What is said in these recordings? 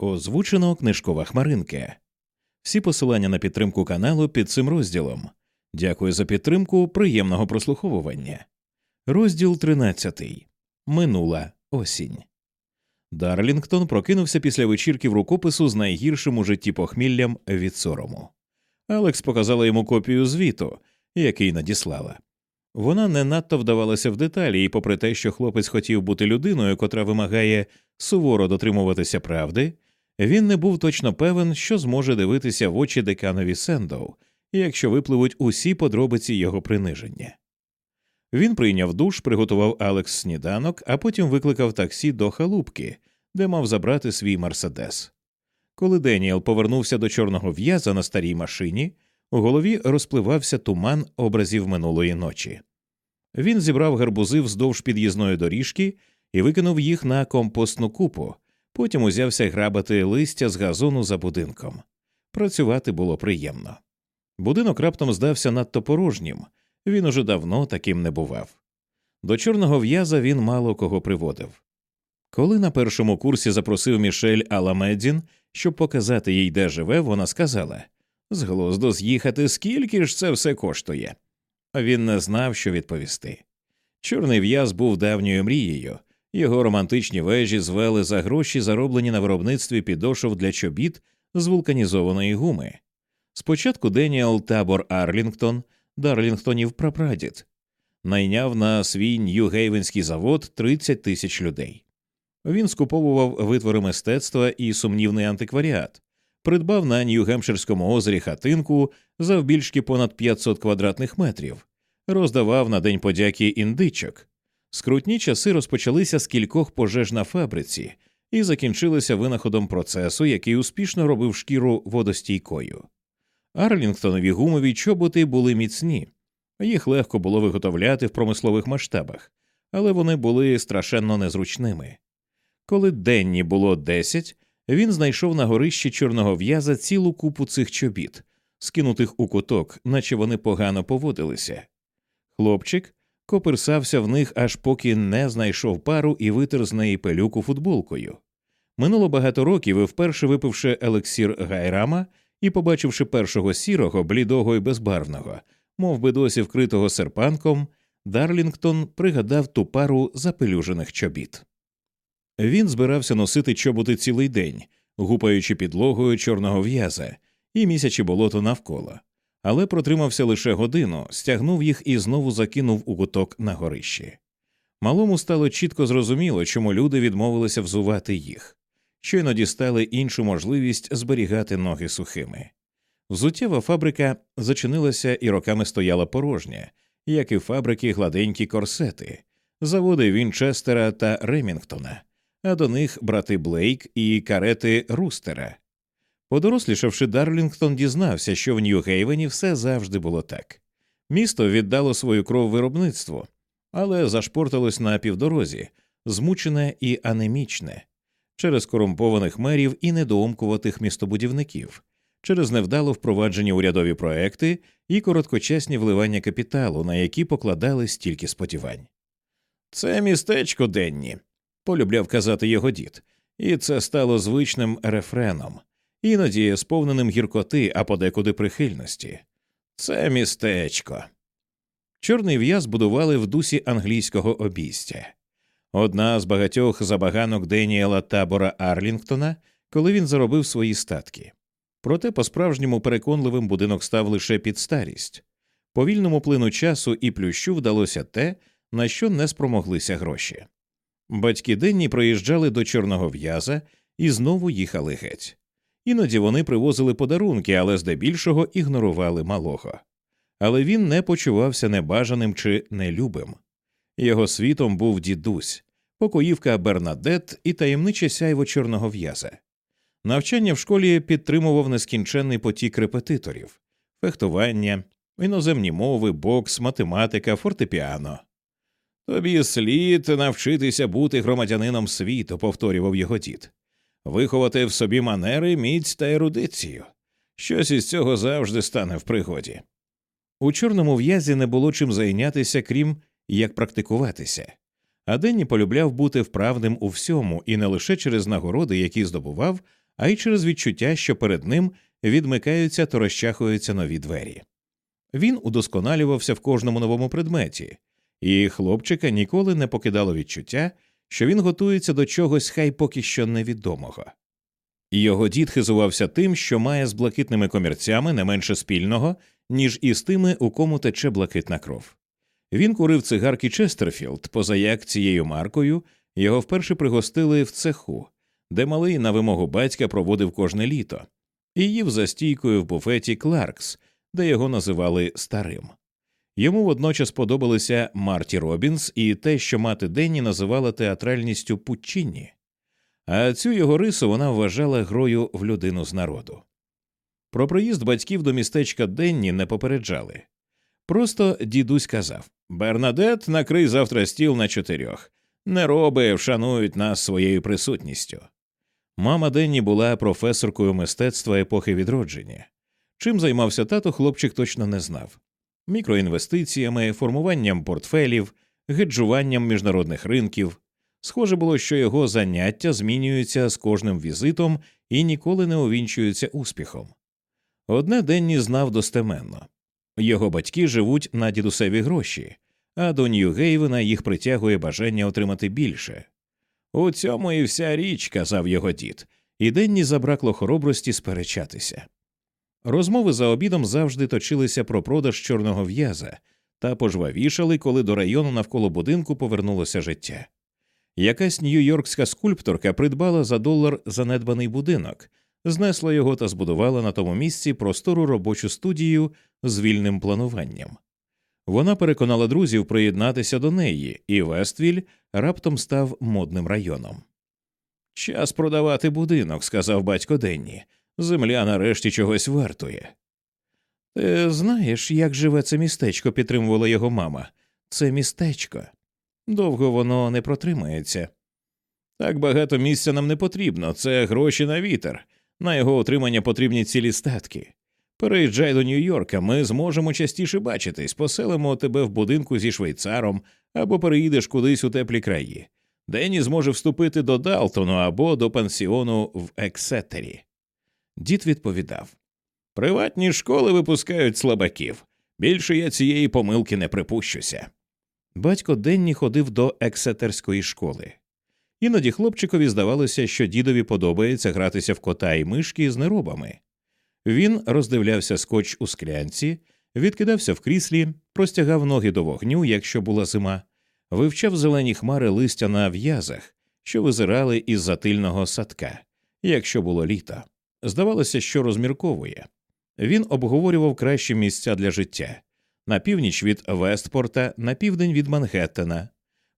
Озвучено книжкова хмаринка. Всі посилання на підтримку каналу під цим розділом. Дякую за підтримку. Приємного прослуховування. Розділ 13. Минула осінь. Дарлінгтон прокинувся після вечірки в рукопису з найгіршим у житті похміллям від сорому. Алекс показала йому копію звіту, який надіслала. Вона не надто вдавалася в деталі, і, попри те, що хлопець хотів бути людиною, котра вимагає суворо дотримуватися правди, він не був точно певен, що зможе дивитися в очі деканові Сендоу, якщо випливуть усі подробиці його приниження. Він прийняв душ, приготував Алекс сніданок, а потім викликав таксі до халупки, де мав забрати свій Мерседес. Коли Деніел повернувся до чорного в'яза на старій машині, у голові розпливався туман образів минулої ночі. Він зібрав гарбузи вздовж під'їзної доріжки і викинув їх на компостну купу, потім узявся грабати листя з газону за будинком. Працювати було приємно. Будинок раптом здався надто порожнім, він уже давно таким не бував. До чорного в'яза він мало кого приводив. Коли на першому курсі запросив Мішель Аламедзін, щоб показати їй, де живе, вона сказала з глузду з'їхати, скільки ж це все коштує. Він не знав, що відповісти. Чорний в'яз був давньою мрією, його романтичні вежі звели за гроші, зароблені на виробництві підошов для чобіт з вулканізованої гуми. Спочатку Деніел Табор Арлінгтон, Дарлінгтонів прапрадід, найняв на свій Нью-Гейвенський завод 30 тисяч людей. Він скуповував витвори мистецтва і сумнівний антикваріат, придбав на Нью-Гемпширському озері хатинку завбільшки понад 500 квадратних метрів, роздавав на День подяки індичок. Скрутні часи розпочалися з кількох пожеж на фабриці і закінчилися винаходом процесу, який успішно робив шкіру водостійкою. Арлінгтонові гумові чоботи були міцні, їх легко було виготовляти в промислових масштабах, але вони були страшенно незручними. Коли денні було десять, він знайшов на горищі чорного в'яза цілу купу цих чобіт, скинутих у куток, наче вони погано поводилися. Хлопчик коперсався в них, аж поки не знайшов пару і витер з неї пилюку футболкою. Минуло багато років, і вперше випивши елексір гайрама і побачивши першого сірого, блідого і безбарвного, мов би досі вкритого серпанком, Дарлінгтон пригадав ту пару запелюжених чобіт. Він збирався носити чоботи цілий день, гупаючи підлогою чорного в'яза і місячі болото навколо, але протримався лише годину, стягнув їх і знову закинув у куток на горищі. Малому стало чітко зрозуміло, чому люди відмовилися взувати їх, щойно дістали іншу можливість зберігати ноги сухими. Взуттєва фабрика зачинилася і роками стояла порожня, як і фабрики гладенькі корсети, заводи Вінчестера та Ремінгтона а до них брати Блейк і карети Рустера. Подорослішавши, Дарлінгтон дізнався, що в Нью-Гейвені все завжди було так. Місто віддало свою кров виробництву, але зашпорталось на півдорозі, змучене і анемічне, через корумпованих мерів і недоомкуватих містобудівників, через невдало впроваджені урядові проекти і короткочасні вливання капіталу, на які покладали стільки сподівань. Це містечко денні, полюбляв казати його дід, і це стало звичним рефреном, іноді сповненим гіркоти, а подекуди прихильності. Це містечко. Чорний в'яз будували в дусі англійського обійстя. Одна з багатьох забаганок Деніела табора Арлінгтона, коли він заробив свої статки. Проте по справжньому переконливим будинок став лише під старість. Повільному плину часу і плющу вдалося те, на що не спромоглися гроші. Батьки Денні проїжджали до чорного в'яза і знову їхали геть. Іноді вони привозили подарунки, але здебільшого ігнорували малого. Але він не почувався небажаним чи нелюбим. Його світом був дідусь, покоївка Бернадет і таємниче сяйво чорного в'яза. Навчання в школі підтримував нескінченний потік репетиторів, фехтування, іноземні мови, бокс, математика, фортепіано. Тобі слід навчитися бути громадянином світу, повторював його дід, виховати в собі манери, міць та ерудицію. Щось із цього завжди стане в пригоді. У чорному в'язі не було чим зайнятися, крім як практикуватися, а Денні полюбляв бути вправним у всьому і не лише через нагороди, які здобував, а й через відчуття, що перед ним відмикаються та розчахуються нові двері. Він удосконалювався в кожному новому предметі, і хлопчика ніколи не покидало відчуття, що він готується до чогось хай поки що невідомого. Його дід хизувався тим, що має з блакитними комірцями не менше спільного, ніж із тими, у кому тече блакитна кров. Він курив цигарки Chesterfield, поза як цією маркою його вперше пригостили в цеху, де малий на вимогу батька проводив кожне літо, і їв за стійкою в буфеті Кларкс, де його називали старим. Йому водночас подобалися Марті Робінс і те, що мати Денні називала театральністю Пуччіні, а цю його рису вона вважала грою в людину з народу. Про приїзд батьків до містечка Денні не попереджали. Просто дідусь казав Бернадет, накрий завтра стіл на чотирьох. Нероби вшанують нас своєю присутністю. Мама Денні була професоркою мистецтва епохи відродження. Чим займався тато, хлопчик точно не знав мікроінвестиціями, формуванням портфелів, геджуванням міжнародних ринків. Схоже було, що його заняття змінюються з кожним візитом і ніколи не увінчуються успіхом. Одне Денні знав достеменно його батьки живуть на дідусеві гроші, а до Нью-Гейвена їх притягує бажання отримати більше. У цьому і вся річ, казав його дід, і Денні забракло хоробрості сперечатися. Розмови за обідом завжди точилися про продаж чорного в'яза та пожвавішали, коли до району навколо будинку повернулося життя. Якась нью-йоркська скульпторка придбала за долар занедбаний будинок, знесла його та збудувала на тому місці простору робочу студію з вільним плануванням. Вона переконала друзів приєднатися до неї, і Вествіль раптом став модним районом. Час продавати будинок, сказав батько Денні. Земля нарешті чогось вартує. Ти знаєш, як живе це містечко, підтримувала його мама. Це містечко. Довго воно не протримається. Так багато місця нам не потрібно, це гроші на вітер. На його отримання потрібні цілі статки. Переїжджай до Нью-Йорка, ми зможемо частіше бачитись, поселимо тебе в будинку зі швейцаром або переїдеш кудись у теплі краї. Денні зможе вступити до Далтону або до пансіону в Ексетері. Дід відповідав Приватні школи випускають слабаків. Більше я цієї помилки не припущуся. Батько Денні ходив до ексетерської школи. Іноді хлопчикові здавалося, що дідові подобається гратися в кота і мишки з неробами. Він роздивлявся скотч у склянці, відкидався в кріслі, простягав ноги до вогню, якщо була зима, вивчав зелені хмари листя на в'язах, що визирали із затильного садка, якщо було літо. Здавалося, що розмірковує. Він обговорював кращі місця для життя на північ від Вестпорта, на південь від Манхеттена,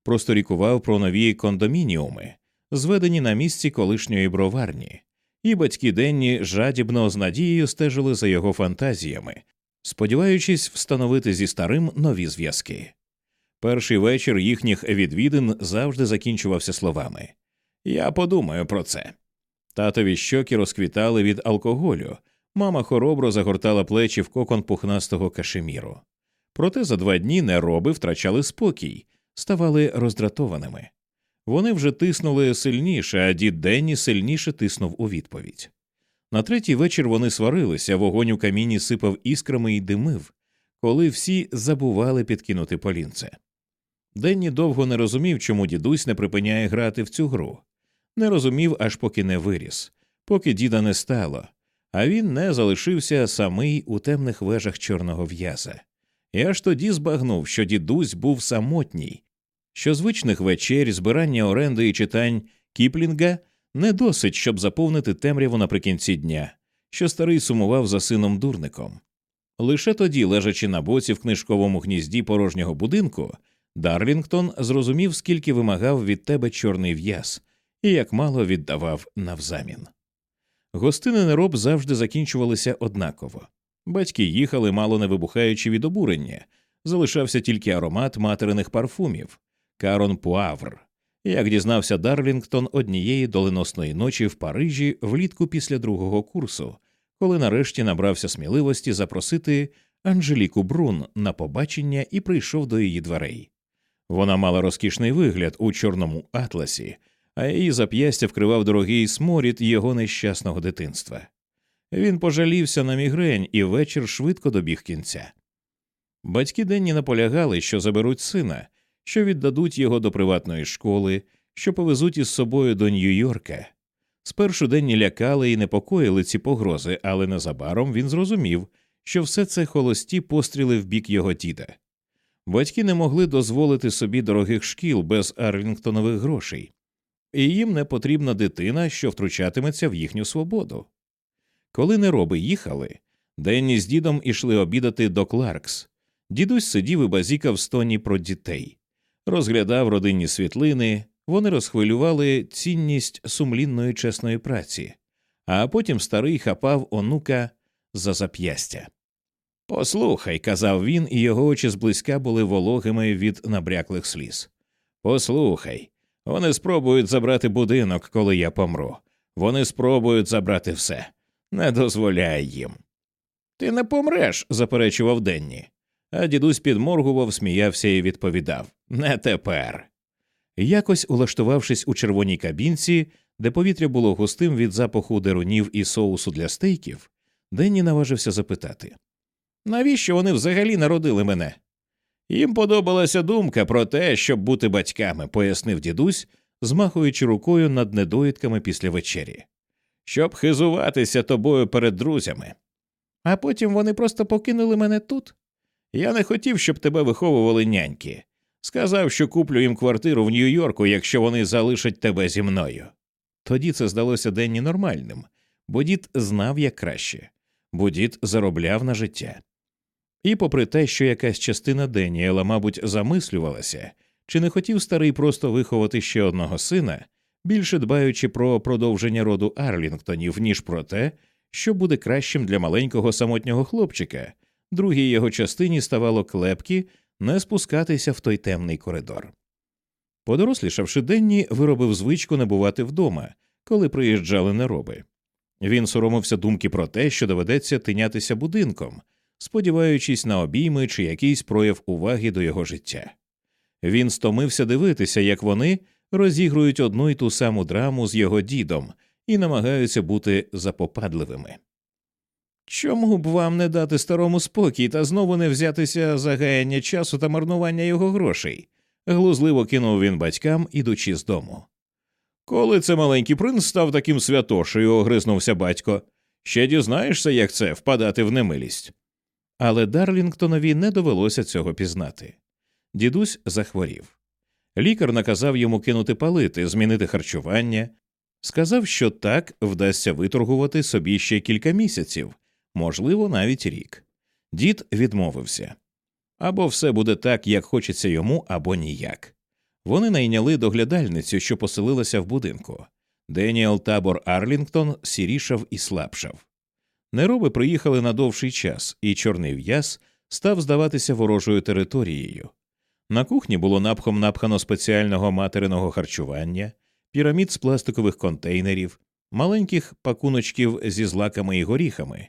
просторікував про нові кондомініуми, зведені на місці колишньої броварні, і батьки Денні жадібно з надією стежили за його фантазіями, сподіваючись встановити зі старим нові зв'язки. Перший вечір їхніх відвідин завжди закінчувався словами Я подумаю про це. Татові щоки розквітали від алкоголю, мама хоробро загортала плечі в кокон пухнастого кашеміру. Проте за два дні нероби втрачали спокій, ставали роздратованими. Вони вже тиснули сильніше, а дід Денні сильніше тиснув у відповідь. На третій вечір вони сварилися, вогонь у каміні сипав іскрами і димив, коли всі забували підкинути полінце. Денні довго не розумів, чому дідусь не припиняє грати в цю гру, не розумів, аж поки не виріс, поки діда не стало, а він не залишився самий у темних вежах чорного в'яза. І аж тоді збагнув, що дідусь був самотній, що звичних вечер, збирання оренди і читань Кіплінга не досить, щоб заповнити темряву наприкінці дня, що старий сумував за сином дурником. Лише тоді, лежачи на боці в книжковому гнізді порожнього будинку, Дарлінгтон зрозумів, скільки вимагав від тебе чорний в'яз і як мало віддавав навзамін. Гостини нероб завжди закінчувалися однаково. Батьки їхали, мало не вибухаючи від обурення, залишався тільки аромат материних парфумів, Карон Пуавр. Як дізнався Дарлінгтон однієї доленосної ночі в Парижі влітку після другого курсу, коли нарешті набрався сміливості запросити Анжеліку Брун на побачення і прийшов до її дверей. Вона мала розкішний вигляд у чорному атласі, а її зап'ястя вкривав дорогий сморід його нещасного дитинства. Він пожалівся на мігрень, і вечір швидко добіг кінця. Батьки Денні наполягали, що заберуть сина, що віддадуть його до приватної школи, що повезуть із собою до Нью-Йорка. Спершу Денні лякали і непокоїли ці погрози, але незабаром він зрозумів, що все це холості постріли в бік його діда. Батьки не могли дозволити собі дорогих шкіл без Арлінгтонових грошей, і їм не потрібна дитина, що втручатиметься в їхню свободу. Коли нероби їхали, Денні з дідом ішли обідати до Кларкс. Дідусь сидів і базікав стоні про дітей, розглядав родинні світлини, вони розхвилювали цінність сумлінної чесної праці, а потім старий хапав онука за зап'ястя. Послухай, казав він, і його очі зблизька були вологими від набряклих сліз. Послухай, вони спробують забрати будинок, коли я помру. Вони спробують забрати все. Не дозволяй їм. Ти не помреш, заперечував Денні. А дідусь підморгував, сміявся і відповідав Не тепер. Якось улаштувавшись у червоній кабінці, де повітря було густим від запаху дерунів і соусу для стейків, Денні наважився запитати навіщо вони взагалі народили мене? Їм подобалася думка про те, щоб бути батьками, пояснив дідусь, змахуючи рукою над недоїдками після вечері, щоб хизуватися тобою перед друзями. А потім вони просто покинули мене тут. Я не хотів, щоб тебе виховували няньки. Сказав, що куплю їм квартиру в Нью-Йорку, якщо вони залишать тебе зі мною. Тоді це здалося Денні нормальним, бо дід знав як краще, бо дід заробляв на життя. І, попри те, що якась частина Деніела, мабуть, замислювалася, чи не хотів старий просто виховати ще одного сина, більше дбаючи про продовження роду Арлінгтонів, ніж про те, що буде кращим для маленького самотнього хлопчика, другій його частині ставало клепки не спускатися в той темний коридор. Подорослішавши Денні, виробив звичку не бувати вдома, коли приїжджали нероби. Він соромився думки про те, що доведеться тинятися будинком, сподіваючись на обійми чи якийсь прояв уваги до його життя. Він стомився дивитися, як вони розігрують одну й ту саму драму з його дідом і намагаються бути запопадливими. Чому б вам не дати старому спокій та знову не взятися за гаяння часу та марнування його грошей? глузливо кинув він батькам, ідучи з дому. Коли це маленький принц став таким святошею, огризнувся батько. Ще дізнаєшся, як це впадати в немилість. Але Дарлінгтонові не довелося цього пізнати. Дідусь захворів. Лікар наказав йому кинути палити, змінити харчування, сказав, що так вдасться виторгувати собі ще кілька місяців, можливо, навіть рік. Дід відмовився або все буде так, як хочеться йому, або ніяк. Вони найняли доглядальницю, що поселилася в будинку. Деніел табор Арлінгтон сірішав і слабшав. Нероби приїхали на довший час, і чорний в'яз став здаватися ворожою територією. На кухні було напхом напхано спеціального материного харчування, пірамід з пластикових контейнерів, маленьких пакуночків зі злаками і горіхами,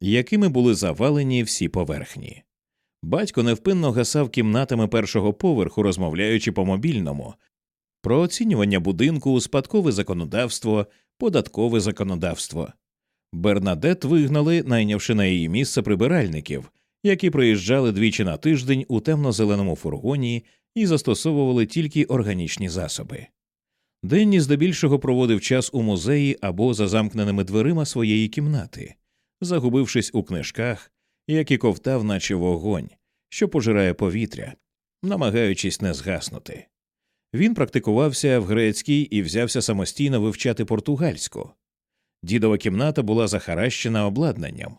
якими були завалені всі поверхні. Батько невпинно гасав кімнатами першого поверху, розмовляючи по мобільному, про оцінювання будинку, спадкове законодавство, податкове законодавство. Бернадет вигнали, найнявши на її місце прибиральників, які приїжджали двічі на тиждень у темно-зеленому фургоні і застосовували тільки органічні засоби. Денні здебільшого проводив час у музеї або за замкненими дверима своєї кімнати, загубившись у книжках, які ковтав, наче вогонь, що пожирає повітря, намагаючись не згаснути. Він практикувався в грецькій і взявся самостійно вивчати португальську. Дідова кімната була захаращена обладнанням,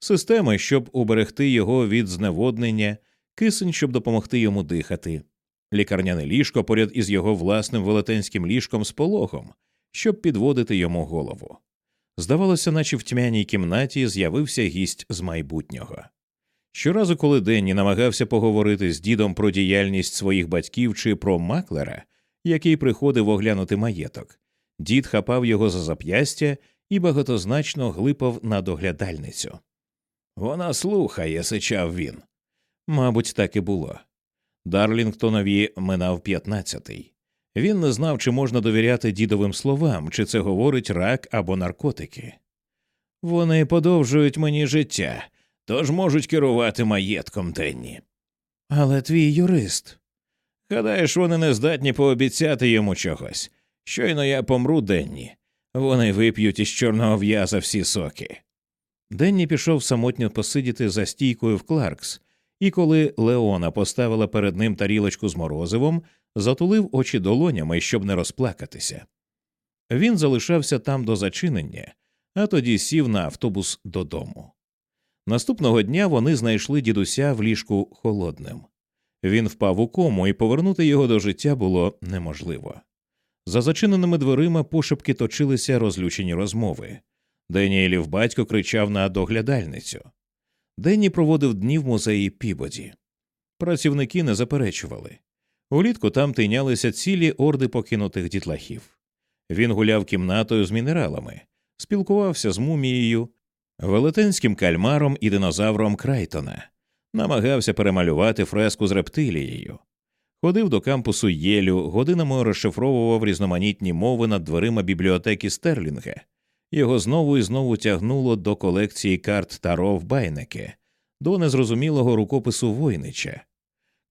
системи, щоб уберегти його від зневоднення, кисень, щоб допомогти йому дихати, лікарняне ліжко поряд із його власним велетенським ліжком з пологом, щоб підводити йому голову. Здавалося, наче в тьмяній кімнаті з'явився гість з майбутнього. Щоразу, коли Денні намагався поговорити з дідом про діяльність своїх батьків чи про маклера, який приходив оглянути маєток, дід хапав його за зап'ястя і багатозначно глипав на доглядальницю. Вона слухає, сичав він. Мабуть, так і було. Дарлінгтонові минав п'ятнадцятий. Він не знав, чи можна довіряти дідовим словам, чи це говорить рак або наркотики. Вони подовжують мені життя, тож можуть керувати маєтком Денні. Але твій юрист. Гадаєш, вони не здатні пообіцяти йому чогось. Щойно я помру Денні. Вони вип'ють із чорного в'яза всі соки. Денні пішов самотньо посидіти за стійкою в Кларкс, і коли Леона поставила перед ним тарілочку з морозивом, затулив очі долонями, щоб не розплакатися. Він залишався там до зачинення, а тоді сів на автобус додому. Наступного дня вони знайшли дідуся в ліжку холодним. Він впав у кому, і повернути його до життя було неможливо. За зачиненими дверима пошепки точилися розлючені розмови. Деніелів батько кричав на доглядальницю. Денні проводив дні в музеї Пібоді. Працівники не заперечували. Улітку там тийнялися цілі орди покинутих дітлахів. Він гуляв кімнатою з мінералами, спілкувався з мумією, велетенським кальмаром і динозавром Крайтона, намагався перемалювати фреску з рептилією, ходив до кампусу Єлю, годинами розшифровував різноманітні мови над дверима бібліотеки Стерлінга. Його знову і знову тягнуло до колекції карт Таро в Байнеке, до незрозумілого рукопису Войнича.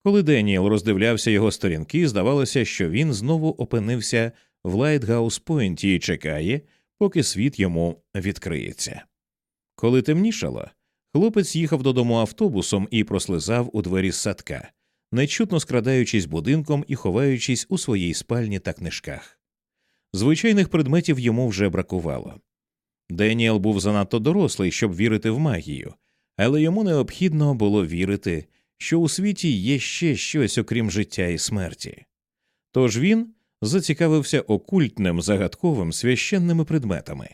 Коли Деніел роздивлявся його сторінки, здавалося, що він знову опинився в Лайтгаус Пойнті і чекає, поки світ йому відкриється. Коли темнішало, хлопець їхав додому автобусом і прослизав у двері садка, нечутно скрадаючись будинком і ховаючись у своїй спальні та книжках. Звичайних предметів йому вже бракувало. Деніел був занадто дорослий, щоб вірити в магію, але йому необхідно було вірити, що у світі є ще щось окрім життя і смерті. Тож він зацікавився окультним, загадковим священними предметами.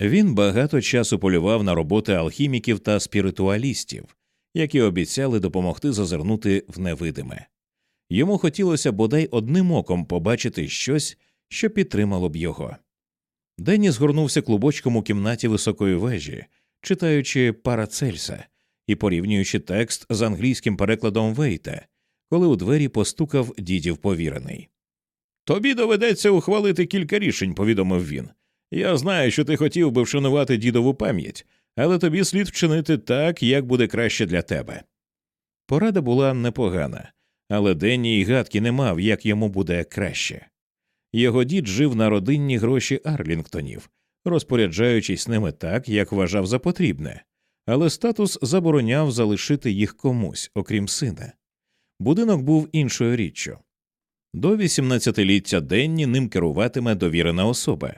Він багато часу полював на роботи алхіміків та спіритуалістів, які обіцяли допомогти зазирнути в невидиме. Йому хотілося бодай одним оком побачити щось, що підтримало б його. Денні згорнувся клубочком у кімнаті високої вежі, читаючи Парацельса і порівнюючи текст з англійським перекладом Вейта, коли у двері постукав дідів повірений. Тобі доведеться ухвалити кілька рішень, повідомив він. Я знаю, що ти хотів би вшанувати дідову пам'ять, але тобі слід вчинити так, як буде краще для тебе. Порада була непогана, але Денні й гадки не мав, як йому буде краще. Його дід жив на родинні гроші Арлінгтонів, розпоряджаючись ними так, як вважав за потрібне, але статус забороняв залишити їх комусь, окрім сина. Будинок був іншою річчю. До 18-ліття Денні ним керуватиме довірена особа.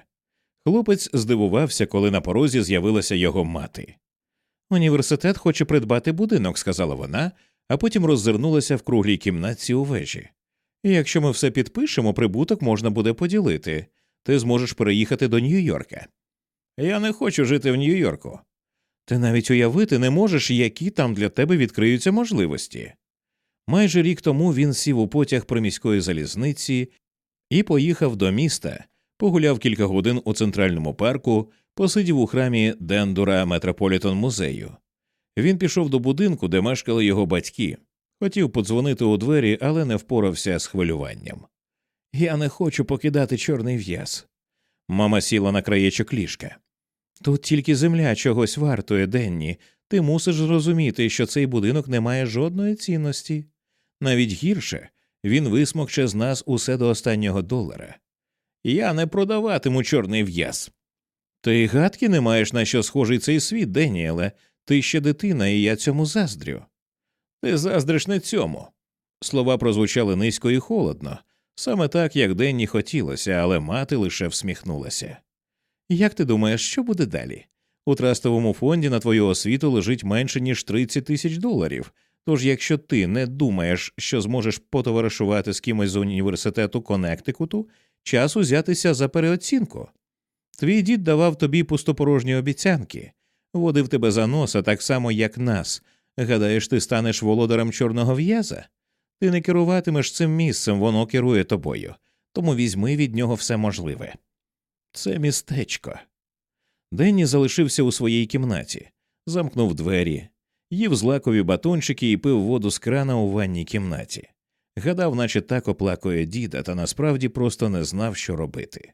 Хлопець здивувався, коли на порозі з'явилася його мати. Університет хоче придбати будинок, сказала вона, а потім роззирнулася в круглій кімнатці у вежі. Якщо ми все підпишемо, прибуток можна буде поділити. Ти зможеш переїхати до Нью-Йорка. Я не хочу жити в Нью-Йорку. Ти навіть уявити не можеш, які там для тебе відкриються можливості. Майже рік тому він сів у потяг приміської залізниці і поїхав до міста, погуляв кілька годин у центральному парку, посидів у храмі Дендура Метрополітон музею. Він пішов до будинку, де мешкали його батьки, хотів подзвонити у двері, але не впорався з хвилюванням. Я не хочу покидати чорний в'яз. Мама сіла на краєчок ліжка. Тут тільки земля чогось вартує денні. Ти мусиш зрозуміти, що цей будинок не має жодної цінності. Навіть гірше він висмокче з нас усе до останнього долара. Я не продаватиму чорний в'яз. Ти гадки не маєш на що схожий цей світ, Деніеле. Ти ще дитина, і я цьому заздрю. Ти заздриш не цьому. Слова прозвучали низько і холодно, саме так, як Денні хотілося, але мати лише всміхнулася. Як ти думаєш, що буде далі? У трастовому фонді на твою освіту лежить менше ніж 30 тисяч доларів. Тож, якщо ти не думаєш, що зможеш потоваришувати з кимось з університету Коннектикуту, час узятися за переоцінку. Твій дід давав тобі пустопорожні обіцянки, водив тебе за носа так само, як нас. Гадаєш, ти станеш володарем чорного в'яза? Ти не керуватимеш цим місцем, воно керує тобою, тому візьми від нього все можливе. Це містечко. Денні залишився у своїй кімнаті, замкнув двері, їв злакові батончики і пив воду з крана у ванній кімнаті. Гадав, наче так оплакує діда, та насправді просто не знав, що робити.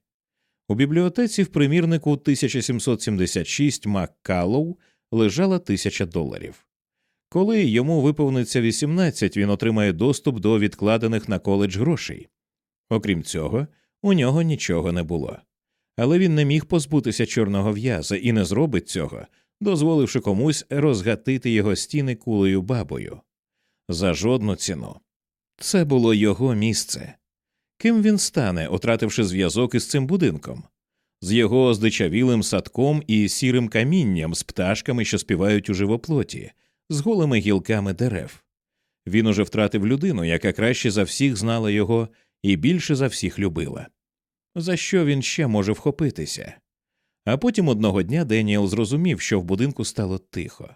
У бібліотеці в примірнику 1776 Маккалоу лежала тисяча доларів. Коли йому виповниться 18, він отримає доступ до відкладених на коледж грошей. Окрім цього, у нього нічого не було. Але він не міг позбутися чорного в'яза і не зробить цього, дозволивши комусь розгатити його стіни кулею бабою. За жодну ціну. Це було його місце. Ким він стане, отративши зв'язок із цим будинком, з його здичавілим садком і сірим камінням, з пташками, що співають у живоплоті, з голими гілками дерев. Він уже втратив людину, яка краще за всіх знала його і більше за всіх любила. За що він ще може вхопитися? А потім одного дня Деніел зрозумів, що в будинку стало тихо,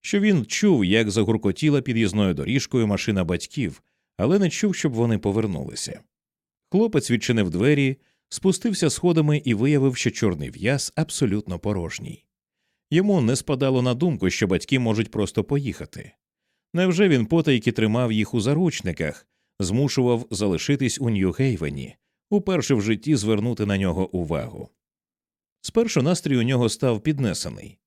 що він чув, як загуркотіла під'їзною доріжкою машина батьків, але не чув, щоб вони повернулися. Хлопець відчинив двері, спустився сходами і виявив, що чорний в'яз абсолютно порожній. Йому не спадало на думку, що батьки можуть просто поїхати. Невже він потайки тримав їх у заручниках, змушував залишитись у Нью-Гейвені, уперше в житті звернути на нього увагу? Спершу настрій у нього став піднесений.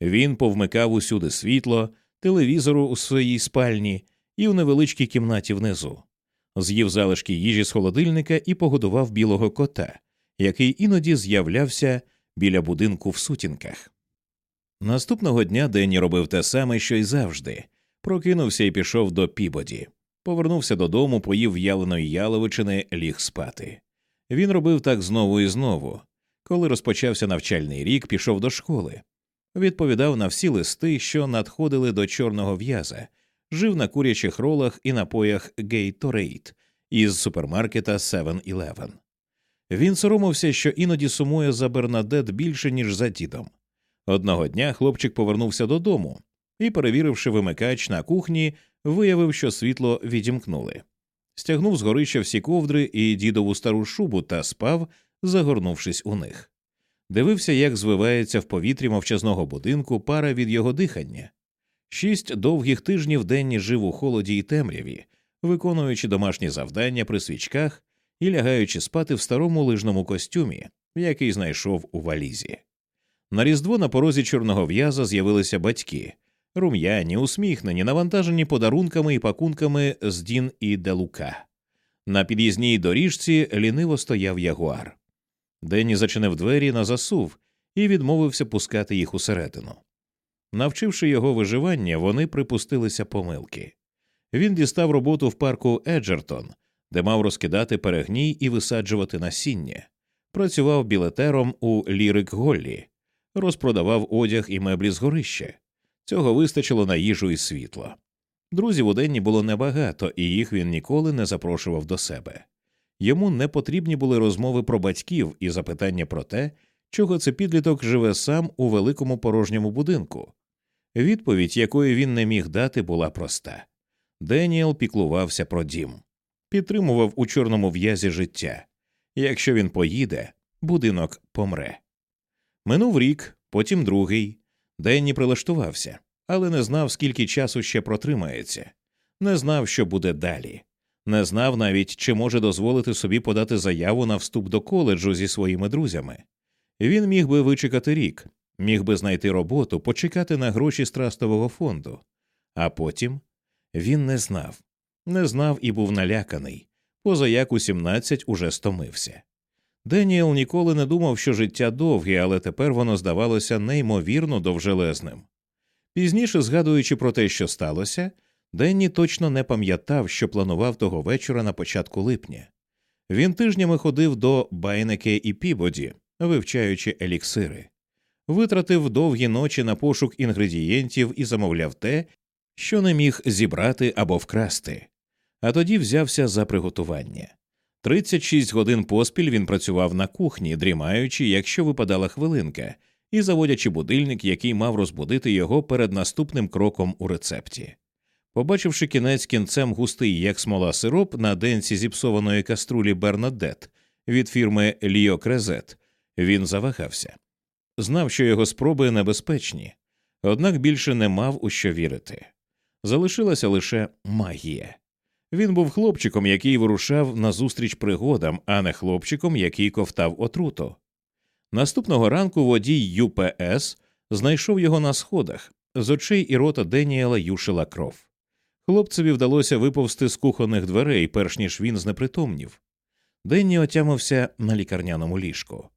Він повмикав усюди світло, телевізору у своїй спальні і у невеличкій кімнаті внизу, з'їв залишки їжі з холодильника і погодував білого кота, який іноді з'являвся біля будинку в сутінках. Наступного дня Денні робив те саме, що й завжди прокинувся і пішов до пібоді. Повернувся додому, поїв в'яленої яловичини, ліг спати. Він робив так знову і знову. Коли розпочався навчальний рік, пішов до школи, відповідав на всі листи, що надходили до чорного в'яза, жив на курячих ролах і напоях Gatorade із супермаркета 7-Eleven. Він соромився, що іноді сумує за Бернадет більше, ніж за дідом. Одного дня хлопчик повернувся додому і, перевіривши вимикач на кухні, виявив, що світло відімкнули. Стягнув з горища всі ковдри і дідову стару шубу та спав, загорнувшись у них. Дивився, як звивається в повітрі мовчазного будинку пара від його дихання. Шість довгих тижнів денні жив у холоді і темряві, виконуючи домашні завдання при свічках і лягаючи спати в старому лижному костюмі, який знайшов у валізі. На різдво на порозі чорного в'яза з'явилися батьки рум'яні, усміхнені, навантажені подарунками і пакунками з Дін і Делука. На під'їзній доріжці ліниво стояв ягуар. Денні зачинив двері на засув і відмовився пускати їх усередину. Навчивши його виживання, вони припустилися помилки. Він дістав роботу в парку Еджертон, де мав розкидати перегній і висаджувати насіння, працював білетером у Лірик Голлі, розпродавав одяг і меблі з горища. Цього вистачило на їжу і світло. Друзів у денні було небагато, і їх він ніколи не запрошував до себе. Йому не потрібні були розмови про батьків і запитання про те, чого це підліток живе сам у великому порожньому будинку. Відповідь, якої він не міг дати, була проста Деніел піклувався про дім, підтримував у чорному в'язі життя. Якщо він поїде, будинок помре. Минув рік, потім другий. Денні прилаштувався, але не знав, скільки часу ще протримається, не знав, що буде далі, не знав навіть, чи може дозволити собі подати заяву на вступ до коледжу зі своїми друзями. Він міг би вичекати рік, міг би знайти роботу, почекати на гроші з трастового фонду, а потім він не знав, не знав і був наляканий, поза як у 17 уже стомився. Деніел ніколи не думав, що життя довге, але тепер воно здавалося неймовірно довжелезним. Пізніше, згадуючи про те, що сталося, Денні точно не пам'ятав, що планував того вечора на початку липня. Він тижнями ходив до Байнеке і Пібоді, вивчаючи еліксири, витратив довгі ночі на пошук інгредієнтів і замовляв те, що не міг зібрати або вкрасти, а тоді взявся за приготування. 36 годин поспіль він працював на кухні, дрімаючи, якщо випадала хвилинка, і заводячи будильник, який мав розбудити його перед наступним кроком у рецепті. Побачивши кінець кінцем густий, як смола сироп на денці зіпсованої каструлі Бернадет від фірми Ліо Крезет, він завагався. Знав, що його спроби небезпечні, однак більше не мав у що вірити. Залишилася лише магія. Він був хлопчиком, який вирушав назустріч пригодам, а не хлопчиком, який ковтав отруту. Наступного ранку водій ЮПС знайшов його на сходах, з очей і рота Деніела юшила кров. Хлопцеві вдалося виповзти з кухонних дверей, перш ніж він знепритомнів. Денні отямився на лікарняному ліжку.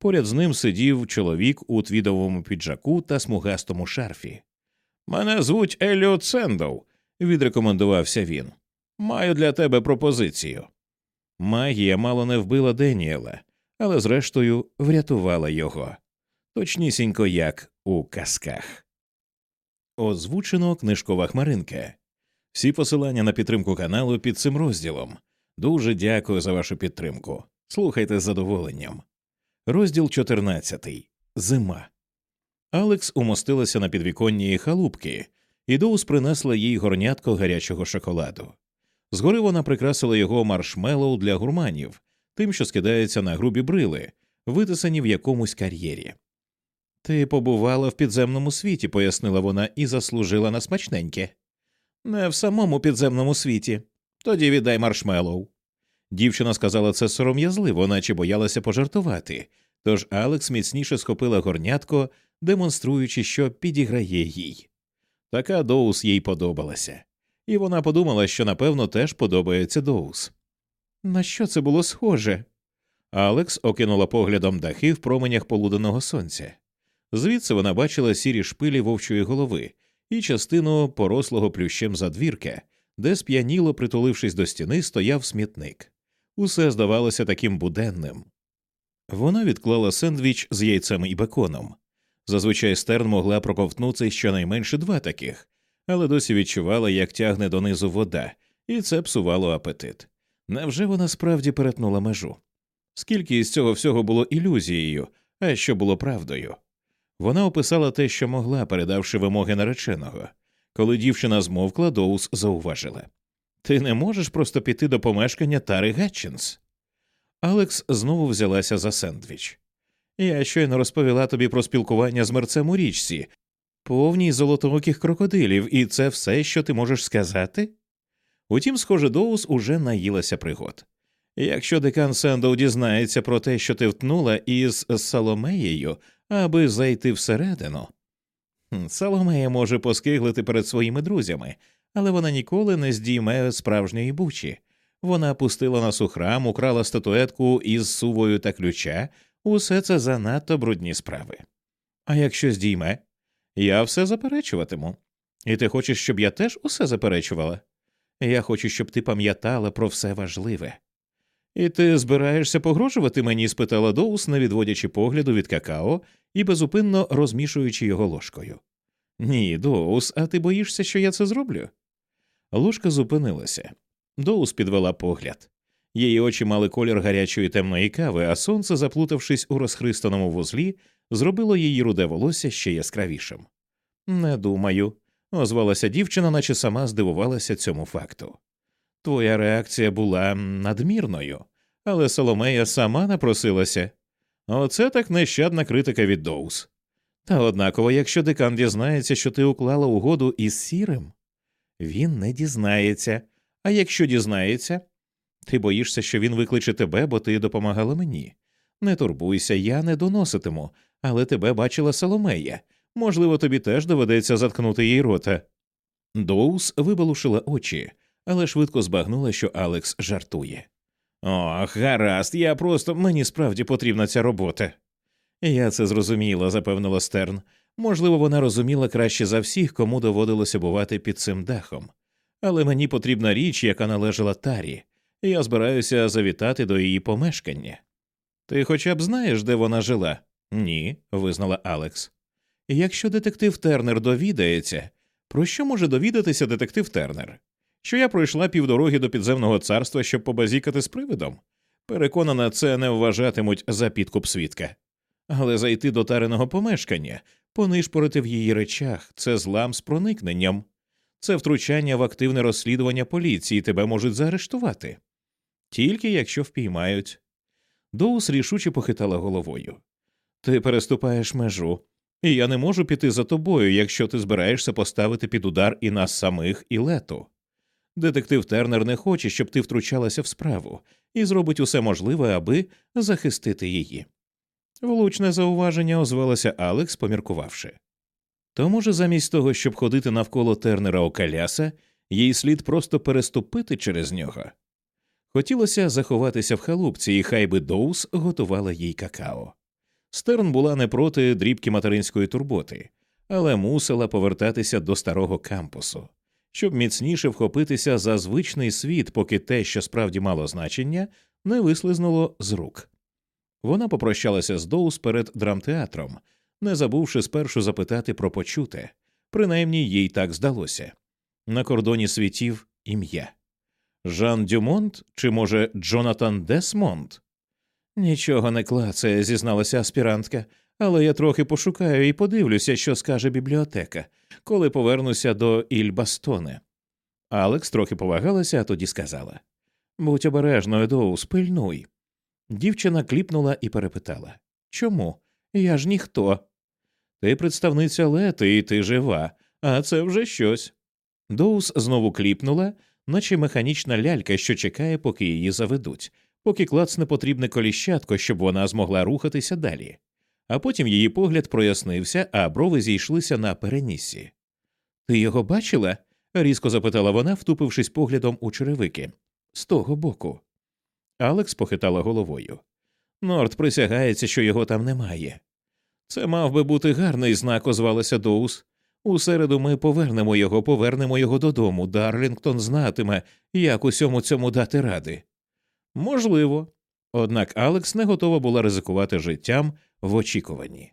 Поряд з ним сидів чоловік у твідовому піджаку та смугастому шарфі. Мене звуть Еліот Сендоу, відрекомендувався він. Маю для тебе пропозицію. Магія мало не вбила Деніела, але зрештою врятувала його. Точнісінько як у казках. Озвучено книжкова хмаринка. Всі посилання на підтримку каналу під цим розділом. Дуже дякую за вашу підтримку. Слухайте з задоволенням. Розділ 14. Зима. Алекс умостилася на підвіконні халупки, і Доус принесла їй горнятко гарячого шоколаду. Згори вона прикрасила його маршмеллоу для гурманів, тим, що скидається на грубі брили, витисані в якомусь кар'єрі. Ти побувала в підземному світі, пояснила вона, і заслужила на смачненьке. Не в самому підземному світі. Тоді віддай маршмеллоу. Дівчина сказала це сором'язливо, наче боялася пожартувати, тож Алекс міцніше схопила горнятко, демонструючи, що підіграє їй. Така Доус їй подобалася, і вона подумала, що напевно теж подобається Доус. На що це було схоже? Алекс окинула поглядом дахи в променях полуденного сонця. Звідси вона бачила сірі шпилі вовчої голови і частину порослого плющем задвірка, де сп'яніло, притулившись до стіни, стояв смітник. Усе здавалося таким буденним. Вона відклала сендвіч з яйцем і беконом. Зазвичай стерн могла проковтнути щонайменше два таких, але досі відчувала, як тягне донизу вода, і це псувало апетит. Невже вона справді перетнула межу? Скільки із цього всього було ілюзією, а що було правдою? Вона описала те, що могла, передавши вимоги нареченого. Коли дівчина змовкла, Доус зауважила Ти не можеш просто піти до помешкання Тари Гатчинс. Алекс знову взялася за сендвіч. Я щойно розповіла тобі про спілкування з мерцем у річці, повній золотооких крокодилів, і це все, що ти можеш сказати? Утім, схоже, Доус уже наїлася пригод. Якщо декан Сендоу дізнається про те, що ти втнула із Соломеєю, аби зайти всередину. Соломея може поскиглити перед своїми друзями, але вона ніколи не здійме справжньої бучі. Вона пустила нас у храм, украла статуетку із сувою та ключа, усе це занадто брудні справи. А якщо здійме, я все заперечуватиму. І ти хочеш, щоб я теж усе заперечувала? Я хочу, щоб ти пам'ятала про все важливе. І ти збираєшся погрожувати мені? спитала Доус, не відводячи погляду від какао і безупинно розмішуючи його ложкою. Ні, Доус, а ти боїшся, що я це зроблю? Ложка зупинилася. Доус підвела погляд. Її очі мали колір гарячої темної кави, а сонце, заплутавшись у розхристаному вузлі, зробило її руде волосся ще яскравішим. Не думаю, озвалася дівчина, наче сама здивувалася цьому факту. Твоя реакція була надмірною, але Соломея сама напросилася. Оце так нещадна критика від Доус. Та однаково, якщо декан дізнається, що ти уклала угоду із сірим, він не дізнається, а якщо дізнається, ти боїшся, що він викличе тебе, бо ти допомагала мені. Не турбуйся, я не доноситиму, але тебе бачила Соломея. Можливо, тобі теж доведеться заткнути їй рота. Доус вибалушила очі, але швидко збагнула, що Алекс жартує. Ох, гаразд, я просто мені справді потрібна ця робота. Я це зрозуміла, запевнила Стерн. Можливо, вона розуміла краще за всіх, кому доводилося бувати під цим дахом. Але мені потрібна річ, яка належала Тарі, і я збираюся завітати до її помешкання. Ти хоча б знаєш, де вона жила? Ні, визнала Алекс. Якщо детектив Тернер довідається, про що може довідатися детектив Тернер? Що я пройшла півдороги до підземного царства, щоб побазікати з привидом? Переконана, це не вважатимуть за підкуп свідка. Але зайти до тариного помешкання, понишпорити в її речах це злам з проникненням, це втручання в активне розслідування поліції, тебе можуть заарештувати. Тільки якщо впіймають. Доус рішуче похитала головою. Ти переступаєш межу, і я не можу піти за тобою, якщо ти збираєшся поставити під удар і нас самих, і лету. Детектив Тернер не хоче, щоб ти втручалася в справу, і зробить усе можливе, аби захистити її. Влучне зауваження озвалася Алекс, поміркувавши. То, може, замість того, щоб ходити навколо тернера окаляса, їй слід просто переступити через нього. Хотілося заховатися в халупці, і хай би Доус готувала їй какао. Стерн була не проти дрібки материнської турботи, але мусила повертатися до старого кампусу, щоб міцніше вхопитися за звичний світ, поки те, що справді мало значення, не вислизнуло з рук. Вона попрощалася з Доус перед драмтеатром, не забувши спершу запитати про почуте, принаймні їй так здалося. На кордоні світів ім'я Жан Дюмонт чи, може, Джонатан Десмонт? Нічого не клацає, зізналася аспірантка, але я трохи пошукаю і подивлюся, що скаже бібліотека, коли повернуся до Ільбастоне. Алекс трохи повагалася, а тоді сказала Будь обережною, Доус, пильнуй. Дівчина кліпнула і перепитала Чому? Я ж ніхто. Ти представниця лети, і ти жива, а це вже щось. Доус знову кліпнула, наче механічна лялька, що чекає, поки її заведуть, поки клацне потрібне коліщатко, щоб вона змогла рухатися далі. А потім її погляд прояснився, а брови зійшлися на переніссі. Ти його бачила? різко запитала вона, втупившись поглядом у черевики. З того боку. Алекс похитала головою. Норд присягається, що його там немає. Це мав би бути гарний знак, озвалася Доус. У середу ми повернемо його, повернемо його додому. Дарлінгтон знатиме, як усьому цьому дати ради. Можливо. Однак Алекс не готова була ризикувати життям в очікуванні.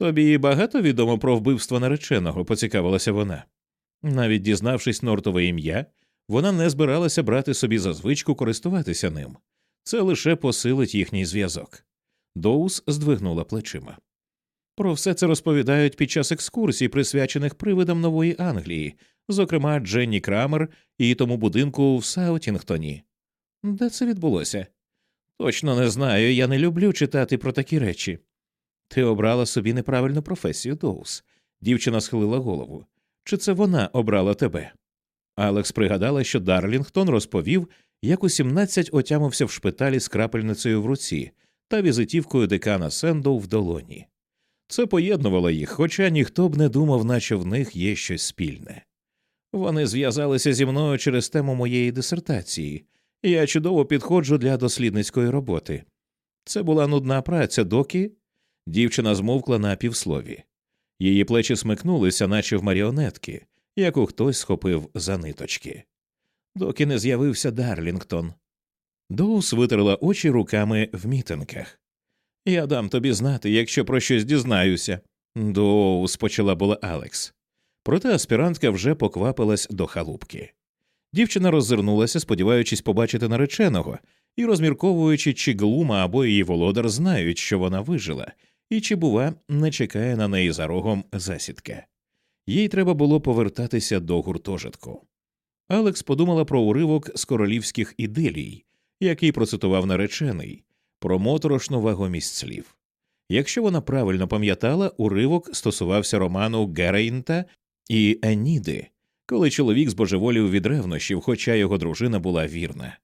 Тобі багато відомо про вбивство нареченого, поцікавилася вона. Навіть дізнавшись Нортове ім'я, вона не збиралася брати собі за звичку користуватися ним. Це лише посилить їхній зв'язок. Доус здвигнула плечима. Про все це розповідають під час екскурсій, присвячених привидам нової Англії, зокрема Дженні Крамер і тому будинку в Саутінгтоні. Де це відбулося? Точно не знаю, я не люблю читати про такі речі. Ти обрала собі неправильну професію, Доус. Дівчина схилила голову. Чи це вона обрала тебе? Алекс пригадала, що Дарлінгтон розповів, як у 17 отямився в шпиталі з крапельницею в руці та візитівкою декана Сендоу в долоні. Це поєднувало їх, хоча ніхто б не думав, наче в них є щось спільне. Вони зв'язалися зі мною через тему моєї дисертації, і я чудово підходжу для дослідницької роботи. Це була нудна праця, доки дівчина змовкла на півслові. Її плечі смикнулися, наче в маріонетки, яку хтось схопив за ниточки. Доки не з'явився Дарлінгтон. Доус витерла очі руками в мітинках. Я дам тобі знати, якщо про щось дізнаюся. Доус, почала була Алекс. Проте аспірантка вже поквапилась до халупки. Дівчина роззирнулася, сподіваючись побачити нареченого, і розмірковуючи, чи глума або її володар знають, що вона вижила, і чи, бува, не чекає на неї за рогом засідка. Їй треба було повертатися до гуртожитку. Алекс подумала про уривок з королівських ідилій, який процитував наречений, про моторошну вагомість слів. Якщо вона правильно пам'ятала, уривок стосувався роману Герейнта і Еніди, коли чоловік збожеволів від ревнощів, хоча його дружина була вірна.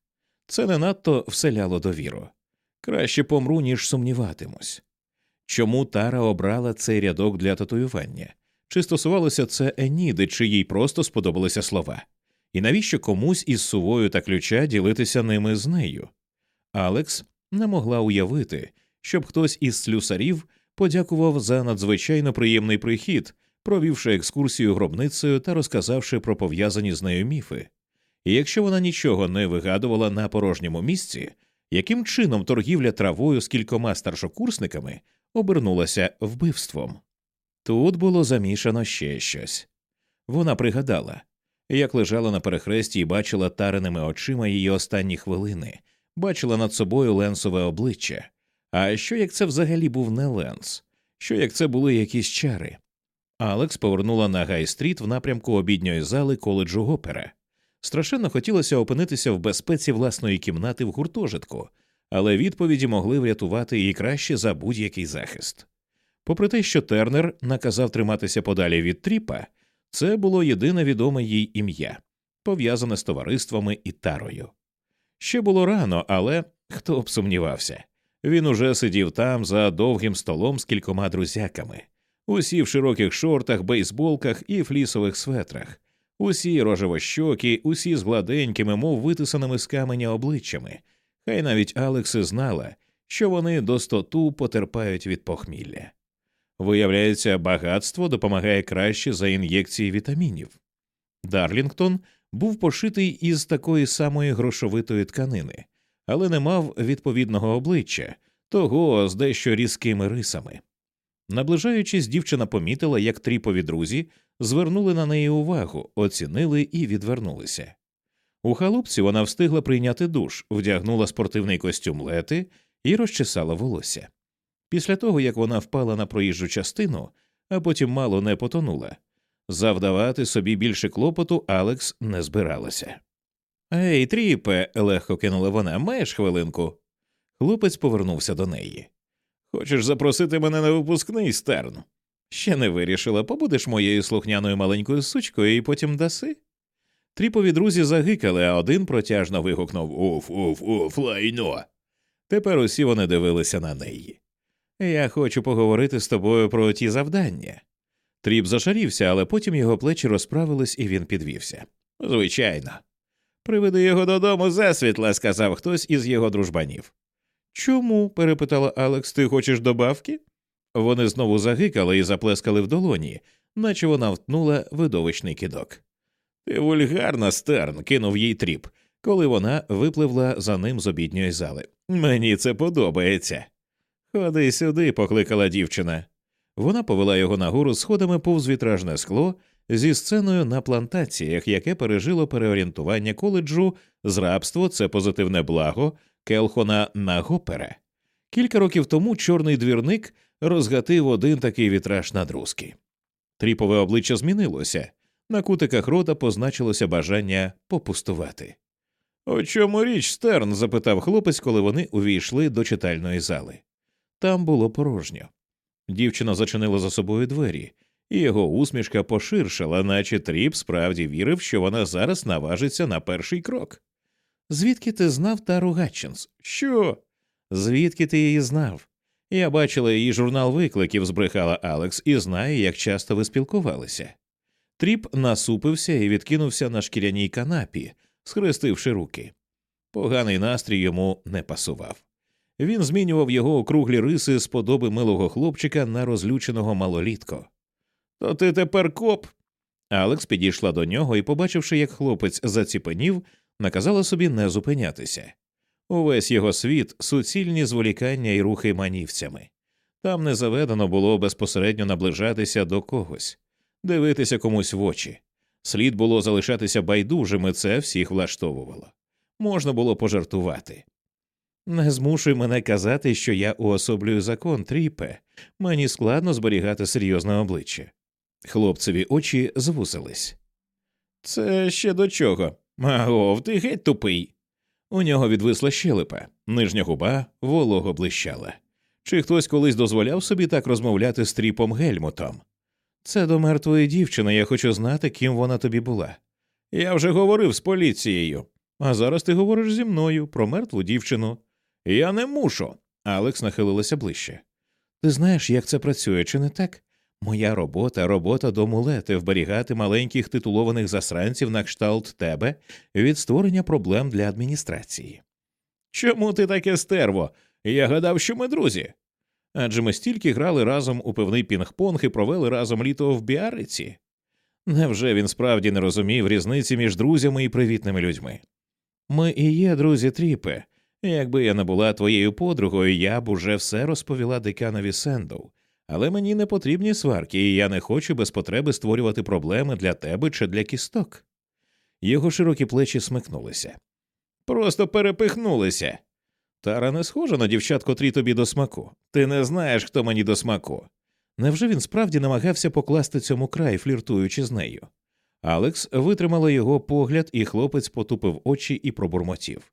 Це не надто вселяло довіру. Краще помру, ніж сумніватимусь. Чому Тара обрала цей рядок для татуювання? Чи стосувалося це Еніди, чи їй просто сподобалися слова? І навіщо комусь із сувою та ключа ділитися ними з нею? Алекс не могла уявити, щоб хтось із слюсарів подякував за надзвичайно приємний прихід, провівши екскурсію гробницею та розказавши про пов'язані з нею міфи. І якщо вона нічого не вигадувала на порожньому місці, яким чином торгівля травою з кількома старшокурсниками обернулася вбивством? Тут було замішано ще щось. Вона пригадала, як лежала на перехресті і бачила тареними очима її останні хвилини, бачила над собою ленсове обличчя. А що як це взагалі був не ленс? Що як це були якісь чари? Алекс повернула на Гай-стріт в напрямку обідньої зали коледжу Гопера. Страшенно хотілося опинитися в безпеці власної кімнати в гуртожитку, але відповіді могли врятувати її краще за будь-який захист. Попри те, що Тернер наказав триматися подалі від тріпа, це було єдине відоме їй ім'я. пов'язане з товариствами і тарою. Ще було рано, але хто б сумнівався. Він уже сидів там за довгим столом з кількома друзяками, усі в широких шортах, бейсболках і флісових светрах, усі рожевощокі, усі з гладенькими, мов витисаними з каменя обличчями. Хай навіть Алекси знала, що вони достоту потерпають від похмілля. Виявляється, багатство допомагає краще за ін'єкції вітамінів. Дарлінгтон був пошитий із такої самої грошовитої тканини, але не мав відповідного обличчя, того з дещо різкими рисами. Наближаючись, дівчина помітила, як тріпові друзі звернули на неї увагу, оцінили і відвернулися. У халупці вона встигла прийняти душ, вдягнула спортивний костюм лети і розчесала волосся. Після того, як вона впала на проїжджу частину, а потім мало не потонула, завдавати собі більше клопоту Алекс не збиралася. Ей, тріпе, легко кинула вона, маєш хвилинку. Хлопець повернувся до неї. Хочеш запросити мене на випускний стерн? Ще не вирішила, побудеш моєю слухняною маленькою сучкою і потім даси? Тріпові друзі загикали, а один протяжно вигукнув Уф, уф, уф, лайно. Тепер усі вони дивилися на неї. Я хочу поговорити з тобою про ті завдання. Тріп зашарівся, але потім його плечі розправились і він підвівся. Звичайно. Приведи його додому засвітла, сказав хтось із його дружбанів. Чому? перепитала Алекс, ти хочеш добавки? Вони знову загукали і заплескали в долоні, наче вона втнула видовищний кидок. Ти вульгарна, Стерн, кинув їй Тріп, коли вона випливла за ним з обідньої зали. Мені це подобається. Ходи сюди, покликала дівчина. Вона повела його нагору сходами повз вітражне скло зі сценою на плантаціях, яке пережило переорієнтування коледжу з рабство це позитивне благо Келхона на Гопере. Кілька років тому чорний двірник розгатив один такий вітраж на друзки. Тріпове обличчя змінилося, на кутиках рота позначилося бажання попустувати. У чому річ, Стерн? запитав хлопець, коли вони увійшли до читальної зали. Там було порожньо. Дівчина зачинила за собою двері, і його усмішка поширшила, наче Тріп справді вірив, що вона зараз наважиться на перший крок. Звідки ти знав Тару Гатчинс? Що? Звідки ти її знав? Я бачила її журнал викликів, збрехала Алекс, і знаю, як часто ви спілкувалися. Тріп насупився і відкинувся на шкіряній канапі, схрестивши руки. Поганий настрій йому не пасував. Він змінював його округлі риси з подоби милого хлопчика на розлюченого малолітко. То ти тепер коп. Алекс підійшла до нього і, побачивши, як хлопець заціпенів, наказала собі не зупинятися. Увесь його світ суцільні зволікання і рухи манівцями. Там не заведено було безпосередньо наближатися до когось, дивитися комусь в очі. Слід було залишатися байдужими, це всіх влаштовувало. Можна було пожартувати. Не змушуй мене казати, що я уособлюю закон, тріпе, мені складно зберігати серйозне обличчя. Хлопцеві очі звусились. Це ще до чого? Агов, ти геть тупий. У нього відвисла щелепа, нижня губа волого блищала. Чи хтось колись дозволяв собі так розмовляти з тріпом Гельмутом? Це до мертвої дівчини, я хочу знати, ким вона тобі була. Я вже говорив з поліцією, а зараз ти говориш зі мною про мертву дівчину. Я не мушу. Алекс нахилилася ближче. Ти знаєш, як це працює, чи не так? Моя робота, робота до мулети вберігати маленьких титулованих засранців на кшталт тебе від створення проблем для адміністрації. Чому ти таке стерво? Я гадав, що ми друзі. Адже ми стільки грали разом у певний пінг-понг і провели разом літо в Біариці. Невже він справді не розумів різниці між друзями і привітними людьми? Ми і є друзі, Тріпе. Якби я не була твоєю подругою, я б уже все розповіла деканові Сендоу але мені не потрібні сварки, і я не хочу без потреби створювати проблеми для тебе чи для кісток. Його широкі плечі смикнулися. Просто перепихнулися. Тара не схожа на дівчат, котрі тобі до смаку. Ти не знаєш, хто мені до смаку. Невже він справді намагався покласти цьому край, фліртуючи з нею? Алекс витримала його погляд, і хлопець потупив очі і пробурмотів.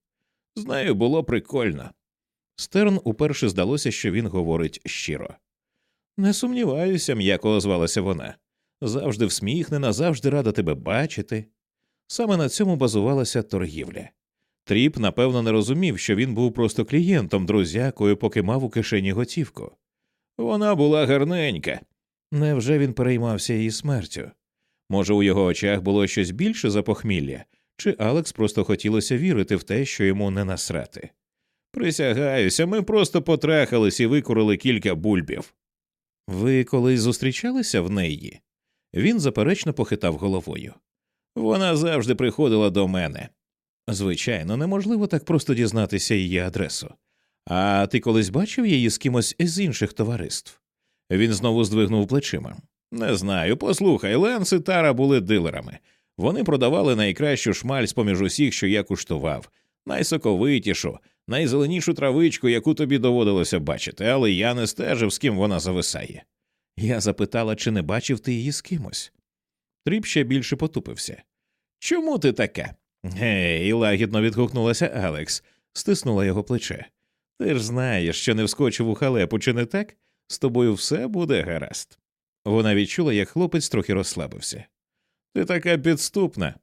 З нею було прикольно. Стерн уперше здалося, що він говорить щиро. Не сумніваюся, м'яко озвалася вона. Завжди всміхнена, завжди рада тебе бачити. Саме на цьому базувалася торгівля. Тріп, напевно, не розумів, що він був просто клієнтом, друзякою, поки мав у кишені готівку. Вона була гарненька. Невже він переймався її смертю? Може, у його очах було щось більше за похмілля, чи Алекс просто хотілося вірити в те, що йому не насрати? Присягаюся, ми просто потрахались і викурили кілька бульбів. Ви колись зустрічалися в неї? Він заперечно похитав головою. Вона завжди приходила до мене. Звичайно, неможливо так просто дізнатися її адресу. А ти колись бачив її з кимось з інших товариств? Він знову здвигнув плечима. Не знаю. Послухай, Ленс і Тара були дилерами. Вони продавали найкращу шмаль з поміж усіх, що я куштував, найсоковитішу, найзеленішу травичку, яку тобі доводилося бачити, але я не стежив, з ким вона зависає. Я запитала, чи не бачив ти її з кимось. Тріп ще більше потупився. Чому ти така? Гей, лагідно відгукнулася Алекс, стиснула його плече. Ти ж знаєш, що не вскочив у халепу, чи не так? З тобою все буде гаразд. Вона відчула, як хлопець трохи розслабився. Ти така підступна.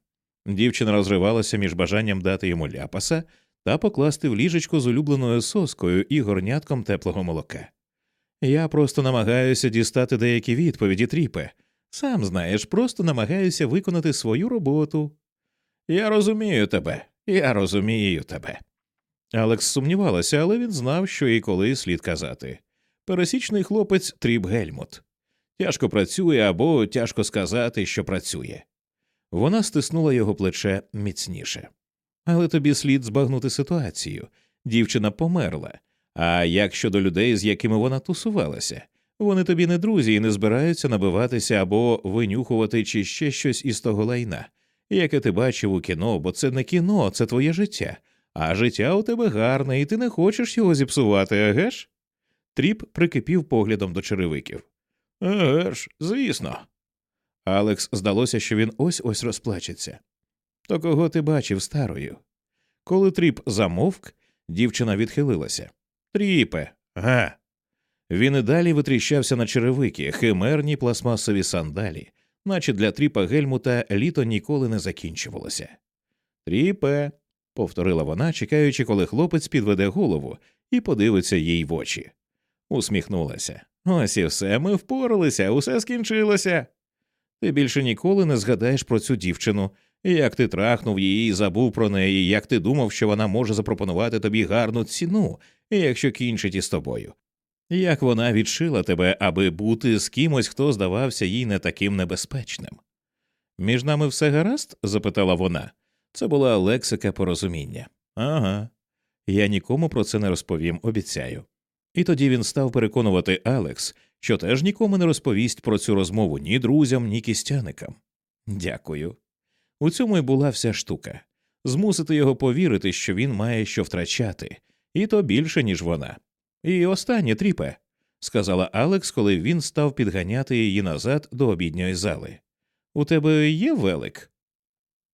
Дівчина розривалася між бажанням дати йому ляпаса та покласти в ліжечко з улюбленою соскою і горнятком теплого молока. Я просто намагаюся дістати деякі відповіді, тріпе. Сам знаєш, просто намагаюся виконати свою роботу. Я розумію тебе, я розумію тебе. Алекс сумнівалася, але він знав, що і коли слід казати. Пересічний хлопець Тріп Гельмут. Тяжко працює або тяжко сказати, що працює. Вона стиснула його плече міцніше. Але тобі слід збагнути ситуацію. Дівчина померла. А як щодо людей, з якими вона тусувалася, вони тобі не друзі і не збираються набиватися або винюхувати чи ще щось із того лайна, яке ти бачив у кіно, бо це не кіно, це твоє життя, а життя у тебе гарне, і ти не хочеш його зіпсувати, еге ж? Тріп прикипів поглядом до черевиків. Еге ж, звісно. Алекс здалося, що він ось ось розплачеться. То кого ти бачив з Тарою? Коли тріп замовк, дівчина відхилилася. Тріпе, га. Він і далі витріщався на черевики, химерні пластмасові сандалі, наче для тріпа Гельмута літо ніколи не закінчувалося. Тріпе, повторила вона, чекаючи, коли хлопець підведе голову і подивиться їй в очі. Усміхнулася. Ось і все, ми впоралися, усе скінчилося. Ти більше ніколи не згадаєш про цю дівчину, як ти трахнув її і забув про неї, як ти думав, що вона може запропонувати тобі гарну ціну, якщо кінчить із тобою. Як вона відшила тебе, аби бути з кимось, хто здавався їй не таким небезпечним. Між нами все гаразд? запитала вона. Це була лексика порозуміння. Ага. Я нікому про це не розповім, обіцяю. І тоді він став переконувати Алекс, що теж нікому не розповість про цю розмову ні друзям, ні кістяникам. Дякую. У цьому й була вся штука змусити його повірити, що він має що втрачати, і то більше, ніж вона. І останнє, Тріпе, сказала Алекс, коли він став підганяти її назад до обідньої зали. У тебе є велик?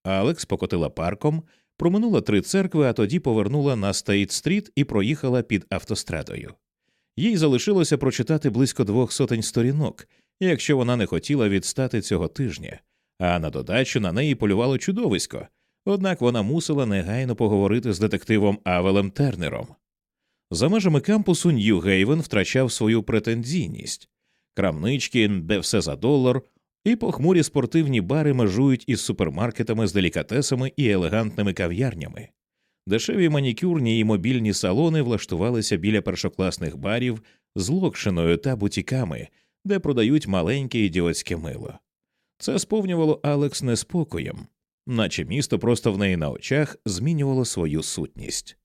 Алекс покотила парком, проминула три церкви, а тоді повернула на Стейт стріт і проїхала під автострадою. Їй залишилося прочитати близько двох сотень сторінок, якщо вона не хотіла відстати цього тижня, а на додачу на неї полювало чудовисько, однак вона мусила негайно поговорити з детективом Авелем Тернером. За межами кампусу Нью-Гейвен втрачав свою претензійність крамнички, де все за долар, і похмурі спортивні бари межують із супермаркетами з делікатесами і елегантними кав'ярнями. Дешеві манікюрні і мобільні салони влаштувалися біля першокласних барів з локшиною та бутіками, де продають маленьке ідіотське мило. Це сповнювало Алекс неспокоєм, наче місто просто в неї на очах змінювало свою сутність.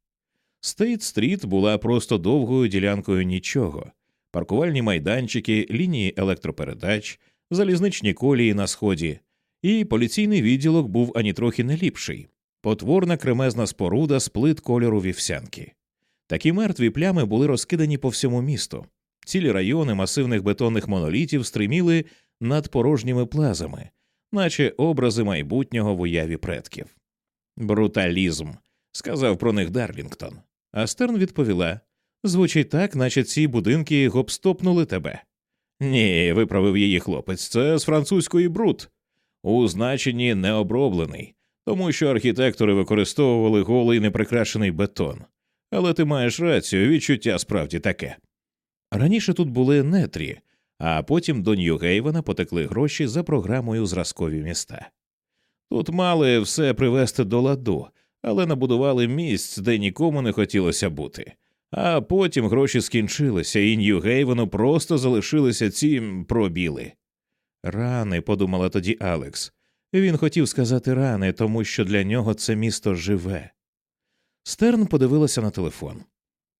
Стейт стріт була просто довгою ділянкою нічого, паркувальні майданчики, лінії електропередач, залізничні колії на сході, і поліційний відділок був ані трохи не ліпший потворна кремезна споруда з плит кольору вівсянки. Такі мертві плями були розкидані по всьому місту. Цілі райони масивних бетонних монолітів стриміли над порожніми плазами, наче образи майбутнього в уяві предків. Бруталізм, сказав про них Дарлінгтон. А Стерн відповіла звучить так, наче ці будинки гопстопнули тебе. Ні, виправив її хлопець, це з французької брут. У значенні необроблений, тому що архітектори використовували голий неприкрашений бетон. Але ти маєш рацію, відчуття справді таке. Раніше тут були нетрі, а потім до Нью-Гейвена потекли гроші за програмою Зразкові міста. Тут мали все привести до ладу, але набудували місць, де нікому не хотілося бути. А потім гроші скінчилися, і Нью-Гейвену просто залишилися ці пробіли. Рани, подумала тоді Алекс. Він хотів сказати рани, тому що для нього це місто живе. Стерн подивилася на телефон.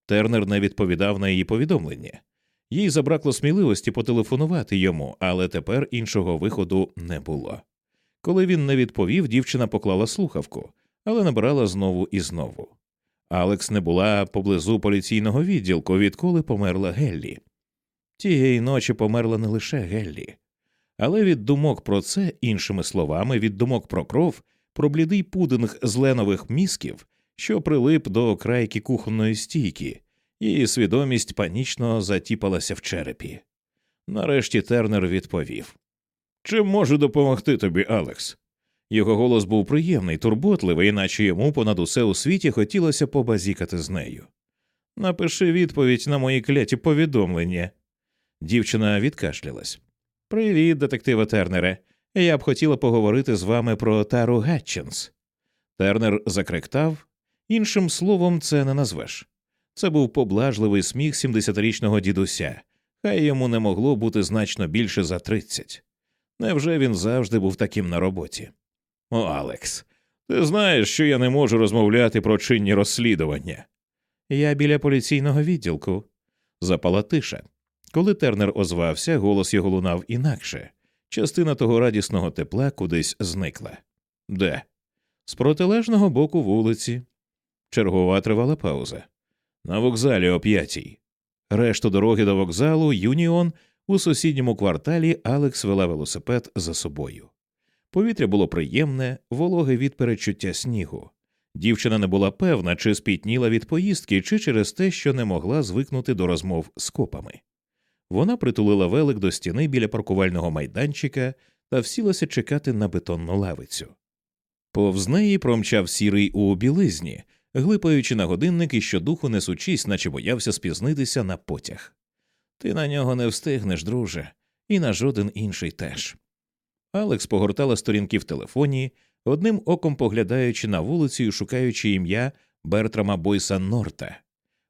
Тернер не відповідав на її повідомлення. Їй забракло сміливості потелефонувати йому, але тепер іншого виходу не було. Коли він не відповів, дівчина поклала слухавку, але набирала знову і знову. Алекс не була поблизу поліційного відділку, відколи померла Геллі. Тієї ночі померла не лише Геллі, але від думок про це, іншими словами, від думок про кров, про блідий пудинг з ленових мізків, що прилип до крайки кухонної стійки, її свідомість панічно затіпалася в черепі. Нарешті Тернер відповів Чим можу допомогти тобі, Алекс? Його голос був приємний, турботливий, наче йому понад усе у світі хотілося побазікати з нею. Напиши відповідь на мої кляті повідомлення. Дівчина відкашлялась. Привіт, детективе Тернере. Я б хотіла поговорити з вами про Тару Гатчинс. Тернер закректав, іншим словом, це не назвеш. Це був поблажливий сміх 70-річного дідуся, хай йому не могло бути значно більше за тридцять. Невже він завжди був таким на роботі? О, Алекс, ти знаєш, що я не можу розмовляти про чинні розслідування. Я біля поліційного відділку. Запала тиша. Коли Тернер озвався, голос його лунав інакше. Частина того радісного тепла кудись зникла. Де? З протилежного боку вулиці. Чергова тривала пауза. На вокзалі о п'ятій. Решту дороги до вокзалу Юніон у сусідньому кварталі Алекс вела велосипед за собою. Повітря було приємне, вологе від перечуття снігу. Дівчина не була певна, чи спітніла від поїздки, чи через те, що не могла звикнути до розмов з копами. Вона притулила велик до стіни біля паркувального майданчика та всілася чекати на бетонну лавицю. Повз неї промчав сірий у білизні, глипаючи на годинник і щодуху несучись, наче боявся спізнитися на потяг. Ти на нього не встигнеш, друже, і на жоден інший теж. Алекс погортала сторінки в телефоні, одним оком поглядаючи на вулицю і шукаючи ім'я Бертрама Бойса Норта.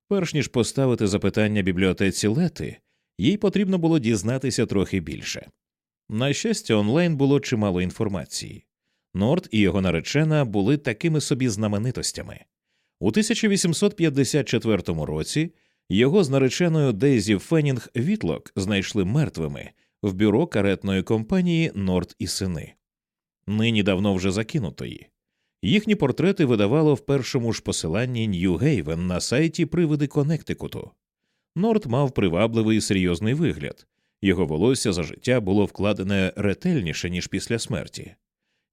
Перш ніж поставити запитання бібліотеці Лети, їй потрібно було дізнатися трохи більше. На щастя, онлайн було чимало інформації. Норт і його наречена були такими собі знаменитостями. У 1854 році його з нареченою Дейзі Феннінг Вітлок знайшли мертвими в бюро каретної компанії Норт і сини. Нині давно вже закинутої. Їхні портрети видавало в першому ж посиланні Нью-Гейвен на сайті Привиди Коннектикуту. Норт мав привабливий і серйозний вигляд, його волосся за життя було вкладене ретельніше, ніж після смерті.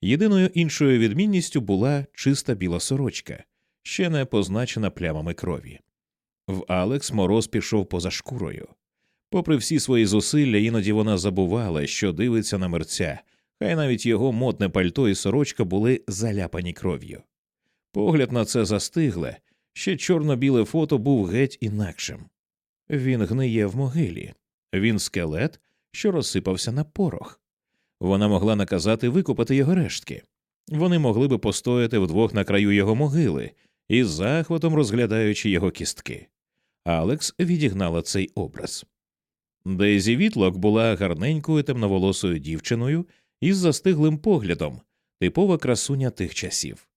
Єдиною іншою відмінністю була чиста біла сорочка, ще не позначена плямами крові. В Алекс мороз пішов поза шкурою. Попри всі свої зусилля, іноді вона забувала, що дивиться на мерця, хай навіть його модне пальто і сорочка були заляпані кров'ю. Погляд на це застигле, ще чорно-біле фото був геть інакшим. Він гниє в могилі, він скелет, що розсипався на порох. Вона могла наказати викопати його рештки. Вони могли би постояти вдвох на краю його могили, із захватом розглядаючи його кістки. Алекс відігнала цей образ. Дейзі Вітлок була гарненькою темноволосою дівчиною із застиглим поглядом, типова красуня тих часів.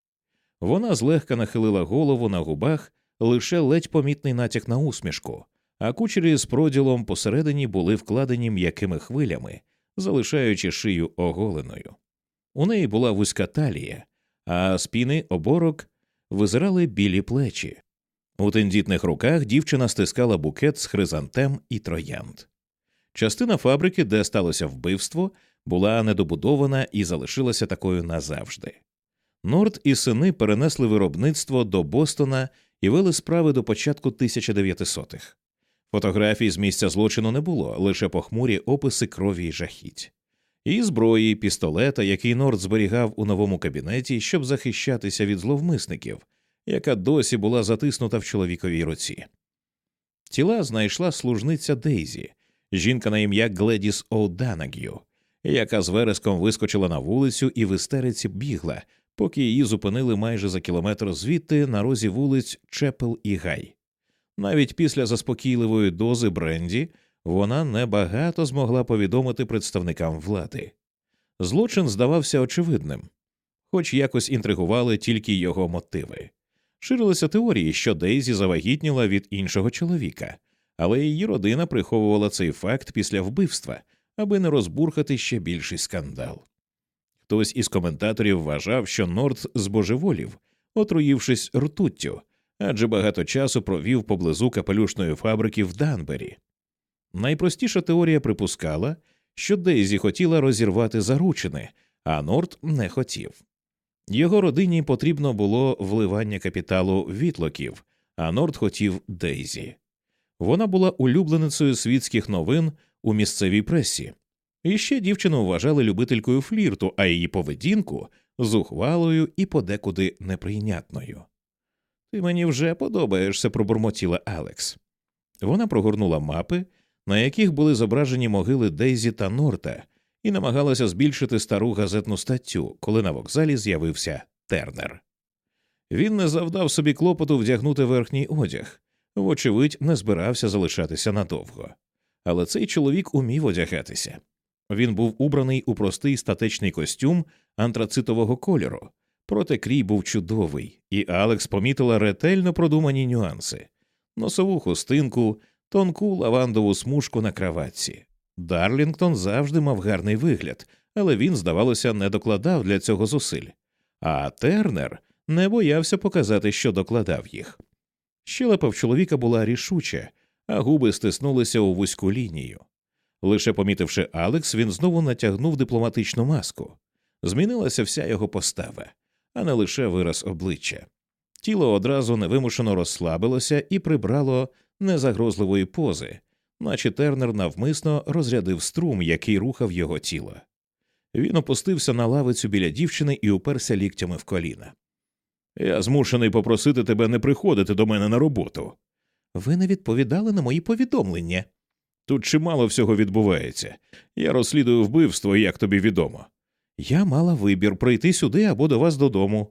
Вона злегка нахилила голову на губах, лише ледь помітний натяк на усмішку, а кучері з проділом посередині були вкладені м'якими хвилями, залишаючи шию оголеною. У неї була вузька талія, а спіни оборок визирали білі плечі. У тендітних руках дівчина стискала букет з хризантем і троянд. Частина фабрики, де сталося вбивство, була недобудована і залишилася такою назавжди. Норд і сини перенесли виробництво до Бостона і вели справи до початку 1900-х. Фотографій з місця злочину не було, лише похмурі описи крові й жахіть. і зброї, пістолета, який Норд зберігав у новому кабінеті, щоб захищатися від зловмисників, яка досі була затиснута в чоловіковій руці. Тіла знайшла служниця Дейзі, жінка на ім'я Гледіс О'Данаг'ю, яка з вереском вискочила на вулицю і в істериці бігла, поки її зупинили майже за кілометр звідти на розі вулиць Чепел і Гай. Навіть після заспокійливої дози Бренді вона небагато змогла повідомити представникам влади. Злочин здавався очевидним, хоч якось інтригували тільки його мотиви. Ширилися теорії, що Дейзі завагітніла від іншого чоловіка, але її родина приховувала цей факт після вбивства, аби не розбурхати ще більший скандал. Хтось із коментаторів вважав, що Норд збожеволів, отруївшись ртуттю, адже багато часу провів поблизу капелюшної фабрики в Данбері. Найпростіша теорія припускала, що Дейзі хотіла розірвати заручини, а Норд не хотів. Його родині потрібно було вливання капіталу вітлоків, а Норд хотів Дейзі. Вона була улюбленицею світських новин у місцевій пресі. І ще дівчину вважали любителькою флірту, а її поведінку зухвалою і подекуди неприйнятною. Ти мені вже подобаєшся, пробурмотіла Алекс. Вона прогорнула мапи, на яких були зображені могили Дейзі та Норта, і намагалася збільшити стару газетну статтю, коли на вокзалі з'явився Тернер. Він не завдав собі клопоту вдягнути верхній одяг, вочевидь, не збирався залишатися надовго. Але цей чоловік умів одягатися. Він був убраний у простий статечний костюм антрацитового кольору, проте крій був чудовий, і Алекс помітила ретельно продумані нюанси носову хустинку, тонку лавандову смужку на краватці. Дарлінгтон завжди мав гарний вигляд, але він, здавалося, не докладав для цього зусиль. А Тернер не боявся показати, що докладав їх. Щелепа в чоловіка була рішуча, а губи стиснулися у вузьку лінію. Лише помітивши Алекс, він знову натягнув дипломатичну маску. Змінилася вся його постава, а не лише вираз обличчя. Тіло одразу невимушено розслабилося і прибрало незагрозливої пози, наче тернер навмисно розрядив струм, який рухав його тіло. Він опустився на лавицю біля дівчини і уперся ліктями в коліна. Я змушений попросити тебе не приходити до мене на роботу. Ви не відповідали на мої повідомлення. Тут чимало всього відбувається. Я розслідую вбивство, як тобі відомо. Я мала вибір прийти сюди або до вас додому.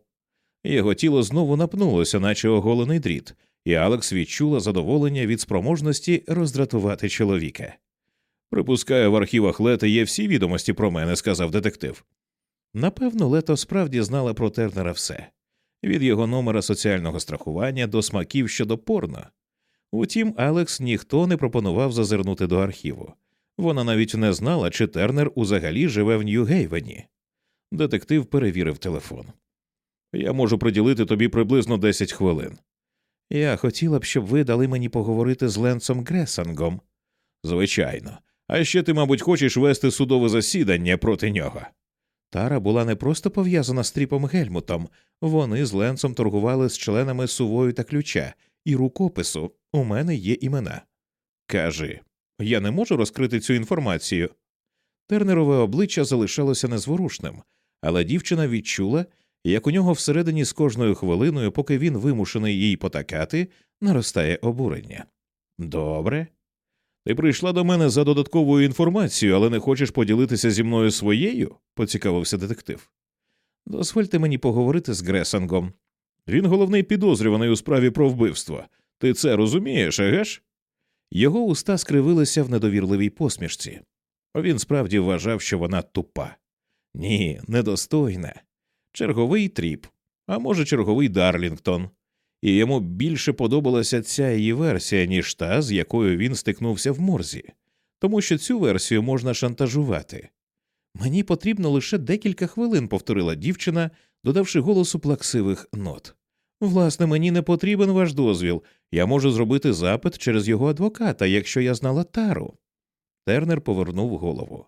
Його тіло знову напнулося, наче оголений дріт, і Алекс відчула задоволення від спроможності роздратувати чоловіка. Припускаю, в архівах Лета є всі відомості про мене, сказав детектив. Напевно, Лето справді знала про Тернера все від його номера соціального страхування до смаків щодо порно. Утім, Алекс ніхто не пропонував зазирнути до архіву. Вона навіть не знала, чи Тернер узагалі живе в Нью-Гейвені. Детектив перевірив телефон. Я можу приділити тобі приблизно 10 хвилин. Я хотіла б, щоб ви дали мені поговорити з Ленсом Гресангом. Звичайно. А ще ти, мабуть, хочеш вести судове засідання проти нього. Тара була не просто пов'язана з тріпом Гельмутом, вони з Ленсом торгували з членами сувою та ключа і рукопису. У мене є імена. Кажи, я не можу розкрити цю інформацію. Тернерове обличчя залишалося незворушним, але дівчина відчула, як у нього всередині з кожною хвилиною, поки він вимушений їй потакати, наростає обурення. Добре. Ти прийшла до мене за додатковою інформацією, але не хочеш поділитися зі мною своєю? поцікавився детектив. Дозвольте мені поговорити з Гресангом. Він головний підозрюваний у справі про вбивство. Ти це розумієш, егеш? Його уста скривилися в недовірливій посмішці. Він справді вважав, що вона тупа. Ні, недостойна. Черговий Тріп, а може, черговий Дарлінгтон. І йому більше подобалася ця її версія, ніж та, з якою він стикнувся в морзі, тому що цю версію можна шантажувати. Мені потрібно лише декілька хвилин, повторила дівчина, додавши голосу плаксивих нот. Власне, мені не потрібен ваш дозвіл. Я можу зробити запит через його адвоката, якщо я знала Тару. Тернер повернув голову.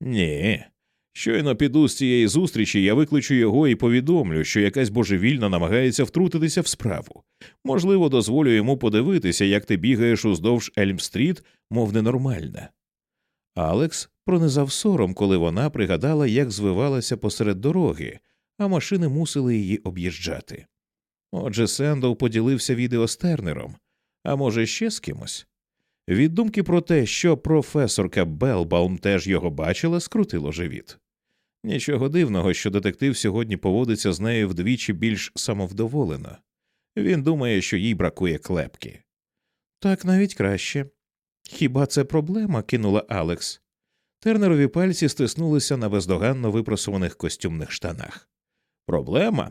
Ні. Щойно піду з цієї зустрічі, я викличу його і повідомлю, що якась божевільна намагається втрутитися в справу. Можливо, дозволю йому подивитися, як ти бігаєш уздовж Ельм-стріт, мов ненормальна. Алекс пронизав сором, коли вона пригадала, як звивалася посеред дороги, а машини мусили її об'їжджати. Отже, Сендоу поділився відео з Тернером, а може, ще з кимось. Від думки про те, що професорка Белбаум теж його бачила, скрутило живіт. Нічого дивного, що детектив сьогодні поводиться з нею вдвічі більш самовдоволено. Він думає, що їй бракує клепки. Так навіть краще. Хіба це проблема? кинула Алекс. Тернерові пальці стиснулися на бездоганно випросуваних костюмних штанах. Проблема?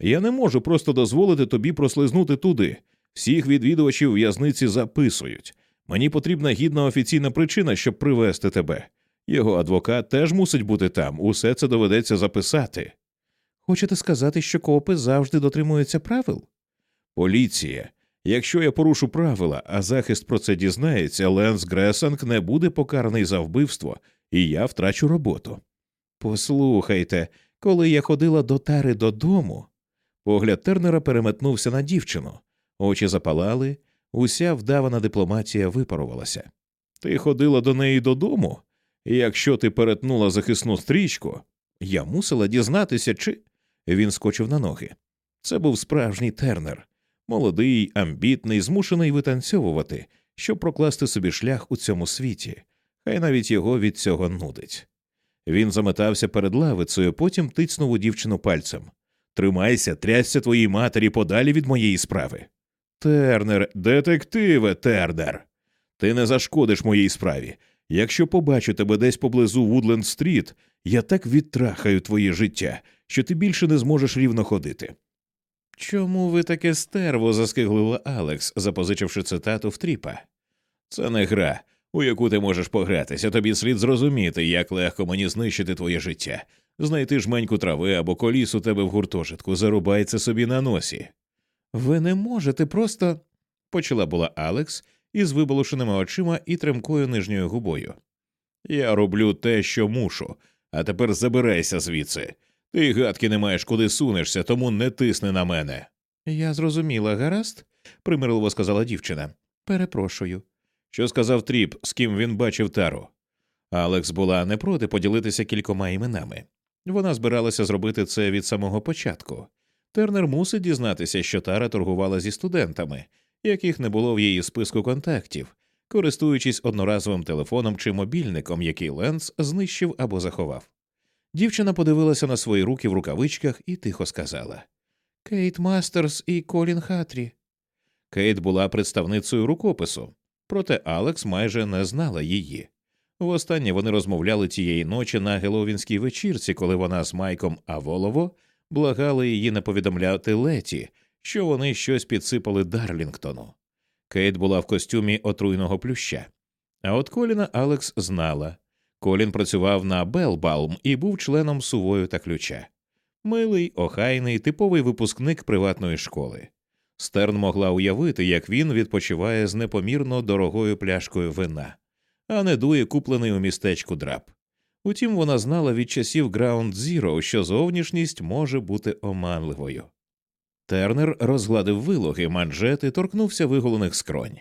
Я не можу просто дозволити тобі прослизнути туди. Всіх відвідувачів в'язниці записують. Мені потрібна гідна офіційна причина, щоб привезти тебе. Його адвокат теж мусить бути там, усе це доведеться записати. Хочете сказати, що копи завжди дотримуються правил? Поліція. Якщо я порушу правила, а захист про це дізнається, Ленс Гресанг не буде покараний за вбивство, і я втрачу роботу. Послухайте, коли я ходила до тари додому. Погляд Тернера переметнувся на дівчину, очі запалали, уся вдавана дипломатія випарувалася. Ти ходила до неї додому, якщо ти перетнула захисну стрічку, я мусила дізнатися, чи. Він скочив на ноги. Це був справжній тернер, молодий, амбітний, змушений витанцьовувати, щоб прокласти собі шлях у цьому світі, хай навіть його від цього нудить. Він заметався перед лавицею, потім тицнув у дівчину пальцем. Тримайся, трясця твоїй матері подалі від моєї справи. Тернер, детективе, Тернер. Ти не зашкодиш моїй справі. Якщо побачу тебе десь поблизу Вудленд Стріт, я так відтрахаю твоє життя, що ти більше не зможеш рівно ходити. Чому ви таке стерво? заскиглила Алекс, запозичивши цитату в Тріпа. Це не гра, у яку ти можеш погратися, тобі слід зрозуміти, як легко мені знищити твоє життя, знайти жменьку трави або коліс у тебе в гуртожитку, зарубай це собі на носі. Ви не можете просто. почала була Алекс із виболошеними очима і тремкою нижньою губою. Я роблю те, що мушу, а тепер забирайся звідси. Ти гадки не маєш куди сунешся, тому не тисни на мене. Я зрозуміла, гаразд, примирливо сказала дівчина. Перепрошую. Що сказав Тріп, з ким він бачив тару? Алекс була не проти поділитися кількома іменами. Вона збиралася зробити це від самого початку. Тернер мусить дізнатися, що Тара торгувала зі студентами, яких не було в її списку контактів, користуючись одноразовим телефоном чи мобільником, який Ленс знищив або заховав. Дівчина подивилася на свої руки в рукавичках і тихо сказала Кейт Мастерс і Колін Хатрі. Кейт була представницею рукопису, проте Алекс майже не знала її. Востаннє вони розмовляли тієї ночі на геловінській вечірці, коли вона з Майком Аволово благали її не повідомляти Леті, що вони щось підсипали Дарлінгтону. Кейт була в костюмі отруйного плюща. А от Коліна Алекс знала. Колін працював на Белбаум і був членом сувою та ключа. Милий, охайний, типовий випускник приватної школи. Стерн могла уявити, як він відпочиває з непомірно дорогою пляшкою вина, а не дує куплений у містечку драп. Утім, вона знала від часів Ground Zero, що зовнішність може бути оманливою. Тернер розгладив вилоги, манжети, торкнувся виголених скронь.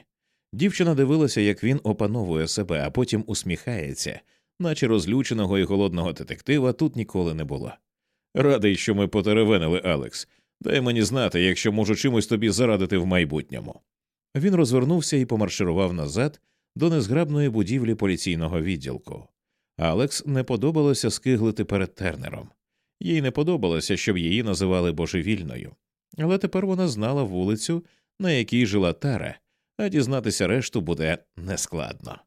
Дівчина дивилася, як він опановує себе, а потім усміхається, наче розлюченого і голодного детектива тут ніколи не було. Радий, що ми потеревенили, Алекс. Дай мені знати, якщо можу чимось тобі зарадити в майбутньому. Він розвернувся і помарширував назад до незграбної будівлі поліційного відділку. Алекс не подобалося скиглити перед тернером. Їй не подобалося, щоб її називали божевільною. Але тепер вона знала вулицю, на якій жила Тара, а дізнатися решту буде нескладно.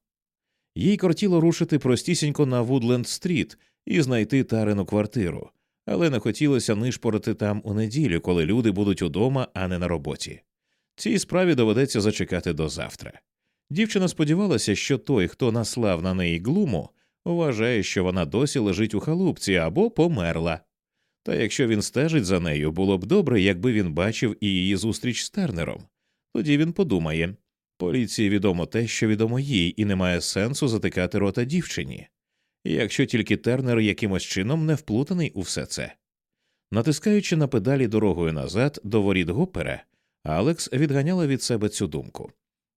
Їй кортіло рушити простісінько на Вудленд стріт і знайти тарину квартиру, але не хотілося нишпорити там у неділю, коли люди будуть удома, а не на роботі. Цій справі доведеться зачекати до завтра. Дівчина сподівалася, що той, хто наслав на неї глуму, вважає, що вона досі лежить у халупці або померла. Та якщо він стежить за нею, було б добре, якби він бачив і її зустріч з Тернером. Тоді він подумає поліції відомо те, що відомо їй, і немає сенсу затикати рота дівчині, якщо тільки Тернер якимось чином не вплутаний у все це. Натискаючи на педалі дорогою назад до воріт Гопера, Алекс відганяла від себе цю думку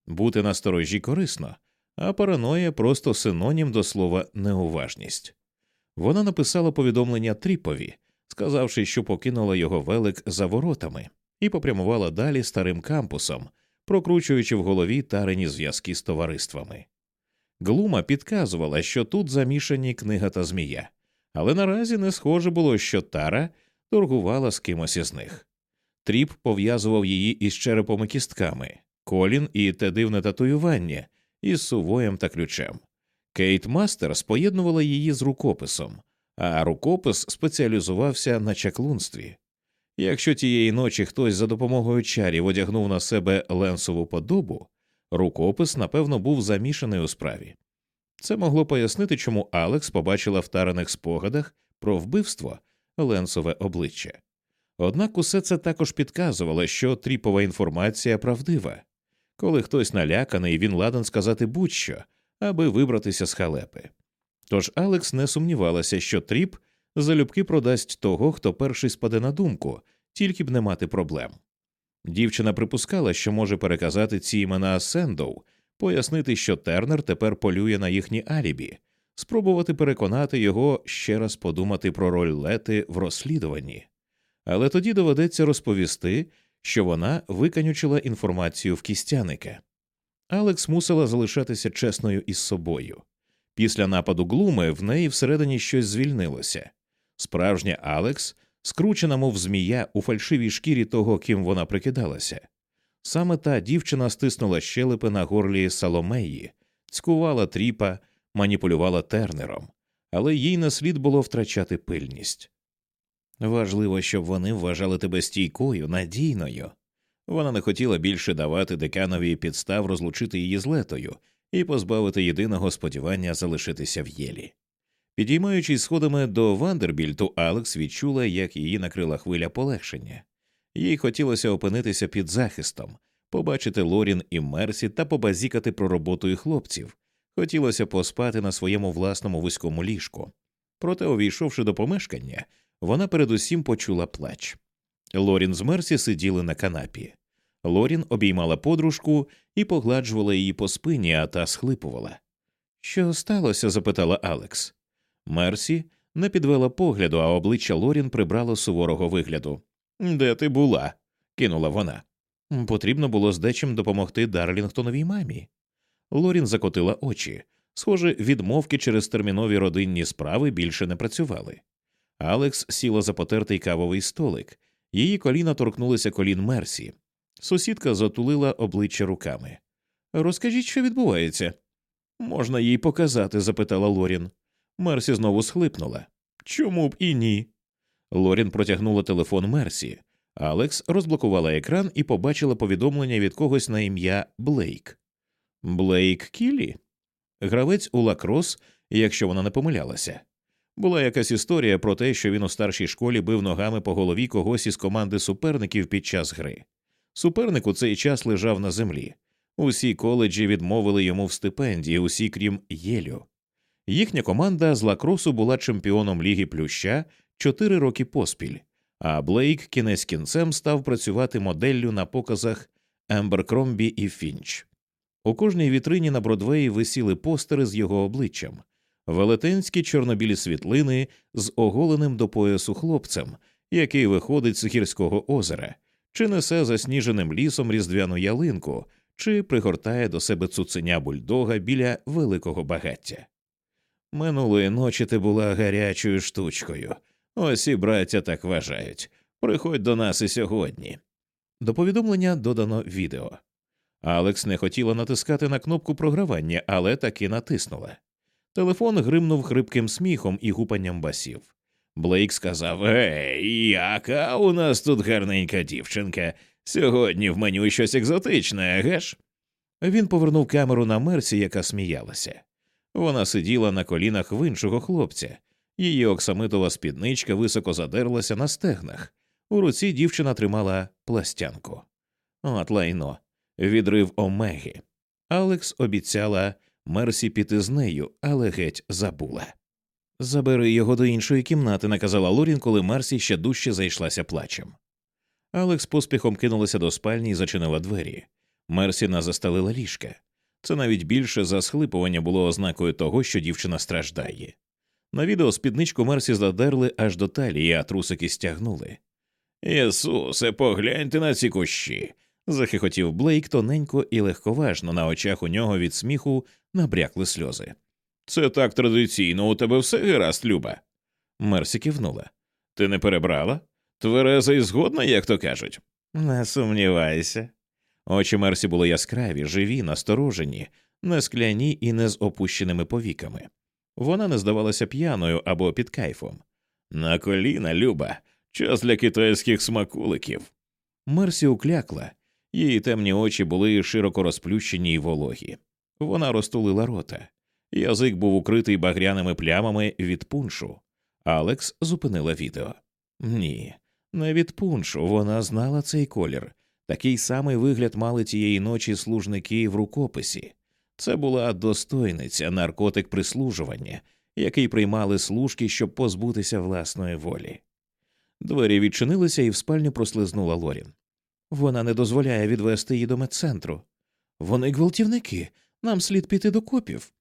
бути насторожі корисно, а параноя просто синонім до слова неуважність. Вона написала повідомлення Тріпові, сказавши, що покинула його велик за воротами, і попрямувала далі старим кампусом, прокручуючи в голові тарені зв'язки з товариствами. Глума підказувала, що тут замішані книга та змія, але наразі не схоже було, що Тара торгувала з кимось із них. Тріп пов'язував її із черепом і кістками, колін і те дивне татуювання із сувоєм та ключем. Кейт Мастерс поєднувала її з рукописом, а рукопис спеціалізувався на чаклунстві. Якщо тієї ночі хтось за допомогою чарів одягнув на себе ленсову подобу, рукопис, напевно, був замішаний у справі. Це могло пояснити, чому Алекс побачила в тараних спогадах про вбивство ленсове обличчя. Однак усе це також підказувало, що тріпова інформація правдива. Коли хтось наляканий, він ладен сказати будь-що, аби вибратися з халепи. Тож Алекс не сумнівалася, що Тріп залюбки продасть того, хто перший спаде на думку, тільки б не мати проблем. Дівчина припускала, що може переказати ці імена Сендоу, пояснити, що Тернер тепер полює на їхні алібі, спробувати переконати його ще раз подумати про роль Лети в розслідуванні. Але тоді доведеться розповісти, що вона виканючила інформацію в кістяника. Алекс мусила залишатися чесною із собою. Після нападу глуми в неї всередині щось звільнилося. Справжня Алекс, скручена, мов змія у фальшивій шкірі того, ким вона прикидалася. Саме та дівчина стиснула щелепи на горлі Саломеї, цькувала тріпа, маніпулювала тернером, але їй не слід було втрачати пильність. Важливо, щоб вони вважали тебе стійкою, надійною. Вона не хотіла більше давати деканові підстав розлучити її з летою і позбавити єдиного сподівання залишитися в єлі. Підіймаючись сходами до Вандербільту, Алекс відчула, як її накрила хвиля полегшення. Їй хотілося опинитися під захистом, побачити Лорін і Мерсі та побазікати про роботу і хлопців. Хотілося поспати на своєму власному вузькому ліжку. Проте, увійшовши до помешкання, вона передусім почула плач. Лорін з Мерсі сиділи на канапі. Лорін обіймала подружку і погладжувала її по спині, а та схлипувала. Що сталося? запитала Алекс. Мерсі не підвела погляду, а обличчя Лорін прибрало суворого вигляду. Де ти була? кинула вона. Потрібно було з дечим допомогти Дарлінгтоновій мамі. Лорін закотила очі. Схоже, відмовки через термінові родинні справи більше не працювали. Алекс сіла за потертий кавовий столик, її коліна торкнулися колін Мерсі. Сусідка затулила обличчя руками. Розкажіть, що відбувається. Можна їй показати? запитала Лорін. Мерсі знову схлипнула. Чому б і ні? Лорін протягнула телефон Мерсі. Алекс розблокувала екран і побачила повідомлення від когось на ім'я Блейк. Блейк Кілі? Гравець у лакрос, якщо вона не помилялася. Була якась історія про те, що він у старшій школі бив ногами по голові когось із команди суперників під час гри. Суперник у цей час лежав на землі. Усі коледжі відмовили йому в стипендії, усі крім Єлю. Їхня команда з лакросу була чемпіоном Ліги Плюща чотири роки поспіль, а Блейк кінець кінцем став працювати моделлю на показах Емберкромбі і Фінч. У кожній вітрині на Бродвеї висіли постери з його обличчям, велетенські чорнобілі світлини з оголеним до поясу хлопцем, який виходить з гірського озера, чи несе засніженим лісом різдвяну ялинку, чи пригортає до себе цуценя бульдога біля великого багаття. Минулої ночі ти була гарячою штучкою. Ось і браття так вважають. Приходь до нас і сьогодні. До повідомлення додано відео. Алекс не хотіла натискати на кнопку програвання, але таки натиснула. Телефон гримнув хрипким сміхом і гупанням басів. Блейк сказав: Ей, яка у нас тут гарненька дівчинка. Сьогодні в меню щось екзотичне, геш? Він повернув камеру на мерсі, яка сміялася. Вона сиділа на колінах в іншого хлопця, її оксамитова спідничка високо задерлася на стегнах. У руці дівчина тримала пластянку. От лайно, відрив омеги. Алекс обіцяла Мерсі піти з нею, але геть забула. Забери його до іншої кімнати, наказала Лорін, коли Мерсі ще дужче зайшлася плачем. Алекс поспіхом кинулася до спальні і зачинила двері. Мерсі застелила ліжка. Це навіть більше за схлипування було ознакою того, що дівчина страждає. На відео спідничку Мерсі задерли аж до талії, а трусики стягнули. Ісусе, погляньте на ці кущі. захихотів Блейк тоненько і легковажно на очах у нього від сміху набрякли сльози. Це так традиційно, у тебе все гаразд, Люба. Мерсі кивнула. Ти не перебрала? Твереза і згодна, як то кажуть. Не сумнівайся. Очі Мерсі були яскраві, живі, насторожені, не скляні і не з опущеними повіками. Вона не здавалася п'яною або під кайфом. На коліна, Люба, час для китайських смакуликів. Мерсі уклякла, її темні очі були широко розплющені й вологі. Вона розтулила рота. Язик був укритий багряними плямами від пуншу. Алекс зупинила відео. Ні, не від пуншу. Вона знала цей колір. Такий самий вигляд мали тієї ночі служники в рукописі. Це була достойниця, наркотик прислужування, який приймали служки, щоб позбутися власної волі. Двері відчинилися і в спальню прослизнула Лорін. Вона не дозволяє відвести її до медцентру. Вони гвалтівники, нам слід піти до копів.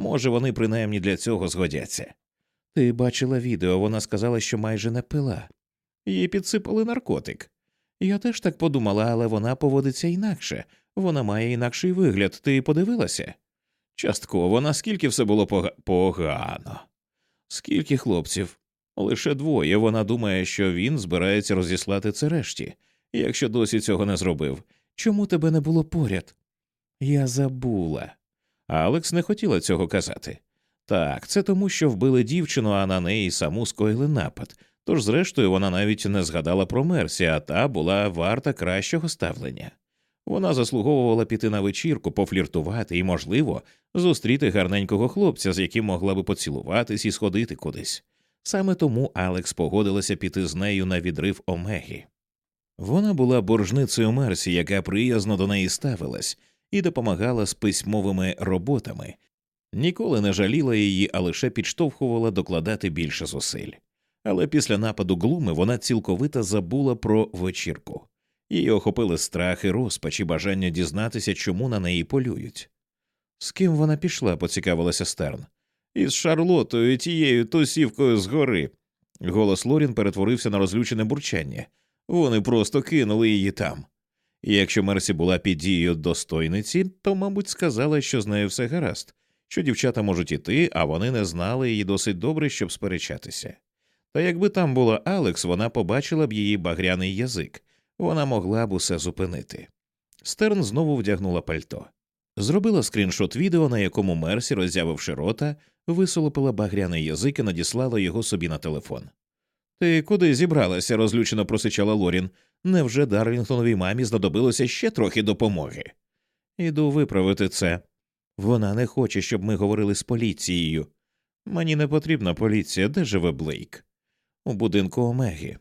Може, вони принаймні для цього згодяться. Ти бачила відео, вона сказала, що майже не пила. Їй підсипали наркотик. Я теж так подумала, але вона поводиться інакше, вона має інакший вигляд. Ти подивилася? Частково, наскільки все було пога... погано. Скільки хлопців? Лише двоє. Вона думає, що він збирається розіслати це решті. Якщо досі цього не зробив, чому тебе не було поряд? Я забула. Алекс не хотіла цього казати. Так, це тому, що вбили дівчину, а на неї саму скоїли напад. Тож, зрештою, вона навіть не згадала про Мерсі, а та була варта кращого ставлення. Вона заслуговувала піти на вечірку, пофліртувати і, можливо, зустріти гарненького хлопця, з яким могла би поцілуватись і сходити кудись. Саме тому Алекс погодилася піти з нею на відрив Омеги. Вона була боржницею Мерсі, яка приязно до неї ставилась і допомагала з письмовими роботами, ніколи не жаліла її, а лише підштовхувала докладати більше зусиль. Але після нападу глуми вона цілковито забула про вечірку. Її охопили страх і розпач і бажання дізнатися, чому на неї полюють. З ким вона пішла, поцікавилася Стерн. Із Шарлотою, тією тусівкою згори. Голос Лорін перетворився на розлючене бурчання. Вони просто кинули її там. І якщо Мерсі була під дією достойниці, то, мабуть, сказала, що з нею все гаразд, що дівчата можуть іти, а вони не знали її досить добре, щоб сперечатися. Та якби там була Алекс, вона побачила б її багряний язик, вона могла б усе зупинити. Стерн знову вдягнула пальто. Зробила скріншот відео, на якому Мерсі, роззявивши рота, висолопила багряний язик і надіслала його собі на телефон. Ти куди зібралася? розлючено просичала Лорін. Невже Дарлінгтоновій мамі знадобилося ще трохи допомоги? Іду виправити це. Вона не хоче, щоб ми говорили з поліцією. Мені не потрібна поліція, де живе Блейк? У будинку Омеги.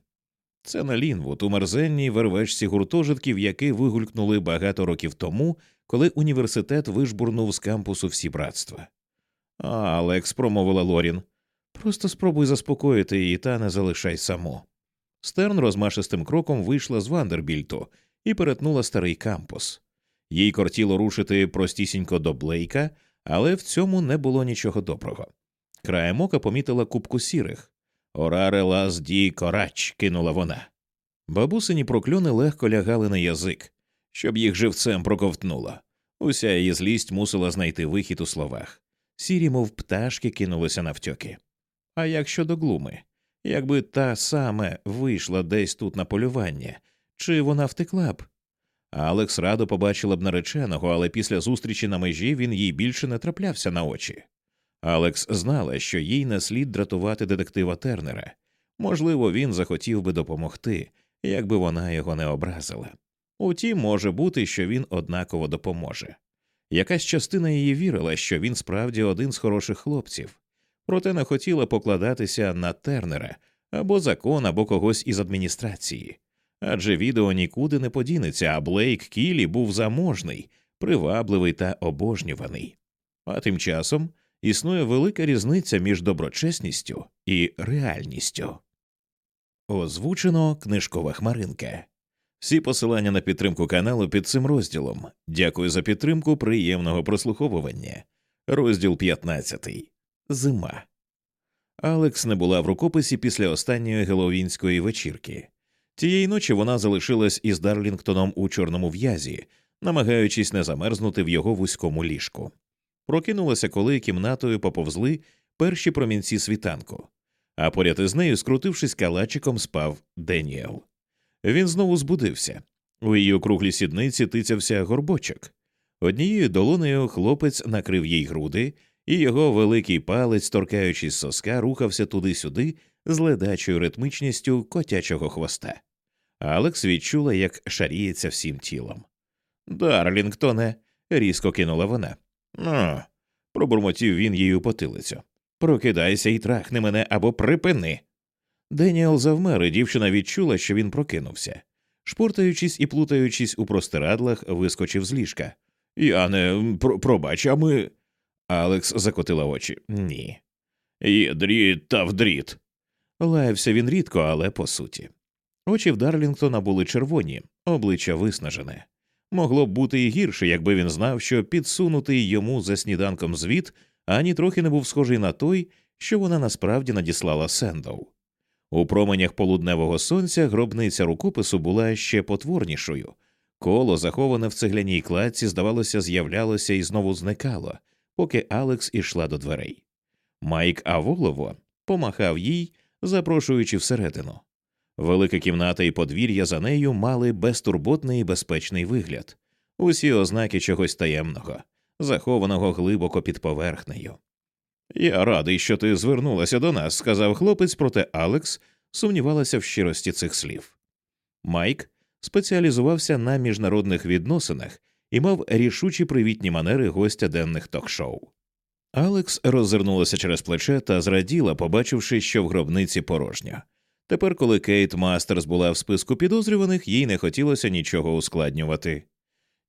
Це на Лінвуд, у мерзенній вервечці гуртожитків, які вигулькнули багато років тому, коли університет вижбурнув з кампусу всі братства. А, Алекс, промовила Лорін, просто спробуй заспокоїти її та не залишай саму. Стерн розмашистим кроком вийшла з Вандербільту і перетнула старий кампус. Їй кортіло рушити простісінько до Блейка, але в цьому не було нічого доброго. Краєм ока помітила кубку сірих. Ораре лас ді корач, кинула вона. Бабусині прокльони легко лягали на язик, щоб їх живцем проковтнуло. Уся її злість мусила знайти вихід у словах. Сірі, мов пташки, кинулися навтьоки. А як щодо глуми? Якби та саме вийшла десь тут на полювання, чи вона втекла б? Алекс радо побачила б нареченого, але після зустрічі на межі він їй більше не траплявся на очі. Алекс знала, що їй не слід дратувати детектива Тернера. Можливо, він захотів би допомогти, якби вона його не образила. Утім, може бути, що він однаково допоможе. Якась частина її вірила, що він справді один з хороших хлопців, проте не хотіла покладатися на Тернера або закон, або когось із адміністрації. Адже відео нікуди не подінеться, а Блейк Кілі був заможний, привабливий та обожнюваний. А тим часом існує велика різниця між доброчесністю і реальністю. Озвучено книжкова хмаринка. Всі посилання на підтримку каналу під цим розділом. Дякую за підтримку приємного прослуховування. Розділ 15. Зима. Алекс не була в рукописі після останньої геловінської вечірки. Тієї ночі вона залишилась із Дарлінгтоном у чорному в'язі, намагаючись не замерзнути в його вузькому ліжку. Прокинулася, коли кімнатою поповзли перші промінці світанку, а поряд із нею, скрутившись калачиком, спав Деніел. Він знову збудився. У її округлій сідниці тицявся горбочок. Однією долонею хлопець накрив їй груди, і його великий палець, торкаючись соска, рухався туди-сюди з ледачою ритмичністю котячого хвоста. Алекс відчула, як шаріється всім тілом. Дарлінгтоне, різко кинула вона. «Ну», – пробурмотів він їй у потилицю. Прокидайся і трахни мене або припини. Деніел завмер, і дівчина відчула, що він прокинувся. Шпортаючись і плутаючись у простирадлах, вискочив з ліжка. Я не про пробач, а ми. Алекс закотила очі. Ні. Є та вдріт. Лаявся він рідко, але по суті. Очі в Дарлінгтона були червоні, обличчя виснажене. Могло б бути і гірше, якби він знав, що підсунутий йому за сніданком звіт ані трохи не був схожий на той, що вона насправді надіслала Сендоу. У променях полудневого сонця гробниця рукопису була ще потворнішою. Коло, заховане в цегляній кладці, здавалося, з'являлося і знову зникало, поки Алекс ішла до дверей. Майк Аволово помахав їй, запрошуючи всередину. Велика кімната і подвір'я за нею мали безтурботний і безпечний вигляд, усі ознаки чогось таємного, захованого глибоко під поверхнею. Я радий, що ти звернулася до нас, сказав хлопець, проте Алекс сумнівалася в щирості цих слів. Майк спеціалізувався на міжнародних відносинах і мав рішучі привітні манери гостя денних ток-шоу. Алекс роззирнулася через плече та зраділа, побачивши, що в гробниці порожньо. Тепер, коли Кейт Мастерс була в списку підозрюваних, їй не хотілося нічого ускладнювати.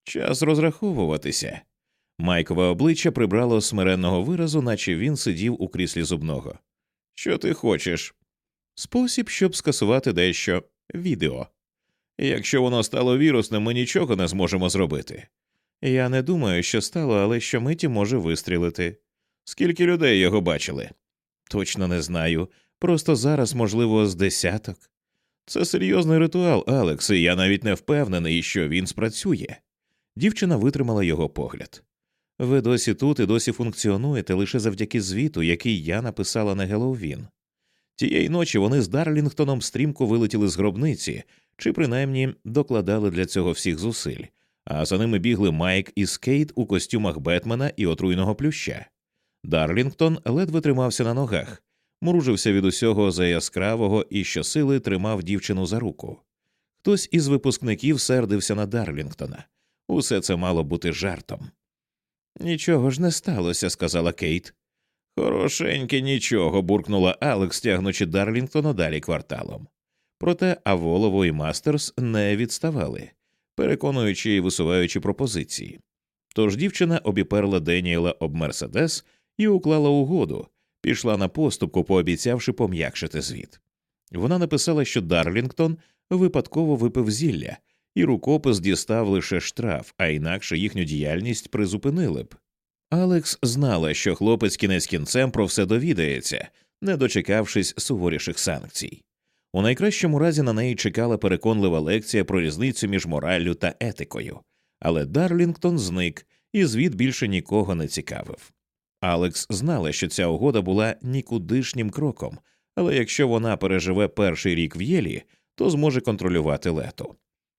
Час розраховуватися. Майкове обличчя прибрало смиренного виразу, наче він сидів у кріслі зубного. Що ти хочеш? Спосіб, щоб скасувати дещо відео. Якщо воно стало вірусним, ми нічого не зможемо зробити. Я не думаю, що стало, але що миті може вистрілити. Скільки людей його бачили? Точно не знаю. Просто зараз, можливо, з десяток. Це серйозний ритуал, Алекс, і я навіть не впевнений, що він спрацює. Дівчина витримала його погляд. Ви досі тут і досі функціонуєте лише завдяки звіту, який я написала на Геловін. Тієї ночі вони з Дарлінгтоном стрімко вилетіли з гробниці, чи принаймні докладали для цього всіх зусиль, а за ними бігли Майк із Кейт у костюмах Бетмена і отруйного плюща. Дарлінгтон ледве тримався на ногах, мружився від усього заяскравого і щосили тримав дівчину за руку. Хтось із випускників сердився на Дарлінгтона. Усе це мало бути жартом. Нічого ж не сталося, сказала Кейт. Хорошеньке нічого, буркнула Алекс, тягнучи Дарлінгтона далі кварталом. Проте Аволово і Мастерс не відставали, переконуючи і висуваючи пропозиції. Тож дівчина обіперла Деніела об Мерседес і уклала угоду, пішла на поступку, пообіцявши пом'якшити звіт. Вона написала, що Дарлінгтон випадково випив зілля, і рукопис дістав лише штраф, а інакше їхню діяльність призупинили б. Алекс знала, що хлопець кінець кінцем про все довідається, не дочекавшись суворіших санкцій. У найкращому разі на неї чекала переконлива лекція про різницю між мораллю та етикою, але Дарлінгтон зник, і звіт більше нікого не цікавив. Алекс знала, що ця угода була нікудишнім кроком, але якщо вона переживе перший рік в Єлі, то зможе контролювати лету.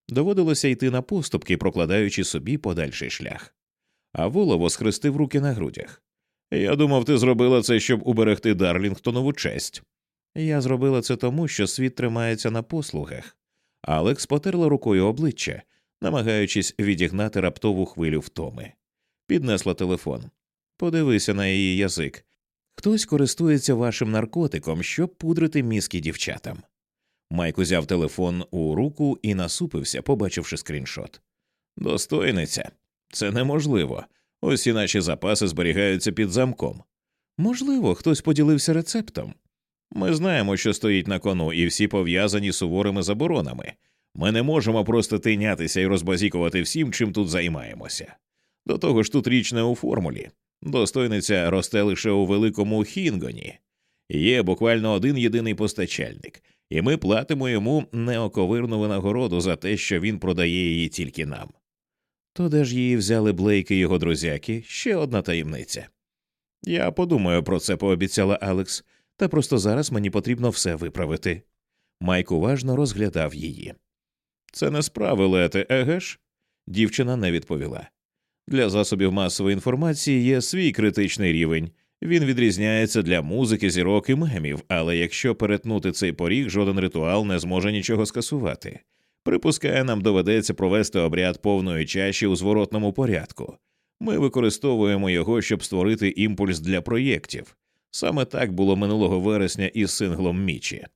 Доводилося йти на поступки, прокладаючи собі подальший шлях. А волово схрестив руки на грудях. Я думав, ти зробила це, щоб уберегти Дарлінгтонову честь. Я зробила це тому, що світ тримається на послугах. Алекс потерла рукою обличчя, намагаючись відігнати раптову хвилю втоми. Піднесла телефон. Подивися на її язик. Хтось користується вашим наркотиком, щоб пудрити мізки дівчатам. Майк узяв телефон у руку і насупився, побачивши скріншот. Достойниця, це неможливо. Усі наші запаси зберігаються під замком. Можливо, хтось поділився рецептом. Ми знаємо, що стоїть на кону, і всі пов'язані суворими заборонами. Ми не можемо просто тинятися і розбазікувати всім, чим тут займаємося. До того ж, тут річ не у формулі. Достойниця росте лише у великому хінгоні. Є буквально один єдиний постачальник, і ми платимо йому неоковирну винагороду за те, що він продає її тільки нам. То де ж її взяли Блейк і його друзяки, ще одна таємниця. Я подумаю про це, пообіцяла Алекс, та просто зараз мені потрібно все виправити. Майк уважно розглядав її. Це не справи лети, еге ж? Дівчина не відповіла. Для засобів масової інформації є свій критичний рівень. Він відрізняється для музики, зірок і мемів, але якщо перетнути цей поріг, жоден ритуал не зможе нічого скасувати. Припускає, нам доведеться провести обряд повної чаші у зворотному порядку. Ми використовуємо його, щоб створити імпульс для проєктів. Саме так було минулого вересня із синглом Мічі.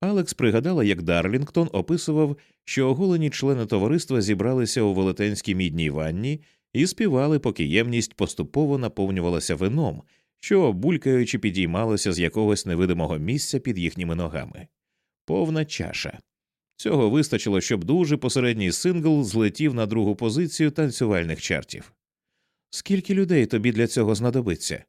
Алекс пригадала, як Дарлінгтон описував, що оголені члени товариства зібралися у велетенській мідній ванні і співали, поки ємність поступово наповнювалася вином, що, булькаючи, підіймалося з якогось невидимого місця під їхніми ногами. Повна чаша. Цього вистачило, щоб дуже посередній сингл злетів на другу позицію танцювальних чартів. Скільки людей тобі для цього знадобиться?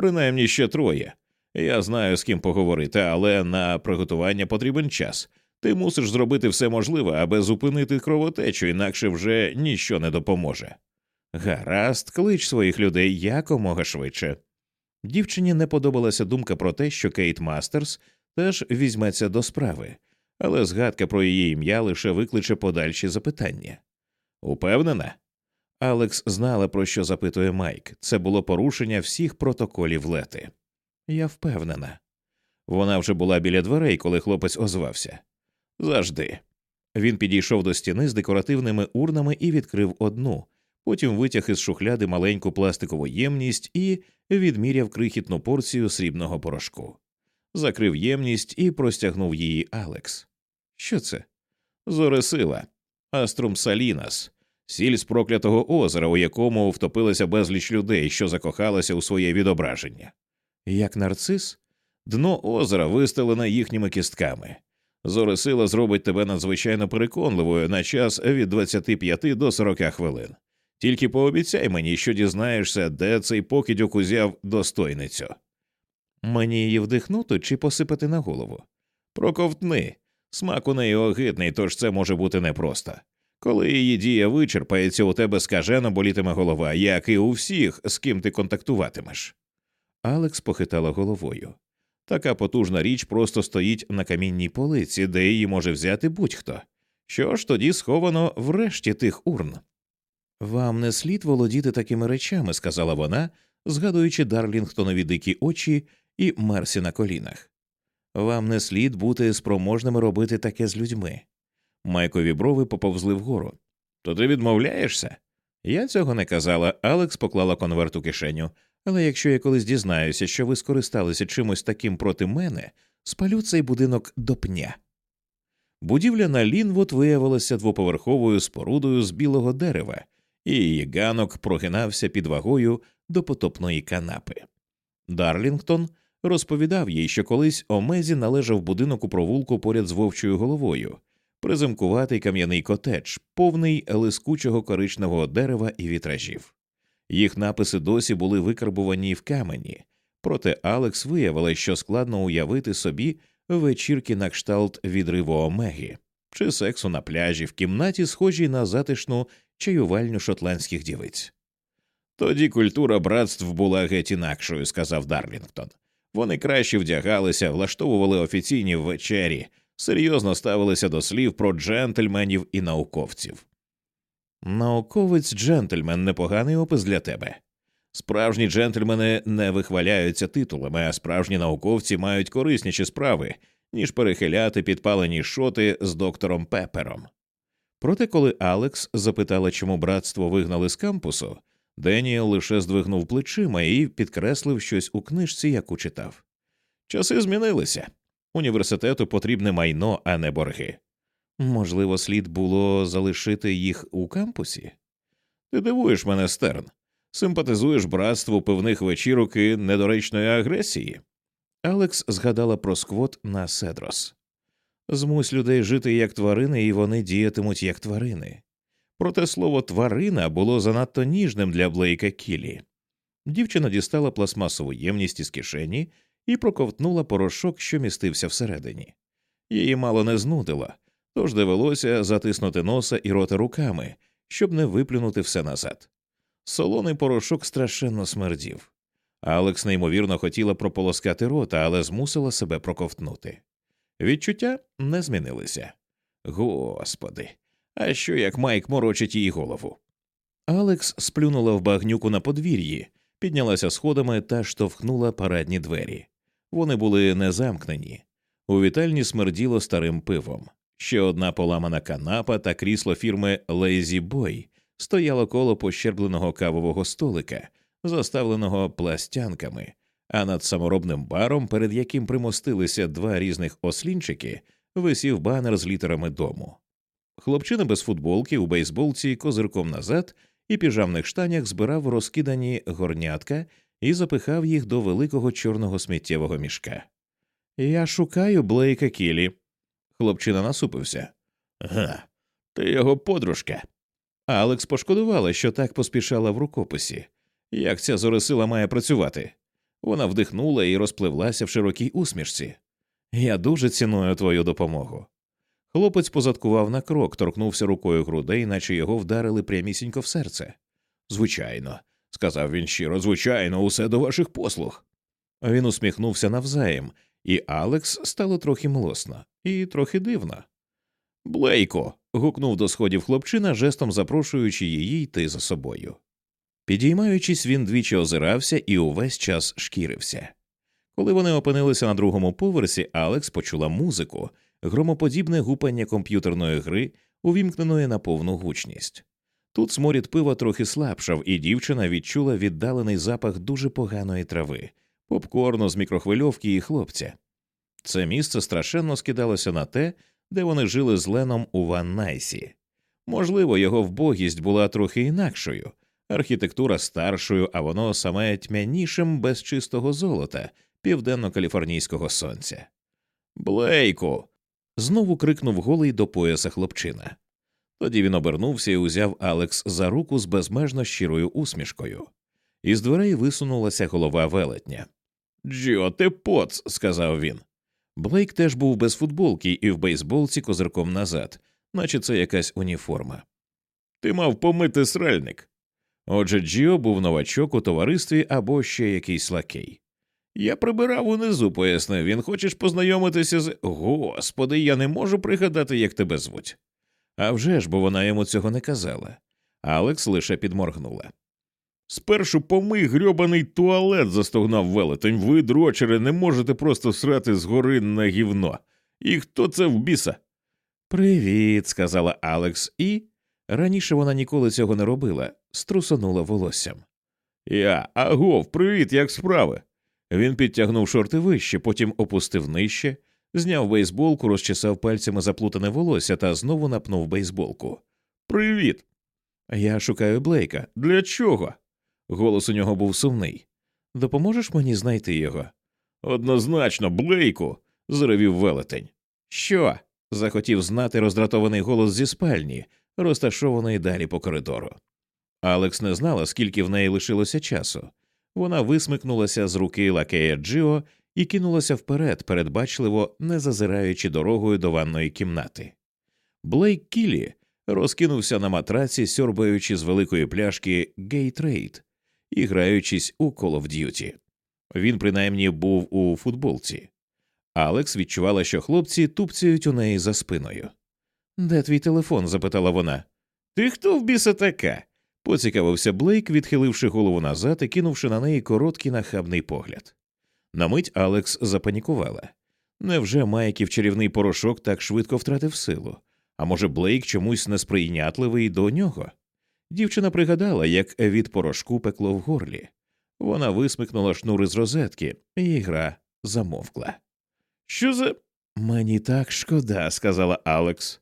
Принаймні ще троє. Я знаю, з ким поговорити, але на приготування потрібен час. Ти мусиш зробити все можливе, аби зупинити кровотечу, інакше вже ніщо не допоможе. Гаразд, клич своїх людей якомога швидше. Дівчині не подобалася думка про те, що Кейт Мастерс теж візьметься до справи, але згадка про її ім'я лише викличе подальші запитання. Упевнена? Алекс знала, про що запитує Майк. Це було порушення всіх протоколів лети. Я впевнена. Вона вже була біля дверей, коли хлопець озвався. Завжди. Він підійшов до стіни з декоративними урнами і відкрив одну, потім витяг із шухляди маленьку пластикову ємність і відміряв крихітну порцію срібного порошку. Закрив ємність і простягнув її Алекс. Що це? Зоресила, Аструм Салінас, сіль з проклятого озера, у якому втопилося безліч людей, що закохалися у своє відображення. Як нарцис? Дно озера вистелене їхніми кістками. Зоресила зробить тебе надзвичайно переконливою на час від 25 до 40 хвилин. Тільки пообіцяй мені, що дізнаєшся, де цей покидьок узяв достойницю. Мені її вдихнути чи посипати на голову? Проковтни. Смак у неї огидний, тож це може бути непросто. Коли її дія вичерпається, у тебе скажено болітиме голова, як і у всіх, з ким ти контактуватимеш. Алекс похитала головою. Така потужна річ просто стоїть на камінній полиці, де її може взяти будь-хто. Що ж тоді сховано в решті тих урн? Вам не слід володіти такими речами, сказала вона, згадуючи Дарлінгтонові дикі очі і Марсі на колінах. Вам не слід бути спроможними робити таке з людьми. Майкові брови поповзли вгору. То ти відмовляєшся? Я цього не казала. Алекс поклала конверт у кишеню. Але якщо я колись дізнаюся, що ви скористалися чимось таким проти мене, спалю цей будинок до пня. Будівля на Лінвуд виявилася двоповерховою спорудою з білого дерева, і її ганок прогинався під вагою до потопної канапи. Дарлінгтон розповідав їй, що колись Омезі належав будинок у провулку поряд з вовчою головою, приземкуватий кам'яний котедж, повний лискучого коричневого дерева і вітражів. Їх написи досі були викарбувані в камені, проте Алекс виявила, що складно уявити собі вечірки на кшталт відриву Омеги чи сексу на пляжі в кімнаті, схожій на затишну чаювальню шотландських дівиць. Тоді культура братств була геть інакшою, сказав Дарлінгтон. Вони краще вдягалися, влаштовували офіційні вечері, серйозно ставилися до слів про джентльменів і науковців. Науковець джентльмен непоганий опис для тебе. Справжні джентльмени не вихваляються титулами, а справжні науковці мають корисніші справи, ніж перехиляти підпалені шоти з доктором Пепером. Проте, коли Алекс запитала, чому братство вигнали з кампусу, Деніел лише здвигнув плечима і підкреслив щось у книжці, яку читав. Часи змінилися. Університету потрібне майно, а не борги. Можливо, слід було залишити їх у кампусі? Ти дивуєш мене, Стерн. Симпатизуєш братству певних вечірок і недоречної агресії. Алекс згадала про сквот на Седрос. Змусь людей жити як тварини, і вони діятимуть як тварини. Проте слово тварина було занадто ніжним для Блейка Кілі. Дівчина дістала пластмасову ємність із кишені і проковтнула порошок, що містився всередині. Її мало не знудило, тож довелося затиснути носа і рота руками, щоб не виплюнути все назад. Солоний порошок страшенно смердів. Алекс неймовірно хотіла прополоскати рота, але змусила себе проковтнути. Відчуття не змінилися. Господи, а що як Майк морочить її голову? Алекс сплюнула в багнюку на подвір'ї, піднялася сходами та штовхнула парадні двері. Вони були не замкнені. У вітальні смерділо старим пивом. Ще одна поламана канапа та крісло фірми Lazy Boy стояло коло пощербленого кавового столика, заставленого пластянками, а над саморобним баром, перед яким примостилися два різних ослінчики, висів банер з літерами дому. Хлопчина без футболки у бейсболці козирком назад і піжамних штанях збирав розкидані горнятка і запихав їх до великого чорного сміттєвого мішка. Я шукаю Блейка Кілі. Хлопчина насупився. Га, ти його подружка. Алекс пошкодувала, що так поспішала в рукописі. Як ця зорисила має працювати? Вона вдихнула і розпливлася в широкій усмішці. Я дуже ціную твою допомогу. Хлопець позадкував на крок, торкнувся рукою грудей, наче його вдарили прямісінько в серце. Звичайно, сказав він щиро, звичайно, усе до ваших послуг. Він усміхнувся навзаєм, і Алекс стало трохи млосно і трохи дивно. Блейко. гукнув до сходів хлопчина, жестом запрошуючи її йти за собою. Підіймаючись, він двічі озирався і увесь час шкірився. Коли вони опинилися на другому поверсі, Алекс почула музику, громоподібне гупання комп'ютерної гри, увімкненої на повну гучність. Тут сморід пива трохи слабшав, і дівчина відчула віддалений запах дуже поганої трави, попкорну з мікрохвильовки і хлопця. Це місце страшенно скидалося на те, де вони жили з Леном у Ван Найсі. Можливо, його вбогість була трохи інакшою, архітектура старшою, а воно саме тьмянішим без чистого золота, південно-каліфорнійського сонця. Блейку. знову крикнув голий до пояса хлопчина. Тоді він обернувся і узяв Алекс за руку з безмежно щирою усмішкою. Із дверей висунулася голова велетня. Джо, ти поц, сказав він. Блейк теж був без футболки і в бейсболці козирком назад, наче це якась уніформа. Ти мав помити сральник. Отже, Джіо був новачок у товаристві або ще якийсь лакей. Я прибирав унизу, пояснив він. Хочеш познайомитися з. Господи, я не можу пригадати, як тебе звуть. А вже ж, бо вона йому цього не казала. Алекс лише підморгнула. Спершу помий грьобаний туалет, застогнав велетень. Ви, дрочери, не можете просто срати згори на гівно. І хто це в біса? Привіт, сказала Алекс, і раніше вона ніколи цього не робила, струсонула волоссям. Я, агов, привіт, як справи? Він підтягнув шорти вище, потім опустив нижче, зняв бейсболку, розчесав пальцями заплутане волосся та знову напнув бейсболку. Привіт. Я шукаю Блейка. Для чого? Голос у нього був сумний. Допоможеш мені знайти його? Однозначно, Блейку. зревів велетень. Що? захотів знати роздратований голос зі спальні, розташованої далі по коридору. Алекс не знала, скільки в неї лишилося часу. Вона висмикнулася з руки лакея Джио і кинулася вперед, передбачливо не зазираючи дорогою до ванної кімнати. Блейк Кілі розкинувся на матраці, сьорбаючи з великої пляшки Гейтрейд і граючись у Call of Duty. Він принаймні був у футболці. Алекс відчувала, що хлопці тупцяють у неї за спиною. Де твій телефон? запитала вона. Ти хто в біса така? поцікавився Блейк, відхиливши голову назад і кинувши на неї короткий нахабний погляд. На мить Алекс запанікувала. Невже Майків чарівний порошок так швидко втратив силу? А може, Блейк чомусь несприйнятливий до нього? Дівчина пригадала, як від порошку пекло в горлі. Вона висмикнула шнури з розетки, і гра замовкла. Що за. Мені так шкода, сказала Алекс.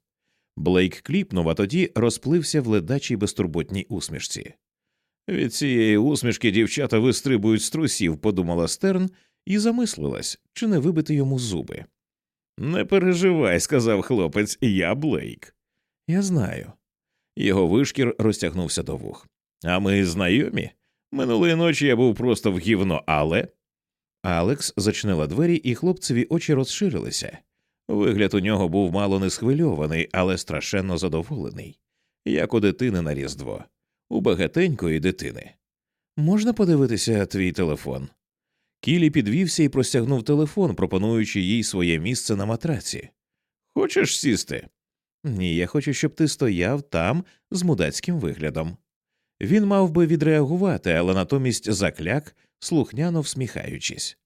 Блейк кліпнув, а тоді розплився в ледачій безтурботній усмішці. Від цієї усмішки дівчата вистрибують з трусів, подумала Стерн і замислилась, чи не вибити йому зуби. Не переживай, сказав хлопець, я Блейк. Я знаю. Його вишкір розтягнувся до вух. А ми знайомі. Минулої ночі я був просто в гівно, але. Алекс зачинила двері, і хлопцеві очі розширилися. Вигляд у нього був мало не схвильований, але страшенно задоволений, як у дитини на Різдво, у багатенької дитини. Можна подивитися твій телефон? Кілі підвівся і простягнув телефон, пропонуючи їй своє місце на матраці. Хочеш сісти? Ні, я хочу, щоб ти стояв там з мудацьким виглядом. Він мав би відреагувати, але натомість закляк, слухняно всміхаючись.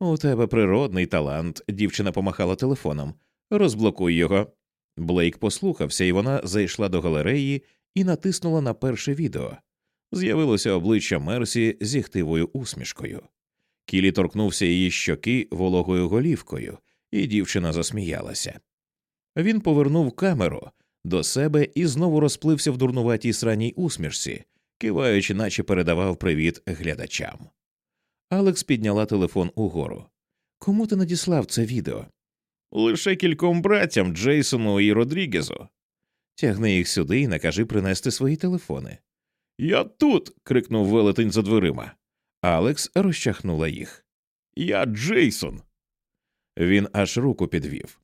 У тебе природний талант, дівчина помахала телефоном. Розблокуй його. Блейк послухався, і вона зайшла до галереї і натиснула на перше відео. З'явилося обличчя Мерсі зі хтивою усмішкою. Кілі торкнувся її щоки вологою голівкою, і дівчина засміялася. Він повернув камеру до себе і знову розплився в дурнуватій сраній усмішці, киваючи, наче передавав привіт глядачам. Алекс підняла телефон угору. Кому ти надіслав це відео? Лише кільком братям Джейсону і Родрігезу. Тягни їх сюди і накажи принести свої телефони. Я тут. крикнув велетень за дверима. Алекс розчахнула їх. Я Джейсон. Він аж руку підвів.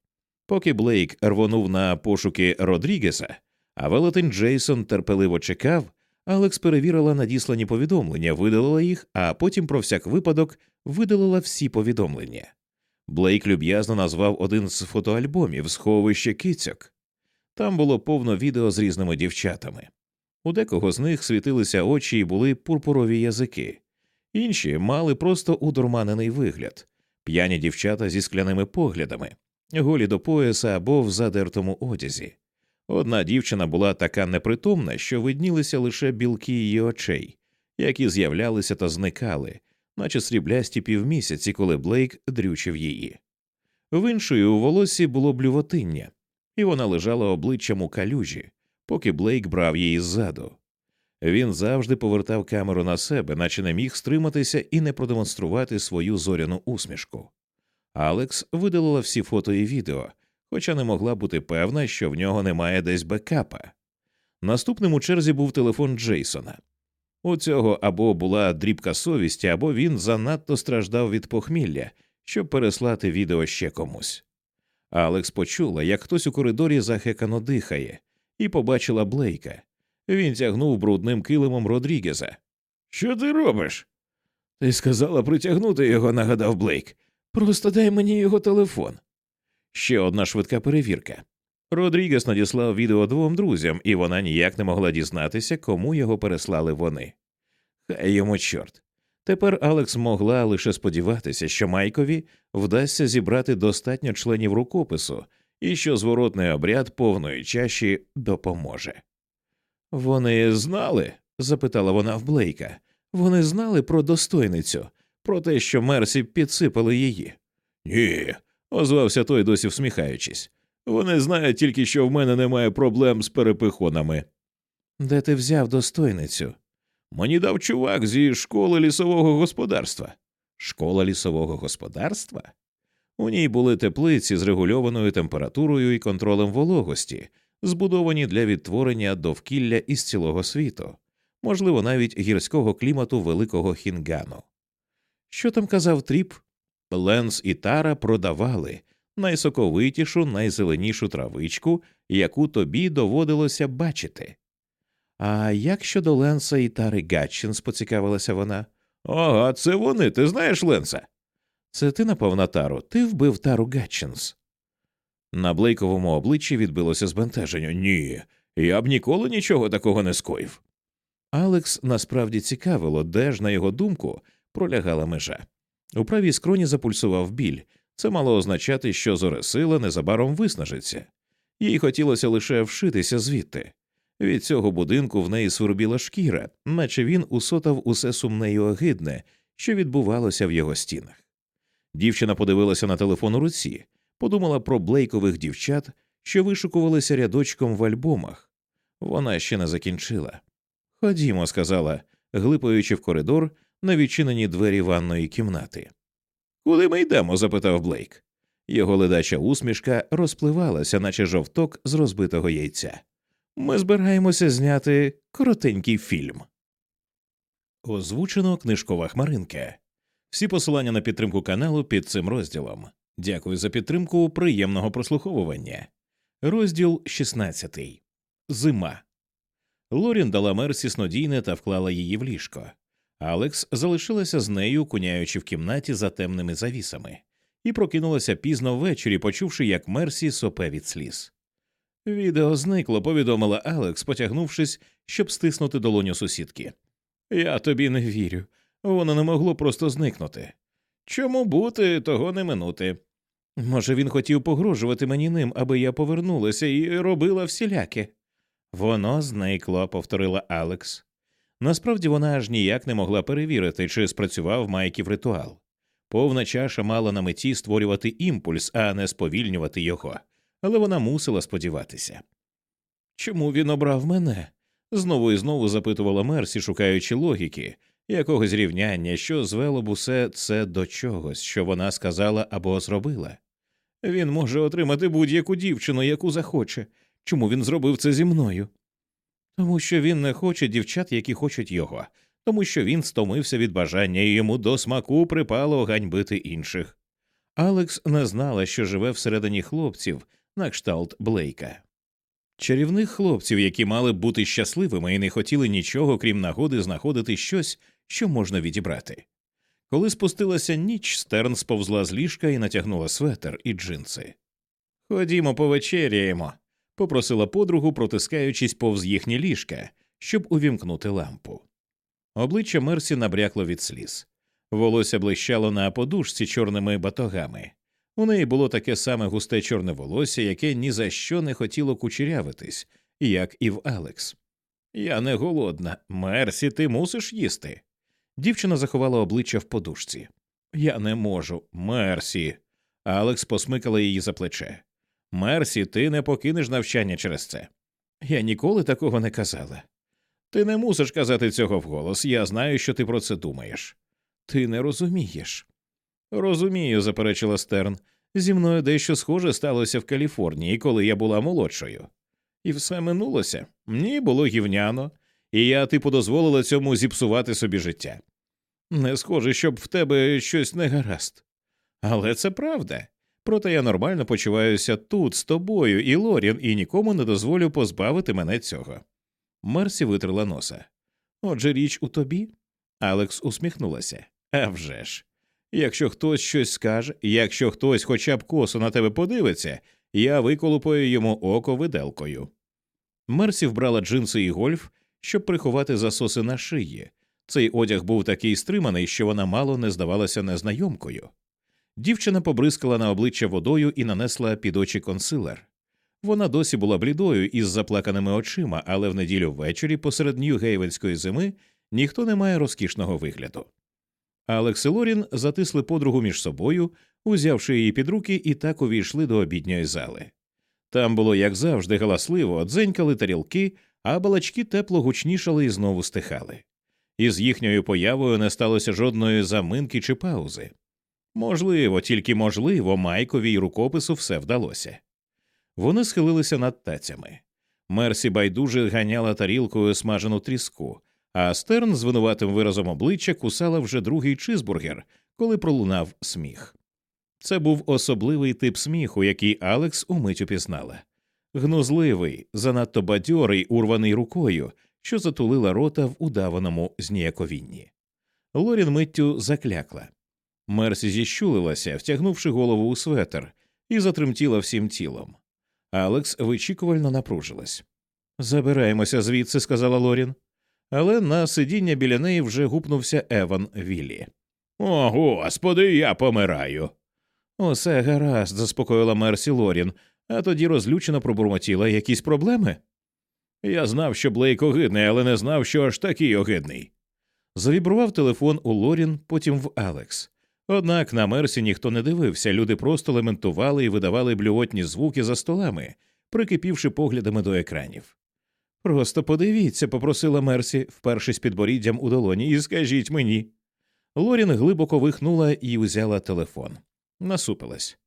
Поки Блейк рвонув на пошуки Родрігеса, а велетень Джейсон терпеливо чекав, Алекс перевірила надіслані повідомлення, видалила їх, а потім про всяк випадок видалила всі повідомлення. Блейк люб'язно назвав один з фотоальбомів сховище кицьок. Там було повно відео з різними дівчатами. У декого з них світилися очі і були пурпурові язики, інші мали просто удурманений вигляд, п'яні дівчата зі скляними поглядами, голі до пояса або в задертому одязі. Одна дівчина була така непритомна, що виднілися лише білки її очей, які з'являлися та зникали, наче сріблясті півмісяці, коли Блейк дрючив її. В іншої у волосі було блювотиння, і вона лежала обличчям у калюжі, поки Блейк брав її ззаду. Він завжди повертав камеру на себе, наче не міг стриматися і не продемонструвати свою зоряну усмішку. Алекс видалила всі фото і відео, хоча не могла бути певна, що в нього немає десь бекапа. Наступним у черзі був телефон Джейсона. У цього або була дрібка совісті, або він занадто страждав від похмілля, щоб переслати відео ще комусь. Алекс почула, як хтось у коридорі захекано дихає, і побачила Блейка. Він тягнув брудним килимом Родрігеза. Що ти робиш? Ти сказала притягнути його, нагадав Блейк. Просто дай мені його телефон. Ще одна швидка перевірка. Родрігес надіслав відео двом друзям, і вона ніяк не могла дізнатися, кому його переслали вони. Хай йому чорт. Тепер Алекс могла лише сподіватися, що Майкові вдасться зібрати достатньо членів рукопису і що зворотний обряд повної чаші допоможе. Вони знали? запитала вона в Блейка. Вони знали про достойницю, про те, що Мерсі підсипали її. Ні, озвався той, досі всміхаючись. Вони знають тільки, що в мене немає проблем з перепихонами. Де ти взяв достойницю? Мені дав чувак зі школи лісового господарства. Школа лісового господарства? У ній були теплиці з регульованою температурою і контролем вологості, збудовані для відтворення довкілля із цілого світу, можливо, навіть гірського клімату великого хінгану. Що там казав Тріп? Ленс і Тара продавали найсоковитішу, найзеленішу травичку, яку тобі доводилося бачити. А як щодо Ленса і Тари Гатчинс, поцікавилася вона. Ага, це вони, ти знаєш Ленса? Це ти напевно, Тару, ти вбив Тару Гатчинс. На Блейковому обличчі відбилося збентеження. Ні, я б ніколи нічого такого не скоїв. Алекс насправді цікавило, де ж, на його думку, пролягала межа. У правій скроні запульсував біль. Це мало означати, що зоресила незабаром виснажиться, їй хотілося лише вшитися звідти. Від цього будинку в неї сурбіла шкіра, наче він усотав усе сумне й огидне, що відбувалося в його стінах. Дівчина подивилася на телефон у руці, подумала про блейкових дівчат, що вишукувалися рядочком в альбомах. Вона ще не закінчила. Ходімо, сказала, глипаючи в коридор на відчинені двері ванної кімнати. Куди ми йдемо? запитав Блейк. Його ледача усмішка розпливалася, наче жовток з розбитого яйця. Ми збираємося зняти коротенький фільм. Озвучено книжкова хмаринка. Всі посилання на підтримку каналу під цим розділом. Дякую за підтримку приємного прослуховування. Розділ 16. Зима. Лорін дала Мерсі снодійне та вклала її в ліжко. Алекс залишилася з нею, куняючи в кімнаті за темними завісами, і прокинулася пізно ввечері, почувши, як Мерсі сопе від сліз. Відео зникло, повідомила Алекс, потягнувшись, щоб стиснути долоню сусідки. Я тобі не вірю. Воно не могло просто зникнути. Чому бути, того не минути. Може, він хотів погрожувати мені ним, аби я повернулася і робила всіляке. Воно зникло, повторила Алекс. Насправді вона аж ніяк не могла перевірити, чи спрацював Майків ритуал. Повна чаша мала на меті створювати імпульс, а не сповільнювати його, але вона мусила сподіватися. Чому він обрав мене? Знову і знову запитувала Мерсі, шукаючи логіки, якогось рівняння, що звело б усе це до чогось, що вона сказала або зробила. Він може отримати будь-яку дівчину, яку захоче. Чому він зробив це зі мною? Тому що він не хоче дівчат, які хочуть його, тому що він стомився від бажання і йому до смаку припало ганьбити інших. Алекс не знала, що живе всередині хлопців на кшталт Блейка. Чарівних хлопців, які мали бути щасливими і не хотіли нічого, крім нагоди знаходити щось, що можна відібрати. Коли спустилася ніч, стерн сповзла з ліжка і натягнула светер і джинси. Ходімо, повечеряємо, попросила подругу, протискаючись повз їхнє ліжка, щоб увімкнути лампу. Обличчя Мерсі набрякло від сліз. Волосся блищало на подушці чорними батогами. У неї було таке саме густе чорне волосся, яке ні за що не хотіло кучерявитись, як і в Алекс. Я не голодна. Мерсі, ти мусиш їсти. Дівчина заховала обличчя в подушці. Я не можу. Мерсі. Алекс посмикала її за плече. Мерсі, ти не покинеш навчання через це. Я ніколи такого не казала. Ти не мусиш казати цього вголос. Я знаю, що ти про це думаєш. Ти не розумієш. Розумію, заперечила Стерн. Зі мною дещо схоже сталося в Каліфорнії, коли я була молодшою. І все минулося. Ні, було гівняно, і я, типу, дозволила цьому зіпсувати собі життя. Не схоже, щоб в тебе щось не гаразд. Але це правда. Проте я нормально почуваюся тут з тобою і Лорін, і нікому не дозволю позбавити мене цього. Мерсі витрила носа. Отже, річ у тобі? Алекс усміхнулася. «А вже ж. Якщо хтось щось скаже, якщо хтось хоча б косо на тебе подивиться, я виколупаю йому око виделкою. Мерсі вбрала джинси і гольф, щоб приховати засоси на шиї. Цей одяг був такий стриманий, що вона мало не здавалася незнайомкою. Дівчина побризкала на обличчя водою і нанесла під очі консилер. Вона досі була блідою із заплаканими очима, але в неділю ввечері, посеред Нью-Гейвенської зими, ніхто не має розкішного вигляду. Алекс і Лорін затисли подругу між собою, узявши її під руки, і так увійшли до обідньої зали. Там було, як завжди, галасливо, дзенькали тарілки, а балачки тепло гучнішали і знову стихали. Із їхньою появою не сталося жодної заминки чи паузи. Можливо, тільки можливо, Майкові й рукопису все вдалося. Вони схилилися над тацями. Мерсі байдуже ганяла тарілкою смажену тріску, а Стерн з винуватим виразом обличчя кусала вже другий чизбургер, коли пролунав сміх. Це був особливий тип сміху, який Алекс умить упізнала. Гнузливий, занадто бадьорий, урваний рукою, що затулила рота в удаваному зніяковінні. Лорін миттю заклякла. Мерсі зіщулилася, втягнувши голову у светер, і затремтіла всім тілом. Алекс вичікувально напружилась. Забираємося звідси, сказала Лорін. Але на сидіння біля неї вже гупнувся Еван Віллі. О, господи, я помираю. Усе гаразд, заспокоїла Мерсі Лорін, а тоді розлючено пробурмотіла якісь проблеми. Я знав, що Блейк огидний, але не знав, що аж такий огидний. Завібрував телефон у Лорін, потім в Алекс. Однак на Мерсі ніхто не дивився, люди просто лементували і видавали блювотні звуки за столами, прикипівши поглядами до екранів. Просто подивіться, попросила Мерсі, впершись підборіддям у долоні, і скажіть мені. Лорін глибоко вихнула і узяла телефон. Насупилась.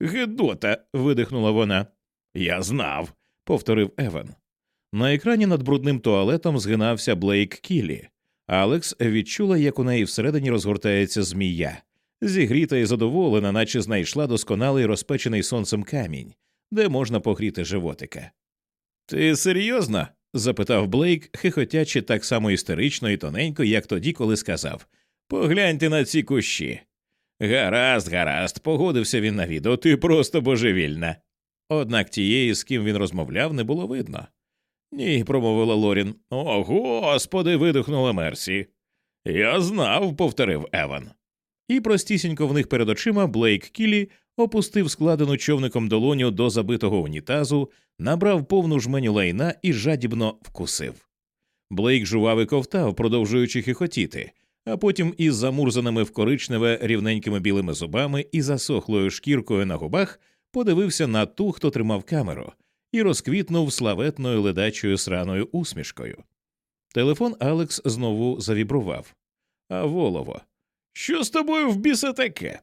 Гедота. видихнула вона. Я знав, повторив Еван. На екрані над брудним туалетом згинався Блейк Кілі. Алекс відчула, як у неї всередині розгортається змія, зігріта і задоволена, наче знайшла досконалий розпечений сонцем камінь, де можна погріти животика. Ти серйозно? Запитав Блейк, хихотячи так само істерично і тоненько, як тоді, коли сказав Погляньте на ці кущі. Гаразд, гаразд, погодився він на відео, ти просто божевільна. Однак тієї, з ким він розмовляв, не було видно. Ні, промовила Лорін. О, господи, видихнула Мерсі. Я знав, повторив Еван. І простісінько в них перед очима Блейк Кілі опустив складену човником долоню до забитого унітазу, набрав повну жменю лайна і жадібно вкусив. Блейк жував і ковтав, продовжуючи хихотіти, а потім із замурзаними в коричневе рівненькими білими зубами і засохлою шкіркою на губах подивився на ту, хто тримав камеру, і розквітнув славетною ледачою сраною усмішкою. Телефон Алекс знову завібрував. А волово. Що з тобою в біса таке?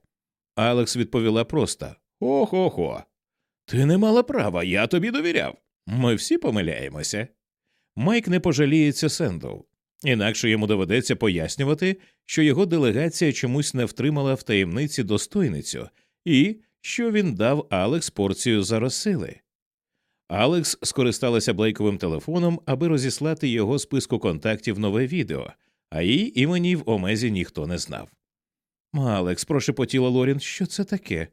Алекс відповіла просто Хо-хо-хо. Ти не мала права, я тобі довіряв. Ми всі помиляємося. Майк не пожаліється Сендоу. Інакше йому доведеться пояснювати, що його делегація чомусь не втримала в таємниці достойницю і що він дав Алекс порцію заросили. Алекс скористалася Блейковим телефоном, аби розіслати його списку контактів нове відео, а її імені в Омезі ніхто не знав. Алекс, прошепотіла Лорін, що це таке?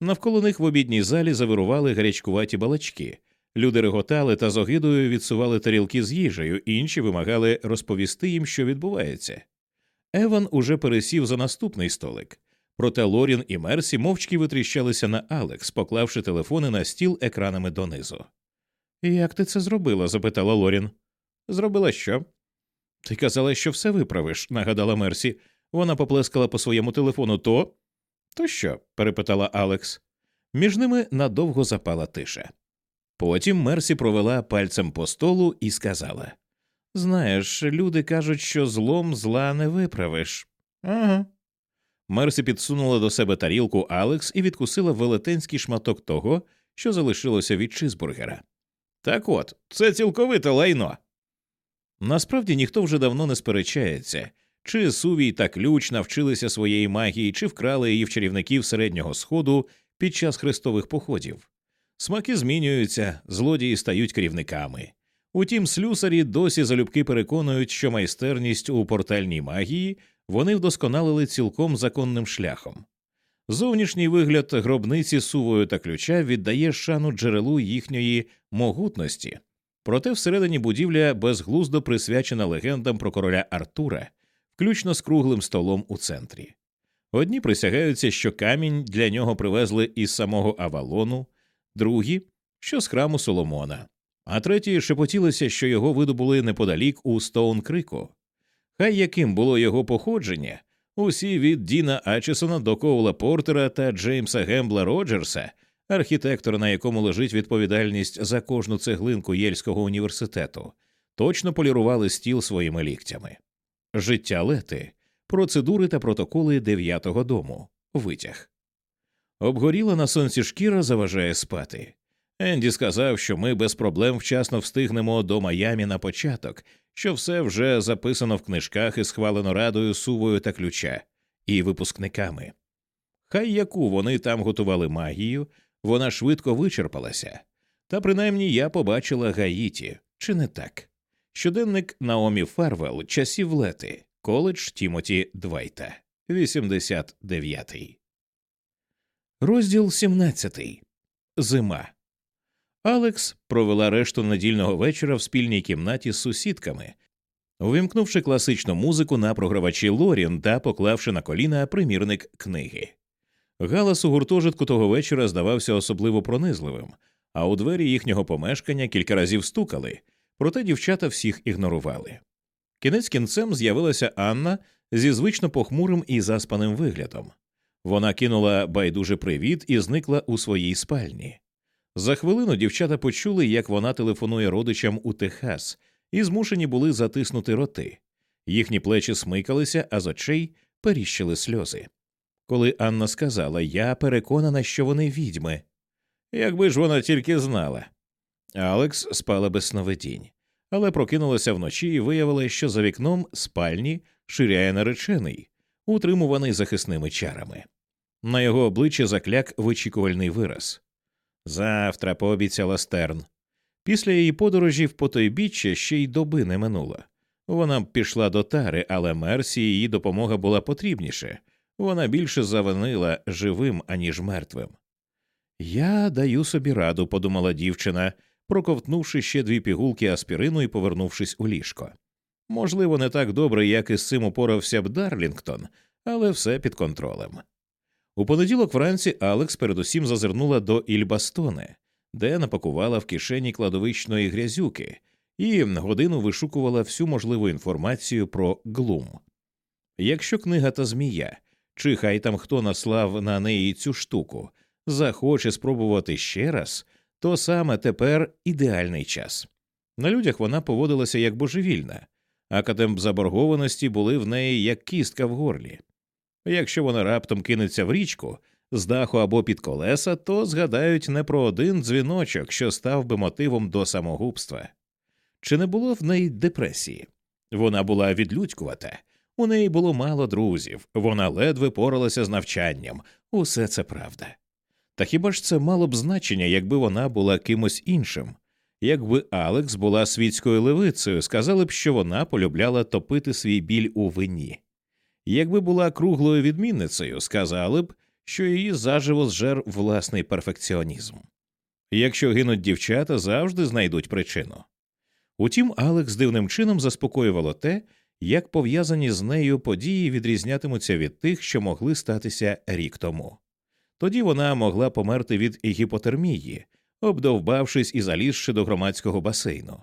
Навколо них в обідній залі завирували гарячкуваті балачки. Люди реготали та з огидою відсували тарілки з їжею, інші вимагали розповісти їм, що відбувається. Еван уже пересів за наступний столик. Проте Лорін і Мерсі мовчки витріщалися на Алекс, поклавши телефони на стіл екранами донизу. Як ти це зробила? запитала Лорін. Зробила що? Ти казала, що все виправиш, нагадала Мерсі. Вона поплескала по своєму телефону то. То що? перепитала Алекс. Між ними надовго запала тиша. Потім Мерсі провела пальцем по столу і сказала Знаєш, люди кажуть, що злом зла не виправиш. Ага. Мерсі підсунула до себе тарілку Алекс і відкусила велетенський шматок того, що залишилося від чизбургера. Так от, це цілковите лайно. Насправді ніхто вже давно не сперечається, чи сувій та ключ навчилися своєї магії, чи вкрали її в чарівників середнього сходу під час хрестових походів. Смаки змінюються, злодії стають керівниками. Утім, слюсарі досі залюбки переконують, що майстерність у портальній магії вони вдосконалили цілком законним шляхом. Зовнішній вигляд гробниці сувою та ключа віддає шану джерелу їхньої могутності, проте всередині будівля безглуздо присвячена легендам про короля Артура, включно з круглим столом у центрі. Одні присягаються, що камінь для нього привезли із самого Авалону, другі, що з храму Соломона, а треті шепотілися, що його видобули неподалік у Стоун-Крику. Хай яким було його походження, усі від Діна Ачесона до Коула Портера та Джеймса Гембла Роджерса, архітектора, на якому лежить відповідальність за кожну цеглинку Єльського університету, точно полірували стіл своїми ліктями. Життя лети, процедури та протоколи дев'ятого дому, витяг. Обгоріла на сонці шкіра заважає спати. Енді сказав, що ми без проблем вчасно встигнемо до Майамі на початок, що все вже записано в книжках і схвалено радою сувою та ключа і випускниками. Хай яку вони там готували магію, вона швидко вичерпалася, та принаймні я побачила Гаїті, чи не так? Щоденник Наомі Фарвел, часів лети, коледж Тімоті Двайта, 89. Розділ 17. Зима. Алекс провела решту недільного вечора в спільній кімнаті з сусідками, увімкнувши класичну музику на програвачі Лорін та поклавши на коліна примірник книги. Галас у гуртожитку того вечора здавався особливо пронизливим, а у двері їхнього помешкання кілька разів стукали, проте дівчата всіх ігнорували. Кінець кінцем з'явилася Анна зі звично похмурим і заспаним виглядом. Вона кинула байдуже привіт і зникла у своїй спальні. За хвилину дівчата почули, як вона телефонує родичам у Техас, і змушені були затиснути роти. Їхні плечі смикалися, а з очей періщили сльози. коли Анна сказала Я переконана, що вони відьми. Якби ж вона тільки знала. Алекс спала без сновидінь, але прокинулася вночі і виявила, що за вікном спальні ширяє наречений, утримуваний захисними чарами. На його обличчі закляк вичікувальний вираз. Завтра пообіцяла стерн. Після її подорожі в потойбіччя ще й доби не минуло. Вона пішла до тари, але Мерсі її допомога була потрібніше. Вона більше завинила живим, аніж мертвим. Я даю собі раду, подумала дівчина, проковтнувши ще дві пігулки аспірину і повернувшись у ліжко. Можливо, не так добре, як із цим упорався б Дарлінгтон, але все під контролем. У понеділок вранці Алекс передусім зазирнула до Ільбастоне, де напакувала в кишені кладовищної грязюки і годину вишукувала всю можливу інформацію про глум. Якщо книга та змія, чи хай там хто наслав на неї цю штуку, захоче спробувати ще раз, то саме тепер ідеальний час. На людях вона поводилася як божевільна, а катем заборгованості були в неї як кістка в горлі. Якщо вона раптом кинеться в річку з даху або під колеса, то згадають не про один дзвіночок, що став би мотивом до самогубства. Чи не було в неї депресії? Вона була відлюдькувата, у неї було мало друзів, вона ледве поралася з навчанням, усе це правда. Та хіба ж це мало б значення, якби вона була кимось іншим? Якби Алекс була світською левицею, сказали б, що вона полюбляла топити свій біль у вині. Якби була круглою відмінницею, сказали б, що її заживо зжер власний перфекціонізм. Якщо гинуть дівчата, завжди знайдуть причину. Утім, Алекс дивним чином заспокоювало те, як пов'язані з нею події відрізнятимуться від тих, що могли статися рік тому. Тоді вона могла померти від гіпотермії, обдовбавшись і залізши до громадського басейну,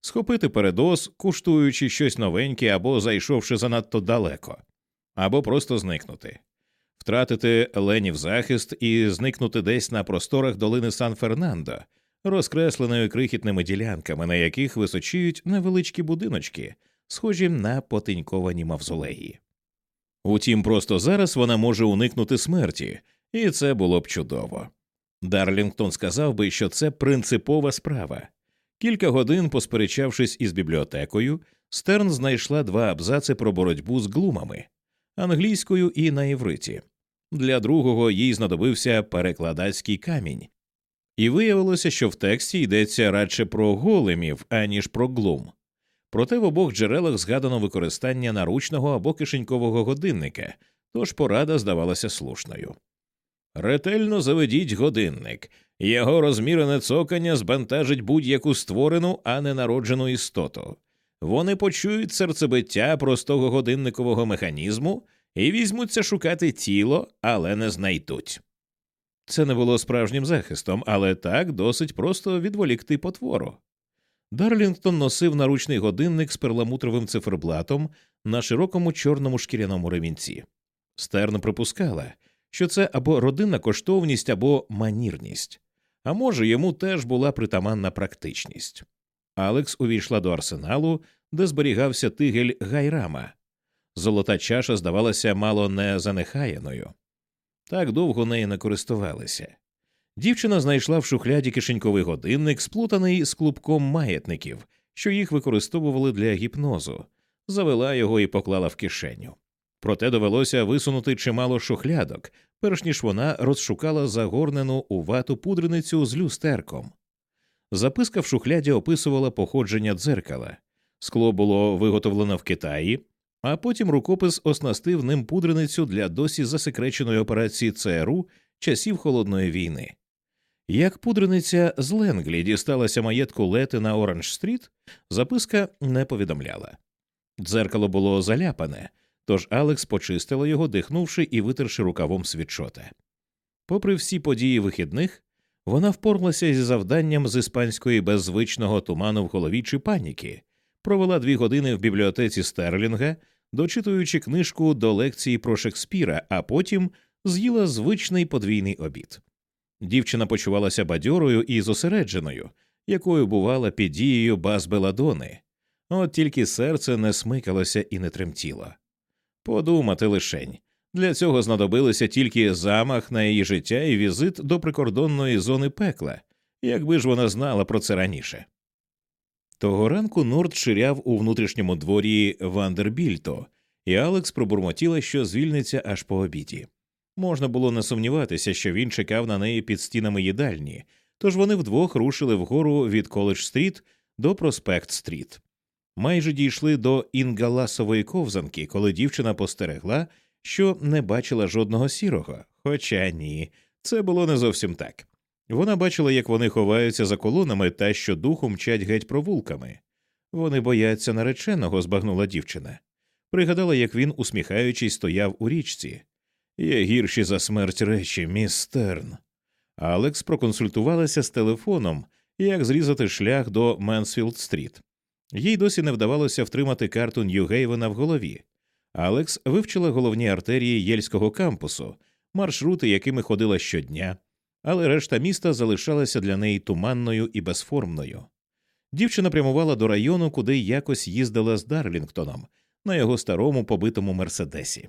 схопити передоз, куштуючи щось новеньке або зайшовши занадто далеко, або просто зникнути, втратити ленів захист і зникнути десь на просторах долини Сан Фернандо, розкресленою крихітними ділянками, на яких височіють невеличкі будиночки, схожі на потеньковані мавзолеї. Утім, просто зараз вона може уникнути смерті, і це було б чудово. Дарлінгтон сказав би, що це принципова справа. Кілька годин, посперечавшись із бібліотекою, Стерн знайшла два абзаци про боротьбу з глумами англійською і на івриті. Для другого їй знадобився перекладацький камінь, і виявилося, що в тексті йдеться радше про големів, аніж про глум. Проте в обох джерелах згадано використання наручного або кишенькового годинника, тож порада здавалася слушною. Ретельно заведіть годинник, його розмірене цокання збентежить будь-яку створену, а не народжену істоту. Вони почують серцебиття простого годинникового механізму і візьмуться шукати тіло, але не знайдуть. Це не було справжнім захистом, але так досить просто відволікти потвору. Дарлінгтон носив наручний годинник з перламутровим циферблатом на широкому чорному шкіряному ремінці. Стерн припускала, що це або родинна коштовність, або манірність, а може, йому теж була притаманна практичність. Алекс увійшла до арсеналу, де зберігався тигель гайрама. Золота чаша здавалася мало не занехаяною. Так довго нею не користувалися. Дівчина знайшла в шухляді кишеньковий годинник, сплутаний з клубком маятників, що їх використовували для гіпнозу, завела його і поклала в кишеню. Проте довелося висунути чимало шухлядок, перш ніж вона розшукала загорнену у вату пудреницю з люстерком. Записка в шухляді описувала походження дзеркала. Скло було виготовлено в Китаї, а потім рукопис оснастив ним пудреницю для досі засекреченої операції ЦРУ часів холодної війни. Як пудрениця з Ленглі дісталася маєтку лети на Оранж Стріт, записка не повідомляла. Дзеркало було заляпане, тож Алекс почистила його, дихнувши і витерши рукавом світшота. Попри всі події вихідних, вона впоралася зі завданням з іспанської беззвичного туману в голові чи паніки, провела дві години в бібліотеці Стерлінга, дочитуючи книжку до лекції про Шекспіра, а потім з'їла звичний подвійний обід. Дівчина почувалася бадьорою і зосередженою, якою бувала під дією баз Беладони, от тільки серце не смикалося і не тремтіло. Подумати лишень Для цього знадобилися тільки замах на її життя і візит до прикордонної зони пекла, якби ж вона знала про це раніше. Того ранку Норд ширяв у внутрішньому дворі Вандербільта, і Алекс пробурмотіла, що звільниться аж по обіді. Можна було не сумніватися, що він чекав на неї під стінами їдальні, тож вони вдвох рушили вгору від Коледж Стріт до Проспект Стріт. Майже дійшли до інгаласової ковзанки, коли дівчина постерегла, що не бачила жодного сірого. Хоча ні, це було не зовсім так. Вона бачила, як вони ховаються за колонами та що духу мчать геть провулками. Вони бояться нареченого, збагнула дівчина. Пригадала, як він, усміхаючись, стояв у річці. Є гірші за смерть речі, міс Стерн. Алекс проконсультувалася з телефоном, як зрізати шлях до Менсфілд Стріт. Їй досі не вдавалося втримати карту Нью-Гейвена в голові. Алекс вивчила головні артерії Єльського кампусу, маршрути, якими ходила щодня, але решта міста залишалася для неї туманною і безформною. Дівчина прямувала до району, куди якось їздила з Дарлінгтоном на його старому побитому мерседесі.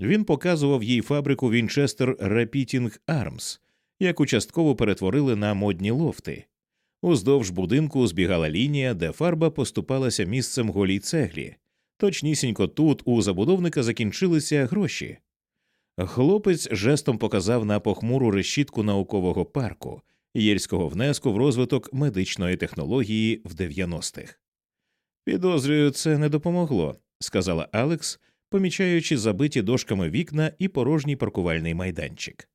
Він показував їй фабрику Вінчестер Repeating Arms, яку частково перетворили на модні лофти. Уздовж будинку збігала лінія, де фарба поступалася місцем голій цеглі. Точнісінько тут у забудовника закінчилися гроші. Хлопець жестом показав на похмуру решітку наукового парку єльського внеску в розвиток медичної технології в 90-х. Підозрюю, це не допомогло, сказала Алекс, помічаючи забиті дошками вікна і порожній паркувальний майданчик.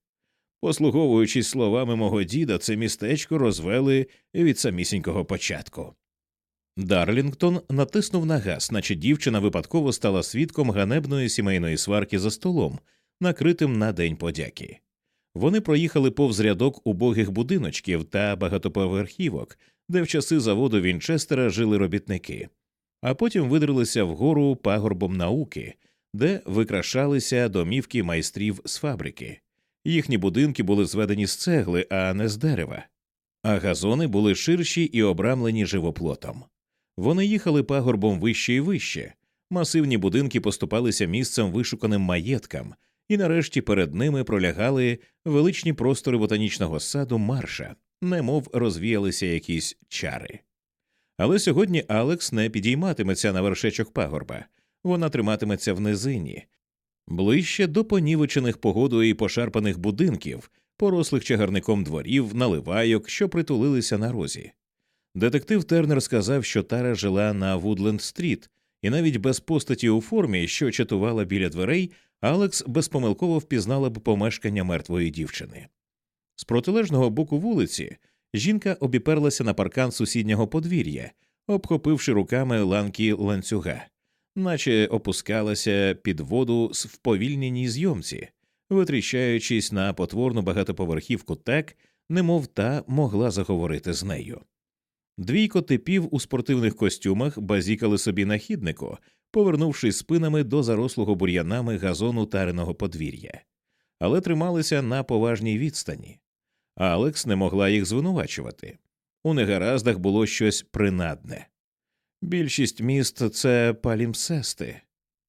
Послуговуючись словами мого діда, це містечко розвели від самісінького початку. Дарлінгтон натиснув на газ, наче дівчина випадково стала свідком ганебної сімейної сварки за столом, накритим на День подяки. Вони проїхали повз рядок убогих будиночків та багатоповерхівок, де в часи заводу Вінчестера жили робітники, а потім видрилися вгору пагорбом науки, де викрашалися домівки майстрів з фабрики. Їхні будинки були зведені з цегли, а не з дерева, а газони були ширші і обрамлені живоплотом. Вони їхали пагорбом вище і вище, масивні будинки поступалися місцем вишуканим маєткам, і нарешті перед ними пролягали величні простори ботанічного саду марша, немов розвіялися якісь чари. Але сьогодні Алекс не підійматиметься на вершечок пагорба, вона триматиметься в низині, ближче до понівечених погодою і пошарпаних будинків, порослих чагарником дворів, наливайок, що притулилися на розі. Детектив Тернер сказав, що Тара жила на Вудленд Стріт, і навіть без постаті у формі, що чатувала біля дверей, Алекс безпомилково впізнала б помешкання мертвої дівчини. З протилежного боку вулиці жінка обіперлася на паркан сусіднього подвір'я, обхопивши руками ланки ланцюга, наче опускалася під воду в вповільненій зйомці, витріщаючись на потворну багатоповерхівку так, немов та могла заговорити з нею. Двійко типів у спортивних костюмах базікали собі на хіднику, повернувшись спинами до зарослого бур'янами газону тареного подвір'я, але трималися на поважній відстані. Алекс не могла їх звинувачувати. У негараздах було щось принадне. Більшість міст це палімсести,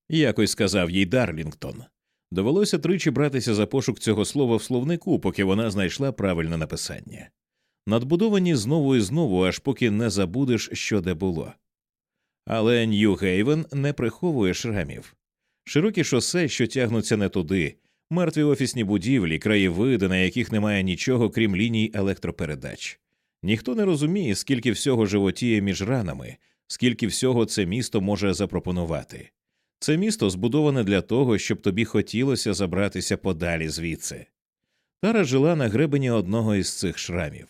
якось сказав їй Дарлінгтон. Довелося тричі братися за пошук цього слова в словнику, поки вона знайшла правильне написання. Надбудовані знову і знову, аж поки не забудеш, що де було. Але Нью-Гейвен не приховує шрамів. Широкі шосе, що тягнуться не туди, мертві офісні будівлі, краєвиди, на яких немає нічого, крім ліній електропередач. Ніхто не розуміє, скільки всього животіє між ранами, скільки всього це місто може запропонувати. Це місто збудоване для того, щоб тобі хотілося забратися подалі звідси. Тара жила на гребені одного із цих шрамів.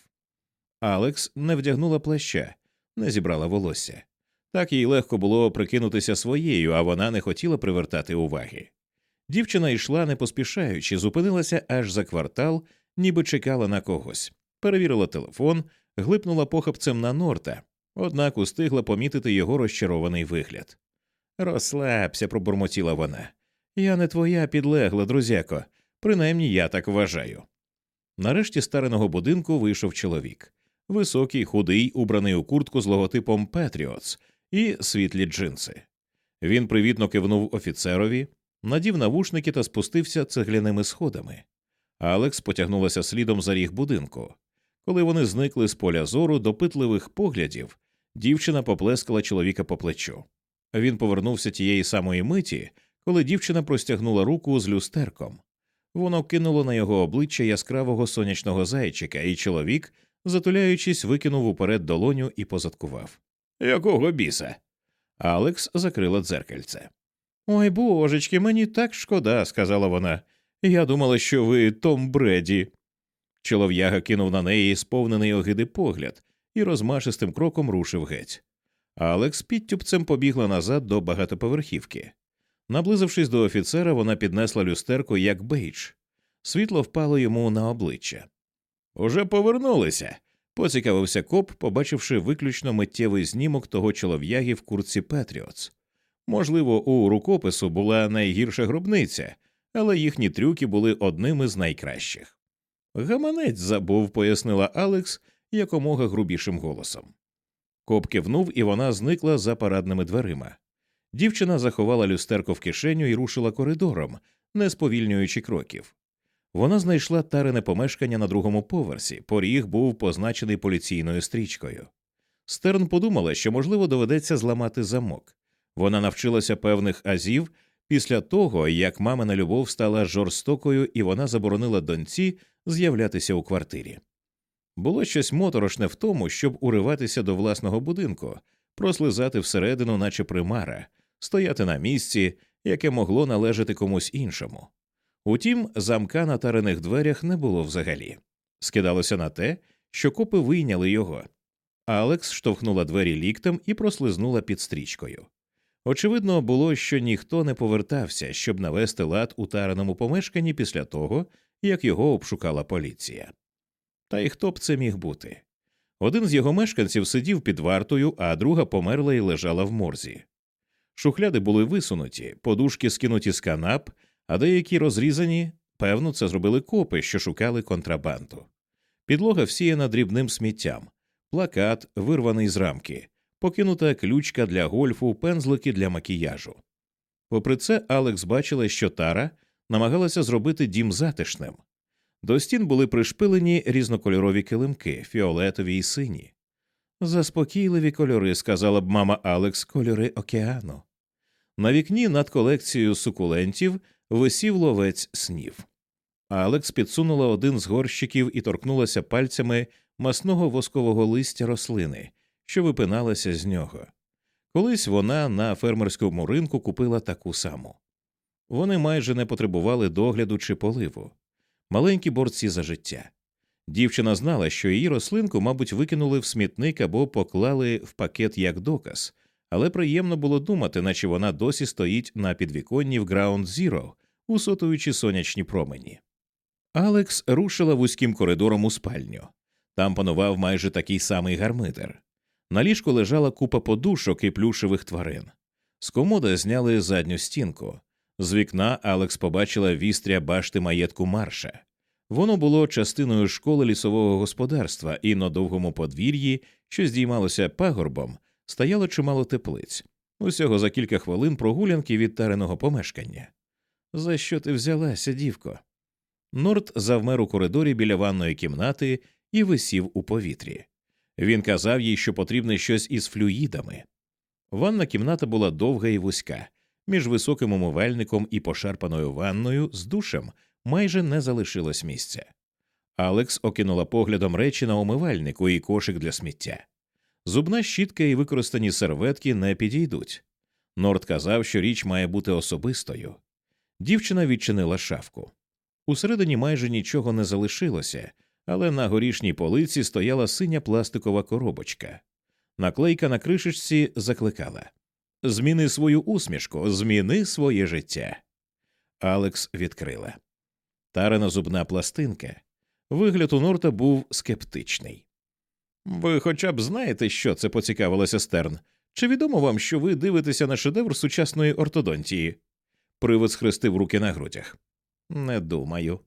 Алекс не вдягнула плаща, не зібрала волосся. Так їй легко було прикинутися своєю, а вона не хотіла привертати уваги. Дівчина йшла, не поспішаючи, зупинилася аж за квартал, ніби чекала на когось, перевірила телефон, глипнула похапцем на норта, однак устигла помітити його розчарований вигляд. Розслабся, пробурмотіла вона. Я не твоя підлегла, друзяко, принаймні я так вважаю. Нарешті стареного будинку вийшов чоловік високий, худий, убраний у куртку з логотипом Петріотс і світлі джинси. Він привітно кивнув офіцерові, надів навушники та спустився цегляними сходами. Алекс потягнулася слідом за ріг будинку. Коли вони зникли з поля зору допитливих поглядів, дівчина поплескала чоловіка по плечу. Він повернувся тієї самої миті, коли дівчина простягнула руку з люстерком. Воно кинуло на його обличчя яскравого сонячного зайчика, і чоловік, затуляючись, викинув уперед долоню і позадкував. Якого біса? Алекс закрила дзеркальце. Ой божечки, мені так шкода, сказала вона. Я думала, що ви Том Бреді. Чолов'яга кинув на неї сповнений огиди погляд і розмашистим кроком рушив геть. Алекс підтюпцем побігла назад до багатоповерхівки. Наблизившись до офіцера, вона піднесла люстерко як бейдж. Світло впало йому на обличчя. Уже повернулися, поцікавився коп, побачивши виключно миттєвий знімок того чолов'яги в куртці Петріотс. Можливо, у рукопису була найгірша гробниця, але їхні трюки були одними з найкращих. Гаманець забув, пояснила Алекс якомога грубішим голосом. Коп кивнув, і вона зникла за парадними дверима. Дівчина заховала люстерко в кишеню і рушила коридором, не сповільнюючи кроків. Вона знайшла тарине помешкання на другому поверсі, поріг був позначений поліційною стрічкою. Стерн подумала, що, можливо, доведеться зламати замок. Вона навчилася певних азів після того, як мамина любов стала жорстокою, і вона заборонила доньці з'являтися у квартирі. Було щось моторошне в тому, щоб уриватися до власного будинку, прослизати всередину, наче примара, стояти на місці, яке могло належати комусь іншому. Утім, замка на тарених дверях не було взагалі. Скидалося на те, що копи вийняли його. Алекс штовхнула двері ліктем і прослизнула під стрічкою. Очевидно, було, що ніхто не повертався, щоб навести лад у тареному помешканні після того, як його обшукала поліція. Та й хто б це міг бути? Один з його мешканців сидів під вартою, а друга померла і лежала в морзі. Шухляди були висунуті, подушки скинуті з канап, а деякі розрізані, певно, це зробили копи, що шукали контрабанду. Підлога всіяна дрібним сміттям, плакат, вирваний з рамки, покинута ключка для гольфу, пензлики для макіяжу. Попри це, Алекс бачила, що Тара намагалася зробити дім затишним. До стін були пришпилені різнокольорові килимки, фіолетові й сині. Заспокійливі кольори, сказала б мама Алекс, кольори океану. На вікні над колекцією сукулентів висів ловець снів. Алекс підсунула один з горщиків і торкнулася пальцями масного воскового листя рослини, що випиналася з нього. Колись вона на фермерському ринку купила таку саму. Вони майже не потребували догляду чи поливу, маленькі борці за життя. Дівчина знала, що її рослинку, мабуть, викинули в смітник або поклали в пакет як доказ, але приємно було думати, наче вона досі стоїть на підвіконні в Ground Zero, усотуючи сонячні промені. Алекс рушила вузьким коридором у спальню. Там панував майже такий самий гармидер. На ліжку лежала купа подушок і плюшевих тварин. З комода зняли задню стінку. З вікна Алекс побачила вістря башти маєтку марша. Воно було частиною школи лісового господарства, і на довгому подвір'ї, що здіймалося пагорбом, стояло чимало теплиць. Усього за кілька хвилин прогулянки від тареного помешкання. За що ти взялася, дівко? Норт завмер у коридорі біля ванної кімнати і висів у повітрі. Він казав їй, що потрібне щось із флюїдами. Ванна кімната була довга і вузька, між високим умивальником і пошарпаною ванною з душем майже не залишилось місця. Алекс окинула поглядом речі на умивальнику і кошик для сміття. Зубна щітка і використані серветки не підійдуть. Норд казав, що річ має бути особистою. Дівчина відчинила шафку. Усередині майже нічого не залишилося, але на горішній полиці стояла синя пластикова коробочка. Наклейка на кришечці закликала Зміни свою усмішку, зміни своє життя. Алекс відкрила. Тарина зубна пластинка. Вигляд у Норта був скептичний. Ви хоча б знаєте, що це поцікавилася Стерн. Чи відомо вам, що ви дивитеся на шедевр сучасної ортодонтії? Привид схрестив руки на грудях. Не думаю.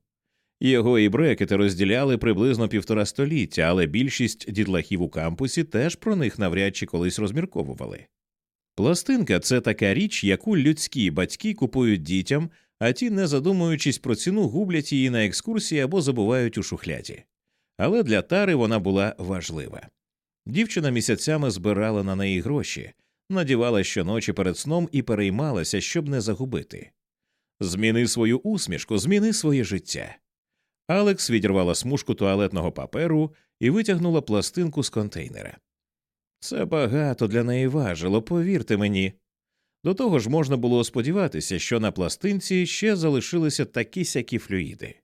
Його і брекети розділяли приблизно півтора століття, але більшість дітлахів у кампусі теж про них навряд чи колись розмірковували. Пластинка це така річ, яку людські батьки купують дітям, а ті, не задумуючись про ціну, гублять її на екскурсії або забувають у шухляді. Але для тари вона була важлива. Дівчина місяцями збирала на неї гроші, надівала щоночі перед сном і переймалася, щоб не загубити. Зміни свою усмішку, зміни своє життя. Алекс відірвала смужку туалетного паперу і витягнула пластинку з контейнера. Це багато для неї важило, повірте мені. До того ж, можна було сподіватися, що на пластинці ще залишилися такі сякі флюїди.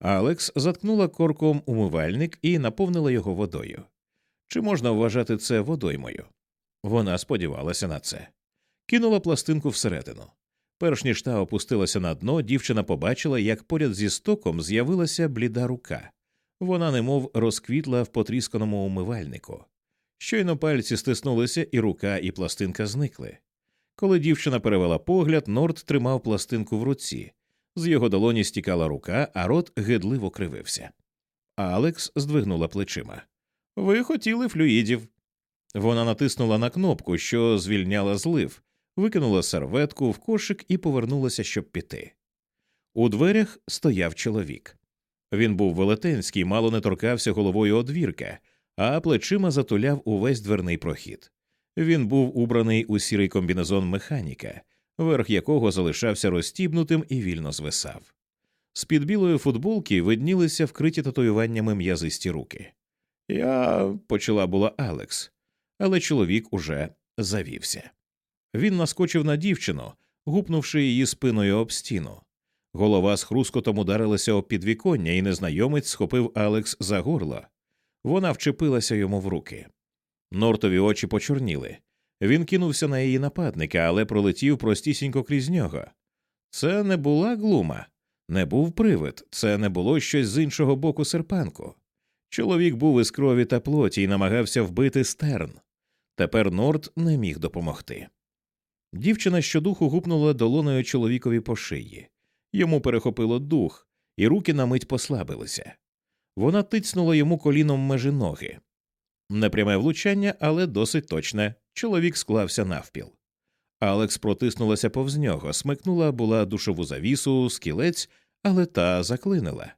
Алекс заткнула корком умивальник і наповнила його водою. Чи можна вважати це водоймою? Вона сподівалася на це. Кинула пластинку всередину. Перш ніж та опустилася на дно, дівчина побачила, як поряд зі стоком з'явилася бліда рука. Вона немов розквітла в потрісканому умивальнику. Щойно пальці стиснулися, і рука, і пластинка зникли. Коли дівчина перевела погляд, Норд тримав пластинку в руці. З його долоні стікала рука, а рот гидливо кривився. Алекс здвигнула плечима. Ви хотіли флюїдів. Вона натиснула на кнопку, що звільняла злив, викинула серветку в кошик і повернулася, щоб піти. У дверях стояв чоловік. Він був велетенський, мало не торкався головою одвірка, а плечима затуляв увесь дверний прохід. Він був убраний у сірий комбінезон механіка, верх якого залишався розстібнутим і вільно звисав. З під білої футболки виднілися вкриті татуюваннями м'язисті руки. Я почала була Алекс, але чоловік уже завівся. Він наскочив на дівчину, гупнувши її спиною об стіну. Голова з хрускотом ударилася об підвіконня, і незнайомець схопив Алекс за горло. Вона вчепилася йому в руки. Нортові очі почорніли. Він кинувся на її нападника, але пролетів простісінько крізь нього. Це не була глума, не був привид, це не було щось з іншого боку серпанку. Чоловік був із крові та плоті і намагався вбити стерн. Тепер Норт не міг допомогти. Дівчина щодуху гупнула долоною чоловікові по шиї. Йому перехопило дух, і руки на мить послабилися. Вона тицнула йому коліном межі ноги. Непряме влучання, але досить точне. Чоловік склався навпіл. Алекс протиснулася повз нього, смикнула була душову завісу, скілець, але та заклинила.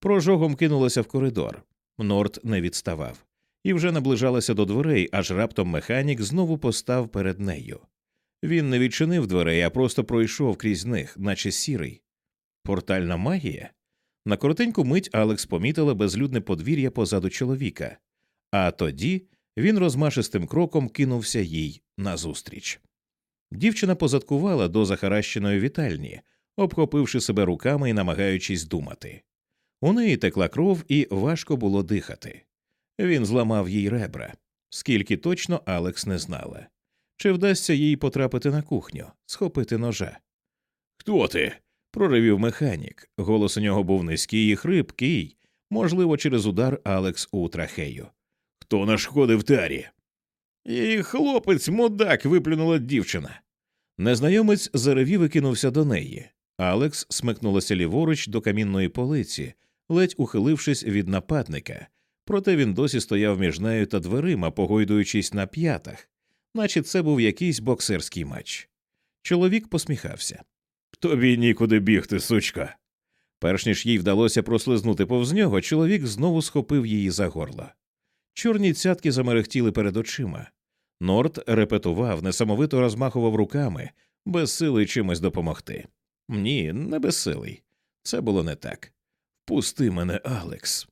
Прожогом кинулася в коридор. Норт не відставав, і вже наближалася до дверей, аж раптом механік знову постав перед нею. Він не відчинив дверей, а просто пройшов крізь них, наче сірий. Портальна магія. На коротеньку мить Алекс помітила безлюдне подвір'я позаду чоловіка, а тоді він розмашистим кроком кинувся їй назустріч. Дівчина позадкувала до захаращеної вітальні, обхопивши себе руками і намагаючись думати. У неї текла кров і важко було дихати. Він зламав їй ребра, скільки точно Алекс не знала. Чи вдасться їй потрапити на кухню, схопити ножа? Хто ти? Проривів механік. Голос у нього був низький і хрипкий, можливо, через удар Алекс у трахею. Хто нашкодив тарі? І хлопець мудак виплюнула дівчина. Незнайомець заревів і кинувся до неї. Алекс смикнулася ліворуч до камінної полиці, ледь ухилившись від нападника, проте він досі стояв між нею та дверима, погойдуючись на п'ятах, наче це був якийсь боксерський матч. Чоловік посміхався. Тобі нікуди бігти, сучка. Перш ніж їй вдалося прослизнути повз нього, чоловік знову схопив її за горло. Чорні цятки замерехтіли перед очима. Норт репетував, несамовито розмахував руками, безсилий чимось допомогти. Ні, не безсилий. Це було не так. Пусти мене, Алекс.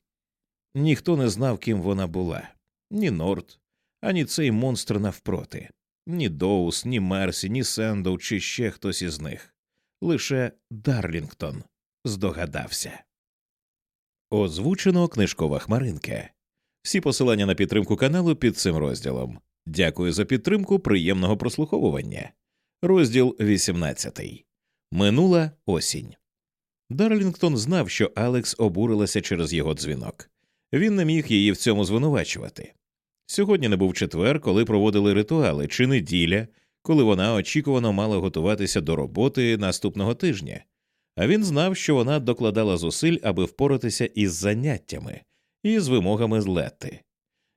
Ніхто не знав, ким вона була ні Норт, ані цей монстр навпроти, ні Доус, ні Мерсі, ні Сендоу, чи ще хтось із них. Лише Дарлінгтон здогадався. Озвучено книжкова хмаринка. Всі посилання на підтримку каналу під цим розділом. Дякую за підтримку приємного прослуховування. Розділ 18. Минула осінь. Дарлінгтон знав, що Алекс обурилася через його дзвінок. Він не міг її в цьому звинувачувати. Сьогодні не був четвер, коли проводили ритуали, чи неділя, коли вона очікувано мала готуватися до роботи наступного тижня, а він знав, що вона докладала зусиль, аби впоратися із заняттями і з вимогами Летти.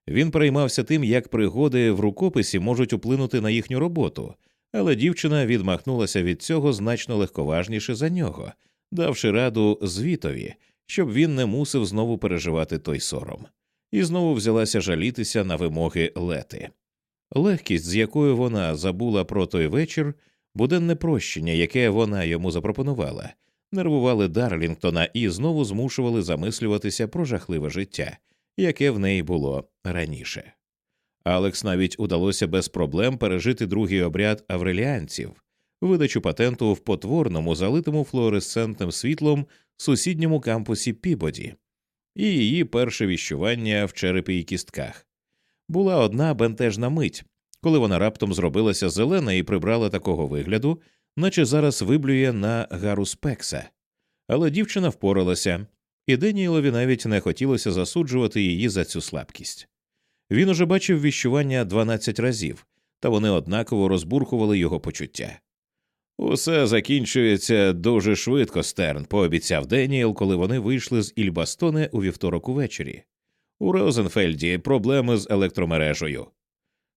Він переймався тим, як пригоди в рукописі можуть вплинути на їхню роботу, але дівчина відмахнулася від цього значно легковажніше за нього, давши раду звітові, щоб він не мусив знову переживати той сором, і знову взялася жалітися на вимоги лети. Легкість, з якою вона забула про той вечір, буденне прощення, яке вона йому запропонувала, нервували Дарлінгтона і знову змушували замислюватися про жахливе життя, яке в неї було раніше. Алекс навіть удалося без проблем пережити другий обряд авреліанців, видачу патенту в потворному, залитому флуоресцентним світлом сусідньому кампусі Пібоді, і її перше віщування в черепі і кістках. Була одна бентежна мить, коли вона раптом зробилася зелена і прибрала такого вигляду, наче зараз виблює на гару спекса. Але дівчина впоралася, і Деніелові навіть не хотілося засуджувати її за цю слабкість. Він уже бачив віщування 12 разів, та вони однаково розбурхували його почуття. Усе закінчується дуже швидко, Стерн, пообіцяв Деніел, коли вони вийшли з Іль Бастоне у вівторок увечері. У Розенфельді проблеми з електромережею.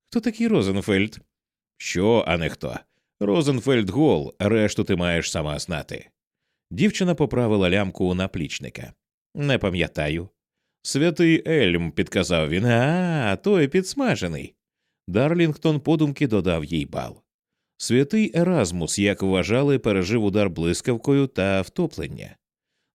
Хто такий Розенфельд? Що, а не хто? Розенфельд Гол, решту ти маєш сама знати. Дівчина поправила лямку наплічника. Не пам'ятаю. Святий Ельм, підказав він, а, той підсмажений. Дарлінгтон подумки додав їй бал. Святий Еразмус, як вважали, пережив удар блискавкою та втоплення.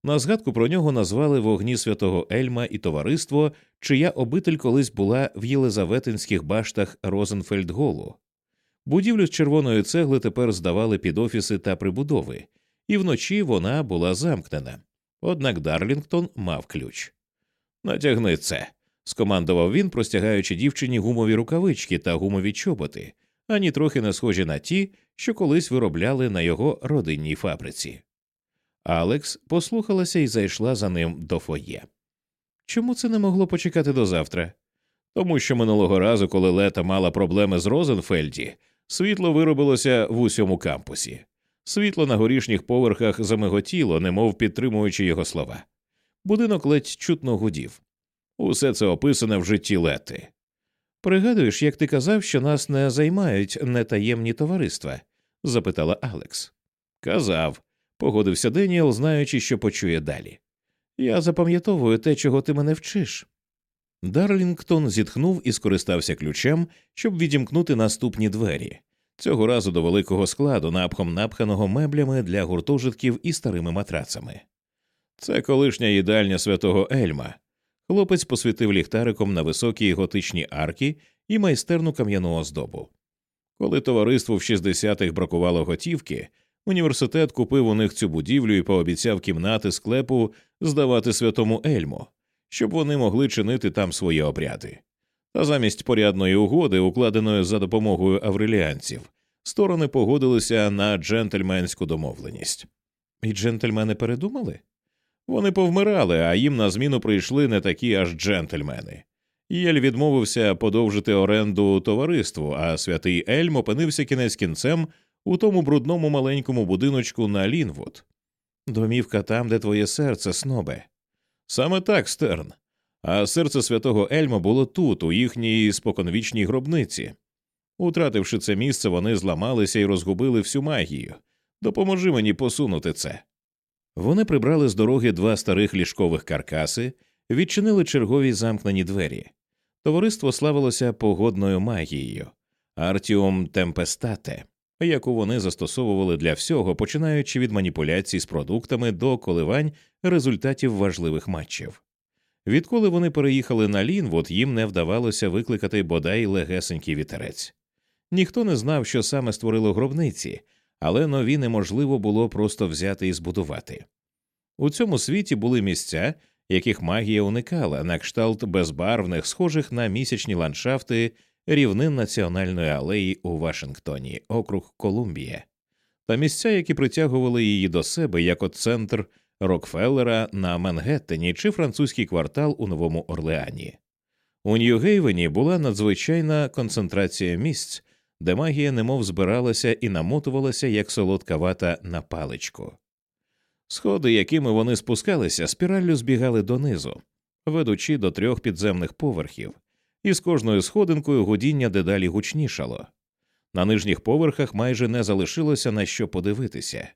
На згадку про нього назвали вогні святого Ельма і товариство, чия обитель колись була в Єлизаветинських баштах Розенфельдголу. Будівлю з червоної цегли тепер здавали під офіси та прибудови, і вночі вона була замкнена. Однак Дарлінгтон мав ключ. Натягни це, скомандував він, простягаючи дівчині гумові рукавички та гумові чоботи, ані трохи не схожі на ті, що колись виробляли на його родинній фабриці. Алекс послухалася і зайшла за ним до фоє. Чому це не могло почекати до завтра? Тому що минулого разу, коли лета мала проблеми з Розенфельді, світло виробилося в усьому кампусі. Світло на горішніх поверхах замиготіло, немов підтримуючи його слова. Будинок ледь чутно гудів. Усе це описане в житті лети. Пригадуєш, як ти казав, що нас не займають нетаємні товариства? запитала Алекс. Казав, погодився Деніел, знаючи, що почує далі. Я запам'ятовую те, чого ти мене вчиш. Дарлінгтон зітхнув і скористався ключем, щоб відімкнути наступні двері, цього разу до великого складу, напхом напханого меблями для гуртожитків і старими матрацами. Це колишня їдальня святого Ельма. Хлопець посвітив ліхтариком на високі готичні арки і майстерну кам'яну оздобу. Коли товариству в 60-х бракувало готівки, університет купив у них цю будівлю і пообіцяв кімнати склепу здавати святому Ельму, щоб вони могли чинити там свої обряди. Та замість порядної угоди, укладеної за допомогою авреліанців, сторони погодилися на джентльменську домовленість. І джентльмени передумали? Вони повмирали, а їм на зміну прийшли не такі аж джентльмени. Єль відмовився подовжити оренду товариству, а святий Ельм опинився кінець кінцем у тому брудному маленькому будиночку на Лінвуд. Домівка там, де твоє серце, снобе. Саме так, Стерн. А серце святого Ельма було тут, у їхній споконвічній гробниці. Утративши це місце, вони зламалися і розгубили всю магію. Допоможи мені посунути це. Вони прибрали з дороги два старих ліжкових каркаси, відчинили чергові замкнені двері. Товариство славилося погодною магією Артіум Темпестате, яку вони застосовували для всього, починаючи від маніпуляцій з продуктами до коливань результатів важливих матчів. Відколи вони переїхали на Лінвуд, їм не вдавалося викликати бодай легесенький вітерець. Ніхто не знав, що саме створило гробниці, але нові неможливо було просто взяти і збудувати. У цьому світі були місця, яких магія уникала, на кшталт безбарвних, схожих на місячні ландшафти рівнин національної алеї у Вашингтоні, округ Колумбія, та місця, які притягували її до себе як от центр Рокфеллера на Мангеттені чи французький квартал у Новому Орлеані. У Нью-Гейвені була надзвичайна концентрація місць, де магія немов збиралася і намотувалася як солодка вата на паличку. Сходи, якими вони спускалися, спіраллю збігали донизу, ведучи до трьох підземних поверхів, і з кожною сходинкою гудіння дедалі гучнішало. На нижніх поверхах майже не залишилося на що подивитися.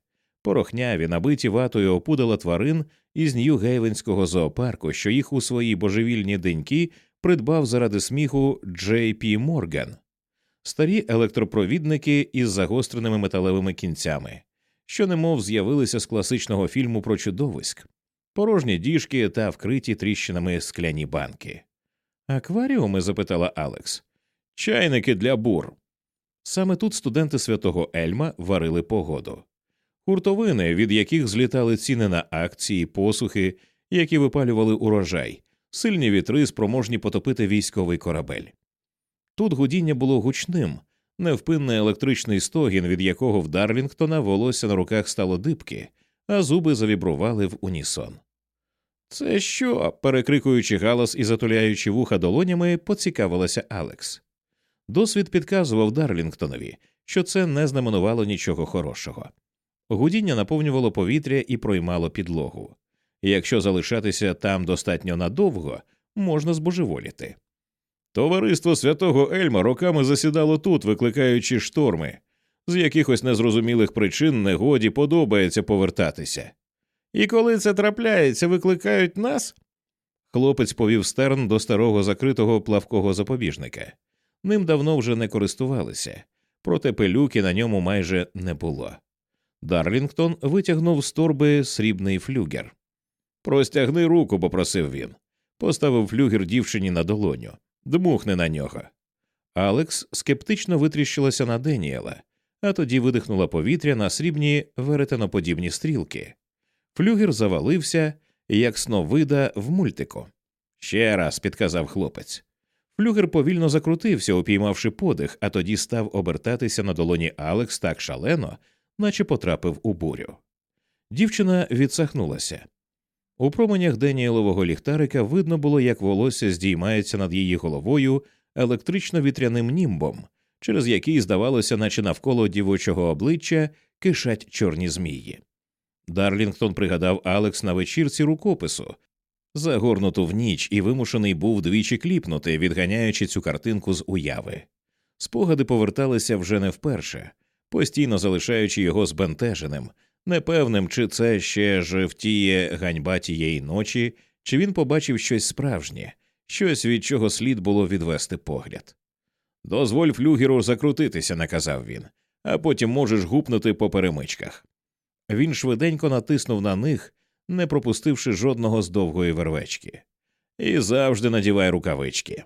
Порохняві, набиті ватою опудала тварин із Нью-Гейвенського зоопарку, що їх у свої божевільні деньки придбав заради сміху Джей Пі Морган, старі електропровідники із загостреними металевими кінцями, що немов з'явилися з класичного фільму про чудовиськ, порожні діжки та вкриті тріщинами скляні банки. Акваріуми? запитала Алекс. Чайники для бур. Саме тут студенти святого Ельма варили погоду. Хуртовини, від яких злітали ціни на акції, посухи, які випалювали урожай, сильні вітри спроможні потопити військовий корабель. Тут гудіння було гучним, невпинний електричний стогін, від якого в Дарлінгтона волосся на руках стало дибки, а зуби завібрували в унісон. Це що? перекрикуючи галас і затуляючи вуха долонями, поцікавилася Алекс. Досвід підказував Дарлінгтонові, що це не знаменувало нічого хорошого. Гудіння наповнювало повітря і проймало підлогу. Якщо залишатися там достатньо надовго, можна збожеволіти. Товариство святого Ельма роками засідало тут, викликаючи шторми, з якихось незрозумілих причин негоді подобається повертатися. І коли це трапляється, викликають нас. Хлопець повів стерн до старого закритого плавкого запобіжника. Ним давно вже не користувалися, проте пилюки на ньому майже не було. Дарлінгтон витягнув з торби срібний флюгер. Простягни руку, попросив він. Поставив флюгер дівчині на долоню, дмухни на нього. Алекс скептично витріщилася на Деніела, а тоді видихнула повітря на срібні веретеноподібні стрілки. Флюгер завалився, як сновида в мультику. Ще раз, підказав хлопець. Флюгер повільно закрутився, упіймавши подих, а тоді став обертатися на долоні Алекс так шалено, наче потрапив у бурю. Дівчина відсахнулася. У променях Деніелового ліхтарика видно було, як волосся здіймається над її головою електрично вітряним німбом, через який, здавалося, наче навколо дівочого обличчя кишать чорні змії. Дарлінгтон пригадав Алекс на вечірці рукопису, загорнуту в ніч, і вимушений був двічі кліпнути, відганяючи цю картинку з уяви. Спогади поверталися вже не вперше, постійно залишаючи його збентеженим, непевним, чи це ще ж втіє ганьба тієї ночі, чи він побачив щось справжнє, щось від чого слід було відвести погляд. Дозволь флюгеру закрутитися, наказав він, а потім можеш гупнути по перемичках. Він швиденько натиснув на них, не пропустивши жодного з довгої вервечки, і завжди надівай рукавички.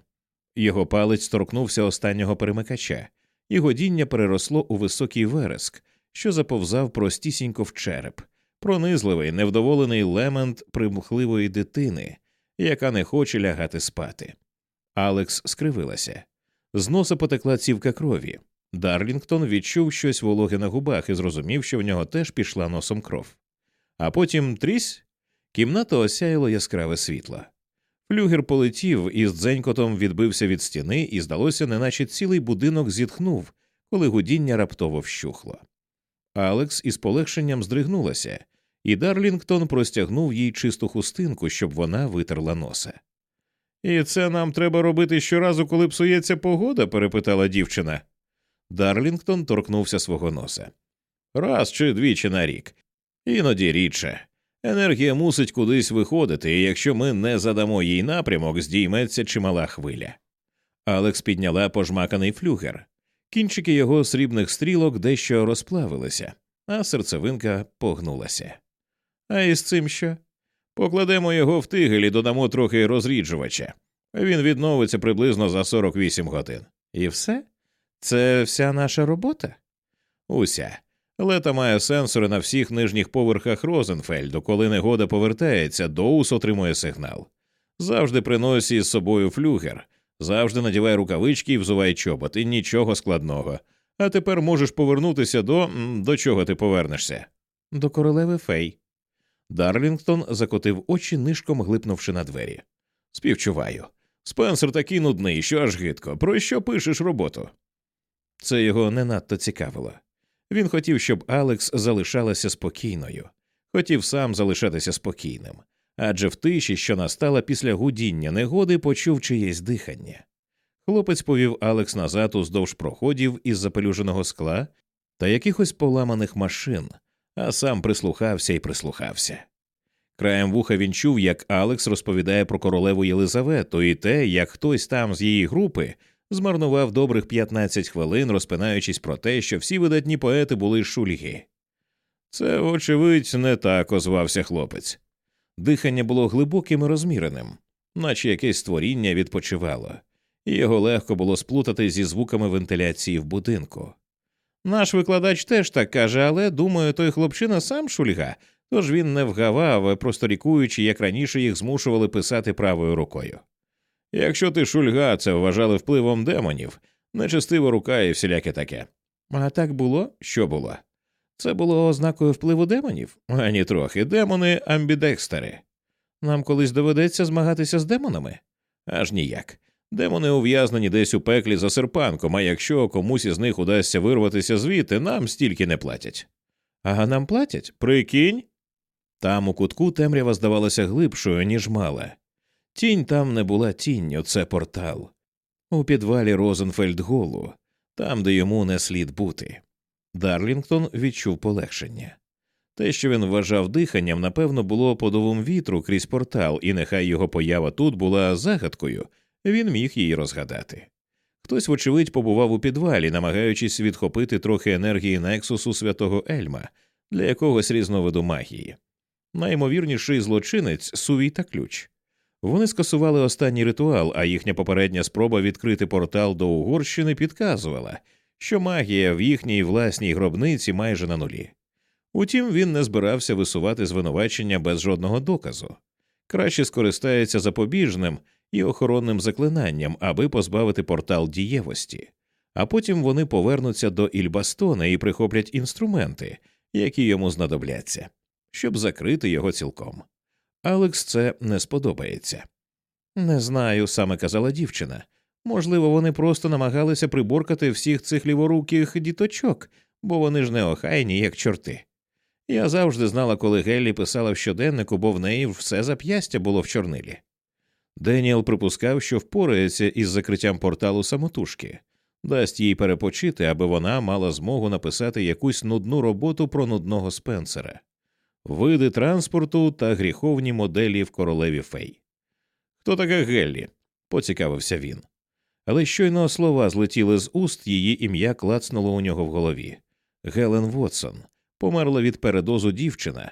Його палець торкнувся останнього перемикача, і годіння переросло у високий вереск, що заповзав простісінько в череп, пронизливий, невдоволений лемент примхливої дитини, яка не хоче лягати спати. Алекс скривилася. З носа потекла цівка крові. Дарлінгтон відчув щось вологе на губах і зрозумів, що в нього теж пішла носом кров. А потім трісь кімната осяяло яскраве світло. Флюгер полетів і з дзенькотом відбився від стіни, і, здалося, неначе цілий будинок зітхнув, коли гудіння раптово вщухло. Алекс із полегшенням здригнулася, і Дарлінгтон простягнув їй чисту хустинку, щоб вона витерла носа. І це нам треба робити щоразу, коли псується погода? перепитала дівчина. Дарлінгтон торкнувся свого носа. Раз чи двічі на рік. Іноді рідше. Енергія мусить кудись виходити, і якщо ми не задамо їй напрямок, здійметься чимала хвиля. Алекс підняла пожмаканий флюгер. Кінчики його срібних стрілок дещо розплавилися, а серцевинка погнулася. А із цим що? Покладемо його в тигель і додамо трохи розріджувача. Він відновиться приблизно за 48 годин. І все? Це вся наша робота? Уся. Лета має сенсори на всіх нижніх поверхах Розенфельду. Коли негода повертається, Доус отримує сигнал. Завжди приносі з собою флюгер, завжди надівай рукавички і взувай чоботи, нічого складного. А тепер можеш повернутися до до чого ти повернешся? До королеви Фей. Дарлінгтон закотив очі, нишком глипнувши на двері. Співчуваю. Спенсер такий нудний, що аж гидко. Про що пишеш роботу? Це його не надто цікавило. Він хотів, щоб Алекс залишалася спокійною, хотів сам залишатися спокійним, адже в тиші, що настала після гудіння негоди, почув чиєсь дихання. Хлопець повів Алекс назад уздовж проходів із запелюженого скла та якихось поламаних машин, а сам прислухався і прислухався. Краєм вуха він чув, як Алекс розповідає про королеву Єлизавету і те, як хтось там з її групи змарнував добрих 15 хвилин, розпинаючись про те, що всі видатні поети були шульги. Це, очевидь, не так озвався хлопець. Дихання було глибоким і розміреним, наче якесь створіння відпочивало, і його легко було сплутати зі звуками вентиляції в будинку. Наш викладач теж так каже, але думаю, той хлопчина сам шульга, тож він не вгавав, просто рікуючи, як раніше їх змушували писати правою рукою. Якщо ти шульга, це вважали впливом демонів, нечестива рука і всіляке таке. А так було? Що було? Це було ознакою впливу демонів? Ані трохи. Демони амбідекстери. Нам колись доведеться змагатися з демонами? Аж ніяк. Демони ув'язнені десь у пеклі за серпанком, а якщо комусь із них удасться вирватися звідти, нам стільки не платять. А нам платять? Прикинь. Там у кутку темрява здавалася глибшою, ніж мала. Тінь там не була тінню, це портал. У підвалі Розенфельдголу, там, де йому не слід бути. Дарлінгтон відчув полегшення. Те, що він вважав диханням, напевно, було подовом вітру крізь портал, і нехай його поява тут була загадкою, він міг її розгадати. Хтось, вочевидь, побував у підвалі, намагаючись відхопити трохи енергії Нексусу святого Ельма для якогось різновиду магії. Наймовірніший злочинець сувій та ключ. Вони скасували останній ритуал, а їхня попередня спроба відкрити портал до Угорщини підказувала, що магія в їхній власній гробниці майже на нулі. Утім, він не збирався висувати звинувачення без жодного доказу. Краще скористається запобіжним і охоронним заклинанням, аби позбавити портал дієвості, а потім вони повернуться до Ільбастона і прихоплять інструменти, які йому знадобляться, щоб закрити його цілком. Алекс це не сподобається. Не знаю, саме казала дівчина. Можливо, вони просто намагалися приборкати всіх цих ліворуких діточок, бо вони ж неохайні, як чорти. Я завжди знала, коли Геллі писала в щоденнику, бо в неї все зап'ястя було в чорнилі. Деніел припускав, що впорається із закриттям порталу самотужки, дасть їй перепочити, аби вона мала змогу написати якусь нудну роботу про нудного спенсера, види транспорту та гріховні моделі в королеві фей. Хто така Геллі? поцікавився він. Але щойно слова злетіли з уст, її ім'я клацнуло у нього в голові. Гелен Вотсон померла від передозу дівчина,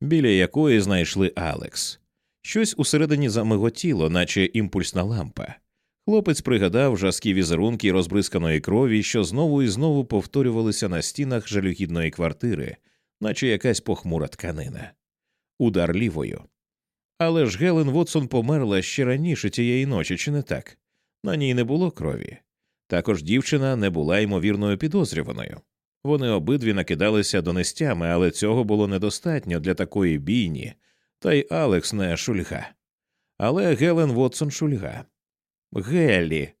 біля якої знайшли Алекс. Щось усередині замиготіло, наче імпульсна лампа. Хлопець пригадав жаскі візерунки розбризканої крові, що знову і знову повторювалися на стінах жалюгідної квартири, наче якась похмура тканина. Удар лівою. Але ж Гелен Вотсон померла ще раніше тієї ночі, чи не так? На ній не було крові. Також дівчина не була ймовірною підозрюваною. Вони обидві накидалися донестями, але цього було недостатньо для такої бійні, та й Алекс не шульга. Але Гелен Вотсон шульга. Геллі.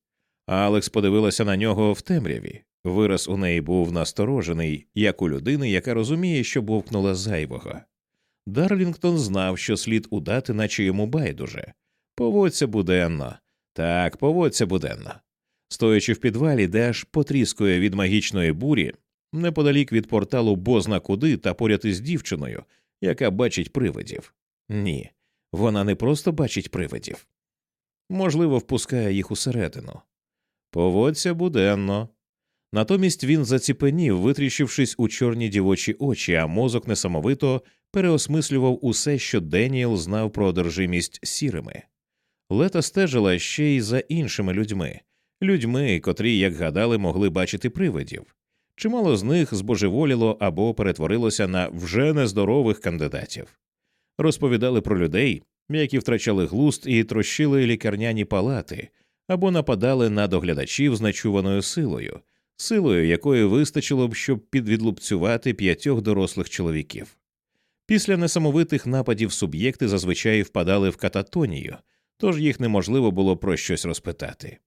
Алекс подивилася на нього в темряві. Вираз у неї був насторожений, як у людини, яка розуміє, що бовкнула зайвого. Дарлінгтон знав, що слід удати, наче йому байдуже. Поводься буденно. Так, поводься буденно. Стоячи в підвалі, де аж потріскує від магічної бурі, неподалік від порталу бозна куди та поряд із дівчиною, яка бачить привидів. Ні, вона не просто бачить привидів. Можливо, впускає їх усередину. Поводься буденно. Натомість він заціпенів, витріщившись у чорні дівочі очі, а мозок несамовито переосмислював усе, що Деніел знав про одержимість сірими. Лета стежила ще й за іншими людьми, людьми, котрі, як гадали, могли бачити привидів. Чимало з них збожеволіло або перетворилося на вже нездорових кандидатів. Розповідали про людей, які втрачали глуст і трощили лікарняні палати, або нападали на доглядачів з нечуваною силою, силою якої вистачило б, щоб підвідлупцювати п'ятьох дорослих чоловіків. Після несамовитих нападів суб'єкти зазвичай впадали в кататонію, тож їх неможливо було про щось розпитати.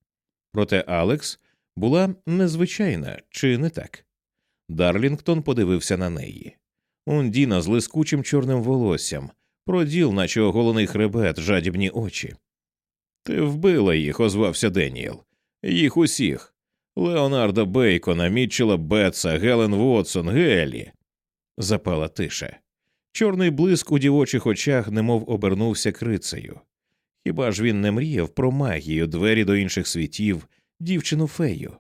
Проте Алекс була незвичайна, чи не так? Дарлінгтон подивився на неї. Ундіна з лискучим чорним волоссям, проділ, наче оголений хребет, жадібні очі. Ти вбила їх, озвався Деніел. Їх усіх Леонарда Бейкона, Мітчела Бетса, Гелен Вотсон, Гелі. Запала тиша. Чорний блиск у дівочих очах немов обернувся крицею. Хіба ж він не мріяв про магію, двері до інших світів, дівчину фею?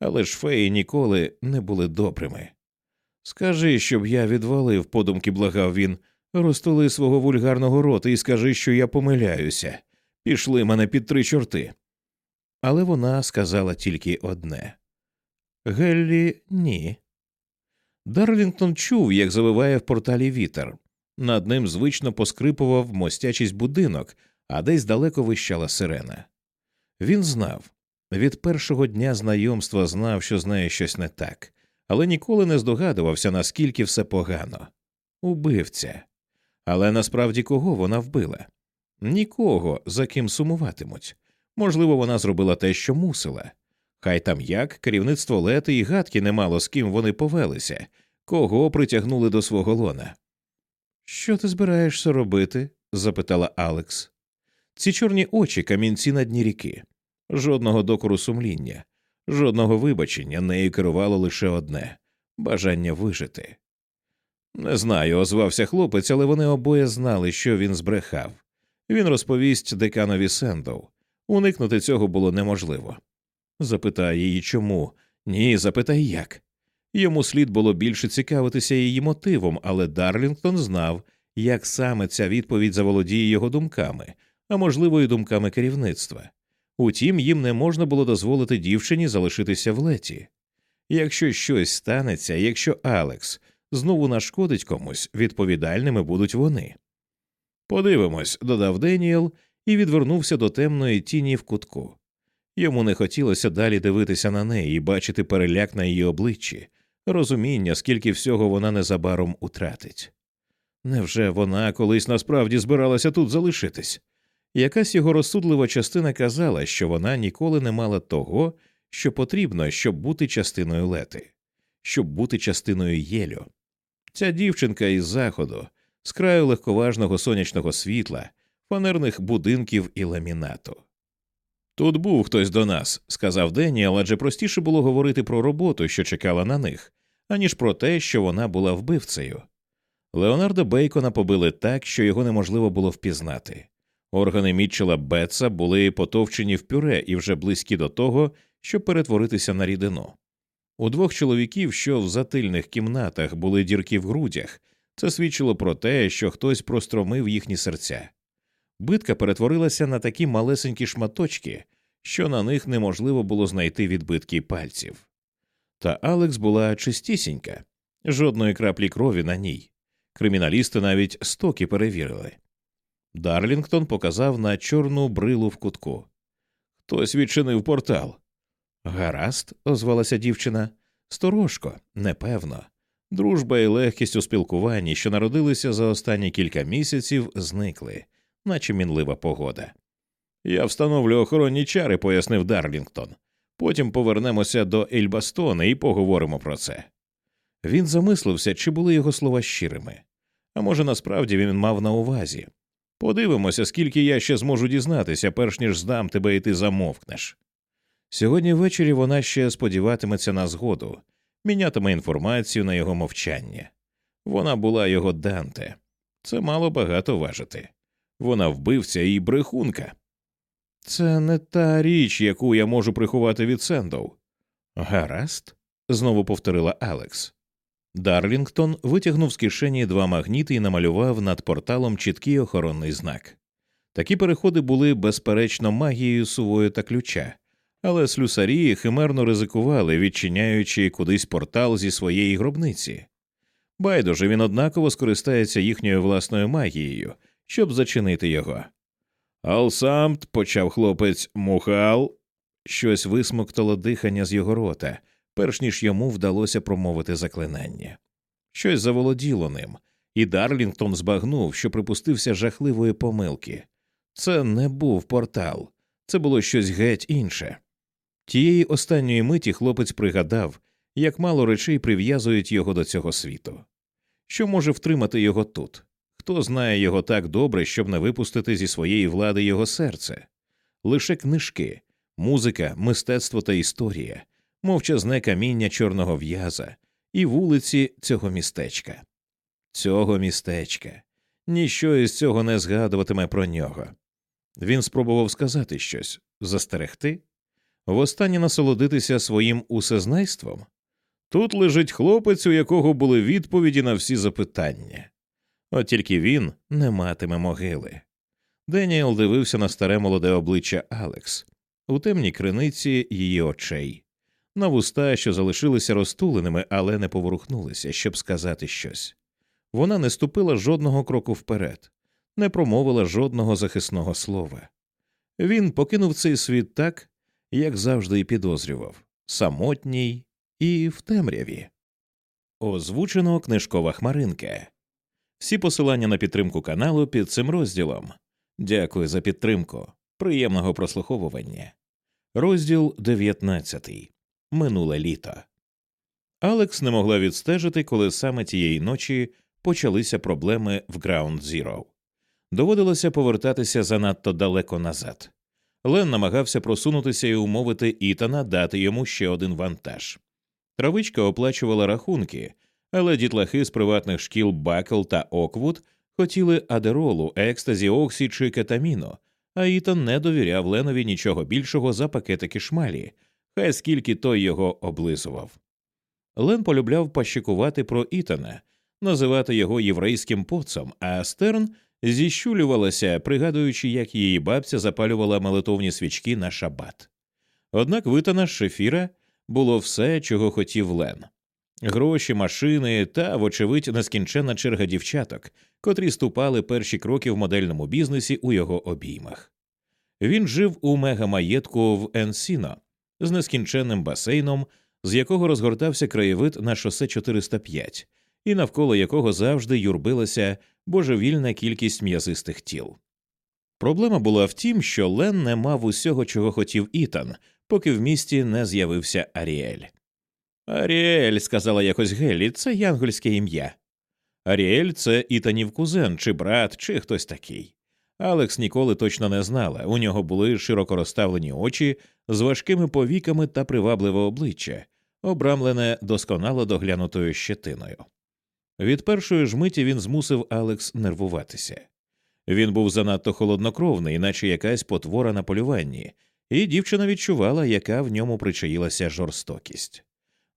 Але ж феї ніколи не були добрими. Скажи, щоб я відвалив, подумки благав він, розтули свого вульгарного рота і скажи, що я помиляюся. Пішли мене під три чорти. Але вона сказала тільки одне Геллі, ні. Дарлінгтон чув, як завиває в порталі вітер. Над ним звично поскрипував мостячийсь будинок, а десь далеко вищала сирена. Він знав від першого дня знайомства знав, що знає щось не так, але ніколи не здогадувався, наскільки все погано. Убивця. Але насправді кого вона вбила? Нікого, за ким сумуватимуть. Можливо, вона зробила те, що мусила. Хай там як керівництво лети і гадки не мало з ким вони повелися, кого притягнули до свого лона. Що ти збираєшся робити? запитала Алекс. Ці чорні очі камінці на дні ріки, жодного докору сумління, жодного вибачення нею керувало лише одне бажання вижити. Не знаю, озвався хлопець, але вони обоє знали, що він збрехав. Він розповість деканові Сендоу. Уникнути цього було неможливо. Запитай її чому, ні, запитай як. Йому слід було більше цікавитися її мотивом, але Дарлінгтон знав, як саме ця відповідь заволодіє його думками, а можливо, і думками керівництва. Утім, їм не можна було дозволити дівчині залишитися в леті. Якщо щось станеться, якщо Алекс знову нашкодить комусь, відповідальними будуть вони. Подивимось, додав Деніел і відвернувся до темної тіні в кутку. Йому не хотілося далі дивитися на неї і бачити переляк на її обличчі, розуміння, скільки всього вона незабаром утратить. Невже вона колись насправді збиралася тут залишитись? Якась його розсудлива частина казала, що вона ніколи не мала того, що потрібно, щоб бути частиною лети, щоб бути частиною єлю. Ця дівчинка із заходу, з краю легковажного сонячного світла, фанерних будинків і ламінату. Тут був хтось до нас, сказав Деніел, адже простіше було говорити про роботу, що чекала на них, аніж про те, що вона була вбивцею. Леонардо Бейкона побили так, що його неможливо було впізнати. Органи Мітчела Бетса були потовчені в пюре і вже близькі до того, щоб перетворитися на рідину. У двох чоловіків, що в затильних кімнатах були дірки в грудях, це свідчило про те, що хтось простромив їхні серця. Битка перетворилася на такі малесенькі шматочки, що на них неможливо було знайти відбитки пальців. Та Алекс була чистісінька, жодної краплі крові на ній. Криміналісти навіть стоки перевірили. Дарлінгтон показав на чорну брилу в кутку. Хтось відчинив портал. Гаразд, озвалася дівчина. Сторожко, непевно. Дружба і легкість у спілкуванні, що народилися за останні кілька місяців, зникли, наче мінлива погода. Я встановлю охоронні чари, пояснив Дарлінгтон. Потім повернемося до Ельбастона і поговоримо про це. Він замислився, чи були його слова щирими. А може, насправді він мав на увазі. Подивимося, скільки я ще зможу дізнатися, перш ніж здам тебе і ти замовкнеш. Сьогодні ввечері вона ще сподіватиметься на згоду, мінятиме інформацію на його мовчання. Вона була його Данте. Це мало багато важити. Вона вбивця і брехунка. Це не та річ, яку я можу приховати від Сендоу. Гаразд, знову повторила Алекс. Дарлінгтон витягнув з кишені два магніти і намалював над порталом чіткий охоронний знак. Такі переходи були безперечно магією сувою та ключа, але слюсарі химерно ризикували, відчиняючи кудись портал зі своєї гробниці. Байдуже він однаково скористається їхньою власною магією, щоб зачинити його. Алсамт, почав хлопець Мухал. Щось висмоктало дихання з його рота, перш ніж йому вдалося промовити заклинання. Щось заволоділо ним, і Дарлінгтон збагнув, що припустився жахливої помилки. Це не був портал, це було щось геть інше. Тієї останньої миті хлопець пригадав, як мало речей прив'язують його до цього світу. Що може втримати його тут? Хто знає його так добре, щоб не випустити зі своєї влади його серце? Лише книжки, музика, мистецтво та історія, мовчазне каміння чорного в'яза і вулиці цього містечка. Цього містечка. Ніщо із цього не згадуватиме про нього. Він спробував сказати щось застерегти, востаннє насолодитися своїм усезнайством. Тут лежить хлопець, у якого були відповіді на всі запитання. От тільки він не матиме могили. Деніел дивився на старе молоде обличчя Алекс у темній криниці її очей, на вуста, що залишилися розтуленими, але не поворухнулися, щоб сказати щось. Вона не ступила жодного кроку вперед, не промовила жодного захисного слова. Він покинув цей світ так, як завжди і підозрював самотній і в темряві. Озвучено книжкова хмаринка. Всі посилання на підтримку каналу під цим розділом. Дякую за підтримку. Приємного прослуховування. Розділ 19. Минуле літо. Алекс не могла відстежити, коли саме тієї ночі почалися проблеми в Ground Zero. Доводилося повертатися занадто далеко назад. Лен намагався просунутися і умовити Ітана дати йому ще один вантаж. Травичка оплачувала рахунки, але дітлахи з приватних шкіл Бакл та Оквуд хотіли адеролу, екстазі, оксі чи кетаміну, а Ітан не довіряв Ленові нічого більшого за пакетики шмалі, хай скільки той його облизував. Лен полюбляв пащикувати про Ітана, називати його єврейським поцом, а Стерн зіщулювалася, пригадуючи, як її бабця запалювала молитовні свічки на шабат. Однак витана з шефіра було все, чого хотів Лен гроші, машини та, вочевидь, нескінченна черга дівчаток, котрі ступали перші кроки в модельному бізнесі у його обіймах. Він жив у мегамаєтку в Енсіно з нескінченним басейном, з якого розгортався краєвид на шосе 405, і навколо якого завжди юрбилася божевільна кількість м'язистих тіл. Проблема була в тім, що Лен не мав усього, чого хотів Ітан, поки в місті не з'явився Аріель. Аріель, сказала якось Гелі, це янгольське ім'я. Аріель це Ітанів кузен, чи брат, чи хтось такий. Алекс ніколи точно не знала. У нього були широко розставлені очі з важкими повіками та привабливе обличчя, обрамлене досконало доглянутою щетиною. Від першої ж миті він змусив Алекс нервуватися. Він був занадто холоднокровний, наче якась потвора на полюванні, і дівчина відчувала, яка в ньому причаїлася жорстокість.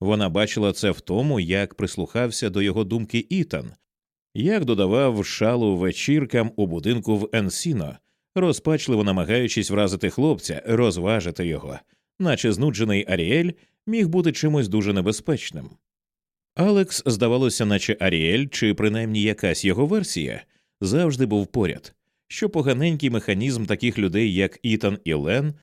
Вона бачила це в тому, як прислухався до його думки Ітан, як додавав шалу вечіркам у будинку в Енсіно, розпачливо намагаючись вразити хлопця, розважити його, наче знуджений Аріель міг бути чимось дуже небезпечним. Алекс, здавалося, наче Аріель, чи принаймні якась його версія, завжди був поряд, що поганенький механізм таких людей, як Ітан і Лен,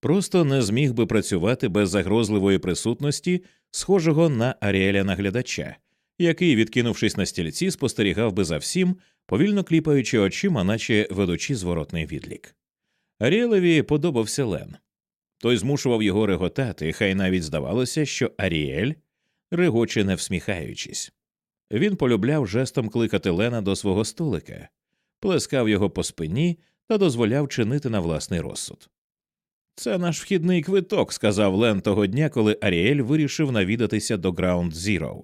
просто не зміг би працювати без загрозливої присутності, схожого на Аріеля наглядача, який, відкинувшись на стільці, спостерігав би за всім, повільно кліпаючи очима, наче ведучи зворотний відлік. Аріелеві подобався Лен. Той змушував його реготати, хай навіть здавалося, що Аріель регоче не всміхаючись. Він полюбляв жестом кликати Лена до свого столика, плескав його по спині та дозволяв чинити на власний розсуд. Це наш вхідний квиток, сказав Лен того дня, коли Аріель вирішив навідатися до Ground Zero.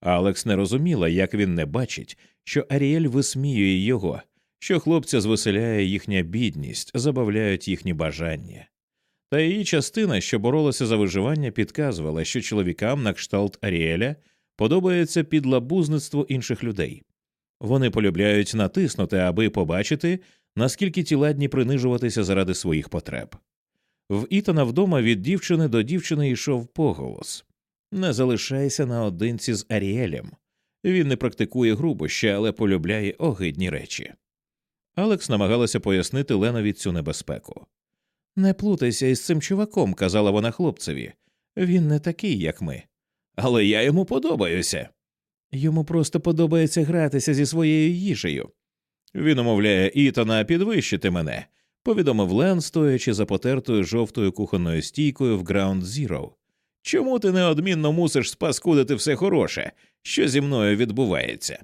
Алекс не розуміла, як він не бачить, що Аріель висміює його, що хлопця звеселяє їхня бідність, забавляють їхні бажання. Та її частина, що боролася за виживання, підказувала, що чоловікам на кшталт Аріеля подобається підлабузництво інших людей. Вони полюбляють натиснути, аби побачити, наскільки ті ладні принижуватися заради своїх потреб. В Ітана вдома від дівчини до дівчини йшов поголос не залишайся наодинці з Аріелем. Він не практикує грубощі, але полюбляє огидні речі. Алекс намагалася пояснити Ленові цю небезпеку. Не плутайся із цим чуваком, казала вона хлопцеві. Він не такий, як ми. Але я йому подобаюся. Йому просто подобається гратися зі своєю їжею. Він умовляє Ітана підвищити мене, повідомив Лен, стоячи за потертою жовтою кухонною стійкою в Ground Zero. Чому ти неодмінно мусиш спаскудити все хороше, що зі мною відбувається?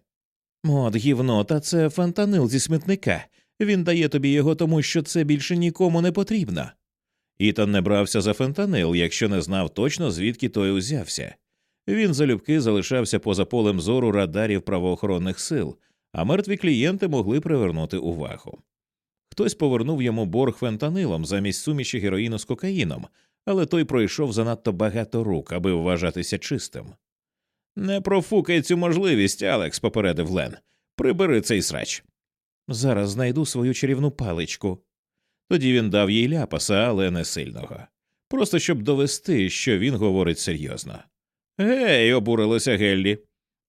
От гівно, та це фантанил зі смітника. Він дає тобі його тому, що це більше нікому не потрібно. Ітан не брався за фентанил, якщо не знав точно, звідки той узявся. Він залюбки залишався поза полем зору радарів правоохоронних сил, а мертві клієнти могли привернути увагу. Хтось повернув йому борг фентанилом замість суміші героїну з кокаїном, але той пройшов занадто багато рук, аби вважатися чистим. Не профукай цю можливість, Алекс, попередив Лен. Прибери цей срач. Зараз знайду свою чарівну паличку. Тоді він дав їй ляпаса, але не сильного. Просто щоб довести, що він говорить серйозно. Гей, обурилася Геллі.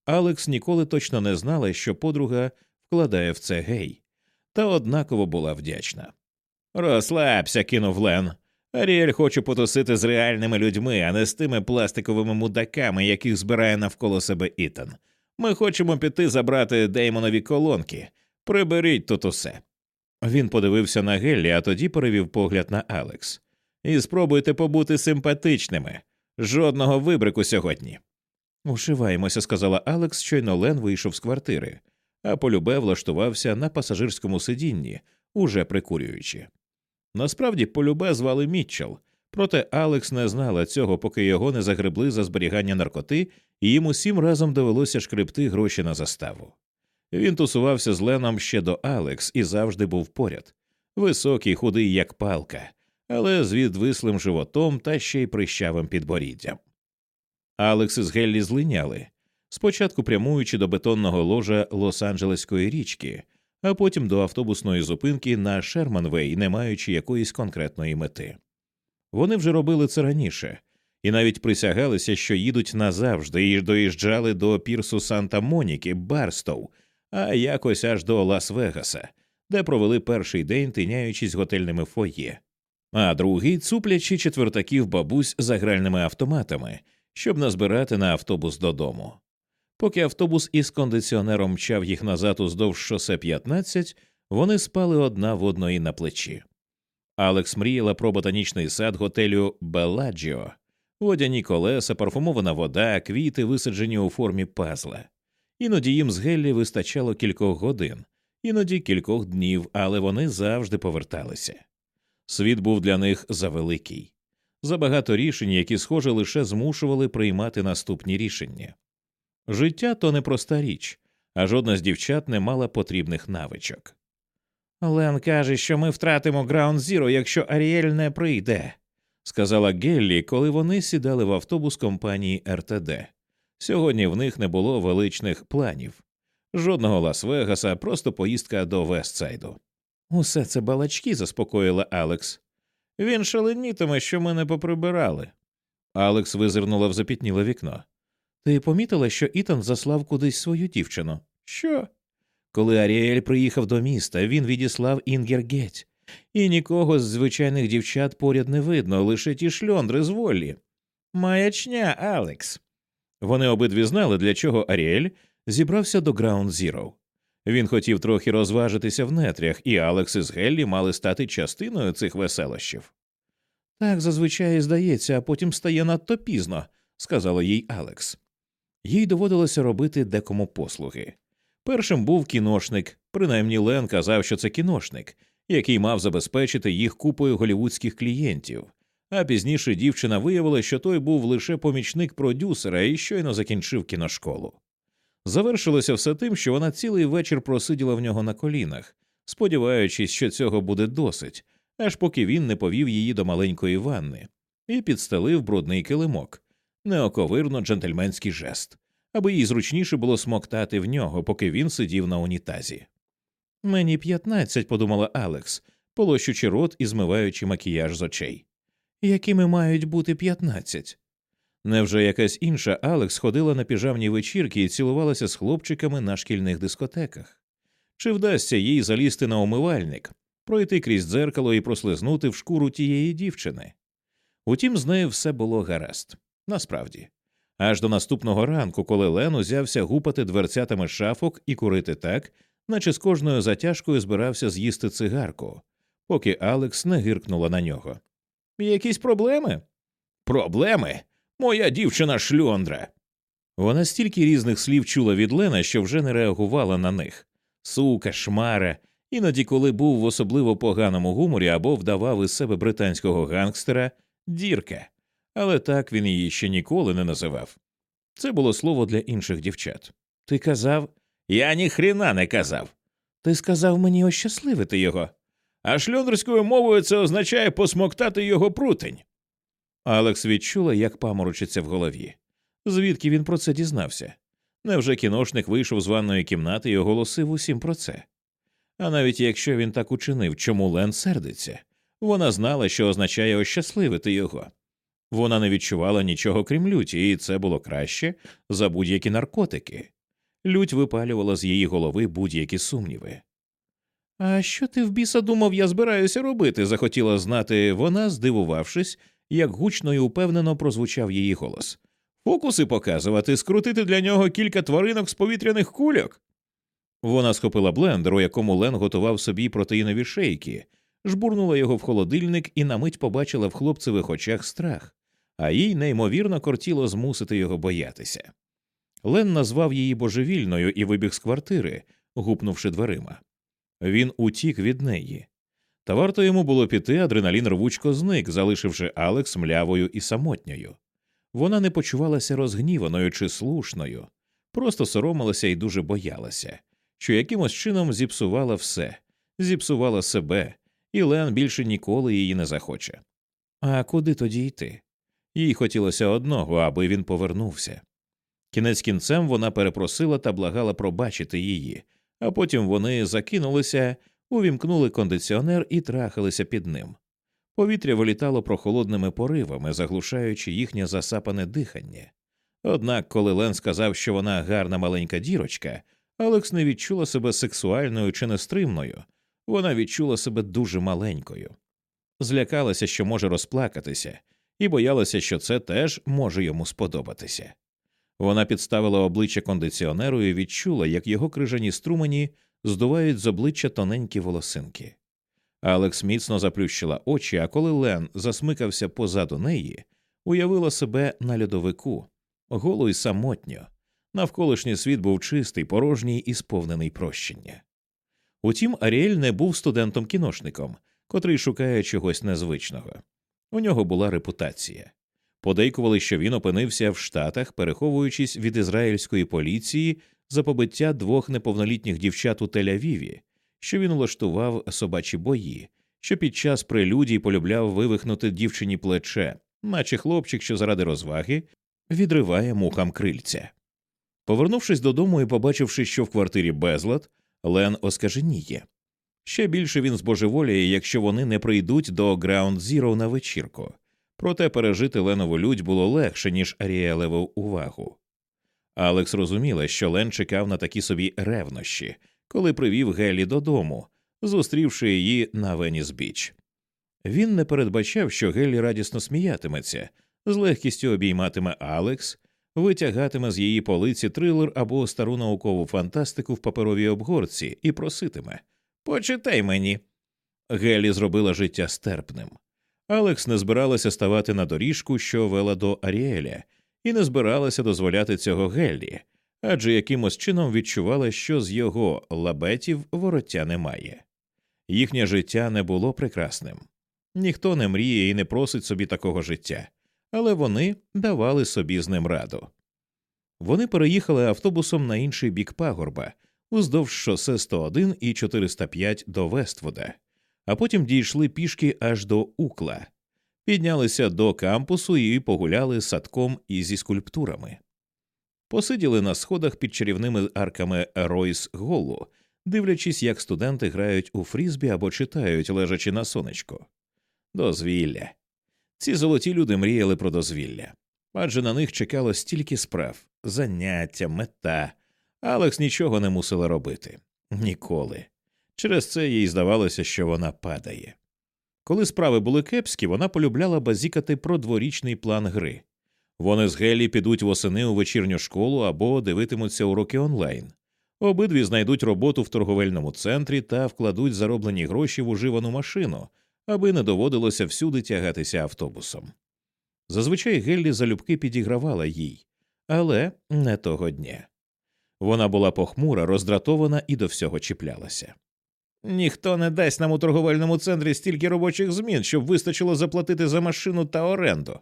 Алекс ніколи точно не знала, що подруга вкладає в це гей, та однаково була вдячна. Розслабся, кинув Лен. Аріель хоче потусити з реальними людьми, а не з тими пластиковими мудаками, яких збирає навколо себе Ітан. Ми хочемо піти забрати Деймонові колонки. Приберіть тут усе. Він подивився на Геллі, а тоді перевів погляд на Алекс. І спробуйте побути симпатичними. Жодного вибрику сьогодні. Ушиваємося, сказала Алекс, щойно Лен вийшов з квартири, а полюбе влаштувався на пасажирському сидінні, уже прикурюючи. Насправді полюбе звали Мітчел, проте Алекс не знала цього, поки його не загребли за зберігання наркоти, і їм усім разом довелося шкребти гроші на заставу. Він тусувався з Леном ще до Алекс і завжди був поряд високий, худий, як палка, але з відвислим животом та ще й прищавим підборіддям. Алекс із Геллі злиняли, спочатку прямуючи до бетонного ложа Лос-Анджелеської річки, а потім до автобусної зупинки на Шерманвей, не маючи якоїсь конкретної мети. Вони вже робили це раніше, і навіть присягалися, що їдуть назавжди, і доїжджали до пірсу Санта Моніки, Барстоу, а якось аж до Лас-Вегаса, де провели перший день, тиняючись готельними фоє, а другий цуплячи четвертаків бабусь за гральними автоматами, щоб назбирати на автобус додому. Поки автобус із кондиціонером мчав їх назад уздовж шосе 15, вони спали одна в одної на плечі. Алекс мріяла про ботанічний сад готелю Беладжіо, водяні колеса, парфумована вода, квіти, висаджені у формі пазла. Іноді їм з Геллі вистачало кількох годин, іноді кількох днів, але вони завжди поверталися. Світ був для них завеликий, забагато рішень, які, схоже, лише змушували приймати наступні рішення. Життя то непроста річ, а жодна з дівчат не мала потрібних навичок. Лен каже, що ми втратимо Граунд Зіро, якщо Аріель не прийде, сказала Геллі, коли вони сідали в автобус компанії РТД. Сьогодні в них не було величних планів, жодного Лас-Вегаса, просто поїздка до Вестсайду. Усе це балачки, заспокоїла Алекс. Він шаленітиме, що ми не поприбирали. Алекс визирнула в запітніле вікно. Ти помітила, що Ітан заслав кудись свою дівчину? Що? Коли Аріель приїхав до міста, він відіслав Інгер геть, і нікого з звичайних дівчат поряд не видно, лише ті шльондри з Валлі. Маячня, Алекс. Вони обидві знали, для чого Аріель зібрався до Граунд Зіро. Він хотів трохи розважитися в нетрях, і Алекс із Геллі мали стати частиною цих веселощів. Так зазвичай здається, а потім стає надто пізно, сказала їй Алекс. Їй доводилося робити декому послуги. Першим був кіношник, принаймні Лен казав, що це кіношник, який мав забезпечити їх купою голівудських клієнтів, а пізніше дівчина виявила, що той був лише помічник продюсера і щойно закінчив кіношколу. Завершилося все тим, що вона цілий вечір просиділа в нього на колінах, сподіваючись, що цього буде досить, аж поки він не повів її до маленької ванни і підстелив брудний килимок, неоковирно джентльменський жест, аби їй зручніше було смоктати в нього, поки він сидів на унітазі. Мені п'ятнадцять, подумала Алекс, полощучи рот і змиваючи макіяж з очей. Якими мають бути п'ятнадцять? Невже якась інша Алекс ходила на піжамні вечірки і цілувалася з хлопчиками на шкільних дискотеках? Чи вдасться їй залізти на умивальник, пройти крізь дзеркало і прослизнути в шкуру тієї дівчини? Утім, з нею все було гаразд. Насправді, аж до наступного ранку, коли Лен узявся гупати дверцятами шафок і курити так, наче з кожною затяжкою збирався з'їсти цигарку, поки Алекс не гиркнула на нього. Якісь проблеми? Проблеми? Моя дівчина шльондра. Вона стільки різних слів чула від Лена, що вже не реагувала на них сука, шмара Іноді, коли був в особливо поганому гуморі або вдавав із себе британського гангстера дірка, але так він її ще ніколи не називав. Це було слово для інших дівчат. Ти казав, я ніхріна не казав. Ти сказав мені ощасливити його. А шльондрською мовою це означає посмоктати його прутень. Алекс відчула, як паморочиться в голові. Звідки він про це дізнався? Невже кіношник вийшов з ванної кімнати і оголосив усім про це? А навіть якщо він так учинив, чому Лен сердиться? Вона знала, що означає ощасливити його. Вона не відчувала нічого крім люті, і це було краще за будь-які наркотики. Лють випалювала з її голови будь-які сумніви. А що ти в біса думав, я збираюся робити? захотіла знати вона, здивувавшись, як гучно і упевнено прозвучав її голос. Фокуси показувати, скрутити для нього кілька тваринок з повітряних кульок. Вона схопила блендер, у якому Лен готував собі протеїнові шейки, жбурнула його в холодильник і на мить побачила в хлопцевих очах страх, а їй неймовірно кортіло змусити його боятися. Лен назвав її божевільною і вибіг з квартири, гупнувши дверима. Він утік від неї. Та варто йому було піти, адреналін рвучко зник, залишивши Алекс млявою і самотньою. Вона не почувалася розгніваною чи слушною, просто соромилася і дуже боялася, що якимось чином зіпсувала все, зіпсувала себе, і Лен більше ніколи її не захоче. А куди тоді йти? Їй хотілося одного, аби він повернувся. Кінець кінцем вона перепросила та благала пробачити її, а потім вони закинулися, увімкнули кондиціонер і трахалися під ним. Повітря вилітало прохолодними поривами, заглушаючи їхнє засапане дихання. Однак, коли Лен сказав, що вона гарна маленька дірочка, Алекс не відчула себе сексуальною чи нестримною, вона відчула себе дуже маленькою, злякалася, що може розплакатися, і боялася, що це теж може йому сподобатися. Вона підставила обличчя кондиціонеру і відчула, як його крижані струмені здувають з обличчя тоненькі волосинки. Алекс міцно заплющила очі, а коли Лен засмикався позаду неї, уявила себе на льодовику, голу й самотньо. Навколишній світ був чистий, порожній і сповнений прощення. Утім, Аріель не був студентом-кіношником, котрий шукає чогось незвичного. У нього була репутація. Подейкували, що він опинився в Штатах, переховуючись від ізраїльської поліції за побиття двох неповнолітніх дівчат у Тель-Авіві, що він улаштував собачі бої, що під час прелюдій полюбляв вивихнути дівчині плече, наче хлопчик, що заради розваги відриває мухам крильця. Повернувшись додому і побачивши, що в квартирі безлад, Лен оскаженіє. Ще більше він збожеволіє, якщо вони не прийдуть до Ground Zero на вечірку. Проте пережити Ленову лють було легше, ніж Аріелеву увагу. Алекс розуміла, що Лен чекав на такі собі ревнощі, коли привів Гелі додому, зустрівши її на Веніс Біч. Він не передбачав, що Гелі радісно сміятиметься, з легкістю обійматиме Алекс, витягатиме з її полиці трилер або стару наукову фантастику в паперовій обгорці і проситиме Почитай мені. Гелі зробила життя стерпним. Алекс не збиралася ставати на доріжку, що вела до Аріеля, і не збиралася дозволяти цього Геллі, адже якимось чином відчувала, що з його лабетів вороття немає. Їхнє життя не було прекрасним. Ніхто не мріє і не просить собі такого життя, але вони давали собі з ним раду. Вони переїхали автобусом на інший бік пагорба, уздовж шосе 101 і 405 до Вествуда, а потім дійшли пішки аж до Укла, піднялися до кампусу і погуляли садком і зі скульптурами. Посиділи на сходах під чарівними арками Ройс Голлу, дивлячись, як студенти грають у фрізбі або читають, лежачи на сонечко. Дозвілля. Ці золоті люди мріяли про дозвілля, адже на них чекало стільки справ, заняття, мета. Алекс нічого не мусила робити ніколи. Через це їй здавалося, що вона падає. Коли справи були кепські, вона полюбляла базікати про дворічний план гри. Вони з Гелі підуть восени у вечірню школу або дивитимуться уроки онлайн. Обидві знайдуть роботу в торговельному центрі та вкладуть зароблені гроші в уживану машину, аби не доводилося всюди тягатися автобусом. Зазвичай Геллі залюбки підігравала їй, але не того дня. Вона була похмура, роздратована і до всього чіплялася. Ніхто не дасть нам у торговельному центрі стільки робочих змін, щоб вистачило заплатити за машину та оренду.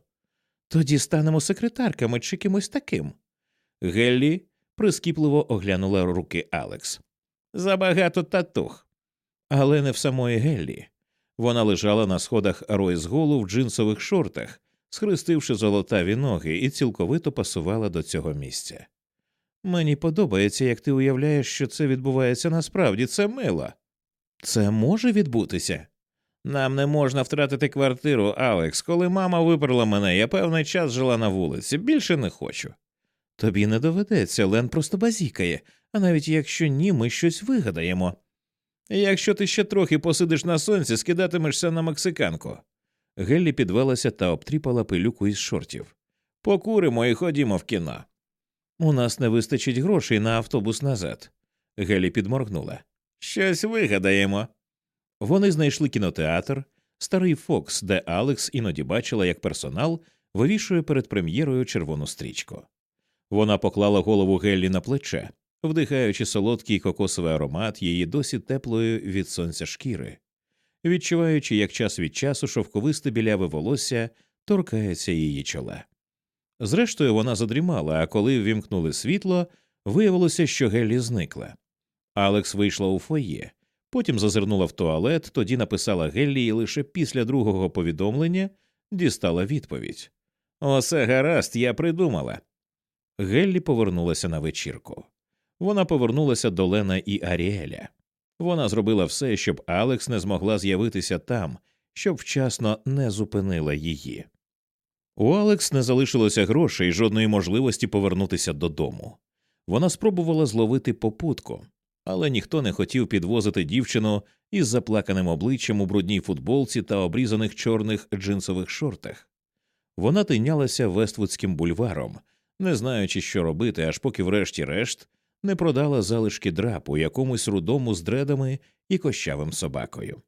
Тоді станемо секретарками чи кимось таким. Геллі прискіпливо оглянула руки Алекс. Забагато татух. Але не в самої Геллі. Вона лежала на сходах Ройсголу в джинсових шортах, схрестивши золотаві ноги, і цілковито пасувала до цього місця. Мені подобається, як ти уявляєш, що це відбувається насправді, це мило. Це може відбутися. Нам не можна втратити квартиру, Алекс. Коли мама виперла мене, я певний час жила на вулиці, більше не хочу. Тобі не доведеться, Лен просто базікає, а навіть якщо ні, ми щось вигадаємо. Якщо ти ще трохи посидиш на сонці, скидатимешся на мексиканку. Геллі підвелася та обтріпала пилюку із шортів. Покуримо і ходімо в кіно. У нас не вистачить грошей на автобус назад. Гелі підморгнула. Щось вигадаємо. Вони знайшли кінотеатр, старий Фокс, де Алекс іноді бачила, як персонал вивішує перед прем'єрою червону стрічку. Вона поклала голову Геллі на плече, вдихаючи солодкий кокосовий аромат її досі теплої від сонця шкіри, відчуваючи, як час від часу шовковисте біляве волосся торкається її чола. Зрештою, вона задрімала, а коли ввімкнули світло, виявилося, що Геллі зникла. Алекс вийшла у фоє, потім зазирнула в туалет, тоді написала Геллі і лише після другого повідомлення дістала відповідь. Осе гаразд, я придумала. Геллі повернулася на вечірку. Вона повернулася до Лена і Аріеля. Вона зробила все, щоб Алекс не змогла з'явитися там, щоб вчасно не зупинила її. У Алекс не залишилося грошей і жодної можливості повернутися додому. Вона спробувала зловити попутку, але ніхто не хотів підвозити дівчину із заплаканим обличчям у брудній футболці та обрізаних чорних джинсових шортах. Вона тинялася Вествудським бульваром, не знаючи, що робити, аж поки, врешті-решт, не продала залишки драпу якомусь рудому з дредами і кощавим собакою.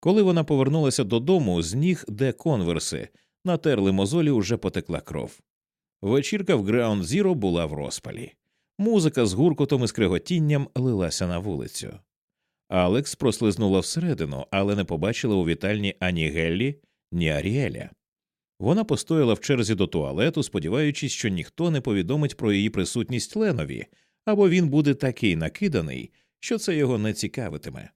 Коли вона повернулася додому, з ніг, де конверси, натерли мозолі, уже потекла кров. Вечірка в Граунд Зіро була в розпалі. Музика з гуркотом і скриготінням лилася на вулицю. Алекс прослизнула всередину, але не побачила у вітальні ані Геллі, ні Аріеля. Вона постояла в черзі до туалету, сподіваючись, що ніхто не повідомить про її присутність Ленові, або він буде такий накиданий, що це його не цікавитиме.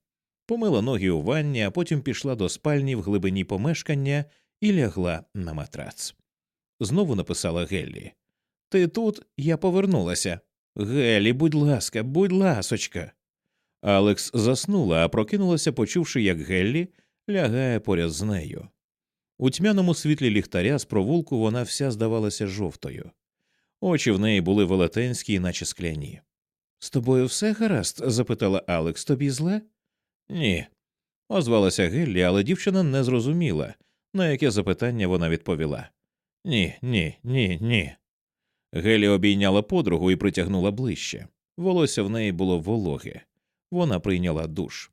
Помила ноги у ванні, а потім пішла до спальні в глибині помешкання і лягла на матрац. Знову написала Геллі Ти тут, я повернулася. Геллі, будь ласка, будь ласочка. Алекс заснула, а прокинулася, почувши, як Геллі лягає поряд з нею. У тьмяному світлі ліхтаря з провулку вона вся здавалася жовтою. Очі в неї були велетенські, наче скляні. З тобою все гаразд? запитала Алекс, тобі зле? Ні. Озвалася Геллі, але дівчина не зрозуміла, на яке запитання вона відповіла. Ні, ні, ні, ні. Гелі обійняла подругу і притягнула ближче. Волосся в неї було вологе. Вона прийняла душ.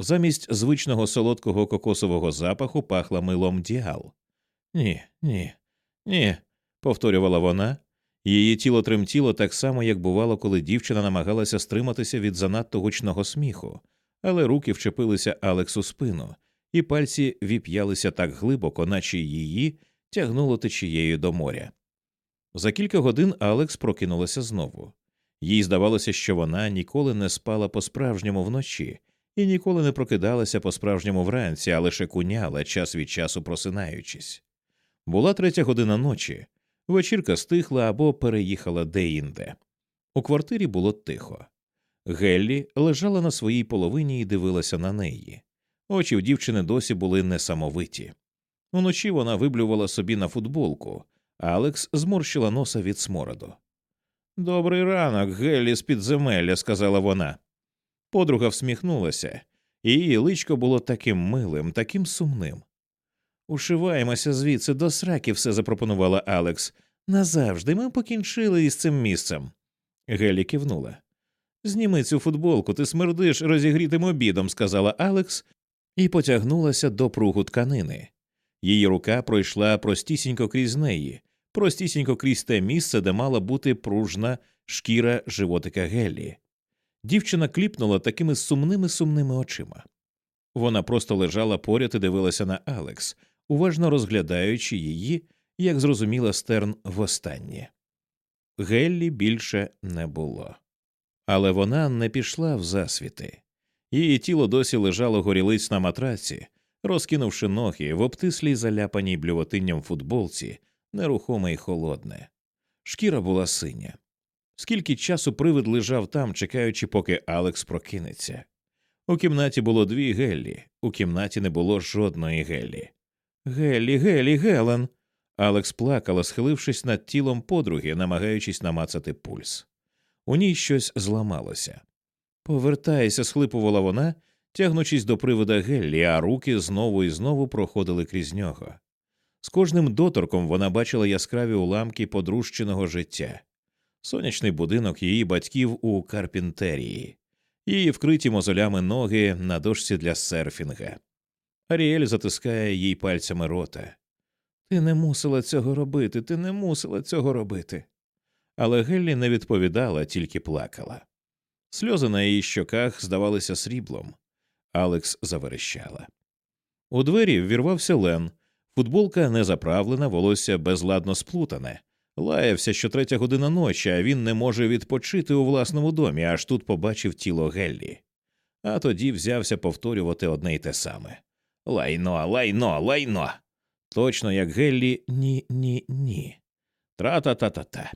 Замість звичного солодкого кокосового запаху пахла милом діал. Ні, ні, ні, повторювала вона. Її тіло тремтіло так само, як бувало, коли дівчина намагалася стриматися від занадто гучного сміху, але руки вчепилися Алексу спину, і пальці віп'ялися так глибоко, наче її тягнуло течією до моря. За кілька годин Алекс прокинулася знову. Їй здавалося, що вона ніколи не спала по справжньому вночі і ніколи не прокидалася по справжньому вранці, а лише куняла час від часу просинаючись. Була третя година ночі. Вечірка стихла або переїхала деінде. У квартирі було тихо. Геллі лежала на своїй половині і дивилася на неї. Очі в дівчини досі були несамовиті. Уночі вона виблювала собі на футболку, Алекс зморщила носа від смороду. Добрий ранок, Геллі з підземелля, сказала вона. Подруга всміхнулася, її личко було таким милим, таким сумним. Ушиваємося звідси до сраки, все запропонувала Алекс. Назавжди ми покінчили із цим місцем. Гелі кивнула. Зніми цю футболку, ти смердиш розігрітим обідом, сказала Алекс, і потягнулася до пругу тканини. Її рука пройшла простісінько крізь неї, простісінько крізь те місце, де мала бути пружна шкіра животика Геллі. Дівчина кліпнула такими сумними сумними очима. Вона просто лежала поряд і дивилася на Алекс, уважно розглядаючи її, як зрозуміла стерн востаннє. Геллі більше не було. Але вона не пішла в засвіти. Її тіло досі лежало горілиць на матраці, розкинувши ноги в обтислій заляпаній блювотинням футболці, нерухоме й холодне. Шкіра була синя. Скільки часу привид лежав там, чекаючи, поки Алекс прокинеться. У кімнаті було дві Геллі, у кімнаті не було жодної Геллі. Геллі, Геллі, Гелен. Алекс плакала, схилившись над тілом подруги, намагаючись намацати пульс. У ній щось зламалося. Повертайся, схлипувала вона, тягнучись до привода Геллі, а руки знову і знову проходили крізь нього. З кожним доторком вона бачила яскраві уламки подружчиного життя, сонячний будинок її батьків у Карпінтерії, її вкриті мозолями ноги на дошці для серфінга. Аріель затискає їй пальцями рота. Ти не мусила цього робити, ти не мусила цього робити. Але Геллі не відповідала, тільки плакала. Сльози на її щоках здавалися сріблом. Алекс заверещала. У двері ввірвався Лен. Футболка не заправлена, волосся безладно сплутане. Лаявся, що третя година ночі, а він не може відпочити у власному домі, аж тут побачив тіло Геллі. А тоді взявся повторювати одне й те саме Лайно, лайно, лайно. Точно як Геллі ні, ні, ні. Тра-та-та-та-та.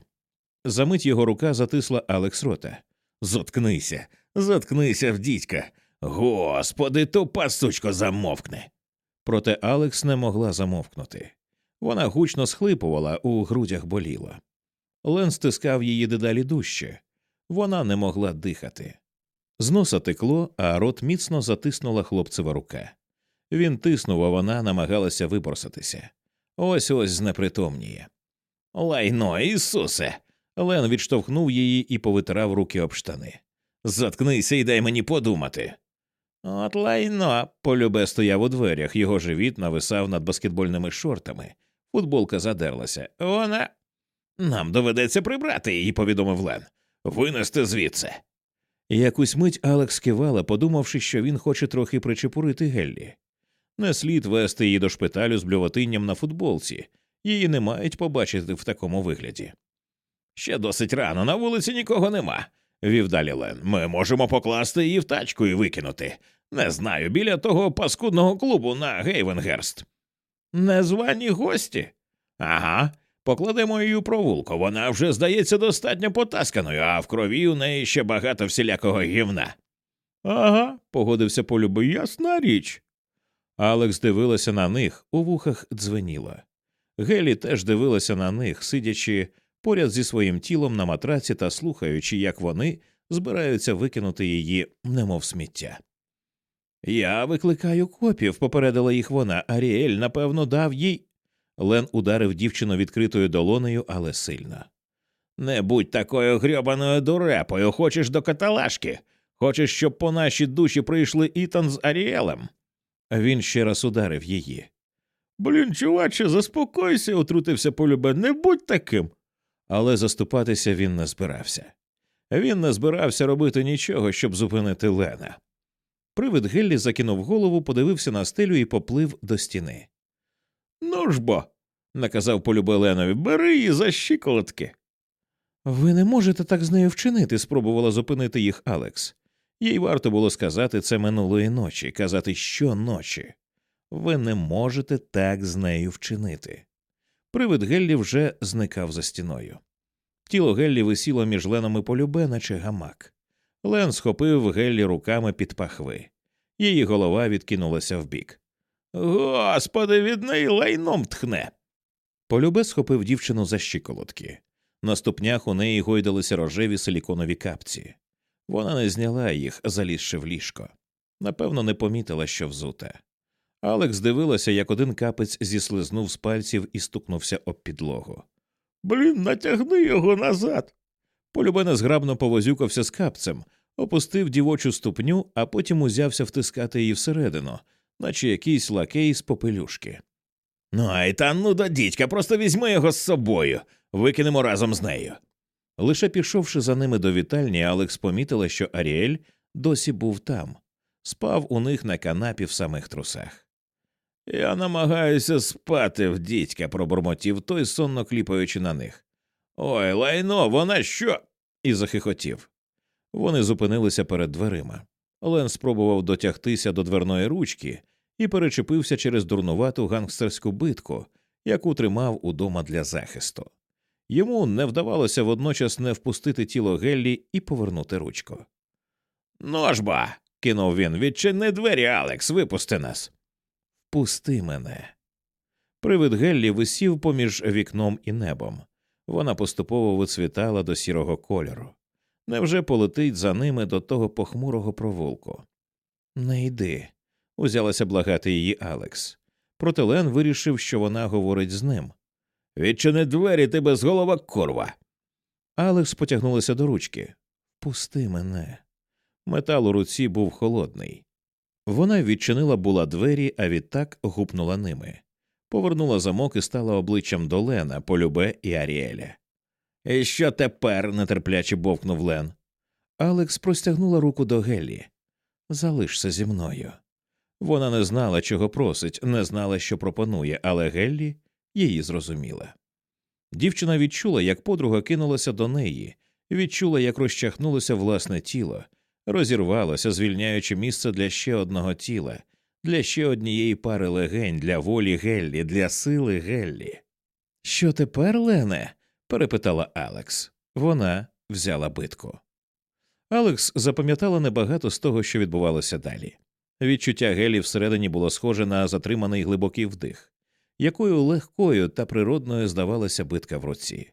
Замить його рука затисла Алекс рота. Заткнися, заткнися в дідька. Господи, то пасучко замовкне. Проте Алекс не могла замовкнути. Вона гучно схлипувала, у грудях боліла. Лен стискав її дедалі дужче. Вона не могла дихати. З носа текло, а рот міцно затиснула хлопцева рука. Він тиснув, а вона намагалася виборсатися. Ось ось знепритомніє. Лайно, Ісусе. Лен відштовхнув її і повитирав руки об штани. Заткнися і дай мені подумати. От лайно. полюбе стояв у дверях, його живіт нависав над баскетбольними шортами. Футболка задерлася. Вона. Нам доведеться прибрати її, повідомив Лен. Винести звідси. Якусь мить Алекс кивала, подумавши, що він хоче трохи причепурити Геллі. Не слід вести її до шпиталю з блюватинням на футболці, її не мають побачити в такому вигляді. Ще досить рано, на вулиці нікого нема, вів далі Лен. Ми можемо покласти її в тачку і викинути. Не знаю, біля того паскудного клубу на Гейвенгерст. Незвані гості? Ага. Покладемо її у провулку. Вона вже здається достатньо потасканою, а в крові у неї ще багато всілякого гівна. Ага, погодився полюби, ясна річ. Алекс дивилася на них, у вухах дзвеніло. Гелі теж дивилася на них, сидячи поряд зі своїм тілом на матраці та слухаючи, як вони збираються викинути її, немов сміття. Я викликаю копів, попередила їх вона. Аріель, напевно, дав їй. Лен ударив дівчину відкритою долонею, але сильно. Не будь такою грьобаною дурепою, хочеш до каталашки, хочеш, щоб по нашій душі прийшли Ітан з Аріелем. Він ще раз ударив її. Блін, чуваче, заспокойся, отрутився полюбе, не будь таким. Але заступатися він не збирався. Він не збирався робити нічого, щоб зупинити Лена. Привид Геллі закинув голову, подивився на стелю і поплив до стіни. Ну ж бо, наказав полюбе Ленові, бери її за щиколотки. Ви не можете так з нею вчинити, спробувала зупинити їх Алекс. Їй варто було сказати це минулої ночі, казати щоночі. Ви не можете так з нею вчинити. Привид Геллі вже зникав за стіною. Тіло Геллі висіло між Леном і полюбе, наче гамак. Лен схопив Геллі руками під пахви. Її голова відкинулася вбік. Господи, від неї лайном тхне. Полюбе схопив дівчину за щиколотки. На ступнях у неї гойдалися рожеві силіконові капці. Вона не зняла їх, залізши в ліжко. Напевно, не помітила, що взута. Алекс дивилася, як один капець зіслизнув з пальців і стукнувся об підлогу. Блін, натягни його назад. Полюбе незграбно повозюкався з капцем, опустив дівочу ступню, а потім узявся втискати її всередину, наче якийсь лакей з попелюшки. Ну, ай та ну до дідька, просто візьми його з собою, викинемо разом з нею. Лише пішовши за ними до вітальні, Алекс помітила, що Аріель досі був там, спав у них на канапі в самих трусах. Я намагаюся спати в дідька, пробурмотів той, сонно кліпаючи на них. Ой, лайно, вона що? і захихотів. Вони зупинилися перед дверима. Лен спробував дотягтися до дверної ручки і перечепився через дурнувату гангстерську битку, яку тримав удома для захисту. Йому не вдавалося водночас не впустити тіло Геллі і повернути ручку. Ножба. кинув він. Відчини двері, Алекс, випусти нас. Пусти мене. Привид Геллі висів поміж вікном і небом. Вона поступово вицвітала до сірого кольору. Невже полетить за ними до того похмурого провулку? Не йди, узялася благати її Алекс. Проте Лен вирішив, що вона говорить з ним. Відчини двері, ти безголова корва. Алекс потягнулася до ручки. Пусти мене. Метал у руці був холодний. Вона відчинила була двері, а відтак гупнула ними, повернула замок і стала обличчям до Лена, Полюбе і Аріеля. І що тепер? нетерпляче бовкнув Лен. Алекс простягнула руку до Геллі. Залишся зі мною. Вона не знала, чого просить, не знала, що пропонує, але Геллі її зрозуміла. Дівчина відчула, як подруга кинулася до неї, відчула, як розчахнулося власне тіло, розірвалося, звільняючи місце для ще одного тіла, для ще однієї пари легень, для волі Геллі, для сили Геллі. Що тепер, Лене? перепитала Алекс. Вона взяла битку. Алекс запам'ятала небагато з того, що відбувалося далі. Відчуття Гелі всередині було схоже на затриманий глибокий вдих, якою легкою та природною здавалася битка в руці.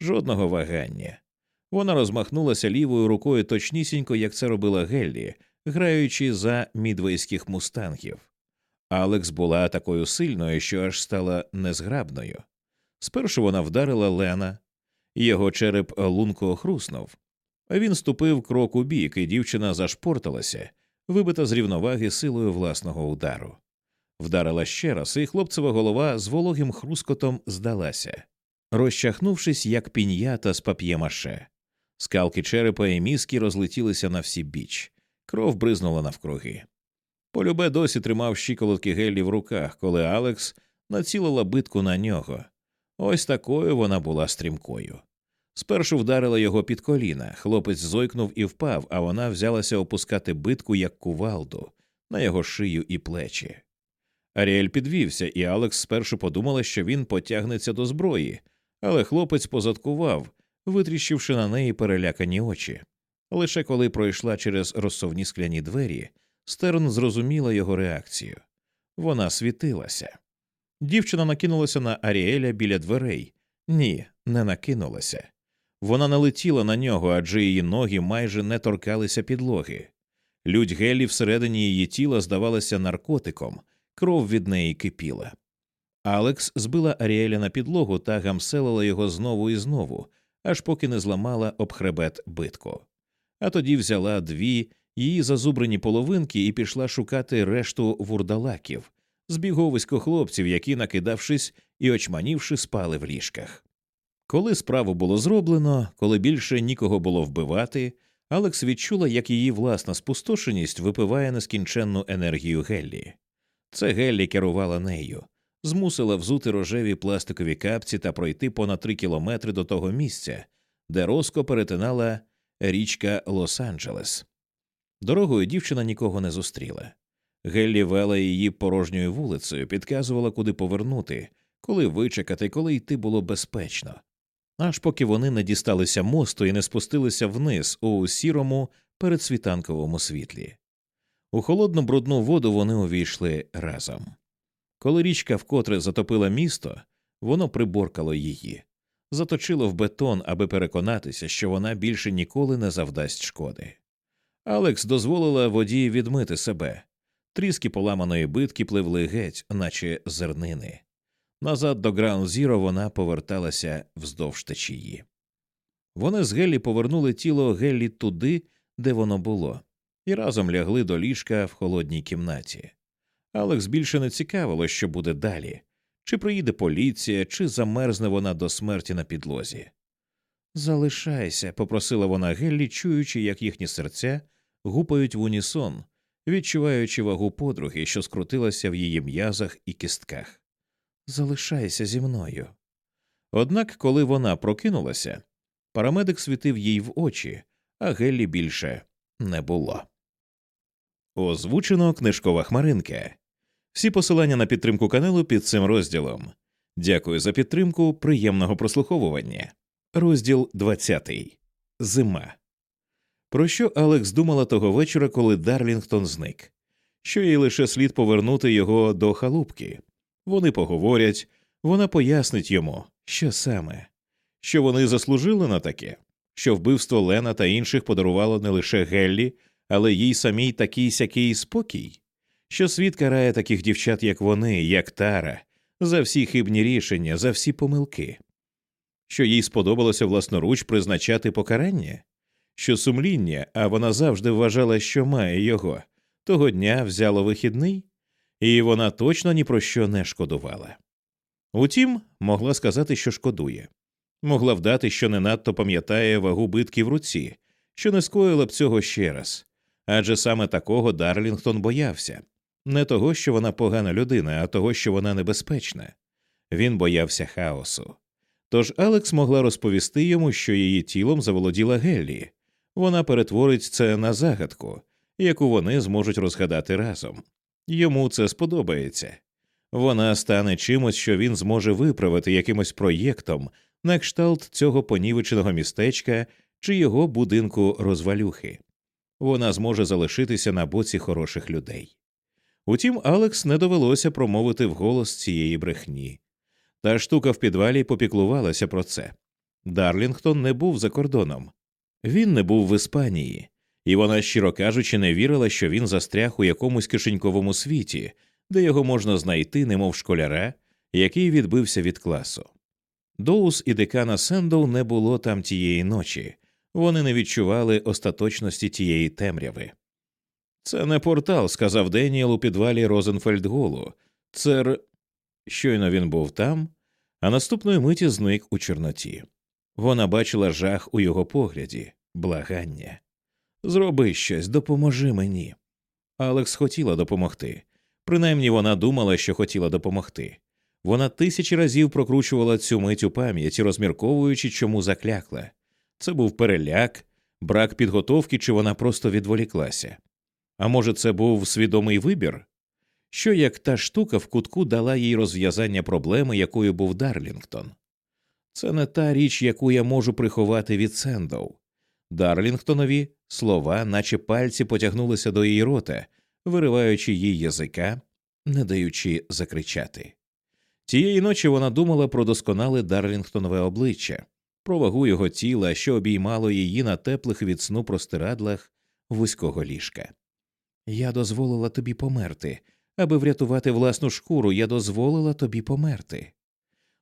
Жодного вагання. Вона розмахнулася лівою рукою точнісінько, як це робила Геллі, граючи за мідвейських мустангів. Алекс була такою сильною, що аж стала незграбною. Спершу вона вдарила Лена, його череп лунко хруснув. Він ступив крок у бік, і дівчина зашпорталася, вибита з рівноваги силою власного удару. Вдарила ще раз, і хлопцева голова з вологим хрускотом здалася, розчахнувшись, як пін'ята з пап'ємаше. Скалки черепа і мізки розлетілися на всі біч, кров бризнула навкруги. Полюбе досі тримав щиколотки Геллі в руках, коли Алекс націлила битку на нього. Ось такою вона була стрімкою. Спершу вдарила його під коліна, хлопець зойкнув і впав, а вона взялася опускати битку як кувалду на його шию і плечі. Аріель підвівся, і Алекс спершу подумала, що він потягнеться до зброї, але хлопець позадкував, витріщивши на неї перелякані очі. Лише коли пройшла через розсовні скляні двері, Стерн зрозуміла його реакцію. Вона світилася. Дівчина накинулася на Аріеля біля дверей. Ні, не накинулася. Вона налетіла на нього, адже її ноги майже не торкалися підлоги. Людь Гелі всередині її тіла здавалася наркотиком, кров від неї кипіла. Алекс збила Аріеля на підлогу та гамселила його знову і знову, аж поки не зламала об хребет битку. А тоді взяла дві її зазубрені половинки і пішла шукати решту вурдалаків, збіговисько хлопців, які, накидавшись і очманівши, спали в ліжках. Коли справу було зроблено, коли більше нікого було вбивати, Алекс відчула, як її власна спустошеність випиває нескінченну енергію Геллі. Це Геллі керувала нею, змусила взути рожеві пластикові капці та пройти понад три кілометри до того місця, де Роско перетинала річка Лос-Анджелес. Дорогою дівчина нікого не зустріла. Геллі вела її порожньою вулицею, підказувала, куди повернути, коли вичекати, коли йти було безпечно. Аж поки вони не дісталися мосту і не спустилися вниз у сірому передсвітанковому світлі. У холодну брудну воду вони увійшли разом. Коли річка вкотре затопила місто, воно приборкало її, заточило в бетон, аби переконатися, що вона більше ніколи не завдасть шкоди. Алекс дозволила водії відмити себе. Тріски поламаної битки пливли геть, наче зернини. Назад до Граунд Зіро вона поверталася вздовж течії. Вони з Геллі повернули тіло Геллі туди, де воно було, і разом лягли до ліжка в холодній кімнаті. Алекс більше не цікавило, що буде далі чи приїде поліція, чи замерзне вона до смерті на підлозі. Залишайся, попросила вона Геллі, чуючи, як їхні серця гупають в унісон, відчуваючи вагу подруги, що скрутилася в її м'язах і кістках. Залишайся зі мною. Однак, коли вона прокинулася, парамедик світив їй в очі, а Геллі більше не було. Озвучено книжкова хмаринка. Всі посилання на підтримку каналу під цим розділом. Дякую за підтримку. Приємного прослуховування. Розділ 20. Зима. Про що Алекс думала того вечора, коли Дарлінгтон зник? Що їй лише слід повернути його до халупки. Вони поговорять, вона пояснить йому, що саме, що вони заслужили на таке, що вбивство Лена та інших подарувало не лише Геллі, але їй самій такий сякий спокій, що світ карає таких дівчат, як вони, як Тара, за всі хибні рішення, за всі помилки, що їй сподобалося власноруч призначати покарання, що сумління, а вона завжди вважала, що має його, того дня взяло вихідний, і вона точно ні про що не шкодувала. Утім, могла сказати, що шкодує, могла вдати, що не надто пам'ятає вагу битки в руці, що не скоїла б цього ще раз, адже саме такого Дарлінгтон боявся не того, що вона погана людина, а того, що вона небезпечна. Він боявся хаосу. Тож Алекс могла розповісти йому, що її тілом заволоділа Геллі. Вона перетворить це на загадку, яку вони зможуть розгадати разом. Йому це сподобається. Вона стане чимось, що він зможе виправити якимось проєктом на кшталт цього понівеченого містечка чи його будинку розвалюхи. Вона зможе залишитися на боці хороших людей. Утім, Алекс не довелося промовити вголос цієї брехні. Та штука в підвалі попіклувалася про це. Дарлінгтон не був за кордоном, він не був в Іспанії, і вона, щиро кажучи, не вірила, що він застряг у якомусь кишеньковому світі, де його можна знайти, немов школяра, який відбився від класу. Доус і декана Сендоу не було там тієї ночі, вони не відчували остаточності тієї темряви. Це не портал, сказав Деніел у підвалі Розенфельдголу. Це. Щойно він був там, а наступної миті зник у Чорноті. Вона бачила жах у його погляді, благання. Зроби щось, допоможи мені. Алекс хотіла допомогти. Принаймні вона думала, що хотіла допомогти. Вона тисячі разів прокручувала цю мить у пам'яті, розмірковуючи, чому заклякла. Це був переляк, брак підготовки, чи вона просто відволіклася. А може, це був свідомий вибір? Що як та штука в кутку дала їй розв'язання проблеми, якою був Дарлінгтон? Це не та річ, яку я можу приховати від Сендоу. Дарлінгтонові слова, наче пальці потягнулися до її рота, вириваючи їй язика, не даючи закричати. Тієї ночі вона думала про досконале Дарлінгтонове обличчя, про вагу його тіла, що обіймало її на теплих від сну простирадлах вузького ліжка. Я дозволила тобі померти. Аби врятувати власну шкуру, я дозволила тобі померти.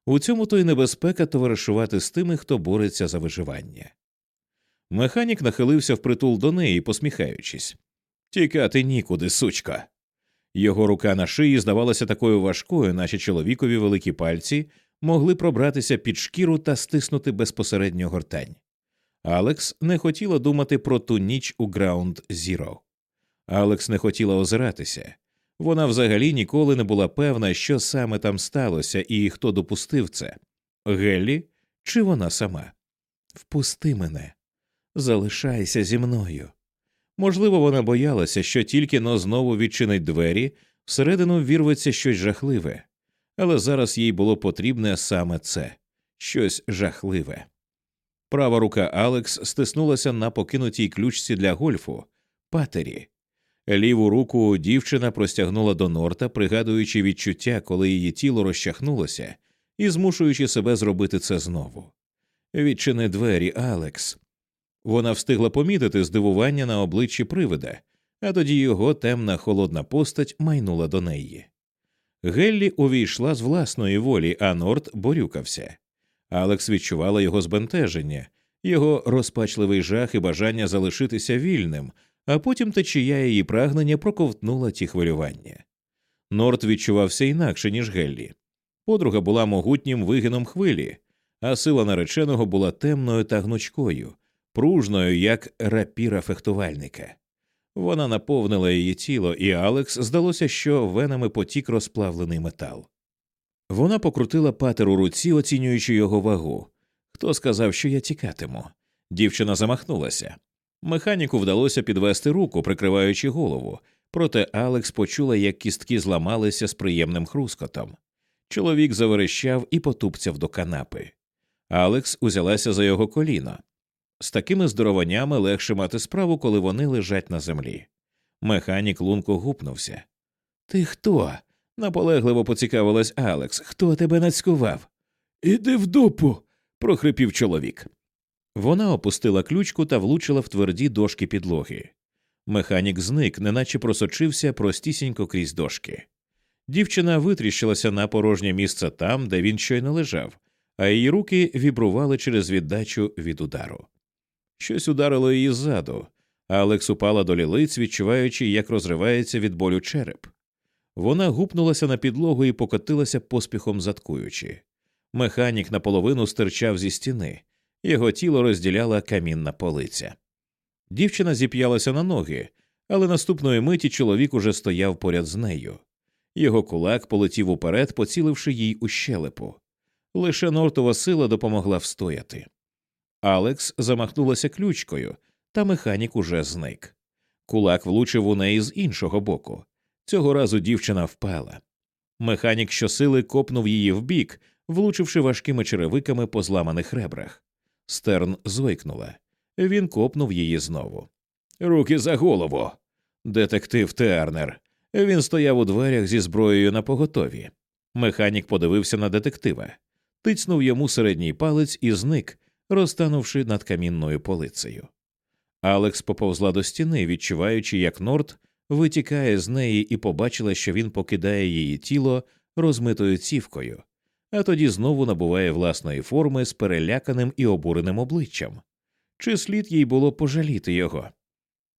У цьому то й небезпека товаришувати з тими, хто бореться за виживання. Механік нахилився впритул до неї, посміхаючись. Тікати нікуди, сучка. Його рука на шиї здавалася такою важкою, наче чоловікові великі пальці могли пробратися під шкіру та стиснути безпосередньо гортань. Алекс не хотіла думати про ту ніч у Граунд Зіро. Алекс не хотіла озиратися. Вона взагалі ніколи не була певна, що саме там сталося і хто допустив це Геллі чи вона сама. Впусти мене, залишайся зі мною. Можливо, вона боялася, що тільки но знову відчинить двері, всередину вірветься щось жахливе, але зараз їй було потрібне саме це щось жахливе. Права рука Алекс стиснулася на покинутій ключці для гольфу, патері. Ліву руку дівчина простягнула до норта, пригадуючи відчуття, коли її тіло розчахнулося, і змушуючи себе зробити це знову. Відчини двері, Алекс. Вона встигла помітити здивування на обличчі привида, а тоді його темна холодна постать майнула до неї. Геллі увійшла з власної волі, а Норт борюкався. Алекс відчувала його збентеження, його розпачливий жах і бажання залишитися вільним, а потім течія її прагнення проковтнула ті хвилювання. Норт відчувався інакше, ніж Геллі. Подруга була могутнім вигином хвилі, а сила нареченого була темною та гнучкою, пружною, як рапіра фехтувальника. Вона наповнила її тіло, і Алекс здалося, що венами потік розплавлений метал. Вона покрутила патер у руці, оцінюючи його вагу. Хто сказав, що я тікатиму? Дівчина замахнулася. Механіку вдалося підвести руку, прикриваючи голову, проте Алекс почула, як кістки зламалися з приємним хрускотом. Чоловік заверещав і потупцяв до канапи. Алекс узялася за його коліно. З такими здорованнями легше мати справу, коли вони лежать на землі. Механік лунко гупнувся. Ти хто? наполегливо поцікавилась Алекс. Хто тебе нацькував? Іди в дупу. прохрипів чоловік. Вона опустила ключку та влучила в тверді дошки підлоги. Механік зник, неначе просочився простісінько крізь дошки. Дівчина витріщилася на порожнє місце там, де він щойно лежав, а її руки вібрували через віддачу від удару. Щось ударило її ззаду, а Алекс упала до лілиць, відчуваючи, як розривається від болю череп. Вона гупнулася на підлогу і покотилася поспіхом заткуючи. Механік наполовину стирчав зі стіни, його тіло розділяла камінна полиця. Дівчина зіп'ялася на ноги, але наступної миті чоловік уже стояв поряд з нею. Його кулак полетів уперед, поціливши їй у щелепу. Лише нортова сила допомогла встояти. Алекс замахнулася ключкою, та механік уже зник. Кулак влучив у неї з іншого боку. Цього разу дівчина впала. Механік щосили копнув її вбік, влучивши важкими черевиками по зламаних ребрах. Стерн зойкнула. Він копнув її знову. Руки за голову. Детектив Тернер. Він стояв у дверях зі зброєю на поготові. Механік подивився на детектива, тицнув йому середній палець і зник, розтанувши над камінною полицею. Алекс поповзла до стіни, відчуваючи, як Норт витікає з неї і побачила, що він покидає її тіло розмитою цівкою, а тоді знову набуває власної форми з переляканим і обуреним обличчям. Чи слід їй було пожаліти його?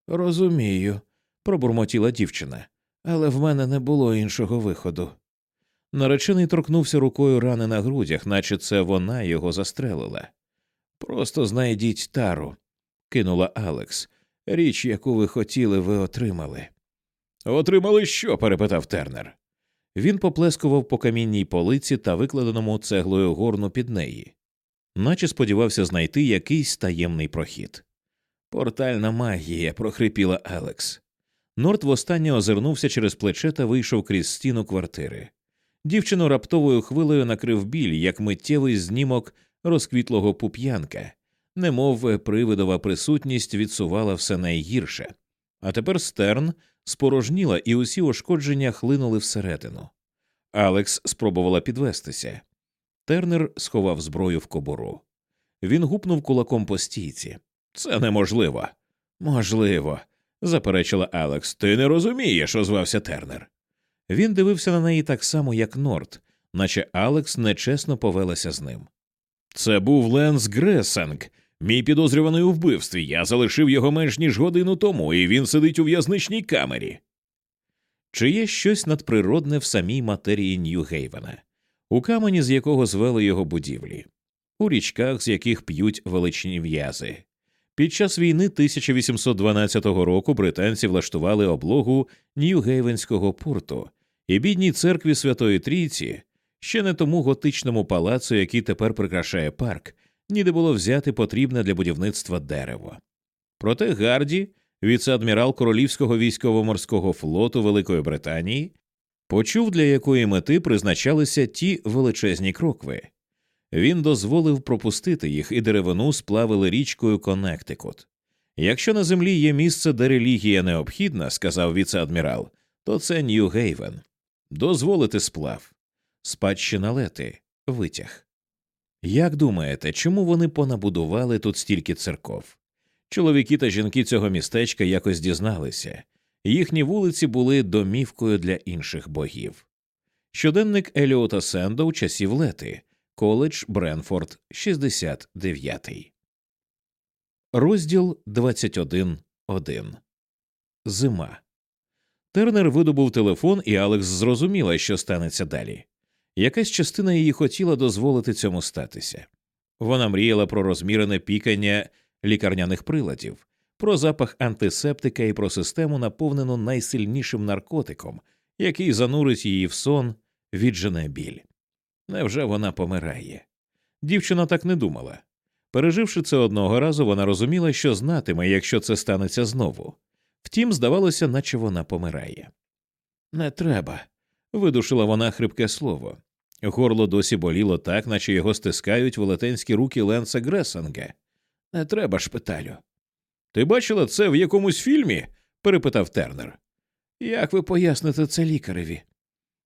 Розумію, пробурмотіла дівчина, але в мене не було іншого виходу. Наречений торкнувся рукою рани на грудях, наче це вона його застрелила. Просто знайдіть тару, кинула Алекс. Річ, яку ви хотіли, ви отримали. Отримали що? перепитав Тернер. Він поплескував по камінній полиці та викладеному цеглою горну під неї, наче сподівався знайти якийсь таємний прохід. Портальна магія, прохрипіла Алекс. Норт востаннє озирнувся через плече та вийшов крізь стіну квартири. Дівчину раптовою хвилею накрив біль, як миттєвий знімок розквітлого пуп'янка, немов привидова присутність відсувала все найгірше. А тепер стерн спорожніла, і усі ушкодження хлинули всередину. Алекс спробувала підвестися. Тернер сховав зброю в кобуру. Він гупнув кулаком по стійці. Це неможливо. Можливо, заперечила Алекс. Ти не розумієш, озвався Тернер. Він дивився на неї так само, як Норт, наче Алекс нечесно повелася з ним. Це був Ленс Гресанг, мій підозрюваний у вбивстві. Я залишив його менш ніж годину тому, і він сидить у в'язничній камері. Чи є щось надприродне в самій матерії Нью-Гейвена, у камені, з якого звели його будівлі, у річках, з яких п'ють величні в'язи. Під час війни 1812 року британці влаштували облогу Нью-Гейвенського порту і бідній церкві Святої Трійці, ще не тому готичному палацу, який тепер прикрашає парк, ніде було взяти потрібне для будівництва дерево. Проте Гарді, віце-адмірал Королівського військово-морського флоту Великої Британії, почув, для якої мети призначалися ті величезні крокви. Він дозволив пропустити їх, і деревину сплавили річкою Коннектикут. Якщо на землі є місце, де релігія необхідна, сказав віце-адмірал, то це Нью-Гейвен. Дозволити сплав, спадщина лети, витяг. Як думаєте, чому вони понабудували тут стільки церков? Чоловіки та жінки цього містечка якось дізналися, їхні вулиці були домівкою для інших богів. Щоденник Еліота Сендоу часів Лети, коледж Бренфорд, 69. Розділ 21.1. Зима. Тернер видобув телефон, і Алекс зрозуміла, що станеться далі. Якась частина її хотіла дозволити цьому статися. Вона мріяла про розмірене пікання лікарняних приладів, про запах антисептика і про систему, наповнену найсильнішим наркотиком, який занурить її в сон, віджене біль. Невже вона помирає? Дівчина так не думала. Переживши це одного разу, вона розуміла, що знатиме, якщо це станеться знову. Втім, здавалося, наче вона помирає. Не треба. видушила вона хрипке слово. Горло досі боліло так, наче його стискають велетенські руки Ленса Гресанга. Не треба шпиталю. Ти бачила це в якомусь фільмі? перепитав Тернер. Як ви поясните це лікареві?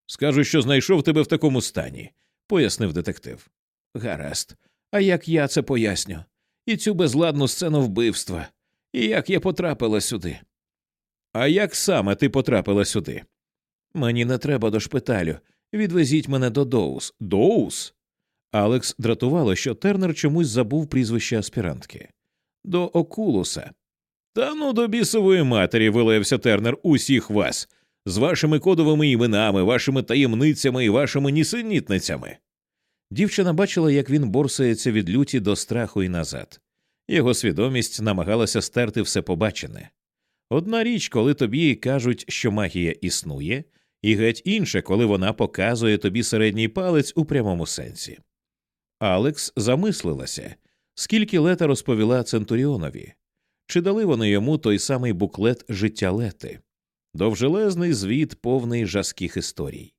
Скажу, що знайшов тебе в такому стані, пояснив детектив. Гаразд. А як я це поясню? І цю безладну сцену вбивства, і як я потрапила сюди. А як саме ти потрапила сюди? Мені не треба до шпиталю. Відвезіть мене до Доус. Доус? Алекс дратувало, що Тернер чомусь забув прізвище аспірантки. До Окулуса. Та ну до бісової матері, вилився Тернер, усіх вас, з вашими кодовими іменами, вашими таємницями і вашими нісенітницями. Дівчина бачила, як він борсається від люті до страху і назад. Його свідомість намагалася стерти все побачене. Одна річ, коли тобі кажуть, що магія існує, і геть інше, коли вона показує тобі середній палець у прямому сенсі. Алекс замислилася, скільки лета розповіла Центуріонові, чи дали вони йому той самий буклет життя лети, довжелезний звіт, повний жаских історій.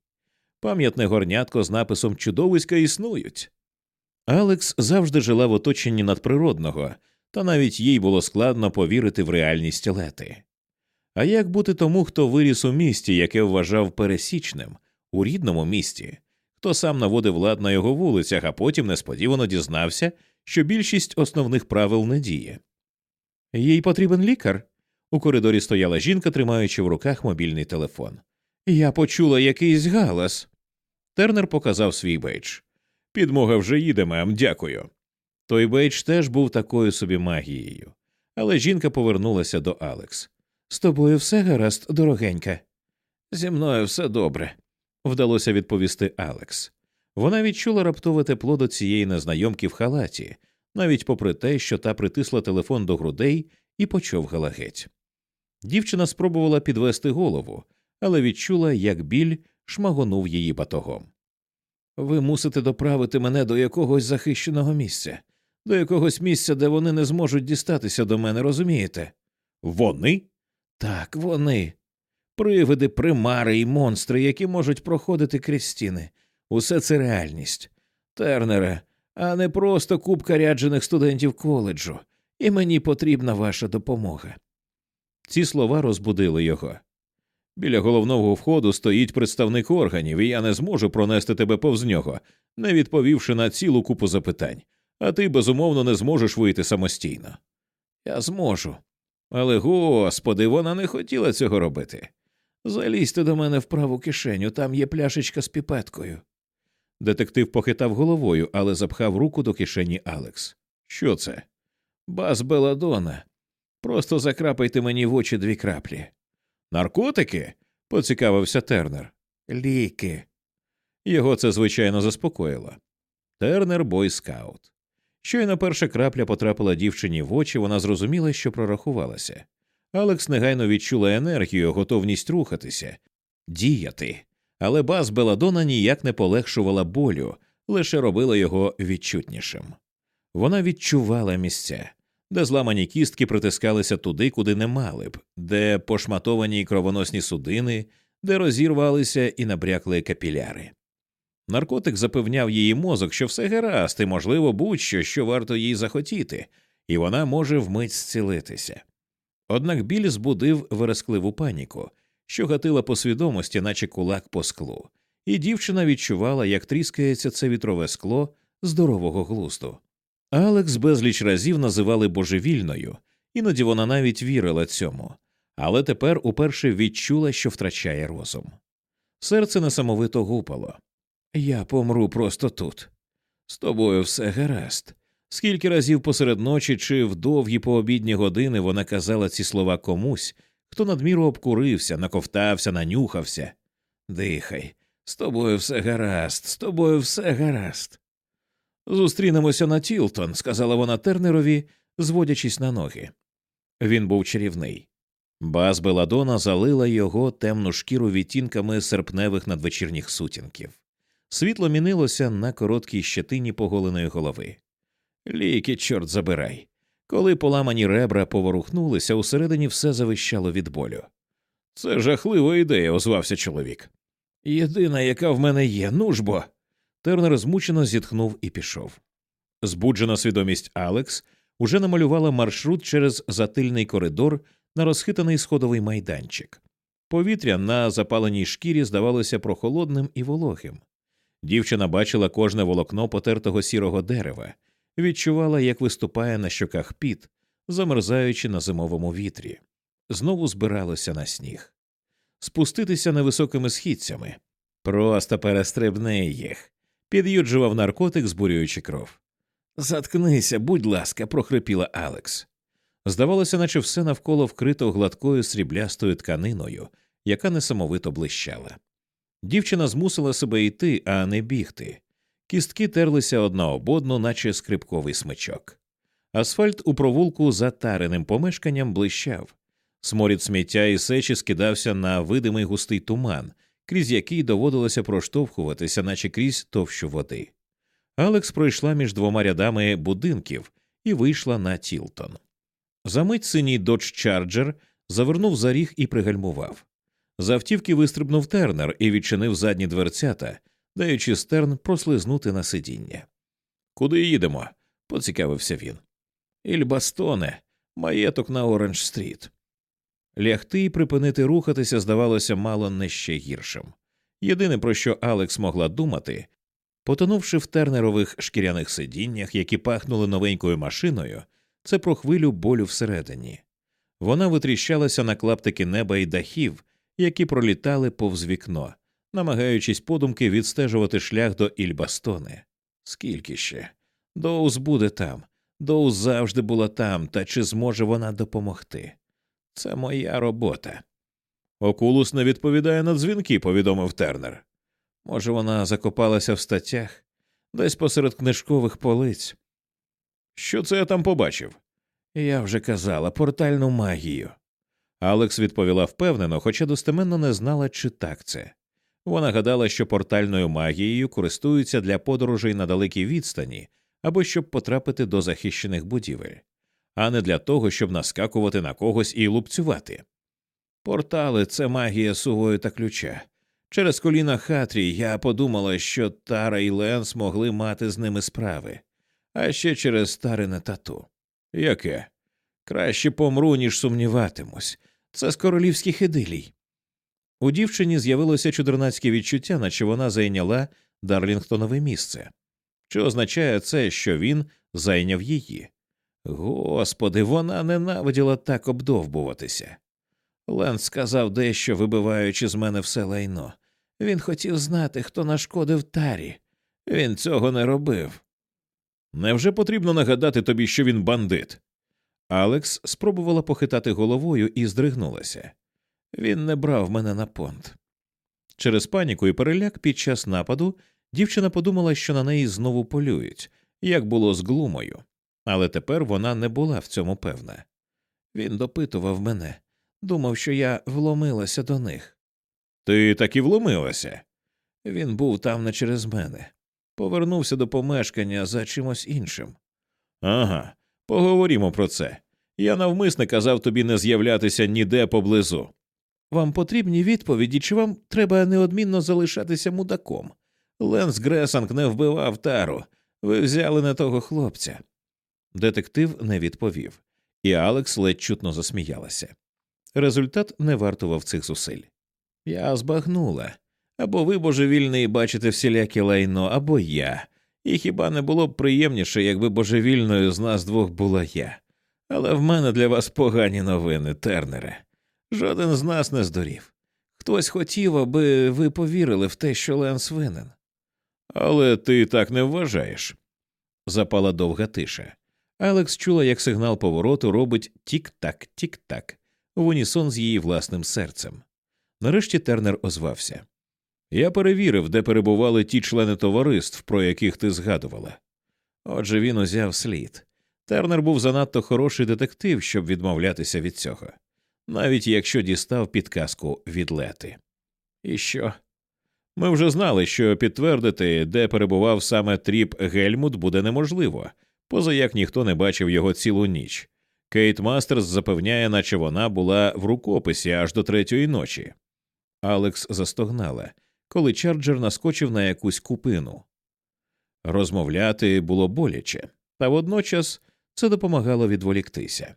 Пам'ятне горнятко з написом Чудовиська існують. Алекс завжди жила в оточенні надприродного, та навіть їй було складно повірити в реальність лети. А як бути тому, хто виріс у місті, яке вважав пересічним, у рідному місті, хто сам наводив лад на його вулицях, а потім несподівано дізнався, що більшість основних правил не діє. Їй потрібен лікар. У коридорі стояла жінка, тримаючи в руках мобільний телефон. Я почула якийсь галас. Тернер показав свій бейдж. Підмога вже їде, мем, дякую. Той бейдж теж був такою собі магією. Але жінка повернулася до Алекс. З тобою все гаразд, дорогенька. Зі мною все добре, вдалося відповісти Алекс. Вона відчула раптове тепло до цієї незнайомки в халаті, навіть попри те, що та притисла телефон до грудей і почовгала геть. Дівчина спробувала підвести голову, але відчула, як біль шмагонув її батогом. Ви мусите доправити мене до якогось захищеного місця, до якогось місця, де вони не зможуть дістатися до мене, розумієте? Вони? Так, вони. Привиди, примари і монстри, які можуть проходити крізь стіни. Усе це реальність. Тернере, а не просто купка ряджених студентів коледжу, і мені потрібна ваша допомога. Ці слова розбудили його. Біля головного входу стоїть представник органів, і я не зможу пронести тебе повз нього, не відповівши на цілу купу запитань, а ти безумовно не зможеш вийти самостійно. Я зможу. Але, господи, вона не хотіла цього робити. Залізьте до мене в праву кишеню, там є пляшечка з піпеткою. Детектив похитав головою, але запхав руку до кишені Алекс. Що це? Бас Беладона. Просто закрапайте мені в очі дві краплі. Наркотики? поцікавився Тернер. Ліки. Його це звичайно заспокоїло. Тернер бойскаут. Щойно перша крапля потрапила дівчині в очі, вона зрозуміла, що прорахувалася. Алекс негайно відчула енергію, готовність рухатися, діяти, але баз Беладона ніяк не полегшувала болю, лише робила його відчутнішим. Вона відчувала місця, де зламані кістки притискалися туди, куди не мали б, де пошматовані кровоносні судини, де розірвалися і набрякли капіляри. Наркотик запевняв її мозок, що все гаразд, і, можливо, будь-що, що варто їй захотіти, і вона може вмить зцілитися. Однак біль збудив верескливу паніку, що гатила по свідомості, наче кулак по склу, і дівчина відчувала, як тріскається це вітрове скло здорового глузду. Алекс безліч разів називали божевільною, іноді вона навіть вірила цьому, але тепер уперше відчула, що втрачає розум. Серце несамовито гупало. Я помру просто тут. З тобою все гаразд. Скільки разів посеред ночі чи в довгі пообідні години вона казала ці слова комусь, хто надміру обкурився, наковтався, нанюхався. Дихай, з тобою все гаразд, з тобою все гаразд. Зустрінемося на Тілтон, сказала вона Тернерові, зводячись на ноги. Він був чарівний. Баз Беладона залила його темну шкіру відтінками серпневих надвечірніх сутінків. Світло мінилося на короткій щетині поголеної голови. Ліки, чорт забирай. Коли поламані ребра поворухнулися, усередині все завищало від болю. Це жахлива ідея, озвався чоловік. Єдина, яка в мене є, ну ж. Тернер змучено зітхнув і пішов. Збуджена свідомість Алекс уже намалювала маршрут через затильний коридор на розхитаний сходовий майданчик. Повітря на запаленій шкірі здавалося прохолодним і вологим. Дівчина бачила кожне волокно потертого сірого дерева, відчувала, як виступає на щоках піт, замерзаючи на зимовому вітрі, знову збиралася на сніг. Спуститися невисокими східцями. Просто перестрибни їх, під'юджував наркотик, збурюючи кров. Заткнися, будь ласка, прохрипіла Алекс. Здавалося, наче все навколо вкрито гладкою сріблястою тканиною, яка несамовито блищала. Дівчина змусила себе йти, а не бігти. Кістки терлися одна об одну, наче скрипковий смичок. Асфальт у провулку за тареним помешканням блищав. Сморід сміття і сечі скидався на видимий густий туман, крізь який доводилося проштовхуватися, наче крізь товщу води. Алекс пройшла між двома рядами будинків і вийшла на Тілтон. Замить синій додж Чарджер завернув за ріг і пригальмував. З автівки вистрибнув тернер і відчинив задні дверцята, даючи стерн прослизнути на сидіння. Куди їдемо? поцікавився він. Ільбастоне, маєток на Оранж стріт. Лягти і припинити рухатися здавалося мало не ще гіршим. Єдине, про що Алекс могла думати, потонувши в тернерових шкіряних сидіннях, які пахнули новенькою машиною, це про хвилю болю всередині. Вона витріщалася на клаптики неба і дахів, які пролітали повз вікно, намагаючись подумки відстежувати шлях до Ільбастони. Скільки ще? Доуз буде там, Доуз завжди була там, та чи зможе вона допомогти? Це моя робота. Окулус не відповідає на дзвінки, повідомив Тернер. Може, вона закопалася в статтях десь посеред книжкових полиць. Що це я там побачив? Я вже казала портальну магію. Алекс відповіла впевнено, хоча достеменно не знала, чи так це. Вона гадала, що портальною магією користуються для подорожей на далекій відстані або щоб потрапити до захищених будівель, а не для того, щоб наскакувати на когось і лупцювати. Портали це магія сувої та ключа. Через коліна Хатрі я подумала, що Тара і Ленс могли мати з ними справи, а ще через старине тату. Яке? Краще помру, ніж сумніватимусь. Це з королівських ідилій. У дівчині з'явилося чудернацьке відчуття, наче вона зайняла Дарлінгтонове місце. Що означає це, що він зайняв її? Господи, вона ненавиділа так обдовбуватися. Ленс сказав дещо, вибиваючи з мене все лайно. Він хотів знати, хто нашкодив тарі. Він цього не робив. Невже потрібно нагадати тобі, що він бандит? Алекс спробувала похитати головою і здригнулася. Він не брав мене на понт. Через паніку і переляк під час нападу дівчина подумала, що на неї знову полюють, як було з глумою, але тепер вона не була в цьому певна. Він допитував мене, думав, що я вломилася до них. Ти так і вломилася. Він був там не через мене, повернувся до помешкання за чимось іншим. Ага, поговоримо про це. Я навмисне казав тобі не з'являтися ніде поблизу. Вам потрібні відповіді, чи вам треба неодмінно залишатися мудаком? Ленс Гресанг не вбивав тару. Ви взяли не того хлопця. Детектив не відповів, і Алекс ледь чутно засміялася. Результат не вартував цих зусиль. Я збагнула або ви божевільний бачите всіляке лайно, або я. І хіба не було б приємніше, якби божевільною з нас двох була я. Але в мене для вас погані новини, Тернере. Жоден з нас не здурів. Хтось хотів, аби ви повірили в те, що Ленс винен. Але ти так не вважаєш. Запала довга тиша. Алекс чула, як сигнал повороту робить тік-так, тік-так, в унісон з її власним серцем. Нарешті Тернер озвався. Я перевірив, де перебували ті члени товариств, про яких ти згадувала. Отже, він узяв слід. Тернер був занадто хороший детектив, щоб відмовлятися від цього, навіть якщо дістав підказку від лети. І що? Ми вже знали, що підтвердити, де перебував саме тріп Гельмут, буде неможливо, поза як ніхто не бачив його цілу ніч. Кейт Мастерс запевняє, наче вона була в рукописі аж до третьої ночі. Алекс застогнала, коли Чарджер наскочив на якусь купину. Розмовляти було боляче, та водночас це допомагало відволіктися.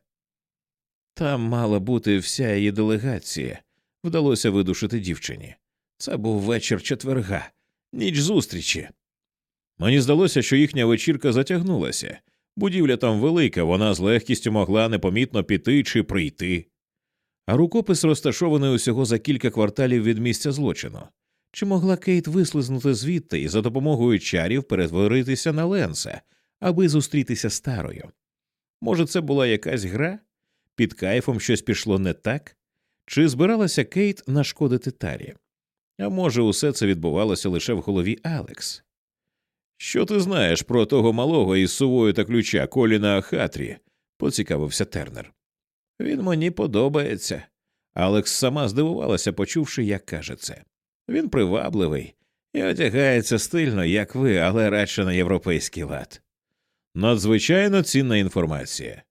Там мала бути вся її делегація, вдалося видушити дівчині. Це був вечір четверга, ніч зустрічі. Мені здалося, що їхня вечірка затягнулася. Будівля там велика, вона з легкістю могла непомітно піти чи прийти. А рукопис розташований усього за кілька кварталів від місця злочину. Чи могла Кейт вислизнути звідти і за допомогою чарів перетворитися на Ленса, аби зустрітися старою? Може, це була якась гра? Під кайфом щось пішло не так? Чи збиралася Кейт нашкодити Тарі? А може, усе це відбувалося лише в голові Алекс? Що ти знаєш про того малого із сувою та ключа Коліна Хатрі? поцікавився Тернер. Він мені подобається. Алекс сама здивувалася, почувши, як каже це. Він привабливий і одягається стильно, як ви, але радше на європейський лад. Надзвичайно цінна інформація.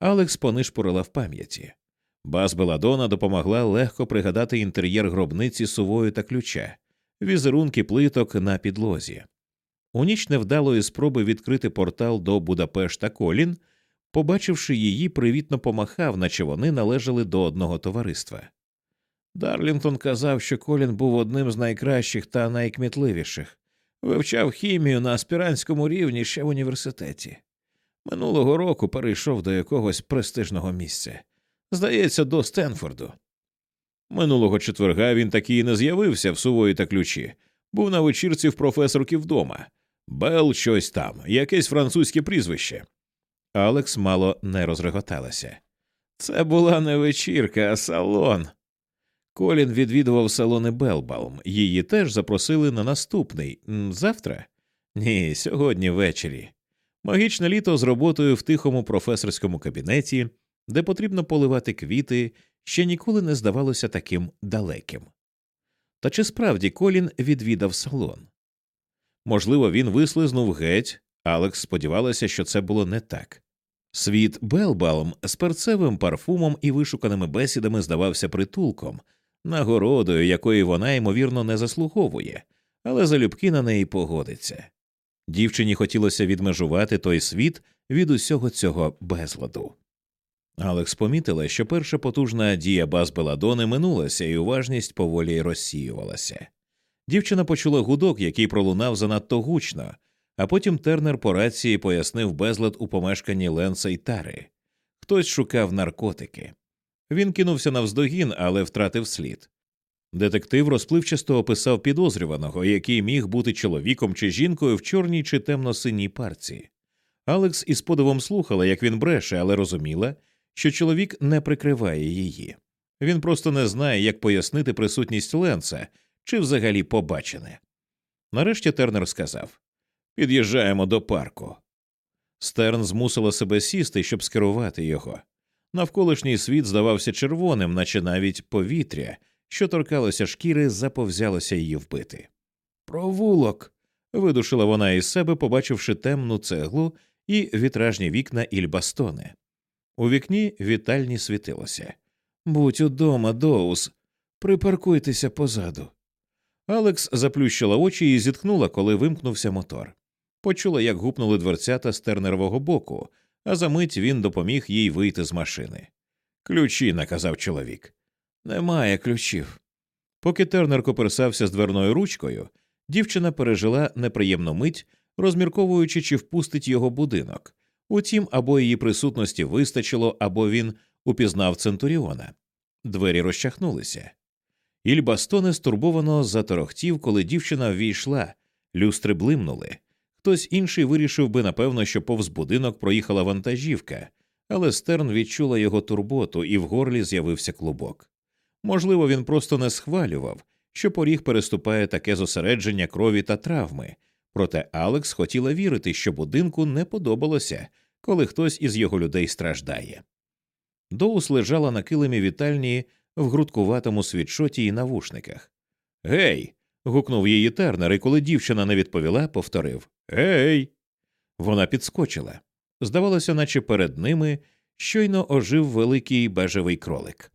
Алекс понишпорила в пам'яті. Бас Беладона допомогла легко пригадати інтер'єр гробниці сувою та ключа, візерунки плиток на підлозі. У ніч невдалої спроби відкрити портал до Будапешта Колін, побачивши її, привітно помахав, наче вони належали до одного товариства. Дарлінтон казав, що Колін був одним з найкращих та найкмітливіших, вивчав хімію на аспірантському рівні ще в університеті. Минулого року перейшов до якогось престижного місця. Здається, до Стенфорду. Минулого четверга він таки і не з'явився в сувої та ключі, був на вечірці в професорки вдома. Бел щось там, якесь французьке прізвище. Алекс мало не розреготалася. Це була не вечірка, а салон. Колін відвідував салони Белбалм. Її теж запросили на наступний завтра? Ні, сьогодні ввечері. Магічне літо з роботою в тихому професорському кабінеті, де потрібно поливати квіти, ще ніколи не здавалося таким далеким. Та чи справді Колін відвідав салон? Можливо, він вислизнув геть, Алекс сподівалася, що це було не так. Світ Белбалм з перцевим парфумом і вишуканими бесідами здавався притулком, нагородою, якої вона, ймовірно, не заслуговує, але залюбки на неї погодиться. Дівчині хотілося відмежувати той світ від усього цього безладу. Алекс помітила, що перша потужна дія баз Беладони минулася, і уважність поволі розсіювалася. Дівчина почула гудок, який пролунав занадто гучно, а потім тернер по рації пояснив безлад у помешканні Ленса й Тари. Хтось шукав наркотики. Він кинувся навздогін, але втратив слід. Детектив розпливчасто описав підозрюваного, який міг бути чоловіком чи жінкою в чорній чи темно-синій парці. Алекс із подивом слухала, як він бреше, але розуміла, що чоловік не прикриває її. Він просто не знає, як пояснити присутність Ленса чи взагалі побачене. Нарешті Тернер сказав Під'їжджаємо до парку. Стерн змусила себе сісти, щоб скерувати його. Навколишній світ здавався червоним, наче навіть повітря, що торкалося шкіри, заповзялося її вбити. Провулок. видушила вона із себе, побачивши темну цеглу і вітражні вікна Ільбастоне. У вікні вітальні світилося. Будь удома, Доус, припаркуйтеся позаду. Алекс заплющила очі і зітхнула, коли вимкнувся мотор. Почула, як гупнули дверцята з тернерового боку, а за мить він допоміг їй вийти з машини. Ключі, наказав чоловік. Немає ключів. Поки Тернер коперсався з дверною ручкою, дівчина пережила неприємну мить, розмірковуючи, чи впустить його будинок. Утім, або її присутності вистачило, або він упізнав Центуріона. Двері розчахнулися. Ільбастоне стурбовано заторохтів, коли дівчина ввійшла, люстри блимнули. Хтось інший вирішив би, напевно, що повз будинок проїхала вантажівка, але Стерн відчула його турботу, і в горлі з'явився клубок. Можливо, він просто не схвалював, що поріг переступає таке зосередження крові та травми, Проте Алекс хотіла вірити, що будинку не подобалося, коли хтось із його людей страждає. Доус лежала на килимі вітальні в грудкуватому світшоті і навушниках. Гей. Гукнув її тернер, і коли дівчина не відповіла, повторив Гей. Вона підскочила. Здавалося, наче перед ними щойно ожив великий бежевий кролик.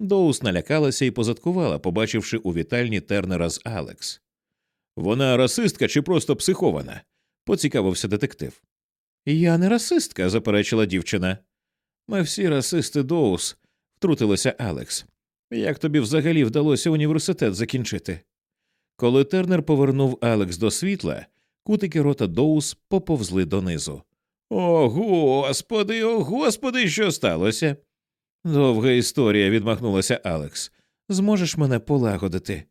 Доус налякалася і позадкувала, побачивши у вітальні тернера з Алекс. Вона расистка чи просто психована? поцікавився детектив. Я не расистка, заперечила дівчина. Ми всі расисти Доус, втрутилася Алекс. Як тобі взагалі вдалося університет закінчити? Коли Тернер повернув Алекс до світла, кутики рота Доус поповзли донизу. О, господи, о, господи, що сталося? Довга історія, відмахнулася Алекс. Зможеш мене полагодити?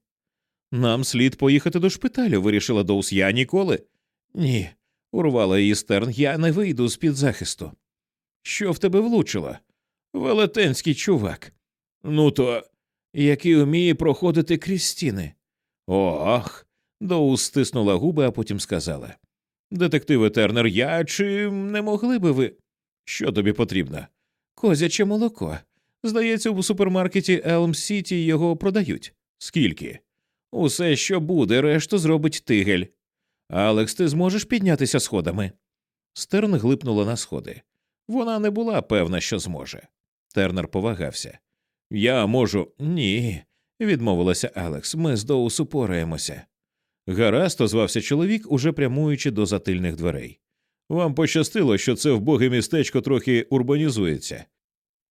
Нам слід поїхати до шпиталю, вирішила Доус. Я ніколи. Ні, урвала її стерн, я не вийду з під захисту. Що в тебе влучило? Велетенський чувак. Ну, то який уміє проходити крізь стіни. Ох. Доус стиснула губи, а потім сказала Детективе Тернер, я чи не могли би ви. Що тобі потрібно? Козяче молоко. Здається, у супермаркеті Елм Сіті його продають. Скільки? Усе, що буде, решту зробить тигель. Алекс, ти зможеш піднятися сходами? Стерн глипнула на сходи. Вона не була певна, що зможе. Тернер повагався. Я можу. Ні, відмовилася Алекс. Ми з Доус упораємося. Гаразд, озвався чоловік, уже прямуючи до затильних дверей. Вам пощастило, що це вбоге містечко трохи урбанізується.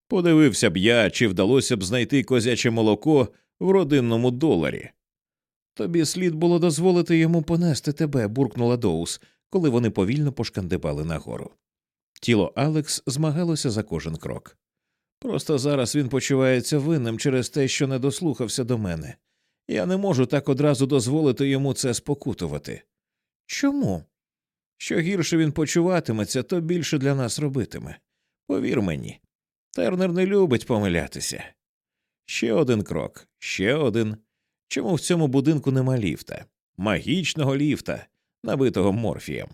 Подивився б я, чи вдалося б знайти козяче молоко в родинному доларі. Тобі слід було дозволити йому понести тебе, буркнула Доус, коли вони повільно пошкандибали нагору. Тіло Алекс змагалося за кожен крок. Просто зараз він почувається винним через те, що не дослухався до мене. Я не можу так одразу дозволити йому це спокутувати. Чому? Що гірше він почуватиметься, то більше для нас робитиме. Повір мені, Тернер не любить помилятися. Ще один крок, ще один. Чому в цьому будинку нема ліфта, магічного ліфта, набитого морфієм?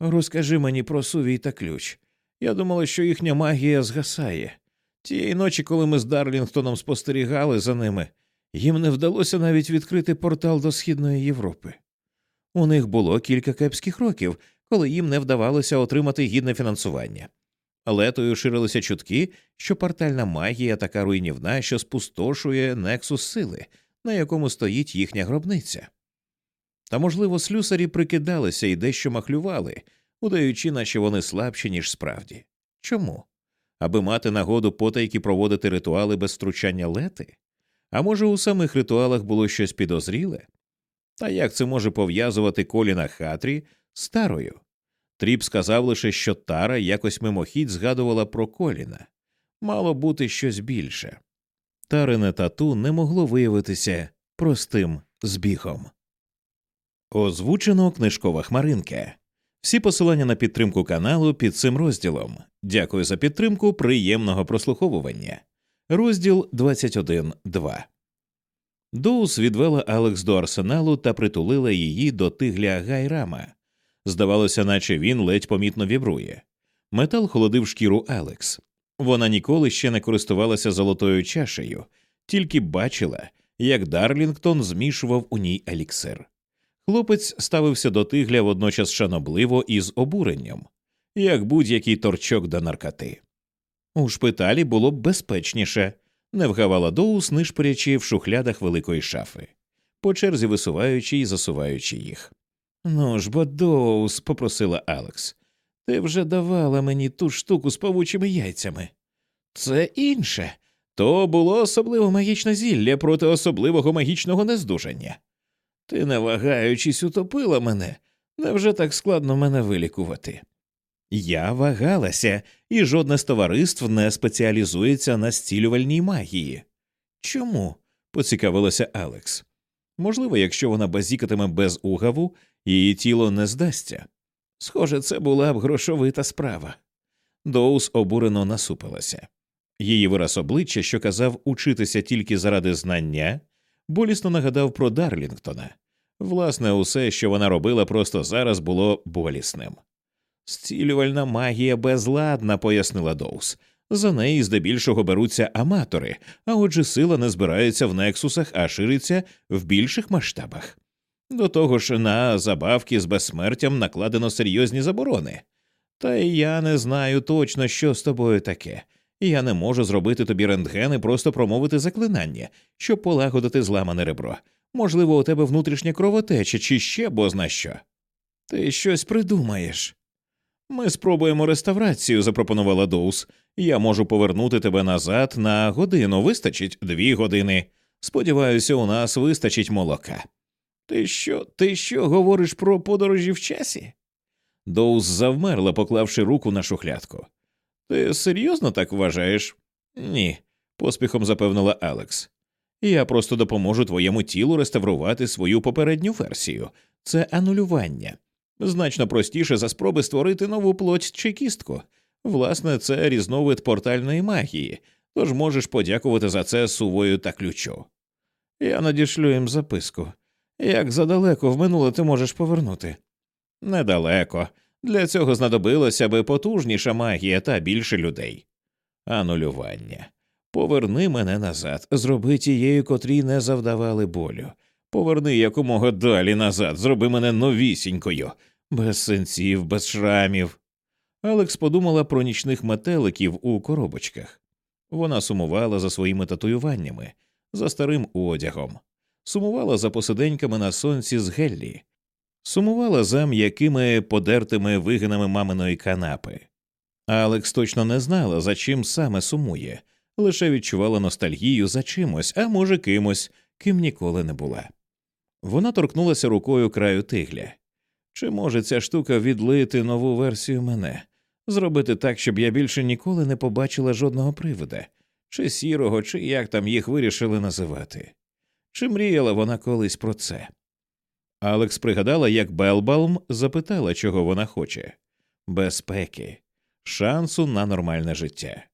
Розкажи мені про сувій та ключ. Я думала, що їхня магія згасає. Тієї ночі, коли ми з Дарлінгтоном спостерігали за ними, їм не вдалося навіть відкрити портал до Східної Європи. У них було кілька кепських років, коли їм не вдавалося отримати гідне фінансування. Летою ширилися чутки, що портальна магія така руйнівна, що спустошує нексус сили, на якому стоїть їхня гробниця. Та, можливо, слюсарі прикидалися і дещо махлювали, удаючи, наче вони слабші, ніж справді. Чому? Аби мати нагоду потайки проводити ритуали без втручання лети? А може, у самих ритуалах було щось підозріле? Та як це може пов'язувати коліна Хатрі з тарою? Тріп сказав лише, що Тара якось мимохідь згадувала про коліна. Мало бути щось більше. Тарине тату не могло виявитися простим збігом. Озвучено книжкова хмаринка. Всі посилання на підтримку каналу під цим розділом. Дякую за підтримку. Приємного прослуховування. Розділ 21.2 Доус відвела Алекс до арсеналу та притулила її до тигля Гайрама. Здавалося, наче він ледь помітно вібрує. Метал холодив шкіру Алекс. Вона ніколи ще не користувалася золотою чашею, тільки бачила, як Дарлінгтон змішував у ній еліксир. Хлопець ставився до тигля водночас шанобливо і з обуренням, як будь-який торчок до наркоти. У шпиталі було б безпечніше, не вгавала Доус, нишпорячи в шухлядах великої шафи, по черзі висуваючи і засуваючи їх. Ну ж бо, Доус, попросила Алекс, ти вже давала мені ту штуку з павучими яйцями. Це інше. То було особливо магічне зілля проти особливого магічного нездужання. Ти, не вагаючись, утопила мене. Невже так складно мене вилікувати? Я вагалася, і жодне з товариств не спеціалізується на зцілювальній магії. Чому? поцікавилася Алекс. Можливо, якщо вона базікатиме без угаву, її тіло не здасться. Схоже, це була б грошовита справа. Доус обурено насупилася. Її вираз обличчя, що казав учитися тільки заради знання, болісно нагадав про Дарлінгтона, Власне, усе, що вона робила просто зараз, було болісним. Зцілювальна магія безладна, пояснила Доус. За неї здебільшого беруться аматори, а отже, сила не збирається в нексусах, а шириться в більших масштабах. До того ж, на забавки з безсмертям накладено серйозні заборони. Та я не знаю точно, що з тобою таке, я не можу зробити тобі рентген і просто промовити заклинання, щоб полагодити зламане ребро. Можливо, у тебе внутрішня кровотеча чи ще бозна що. Ти щось придумаєш. Ми спробуємо реставрацію, запропонувала Доус. Я можу повернути тебе назад на годину, вистачить дві години. Сподіваюся, у нас вистачить молока. Ти що, ти що говориш про подорожі в часі? Доус завмерла, поклавши руку на шухлядку. Ти серйозно так вважаєш? Ні, поспіхом запевнила Алекс. Я просто допоможу твоєму тілу реставрувати свою попередню версію. Це анулювання. Значно простіше за спроби створити нову плоть чи кістку. Власне, це різновид портальної магії, тож можеш подякувати за це сувою та ключу. Я надішлю їм записку. Як задалеко в минуле ти можеш повернути? Недалеко. Для цього знадобилося би потужніша магія та більше людей. Анулювання. Поверни мене назад, зроби тією, котрій не завдавали болю. Поверни якомога далі назад, зроби мене новісінькою, без синців, без шрамів. Алекс подумала про нічних метеликів у коробочках. Вона сумувала за своїми татуюваннями, за старим одягом, сумувала за посиденьками на сонці з Геллі, сумувала за м'якими подертими вигинами маминої канапи. Алекс точно не знала, за чим саме сумує, лише відчувала ностальгію за чимось, а може, кимось, ким ніколи не була. Вона торкнулася рукою краю тигля. Чи може ця штука відлити нову версію мене, зробити так, щоб я більше ніколи не побачила жодного привида, чи сірого, чи як там їх вирішили називати? Чи мріяла вона колись про це? Алекс пригадала, як Белбалм запитала, чого вона хоче безпеки, шансу на нормальне життя.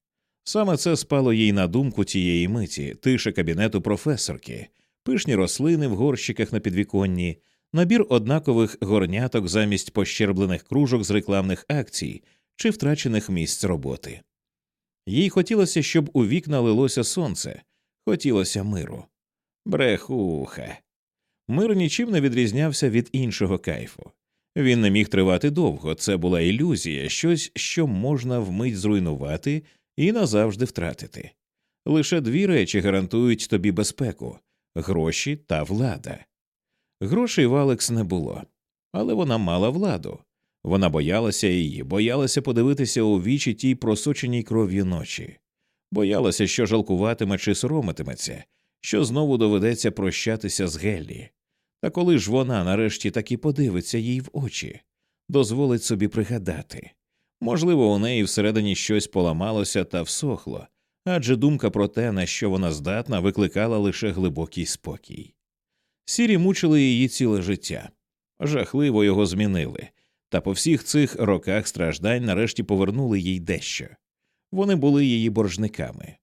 Саме це спало їй на думку тієї миті, тиша кабінету професорки, пишні рослини в горщиках на підвіконні, набір однакових горняток замість пощерблених кружок з рекламних акцій чи втрачених місць роботи. Їй хотілося, щоб у вікна лилося сонце, хотілося миру. Брехуха. Мир нічим не відрізнявся від іншого кайфу. Він не міг тривати довго, це була ілюзія, щось, що можна вмить зруйнувати і назавжди втратити. Лише дві речі гарантують тобі безпеку гроші та влада. Грошей в Алекс не було, але вона мала владу. Вона боялася її, боялася подивитися у вічі тій просоченій кров'ю ночі, боялася, що жалкуватиме чи соромитиметься, що знову доведеться прощатися з Геллі. Та коли ж вона нарешті таки подивиться їй в очі, дозволить собі пригадати можливо, у неї всередині щось поламалося та всохло, адже думка про те, на що вона здатна, викликала лише глибокий спокій. Сірі мучили її ціле життя, жахливо його змінили, та по всіх цих роках страждань нарешті повернули їй дещо вони були її боржниками.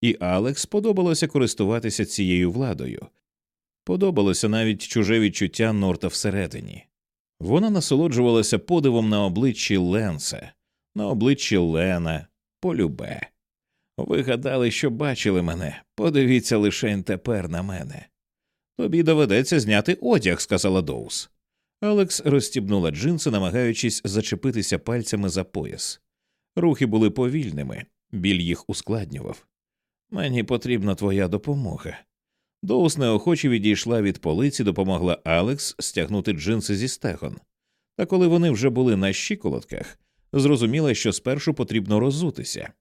І Алекс сподобалося користуватися цією владою, подобалося навіть чуже відчуття Норта всередині. Вона насолоджувалася подивом на обличчі Ленса, на обличчі Лена, полюбе. Ви гадали, що бачили мене, подивіться лише тепер на мене. Тобі доведеться зняти одяг, сказала Доус. Алекс розстібнула джинси, намагаючись зачепитися пальцями за пояс. Рухи були повільними, біль їх ускладнював. Мені потрібна твоя допомога. Доус неохоче відійшла від полиці, допомогла Алекс стягнути джинси зі стегон. Та коли вони вже були на щиколотках, зрозуміла, що спершу потрібно роззутися,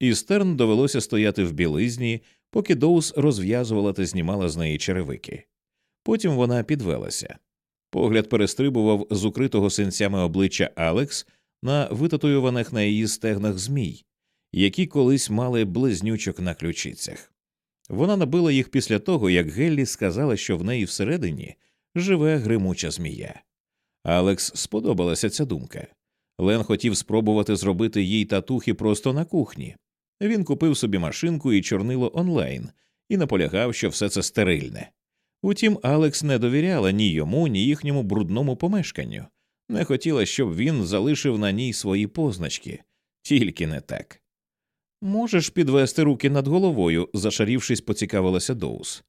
і стерн довелося стояти в білизні, поки Доус розв'язувала та знімала з неї черевики. Потім вона підвелася. Погляд перестрибував з укритого синцями обличчя Алекс на витатуюваних на її стегнах змій, які колись мали близнючок на ключицях. Вона набила їх після того, як Геллі сказала, що в неї всередині живе гримуча змія. Алекс сподобалася ця думка. Лен хотів спробувати зробити їй татухи просто на кухні. Він купив собі машинку і чорнило онлайн і наполягав, що все це стерильне. Утім, Алекс не довіряла ні йому, ні їхньому брудному помешканню, не хотіла, щоб він залишив на ній свої позначки, тільки не так. Можеш підвести руки над головою, зашарівшись, поцікавилася Доус.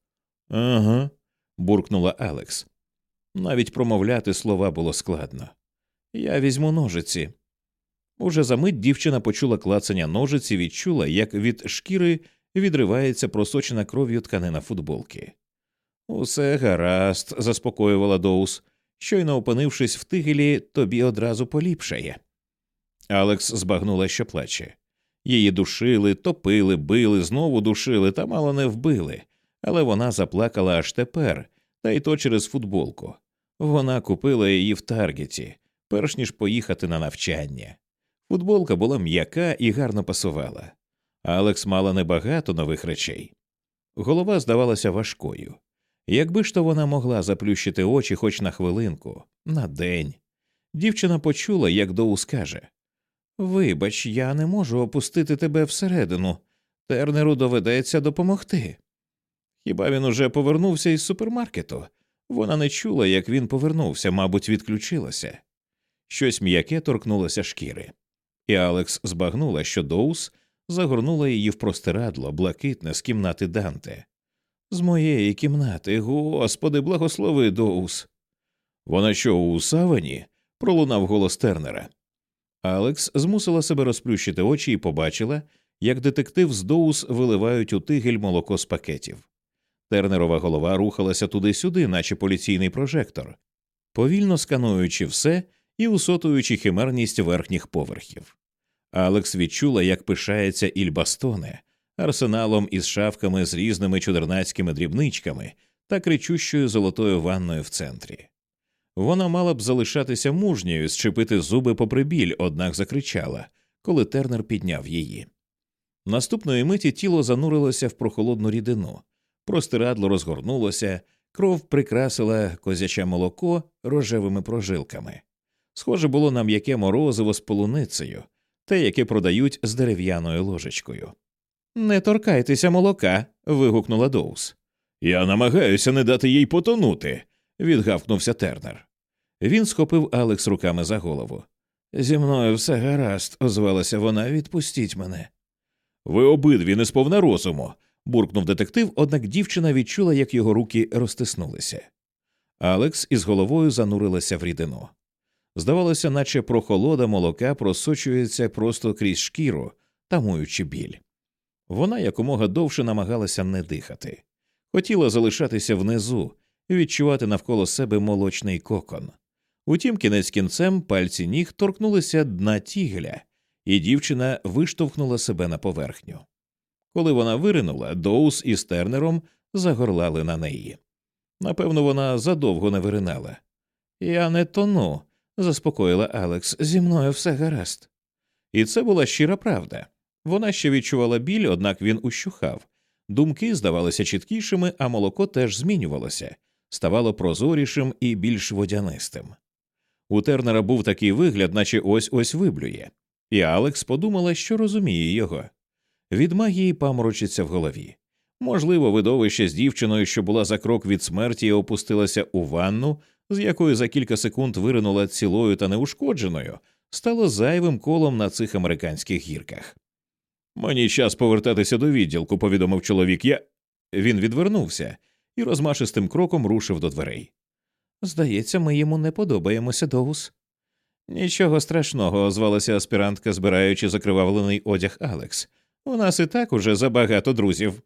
Ага, буркнула Алекс. Навіть промовляти слова було складно. Я візьму ножиці. Уже за мить дівчина почула клацання ножиці, відчула, як від шкіри відривається просочена кров'ю тканина футболки. Усе гаразд, заспокоювала Доус. Щойно опинившись в тигелі, тобі одразу поліпшає. Алекс збагнула, що плаче. Її душили, топили, били, знову душили та мало не вбили, але вона заплакала аж тепер, та й то через футболку. Вона купила її в Таргеті, перш ніж поїхати на навчання. Футболка була м'яка і гарно пасувала. Алекс мала небагато нових речей. Голова здавалася важкою. Якби ж то вона могла заплющити очі хоч на хвилинку, на день. Дівчина почула, як Доу скаже Вибач, я не можу опустити тебе всередину. Тернеру доведеться допомогти. Хіба він уже повернувся із супермаркету? Вона не чула, як він повернувся, мабуть, відключилася. Щось м'яке торкнулося шкіри, і Алекс збагнула, що Доус загорнула її в простирадло, блакитне з кімнати Данте. З моєї кімнати, господи, благослови Доус. Вона що, у савані? пролунав голос Тернера. Алекс змусила себе розплющити очі і побачила, як детектив з Доус виливають у тигель молоко з пакетів. Тернерова голова рухалася туди-сюди, наче поліційний прожектор, повільно скануючи все і усотуючи химерність верхніх поверхів. Алекс відчула, як пишається Ільбастоне, арсеналом із шафками з різними чудернацькими дрібничками та кричущою золотою ванною в центрі. Вона мала б залишатися мужньою, зчепити зуби попри біль, однак закричала, коли тернер підняв її. Наступної миті тіло занурилося в прохолодну рідину, простирадло розгорнулося, кров прикрасила козяче молоко рожевими прожилками. Схоже було на м'яке морозиво з полуницею, те, яке продають з дерев'яною ложечкою. Не торкайтеся молока. вигукнула Доус. Я намагаюся не дати їй потонути. відгавкнувся Тернер. Він схопив Алекс руками за голову. Зі мною все гаразд, озвалася вона, відпустіть мене. Ви обидві не сповна розуму, буркнув детектив, однак дівчина відчула, як його руки розтиснулися. Алекс із головою занурилася в рідину. Здавалося, наче прохолода молока просочується просто крізь шкіру, тамуючи біль. Вона якомога довше намагалася не дихати, хотіла залишатися внизу, відчувати навколо себе молочний кокон. Утім, кінець кінцем пальці ніг торкнулися дна тігеля, і дівчина виштовхнула себе на поверхню. Коли вона виринула, Доус із тернером загорлали на неї. Напевно, вона задовго не виринала. Я не тону, заспокоїла Алекс, зі мною все гаразд. І це була щира правда. Вона ще відчувала біль, однак він ущухав. Думки здавалися чіткішими, а молоко теж змінювалося, ставало прозорішим і більш водянистим. У Тернера був такий вигляд, наче ось ось виблює, і Алекс подумала, що розуміє його. Від магії паморочиться в голові. Можливо, видовище з дівчиною, що була за крок від смерті, опустилася у ванну, з якої за кілька секунд виринула цілою та неушкодженою, стало зайвим колом на цих американських гірках. Мені час повертатися до відділку, повідомив чоловік. Я. Він відвернувся і розмашистим кроком рушив до дверей. Здається, ми йому не подобаємося, Доус. Нічого страшного, озвалася аспірантка, збираючи закривавлений одяг Алекс. У нас і так уже забагато друзів.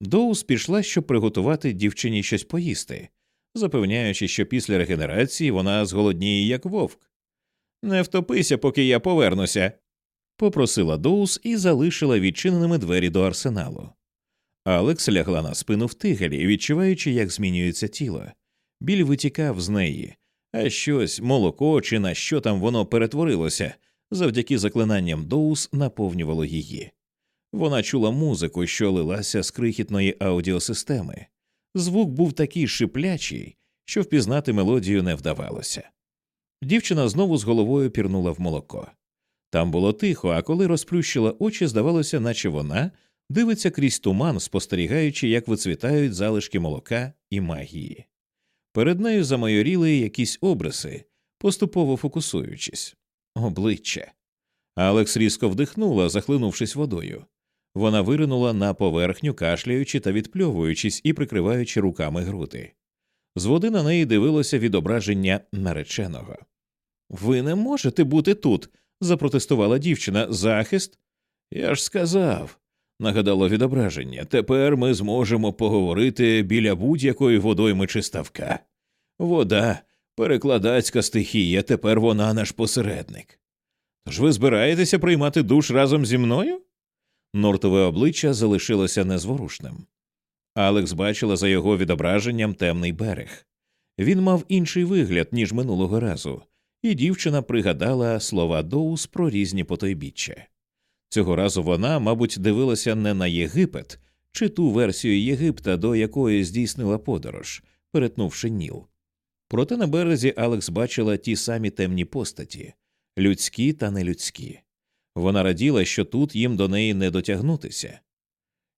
Доус пішла, щоб приготувати дівчині щось поїсти, запевняючи, що після регенерації вона зголодніє, як вовк. Не втопися, поки я повернуся, попросила Доус і залишила відчиненими двері до арсеналу. Алекс лягла на спину в тигелі, відчуваючи, як змінюється тіло. Біль витікав з неї, а щось, молоко чи на що там воно перетворилося, завдяки заклинанням Доус наповнювало її. Вона чула музику, що лилася з крихітної аудіосистеми. Звук був такий шиплячий, що впізнати мелодію не вдавалося. Дівчина знову з головою пірнула в молоко. Там було тихо, а коли розплющила очі, здавалося, наче вона дивиться крізь туман, спостерігаючи, як вицвітають залишки молока і магії. Перед нею замайоріли якісь обриси, поступово фокусуючись, обличчя. Алекс різко вдихнула, захлинувшись водою. Вона виринула на поверхню, кашляючи та відпльовуючись і прикриваючи руками груди. З води на неї дивилося відображення нареченого. Ви не можете бути тут, запротестувала дівчина. Захист? Я ж сказав, нагадало відображення. Тепер ми зможемо поговорити біля будь-якої водойми чи ставка. Вода, перекладацька стихія, тепер вона наш посередник. Тож ви збираєтеся приймати душ разом зі мною? Нортове обличчя залишилося незворушним. Алекс бачила за його відображенням темний берег. Він мав інший вигляд, ніж минулого разу, і дівчина пригадала слова Доус про різні потойбіччя. Цього разу вона, мабуть, дивилася не на Єгипет чи ту версію Єгипта, до якої здійснила подорож, перетнувши Ніл. Проте на березі Алекс бачила ті самі темні постаті людські та нелюдські. Вона раділа, що тут їм до неї не дотягнутися.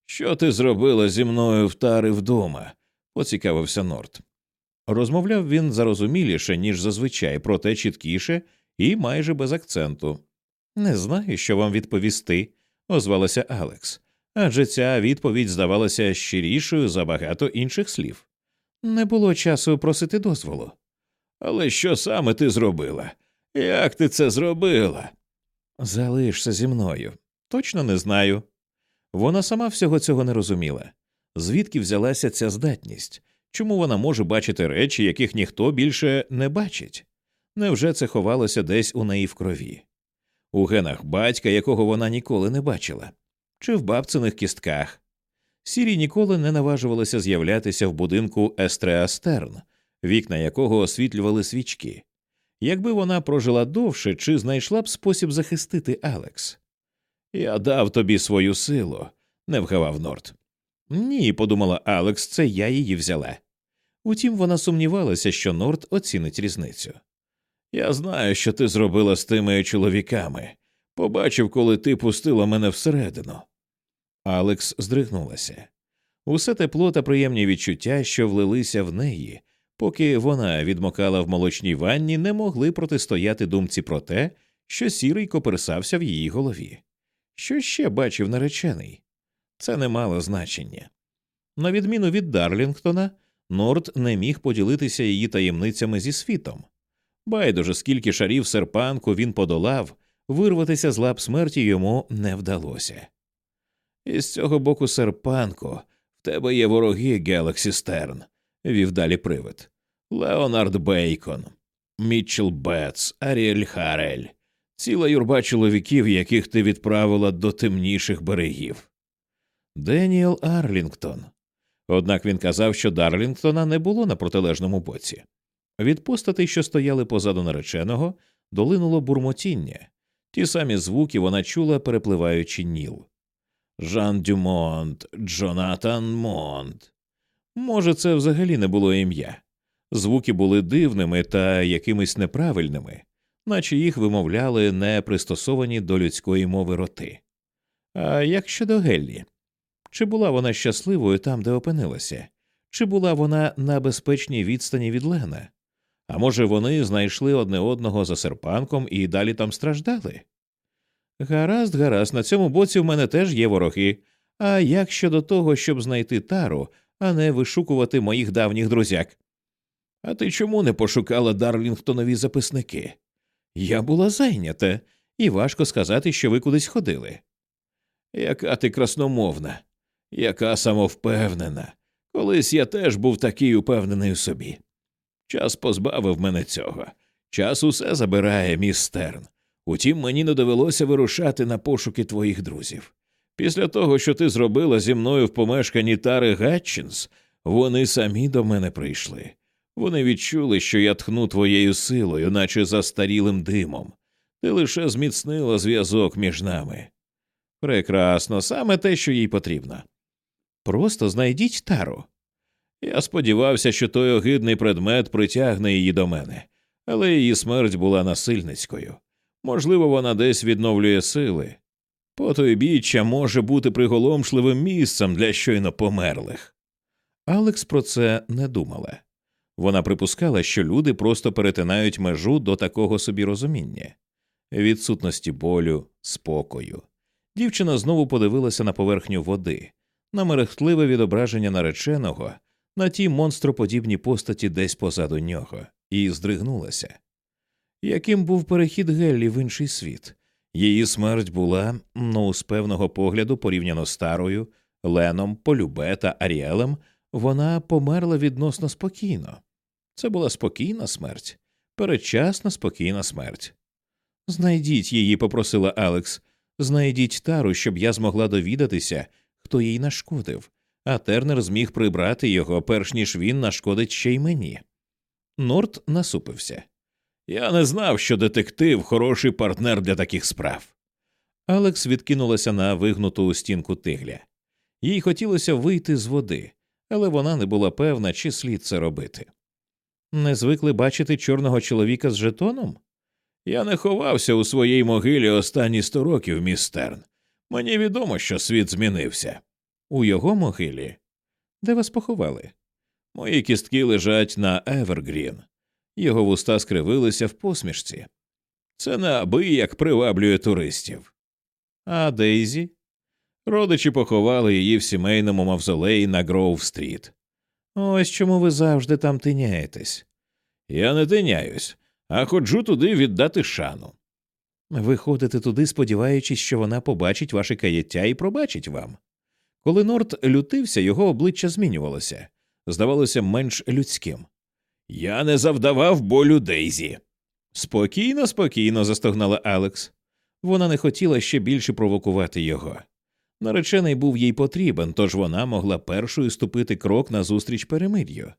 Що ти зробила зі мною в тари вдома? поцікавився Норт. Розмовляв він зарозуміліше, ніж зазвичай, проте чіткіше і майже без акценту. Не знаю, що вам відповісти, озвалася Алекс, адже ця відповідь здавалася щирішою за багато інших слів. Не було часу просити дозволу. Але що саме ти зробила? Як ти це зробила? Залишся зі мною. Точно не знаю. Вона сама всього цього не розуміла. Звідки взялася ця здатність? Чому вона може бачити речі, яких ніхто більше не бачить? Невже це ховалося десь у неї в крові? У генах батька, якого вона ніколи не бачила, чи в бабциних кістках? Сірі ніколи не наважувалися з'являтися в будинку Естреа Стерн, вікна якого освітлювали свічки. Якби вона прожила довше, чи знайшла б спосіб захистити Алекс? Я дав тобі свою силу, не вгавав Норт. Ні, подумала Алекс, це я її взяла. Утім, вона сумнівалася, що Норт оцінить різницю. Я знаю, що ти зробила з тими чоловіками. Побачив, коли ти пустила мене всередину. Алекс здригнулася. Усе тепло та приємні відчуття, що влилися в неї, поки вона відмокала в молочній ванні, не могли протистояти думці про те, що сірий коперсався в її голові. Що ще бачив наречений? Це не мало значення. На відміну від Дарлінгтона, Норд не міг поділитися її таємницями зі світом. Байдуже, скільки шарів серпанку він подолав, вирватися з лап смерті йому не вдалося. І з цього боку серпанку в тебе є вороги Гелексі Стерн, вів далі привид. Леонард Бейкон, Мітчел Бетс, Аріель Харель, ціла юрба чоловіків, яких ти відправила до темніших берегів. Деніел Арлінгтон. Однак він казав, що Дарлінгтона не було на протилежному боці. Від постатей, що стояли позаду нареченого, долинуло бурмотіння. Ті самі звуки вона чула, перепливаючи ніл. Жан Дюмонт, Джонатан Монт. Може, це взагалі не було ім'я. Звуки були дивними та якимись неправильними, наче їх вимовляли не пристосовані до людської мови роти. А як щодо Геллі? Чи була вона щасливою там, де опинилася? Чи була вона на безпечній відстані від Лена? А може, вони знайшли одне одного за серпанком і далі там страждали? Гаразд, гаразд, на цьому боці в мене теж є вороги. А як щодо того, щоб знайти тару, а не вишукувати моїх давніх друзяк? А ти чому не пошукала Дарлінгтонові записники? Я була зайнята, і важко сказати, що ви кудись ходили. Яка ти красномовна, яка самовпевнена. Колись я теж був такий упевнений у собі. Час позбавив мене цього. Час усе забирає, міс Стерн. Утім, мені не довелося вирушати на пошуки твоїх друзів. Після того, що ти зробила зі мною в помешканні Тари Гатчинс, вони самі до мене прийшли. Вони відчули, що я тхну твоєю силою, наче застарілим димом. Ти лише зміцнила зв'язок між нами. Прекрасно, саме те, що їй потрібно. Просто знайдіть тару. Я сподівався, що той огидний предмет притягне її до мене, але її смерть була насильницькою. Можливо, вона десь відновлює сили. Потойбіччя може бути приголомшливим місцем для щойно померлих. Алекс про це не думала. Вона припускала, що люди просто перетинають межу до такого собі розуміння відсутності болю, спокою. Дівчина знову подивилася на поверхню води, на мерехтливе відображення нареченого, на ті монстроподібні постаті десь позаду нього, і здригнулася. Яким був перехід Геллі в інший світ? Її смерть була, ну, з певного погляду, порівняно старою, Леном, Полюбе та Аріелем, вона померла відносно спокійно. Це була спокійна смерть, передчасна спокійна смерть. Знайдіть її, попросила Алекс, знайдіть тару, щоб я змогла довідатися, хто їй нашкодив, а Тернер зміг прибрати його, перш ніж він нашкодить ще й мені. Норт насупився. Я не знав, що детектив хороший партнер для таких справ. Алекс відкинулася на вигнуту стінку тигля. Їй хотілося вийти з води, але вона не була певна, чи слід це робити. Не звикли бачити чорного чоловіка з жетоном? Я не ховався у своїй могилі останні сто років, міс Стерн. Мені відомо, що світ змінився. У його могилі? Де вас поховали? Мої кістки лежать на Евергрін. Його вуста скривилися в посмішці. Це неабияк приваблює туристів. А Дейзі? Родичі поховали її в сімейному мавзолеї на Гроув стріт. Ось чому ви завжди там тиняєтесь. Я не тиняюсь, а ходжу туди віддати шану. Ви ходите туди, сподіваючись, що вона побачить ваше каяття і пробачить вам. Коли Норт лютився, його обличчя змінювалося, здавалося менш людським. Я не завдавав болю Дейзі. Спокійно, спокійно, застогнала Алекс. Вона не хотіла ще більше провокувати його. Наречений був їй потрібен, тож вона могла першою ступити крок назустріч перемир'ю.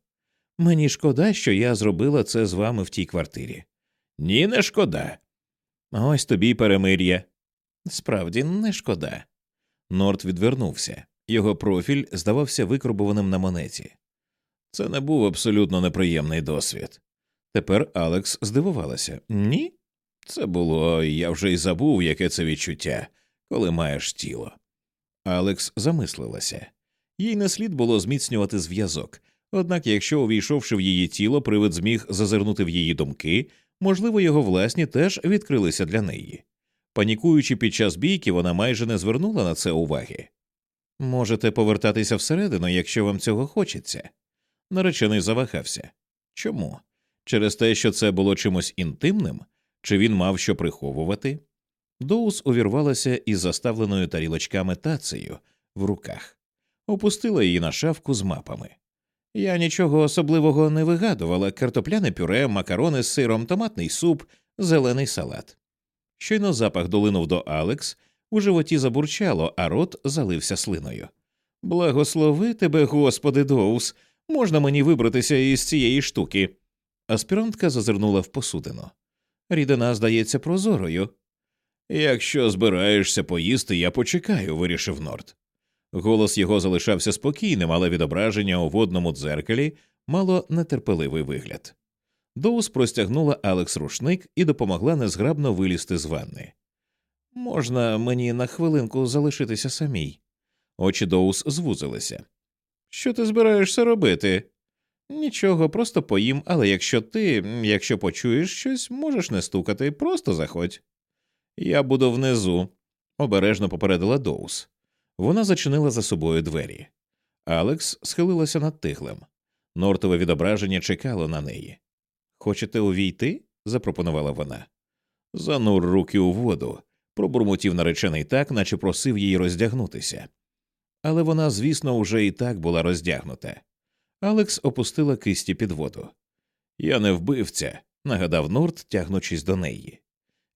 Мені шкода, що я зробила це з вами в тій квартирі. Ні, не шкода. Ось тобі перемир'я. Справді, не шкода. Норт відвернувся. Його профіль здавався викрубуваним на монеті. Це не був абсолютно неприємний досвід. Тепер Алекс здивувалася. Ні? Це було, я вже й забув, яке це відчуття, коли маєш тіло. Алекс замислилася. Їй не слід було зміцнювати зв'язок, однак, якщо, увійшовши в її тіло, привид зміг зазирнути в її думки, можливо, його власні теж відкрилися для неї. Панікуючи під час бійки, вона майже не звернула на це уваги. Можете повертатися всередину, якщо вам цього хочеться. Наречений завагався. Чому? Через те, що це було чимось інтимним, чи він мав що приховувати? Доус увірвалася із заставленою тарілочками тацею в руках, опустила її на шафку з мапами. Я нічого особливого не вигадувала картопляне пюре, макарони з сиром, томатний суп, зелений салат. Щойно запах долинув до Алекс, у животі забурчало, а рот залився слиною. Благослови тебе, господи, Доус, можна мені вибратися із цієї штуки. Аспірантка зазирнула в посудину. Рідина здається прозорою. Якщо збираєшся поїсти, я почекаю, вирішив Норд. Голос його залишався спокійним, але відображення у водному дзеркалі мало нетерпеливий вигляд. Доус простягнула Алекс рушник і допомогла незграбно вилізти з ванни. Можна мені на хвилинку залишитися самій? Очі Доус звузилися. Що ти збираєшся робити? Нічого, просто поїм, але якщо ти, якщо почуєш щось, можеш не стукати, просто заходь. Я буду внизу, обережно попередила Доус. Вона зачинила за собою двері. Алекс схилилася над тиглем. Нортове відображення чекало на неї. Хочете увійти? запропонувала вона. Занур руки у воду, пробурмотів наречений так, наче просив її роздягнутися. Але вона, звісно, уже і так була роздягнута. Алекс опустила кисті під воду. Я не вбивця, нагадав Норт, тягнучись до неї.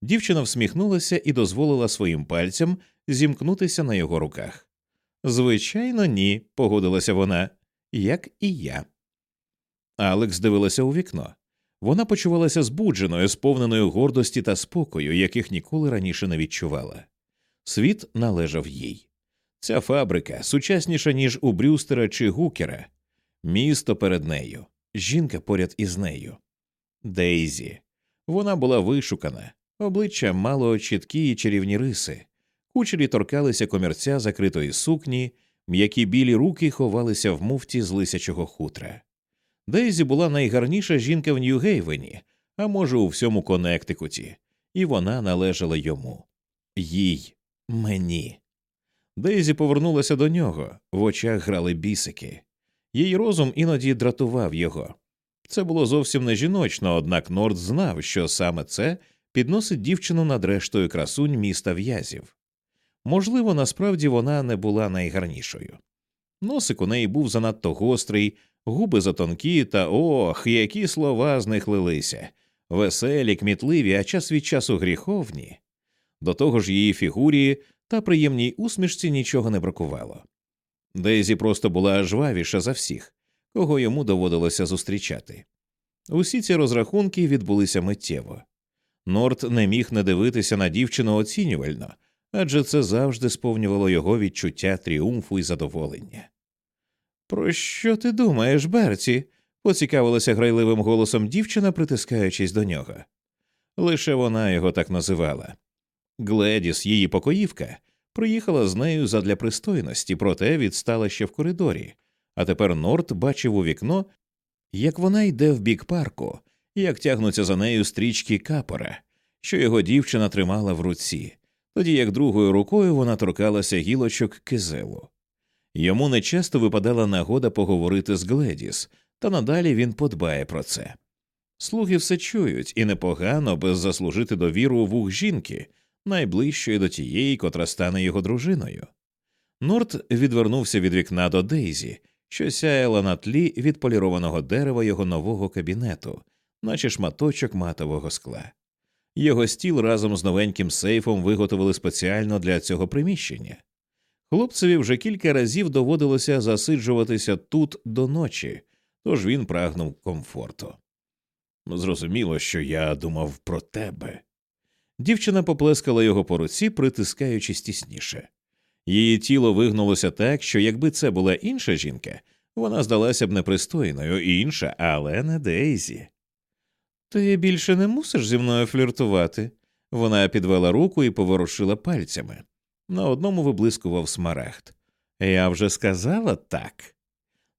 Дівчина всміхнулася і дозволила своїм пальцям зімкнутися на його руках. Звичайно, ні, погодилася вона, як і я. Алекс дивилася у вікно. Вона почувалася збудженою, сповненою гордості та спокою, яких ніколи раніше не відчувала. Світ належав їй. Ця фабрика сучасніша, ніж у Брюстера чи Гукера, місто перед нею, жінка поряд із нею. Дейзі. Вона була вишукана, обличчя мало чіткі й чарівні риси, Кучері торкалися комірця закритої сукні, м'які білі руки ховалися в муфті з лисячого хутра. Дейзі була найгарніша жінка в Нью-Гейвені, а може, у всьому Коннектикуті, і вона належала йому. Їй, мені. Дейзі повернулася до нього, в очах грали бісики. Її розум іноді дратував його. Це було зовсім не жіночно, однак Норд знав, що саме це підносить дівчину над рештою красунь міста в'язів. Можливо, насправді вона не була найгарнішою. Носик у неї був занадто гострий, губи затонкі, та ох, які слова з них лилися веселі, кмітливі, а час від часу гріховні. До того ж, її фігурі та приємній усмішці нічого не бракувало. Дейзі просто була жвавіша за всіх, кого йому доводилося зустрічати. Усі ці розрахунки відбулися миттєво. Норт не міг не дивитися на дівчину оцінювально, адже це завжди сповнювало його відчуття тріумфу і задоволення. Про що ти думаєш, Берці? поцікавилася грайливим голосом дівчина, притискаючись до нього. Лише вона його так називала. Гледіс, її покоївка, приїхала з нею задля пристойності, проте відстала ще в коридорі, а тепер Норт бачив у вікно, як вона йде в бік парку, як тягнуться за нею стрічки капора, що його дівчина тримала в руці, тоді як другою рукою вона торкалася гілочок кизелу. Йому нечасто випадала нагода поговорити з Гледіс, та надалі він подбає про це. Слуги все чують, і непогано без заслужити довіру вух жінки, найближчої до тієї, котра стане його дружиною. Норт відвернувся від вікна до Дейзі, що сяяла на тлі відполірованого дерева його нового кабінету, наче шматочок матового скла. Його стіл разом з новеньким сейфом виготовили спеціально для цього приміщення. Хлопцеві вже кілька разів доводилося засиджуватися тут до ночі, тож він прагнув комфорту. Зрозуміло, що я думав про тебе. Дівчина поплескала його по руці, притискаючись тісніше. Її тіло вигнулося так, що якби це була інша жінка, вона здалася б непристойною, інша, але не Дейзі. Ти більше не мусиш зі мною фліртувати. Вона підвела руку і поворушила пальцями. На одному виблискував смарагд. Я вже сказала так.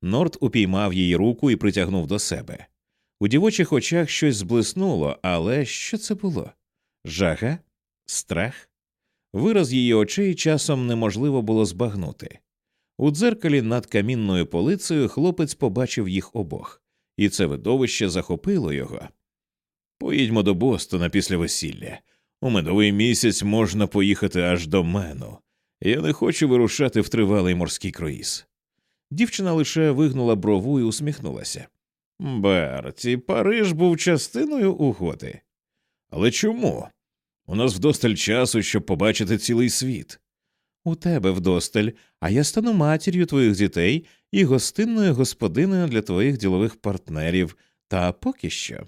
Норт упіймав її руку і притягнув до себе. У дівочих очах щось зблиснуло, але що це було? Жага? Страх? Вираз її очей часом неможливо було збагнути. У дзеркалі над камінною полицею хлопець побачив їх обох, і це видовище захопило його. Поїдьмо до Бостона після весілля. У медовий місяць можна поїхати аж до Мену. Я не хочу вирушати в тривалий морський круїз. Дівчина лише вигнула брову і усміхнулася. Берті, Париж був частиною угоди. Але чому? У нас вдосталь часу, щоб побачити цілий світ. У тебе вдосталь, а я стану матір'ю твоїх дітей і гостинною господиною для твоїх ділових партнерів, та поки що.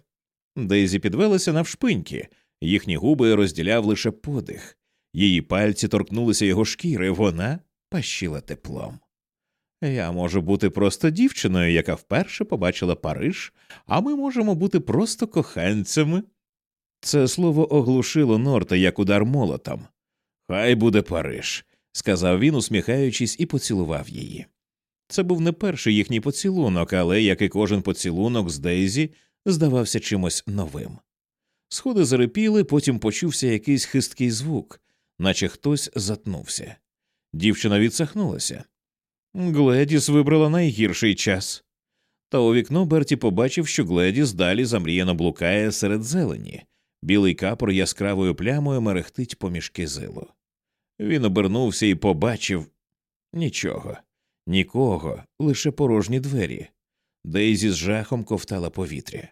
Дейзі підвелася навшпиньки, їхні губи розділяв лише подих, її пальці торкнулися його шкіри, вона пащила теплом. Я можу бути просто дівчиною, яка вперше побачила Париж, а ми можемо бути просто коханцями. Це слово оглушило Норта як удар молотом. Хай буде Париж, сказав він, усміхаючись, і поцілував її. Це був не перший їхній поцілунок, але, як і кожен поцілунок з Дейзі, здавався чимось новим. Сходи зарипіли, потім почувся якийсь хисткий звук, наче хтось затнувся. Дівчина відсахнулася. Гледіс вибрала найгірший час. Та у вікно Берті побачив, що Гледіс далі замріяно блукає серед зелені, білий капор яскравою плямою мерехтить поміж кизилу. Він обернувся і побачив нічого, нікого, лише порожні двері. Дейзі з жахом ковтала повітря.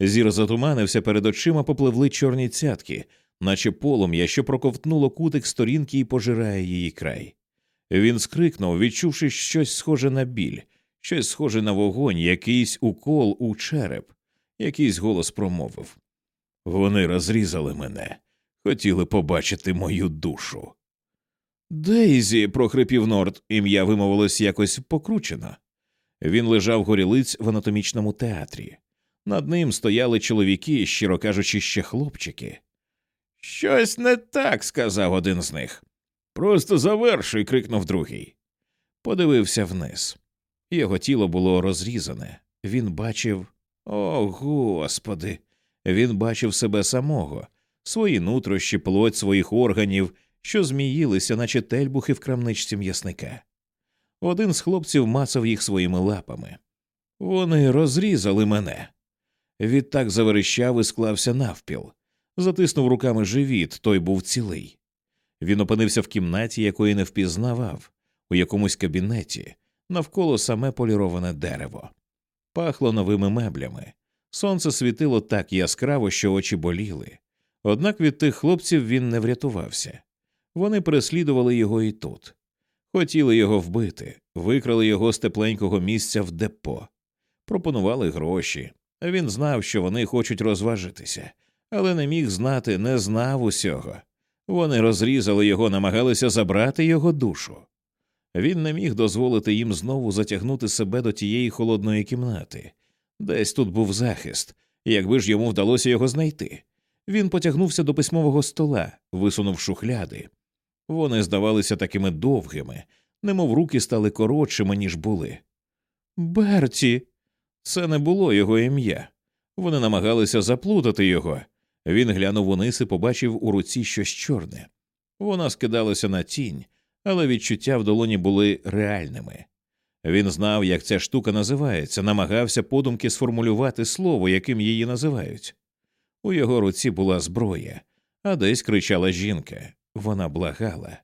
Зір затуманився перед очима, попливли чорні цятки, наче полум'я, що проковтнуло кутик сторінки і пожирає її край. Він скрикнув, відчувши щось схоже на біль, щось схоже на вогонь, якийсь укол у череп, якийсь голос промовив. Вони розрізали мене, хотіли побачити мою душу. Дейзі, прохрипів Норд, ім'я вимовилось якось покручено. Він лежав горілиць в анатомічному театрі. Над ним стояли чоловіки, щиро кажучи, ще хлопчики. Щось не так, сказав один з них. Просто завершуй. крикнув другий. Подивився вниз. Його тіло було розрізане. Він бачив. О, господи! Він бачив себе самого, свої нутрощі, плоть своїх органів, що зміїлися, наче тельбухи в крамничці м'ясника. Один з хлопців мацав їх своїми лапами. Вони розрізали мене. Відтак заверещав і склався навпіл, затиснув руками живіт, той був цілий. Він опинився в кімнаті, якої не впізнавав, у якомусь кабінеті, навколо саме поліроване дерево. Пахло новими меблями. Сонце світило так яскраво, що очі боліли. Однак від тих хлопців він не врятувався. Вони переслідували його і тут. Хотіли його вбити, викрали його з тепленького місця в депо, пропонували гроші. Він знав, що вони хочуть розважитися, але не міг знати, не знав усього. Вони розрізали його, намагалися забрати його душу. Він не міг дозволити їм знову затягнути себе до тієї холодної кімнати. Десь тут був захист, якби ж йому вдалося його знайти. Він потягнувся до письмового стола, висунув шухляди. Вони здавалися такими довгими, немов руки стали коротшими, ніж були. Берті. Це не було його ім'я. Вони намагалися заплутати його. Він глянув униз і побачив у руці щось чорне. Вона скидалася на тінь, але відчуття в долоні були реальними. Він знав, як ця штука називається, намагався подумки сформулювати слово, яким її називають. У його руці була зброя, а десь кричала жінка. Вона благала.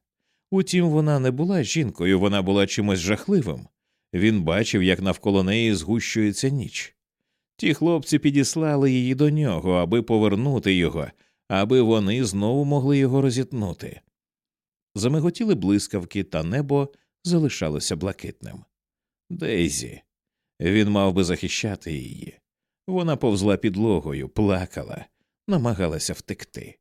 Утім, вона не була жінкою, вона була чимось жахливим. Він бачив, як навколо неї згущується ніч. Ті хлопці підіслали її до нього, аби повернути його, аби вони знову могли його розітнути. Замиготіли блискавки, та небо залишалося блакитним. Дейзі. Він мав би захищати її. Вона повзла підлогою, плакала, намагалася втекти.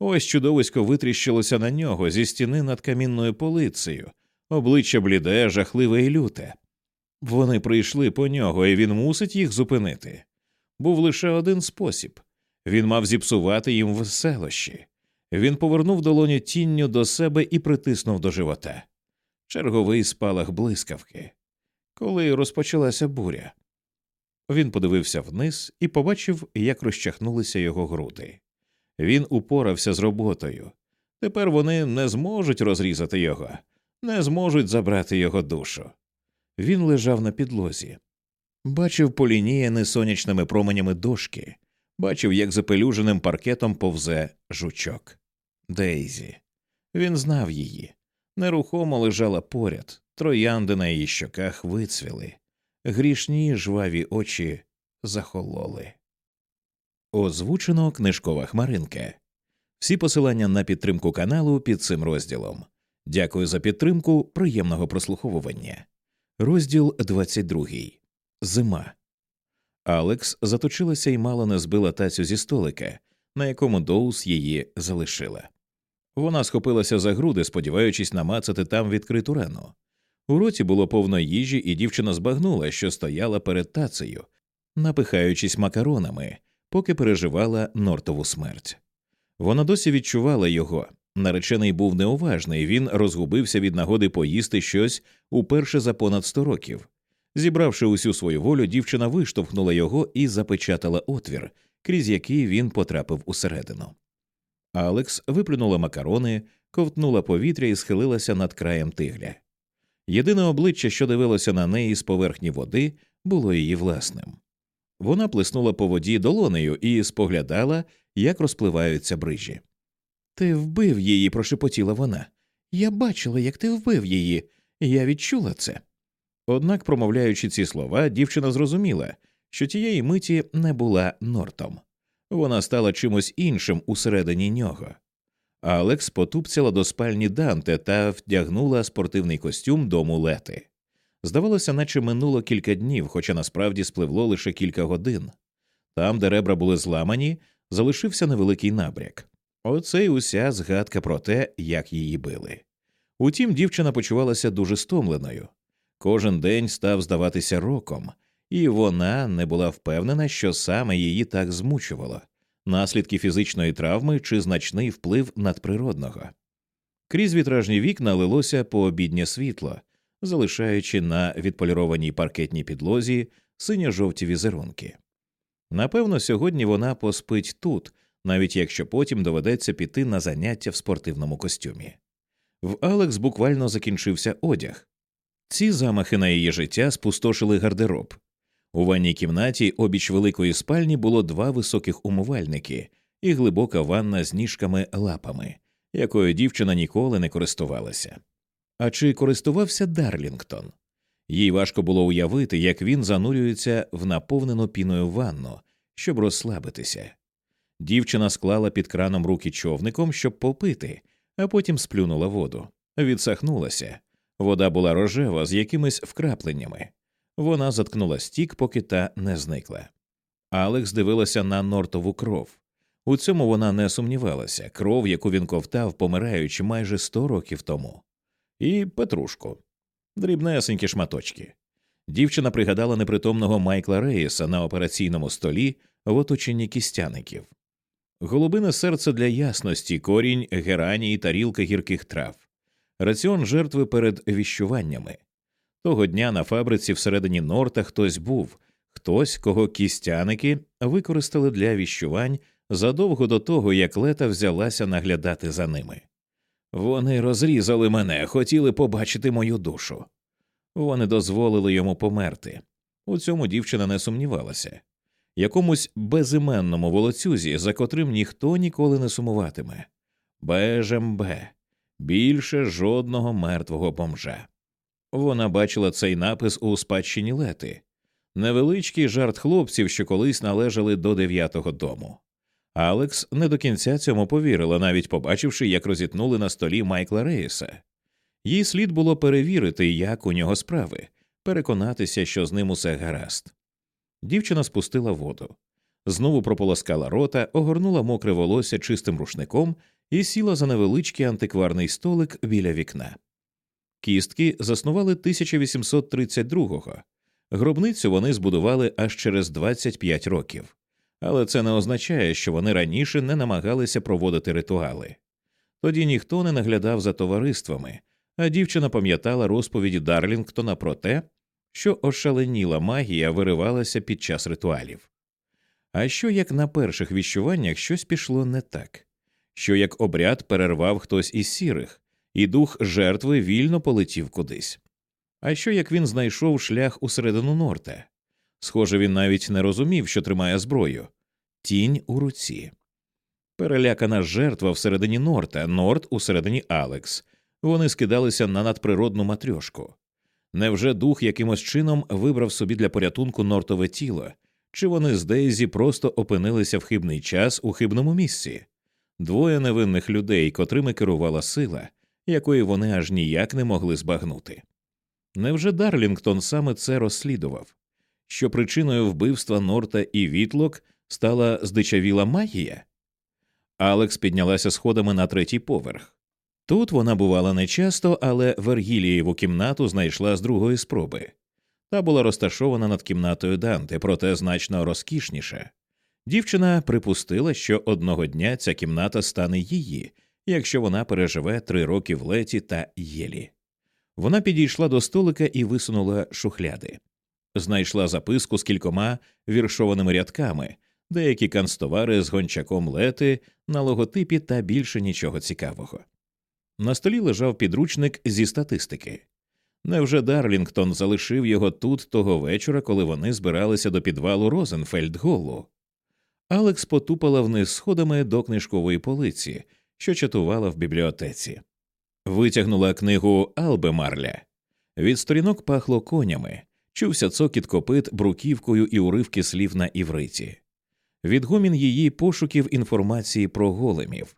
Ось чудовисько витріщилося на нього зі стіни над камінною полицею, обличчя бліде, жахливе і люте. Вони прийшли по нього, і він мусить їх зупинити. Був лише один спосіб він мав зіпсувати їм веселощі. Він повернув долоню тінню до себе і притиснув до живота. Черговий спалах блискавки. Коли розпочалася буря, він подивився вниз і побачив, як розчахнулися його груди. Він упорався з роботою. Тепер вони не зможуть розрізати його, не зможуть забрати його душу. Він лежав на підлозі, бачив полініяни сонячними променями дошки, бачив, як запелюженим паркетом повзе жучок. Дейзі. Він знав її. Нерухомо лежала поряд, троянди на її щоках вицвіли, грішні жваві очі захололи. Озвучено книжкова хмаринка. Всі посилання на підтримку каналу під цим розділом. Дякую за підтримку. Приємного прослуховування. Розділ 22. Зима. Алекс заточилася і мало не збила тацю зі столика, на якому Доус її залишила. Вона схопилася за груди, сподіваючись намацати там відкриту рану. У роті було повно їжі, і дівчина збагнула, що стояла перед тацею, напихаючись макаронами, поки переживала нортову смерть. Вона досі відчувала його. Наречений був неуважний, він розгубився від нагоди поїсти щось уперше за понад сто років. Зібравши усю свою волю, дівчина виштовхнула його і запечатала отвір, крізь який він потрапив усередину. Алекс виплюнула макарони, ковтнула повітря і схилилася над краєм тигля. Єдине обличчя, що дивилося на неї з поверхні води, було її власним. Вона плеснула по воді долонею і споглядала, як розпливаються брижі. Ти вбив її, прошепотіла вона. Я бачила, як ти вбив її, я відчула це. Однак, промовляючи ці слова, дівчина зрозуміла, що тієї миті не була нортом. Вона стала чимось іншим усередині нього. Алекс потупцяла до спальні Данте та вдягнула спортивний костюм дому лети. Здавалося, наче минуло кілька днів, хоча насправді спливло лише кілька годин. Там, де ребра були зламані, залишився невеликий набряк. Оце й уся згадка про те, як її били. Утім, дівчина почувалася дуже стомленою. Кожен день став здаватися роком, і вона не була впевнена, що саме її так змучувало наслідки фізичної травми чи значний вплив надприродного. Крізь вітражні вікна лилося пообіднє світло, залишаючи на відполірованій паркетній підлозі синьо-жовті візерунки. Напевно, сьогодні вона поспить тут, навіть якщо потім доведеться піти на заняття в спортивному костюмі. В Алекс буквально закінчився одяг. Ці замахи на її життя спустошили гардероб. У ванній кімнаті обіч великої спальні було два високих умивальники і глибока ванна з ніжками лапами, якою дівчина ніколи не користувалася. А чи користувався Дарлінгтон? Їй важко було уявити, як він занурюється в наповнену піною ванну, щоб розслабитися. Дівчина склала під краном руки човником, щоб попити, а потім сплюнула воду. Відсахнулася. Вода була рожева з якимись вкрапленнями. Вона заткнула стік, поки та не зникла. Алекс дивилася на нортову кров. У цьому вона не сумнівалася кров, яку він ковтав, помираючи майже сто років тому, і петрушку, дрібнесенькі шматочки. Дівчина пригадала непритомного Майкла Рейса на операційному столі в оточенні кістяників. Голубине серце для ясності, корінь, герані і тарілка гірких трав, раціон жертви перед віщуваннями. Того дня на фабриці всередині норта хтось був, хтось, кого кістяники використали для віщувань задовго до того, як лета взялася наглядати за ними. Вони розрізали мене, хотіли побачити мою душу. Вони дозволили йому померти. У цьому дівчина не сумнівалася якомусь безіменному волоцюзі, за котрим ніхто ніколи не сумуватиме. Бежембе, більше жодного мертвого бомжа. Вона бачила цей напис у спадщині лети невеличкий жарт хлопців, що колись належали до дев'ятого дому. Алекс не до кінця цьому повірила, навіть побачивши, як розітнули на столі Майкла Рейса. Їй слід було перевірити, як у нього справи, переконатися, що з ним усе гаразд. Дівчина спустила воду, знову прополоскала рота, огорнула мокре волосся чистим рушником і сіла за невеличкий антикварний столик біля вікна. Кістки заснували 1832-го. Гробницю вони збудували аж через 25 років, але це не означає, що вони раніше не намагалися проводити ритуали. Тоді ніхто не наглядав за товариствами, а дівчина пам'ятала розповіді Дарлінгтона про те, що ошаленіла магія виривалася під час ритуалів. А що як на перших віщуваннях щось пішло не так, що як обряд перервав хтось із сірих, і дух жертви вільно полетів кудись. А що як він знайшов шлях усередину норта? Схоже, він навіть не розумів, що тримає зброю тінь у руці. Перелякана жертва всередині Норта, Норт усередині Алекс. Вони скидалися на надприродну матрьошку. Невже дух якимось чином вибрав собі для порятунку нортове тіло, чи вони з Дейзі просто опинилися в хибний час у хибному місці? Двоє невинних людей, котрими керувала сила, якої вони аж ніяк не могли збагнути. Невже Дарлінгтон саме це розслідував? Що причиною вбивства Норта і Вітлок стала здичавіла магія? Алекс піднялася сходами на третій поверх. Тут вона бувала нечасто, але Вергілієву кімнату знайшла з другої спроби. Та була розташована над кімнатою Данте, проте значно розкішніше. Дівчина припустила, що одного дня ця кімната стане її, якщо вона переживе три роки в леті та єлі. Вона підійшла до столика і висунула шухляди, знайшла записку з кількома віршованими рядками, деякі канцтовари з гончаком лети на логотипі та більше нічого цікавого. На столі лежав підручник зі статистики. Невже Дарлінгтон залишив його тут того вечора, коли вони збиралися до підвалу Розенфельдголлу? Алекс потупала вниз сходами до книжкової полиці, що чатувала в бібліотеці. Витягнула книгу Албе Марля. Від сторінок пахло конями, чувся цокіт копит бруківкою і уривки слів на івриті. Відгомін її пошуків інформації про големів.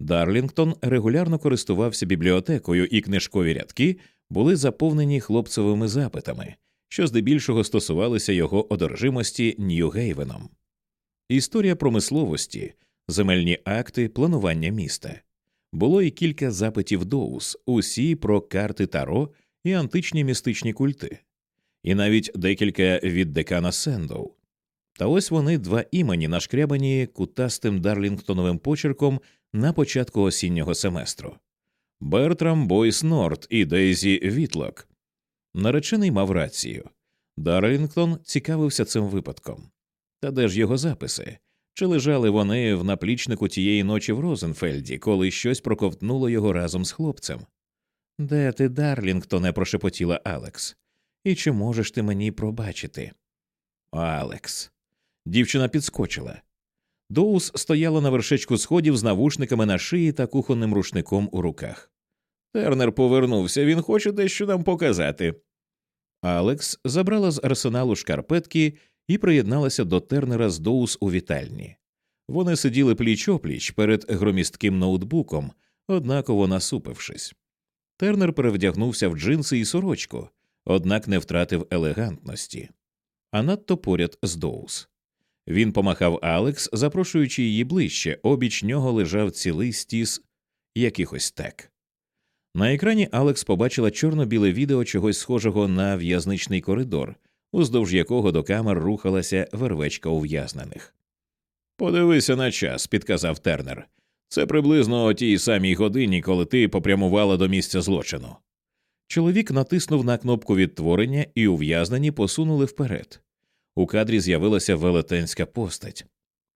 Дарлінгтон регулярно користувався бібліотекою, і книжкові рядки були заповнені хлопцевими запитами, що здебільшого стосувалися його одержимості Нью-Гейвеном. Історія промисловості, земельні акти, планування міста. Було і кілька запитів Доус, усі про карти Таро і античні містичні культи, і навіть декілька від декана Сендоу. Та ось вони два імені, нашкрябані кутастим Дарлінгтоновим почерком на початку осіннього семестру Бертрам Бойс Норт і Дейзі Вітлок. Наречений мав рацію. Дарлінгтон цікавився цим випадком. Та де ж його записи? Чи лежали вони в наплічнику тієї ночі в Розенфельді, коли щось проковтнуло його разом з хлопцем? Де ти, Дарлінгтоне, прошепотіла Алекс. І чи можеш ти мені пробачити? Алекс. Дівчина підскочила. Доус стояла на вершечку сходів з навушниками на шиї та кухонним рушником у руках. Тернер повернувся, він хоче дещо нам показати. Алекс забрала з арсеналу шкарпетки і приєдналася до Тернера з Доус у вітальні. Вони сиділи пліч опліч перед громістким ноутбуком, однаково насупившись. Тернер перевдягнувся в джинси і сорочку, однак не втратив елегантності, а надто поряд з Доус. Він помахав Алекс, запрошуючи її ближче, обіч нього лежав цілий стіс якихось тек. На екрані Алекс побачила чорно-біле відео чогось схожого на в'язничний коридор, уздовж якого до камер рухалася вервечка ув'язнених. Подивися на час, підказав Тернер. Це приблизно о тій самій годині, коли ти попрямувала до місця злочину. Чоловік натиснув на кнопку відтворення і ув'язнені посунули вперед. У кадрі з'явилася велетенська постать.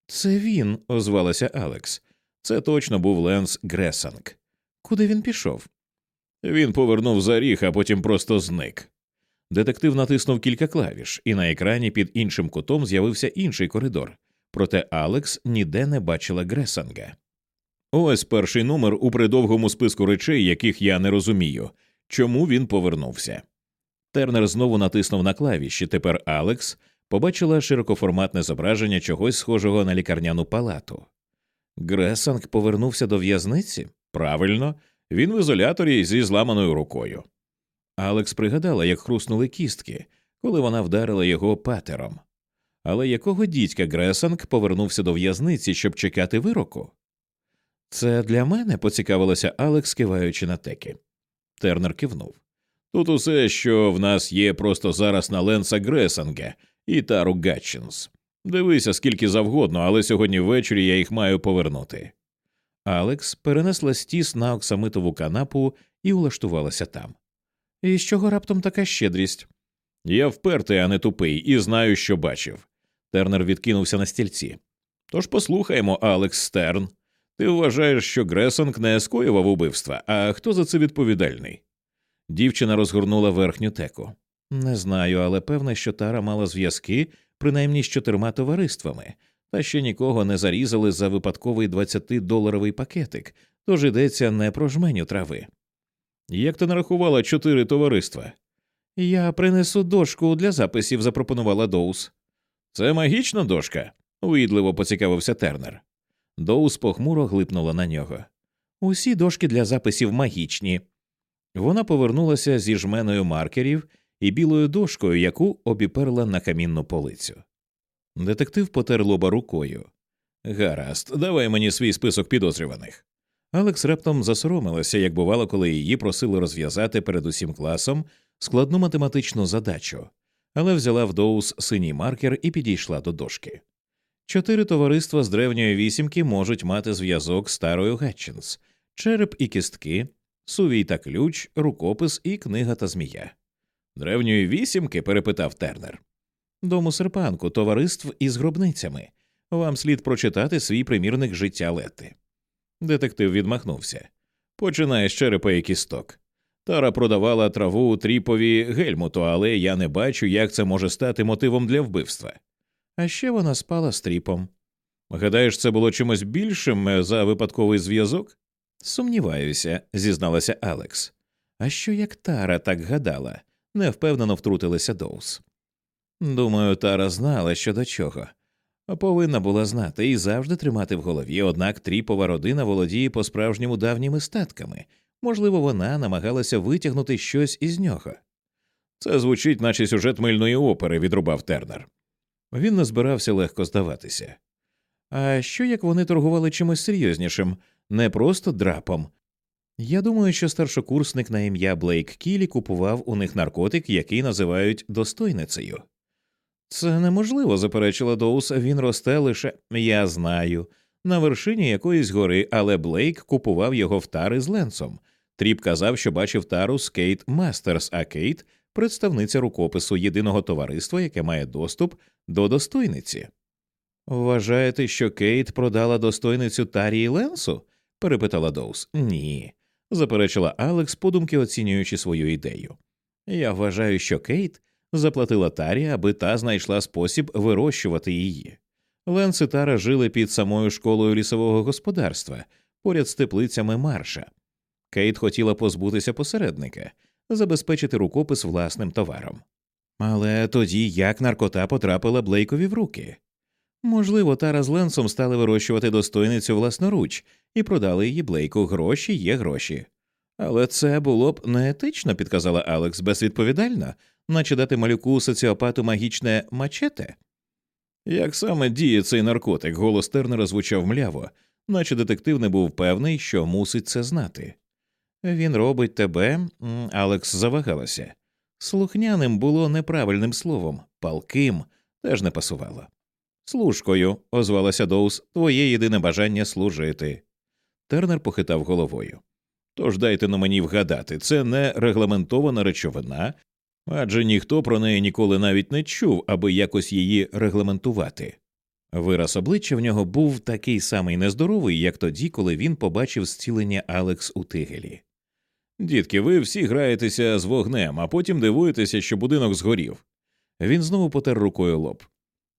Це він, озвалася Алекс. Це точно був Ленс Гресанг. Куди він пішов? Він повернув за ріг, а потім просто зник. Детектив натиснув кілька клавіш, і на екрані під іншим кутом з'явився інший коридор, проте Алекс ніде не бачила Гресанга. Ось перший номер у придовгому списку речей, яких я не розумію, чому він повернувся. Тернер знову натиснув на клавіші. Тепер Алекс побачила широкоформатне зображення чогось схожого на лікарняну палату. Гресанг повернувся до в'язниці? Правильно, він в ізоляторі зі зламаною рукою. Алекс пригадала, як хруснули кістки, коли вона вдарила його патером. Але якого дідька Гресанг повернувся до в'язниці, щоб чекати вироку? Це для мене, поцікавилася Алекс, киваючи на теки. Тернер кивнув. Тут усе, що в нас є просто зараз на Ленса Гресанга і Тару Гатчинс. Дивися, скільки завгодно, але сьогодні ввечері я їх маю повернути. Алекс перенесла стіс на оксамитову канапу і улаштувалася там. І з чого раптом така щедрість? Я впертий, а не тупий, і знаю, що бачив. Тернер відкинувся на стільці. Тож послухаємо, Алекс Стерн. Ти вважаєш, що Гресонг не скоював убивства, а хто за це відповідальний? Дівчина розгорнула верхню теку. Не знаю, але певне, що Тара мала зв'язки принаймні з чотирма товариствами, та ще нікого не зарізали за випадковий 20-доларовий пакетик, тож йдеться не про жменю трави. Як ти нарахувала чотири товариства? Я принесу дошку для записів, запропонувала Доус. Це магічна дошка? уїдливо поцікавився Тернер. Доус похмуро глипнула на нього. Усі дошки для записів магічні. Вона повернулася зі жменою маркерів і білою дошкою, яку обіперла на камінну полицю. Детектив потер лоба рукою. Гаразд, давай мені свій список підозрюваних. Алекс раптом засоромилася, як бувало, коли її просили розв'язати перед усім класом складну математичну задачу, але взяла в доус синій маркер і підійшла до дошки. Чотири товариства з древньої вісімки можуть мати зв'язок з старою Гатчинс, череп і кістки, сувій та ключ, рукопис і книга та змія. Древньої вісімки? перепитав Тернер. Дому серпанку, товариств із гробницями. Вам слід прочитати свій примірник життя Летти. Детектив відмахнувся. Починає з черепа і кісток. Тара продавала траву тріпові гельмуту, але я не бачу, як це може стати мотивом для вбивства. А ще вона спала з тріпом. Гадаєш, це було чимось більшим е, за випадковий зв'язок? Сумніваюся, зізналася Алекс. А що як Тара так гадала? Невпевнено втрутилася Доус. Думаю, Тара знала, що до чого. Повинна була знати і завжди тримати в голові, однак тріпова родина володіє по справжньому давніми статками. Можливо, вона намагалася витягнути щось із нього. Це звучить, наче сюжет мильної опери, відрубав Тернер. Він не збирався легко здаватися. А що як вони торгували чимось серйознішим, не просто драпом? Я думаю, що старшокурсник на ім'я Блейк Кілі купував у них наркотик, який називають достойницею. Це неможливо, заперечила Доус, він росте лише я знаю, на вершині якоїсь гори, але Блейк купував його в Тари з Ленсом. Тріп казав, що бачив Тару з Кейт Мастерс, а Кейт представниця рукопису єдиного товариства, яке має доступ до достойниці. Вважаєте, що Кейт продала достойницю Тарі й Ленсу? перепитала Доус. Ні, заперечила Алекс, подумки оцінюючи свою ідею. Я вважаю, що Кейт заплатила Тарі, аби та знайшла спосіб вирощувати її. Ленс і Тара жили під самою школою лісового господарства, поряд з теплицями марша. Кейт хотіла позбутися посередника, забезпечити рукопис власним товаром. Але тоді як наркота потрапила Блейкові в руки? Можливо, Тара з Ленсом стали вирощувати достойницю власноруч і продали її Блейку гроші є гроші. Але це було б неетично, підказала Алекс, безвідповідально, наче дати малюку соціопату магічне мачете. Як саме діє цей наркотик, голос Тернера звучав мляво, наче детектив не був певний, що мусить це знати. Він робить тебе, Алекс завагалася. Слухняним було неправильним словом, палким теж не пасувало. Служкою, озвалася Доус, твоє єдине бажання служити. Тернер похитав головою. Тож дайте но мені вгадати, це не регламентована речовина, адже ніхто про неї ніколи навіть не чув, аби якось її регламентувати. Вираз обличчя в нього був такий самий нездоровий, як тоді, коли він побачив зцілення Алекс у тигелі. Дітки, ви всі граєтеся з вогнем, а потім дивуєтеся, що будинок згорів. Він знову потер рукою лоб.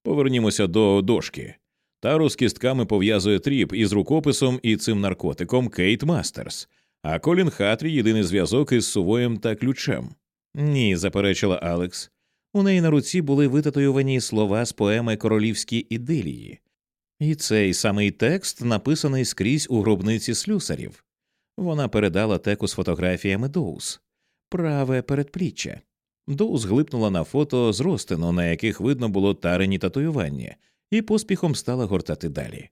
Повернімося до дошки. Тару з кістками пов'язує Тріп із рукописом і цим наркотиком Кейт Мастерс, а Колін Хатрі єдиний зв'язок із сувоєм та ключем. Ні, заперечила Алекс. У неї на руці були витатуювані слова з поеми Королівські ідилії, і цей самий текст написаний скрізь у гробниці слюсарів. Вона передала теку з фотографіями Доус, праве передпліччя. Доус глипнула на фото з розтину, на яких видно було тарені татуювання, і поспіхом стала гортати далі.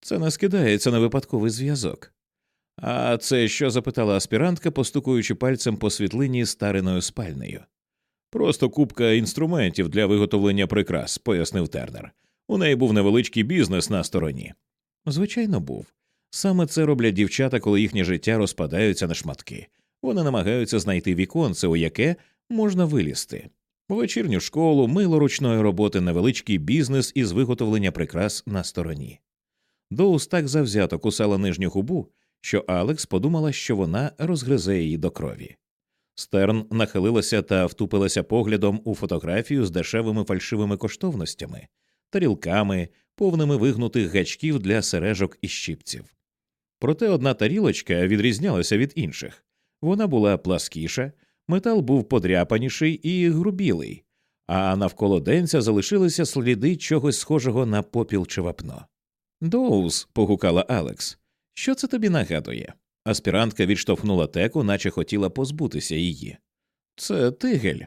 Це не скидається на випадковий зв'язок. А це що? запитала аспірантка, постукуючи пальцем по світлині стариною спальнею. Просто купка інструментів для виготовлення прикрас, пояснив Тернер. У неї був невеличкий бізнес на стороні. Звичайно, був. Саме це роблять дівчата, коли їхнє життя розпадаються на шматки. Вони намагаються знайти віконце, у яке можна вилізти. Вечірню школу, мило ручної роботи, невеличкий бізнес із виготовлення прикрас на стороні. Доус так завзято кусала нижню губу, що Алекс подумала, що вона розгризе її до крові. Стерн нахилилася та втупилася поглядом у фотографію з дешевими фальшивими коштовностями, тарілками, повними вигнутих гачків для сережок і щипців. Проте одна тарілочка відрізнялася від інших вона була пласкіша, метал був подряпаніший і грубілий, а навколо денця залишилися сліди чогось схожого на попіл чи вапно. Доуз, погукала Алекс, що це тобі нагадує? Аспірантка відштовхнула теку, наче хотіла позбутися її. Це тигель.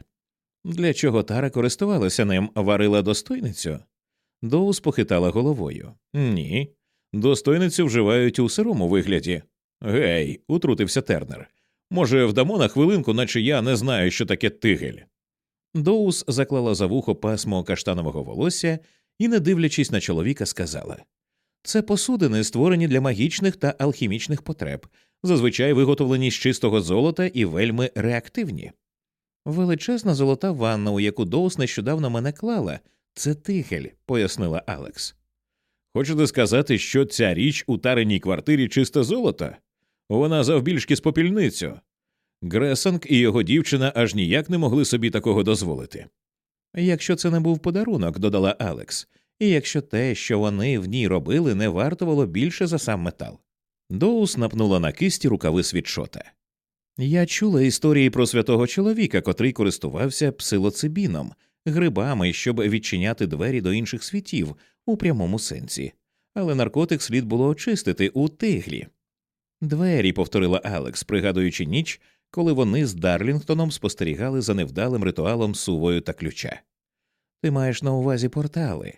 Для чого Тара користувалася ним, варила достойницю? Доус похитала головою. Ні. Достойницю вживають у сирому вигляді. Гей, утрутився Тернер. Може, вдамо на хвилинку, наче я не знаю, що таке тигель. Доус заклала за вухо пасмо каштанового волосся і, не дивлячись на чоловіка, сказала це посудини, створені для магічних та алхімічних потреб, зазвичай виготовлені з чистого золота і вельми реактивні. Величезна золота ванна, у яку Доус нещодавно мене клала, це тигель, пояснила Алекс. Хочете сказати, що ця річ у тареній квартирі чисте золото? Вона завбільшки з попільницю. Гресанг і його дівчина аж ніяк не могли собі такого дозволити. Якщо це не був подарунок, додала Алекс, і якщо те, що вони в ній робили, не вартувало більше за сам метал. Доус напнула на кисті рукави світшота. Я чула історії про святого чоловіка, котрий користувався псилоцибіном, грибами, щоб відчиняти двері до інших світів у прямому сенсі, але наркотик слід було очистити у тиглі. Двері, повторила Алекс, пригадуючи ніч, коли вони з Дарлінгтоном спостерігали за невдалим ритуалом сувою та ключа. Ти маєш на увазі портали.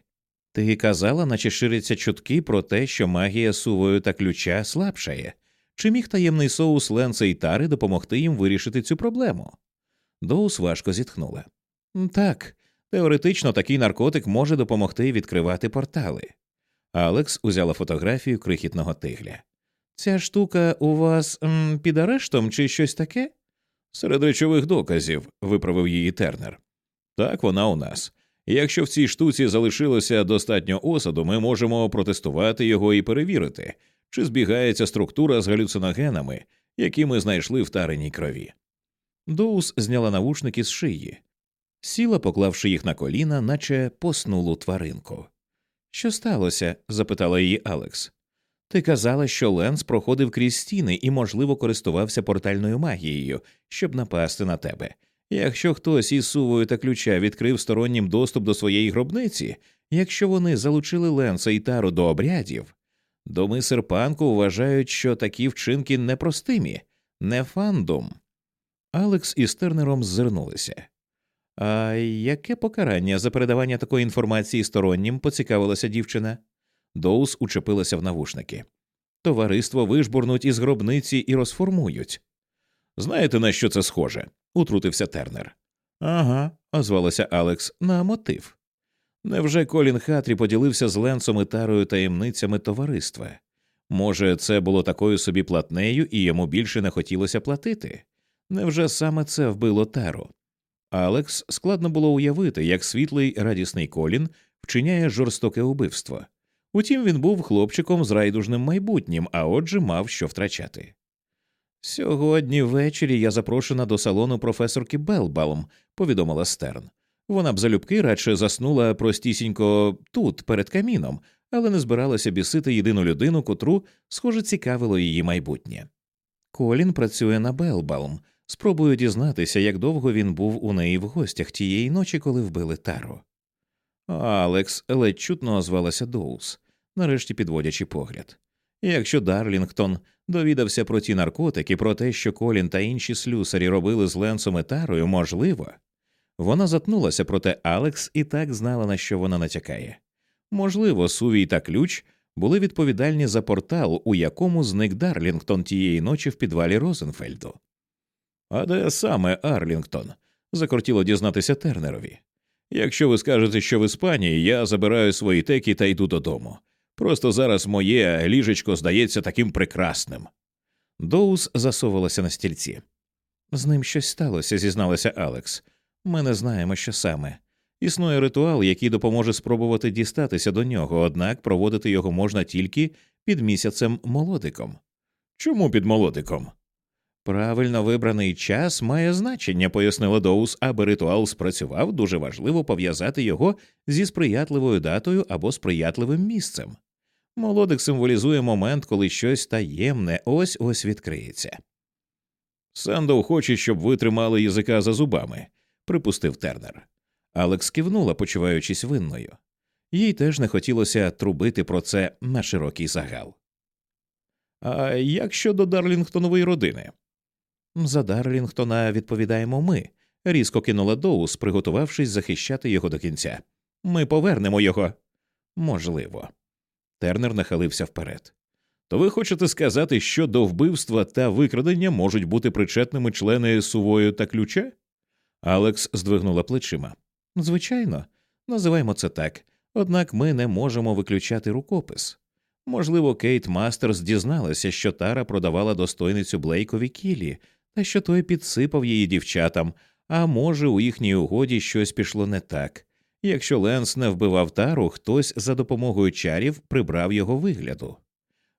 Ти казала, наче ширяться чутки про те, що магія сувою та ключа слабшає. Чи міг таємний соус Ленса і Тари допомогти їм вирішити цю проблему? Доус важко зітхнула. Так, теоретично такий наркотик може допомогти відкривати портали. Алекс узяла фотографію крихітного тигля. Ця штука у вас м, під арештом чи щось таке? Серед речових доказів, виправив її Тернер. Так, вона у нас. Якщо в цій штуці залишилося достатньо осаду, ми можемо протестувати його і перевірити, чи збігається структура з галюциногенами, які ми знайшли в тареній крові. Доус зняла навушники з шиї, сіла, поклавши їх на коліна, наче поснулу тваринку. Що сталося? запитала її Алекс. Ти казала, що Ленс проходив крізь стіни і, можливо, користувався портальною магією, щоб напасти на тебе. Якщо хтось із сувою та ключа відкрив стороннім доступ до своєї гробниці, якщо вони залучили Ленса і тару до обрядів, доми серпанку вважають, що такі вчинки непростимі, не фандом. Алекс із Тернером ззирнулися. А яке покарання за передавання такої інформації стороннім поцікавилася дівчина? Доус учепилася в навушники. Товариство вижбурнуть із гробниці і розформують. Знаєте, на що це схоже? утрутився Тернер. Ага, озвалася Алекс на мотив. Невже Колін Хатрі поділився з Ленсом і тарою таємницями товариства? Може, це було такою собі платнею, і йому більше не хотілося платити? Невже саме це вбило тару? Алекс складно було уявити, як світлий радісний Колін вчиняє жорстоке убивство. Утім, він був хлопчиком з райдужним майбутнім, а отже, мав що втрачати. Сьогодні ввечері я запрошена до салону професорки Белбалм, повідомила Стерн. Вона б залюбки радше заснула простісінько тут, перед каміном, але не збиралася бісити єдину людину, котру, схоже, цікавило її майбутнє. Колін працює на Белбалм. Спробую дізнатися, як довго він був у неї в гостях тієї ночі, коли вбили Тару. Алекс ледь чутно озвалася Доус, нарешті підводячи погляд. Якщо Дарлінгтон довідався про ті наркотики, про те, що Колін та інші слюсарі робили з Ленсом і Тарою, можливо. Вона затнулася, проте Алекс і так знала, на що вона натякає. Можливо, Сувій та ключ були відповідальні за портал, у якому зник Дарлінгтон тієї ночі в підвалі Розенфельду. А де саме Дарлінгтон? закортіло дізнатися Тернерові. Якщо ви скажете, що в Іспанії, я забираю свої теки та йду додому. Просто зараз моє ліжечко здається таким прекрасним. Доус засовалася на стільці. З ним щось сталося, зізналася Алекс. Ми не знаємо, що саме. Існує ритуал, який допоможе спробувати дістатися до нього, однак проводити його можна тільки під місяцем молодиком. Чому під молодиком? Правильно вибраний час має значення, пояснила Доус, аби ритуал спрацював, дуже важливо пов'язати його зі сприятливою датою або сприятливим місцем. Молодик символізує момент, коли щось таємне ось ось відкриється. Сендоу хоче, щоб ви тримали язика за зубами, припустив Тернер. Алекс кивнула, почуваючись винною. Їй теж не хотілося трубити про це на широкий загал. А як щодо Дарлінгтонової родини? За Дарлінгтона відповідаємо ми, різко кинула Доус, приготувавшись захищати його до кінця. Ми повернемо його. Можливо. Тернер нахилився вперед. То ви хочете сказати, що до вбивства та викрадення можуть бути причетними члени сувою та ключа? Алекс здвигнула плечима. Звичайно, називаємо це так, однак ми не можемо виключати рукопис. Можливо, Кейт Мастерс дізналася, що Тара продавала достойницю Блейкові Кілі, що той підсипав її дівчатам, а може, у їхній угоді щось пішло не так. Якщо Ленс не вбивав Тару, хтось за допомогою чарів прибрав його вигляду.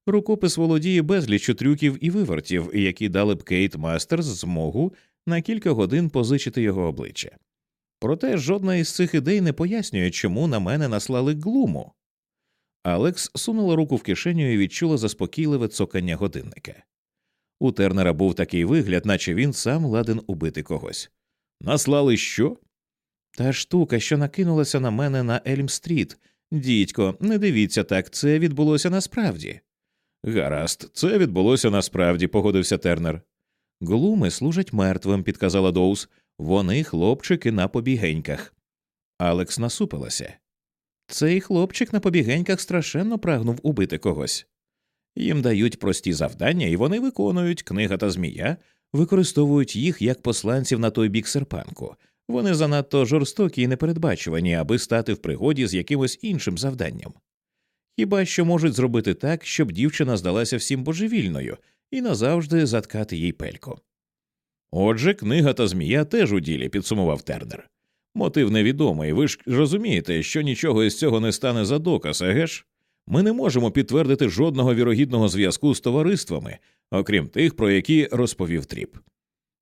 Рукопис володіє безліччю трюків і вивертів, які дали б Кейт Мастерс змогу на кілька годин позичити його обличчя. Проте жодна із цих ідей не пояснює, чому на мене наслали глуму. Алекс сунула руку в кишеню і відчула заспокійливе цокання годинника. У Тернера був такий вигляд, наче він сам ладен убити когось. Наслали що? Та штука, що накинулася на мене на Ельм-стріт. Дідько, не дивіться так, це відбулося насправді. Гаразд, це відбулося насправді, погодився Тернер. Глуми служать мертвим, підказала Доус. Вони хлопчики на побігеньках. Алекс насупилася. Цей хлопчик на побігеньках страшенно прагнув убити когось. Їм дають прості завдання, і вони виконують книга та змія, використовують їх як посланців на той бік серпанку. Вони занадто жорстокі і непередбачувані, аби стати в пригоді з якимось іншим завданням. Хіба що можуть зробити так, щоб дівчина здалася всім божевільною і назавжди заткати їй пельку. Отже, книга та змія теж у ділі, підсумував Тернер. Мотив невідомий, ви ж розумієте, що нічого із цього не стане за доказ, еге ж? Ми не можемо підтвердити жодного вірогідного зв'язку з товариствами, окрім тих, про які розповів Тріп.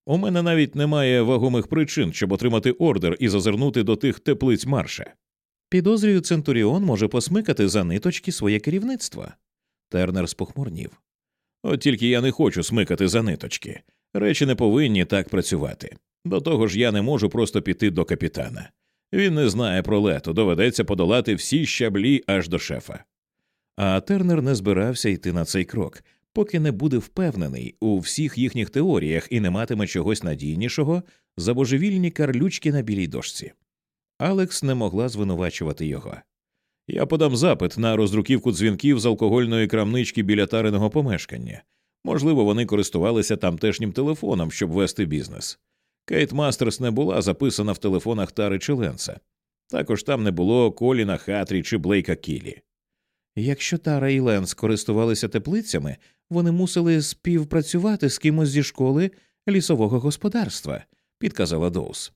У мене навіть немає вагомих причин, щоб отримати ордер і зазирнути до тих теплиць марша. Підозрюю, Центуріон може посмикати за ниточки своє керівництво. Тернер спохмурнів. От тільки я не хочу смикати за ниточки. Речі не повинні так працювати. До того ж, я не можу просто піти до капітана. Він не знає про лето, доведеться подолати всі щаблі аж до шефа. А Тернер не збирався йти на цей крок, поки не буде впевнений у всіх їхніх теоріях і не матиме чогось надійнішого за божевільні карлючки на білій дошці. Алекс не могла звинувачувати його. Я подам запит на роздруківку дзвінків з алкогольної крамнички біля тариного помешкання. Можливо, вони користувалися тамтешнім телефоном, щоб вести бізнес. Кейт Мастерс не була записана в телефонах Тари чи Ленса. Також там не було Коліна Хатрі чи Блейка Кілі. Якщо Тара і Ленс користувалися теплицями, вони мусили співпрацювати з кимось зі школи лісового господарства, підказала Доус.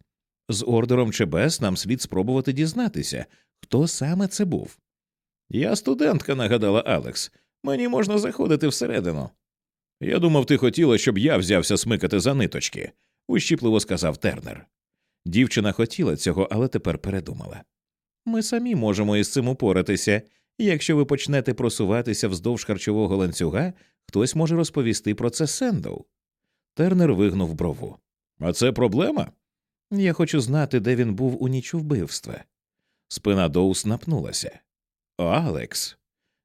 З ордером без нам слід спробувати дізнатися, хто саме це був. Я студентка, нагадала Алекс. Мені можна заходити всередину. Я думав, ти хотіла, щоб я взявся смикати за ниточки, ущіпливо сказав Тернер. Дівчина хотіла цього, але тепер передумала. Ми самі можемо із цим упоратися, якщо ви почнете просуватися вздовж харчового ланцюга, хтось може розповісти про це Сендоу. Тернер вигнув брову. А це проблема? Я хочу знати, де він був у ніч вбивства. Спина Доус напнулася. Алекс.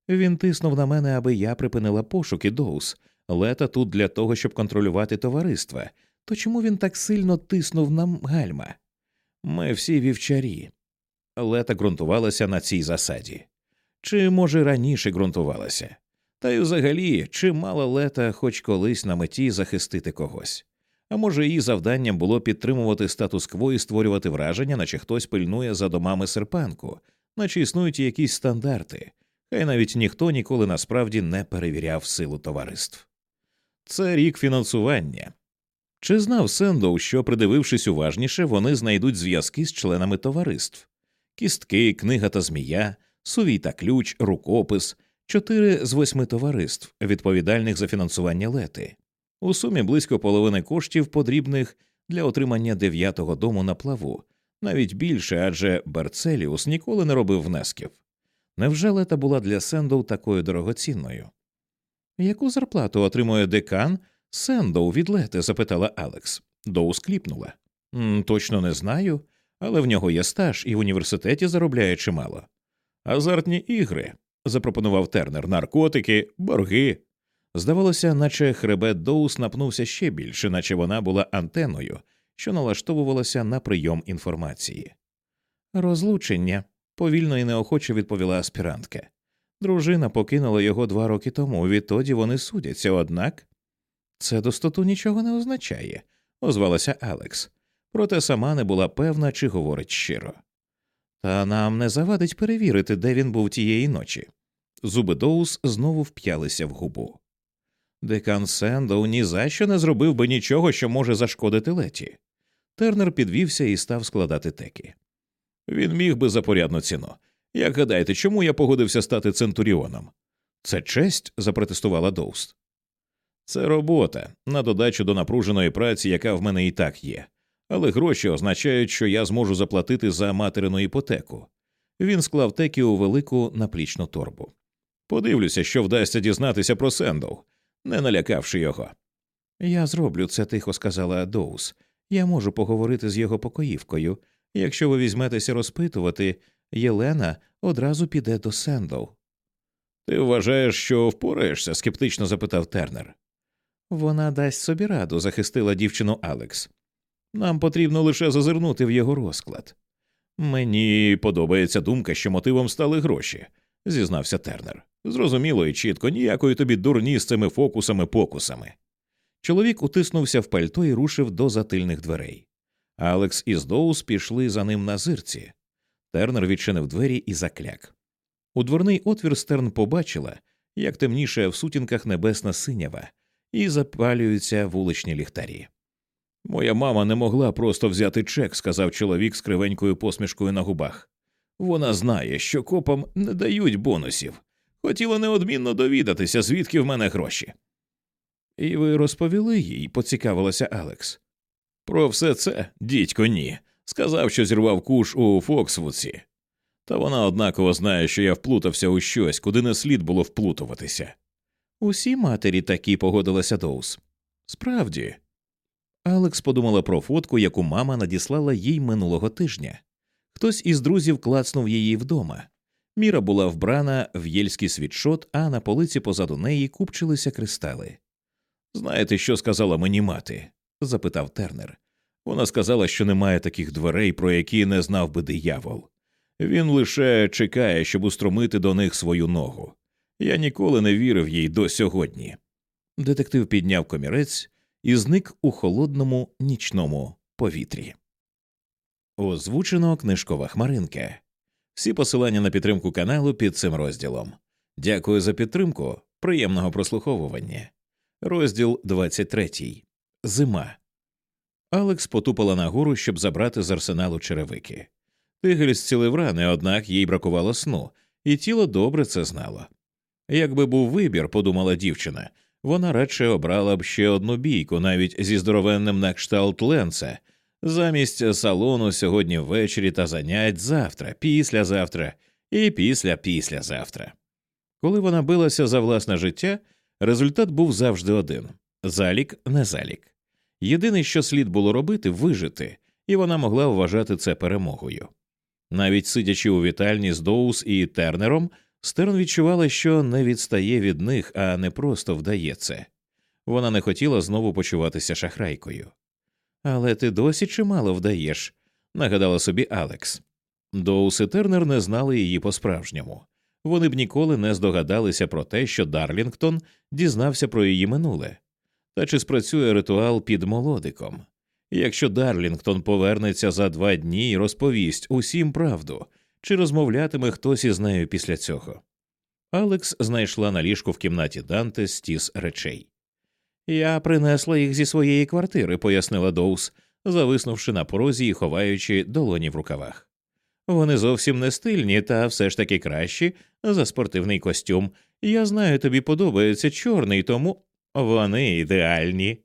Він тиснув на мене, аби я припинила пошуки Доус. Лета тут для того, щоб контролювати товариство. То чому він так сильно тиснув нам гальма? Ми всі вівчарі. Лета ґрунтувалася на цій засаді. Чи, може, раніше ґрунтувалася? Та й взагалі, чи мала Лета хоч колись на меті захистити когось? А може, її завданням було підтримувати статус-кво і створювати враження, наче хтось пильнує за домами серпанку, наче існують якісь стандарти, хай навіть ніхто ніколи насправді не перевіряв силу товариств. Це рік фінансування. Чи знав Сендоу, що, придивившись уважніше, вони знайдуть зв'язки з членами товариств кістки, книга та змія, сувій та ключ, рукопис, чотири з восьми товариств, відповідальних за фінансування Лети, у сумі близько половини коштів, потрібних для утримання дев'ятого дому на плаву, навіть більше, адже Берзеліус ніколи не робив внесків. Невже Лета була для Сендоу такою дорогоцінною? Яку зарплату отримує декан Сендоу від Лети? запитала Алекс. Доус кліпнула. Точно не знаю, але в нього є стаж і в університеті заробляє чимало. Азартні ігри, запропонував Тернер, наркотики, борги. Здавалося, наче хребет Доус напнувся ще більше, наче вона була антеною, що налаштовувалася на прийом інформації. Розлучення, повільно і неохоче відповіла аспірантка. Дружина покинула його два роки тому, відтоді вони судяться, однак це достоту нічого не означає, озвалася Алекс, проте сама не була певна, чи говорить щиро. Та нам не завадить перевірити, де він був тієї ночі. Зуби Доус знову вп'ялися в губу. Декан Сендоу ні за що не зробив би нічого, що може зашкодити Леті. Тернер підвівся і став складати теки. Він міг би за порядну ціну. Як гадаєте, чому я погодився стати центуріоном? Це честь, запротестувала Доус. Це робота на додачу до напруженої праці, яка в мене і так є, але гроші означають, що я зможу заплатити за материну іпотеку. Він склав теки у велику наплічну торбу. Подивлюся, що вдасться дізнатися про Сендоу не налякавши його. Я зроблю це, тихо сказала Доус. Я можу поговорити з його покоївкою. Якщо ви візьметеся розпитувати, Єлена одразу піде до Сендоу. Ти вважаєш, що впораєшся? скептично запитав Тернер. Вона дасть собі раду, захистила дівчину Алекс. Нам потрібно лише зазирнути в його розклад. Мені подобається думка, що мотивом стали гроші, зізнався Тернер. Зрозуміло і чітко, ніякої тобі дурні з цими фокусами покусами. Чоловік утиснувся в пальто і рушив до затильних дверей. Алекс і Доус пішли за ним на зирці. Тернер відчинив двері і закляк. У дворний отвір стерн побачила, як темніше в сутінках небесна синява, і запалюються вуличні ліхтарі. Моя мама не могла просто взяти чек, сказав чоловік з кривенькою посмішкою на губах. Вона знає, що копам не дають бонусів. Хотіла неодмінно довідатися, звідки в мене гроші. І ви розповіли їй, поцікавилася Алекс. Про все це, дідько, ні. Сказав, що зірвав куш у Фоксвудсі. Та вона однаково знає, що я вплутався у щось, куди не слід було вплутуватися. Усі матері такі погодилася Доус. Справді. Алекс подумала про фотку, яку мама надіслала їй минулого тижня. Хтось із друзів клацнув її вдома. Міра була вбрана в єльський світшот, а на полиці позаду неї купчилися кристали. Знаєте, що сказала мені мати? запитав Тернер. Вона сказала, що немає таких дверей, про які не знав би диявол. Він лише чекає, щоб устромити до них свою ногу. Я ніколи не вірив їй до сьогодні. Детектив підняв комірець і зник у холодному нічному повітрі. Озвучено книжкова хмаринка. Всі посилання на підтримку каналу під цим розділом. Дякую за підтримку. Приємного прослуховування. Розділ 23. Зима. Алекс потупила нагору, щоб забрати з арсеналу черевики. Тигель зцілив рани, однак їй бракувало сну, і тіло добре це знало. Якби був вибір, подумала дівчина, вона радше обрала б ще одну бійку, навіть зі здоровенним на кшталт Ленца, замість салону сьогодні ввечері та занять завтра, післязавтра і після післязавтра. Коли вона билася за власне життя, результат був завжди один залік не залік. Єдине, що слід було робити, вижити, і вона могла вважати це перемогою. Навіть сидячи у вітальні з Доус і Тернером, Стерн відчувала, що не відстає від них, а не просто вдає це. Вона не хотіла знову почуватися шахрайкою. Але ти досі чимало вдаєш, нагадала собі Алекс. Доус і Тернер не знали її по справжньому. Вони б ніколи не здогадалися про те, що Дарлінгтон дізнався про її минуле. Та чи спрацює ритуал під молодиком? Якщо Дарлінгтон повернеться за два дні і розповість усім правду, чи розмовлятиме хтось із нею після цього? Алекс знайшла на ліжку в кімнаті Данте стіс речей. Я принесла їх зі своєї квартири, пояснила Доус, зависнувши на порозі і ховаючи долоні в рукавах. Вони зовсім не стильні, та все ж таки кращі за спортивний костюм. Я знаю, тобі подобається чорний, тому вони ідеальні.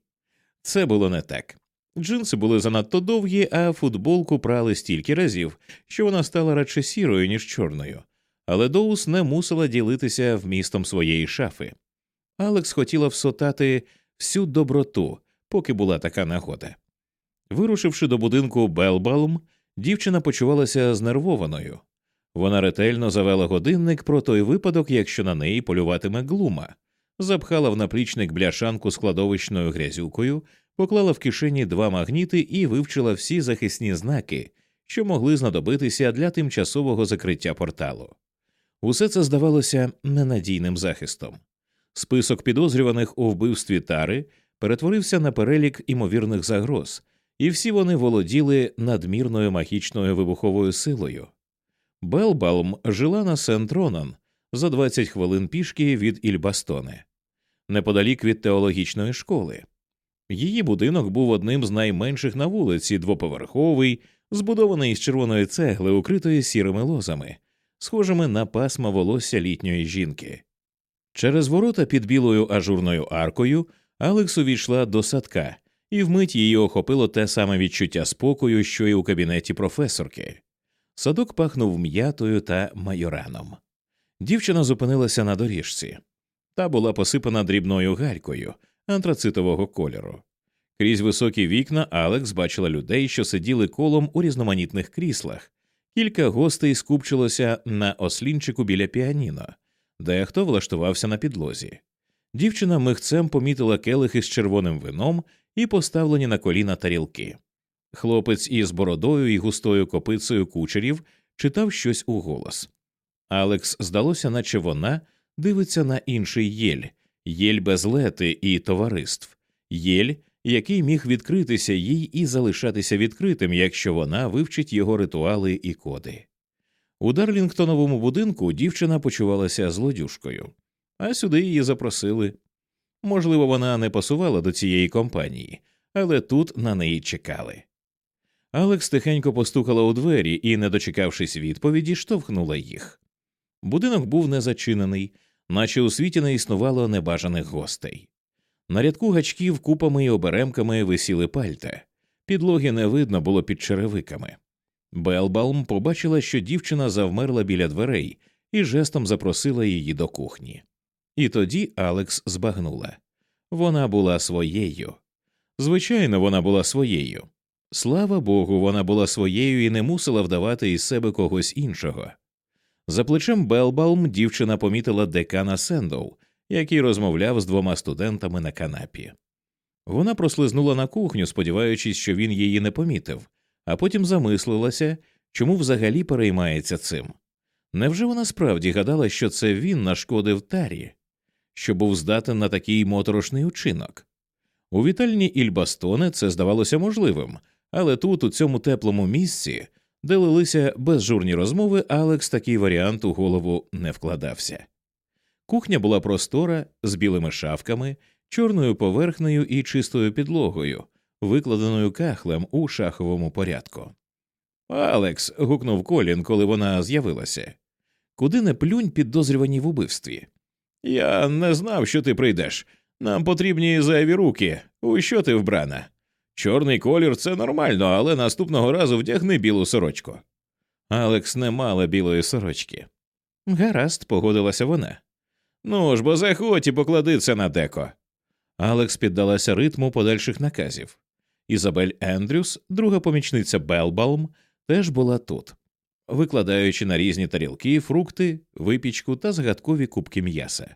Це було не так. Джинси були занадто довгі, а футболку прали стільки разів, що вона стала радше сірою, ніж чорною. Але Доус не мусила ділитися вмістом своєї шафи. Алекс хотіла всотати всю доброту, поки була така нагода. Вирушивши до будинку Белбалм, дівчина почувалася знервованою. Вона ретельно завела годинник про той випадок, якщо на неї полюватиме глума, запхала в наплічник бляшанку з кладовищною грязюкою, поклала в кишені два магніти і вивчила всі захисні знаки, що могли знадобитися для тимчасового закриття порталу. Усе це здавалося ненадійним захистом. Список підозрюваних у вбивстві тари перетворився на перелік імовірних загроз, і всі вони володіли надмірною магічною вибуховою силою. Белбалм жила на Сент Ронан за 20 хвилин пішки від Ільбастоне, неподалік від теологічної школи. Її будинок був одним з найменших на вулиці, двоповерховий, збудований з червоної цегли, укритої сірими лозами, схожими на пасма волосся літньої жінки. Через ворота під білою ажурною аркою Алекс увійшла до садка, і вмить її охопило те саме відчуття спокою, що й у кабінеті професорки. Садок пахнув м'ятою та майораном. Дівчина зупинилася на доріжці. Та була посипана дрібною галькою антрацитового кольору. Крізь високі вікна Алекс бачила людей, що сиділи колом у різноманітних кріслах. Кілька гостей скупчилося на ослінчику біля піаніно, дехто влаштувався на підлозі. Дівчина михцем помітила келихи з червоним вином і поставлені на коліна тарілки. Хлопець із бородою і густою копицею кучерів читав щось у голос. Алекс здалося, наче вона дивиться на інший єль, єль без лети і товариств, єль, який міг відкритися їй і залишатися відкритим, якщо вона вивчить його ритуали і коди. У Дарлінгтоновому будинку дівчина почувалася злодюшкою, а сюди її запросили. Можливо, вона не пасувала до цієї компанії, але тут на неї чекали. Алекс тихенько постукала у двері і, не дочекавшись відповіді, штовхнула їх. Будинок був незачинений, наче у світі не існувало небажаних гостей. На рядку гачків купами й оберемками висіли пальта, підлоги не видно було під черевиками. Белбалм побачила, що дівчина завмерла біля дверей і жестом запросила її до кухні. І тоді Алекс збагнула вона була своєю. Звичайно, вона була своєю. Слава Богу, вона була своєю і не мусила вдавати із себе когось іншого. За плечем Белбалм дівчина помітила декана Сендоу, який розмовляв з двома студентами на канапі. Вона прослизнула на кухню, сподіваючись, що він її не помітив, а потім замислилася, чому взагалі переймається цим. Невже вона справді гадала, що це він нашкодив тарі, що був здатен на такий моторошний учинок? У вітальні Ільбастоне це здавалося можливим, але тут, у цьому теплому місці, де лилися безжурні розмови, Алекс такий варіант у голову не вкладався. Кухня була простора з білими шафками, чорною поверхнею і чистою підлогою, викладеною кахлем у шаховому порядку. Алекс. гукнув Колін, коли вона з'явилася. Куди не плюнь підозрювані в убивстві. Я не знав, що ти прийдеш. Нам потрібні зайві руки. У що ти вбрана? Чорний колір це нормально, але наступного разу вдягни білу сорочку. Алекс не мала білої сорочки. Гаразд, погодилася вона. Ну ж, бо заходь і поклади це на деко. Алекс піддалася ритму подальших наказів. Ізабель Ендрюс, друга помічниця Белбалм, теж була тут, викладаючи на різні тарілки фрукти, випічку та загадкові кубки м'яса.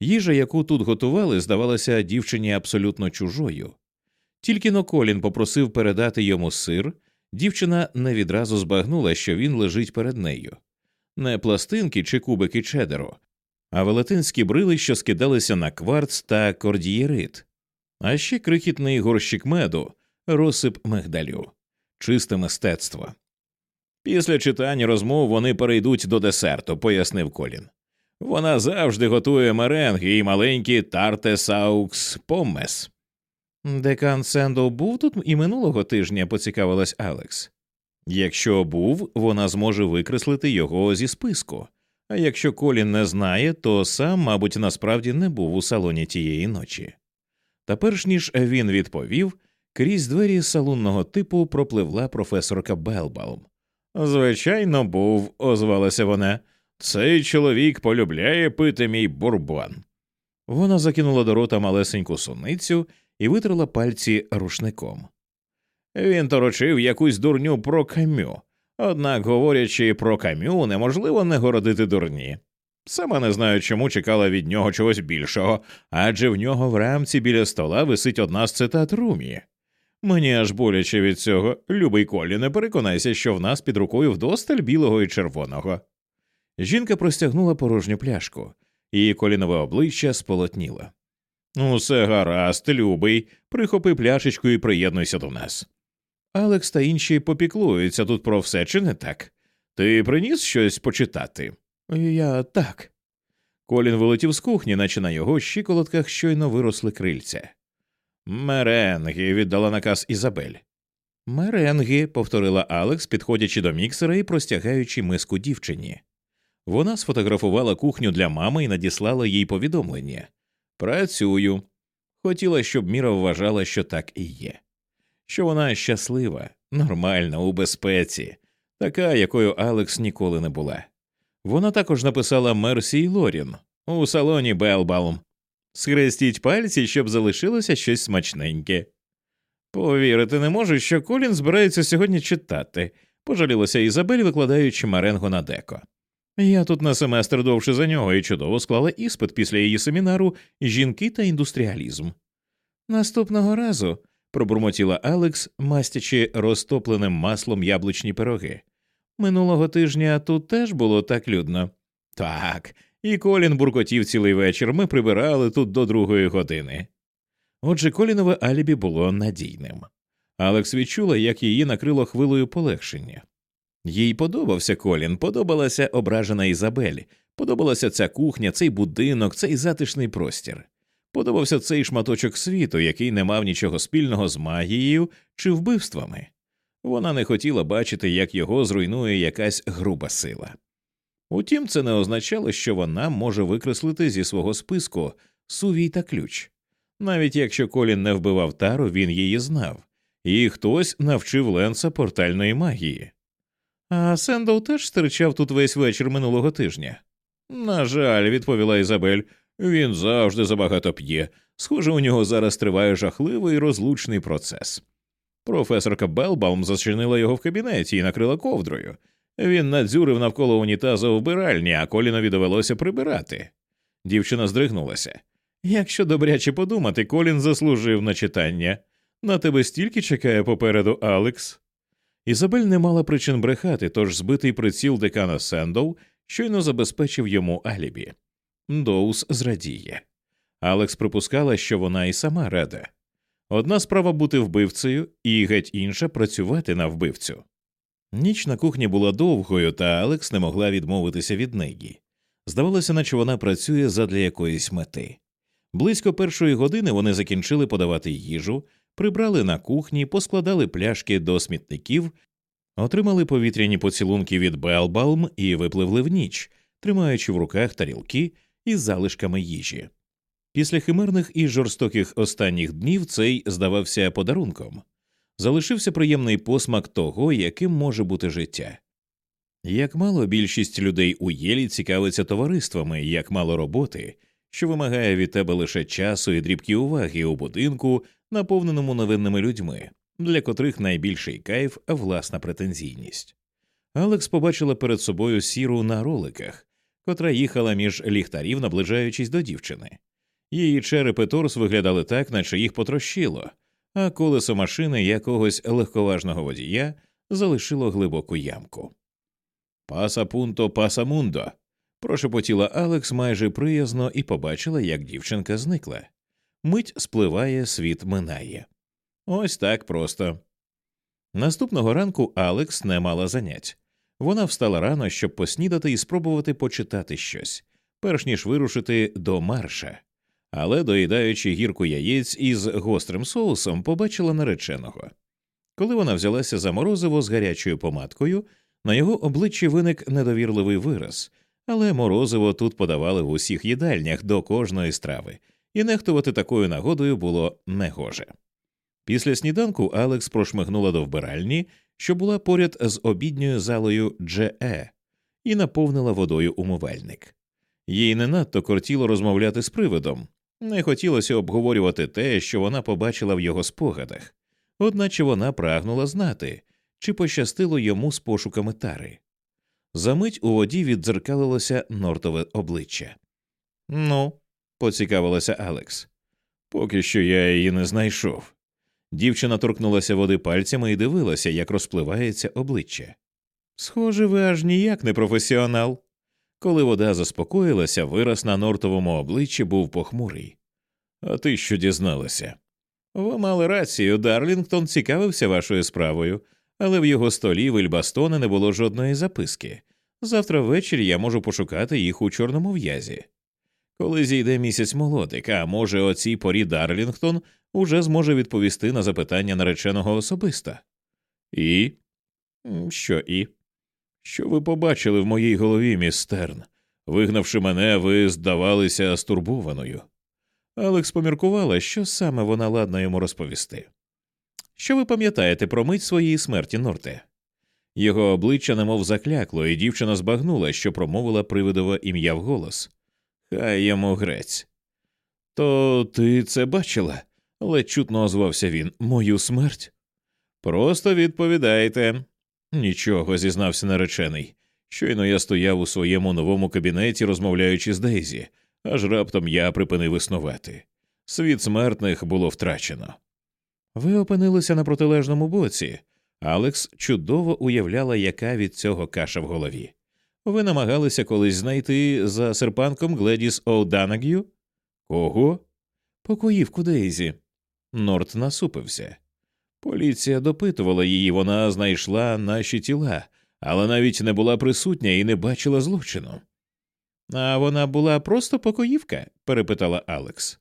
Їжа, яку тут готували, здавалася дівчині абсолютно чужою. Тільки но Колін попросив передати йому сир, дівчина не відразу збагнула, що він лежить перед нею. Не пластинки чи кубики чедеру, а велетенські брили, що скидалися на кварц та кордієрит, а ще крихітний горщик меду, розсип мигдалю, чисте мистецтво. Після читання розмов вони перейдуть до десерту, пояснив Колін. Вона завжди готує меренги і маленькі тарте саукс поммес. Декан Сендоу був тут і минулого тижня, поцікавилась Алекс. Якщо був, вона зможе викреслити його зі списку. А якщо Колін не знає, то сам, мабуть, насправді не був у салоні тієї ночі. Та перш ніж він відповів, крізь двері салунного типу пропливла професорка Белбалм. Звичайно, був, озвалася вона. Цей чоловік полюбляє пити мій бурбон. Вона закинула до рота малесеньку суницю і витерла пальці рушником. Він торочив якусь дурню про камю, однак, говорячи про камю, неможливо не городити дурні. Сама не знаю, чому чекала від нього чогось більшого, адже в нього в рамці біля стола висить одна з цитат Румі. Мені аж боляче від цього, любий колі, не переконайся, що в нас під рукою вдосталь білого і червоного. Жінка простягнула порожню пляшку, її колінове обличчя сполотніло. Усе гаразд, любий, прихопи пляшечку і приєднуйся до нас. Алекс та інші попіклуються тут про все, чи не так? Ти приніс щось почитати? Я так. Колін вилетів з кухні, наче на його щиколотках щойно виросли крильця. Меренги, віддала наказ Ізабель. Меренги, повторила Алекс, підходячи до міксера і простягаючи миску дівчині. Вона сфотографувала кухню для мами і надіслала їй повідомлення. Працюю. Хотіла, щоб Міра вважала, що так і є, що вона щаслива, нормальна, у безпеці, така, якою Алекс ніколи не була. Вона також написала Мерсі Лорін у салоні Белбаум. Схрестіть пальці, щоб залишилося щось смачненьке. Повірити не можу, що Колін збирається сьогодні читати, пожалілася Ізабель, викладаючи маренго на деко. Я тут на семестр довше за нього і чудово склала іспит після її семінару жінки та індустріалізм. Наступного разу, пробурмотіла Алекс, мастячи розтопленим маслом яблучні пироги. Минулого тижня тут теж було так людно. Так, і Колін буркотів цілий вечір. Ми прибирали тут до другої години. Отже, Колінове алібі було надійним. Алекс відчула, як її накрило хвилою полегшення. Їй подобався Колін, подобалася ображена Ізабель, подобалася ця кухня, цей будинок, цей затишний простір. Подобався цей шматочок світу, який не мав нічого спільного з магією чи вбивствами. Вона не хотіла бачити, як його зруйнує якась груба сила. Утім, це не означало, що вона може викреслити зі свого списку сувій та ключ. Навіть якщо Колін не вбивав Тару, він її знав, і хтось навчив Ленса портальної магії. А Сендоу теж стирчав тут весь вечір минулого тижня. На жаль, відповіла Ізабель, він завжди забагато п'є. Схоже, у нього зараз триває жахливий розлучний процес. Професорка Белбалм зачинила його в кабінеті і накрила ковдрою. Він надзюрив навколо унітаза у вбиральні, а колінові довелося прибирати. Дівчина здригнулася. Якщо добряче подумати, Колін заслужив на читання. На тебе стільки чекає попереду Алекс. Ізабель не мала причин брехати, тож збитий приціл декана Сендоу щойно забезпечив йому алібі. Доус зрадіє. Алекс припускала, що вона і сама рада. Одна справа бути вбивцею, і геть інша працювати на вбивцю. Ніч на кухні була довгою, та Алекс не могла відмовитися від неї. Здавалося, наче вона працює задля якоїсь мети. Близько першої години вони закінчили подавати їжу, прибрали на кухні, поскладали пляшки до смітників, отримали повітряні поцілунки від Белбалм і випливли в ніч, тримаючи в руках тарілки із залишками їжі. Після химерних і жорстоких останніх днів цей здавався подарунком. Залишився приємний посмак того, яким може бути життя. Як мало більшість людей у Єлі цікавиться товариствами, як мало роботи, що вимагає від тебе лише часу і дрібкі уваги у будинку, наповненому новинними людьми, для котрих найбільший кайф власна претензійність. Алекс побачила перед собою сіру на роликах, котра їхала між ліхтарів, наближаючись до дівчини. Її череп і торс виглядали так, наче їх потрощило, а колесо машини якогось легковажного водія залишило глибоку ямку. Паса пунто паса мундо. прошепотіла Алекс майже приязно і побачила, як дівчинка зникла. Мить спливає, світ минає. Ось так просто. Наступного ранку Алекс не мала занять. Вона встала рано, щоб поснідати і спробувати почитати щось, перш ніж вирушити до марша але, доїдаючи гірку яєць із гострим соусом, побачила нареченого. Коли вона взялася за морозиво з гарячою помадкою, на його обличчі виник недовірливий вираз, але морозиво тут подавали в усіх їдальнях до кожної страви, і нехтувати такою нагодою було негоже. Після сніданку Алекс прошмигнула до вбиральні, що була поряд з обідньою залою Дже, і наповнила водою умивальник. Їй не надто кортіло розмовляти з привидом, не хотілося обговорювати те, що вона побачила в його спогадах, одначе вона прагнула знати, чи пощастило йому з пошуками тари. Замить у воді віддзеркалилося нортове обличчя. Ну, поцікавилася Алекс. Поки що я її не знайшов. Дівчина торкнулася води пальцями і дивилася, як розпливається обличчя. Схоже, ви аж ніяк не професіонал. Коли вода заспокоїлася, вираз на нортовому обличчі був похмурий. А ти що дізналася? Ви мали рацію, Дарлінгтон цікавився вашою справою, але в його столі Вильбастона не було жодної записки. Завтра ввечері я можу пошукати їх у чорному в'язі. Коли зійде місяць молодик, а може, о цій порі Дарлінгтон уже зможе відповісти на запитання нареченого особиста. І? Що і? Що ви побачили в моїй голові, міс Стерн? Вигнавши мене, ви здавалися стурбованою. Алекс поміркувала, що саме вона ладна йому розповісти. Що ви пам'ятаєте про мить своєї смерті, Норте? Його обличчя немов заклякло, і дівчина збагнула, що промовила привидове ім'я вголос. Хай йому грець. То ти це бачила? ледь чутно озвався він. Мою смерть? Просто відповідайте. Нічого, зізнався наречений. Щойно я стояв у своєму новому кабінеті, розмовляючи з Дейзі, аж раптом я припинив існувати. Світ смертних було втрачено. Ви опинилися на протилежному боці. Алекс чудово уявляла, яка від цього каша в голові. Ви намагалися колись знайти за серпанком Гледіс О'Данаг'ю? Кого? Покоївку Дейзі. Норт насупився. Поліція допитувала її, вона знайшла наші тіла, але навіть не була присутня і не бачила злочину. А вона була просто покоївка? перепитала Алекс.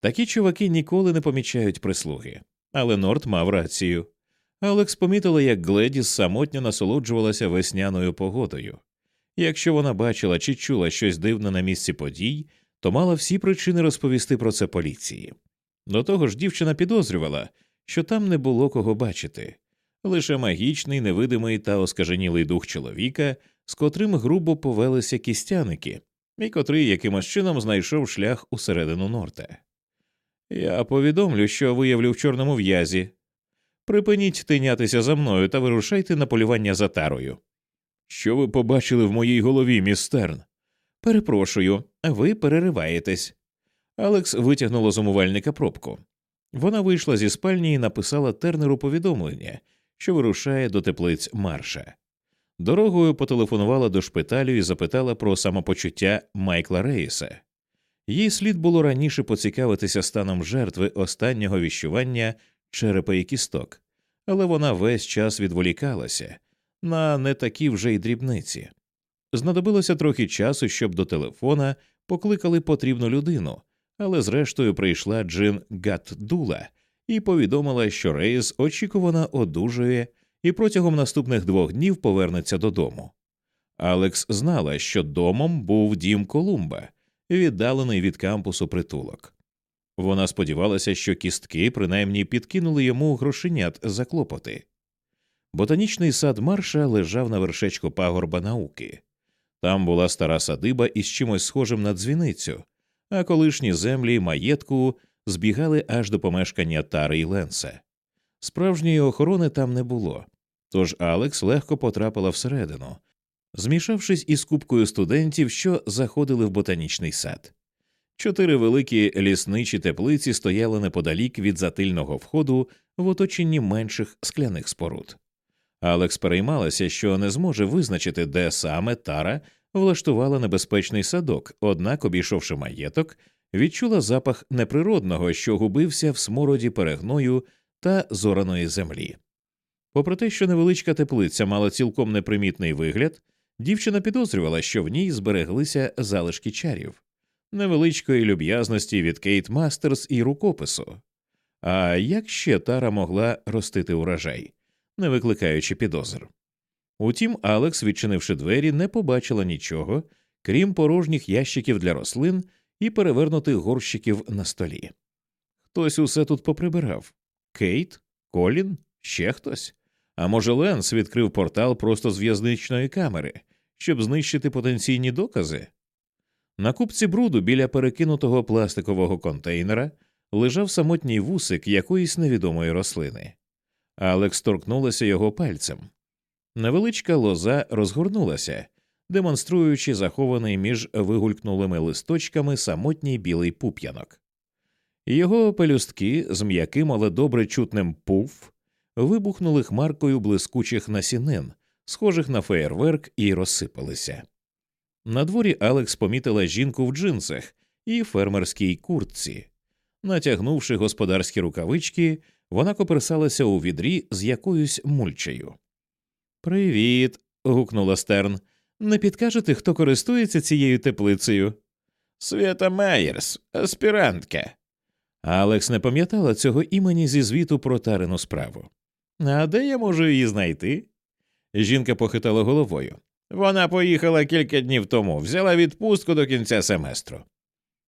Такі чуваки ніколи не помічають прислуги. Але Норт мав рацію. Алекс помітила, як Гледіс самотньо насолоджувалася весняною погодою. Якщо вона бачила чи чула щось дивне на місці подій, то мала всі причини розповісти про це поліції. До того ж, дівчина підозрювала, що там не було кого бачити лише магічний, невидимий та оскаженілий дух чоловіка, з котрим грубо повелися кістяники, і котрий якимось чином знайшов шлях усередину норта. Я повідомлю, що виявлю в чорному в'язі. Припиніть тинятися за мною та вирушайте на полювання за тарою. Що ви побачили в моїй голові, міс Стерн? Перепрошую, ви перериваєтесь. Алекс витягнула з умивальника пробку. Вона вийшла зі спальні і написала тернеру повідомлення, що вирушає до теплиць марша. Дорогою потелефонувала до шпиталю і запитала про самопочуття Майкла Рейса. Їй слід було раніше поцікавитися станом жертви останнього віщування черепа і кісток, але вона весь час відволікалася на не такі вже й дрібниці. Знадобилося трохи часу, щоб до телефона покликали потрібну людину, але зрештою прийшла Джин Гаттдула і повідомила, що Рейс очікувано одужує і протягом наступних двох днів повернеться додому. Алекс знала, що домом був дім Колумба, віддалений від кампусу притулок. Вона сподівалася, що кістки принаймні підкинули йому грошенят за клопоти. Ботанічний сад марша лежав на вершечку пагорба науки. Там була стара садиба із чимось схожим на дзвіницю, а колишні землі маєтку збігали аж до помешкання Тари й Ленса. Справжньої охорони там не було, тож Алекс легко потрапила всередину, змішавшись із купкою студентів, що заходили в ботанічний сад. Чотири великі лісничі теплиці стояли неподалік від затильного входу в оточенні менших скляних споруд. Алекс переймалася, що не зможе визначити, де саме Тара влаштувала небезпечний садок, однак, обійшовши маєток, відчула запах неприродного, що губився в смороді перегною та зораної землі. Попри те, що невеличка теплиця мала цілком непримітний вигляд, дівчина підозрювала, що в ній збереглися залишки чарів, невеличкої люб'язності від Кейт Мастерс і рукопису. А як ще Тара могла ростити урожай, не викликаючи підозр? Утім, Алекс, відчинивши двері, не побачила нічого, крім порожніх ящиків для рослин і перевернутих горщиків на столі. Хтось усе тут поприбирав Кейт, Колін, ще хтось. А може, Ленс відкрив портал просто з в'язничної камери, щоб знищити потенційні докази? На купці бруду біля перекинутого пластикового контейнера лежав самотній вусик якоїсь невідомої рослини. Алекс торкнулася його пальцем. Невеличка лоза розгорнулася, демонструючи захований між вигулькнулими листочками самотній білий пуп'янок. Його пелюстки з м'яким, але добре чутним пуф вибухнули хмаркою блискучих насінин, схожих на феєрверк, і розсипалися. На дворі Алекс помітила жінку в джинсах і фермерській куртці. Натягнувши господарські рукавички, вона коперсалася у відрі з якоюсь мульчею. Привіт. гукнула Стерн. Не підкажете, хто користується цією теплицею? Свята Майерс, аспірантка. Алекс не пам'ятала цього імені зі звіту про тарину справу. А де я можу її знайти? Жінка похитала головою. Вона поїхала кілька днів тому, взяла відпустку до кінця семестру.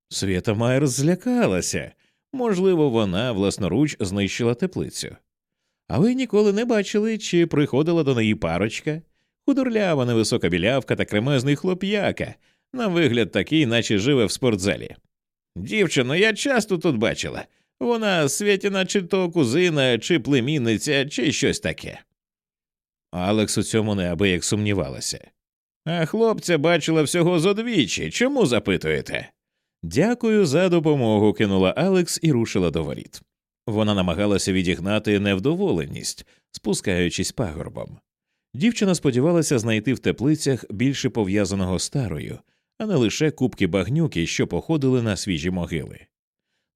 Свята Майерс злякалася. Можливо, вона власноруч знищила теплицю. А ви ніколи не бачили, чи приходила до неї парочка? Худорлява, невисока білявка та кремезний хлоп'яка, на вигляд такий, наче живе в спортзалі. Дівчино, я часто тут бачила. Вона Святіна чи то кузина, чи племінниця, чи щось таке. Алекс у цьому неабияк сумнівалася. А хлопця бачила всього зодвічі. Чому запитуєте? Дякую за допомогу, кинула Алекс і рушила до воріт. Вона намагалася відігнати невдоволеність, спускаючись пагорбом. Дівчина сподівалася знайти в теплицях більше пов'язаного старою, а не лише кубки багнюки, що походили на свіжі могили.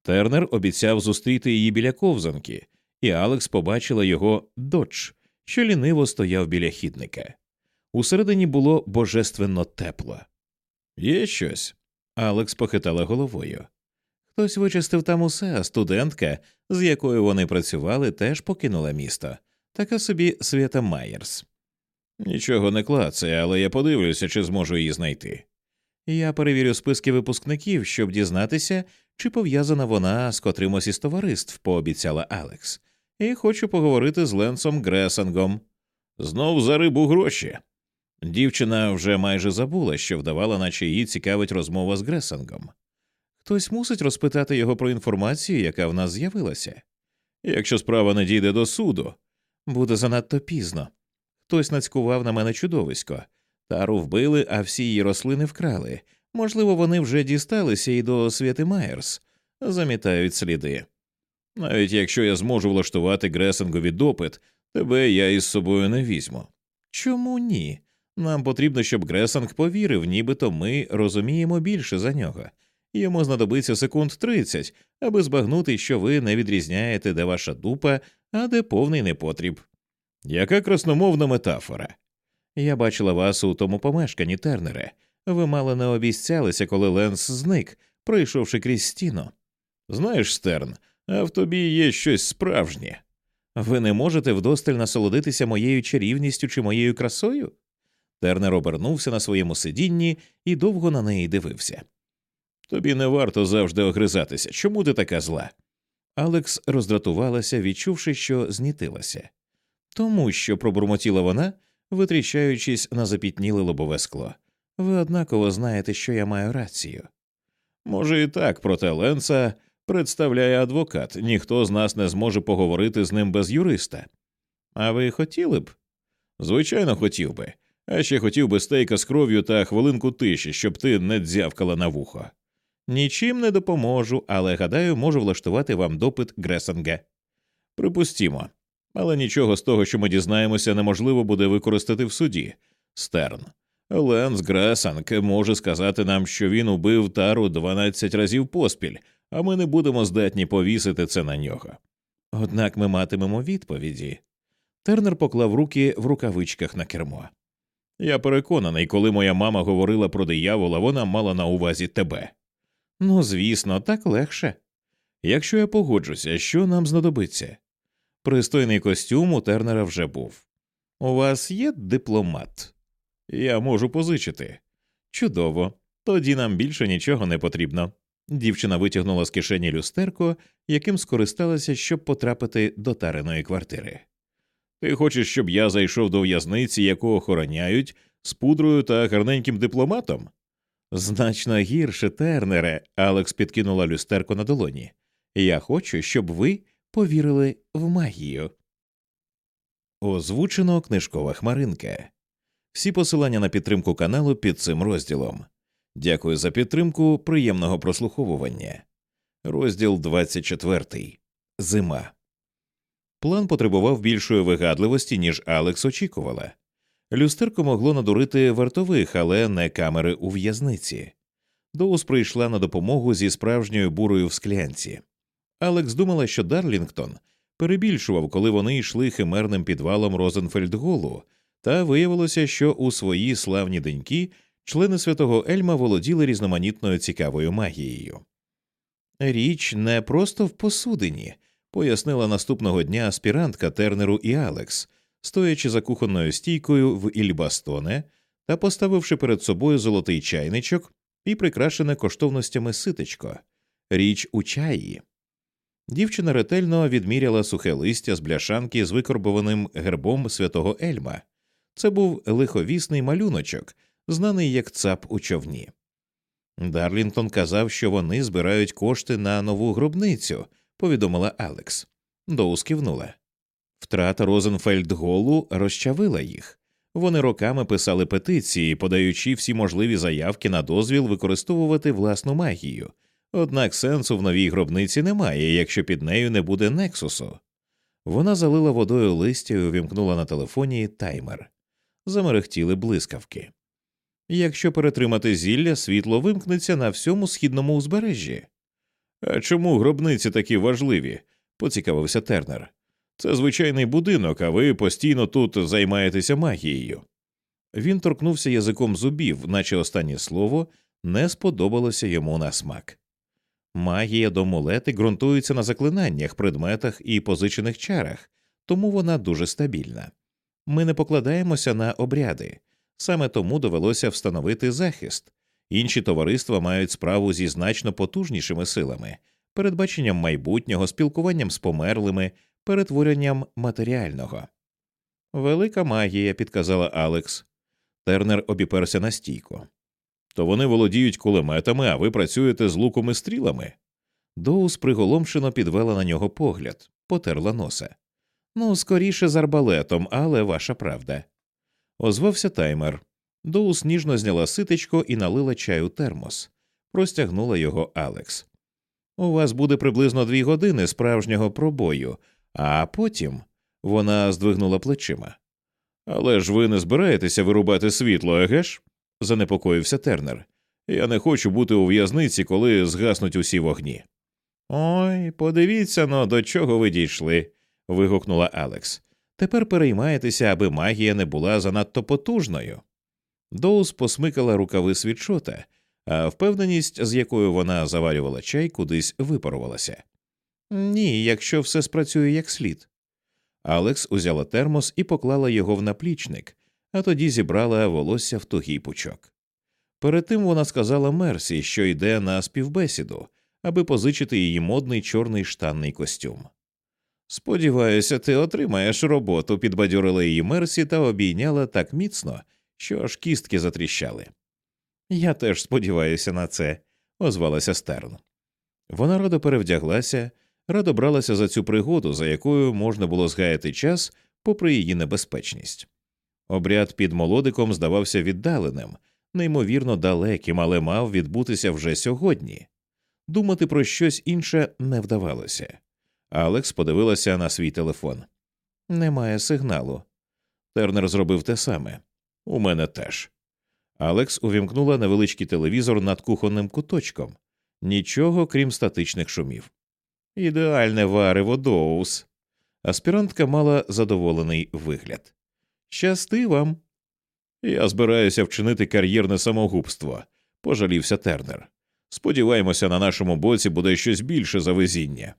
Тернер обіцяв зустріти її біля ковзанки, і Алекс побачила його додж, що ліниво стояв біля хідника. Усередині було божественно тепло. Є щось? Алекс похитала головою. Хтось вичистив там усе, а студентка, з якою вони працювали, теж покинула місто. Така собі Свята Майерс. Нічого не клацає, але я подивлюся, чи зможу її знайти. Я перевірю списки випускників, щоб дізнатися, чи пов'язана вона з котримось із товариств, пообіцяла Алекс, і хочу поговорити з Ленсом Гресангом. Знов за рибу гроші. Дівчина вже майже забула, що вдавала, наче її цікавить розмова з Гресангом. Хтось мусить розпитати його про інформацію, яка в нас з'явилася. Якщо справа не дійде до суду, буде занадто пізно. Хтось нацькував на мене чудовисько. Тару вбили, а всі її рослини вкрали. Можливо, вони вже дісталися і до Святи Майерс, замітають сліди. Навіть якщо я зможу влаштувати Гресингові допит, тебе я із собою не візьму. Чому ні? Нам потрібно, щоб Гресанг повірив, нібито ми розуміємо більше за нього. Йому знадобиться секунд тридцять, аби збагнути, що ви не відрізняєте, де ваша дупа, а де повний непотріб. Яка красномовна метафора. Я бачила вас у тому помешканні, Тернере. Ви мало не обіцялися, коли Ленс зник, пройшовши крізь стіну. Знаєш, Стерн, а в тобі є щось справжнє. Ви не можете вдосталь насолодитися моєю чарівністю чи моєю красою? Тернер обернувся на своєму сидінні і довго на неї дивився. Тобі не варто завжди огризатися. Чому ти така зла? Алекс роздратувалася, відчувши, що знітилася. Тому що пробурмотіла вона, витріщаючись на запітніле лобове скло. Ви однаково знаєте, що я маю рацію. Може, і так, проте Ленса представляє адвокат, ніхто з нас не зможе поговорити з ним без юриста. А ви хотіли б? Звичайно, хотів би, а ще хотів би стейка з кров'ю та хвилинку тиші, щоб ти не дзявкала на вухо. Нічим не допоможу, але гадаю, можу влаштувати вам допит Гресанга. Припустімо, але нічого з того, що ми дізнаємося, неможливо буде використати в суді. Стерн. Ленс Гресанг може сказати нам, що він убив тару 12 разів поспіль, а ми не будемо здатні повісити це на нього. Однак ми матимемо відповіді. Тернер поклав руки в рукавичках на кермо. Я переконаний, коли моя мама говорила про диявола, вона мала на увазі тебе. Ну, звісно, так легше. Якщо я погоджуся, що нам знадобиться? Пристойний костюм у Тернера вже був. У вас є дипломат? Я можу позичити. Чудово, тоді нам більше нічого не потрібно. Дівчина витягнула з кишені люстерко, яким скористалася, щоб потрапити до тариної квартири. Ти хочеш, щоб я зайшов до в'язниці, яку охороняють, з пудрою та гарненьким дипломатом? Значно гірше, Тернере, Алекс підкинула люстерко на долоні. Я хочу, щоб ви повірили в магію. Озвучено книжкова хмаринка. Всі посилання на підтримку каналу під цим розділом. Дякую за підтримку. Приємного прослуховування. Розділ 24. Зима. План потребував більшої вигадливості, ніж Алекс очікувала. Люстерко могло надурити вартових, але не камери у в'язниці. Доус прийшла на допомогу зі справжньою бурою в склянці. Алекс думала, що Дарлінгтон перебільшував, коли вони йшли химерним підвалом Розенфельдголу, та виявилося, що у свої славні деньки члени святого Ельма володіли різноманітною цікавою магією. Річ не просто в посудині, пояснила наступного дня аспірантка Тернеру і Алекс, стоячи за кухонною стійкою в Ільбастоне та поставивши перед собою золотий чайничок і прикрашене коштовностями ситечко, річ у чаї. Дівчина ретельно відміряла сухе листя з бляшанки з викорбованим гербом святого Ельма. Це був лиховісний малюночок, знаний як цап у човні. Дарлінгтон казав, що вони збирають кошти на нову гробницю, повідомила Алекс. Доус кивнула. Втрата Розенфельдголу розчавила їх. Вони роками писали петиції, подаючи всі можливі заявки на дозвіл використовувати власну магію. Однак сенсу в новій гробниці немає, якщо під нею не буде нексусу. Вона залила водою листя і увімкнула на телефоні таймер. Замерехтіли блискавки. Якщо перетримати зілля, світло вимкнеться на всьому східному узбережжі. А чому гробниці такі важливі? поцікавився Тернер. Це звичайний будинок, а ви постійно тут займаєтеся магією. Він торкнувся язиком зубів, наче останнє слово не сподобалося йому на смак. Магія до мулети ґрунтується на заклинаннях, предметах і позичених чарах, тому вона дуже стабільна. Ми не покладаємося на обряди, саме тому довелося встановити захист. Інші товариства мають справу зі значно потужнішими силами, передбаченням майбутнього, спілкуванням з померлими, перетворенням матеріального. Велика магія, підказала Алекс. Тернер обіперся на стійку. То вони володіють кулеметами, а ви працюєте з луком і стрілами. Доус приголомшено підвела на нього погляд, потерла носа. Ну, скоріше з арбалетом, але ваша правда. Озвався таймер. Доус ніжно зняла ситечко і налила чаю термос. Простягнула його Алекс. У вас буде приблизно дві години справжнього пробою, а потім вона здвигнула плечима. Але ж ви не збираєтеся вирубати світло, еге ж? занепокоївся Тернер. Я не хочу бути у в'язниці, коли згаснуть усі вогні. Ой, подивіться но, до чого ви дійшли. вигукнула Алекс. Тепер переймаєтеся, аби магія не була занадто потужною. Доус посмикала рукави світшота, а впевненість, з якою вона заварювала чай, кудись випарувалася. Ні, якщо все спрацює як слід. Алекс узяла термос і поклала його в наплічник, а тоді зібрала волосся в тугий пучок. Перед тим вона сказала Мерсі, що йде на співбесіду, аби позичити її модний чорний штанний костюм. Сподіваюся, ти отримаєш роботу, підбадьорила її Мерсі та обійняла так міцно, що аж кістки затріщали. Я теж сподіваюся на це, озвалася Стерн. Вона радо перевдяглася, радо бралася за цю пригоду, за якою можна було згаяти час, попри її небезпечність. Обряд під молодиком здавався віддаленим, неймовірно далеким, але мав відбутися вже сьогодні. Думати про щось інше не вдавалося. Алекс подивилася на свій телефон. Немає сигналу. Тернер зробив те саме. У мене теж. Алекс увімкнула невеличкий телевізор над кухонним куточком. Нічого крім статичних шумів. Ідеальне варево Доус. Аспірантка мала задоволений вигляд. Щасти вам. Я збираюся вчинити кар'єрне самогубство, пожалівся Тернер. Сподіваємося, на нашому боці буде щось більше за везіння.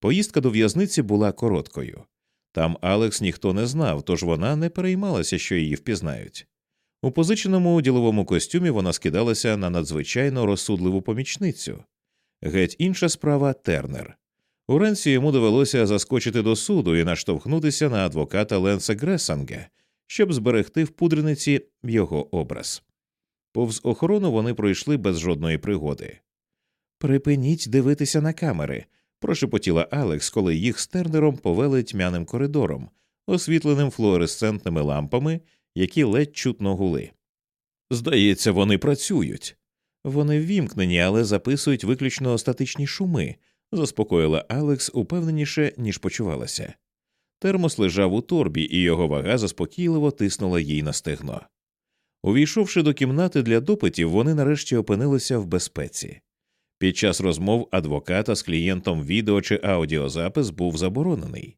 Поїздка до в'язниці була короткою. Там Алекс ніхто не знав, тож вона не переймалася, що її впізнають. У позиченому діловому костюмі вона скидалася на надзвичайно розсудливу помічницю. Геть інша справа Тернер. Уранці йому довелося заскочити до суду і наштовхнутися на адвоката Ленса Гресанга, щоб зберегти в пудрениці його образ. Повз охорону вони пройшли без жодної пригоди. Припиніть дивитися на камери, прошепотіла Алекс, коли їх з тернером повели тьмяним коридором, освітленим флуоресцентними лампами, які ледь чутно гули. Здається, вони працюють. Вони ввімкнені, але записують виключно статичні шуми, заспокоїла Алекс упевненіше, ніж почувалася. Термос лежав у торбі, і його вага заспокійливо тиснула їй на стегно. Увійшовши до кімнати для допитів, вони нарешті опинилися в безпеці. Під час розмов адвоката з клієнтом відео чи аудіозапис був заборонений.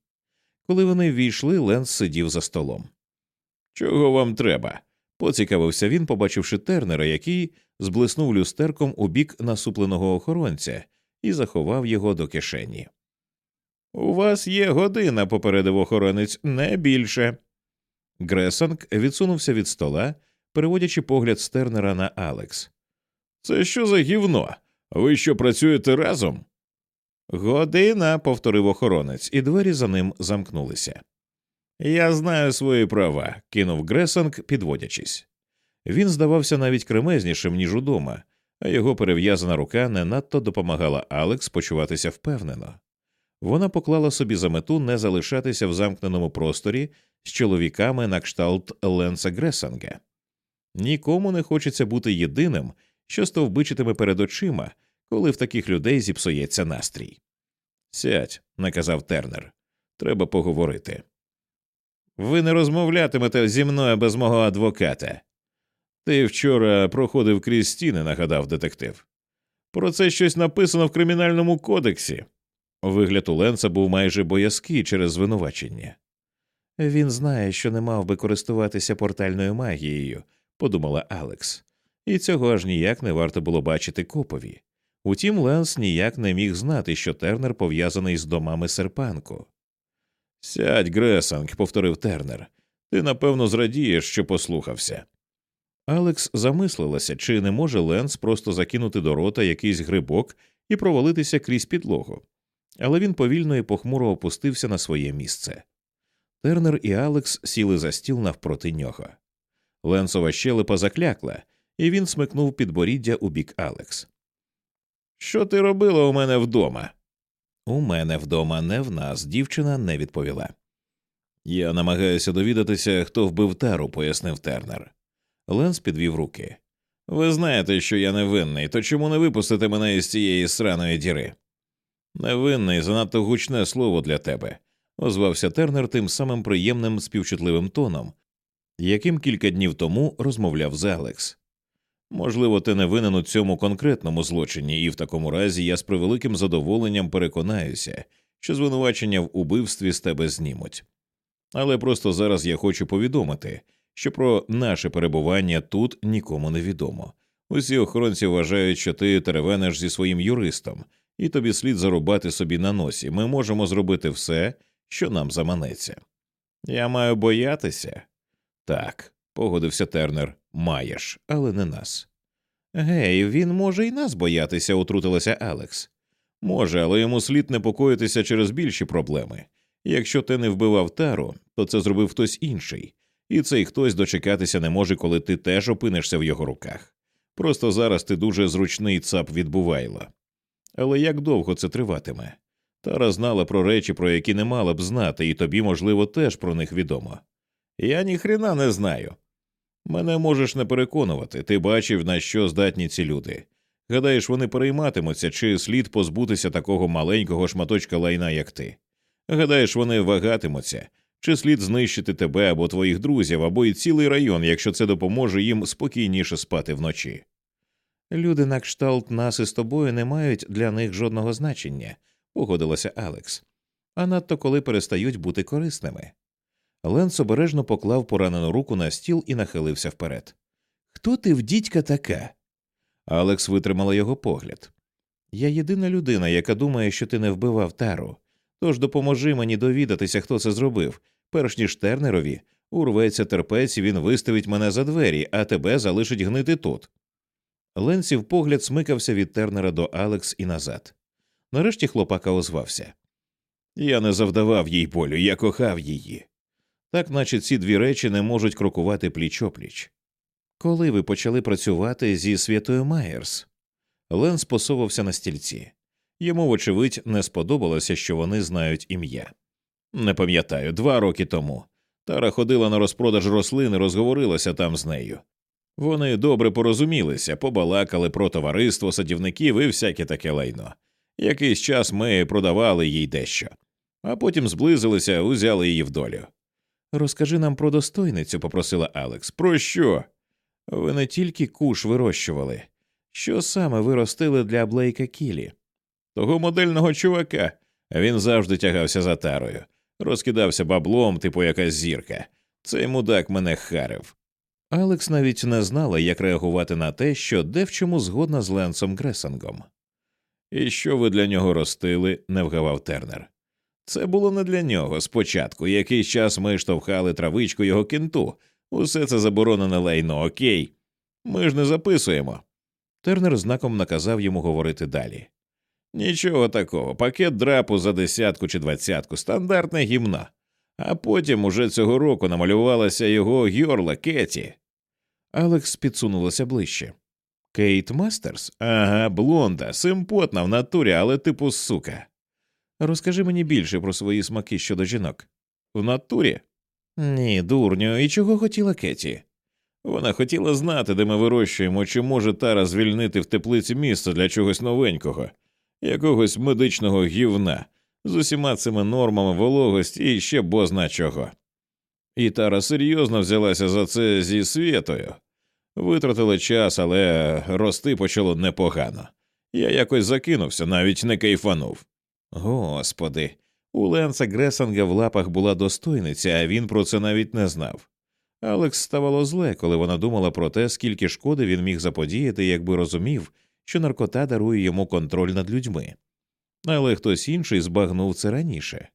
Коли вони ввійшли, Ленс сидів за столом. Чого вам треба? поцікавився він, побачивши тернера, який зблиснув люстерком у бік насупленого охоронця і заховав його до кишені. У вас є година, попередив охоронець, не більше. Гресанг відсунувся від стола, переводячи погляд стернера на Алекс. Це що за гівно? Ви що працюєте разом? Година, повторив охоронець, і двері за ним замкнулися. Я знаю свої права, кинув Гресанг, підводячись. Він здавався навіть кремезнішим, ніж удома, а його перев'язана рука не надто допомагала Алекс почуватися впевнено. Вона поклала собі за мету не залишатися в замкненому просторі з чоловіками на кшталт Ленса Гресанга. Нікому не хочеться бути єдиним, що стовбичитиме перед очима, коли в таких людей зіпсується настрій. Сядь, наказав Тернер. Треба поговорити. Ви не розмовлятимете зі мною без мого адвоката. Ти вчора проходив крізь стіни, нагадав детектив. Про це щось написано в кримінальному кодексі. Вигляд у Ленса був майже боязкий через звинувачення. Він знає, що не мав би користуватися портальною магією, подумала Алекс, і цього аж ніяк не варто було бачити копові. Утім, Ленс ніяк не міг знати, що Тернер пов'язаний з домами серпанку. Сядь, Гресанг, повторив Тернер. Ти напевно зрадієш, що послухався. Алекс замислилася, чи не може Ленс просто закинути до рота якийсь грибок і провалитися крізь підлогу. Але він повільно і похмуро опустився на своє місце. Тернер і Алекс сіли за стіл навпроти нього. Ленсова щелепа заклякла, і він смикнув підборіддя у бік Алекс. Що ти робила у мене вдома? У мене вдома не в нас, дівчина не відповіла. Я намагаюся довідатися, хто вбив тару, пояснив Тернер. Ленс підвів руки. Ви знаєте, що я невинний, то чому не випустите мене із цієї сраної діри? Невинний занадто гучне слово для тебе, озвався Тернер тим самим приємним співчутливим тоном, яким кілька днів тому розмовляв з Алекс. Можливо, ти не винен у цьому конкретному злочині, і в такому разі я з превеликим задоволенням переконаюся, що звинувачення в убивстві з тебе знімуть. Але просто зараз я хочу повідомити, що про наше перебування тут нікому не відомо. Усі охоронці вважають, що ти теревенеш зі своїм юристом, і тобі слід зарубати собі на носі. Ми можемо зробити все, що нам заманеться. Я маю боятися? Так, погодився Тернер. Маєш, але не нас. Гей, він може і нас боятися, отрутилася Алекс. Може, але йому слід непокоїтися через більші проблеми. Якщо ти не вбивав тару, то це зробив хтось інший, і цей хтось дочекатися не може, коли ти теж опинишся в його руках. Просто зараз ти дуже зручний цап відбувайла. Але як довго це триватиме? Тара знала про речі, про які не мала б знати, і тобі, можливо, теж про них відомо. Я ніхрена не знаю. Мене можеш не переконувати, ти бачив, на що здатні ці люди. Гадаєш, вони перейматимуться, чи слід позбутися такого маленького шматочка лайна, як ти. Гадаєш, вони вагатимуться, чи слід знищити тебе або твоїх друзів, або і цілий район, якщо це допоможе їм спокійніше спати вночі. Люди на кшталт нас із тобою не мають для них жодного значення, погодилася Алекс, а надто коли перестають бути корисними. Ленс обережно поклав поранену руку на стіл і нахилився вперед. Хто ти в дідька така? Алекс витримала його погляд. Я єдина людина, яка думає, що ти не вбивав тару. Тож допоможи мені довідатися, хто це зробив, перш ніж Тернерові урветься терпець, і він виставить мене за двері, а тебе залишить гнити тут. Ленсів погляд смикався від Тернера до Алекс і назад. Нарешті хлопака озвався. Я не завдавав їй болю, я кохав її. Так, наче ці дві речі не можуть крокувати пліч опліч. Коли ви почали працювати зі Святою Майерс? Ленс посовався на стільці. Йому, вочевидь, не сподобалося, що вони знають ім'я. Не пам'ятаю, два роки тому. Тара ходила на розпродаж рослин і розговорилася там з нею. Вони добре порозумілися, побалакали про товариство садівників і всяке таке лайно. Якийсь час ми продавали їй дещо, а потім зблизилися, узяли її в долю. Розкажи нам про достойницю, попросила Алекс. Про що? Ви не тільки куш вирощували. Що саме ви ростили для Блейка Кілі? Того модельного чувака. Він завжди тягався за тарою, розкидався баблом, типу якась зірка. Цей мудак мене харив. Алекс навіть не знала, як реагувати на те, що де в чому згодна з Ленсом Гресингом. І що ви для нього ростили, не вгавав Тернер. Це було не для нього. Спочатку якийсь час ми штовхали травичку його кінту. Усе це заборонене лайно, окей. Ми ж не записуємо. Тернер знаком наказав йому говорити далі. Нічого такого, пакет драпу за десятку чи двадцятку, стандартне гімно. А потім уже цього року намалювалася його гьорла Кеті. Алекс підсунулася ближче. Кейт Мастерс? Ага, блонда, симпотна в натурі, але типу сука. Розкажи мені більше про свої смаки щодо жінок. В натурі? Ні, дурню, і чого хотіла Кеті? Вона хотіла знати, де ми вирощуємо, чи може Тара звільнити в теплиці місце для чогось новенького, якогось медичного гівна з усіма цими нормами вологості і ще бозна чого. І Тара серйозно взялася за це зі світою. Витратили час, але рости почало непогано. Я якось закинувся, навіть не кайфанув. Господи, У Ленса Гресанга в лапах була достойниця, а він про це навіть не знав. Алекс ставало зле, коли вона думала про те, скільки шкоди він міг заподіяти, якби розумів, що наркота дарує йому контроль над людьми. Але хтось інший збагнув це раніше.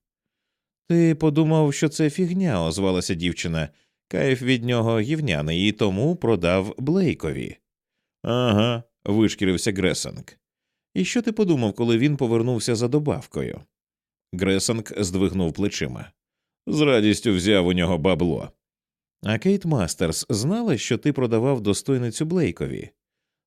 Ти подумав, що це фігня, озвалася дівчина. Кайф від нього гівняний і тому продав Блейкові. Ага, вишкірився Гресанг. І що ти подумав, коли він повернувся за добавкою? Гресанг здвигнув плечима. З радістю взяв у нього бабло. А Кейт Мастерс знала, що ти продавав достойницю Блейкові.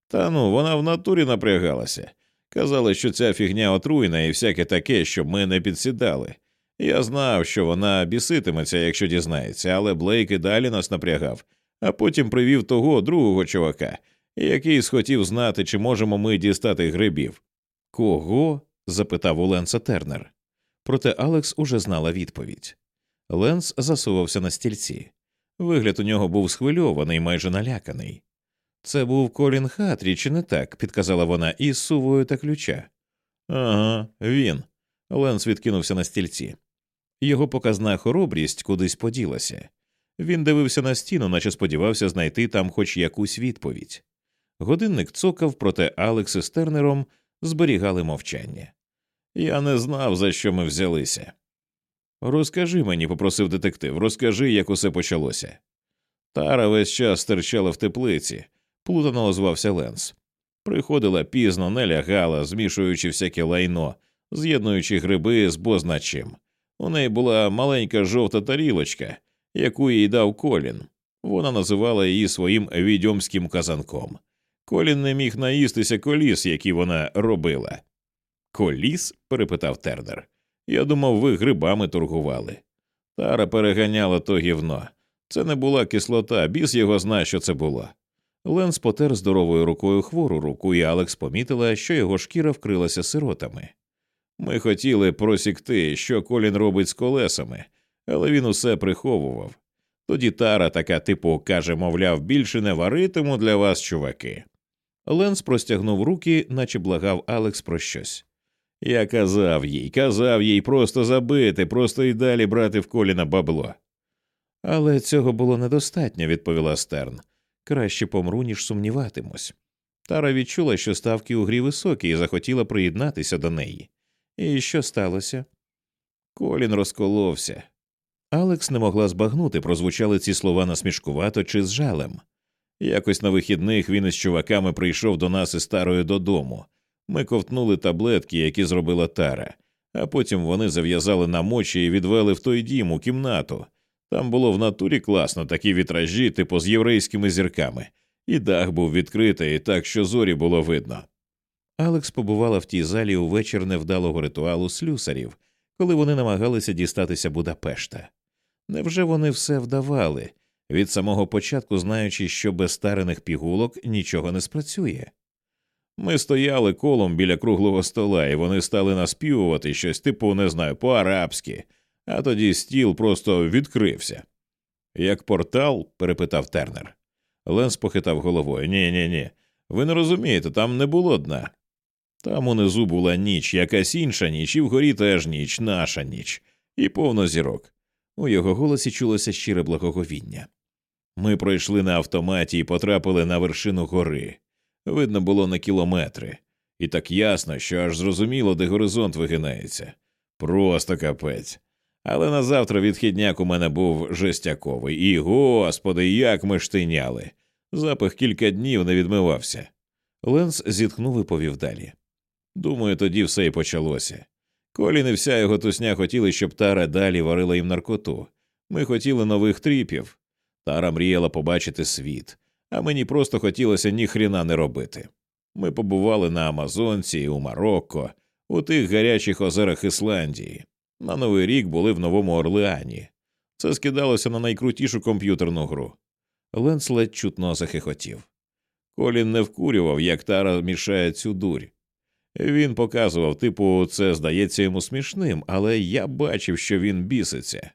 Та ну, вона в натурі напрягалася. Казала, що ця фігня отруйна і всяке таке, щоб ми не підсідали. Я знав, що вона біситиметься, якщо дізнається, але Блейк і далі нас напрягав, а потім привів того другого чувака, який схотів знати, чи можемо ми дістати грибів. Кого? запитав у Ленса Тернер. Проте Алекс уже знала відповідь. Ленс засувався на стільці. Вигляд у нього був схвильований, майже наляканий. Це був Колін Хатрі, чи не так? підказала вона із сувою та ключа. Ага, він. Ленс відкинувся на стільці. Його показна хоробрість кудись поділася. Він дивився на стіну, наче сподівався знайти там хоч якусь відповідь. Годинник цокав, проте Алекс із Тернером зберігали мовчання. Я не знав, за що ми взялися. Розкажи мені, попросив детектив, розкажи, як усе почалося. Тара весь час стирчала в теплиці, плутано озвався Ленс. Приходила пізно, не лягала, змішуючи всяке лайно, з'єднуючи гриби з бозначим. У неї була маленька жовта тарілочка, яку їй дав Колін. Вона називала її своїм відьомським казанком. Колін не міг наїстися коліс, які вона робила. Коліс? перепитав Тернер. Я думав, ви грибами торгували. Тара переганяла то гівно. Це не була кислота, біс його знає, що це було. Ленс потер здоровою рукою хвору руку, і Алекс помітила, що його шкіра вкрилася сиротами. Ми хотіли просікти, що Колін робить з колесами, але він усе приховував. Тоді Тара така типу каже, мовляв, більше не варитиму для вас, чуваки. Ленс простягнув руки, наче благав Алекс про щось. Я казав їй, казав їй просто забити, просто й далі брати в коліна бабло. Але цього було недостатньо, відповіла Стерн. Краще помру, ніж сумніватимусь. Тара відчула, що ставки у грі високі, і захотіла приєднатися до неї. І що сталося? Колін розколовся. Алекс не могла збагнути, прозвучали ці слова насмішкувато чи з жалем. Якось на вихідних він із чуваками прийшов до нас із старою додому. Ми ковтнули таблетки, які зробила тара, а потім вони зав'язали на мочі і відвели в той дім у кімнату. Там було в натурі класно такі вітражі, типу з єврейськими зірками, і дах був відкритий, так що зорі було видно. Алекс побувала в тій залі у вечір невдалого ритуалу слюсарів, коли вони намагалися дістатися Будапешта. Невже вони все вдавали, від самого початку знаючи, що без старених пігулок нічого не спрацює? Ми стояли колом біля круглого стола, і вони стали наспівувати щось типу, не знаю, по-арабськи, а тоді стіл просто відкрився. Як портал? перепитав Тернер. Ленс похитав головою. Ні, ні, ні. Ви не розумієте, там не було дна. Там унизу була ніч, якась інша ніч, і вгорі теж ніч, наша ніч, і повно зірок. У його голосі чулося щире благоговіння. Ми пройшли на автоматі і потрапили на вершину гори. Видно було на кілометри, і так ясно, що аж зрозуміло, де горизонт вигинається. Просто капець. Але на завтра відхідняк у мене був жестяковий, і, господи, як ми штиняли. Запах кілька днів не відмивався. Ленс зітхнув і повів далі. Думаю, тоді все і почалося. Колін і вся його тусня хотіли, щоб Тара далі варила їм наркоту. Ми хотіли нових тріпів. Тара мріяла побачити світ, а мені просто хотілося ні хріна не робити. Ми побували на Амазонці, у Марокко, у тих гарячих озерах Ісландії. На Новий рік були в Новому Орлеані. Це скидалося на найкрутішу комп'ютерну гру. Ленс ледь чутно захихотів. Колін не вкурював, як Тара мішає цю дурь. Він показував, типу, це здається йому смішним, але я бачив, що він біситься.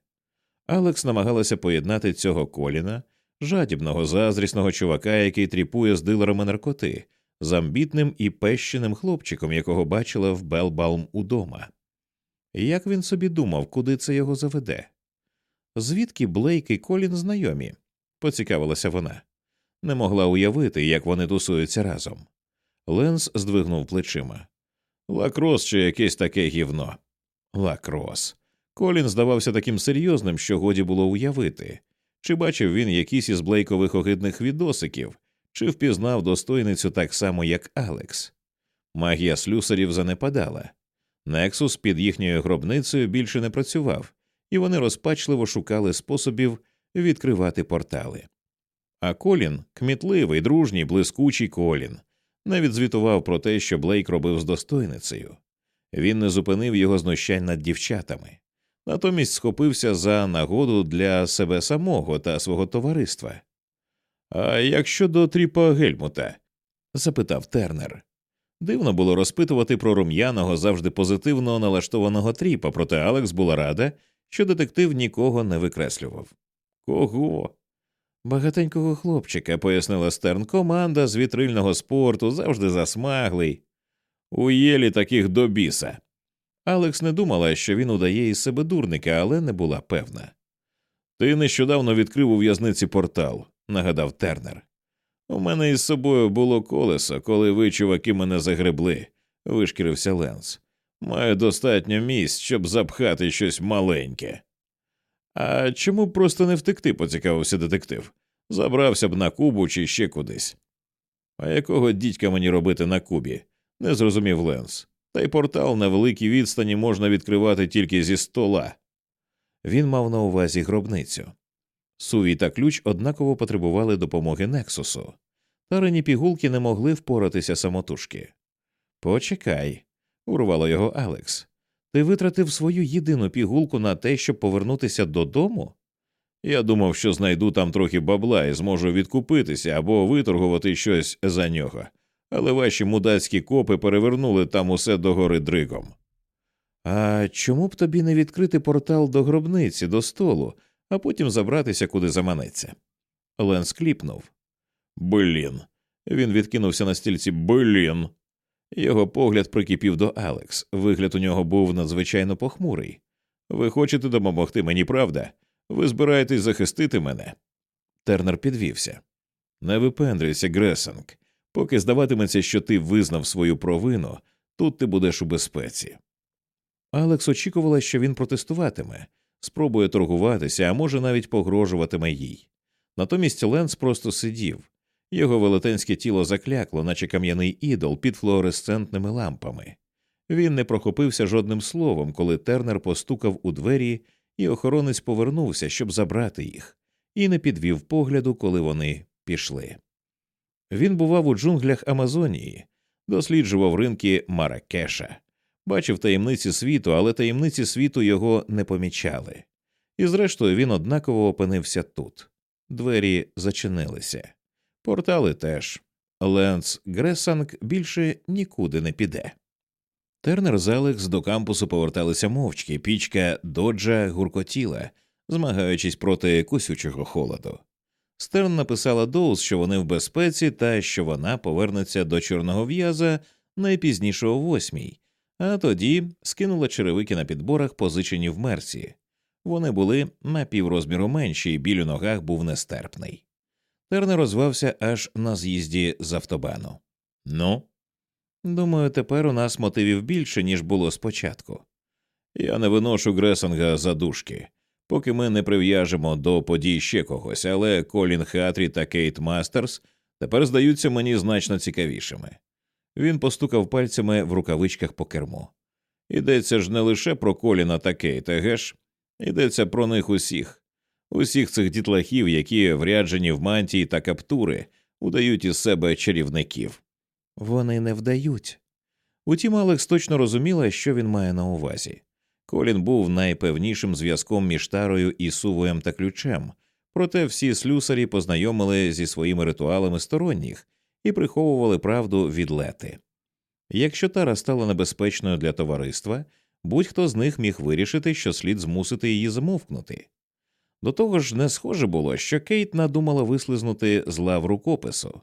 Алекс намагалася поєднати цього коліна, жадібного, заздрісного чувака, який тріпує з дилерами наркоти, з амбітним і пещеним хлопчиком, якого бачила в Белбалм удома. Як він собі думав, куди це його заведе? Звідки Блейк і Колін знайомі? поцікавилася вона. Не могла уявити, як вони тусуються разом. Ленс здвигнув плечима. Лакрос чи якесь таке гівно. Лакрос. Колін здавався таким серйозним, що годі було уявити, чи бачив він якісь із блейкових огидних відосиків, чи впізнав достойницю так само, як Алекс. Магія слюсарів занепадала. Нексус під їхньою гробницею більше не працював, і вони розпачливо шукали способів відкривати портали. А Колін кмітливий, дружній, блискучий Колін, навіть звітував про те, що Блейк робив з достойницею. Він не зупинив його знущань над дівчатами, натомість схопився за нагоду для себе самого та свого товариства. А як щодо тріпа Гельмута? запитав Тернер. Дивно було розпитувати про рум'яного, завжди позитивно налаштованого тріпа, проте Алекс була рада, що детектив нікого не викреслював. Кого? Багатенького хлопчика, пояснила Стерн, команда з вітрильного спорту завжди засмаглий. У єлі таких до біса. Алекс не думала, що він удає із себе дурника, але не була певна. Ти нещодавно відкрив у в'язниці портал, нагадав Тернер. У мене із собою було колесо, коли ви, чуваки, мене загребли, вишкірився Ленс. Маю достатньо місць, щоб запхати щось маленьке. А чому просто не втекти, поцікавився детектив. Забрався б на Кубу чи ще кудись. А якого дідька мені робити на Кубі? не зрозумів Ленс. Та й портал на великій відстані можна відкривати тільки зі стола. Він мав на увазі гробницю. Сувій та ключ однаково потребували допомоги Нексусу, Тарені пігулки не могли впоратися самотужки. Почекай, урвало його Алекс. Ти витратив свою єдину пігулку на те, щоб повернутися додому? Я думав, що знайду там трохи бабла і зможу відкупитися або виторгувати щось за нього, але ваші мудацькі копи перевернули там усе догори дригом. А чому б тобі не відкрити портал до гробниці, до столу, а потім забратися куди заманеться? Ленс кліпнув. Блін. Він відкинувся на стільці. Блін. Його погляд прикипів до Алекс. Вигляд у нього був надзвичайно похмурий. Ви хочете допомогти мені, правда? Ви збираєтесь захистити мене? Тернер підвівся. Не випендрюйся, Гресинг. Поки здаватиметься, що ти визнав свою провину, тут ти будеш у безпеці. Алекс очікувала, що він протестуватиме, спробує торгуватися, а може навіть погрожуватиме їй. Натомість Ленс просто сидів, його велетенське тіло заклякло, наче кам'яний ідол під флуоресцентними лампами. Він не прохопився жодним словом, коли Тернер постукав у двері, і охоронець повернувся, щоб забрати їх, і не підвів погляду, коли вони пішли. Він бував у джунглях Амазонії, досліджував ринки Маракеша, бачив таємниці світу, але таємниці світу його не помічали. І, зрештою, він однаково опинився тут. Двері зачинилися. Портали теж. Ленс Гресанг більше нікуди не піде. Тернер з Алекс до кампусу поверталися мовчки, пічка доджа гуркотіла, змагаючись проти кусючого холоду. Стерн написала Доус, що вони в безпеці та що вона повернеться до чорного в'яза найпізніше о восьмій, а тоді скинула черевики на підборах, позичені в мерсі. Вони були на піврозміру менші, і біль у ногах був нестерпний. Тернер розвався аж на з'їзді з автобану. Ну, думаю, тепер у нас мотивів більше, ніж було спочатку. Я не виношу Гресинга за душки, поки ми не прив'яжемо до подій ще когось, але Колін Хатрі та Кейт Мастерс тепер здаються мені значно цікавішими. Він постукав пальцями в рукавичках по керму. Йдеться ж не лише про Коліна та Кейт, геш? Йдеться про них усіх усіх цих дітлахів, які вряджені в мантії та каптури, удають із себе чарівників. Вони не вдають. Утім, Алекс точно розуміла, що він має на увазі. Колін був найпевнішим зв'язком між тарою і сувоєм та ключем, проте всі слюсарі познайомили зі своїми ритуалами сторонніх і приховували правду від лети. Якщо тара стала небезпечною для товариства, будь-хто з них міг вирішити, що слід змусити її замовкнути. До того ж, не схоже було, що Кейт надумала вислизнути з лав рукопису.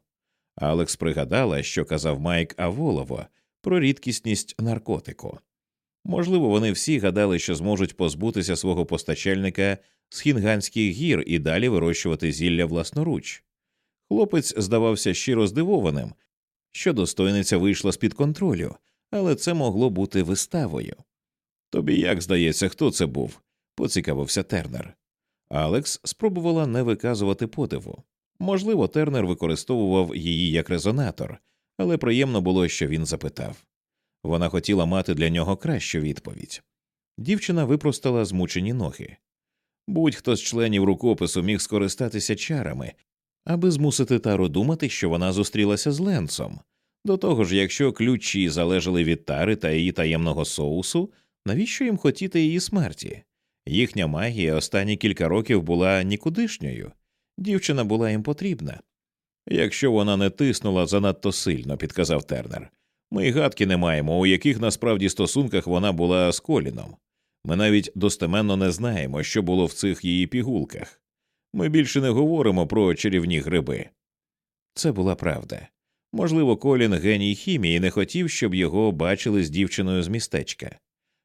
Алекс пригадала, що казав Майк Аволово про рідкісність наркотику. Можливо, вони всі гадали, що зможуть позбутися свого постачальника з хінганських гір і далі вирощувати зілля власноруч. Хлопець здавався щиро здивованим, що достойниця вийшла з під контролю, але це могло бути виставою. Тобі як здається, хто це був? поцікавився Тернер. Алекс спробувала не виказувати подиву. Можливо, Тернер використовував її як резонатор, але приємно було, що він запитав. Вона хотіла мати для нього кращу відповідь. Дівчина випростала змучені ноги. Будь-хто з членів рукопису міг скористатися чарами, аби змусити Тару думати, що вона зустрілася з Ленсом. До того ж, якщо ключі залежали від тари та її таємного соусу, навіщо їм хотіти її смерті? Їхня магія останні кілька років була нікудишньою, дівчина була їм потрібна. Якщо вона не тиснула занадто сильно, підказав Тернер. Ми й гадки не маємо, у яких насправді стосунках вона була з коліном. Ми навіть достеменно не знаємо, що було в цих її пігулках. Ми більше не говоримо про чарівні гриби. Це була правда. Можливо, Колін геній хімії не хотів, щоб його бачили з дівчиною з містечка.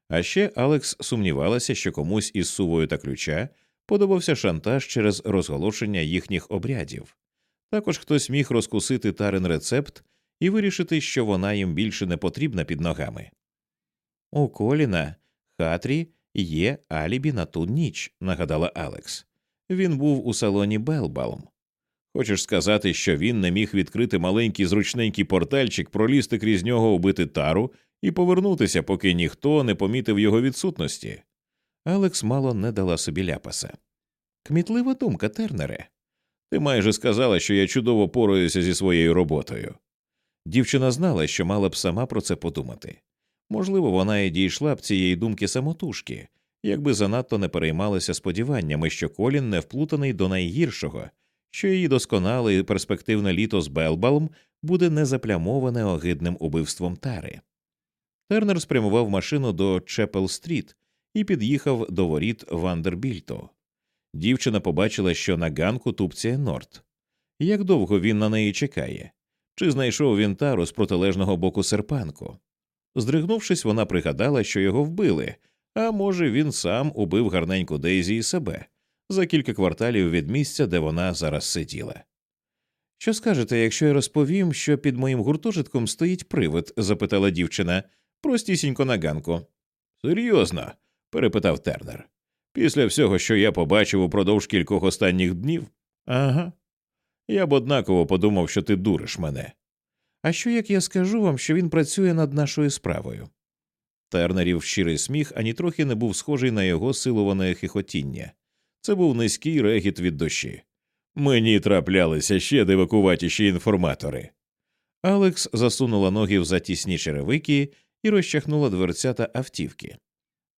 А ще Алекс сумнівалася, що комусь із сувою та ключа подобався шантаж через розголошення їхніх обрядів. Також хтось міг розкусити тарин рецепт і вирішити, що вона їм більше не потрібна під ногами. У Коліна, Хатрі є алібі на ту ніч, нагадала Алекс. Він був у салоні Белбалм. Хочеш сказати, що він не міг відкрити маленький зручненький портальчик, пролізти крізь нього, убити тару і повернутися, поки ніхто не помітив його відсутності. Алекс мало не дала собі ляпаса. Кмітлива думка, Тернере. Ти майже сказала, що я чудово пораюся зі своєю роботою. Дівчина знала, що мала б сама про це подумати. Можливо, вона і дійшла б цієї думки самотужки, якби занадто не переймалася сподіваннями, що Колін не вплутаний до найгіршого, що її досконале перспективне літо з Белбалм буде не заплямоване огидним убивством тари. Тернер спрямував машину до Чепел Стріт і під'їхав до воріт Вандербільту. Дівчина побачила, що на ганку тупцяє Норт. Як довго він на неї чекає? Чи знайшов він тару з протилежного боку серпанку? Здригнувшись, вона пригадала, що його вбили, а може, він сам убив гарненьку Дейзі і себе за кілька кварталів від місця, де вона зараз сиділа. Що скажете, якщо я розповім, що під моїм гуртожитком стоїть привид? запитала дівчина, простісінько на ганку. Серйозно? перепитав Тернер. Після всього, що я побачив упродовж кількох останніх днів? Ага. Я б однаково подумав, що ти дуриш мене. А що як я скажу вам, що він працює над нашою справою? Тернерів щирий сміх ані трохи не був схожий на його силуване хихотіння. Це був низький регіт від душі. Мені траплялися ще дивакуватіші інформатори. Алекс засунула ноги в затісні черевики і розчахнула дверцята автівки.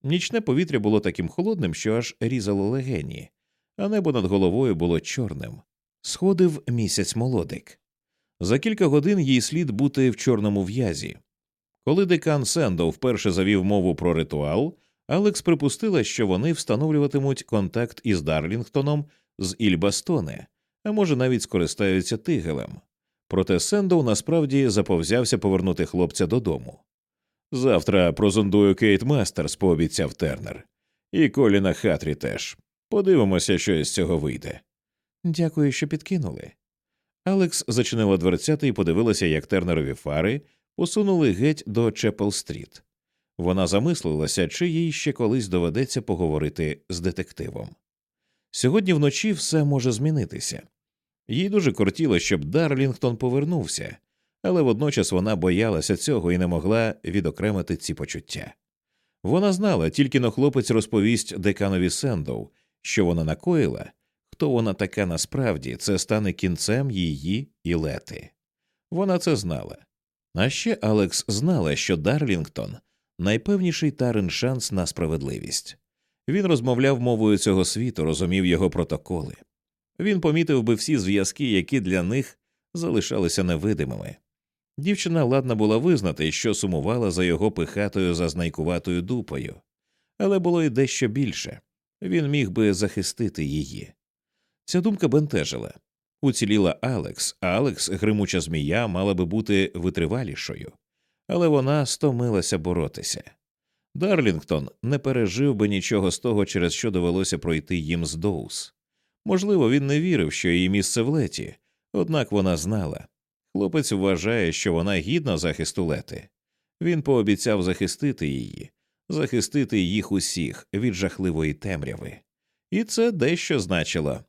Нічне повітря було таким холодним, що аж різало легені, а небо над головою було чорним. Сходив місяць молодик. За кілька годин їй слід бути в чорному в'язі. Коли декан Сендоу вперше завів мову про ритуал, Алекс припустила, що вони встановлюватимуть контакт із Дарлінгтоном з Іль-Бастоне, а може навіть скористаються тигелем. Проте Сендоу насправді заповзявся повернути хлопця додому. Завтра прозондую Кейт Мастерс, пообіцяв Тернер, і Коліна Хатрі теж. Подивимося, що із цього вийде. Дякую, що підкинули. Алекс зачинила дверцята і подивилася, як тернерові фари посунули геть до Чепел Стріт. Вона замислилася, чи їй ще колись доведеться поговорити з детективом. Сьогодні вночі все може змінитися. Їй дуже кортіло, щоб Дарлінгтон повернувся, але водночас вона боялася цього і не могла відокремити ці почуття. Вона знала, тільки-но хлопець розповість деканові Сендоу, що вона накоїла, хто вона така насправді, це стане кінцем її і Лети. Вона це знала. А ще Алекс знала, що Дарлінгтон найпевніший тарин шанс на справедливість. Він розмовляв мовою цього світу, розумів його протоколи. Він помітив би всі зв'язки, які для них залишалися невидимими. Дівчина ладна була визнати, що сумувала за його пихатою зазнайкуватою дупою, але було й дещо більше він міг би захистити її. Ця думка бентежила. Уціліла Алекс, а Алекс, гримуча змія, мала би бути витривалішою, але вона стомилася боротися. Дарлінгтон не пережив би нічого з того, через що довелося пройти їм з Доус. Можливо, він не вірив, що її місце в леті, однак вона знала. Хлопець вважає, що вона гідна захисту лети. Він пообіцяв захистити її, захистити їх усіх від жахливої темряви. І це дещо значило.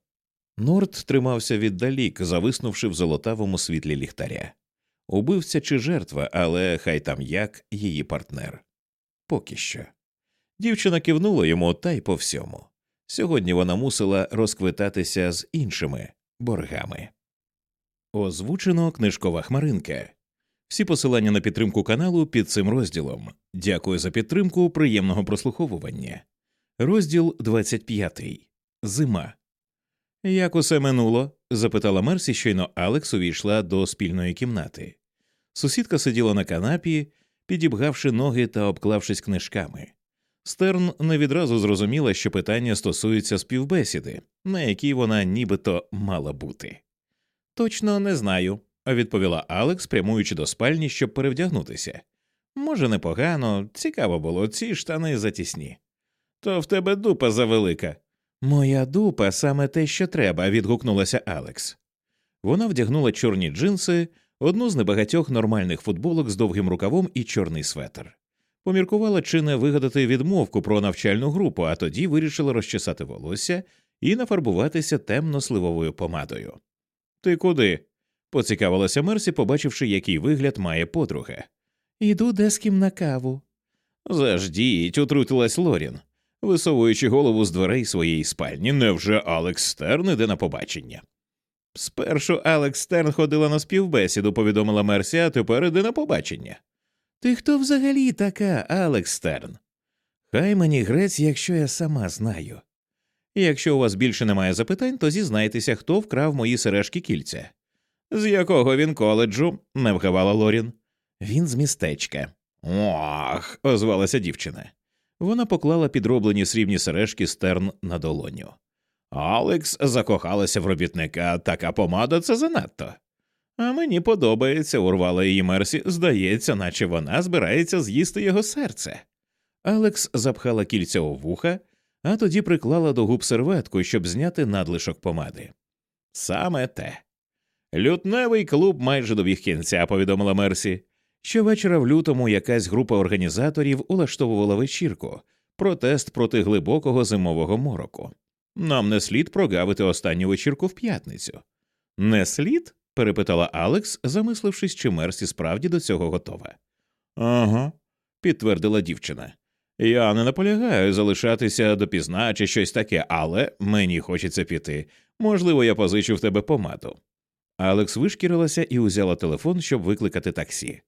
Норд тримався віддалік, зависнувши в золотавому світлі ліхтаря. Убивця чи жертва, але хай там як її партнер. Поки що. Дівчина кивнула йому та й по всьому. Сьогодні вона мусила розквитатися з іншими боргами. Озвучено книжкова хмаринка. Всі посилання на підтримку каналу під цим розділом. Дякую за підтримку. Приємного прослуховування. Розділ 25. Зима. Як усе минуло? запитала Мерсі, щойно Алекс увійшла до спільної кімнати. Сусідка сиділа на канапі, підібгавши ноги та обклавшись книжками. Стерн не відразу зрозуміла, що питання стосується співбесіди, на якій вона нібито мала бути. Точно не знаю, відповіла Алекс, прямуючи до спальні, щоб перевдягнутися. Може, непогано, цікаво було, ці штани затісні. То в тебе дупа завелика. Моя дупа саме те, що треба, відгукнулася Алекс. Вона вдягнула чорні джинси, одну з небагатьох нормальних футболок з довгим рукавом і чорний светр. Поміркувала чи не вигадати відмовку про навчальну групу, а тоді вирішила розчесати волосся і нафарбуватися темно сливовою помадою. Ти куди? поцікавилася Мерсі, побачивши, який вигляд має подруга. Іду де з ким на каву. Заждіть, утрутилась Лорін, висовуючи голову з дверей своєї спальні. Невже Алекс Стерн іде на побачення? Спершу Алекс Стерн ходила на співбесіду, повідомила Мерсі, а тепер іде на побачення. Ти хто взагалі така, Алекс Стерн? Хай мені грець, якщо я сама знаю. Якщо у вас більше немає запитань, то зізнайтеся, хто вкрав мої сережки кільця. З якого він коледжу? не вгавала Лорін. Він з містечка. Ох, озвалася дівчина. Вона поклала підроблені срібні сережки стерн на долоню. Алекс закохалася в робітника, така помада це занадто. А мені подобається, урвала її Мерсі, здається, наче вона збирається з'їсти його серце. Алекс запхала кільця у вуха, а тоді приклала до губ серветку, щоб зняти надлишок помади. Саме те. Лютневий клуб майже добіг кінця, повідомила Мерсі. Щовечора в лютому якась група організаторів улаштовувала вечірку, протест проти глибокого зимового мороку. Нам не слід прогавити останню вечірку в п'ятницю. Не слід? перепитала Алекс, замислившись, чи Мерсі справді до цього готова. Ага, підтвердила дівчина. Я не наполягаю залишатися допізна чи щось таке, але мені хочеться піти. Можливо, я позичу в тебе помаду. Алекс вишкірилася і узяла телефон, щоб викликати таксі.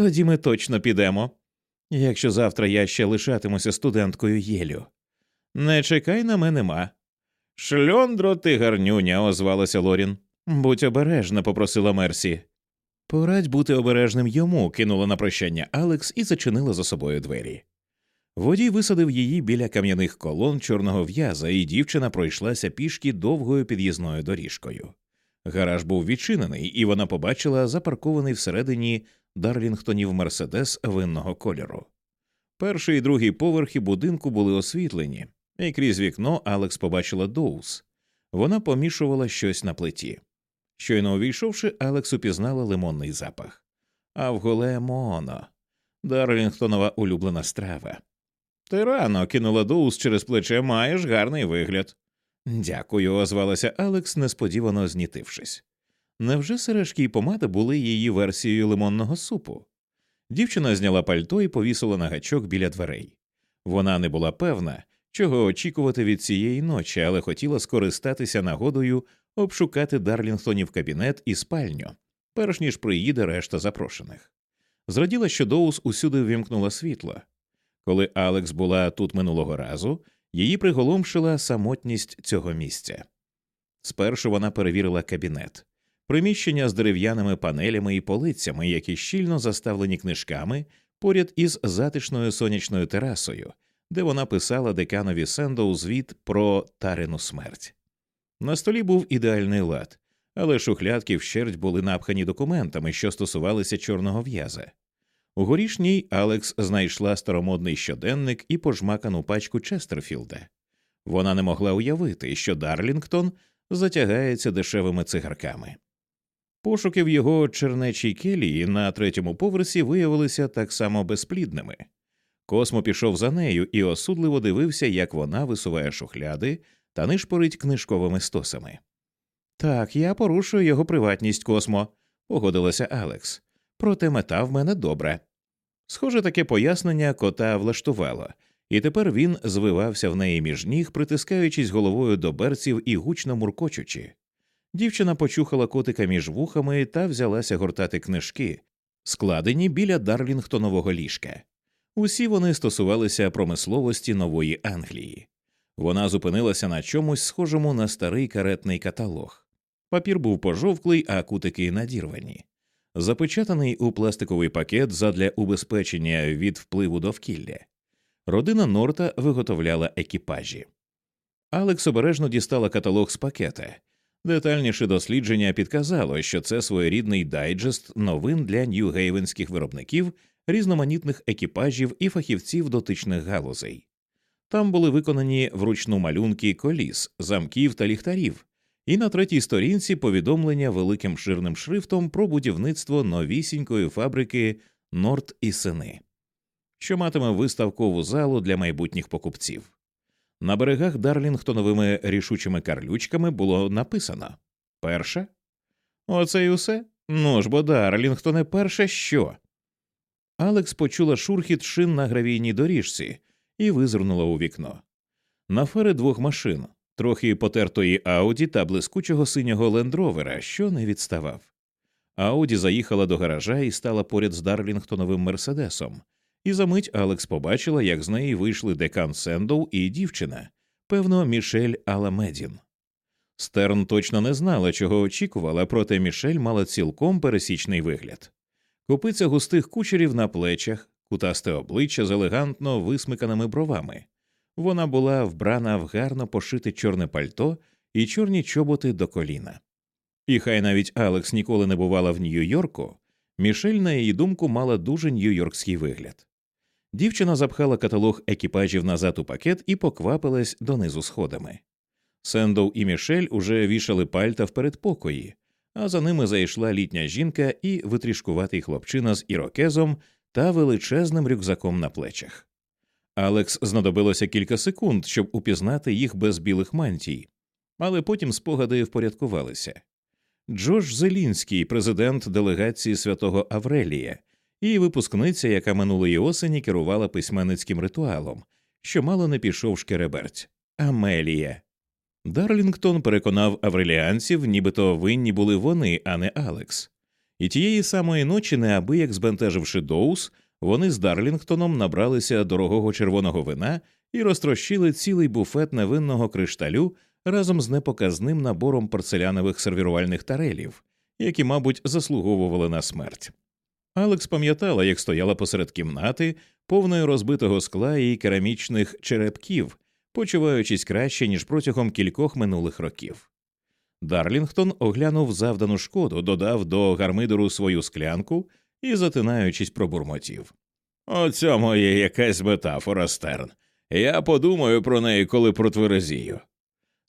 Тоді ми точно підемо. Якщо завтра я ще лишатимуся студенткою Єлю. Не чекай на мене, ма. Шльондро, ти гарнюня, озвалася Лорін. Будь обережна, попросила Мерсі. Порадь бути обережним йому, кинула на прощання Алекс і зачинила за собою двері. Водій висадив її біля кам'яних колон чорного в'яза, і дівчина пройшлася пішки довгою під'їзною доріжкою. Гараж був відчинений, і вона побачила запаркований всередині Дарлінгтонів Мерседес винного кольору. Перший і другий поверхи будинку були освітлені, і крізь вікно Алекс побачила Доус. Вона помішувала щось на плиті. Щойно увійшовши, Алекс упізнала лимонний запах. А в голе Моно Дарлінгтонова улюблена страва. Ти рано кинула Доус через плече, маєш гарний вигляд. Дякую, озвалася Алекс, несподівано знітившись. Невже сережки і помада були її версією лимонного супу? Дівчина зняла пальто і повісила на гачок біля дверей. Вона не була певна, чого очікувати від цієї ночі, але хотіла скористатися нагодою обшукати Дарлінгтонів кабінет і спальню, перш ніж приїде решта запрошених. Зраділа, що Доус усюди ввімкнула світло. Коли Алекс була тут минулого разу, її приголомшила самотність цього місця. Спершу вона перевірила кабінет, приміщення з дерев'яними панелями і полицями, які щільно заставлені книжками поряд із затишною сонячною терасою, де вона писала деканові Сендоу звіт про тарину смерть. На столі був ідеальний лад, але шухлядки вщерть були напхані документами, що стосувалися чорного в'яза. У горішній Алекс знайшла старомодний щоденник і пожмакану пачку Честерфілда. Вона не могла уявити, що Дарлінгтон затягається дешевими цигарками. Пошуки в його чернечій келії на третьому поверсі виявилися так само безплідними. Космо пішов за нею і осудливо дивився, як вона висуває шухляди та нишпорить книжковими стосами. Так, я порушую його приватність, Космо, погодилася Алекс. Проте мета в мене добра. Схоже, таке пояснення кота влаштувало, і тепер він звивався в неї між ніг, притискаючись головою до берців і гучно муркочучи. Дівчина почухала котика між вухами та взялася гортати книжки, складені біля Дарлінгтонового ліжка. Усі вони стосувалися промисловості нової Англії. Вона зупинилася на чомусь схожому на старий каретний каталог. Папір був пожовклий, а кутики надірвані. Запечатаний у пластиковий пакет задля убезпечення від впливу довкілля. Родина Норта виготовляла екіпажі. Алекс обережно дістала каталог з пакета. Детальніше дослідження підказало, що це своєрідний дайджест новин для нью-гейвенських виробників різноманітних екіпажів і фахівців дотичних галузей. Там були виконані вручну малюнки коліс, замків та ліхтарів, і на третій сторінці повідомлення великим ширним шрифтом про будівництво новісінької фабрики Норт і сини, що матиме виставкову залу для майбутніх покупців. На берегах Дарлінгтоновими рішучими карлючками було написано Перша? Оце й усе? Ну ж бо Дарлінгтоне перше що? Алекс почула шурхіт шин на гравійній доріжці і визирнула у вікно. На фери двох машин, трохи потертої Ауді та блискучого синього лендровера, що не відставав. Ауді заїхала до гаража і стала поряд з Дарлінгтоновим мерседесом, і за мить Алекс побачила, як з неї вийшли декан Сендоу і дівчина, певно, Мішель Аламедін. Стерн точно не знала, чого очікувала, проте Мішель мала цілком пересічний вигляд. Копиця густих кучерів на плечах, кутасте обличчя з елегантно висмиканими бровами. Вона була вбрана в гарно пошите чорне пальто і чорні чоботи до коліна. І хай навіть Алекс ніколи не бувала в Нью-Йорку, Мішель, на її думку, мала дуже нью-йоркський вигляд. Дівчина запхала каталог екіпажів назад у пакет і поквапилась донизу сходами. Сендоу і Мішель уже вішали пальта в передпокої, а за ними зайшла літня жінка і витрішкуватий хлопчина з ірокезом та величезним рюкзаком на плечах. Алекс знадобилося кілька секунд, щоб упізнати їх без білих мантій, але потім спогади впорядкувалися. Джош Зелінський, президент делегації святого Аврелія, і випускниця, яка минулої осені керувала письменницьким ритуалом, що мало не пішов шкереберть Амелія. Дарлінгтон переконав авреліанців, нібито винні були вони, а не Алекс. І тієї самої ночі, неабияк збентеживши Доус, вони з Дарлінгтоном набралися дорогого червоного вина і розтрощили цілий буфет невинного кришталю разом з непоказним набором порцелянових сервірувальних тарелів, які, мабуть, заслуговували на смерть. Алекс пам'ятала, як стояла посеред кімнати, повної розбитого скла і керамічних черепків, почуваючись краще, ніж протягом кількох минулих років. Дарлінгтон оглянув завдану шкоду, додав до гармидору свою склянку і, затинаючись, пробурмотів. «У цьому є якась метафора, Стерн. Я подумаю про неї, коли протверезію.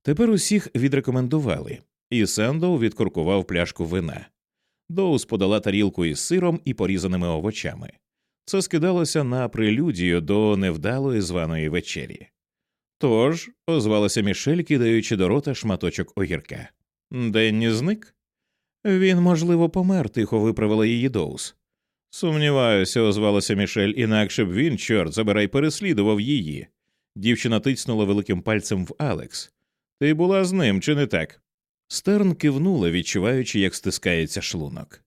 Тепер усіх відрекомендували, і Сендоу відкуркував пляшку вина. Доус подала тарілку із сиром і порізаними овочами. Це скидалося на прелюдію до невдалої званої вечері. Тож, озвалася Мішель, кидаючи до рота шматочок огірка. Денні зник? Він, можливо, помер, тихо виправила її Доус. Сумніваюся, озвалася Мішель, інакше б він, чорт забирай, переслідував її. Дівчина тицнула великим пальцем в Алекс. Ти була з ним, чи не так? Стерн кивнула, відчуваючи, як стискається шлунок.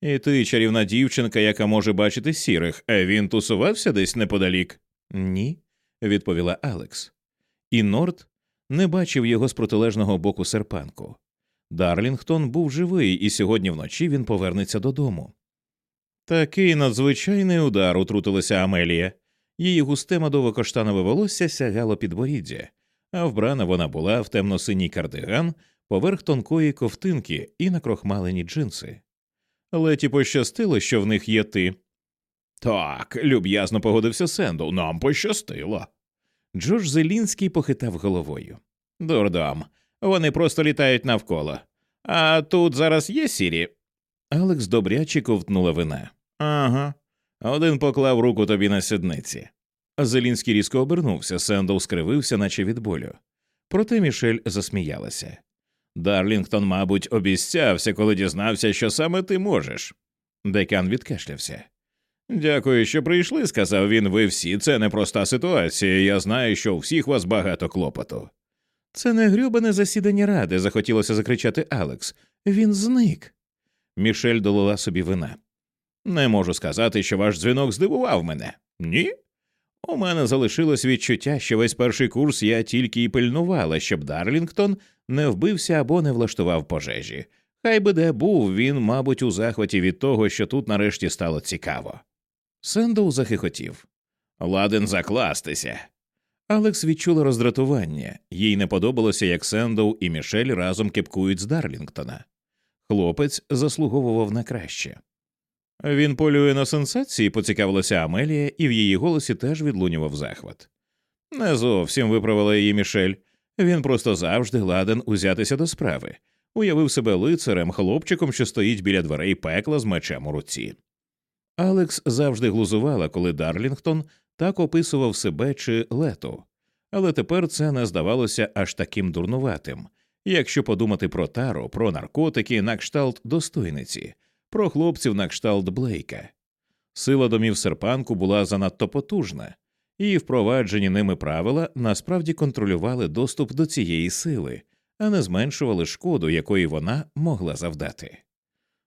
І ти, чарівна дівчинка, яка може бачити сірих, а він тусувався десь неподалік? Ні, відповіла Алекс. І Норт не бачив його з протилежного боку серпанку. Дарлінгтон був живий, і сьогодні вночі він повернеться додому. Такий надзвичайний удар, утрутилася Амелія. Її густе мадово каштанове волосся сягало підборіддя, а вбрана вона була в темно-синій кардиган поверх тонкої кофтинки і накрохмалені джинси. Леті пощастило, що в них є ти. Так, люб'язно погодився Сендоу, нам пощастило. Джордж Зелінський похитав головою. Дурдом, вони просто літають навколо. А тут зараз є сірі. Алекс добряче ковтнула вина. Ага. Один поклав руку тобі на сідниці. Зелінський різко обернувся, Сендоу скривився, наче від болю. Проте Мішель засміялася. Дарлінгтон, мабуть, обісцявся, коли дізнався, що саме ти можеш. Декан відкашлявся. Дякую, що прийшли, сказав він. Ви всі це непроста ситуація. Я знаю, що у всіх вас багато клопоту. Це не грюбане засідання ради, захотілося закричати Алекс. Він зник. Мішель долила собі вина. Не можу сказати, що ваш дзвінок здивував мене. Ні? У мене залишилось відчуття, що весь перший курс я тільки й пильнувала, щоб Дарлінгтон не вбився або не влаштував пожежі. Хай би де був, він, мабуть, у захваті від того, що тут нарешті стало цікаво. Сендоу захихотів. Ладен закластися. Алекс відчула роздратування, їй не подобалося, як Сендоу і Мішель разом кепкують з Дарлінгтона. Хлопець заслуговував на краще. Він полює на сенсації, поцікавилася Амелія, і в її голосі теж відлунював захват. Не зовсім виправила її Мішель. Він просто завжди ладен узятися до справи, уявив себе лицарем, хлопчиком, що стоїть біля дверей пекла з мечем у руці. Алекс завжди глузувала, коли Дарлінгтон так описував себе чи лету, але тепер це не здавалося аж таким дурнуватим, якщо подумати про тару, про наркотики на кшталт достойниці, про хлопців на кшталт Блейка. Сила домів серпанку була занадто потужна, і впроваджені ними правила насправді контролювали доступ до цієї сили, а не зменшували шкоду, якої вона могла завдати.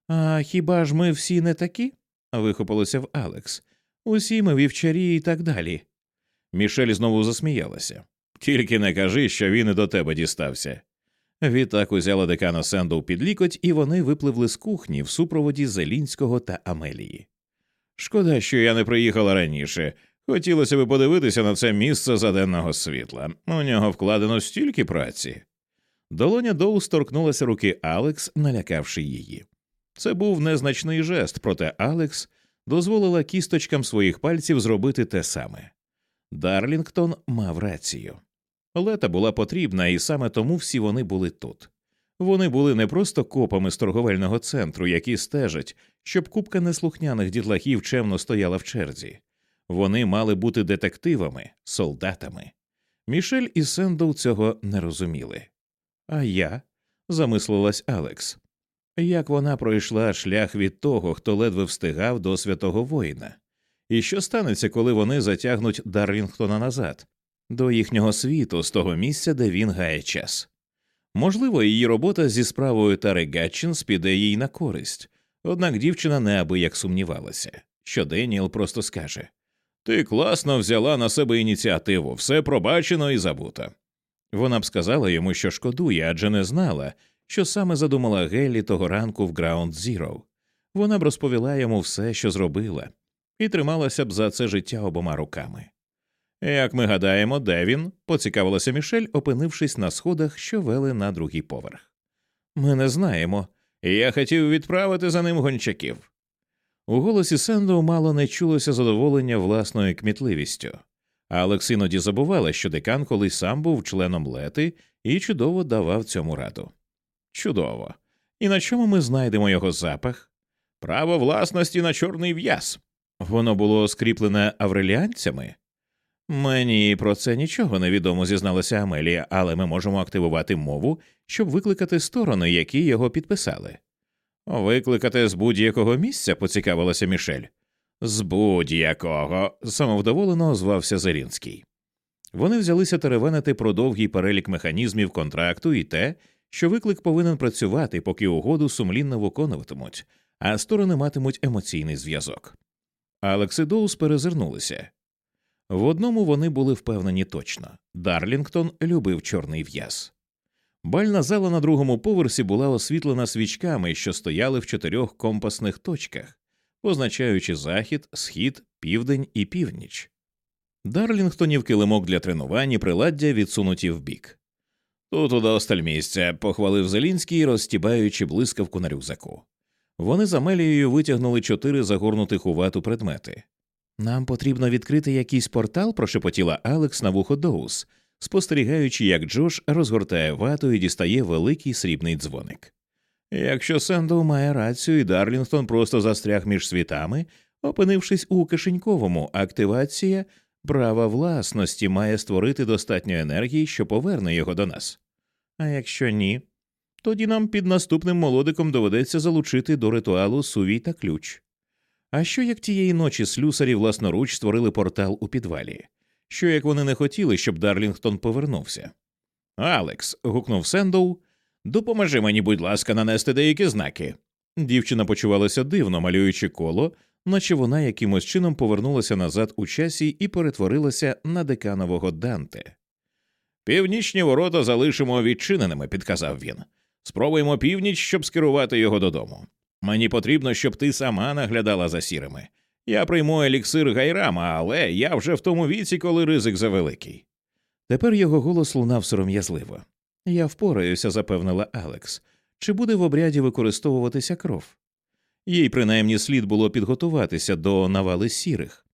А хіба ж ми всі не такі? вихопилося в Алекс. Усі ми вівчарі і так далі. Мішель знову засміялася. Тільки не кажи, що він і до тебе дістався. Відтак узяла декана Сендоу під лікоть, і вони випливли з кухні в супроводі Зелінського та Амелії. Шкода, що я не приїхала раніше. Хотілося би подивитися на це місце заденного світла. У нього вкладено стільки праці. Долоня Доу сторкнулася руки Алекс, налякавши її. Це був незначний жест, проте Алекс дозволила кісточкам своїх пальців зробити те саме. Дарлінгтон мав рацію. Лета була потрібна, і саме тому всі вони були тут. Вони були не просто копами з торговельного центру, які стежать, щоб купка неслухняних дітлахів чемно стояла в черзі. Вони мали бути детективами, солдатами. Мішель і Сендоу цього не розуміли. А я, замислилась Алекс, як вона пройшла шлях від того, хто ледве встигав до святого воїна, і що станеться, коли вони затягнуть Дарлінгтона назад, до їхнього світу, з того місця, де він гає час. Можливо, її робота зі справою Тари Гатчин спіде їй на користь, однак дівчина неабияк сумнівалася, що Деніел просто скаже Ти класно взяла на себе ініціативу, все пробачено і забуто. Вона б сказала йому, що шкодує, адже не знала, що саме задумала Геллі того ранку в Ground Zero. Вона б розповіла йому все, що зробила, і трималася б за це життя обома руками. Як ми гадаємо, де він? поцікавилася Мішель, опинившись на сходах, що вели на другий поверх. Ми не знаємо. Я хотів відправити за ним гончаків. У голосі Сендоу мало не чулося задоволення власною кмітливістю, Алекс іноді забувала, що декан колись сам був членом Лети і чудово давав цьому раду. Чудово. І на чому ми знайдемо його запах? Право власності на чорний в'яз. Воно було скріплене авреліанцями. Мені про це нічого не відомо, зізналася Амелія, але ми можемо активувати мову, щоб викликати сторони, які його підписали. Викликати з будь-якого місця, поцікавилася Мішель. З будь-якого, самовдоволено озвався Зелінський. Вони взялися теревенити про довгий перелік механізмів контракту і те, що виклик повинен працювати, поки угоду сумлінно виконуватимуть, а сторони матимуть емоційний зв'язок. Алекс і Доус перезирнулися. В одному вони були впевнені точно Дарлінгтон любив чорний в'яз. Бальна зала на другому поверсі була освітлена свічками, що стояли в чотирьох компасних точках, позначаючи захід, схід, південь і північ. Дарлінгтонів килимок для тренувань і приладдя відсунуті вбік. Тут удосталь місця, похвалив Зелінський, розстібаючи блискавку на рюкзаку. Вони з Амелією витягнули чотири загорнутих у вату предмети. Нам потрібно відкрити якийсь портал, прошепотіла Алекс на вухо Доус, спостерігаючи, як Джош розгортає вату і дістає великий срібний дзвоник. Якщо Сендоу має рацію, і Дарлінгтон просто застряг між світами, опинившись у кишеньковому, активація права власності має створити достатньо енергії, що поверне його до нас. А якщо ні, тоді нам під наступним молодиком доведеться залучити до ритуалу сувій та ключ. А що як тієї ночі слюсарі власноруч створили портал у підвалі? Що як вони не хотіли, щоб Дарлінгтон повернувся? Алекс. гукнув Сендоу, допоможи мені, будь ласка, нанести деякі знаки. Дівчина почувалася дивно, малюючи коло, наче вона якимось чином повернулася назад у часі і перетворилася на деканового Данте. Північні ворота залишимо відчиненими, підказав він. Спробуємо північ, щоб скерувати його додому. Мені потрібно, щоб ти сама наглядала за сірими. Я прийму еліксир гайрама, але я вже в тому віці, коли ризик завеликий. Тепер його голос лунав сором'язливо. Я впораюся, запевнила Алекс. Чи буде в обряді використовуватися кров? Їй принаймні слід було підготуватися до навали сірих.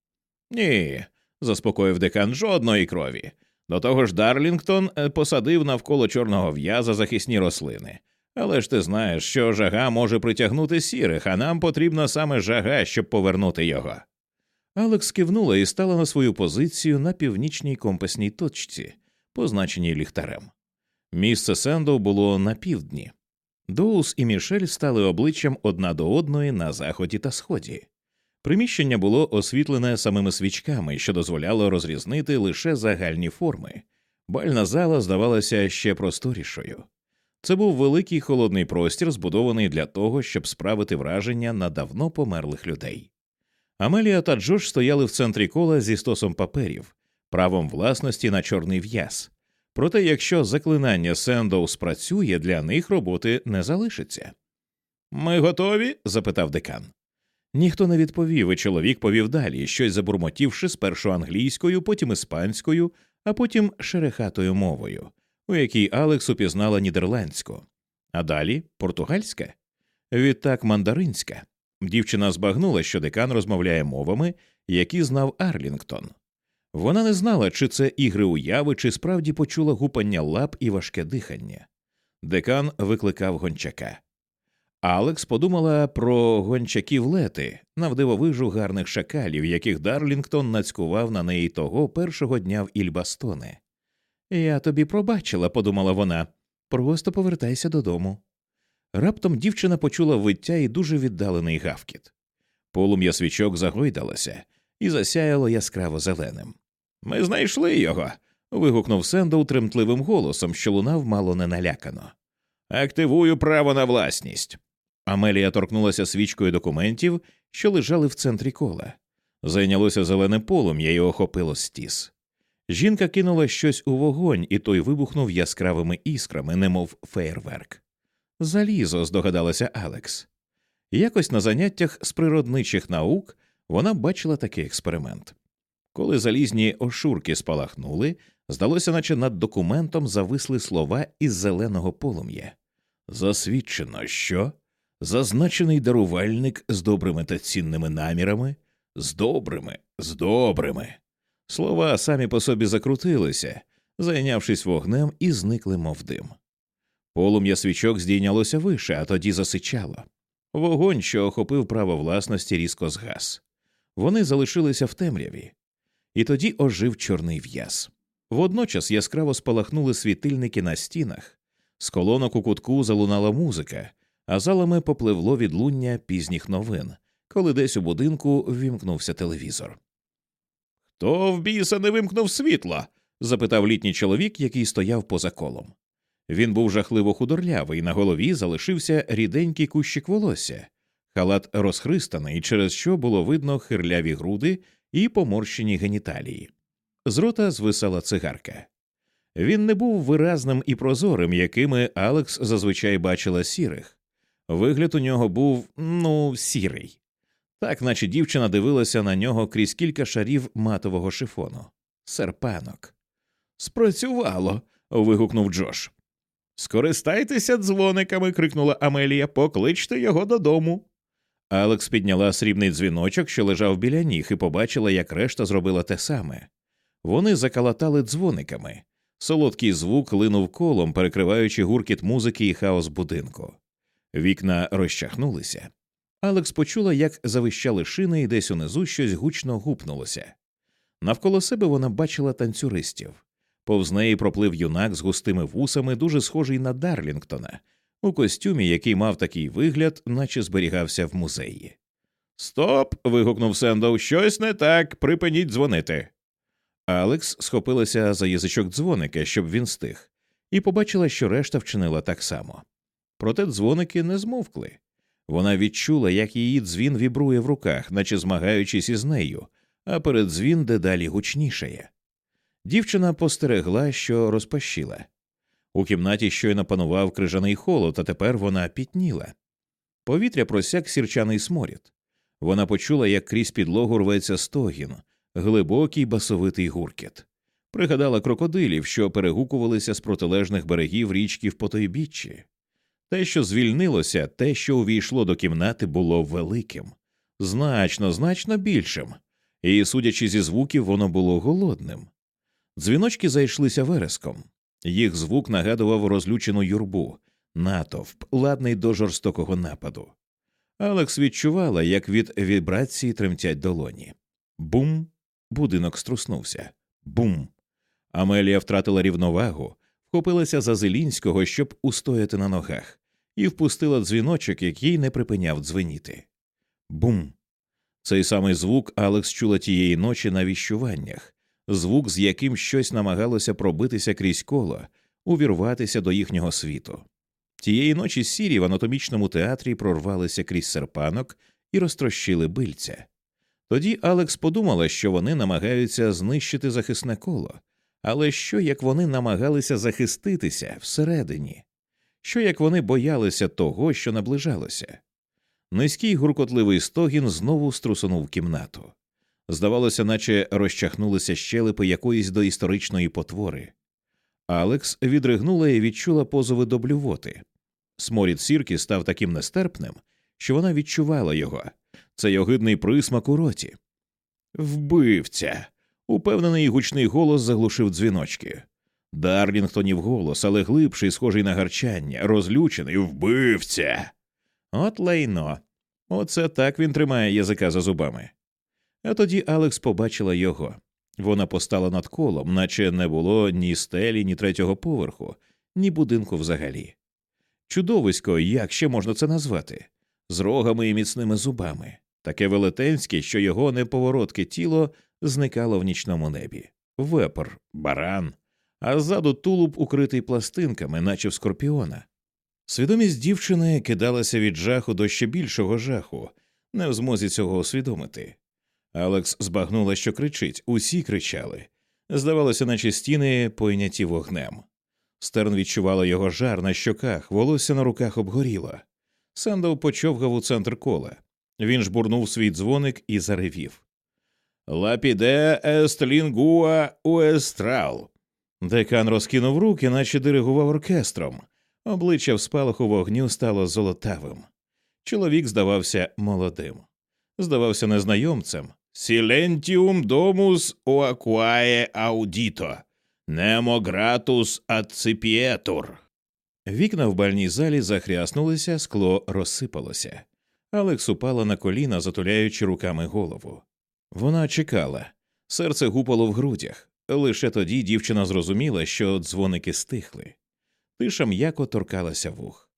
Ні, заспокоїв декан жодної крові. До того ж, Дарлінгтон е, посадив навколо чорного в'яза захисні рослини. Але ж ти знаєш, що жага може притягнути сірих, а нам потрібна саме жага, щоб повернути його. Алекс кивнула і стала на свою позицію на північній компасній точці, позначеній ліхтарем. Місце Сендоу було на півдні. Доус і Мішель стали обличчям одна до одної на заході та сході. Приміщення було освітлене самими свічками, що дозволяло розрізнити лише загальні форми. Бальна зала здавалася ще просторішою. Це був великий холодний простір, збудований для того, щоб справити враження на давно померлих людей. Амелія та Джош стояли в центрі кола зі стосом паперів, правом власності на чорний в'яз. Проте, якщо заклинання Сендоу спрацює, для них роботи не залишиться. Ми готові? запитав декан. Ніхто не відповів, і чоловік повів далі, щось забурмотівши спершу англійською, потім іспанською, а потім шерехатою мовою, у якій Алекс упізнала нідерландську, а далі португальська, відтак мандаринська. Дівчина збагнула, що декан розмовляє мовами, які знав Арлінгтон. Вона не знала, чи це ігри уяви, чи справді почула гупання лап і важке дихання. Декан викликав гончака. Алекс подумала про гончаків лети, навдивовижу гарних шакалів, яких Дарлінгтон нацькував на неї того першого дня в Ільбастоне. Я тобі пробачила, подумала вона. Просто повертайся додому. Раптом дівчина почула виття і дуже віддалений гавкіт. Полум'я свічок загойдалося і засяяло яскраво зеленим. Ми знайшли його. вигукнув Сендоу тремтливим голосом, що лунав мало не налякано. Активую право на власність. Амелія торкнулася свічкою документів, що лежали в центрі кола. Зайнялося зелене полум'я і охопило стіс. Жінка кинула щось у вогонь, і той вибухнув яскравими іскрами, немов феєрверк. Залізо, здогадалася Алекс. Якось на заняттях з природничих наук вона бачила такий експеримент. Коли залізні ошурки спалахнули, здалося, наче над документом зависли слова із зеленого полум'я. Засвідчено, що зазначений дарувальник з добрими та цінними намірами, з добрими, з добрими. Слова самі по собі закрутилися, зайнявшись вогнем, і зникли, мов дим. Полум'я свічок здійнялося вище, а тоді засичало. Вогонь, що охопив право власності, різко згас. Вони залишилися в темряві, і тоді ожив чорний в'яз. Водночас яскраво спалахнули світильники на стінах, з колонок у кутку залунала музика, а залами попливло відлуння пізніх новин, коли десь у будинку ввімкнувся телевізор. Хто в біса не вимкнув світло? запитав літній чоловік, який стояв поза колом. Він був жахливо худорлявий, на голові залишився ріденький кущик волосся, халат розхристаний, через що було видно хирляві груди і поморщені геніталії. З рота звисала цигарка. Він не був виразним і прозорим, якими Алекс зазвичай бачила сірих. Вигляд у нього був ну, сірий, так наче дівчина дивилася на нього крізь кілька шарів матового шифону. Серпанок. Спрацювало. вигукнув Джош. Скористайтеся дзвониками. крикнула Амелія, покличте його додому. Алекс підняла срібний дзвіночок, що лежав біля ніг, і побачила, як решта зробила те саме. Вони закалатали дзвониками. Солодкий звук линув колом, перекриваючи гуркіт музики і хаос будинку. Вікна розчахнулися. Алекс почула, як завищали шини, і десь унизу щось гучно гупнулося. Навколо себе вона бачила танцюристів. Повз неї проплив юнак з густими вусами, дуже схожий на Дарлінгтона, у костюмі, який мав такий вигляд, наче зберігався в музеї. Стоп. вигукнув Сендоу. Щось не так. Припиніть дзвонити. Алекс схопилася за язичок дзвоника, щоб він стих, і побачила, що решта вчинила так само. Проте дзвоники не змовкли. Вона відчула, як її дзвін вібрує в руках, наче змагаючись із нею, а передзвін дедалі гучнішає. Дівчина постерегла, що розпащила. У кімнаті щойно панував крижаний холод, а тепер вона пітніла. Повітря просяк сірчаний сморід. Вона почула, як крізь підлогу рветься стогін, глибокий басовитий гуркіт. Пригадала крокодилів, що перегукувалися з протилежних берегів річки в потойбіччі. Те, що звільнилося, те, що увійшло до кімнати, було великим, значно, значно більшим, і, судячи зі звуків, воно було голодним. Дзвіночки зайшлися вереском. Їх звук нагадував розлючену юрбу, натовп, ладний до жорстокого нападу. Алекс відчувала, як від вібрації тремтять долоні. Бум! Будинок струснувся. Бум! Амелія втратила рівновагу, вхопилася за Зелінського, щоб устояти на ногах, і впустила дзвіночок, який не припиняв дзвеніти. Бум! Цей самий звук Алекс чула тієї ночі на віщуваннях, звук, з яким щось намагалося пробитися крізь коло, увірватися до їхнього світу. Тієї ночі сірі в анатомічному театрі прорвалися крізь серпанок і розтрощили бильця. Тоді Алекс подумала, що вони намагаються знищити захисне коло, але що як вони намагалися захиститися всередині? Що як вони боялися того, що наближалося? Низький гуркотливий стогін знову струсунув кімнату. Здавалося, наче розчахнулися щелепи якоїсь доісторичної потвори. Алекс відригнула і відчула позови до блювоти. Сморід сірки став таким нестерпним, що вона відчувала його, цей огидний присмак у роті. Вбивця. Упевнений гучний голос заглушив дзвіночки. Дарлінгтонів голос, але глибший, схожий на гарчання, розлючений вбивця. От лайно. Оце так він тримає язика за зубами. А тоді Алекс побачила його. Вона постала над колом, наче не було ні стелі, ні третього поверху, ні будинку взагалі. Чудовисько, як ще можна це назвати, з рогами і міцними зубами, таке велетенське, що його неповоротке тіло зникало в нічному небі, вепр, баран, а ззаду тулуб укритий пластинками, наче в скорпіона. Свідомість дівчини кидалася від жаху до ще більшого жаху, не в змозі цього усвідомити. Алекс збагнула, що кричить, усі кричали. Здавалося, наче стіни пойняті вогнем. Стерн відчувала його жар на щоках, волосся на руках обгоріло. Сендов почовгав у центр кола. Він жбурнув свій дзвоник і заревів. Lapidea est lingua vestra. Декан розкинув руки, наче диригував оркестром. Обличчя в спалаху вогню стало золотавим. Чоловік здавався молодим, здавався незнайомцем. Silentium domus vacuae audito, nemo gratus accipietur. Вікна в бальній залі захряснулися, скло розсипалося. Алекс упала на коліна, затуляючи руками голову. Вона чекала, серце гупало в грудях. Лише тоді дівчина зрозуміла, що дзвоники стихли. Тиша м'яко торкалася вух.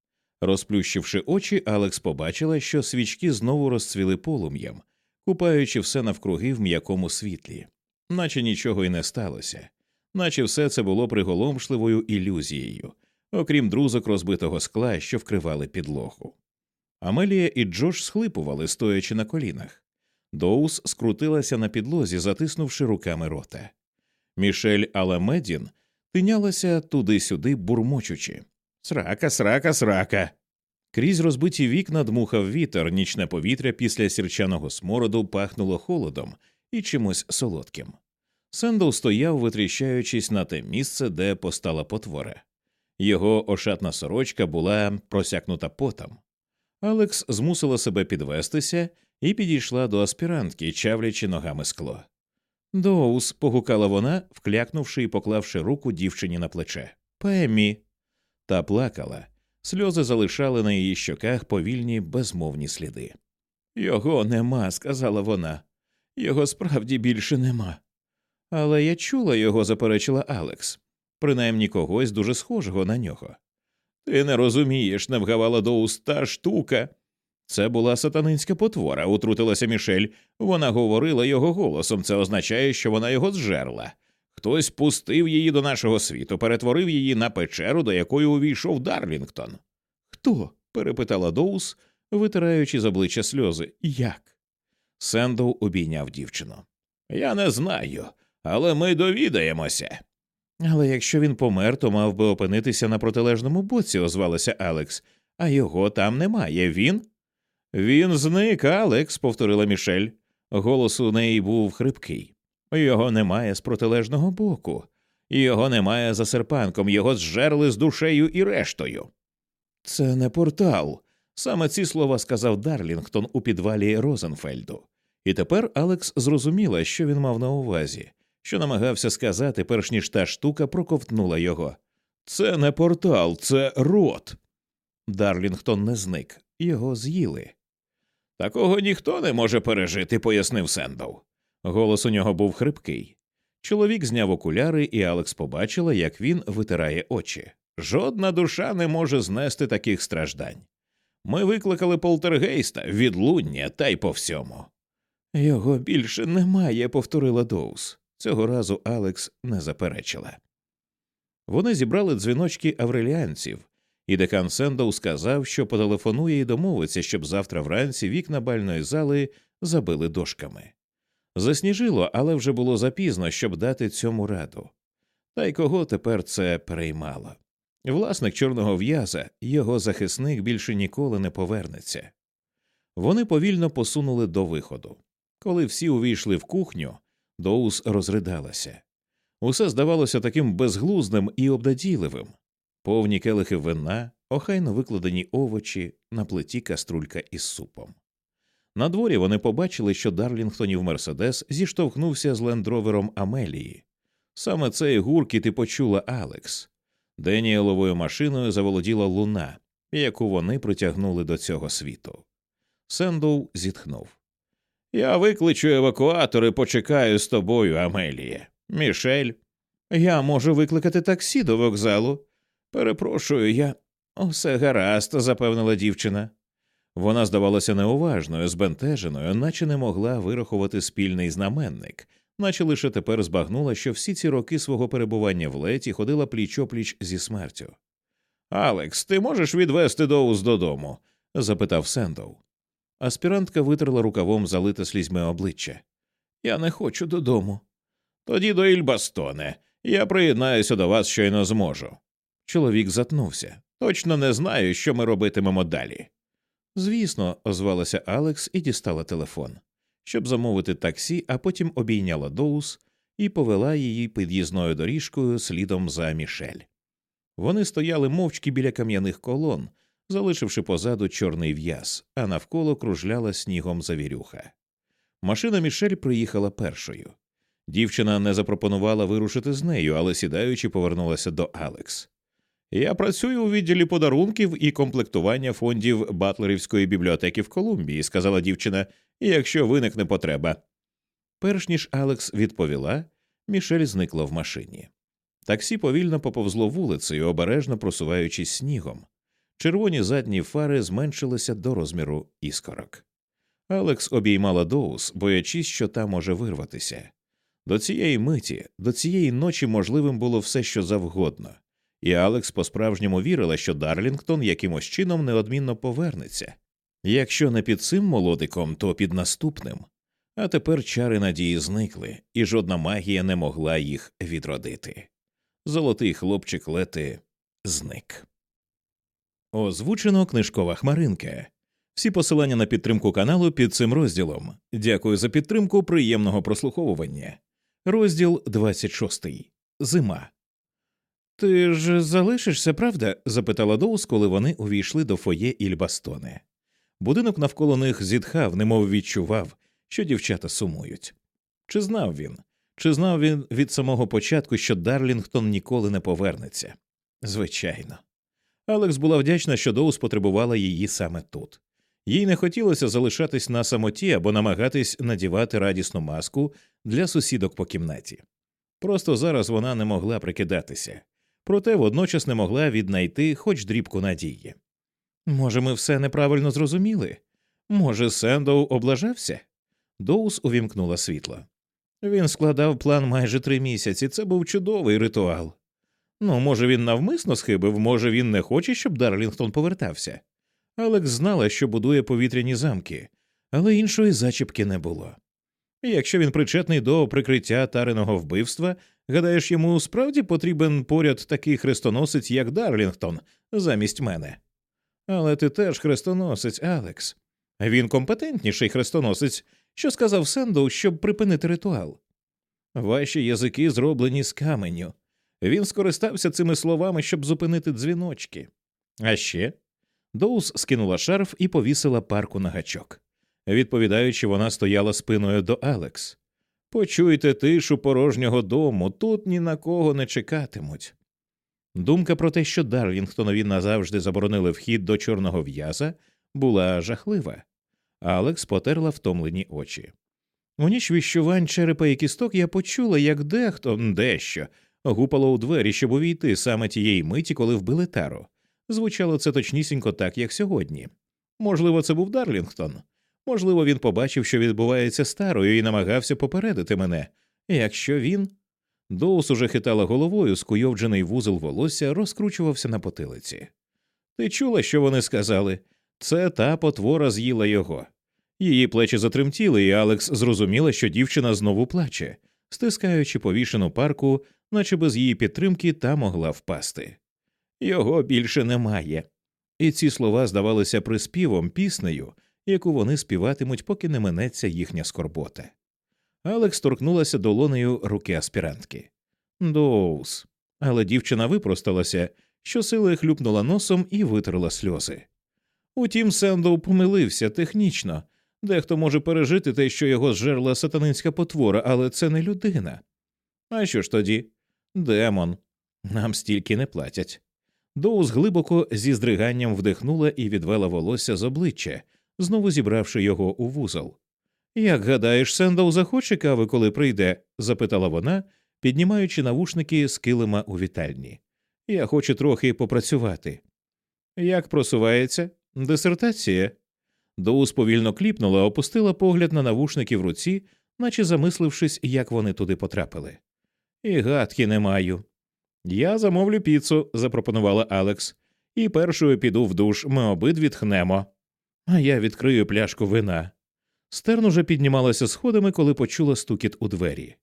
Розплющивши очі, Алекс побачила, що свічки знову розцвіли полум'ям, купаючи все навкруги в м'якому світлі, наче нічого й не сталося, наче все це було приголомшливою ілюзією, окрім друзок розбитого скла, що вкривали підлогу. Амелія і Джош схлипували, стоячи на колінах. Доус скрутилася на підлозі, затиснувши руками рота. Мішель Аламедін тинялася туди-сюди, бурмочучи. Срака, срака, срака. Крізь розбиті вікна дмухав вітер, нічне повітря після сірчаного смороду пахнуло холодом і чимось солодким. Сендоу стояв, витріщаючись на те місце, де постала потвора. Його ошатна сорочка була просякнута потом. Алекс змусила себе підвестися і підійшла до аспірантки, чавлячи ногами скло. Доус, погукала вона, вклякнувши і поклавши руку дівчині на плече. Пеммі. Та плакала. Сльози залишали на її щоках повільні безмовні сліди. Його нема, сказала вона. Його справді більше нема. Але я чула його, заперечила Алекс, принаймні когось дуже схожого на нього. Ти не розумієш, не вгавала до уста штука. Це була сатанинська потвора, утрутилася Мішель. Вона говорила його голосом. Це означає, що вона його зжерла. Хтось пустив її до нашого світу, перетворив її на печеру, до якої увійшов Дарлінгтон. Хто? перепитала Доус, витираючи з обличчя сльози. Як? Сендоу обійняв дівчину. Я не знаю, але ми довідаємося. Але якщо він помер, то мав би опинитися на протилежному боці, озвалася Алекс, а його там немає. Він? Він зник, Алекс, повторила Мішель. Голос у неї був хрипкий. Його немає з протилежного боку, його немає за серпанком, його зжерли з душею і рештою. Це не портал. Саме ці слова сказав Дарлінгтон у підвалі Розенфельду. І тепер Алекс зрозуміла, що він мав на увазі, що намагався сказати, перш ніж та штука проковтнула його. Це не портал, це рот. Дарлінгтон не зник, його з'їли. Такого ніхто не може пережити, пояснив Сендоу. Голос у нього був хрипкий. Чоловік зняв окуляри, і Алекс побачила, як він витирає очі. Жодна душа не може знести таких страждань. Ми викликали полтергейста, відлуння та й по всьому. Його більше немає, повторила Доус. Цього разу Алекс не заперечила. Вони зібрали дзвіночки авреліанців, і декан Сендоу сказав, що потелефонує і домовиться, щоб завтра вранці вікна бальної зали забили дошками. Засніжило, але вже було запізно, щоб дати цьому раду. Та й кого тепер це переймало. Власник чорного в'яза, його захисник більше ніколи не повернеться. Вони повільно посунули до виходу. Коли всі увійшли в кухню, Доус розридалася. Усе здавалося таким безглуздим і обдадійливим повні келихи вина, охайно викладені овочі, на плиті каструлька із супом. На дворі вони побачили, що Дарлінгтонів Мерседес зіштовхнувся з лендровером Амелії. Саме цей гуркіт і почула Алекс. Деніеловою машиною заволоділа луна, яку вони притягнули до цього світу. Сендоу зітхнув. Я викличу евакуатор і почекаю з тобою, Амелія. Мішель. Я можу викликати таксі до вокзалу. Перепрошую, я. Усе гаразд, запевнила дівчина. Вона здавалася неуважною, збентеженою, наче не могла вирахувати спільний знаменник, наче лише тепер збагнула, що всі ці роки свого перебування в Леті ходила пліч опліч зі смертю. Алекс, ти можеш відвести Доус додому? запитав Сендоу. Аспірантка витерла рукавом залите слізьми обличчя. Я не хочу додому. Тоді до Іль-Бастоне. Я приєднаюся до вас щойно зможу. Чоловік затнувся. Точно не знаю, що ми робитимемо далі. Звісно, озвалася Алекс і дістала телефон, щоб замовити таксі, а потім обійняла Доус і повела її під'їзною доріжкою слідом за Мішель. Вони стояли мовчки біля кам'яних колон, залишивши позаду чорний в'яз, а навколо кружляла снігом завірюха. Машина Мішель приїхала першою. Дівчина не запропонувала вирушити з нею, але сідаючи, повернулася до Алекс. Я працюю у відділі подарунків і комплектування фондів Батлерівської бібліотеки в Колумбії, сказала дівчина, якщо виникне потреба. Перш ніж Алекс відповіла, Мішель зникла в машині. Таксі повільно поповзло вулицею, обережно просуваючись снігом. Червоні задні фари зменшилися до розміру іскорок. Алекс обіймала Доус, боячись, що та може вирватися. До цієї миті, до цієї ночі можливим було все, що завгодно і Алекс по справжньому вірила, що Дарлінгтон якимось чином неодмінно повернеться. Якщо не під цим молодиком, то під наступним. А тепер чари надії зникли, і жодна магія не могла їх відродити. Золотий хлопчик лети зник. Озвучено книжкова хмаринка. Всі посилання на підтримку каналу під цим розділом. Дякую за підтримку. Приємного прослуховування. Розділ 26. Зима. Ти ж залишишся, правда? запитала Доус, коли вони увійшли до фоє Ільбастоне. Будинок навколо них зітхав, немов відчував, що дівчата сумують. Чи знав він? Чи знав він від самого початку, що Дарлінгтон ніколи не повернеться? Звичайно. Алекс була вдячна, що Доус потребувала її саме тут. Їй не хотілося залишатись на самоті або намагатись надівати радісну маску для сусідок по кімнаті. Просто зараз вона не могла прикидатися, проте водночас не могла віднайти хоч дрібку надії. Може, ми все неправильно зрозуміли? Може, Сендоу облажався? Доус увімкнула світло. Він складав план майже три місяці. Це був чудовий ритуал. Ну, може, він навмисно схибив, може, він не хоче, щоб Дарлінгтон повертався. Алекс знала, що будує повітряні замки, але іншої зачіпки не було. Якщо він причетний до прикриття Тариного вбивства, гадаєш, йому справді потрібен поряд такий хрестоносець, як Дарлінгтон, замість мене. Але ти теж хрестоносець, Алекс. Він компетентніший хрестоносець, що сказав Сендоу, щоб припинити ритуал. Ваші язики зроблені з каменю. Він скористався цими словами, щоб зупинити дзвіночки. А ще Доус скинула шарф і повісила парку на гачок. Відповідаючи, вона стояла спиною до Алекс. Почуйте тишу порожнього дому, тут ні на кого не чекатимуть. Думка про те, що Дарлінгтонові назавжди заборонили вхід до чорного в'яза, була жахлива. Алекс потерла втомлені очі. У ніч віщувань черепа і кісток я почула, як дехто дещо гупало у двері, щоб увійти саме тієї миті, коли вбили тару. Звучало це точнісінько так, як сьогодні. Можливо, це був Дарлінгтон. Можливо, він побачив, що відбувається старою, і намагався попередити мене. Якщо він. Доус уже хитала головою, скуйовджений вузол волосся розкручувався на потилиці. Ти чула, що вони сказали? Це та потвора з'їла його. Її плечі затремтіли, і Алекс зрозуміла, що дівчина знову плаче, стискаючи повішену парку, наче без її підтримки та могла впасти. Його більше немає. І ці слова здавалися приспівом, піснею, яку вони співатимуть, поки не минеться їхня скорбота. Алекс торкнулася долонею руки аспірантки. Доус. Але дівчина випросталася, щосили хлюпнула носом і витерла сльози. Утім, Сендоу помилився технічно. Дехто може пережити те, що його зжерла сатанинська потвора, але це не людина. А що ж тоді? Демон. Нам стільки не платять. Доус глибоко зі здриганням вдихнула і відвела волосся з обличчя, знову зібравши його у вузол. Як гадаєш, Сендоу захоче кави, коли прийде? запитала вона, піднімаючи навушники з килима у вітальні. Я хочу трохи попрацювати. Як просувається? Дисертація. Доус повільно кліпнула, опустила погляд на навушники в руці, наче замислившись, як вони туди потрапили. І гадки не маю. Я замовлю піцу, запропонувала Алекс, і першою піду в душ, ми обидві тхнемо. А я відкрию пляшку вина. Стерн уже піднімалася сходами, коли почула стукіт у двері.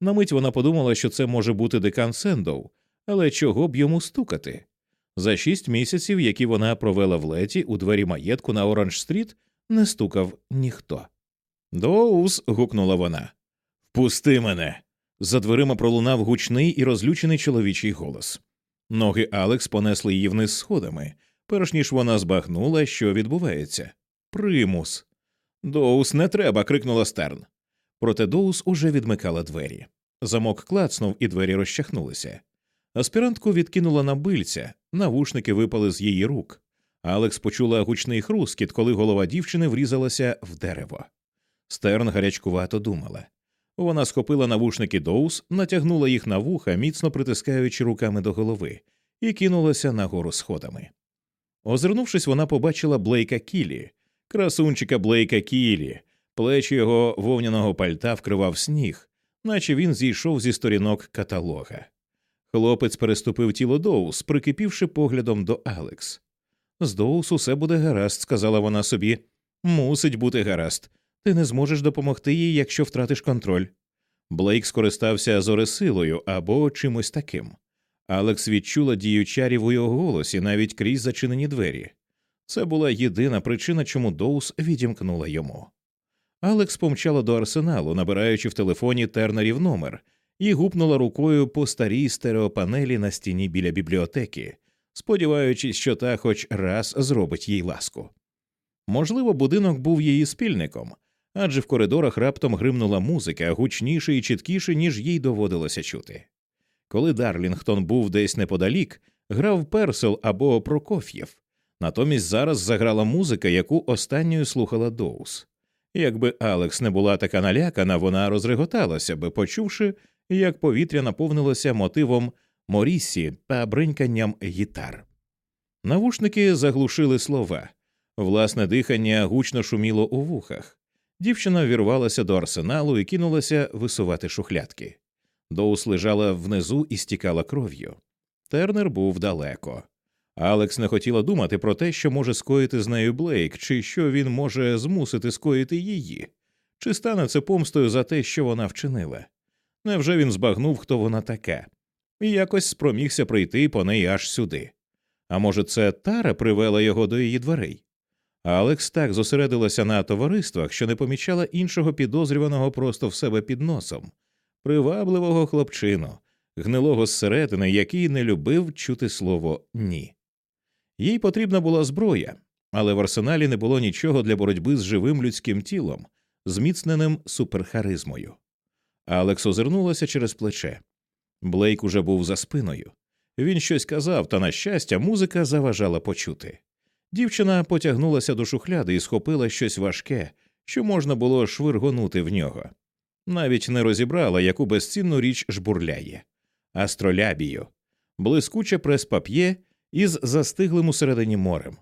На мить вона подумала, що це може бути декан Сендоу, але чого б йому стукати? За шість місяців, які вона провела в Леті у двері маєтку на Оранж Стріт, не стукав ніхто. Доус. гукнула вона. Впусти мене. За дверима пролунав гучний і розлючений чоловічий голос. Ноги Алекс понесли її вниз сходами, перш ніж вона збагнула, що відбувається. Примус. Доус не треба. крикнула Стерн. Проте Доус уже відмикала двері. Замок клацнув, і двері розчахнулися. Аспірантку відкинуло на бильця, навушники випали з її рук. Алекс почула гучний хрускіт, коли голова дівчини врізалася в дерево. Стерн гарячкувато думала. Вона схопила навушники Доус, натягнула їх на вуха, міцно притискаючи руками до голови, і кинулася нагору сходами. Озирнувшись, вона побачила Блейка Кілі, красунчика Блейка Кілі, плечі його вовняного пальта вкривав сніг, наче він зійшов зі сторінок каталога. Хлопець переступив тіло Доус, прикипівши поглядом до Алекс. З Доус усе буде гаразд, сказала вона собі. Мусить бути гаразд. Ти не зможеш допомогти їй, якщо втратиш контроль. Блейк скористався зоресилою або чимось таким. Алекс відчула дію чарів у його голосі навіть крізь зачинені двері. Це була єдина причина, чому Доус відімкнула йому. Алекс помчала до арсеналу, набираючи в телефоні тернерів номер, і гупнула рукою по старій стереопанелі на стіні біля бібліотеки, сподіваючись, що та хоч раз зробить їй ласку. Можливо, будинок був її спільником, адже в коридорах раптом гримнула музика гучніше і чіткіше, ніж їй доводилося чути. Коли Дарлінгтон був десь неподалік, грав Персел або Прокоф'єв. Натомість зараз заграла музика, яку останньою слухала Доус. Якби Алекс не була така налякана, вона розреготалася би, почувши, як повітря наповнилося мотивом Морісі та бриньканням гітар. Навушники заглушили слова, власне дихання гучно шуміло у вухах. Дівчина вірвалася до арсеналу і кинулася висувати шухлядки. Доус лежала внизу і стікала кров'ю. Тернер був далеко. Алекс не хотіла думати про те, що може скоїти з нею Блейк, чи що він може змусити скоїти її, чи стане це помстою за те, що вона вчинила. Невже він збагнув, хто вона така, і якось спромігся прийти по неї аж сюди. А може, це Тара привела його до її дверей? Алекс так зосередилася на товариствах, що не помічала іншого підозрюваного просто в себе під носом, привабливого хлопчину, гнилого зсередини, який не любив чути слово ні. Їй потрібна була зброя, але в арсеналі не було нічого для боротьби з живим людським тілом, зміцненим суперхаризмою. Алекс озирнулася через плече. Блейк уже був за спиною. Він щось казав, та, на щастя, музика заважала почути. Дівчина потягнулася до шухляди і схопила щось важке, що можна було швиргонути в нього. Навіть не розібрала, яку безцінну річ жбурляє астролябію, блискуче прес-пап'є із застиглим усередині морем.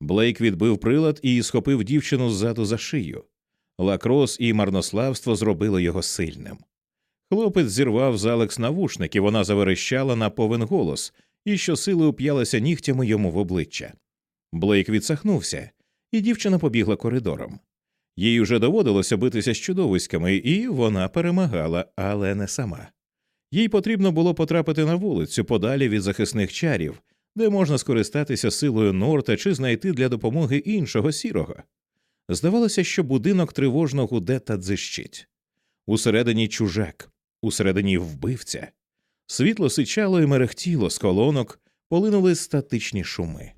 Блейк відбив прилад і схопив дівчину ззаду за шию. Лакрос і марнославство зробили його сильним. Хлопець зірвав з Алекс навушник, і вона заверещала на повен голос і щосили уп'ялася нігтями йому в обличчя. Блейк відсахнувся, і дівчина побігла коридором. Їй уже доводилося битися з чудовиськами, і вона перемагала, але не сама. Їй потрібно було потрапити на вулицю подалі від захисних чарів, де можна скористатися силою Норта чи знайти для допомоги іншого сірого. Здавалося, що будинок тривожно гуде та дзищить. Усередині чужак, усередині вбивця. Світло сичало і мерехтіло з колонок, полинули статичні шуми.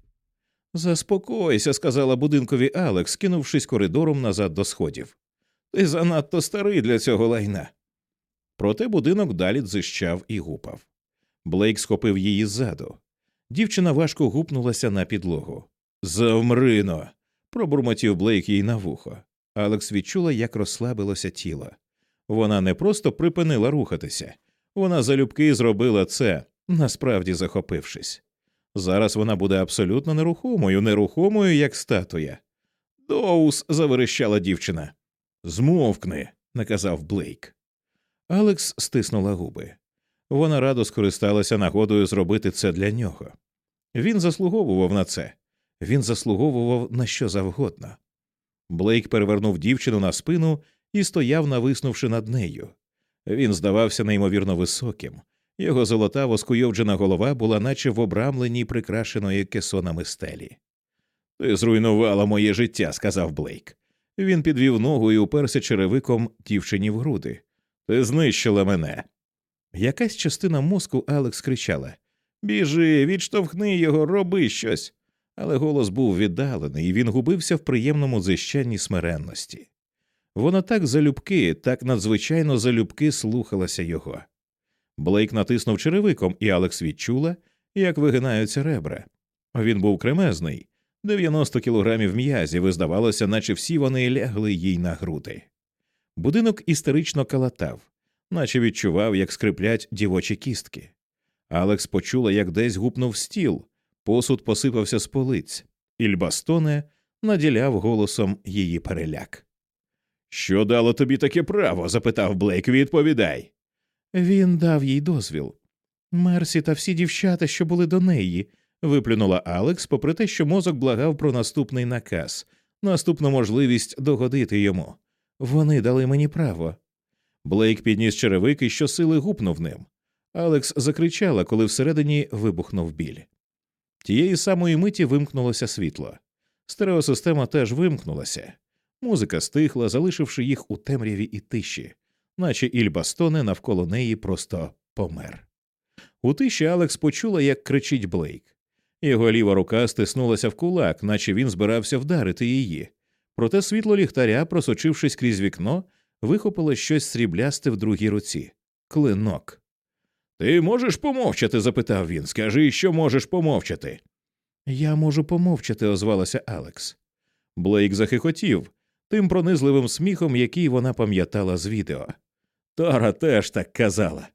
Заспокойся, сказала будинкові Алекс, кинувшись коридором назад до сходів. Ти занадто старий для цього лайна. Проте будинок далі дзищав і гупав. Блейк схопив її ззаду. Дівчина важко гупнулася на підлогу. Завмрино. пробурмотів Блейк їй на вухо. Алекс відчула, як розслабилося тіло. Вона не просто припинила рухатися, вона залюбки зробила це, насправді захопившись. Зараз вона буде абсолютно нерухомою, нерухомою, як статуя. Доус. заверещала дівчина. Змовкни, наказав Блейк. Алекс стиснула губи. Вона радо скористалася нагодою зробити це для нього. Він заслуговував на це, він заслуговував на що завгодно. Блейк перевернув дівчину на спину і стояв, нависнувши над нею. Він здавався неймовірно високим, його золота скуйовджена голова була, наче в обрамленій прикрашеної кесонами стелі. Ти зруйнувала моє життя, сказав Блейк. Він підвів ногу і уперся черевиком дівчині в груди. Ти знищила мене. Якась частина мозку Алекс кричала Біжи, відштовхни його, роби щось. Але голос був віддалений, і він губився в приємному зищанні смиренності. Вона так залюбки, так надзвичайно залюбки слухалася його. Блейк натиснув черевиком, і Алекс відчула, як вигинаються ребра. Він був кремезний, 90 кілограмів м'язів, і здавалося, наче всі вони лягли їй на груди. Будинок істерично калатав, наче відчував, як скриплять дівочі кістки. Алекс почула, як десь гупнув стіл, посуд посипався з полиць, Ільбастоне наділяв голосом її переляк. Що дало тобі таке право? запитав Блейк. Відповідай. Він дав їй дозвіл. Мерсі та всі дівчата, що були до неї, виплюнула Алекс, попри те, що мозок благав про наступний наказ, наступну можливість догодити йому. Вони дали мені право. Блейк підніс черевик і щосили гупнув ним. Алекс закричала, коли всередині вибухнув біль. Тієї самої миті вимкнулося світло. Стереосистема теж вимкнулася. Музика стихла, залишивши їх у темряві і тиші, наче Ільбастоне навколо неї просто помер. У тиші Алекс почула, як кричить Блейк. Його ліва рука стиснулася в кулак, наче він збирався вдарити її. Проте світло ліхтаря, просочившись крізь вікно, вихопило щось сріблясте в другій руці клинок. Ти можеш помовчати? запитав він. Скажи, що можеш помовчати. Я можу помовчати, озвалася Алекс. Блейк захихотів тим пронизливим сміхом, який вона пам'ятала з відео. Тара теж так казала.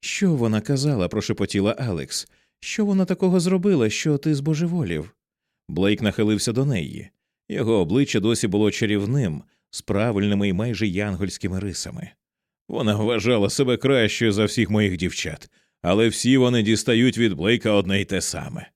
Що вона казала? прошепотіла Алекс. Що вона такого зробила, що ти збожеволів? Блейк нахилився до неї. Його обличчя досі було чарівним, з правильними і майже янгольськими рисами. Вона вважала себе кращою за всіх моїх дівчат, але всі вони дістають від Блейка одне й те саме.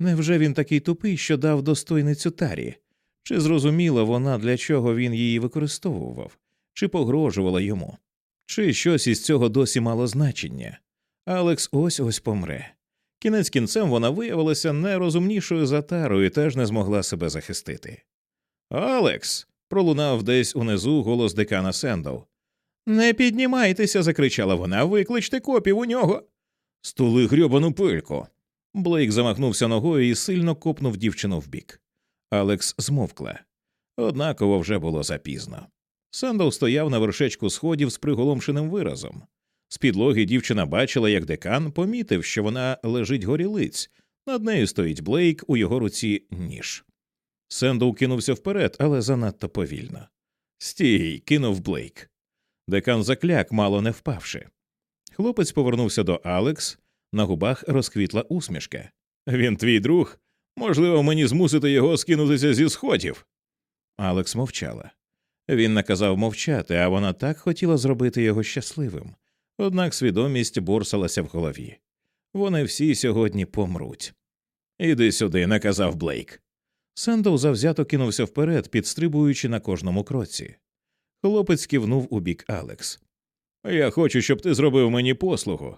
Невже він такий тупий, що дав достойницю тарі? Чи зрозуміла вона, для чого він її використовував, чи погрожувала йому? Чи щось із цього досі мало значення? Алекс ось ось помре. Кінець кінцем вона виявилася не розумнішою за Тару і теж не змогла себе захистити. Алекс. пролунав десь унизу голос декана Сендоу. Не піднімайтеся, закричала вона. Викличте копів у нього. Стули грьобану пельку. Блейк замахнувся ногою і сильно копнув дівчину вбік. Алекс змовкла. Однаково вже було запізно. Сендоу стояв на вершечку сходів з приголомшеним виразом. З підлоги дівчина бачила, як декан помітив, що вона лежить горілиць, над нею стоїть Блейк, у його руці ніж. Сендоу кинувся вперед, але занадто повільно. Стій, кинув Блейк. Декан закляк, мало не впавши. Хлопець повернувся до Алекс, на губах розквітла усмішка. Він твій друг. Можливо, мені змусити його скинутися зі сходів. Алекс мовчала. Він наказав мовчати, а вона так хотіла зробити його щасливим. Однак свідомість борсалася в голові. Вони всі сьогодні помруть. Іди сюди, наказав Блейк. Сендоу завзято кинувся вперед, підстрибуючи на кожному кроці. Хлопець кивнув у бік Алекс. Я хочу, щоб ти зробив мені послугу.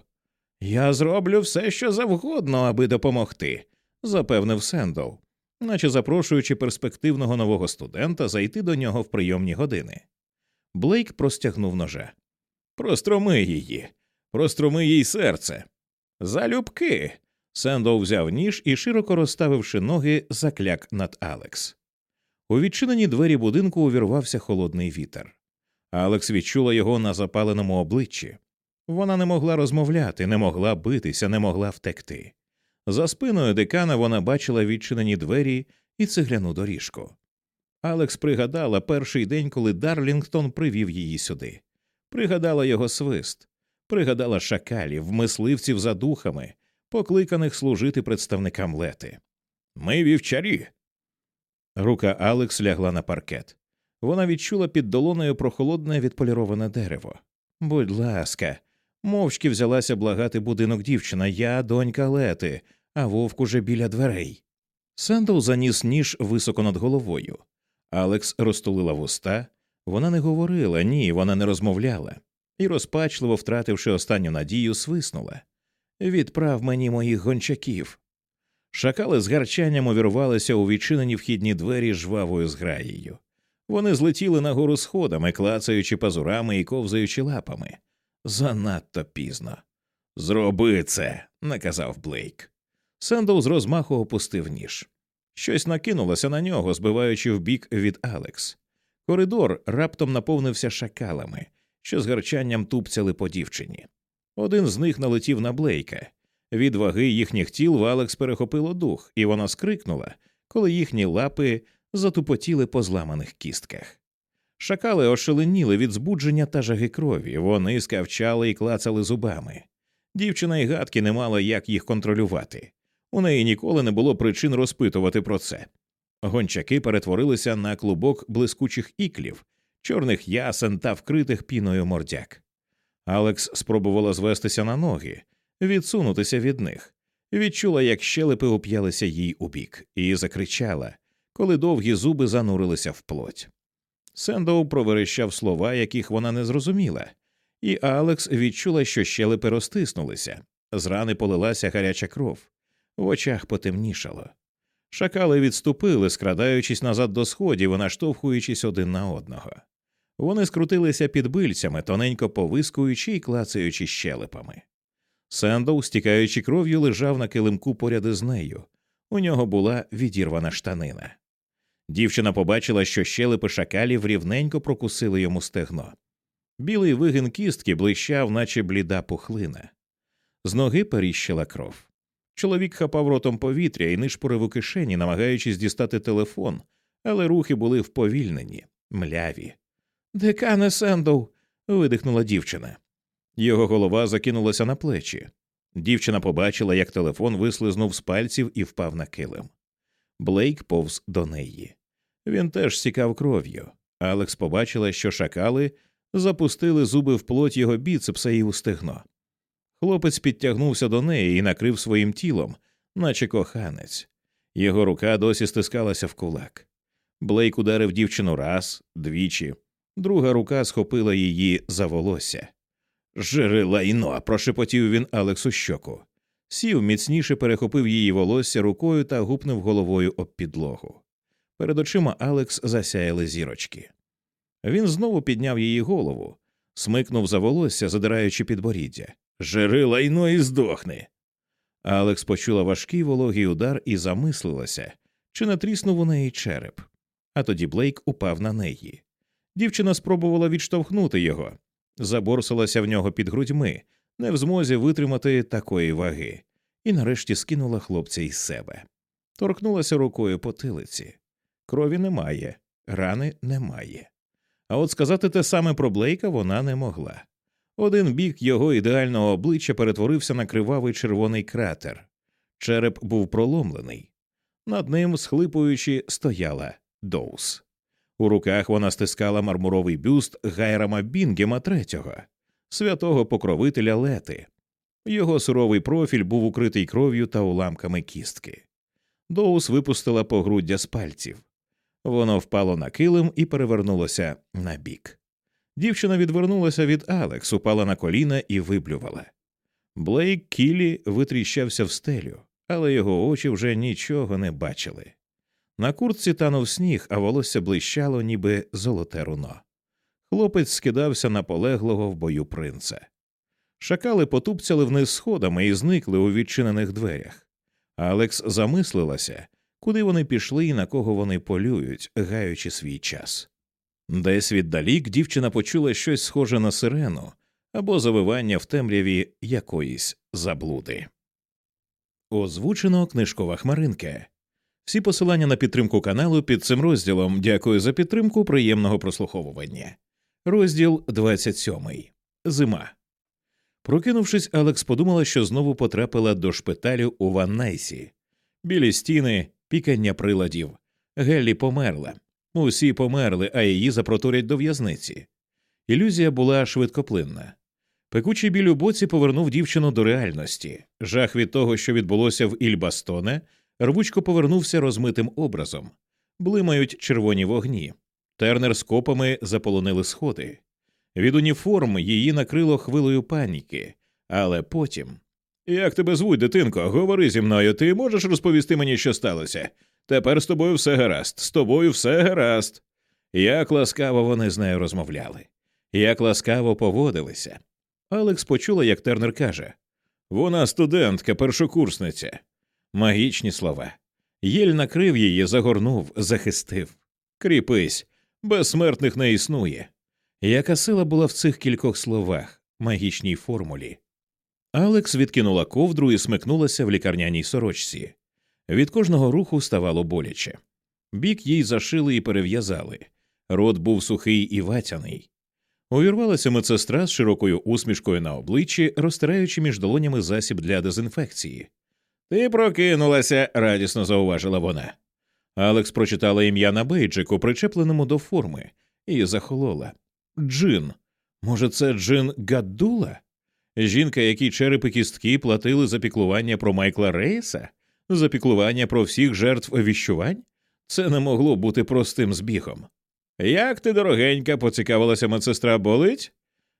Я зроблю все, що завгодно, аби допомогти, запевнив Сендоу, наче запрошуючи перспективного нового студента зайти до нього в прийомні години. Блейк простягнув ножа. Простроми її, простроми їй серце. Залюбки. Сендоу взяв ніж і, широко розставивши ноги, закляк над Алекс. У відчинені двері будинку увірвався холодний вітер. Алекс відчула його на запаленому обличчі. Вона не могла розмовляти, не могла битися, не могла втекти. За спиною декана вона бачила відчинені двері і цегляну доріжку. Алекс пригадала перший день, коли Дарлінгтон привів її сюди, пригадала його свист, пригадала шакалів, мисливців за духами, покликаних служити представникам лети. Ми вівчарі. Рука Алекс лягла на паркет. Вона відчула під долоною прохолодне відполіроване дерево. Будь ласка, мовчки взялася благати будинок дівчина, я донька Лети, а вовк уже біля дверей. Сендоу заніс ніж високо над головою. Алекс розтулила вуста. Вона не говорила, ні, вона не розмовляла, і, розпачливо втративши останню надію, свиснула Відправ мені моїх гончаків. Шакали з гарчанням увірвалися у відчинені вхідні двері жвавою зграєю. Вони злетіли нагору сходами, клацаючи пазурами і ковзаючи лапами. Занадто пізно. Зроби це, наказав Блейк. Сендоу з розмаху опустив ніж. Щось накинулося на нього, збиваючи вбік від Алекс. Коридор раптом наповнився шакалами, що з гарчанням тупцяли по дівчині. Один з них налетів на Блейка. Від ваги їхніх тіл в Алекс перехопило дух, і вона скрикнула, коли їхні лапи затупотіли по зламаних кістках. Шакали ошеленіли від збудження та жаги крові, вони скавчали і клацали зубами. Дівчина й гадки не мала як їх контролювати. У неї ніколи не було причин розпитувати про це. Гончаки перетворилися на клубок блискучих іклів, чорних ясен та вкритих піною мордяк. Алекс спробувала звестися на ноги, відсунутися від них, відчула, як щелепи уп'ялися їй у бік, і закричала, коли довгі зуби занурилися в плоть. Сендоу проверещав слова, яких вона не зрозуміла, і Алекс відчула, що щелепи розтиснулися, з рани полилася гаряча кров, в очах потемнішало. Шакали відступили, скрадаючись назад до сходів наштовхуючись один на одного. Вони скрутилися під бильцями, тоненько повискуючи і клацаючи щелепами. Сендоу, стікаючи кров'ю, лежав на килимку поряд із нею, У нього була відірвана штанина. Дівчина побачила, що щелепи шакалів рівненько прокусили йому стегно. Білий вигин кістки блищав, наче бліда пухлина. З ноги періщила кров. Чоловік хапав ротом повітря і нишпорив у кишені, намагаючись дістати телефон, але рухи були вповільнені, мляві. Декане Сендоу. видихнула дівчина. Його голова закинулася на плечі. Дівчина побачила, як телефон вислизнув з пальців і впав на килим. Блейк повз до неї. Він теж стікав кров'ю. Алекс побачила, що шакали запустили зуби в плоть його біцепса і у стегно. Хлопець підтягнувся до неї і накрив своїм тілом, наче коханець. Його рука досі стискалася в кулак. Блейк ударив дівчину раз, двічі, друга рука схопила її за волосся. Жири лайно, прошепотів він Алексу щоку. Сів, міцніше перехопив її волосся рукою та гупнув головою об підлогу. Перед очима Алекс засяяли зірочки. Він знову підняв її голову, смикнув за волосся, задираючи підборіддя. Жири лайно і здохни. Алекс почула важкий вологий удар і замислилася, чи натріснув у неї череп. А тоді Блейк упав на неї. Дівчина спробувала відштовхнути його, заборсилася в нього під грудьми, не в змозі витримати такої ваги, і нарешті скинула хлопця із себе. Торкнулася рукою потилиці. Крові немає, рани немає. А от сказати те саме про Блейка вона не могла. Один бік його ідеального обличчя перетворився на кривавий червоний кратер. Череп був проломлений. Над ним, схлипуючи, стояла Доус. У руках вона стискала мармуровий бюст Гайрама Бінгема третього, святого покровителя лети. Його суровий профіль був укритий кров'ю та уламками кістки. Доус випустила погруддя з пальців. Воно впало на килим і перевернулося на бік. Дівчина відвернулася від Алекс, упала на коліна і виблювала. Блейк Кілі витріщався в стелю, але його очі вже нічого не бачили. На куртці танув сніг, а волосся блищало, ніби золоте руно. Хлопець скидався на полеглого в бою принца. Шакали потупцяли вниз сходами і зникли у відчинених дверях. Алекс замислилася, куди вони пішли і на кого вони полюють, гаючи свій час. Десь віддалік дівчина почула щось схоже на сирену або завивання в темряві якоїсь заблуди. Озвучено книжкова хмаринка. Всі посилання на підтримку каналу під цим розділом. Дякую за підтримку приємного прослуховування. Розділ 27. Зима. Прокинувшись, Алекс подумала, що знову потрапила до шпиталю у Ваннайсі. Білі стіни, пікання приладів. Геллі померла. Усі померли, а її запроторять до в'язниці. Ілюзія була швидкоплинна. Пекучий біль у боці повернув дівчину до реальності. Жах від того, що відбулося в Ільбастоне, рвучко повернувся розмитим образом. Блимають червоні вогні. Тернер з копами заполонили сходи. Від уніформ її накрило хвилою паніки, але потім. Як тебе звуть, дитинко? Говори зі мною, ти можеш розповісти мені, що сталося? Тепер з тобою все гаразд, з тобою все гаразд. Як ласкаво вони з нею розмовляли, як ласкаво поводилися. Алекс почула, як Тернер каже вона студентка, першокурсниця. Магічні слова. Єль накрив її, загорнув, захистив. Кріпись, безсмертних не існує. Яка сила була в цих кількох словах, магічній формулі? Алекс відкинула ковдру і смикнулася в лікарняній сорочці. Від кожного руху ставало боляче. Бік їй зашили і перев'язали. Рот був сухий і ватяний. Увірвалася медсестра з широкою усмішкою на обличчі, розтираючи між долонями засіб для дезінфекції. Ти прокинулася, радісно зауважила вона. Алекс прочитала ім'я на бейджику, причепленому до форми, і захолола. Джин. Може, це Джин Гаддула? Жінка, якій черепи кістки платили за піклування про Майкла Рейса? За піклування про всіх жертв віщувань? Це не могло бути простим збігом. Як ти, дорогенька, поцікавилася медсестра болить?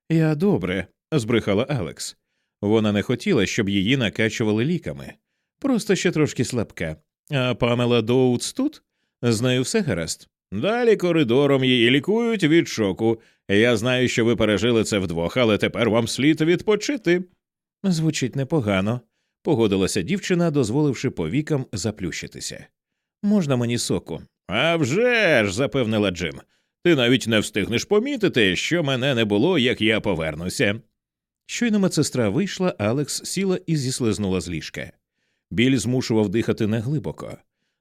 Я добре, збрехала Алекс. Вона не хотіла, щоб її накачували ліками. Просто ще трошки слабка. А Памела Доутс тут? З нею все гаразд. Далі коридором її лікують від шоку. Я знаю, що ви пережили це вдвох, але тепер вам слід відпочити. Звучить непогано. Погодилася дівчина, дозволивши повікам заплющитися. Можна мені соку? «А вже ж!» – запевнила Джим. Ти навіть не встигнеш помітити, що мене не було, як я повернуся. Щойно медсестра вийшла, Алекс сіла і зіслизнула з ліжка. Біль змушував дихати неглибоко.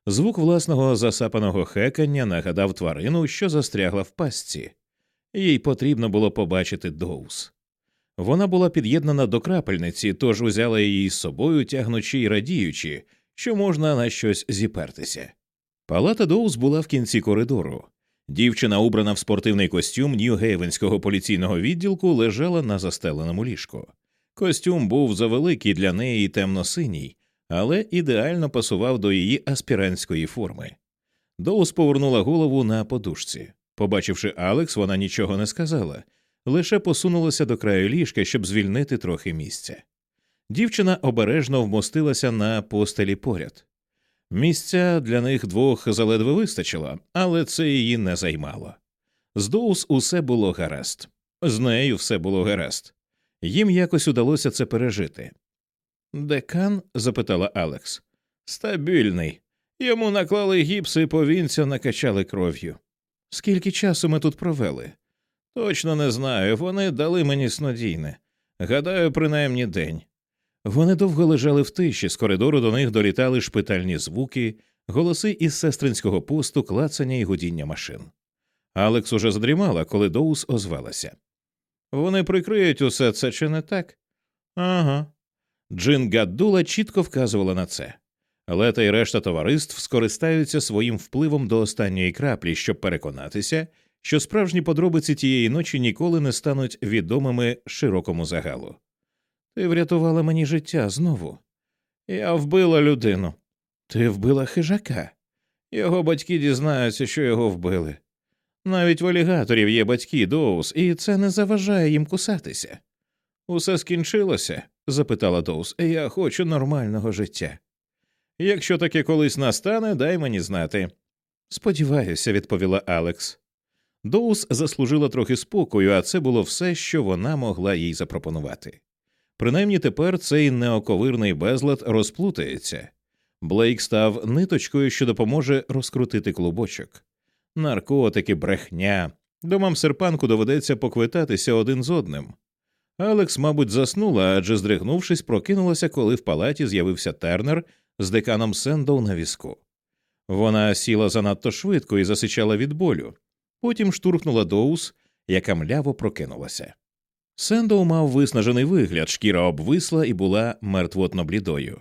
Звук власного засапаного хекання нагадав тварину, що застрягла в пастці. Їй потрібно було побачити Доус. Вона була під'єднана до крапельниці, тож узяла її з собою, тягнучи й радіючи, що можна на щось зіпертися. Палата Доус була в кінці коридору. Дівчина, убрана в спортивний костюм Нью-Гейвенського поліційного відділку, лежала на застеленому ліжку. Костюм був завеликий для неї темно-синій, але ідеально пасував до її аспірантської форми. Доус повернула голову на подушці. Побачивши Алекс, вона нічого не сказала, лише посунулася до краю ліжка, щоб звільнити трохи місця. Дівчина обережно вмостилася на постелі поряд. Місця для них двох заледве вистачило, але це її не займало. З Доус усе було гаразд, з нею все було гаразд. Їм якось удалося це пережити. Декан? запитала Алекс. Стабільний. Йому наклали гіпс і повінця накачали кров'ю. Скільки часу ми тут провели? Точно не знаю. Вони дали мені снодійне. Гадаю, принаймні день. Вони довго лежали в тиші, з коридору до них долітали шпитальні звуки, голоси із сестринського посту, клацання і гудіння машин. Алекс уже задрімала, коли Доус озвалася. Вони прикриють усе це чи не так? Ага. Джин Гаддула чітко вказувала на це. Лета й решта товариств скористаються своїм впливом до останньої краплі, щоб переконатися, що справжні подробиці тієї ночі ніколи не стануть відомими широкому загалу. Ти врятувала мені життя знову. Я вбила людину. Ти вбила хижака. Його батьки дізнаються, що його вбили. Навіть в алігаторів є батьки Доус, і це не заважає їм кусатися. Усе скінчилося? запитала Доус. Я хочу нормального життя. Якщо таке колись настане, дай мені знати. Сподіваюся, відповіла Алекс. Доус заслужила трохи спокою, а це було все, що вона могла їй запропонувати. Принаймні тепер цей неоковирний безлад розплутається. Блейк став ниточкою, що допоможе розкрутити клубочок. Наркотики, брехня. Домам серпанку доведеться поквитатися один з одним. Алекс, мабуть, заснула, адже, здригнувшись, прокинулася, коли в палаті з'явився Тернер з деканом Сендоу на візку. Вона сіла занадто швидко і засичала від болю, потім штурхнула Доус, яка мляво прокинулася. Сендоу мав виснажений вигляд, шкіра обвисла і була мертвотно блідою.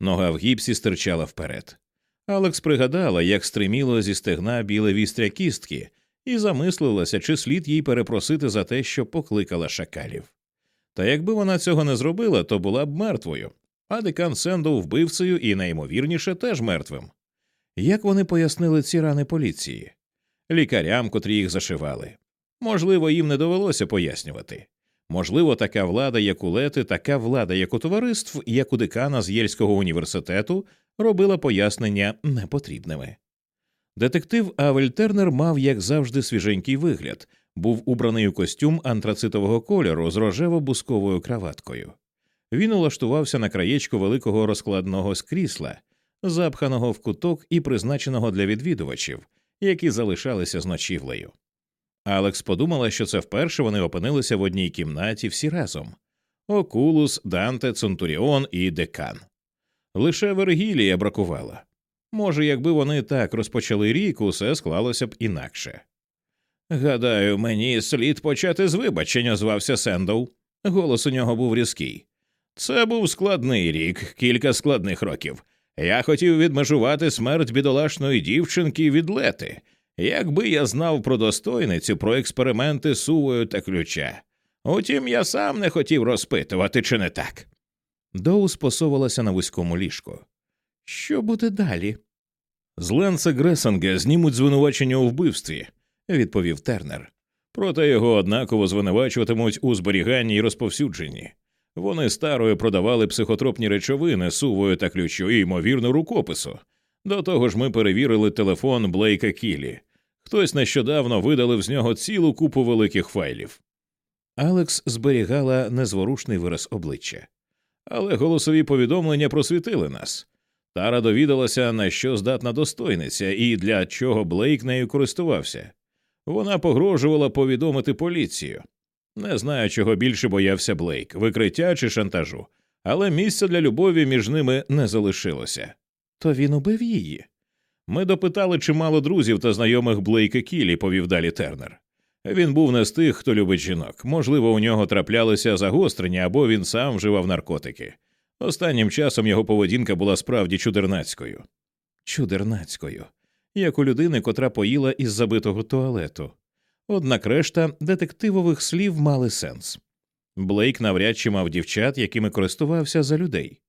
Нога в гіпсі стирчала вперед. Алекс пригадала, як стриміло зі стегна біле вістря кістки, і замислилася, чи слід їй перепросити за те, що покликала шакалів. Та якби вона цього не зробила, то була б мертвою, а декан Сендоу вбивцею і найімовірніше теж мертвим. Як вони пояснили ці рани поліції? Лікарям, котрі їх зашивали. Можливо, їм не довелося пояснювати. Можливо, така влада, як у Лети, така влада, як у товариств, як у декана з Єльського університету, робила пояснення непотрібними. Детектив Авель Тернер мав, як завжди, свіженький вигляд, був убраний у костюм антрацитового кольору з рожево-бусковою краваткою. Він улаштувався на краєчку великого розкладного скрісла, запханого в куток і призначеного для відвідувачів, які залишалися з ночівлею. Алекс подумала, що це вперше вони опинилися в одній кімнаті всі разом Окулус, Данте, Центуріон і Декан. Лише Вергілія бракувала. Може, якби вони так розпочали рік, усе склалося б інакше. Гадаю, мені слід почати з вибачення, озвався Сендоу. Голос у нього був різкий. Це був складний рік, кілька складних років. Я хотів відмежувати смерть бідолашної дівчинки від лети, якби я знав про достойницю, про експерименти сувою та ключа. Утім, я сам не хотів розпитувати, чи не так. Доус посовувалася на вузькому ліжку. Що буде далі? З Ленса Гресанга знімуть звинувачення у вбивстві, відповів Тернер. Проте його однаково звинувачуватимуть у зберіганні і розповсюдженні. Вони старою продавали психотропні речовини сувою та ключу і ймовірно рукопису. До того ж, ми перевірили телефон Блейка Кілі. Хтось нещодавно видалив з нього цілу купу великих файлів. Алекс зберігала незворушний вираз обличчя. але голосові повідомлення просвітили нас. Тара довідалася, на що здатна достойниця і для чого Блейк нею користувався. Вона погрожувала повідомити поліцію. Не знаю, чого більше боявся Блейк викриття чи шантажу, але місця для любові між ними не залишилося. То він убив її. Ми допитали чимало друзів та знайомих Блейка Кілі, повів далі Тернер. Він був не з тих, хто любить жінок. Можливо, у нього траплялися загострення або він сам вживав наркотики. Останнім часом його поведінка була справді чудернацькою. Чудернацькою, як у людини, котра поїла із забитого туалету. Однак решта детективових слів мали сенс. Блейк навряд чи мав дівчат, якими користувався за людей.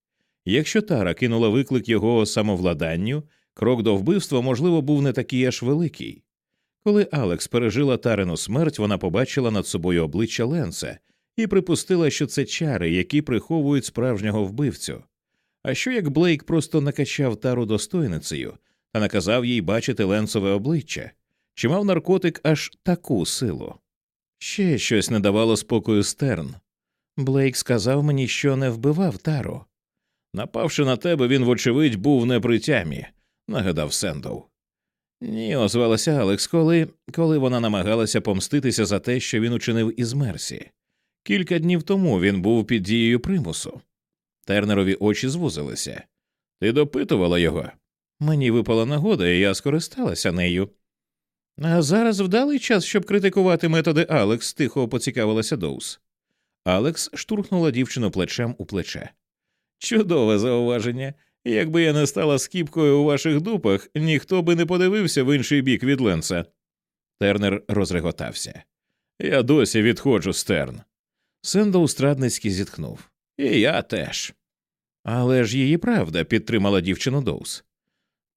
Якщо Тара кинула виклик його самовладанню, крок до вбивства, можливо, був не такий аж великий. Коли Алекс пережила Тарину смерть, вона побачила над собою обличчя Ленса і припустила, що це чари, які приховують справжнього вбивцю. А що як Блейк просто накачав тару достойницею та наказав їй бачити Ленсове обличчя? Чи мав наркотик аж таку силу? Ще щось не давало спокою Стерн. Блейк сказав мені, що не вбивав Тару. Напавши на тебе, він, вочевидь, був не при тямі, нагадав Сендоу. Ні, озвалася Алекс, коли коли вона намагалася помститися за те, що він учинив із Мерсі. Кілька днів тому він був під дією примусу. Тернерові очі звузилися. Ти допитувала його? Мені випала нагода, і я скористалася нею. А зараз вдалий час, щоб критикувати методи Алекс, тихо поцікавилася Доус. Алекс штурхнула дівчину плечем у плече. Чудове зауваження. Якби я не стала скіпкою у ваших дупах, ніхто би не подивився в інший бік від Ленса. Тернер розреготався. Я досі відходжу, стерн. Сендоу страдницьки зітхнув. І я теж. Але ж її правда, підтримала дівчину Доус.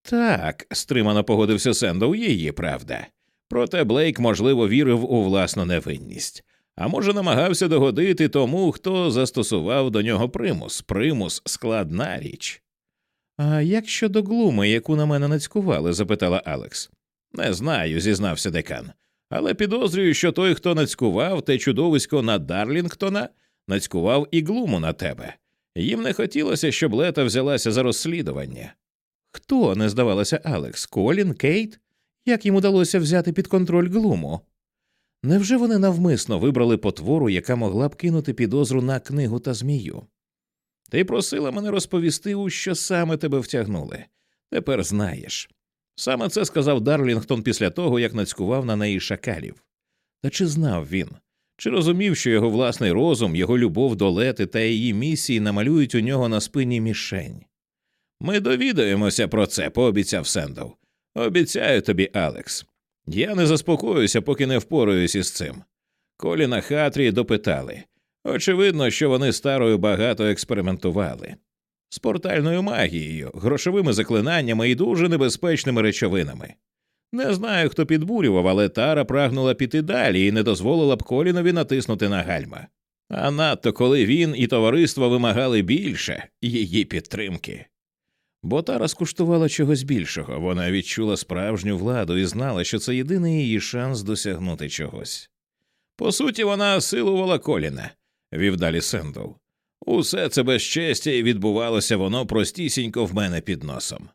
Так, стримано погодився Сендоу, її правда. Проте Блейк, можливо, вірив у власну невинність, а може, намагався догодити тому, хто застосував до нього примус. Примус складна річ. А як щодо глуми, яку на мене нацькували? запитала Алекс. Не знаю, зізнався декан. Але підозрюю, що той, хто нацькував те чудовисько на Дарлінгтона, нацькував і глуму на тебе. Їм не хотілося, щоб лета взялася за розслідування. Хто не здавалася Алекс? Колін, Кейт? Як їм удалося взяти під контроль глуму? Невже вони навмисно вибрали потвору, яка могла б кинути підозру на книгу та змію? Ти просила мене розповісти, у що саме тебе втягнули. Тепер знаєш. Саме це сказав Дарлінгтон після того, як нацькував на неї шакалів. Та чи знав він? Чи розумів, що його власний розум, його любов до лети та її місії намалюють у нього на спині мішень? Ми довідаємося про це, пообіцяв Сендов. Обіцяю тобі, Алекс. Я не заспокоюся, поки не впораюсь із цим. Коліна Хатрі допитали. Очевидно, що вони старою багато експериментували з портальною магією, грошовими заклинаннями і дуже небезпечними речовинами. Не знаю, хто підбурював, але Тара прагнула піти далі і не дозволила б Колінові натиснути на гальма. А надто коли він і товариство вимагали більше її підтримки. Бо Тара скуштувала чогось більшого, вона відчула справжню владу і знала, що це єдиний її шанс досягнути чогось. По суті, вона силувала коліна, вів далі Сендоу. Усе це безчестя і відбувалося воно простісінько в мене під носом.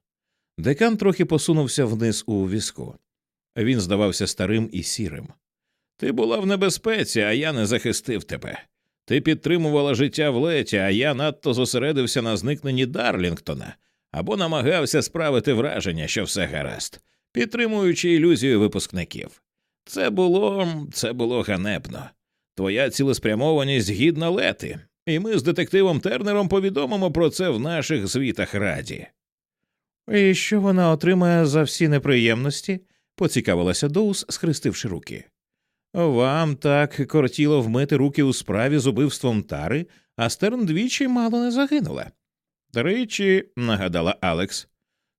Декан трохи посунувся вниз у візку. Він здавався старим і сірим. Ти була в небезпеці, а я не захистив тебе. Ти підтримувала життя в Леті, а я надто зосередився на зникненні Дарлінгтона або намагався справити враження, що все гаразд, підтримуючи ілюзію випускників. Це було це було ганебно. Твоя цілеспрямованість гідна лети, і ми з детективом Тернером повідомимо про це в наших звітах раді. І що вона отримає за всі неприємності? поцікавилася Доус, схрестивши руки. Вам так кортіло вмити руки у справі з убивством тари, а стерн двічі мало не загинула. Тричі, нагадала Алекс.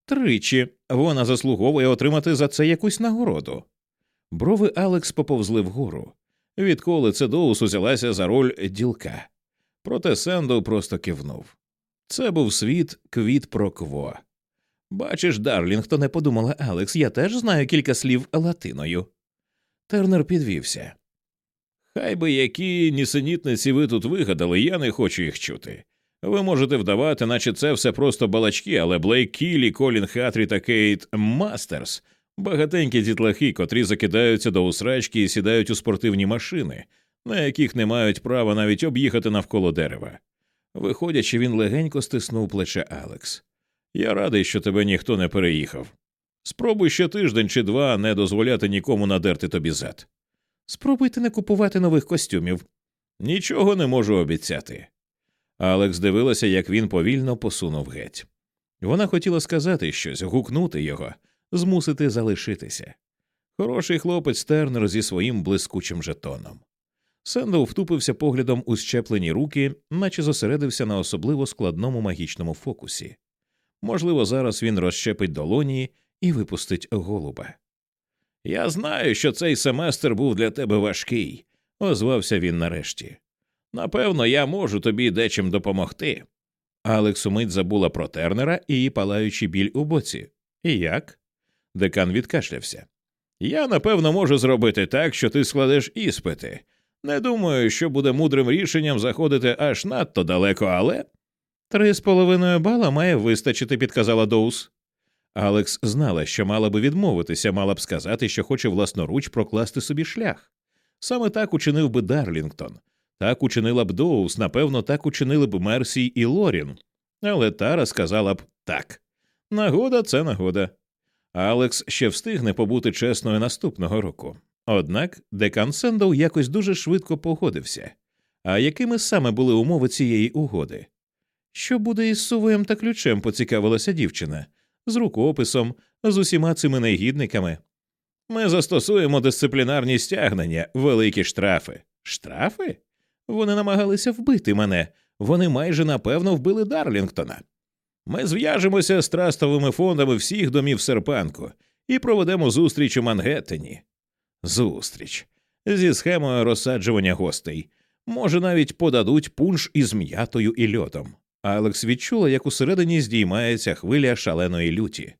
Тричі вона заслуговує отримати за це якусь нагороду. Брови Алекс поповзли вгору. Відколи це Доус узялася за роль ділка. Проте Сендоу просто кивнув. Це був світ quid pro quo. Бачиш, Дарлінгтоне подумала Алекс, я теж знаю кілька слів латиною. Тернер підвівся. Хай би які нісенітниці ви тут вигадали, я не хочу їх чути. Ви можете вдавати, наче це все просто балачки, але Блейк Кілі, Колін Хатрі та Кейт Мастерс багатенькі дітлахи, котрі закидаються до усрачки і сідають у спортивні машини, на яких не мають права навіть об'їхати навколо дерева. Виходячи, він легенько стиснув плече Алекс. Я радий, що тебе ніхто не переїхав. Спробуй ще тиждень чи два не дозволяти нікому надерти тобі зад. Спробуйте не купувати нових костюмів. Нічого не можу обіцяти. Алекс дивилася, як він повільно посунув геть. Вона хотіла сказати щось, гукнути його, змусити залишитися. Хороший хлопець Тернер зі своїм блискучим жетоном. Сендоу втупився поглядом у зчеплені руки, наче зосередився на особливо складному магічному фокусі. Можливо, зараз він розщепить долоні і випустить голуба. Я знаю, що цей семестр був для тебе важкий, озвався він нарешті. Напевно, я можу тобі дечим допомогти. Алекс умить забула про тернера і її палаючий біль у боці. І як? Декан відкашлявся. Я напевно можу зробити так, що ти складеш іспити. Не думаю, що буде мудрим рішенням заходити аж надто далеко, але. Три з половиною бала має вистачити, підказала Доус. Алекс знала, що мала би відмовитися, мала б сказати, що хоче власноруч прокласти собі шлях. Саме так учинив би Дарлінгтон, так учинила б Доус, напевно, так учинили б Мерсі і Лорін. Але Тара сказала б так. Нагода це нагода. Алекс ще встигне побути чесною наступного року. Однак декан Сендоу якось дуже швидко погодився. А якими саме були умови цієї угоди? Що буде із сувоєм та ключем, поцікавилася дівчина, з рукописом, з усіма цими негідниками. Ми застосуємо дисциплінарні стягнення, великі штрафи. Штрафи? Вони намагалися вбити мене, вони майже напевно вбили Дарлінгтона. Ми зв'яжемося з трастовими фондами всіх домів Серпанку і проведемо зустріч у Мангеттені. Зустріч зі схемою розсаджування гостей. Може, навіть подадуть пунш із м'ятою і льодом. Алекс відчула, як усередині здіймається хвиля шаленої люті.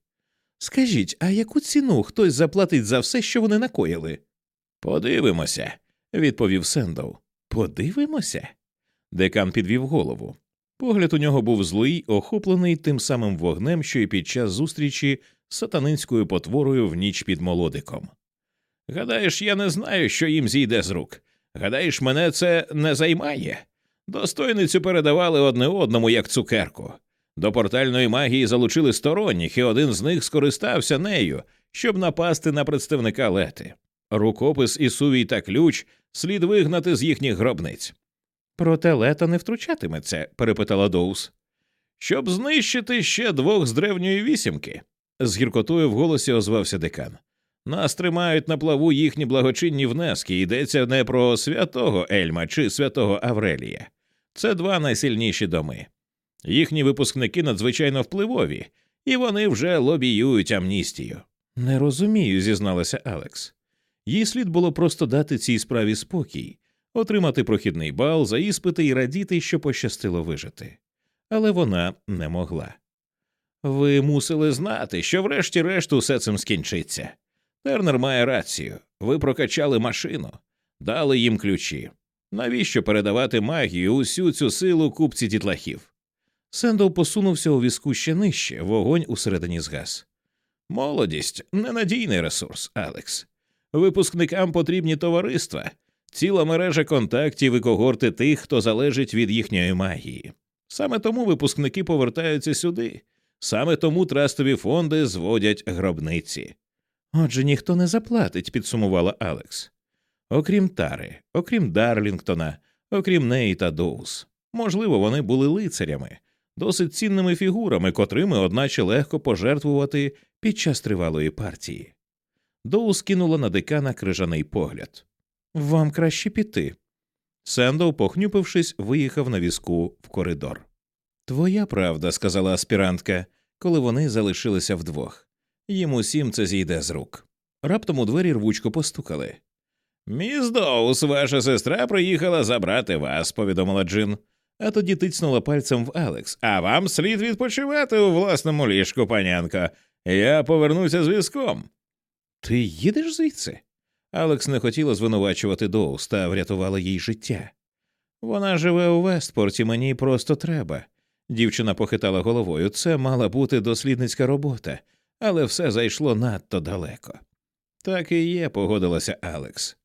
Скажіть, а яку ціну хтось заплатить за все, що вони накоїли? Подивимося, відповів Сендоу. Подивимося. Декан підвів голову. Погляд у нього був злий, охоплений тим самим вогнем, що й під час зустрічі з сатанинською потворою в ніч під молодиком. Гадаєш, я не знаю, що їм зійде з рук. Гадаєш, мене це не займає. Достойницю передавали одне одному як цукерку. До портальної магії залучили сторонніх, і один з них скористався нею, щоб напасти на представника лети. Рукопис і сувій та ключ слід вигнати з їхніх гробниць. Проте лета не втручатиметься, перепитала Доус. Щоб знищити ще двох з древньої вісімки. З гіркотою в голосі озвався декан. Нас тримають на плаву їхні благочинні внески, йдеться не про святого Ельма чи святого Аврелія. Це два найсильніші доми. Їхні випускники надзвичайно впливові, і вони вже лобіюють амністію. Не розумію, зізналася Алекс. Їй слід було просто дати цій справі спокій, отримати прохідний бал, за іспити і радіти, що пощастило вижити. Але вона не могла. Ви мусили знати, що врешті-решт усе цим скінчиться. Тернер має рацію. Ви прокачали машину, дали їм ключі. Навіщо передавати магію усю цю силу купці дітлахів? Сендоу посунувся у візку ще нижче, вогонь усередині згас. Молодість ненадійний ресурс, Алекс. Випускникам потрібні товариства, ціла мережа контактів і когорти тих, хто залежить від їхньої магії. Саме тому випускники повертаються сюди, саме тому трастові фонди зводять гробниці. Отже, ніхто не заплатить, підсумувала Алекс. Окрім Тари, окрім Дарлінгтона, окрім неї та Доус. Можливо, вони були лицарями, досить цінними фігурами, котрими, одначе, легко пожертвувати під час тривалої партії. Доус кинула на декана крижаний погляд. Вам краще піти. Сендоу, похнюпившись, виїхав на візку в коридор. Твоя правда, сказала аспірантка, коли вони залишилися вдвох. Їм усім це зійде з рук. Раптом у двері рвучко постукали. Міс Доус, ваша сестра приїхала забрати вас, повідомила Джин, а тоді тицнула пальцем в Алекс. А вам слід відпочивати у власному ліжку, панянко. Я повернуся з візком. Ти їдеш звідси? Алекс не хотіла звинувачувати Доус та врятувала їй життя. Вона живе у Вестпорті, мені просто треба. Дівчина похитала головою. Це мала бути дослідницька робота, але все зайшло надто далеко. Так і є, погодилася Алекс.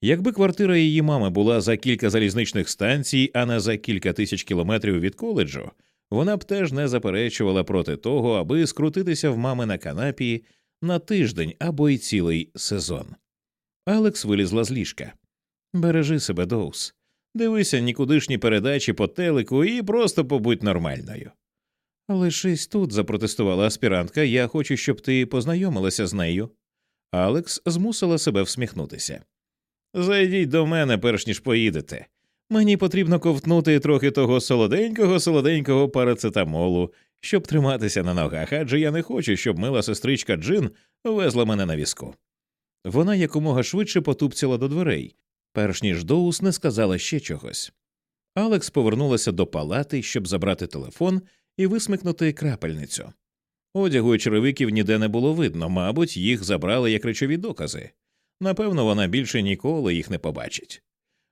Якби квартира її мами була за кілька залізничних станцій, а не за кілька тисяч кілометрів від коледжу, вона б теж не заперечувала проти того, аби скрутитися в мами на канапі на тиждень або й цілий сезон. Алекс вилізла з ліжка. Бережи себе, Доус. Дивися нікудишні передачі по телеку і просто побудь нормальною. Лишись тут, запротестувала аспірантка, я хочу, щоб ти познайомилася з нею. Алекс змусила себе всміхнутися. Зайдіть до мене, перш ніж поїдете. Мені потрібно ковтнути трохи того солоденького, солоденького парацетамолу, щоб триматися на ногах, адже я не хочу, щоб мила сестричка Джин везла мене на візку. Вона якомога швидше потупцяла до дверей, перш ніж Доус не сказала ще чогось. Алекс повернулася до палати, щоб забрати телефон і висмикнути крапельницю. Одягу і черевиків ніде не було видно, мабуть, їх забрали як речові докази. Напевно, вона більше ніколи їх не побачить.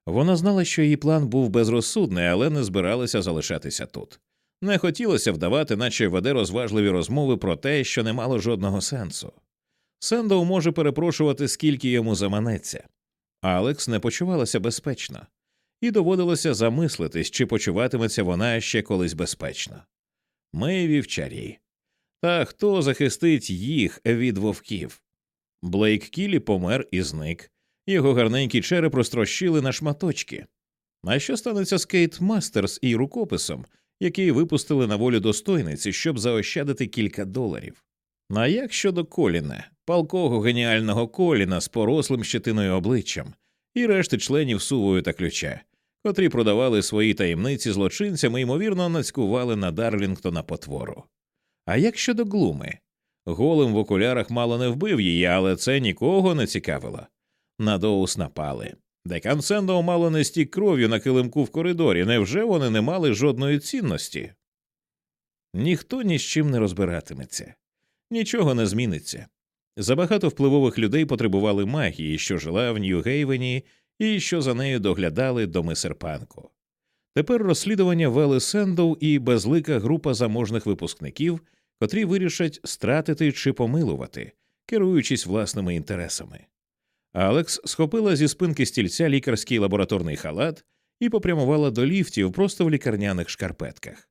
Вона знала, що її план був безрозсудний, але не збиралася залишатися тут. Не хотілося вдавати, наче веде розважливі розмови про те, що не мало жодного сенсу. Сендоу може перепрошувати, скільки йому заманеться. Алекс не почувалася безпечно, і доводилося замислитись, чи почуватиметься вона ще колись безпечно. Ми вівчарі. Та хто захистить їх від вовків? Блейк Кілі помер і зник, його гарненький череп розтрощили на шматочки. А що станеться з Кейт Мастерс і рукописом, який випустили на волю достойниці, щоб заощадити кілька доларів? А як щодо коліна, палкого геніального коліна з порослим щетиною обличчям і решти членів сувою та ключа, котрі продавали свої таємниці злочинцям і ймовірно нацькували на Дарлінгтона потвору? А як щодо глуми? Голим в окулярах мало не вбив її, але це нікого не цікавило. На Доус напали. Декан Сендоу мало не стік кров'ю на килимку в коридорі. Невже вони не мали жодної цінності? Ніхто ні з чим не розбиратиметься, нічого не зміниться. Забагато впливових людей потребували магії, що жила в Нью-Гейвені і що за нею доглядали доми серпанку. Тепер розслідування вели Сендоу і безлика група заможних випускників, котрі вирішать стратити чи помилувати, керуючись власними інтересами. Алекс схопила зі спинки стільця лікарський лабораторний халат і попрямувала до ліфтів просто в лікарняних шкарпетках.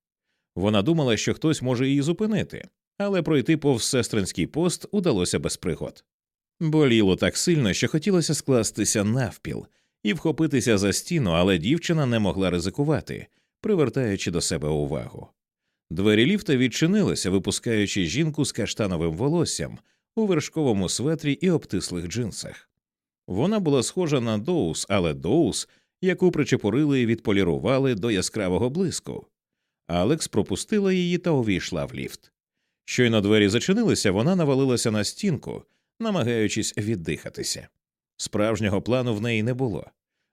Вона думала, що хтось може її зупинити, але пройти повз сестринський пост удалося без пригод. Боліло так сильно, що хотілося скластися навпіл і вхопитися за стіну, але дівчина не могла ризикувати, привертаючи до себе увагу. Двері ліфта відчинилися, випускаючи жінку з каштановим волоссям у вершковому светрі і обтислих джинсах. Вона була схожа на доус, але доус, яку причепурили і відполірували до яскравого блиску. Алекс пропустила її та увійшла в ліфт. Щойно двері зачинилися, вона навалилася на стінку, намагаючись віддихатися. Справжнього плану в неї не було.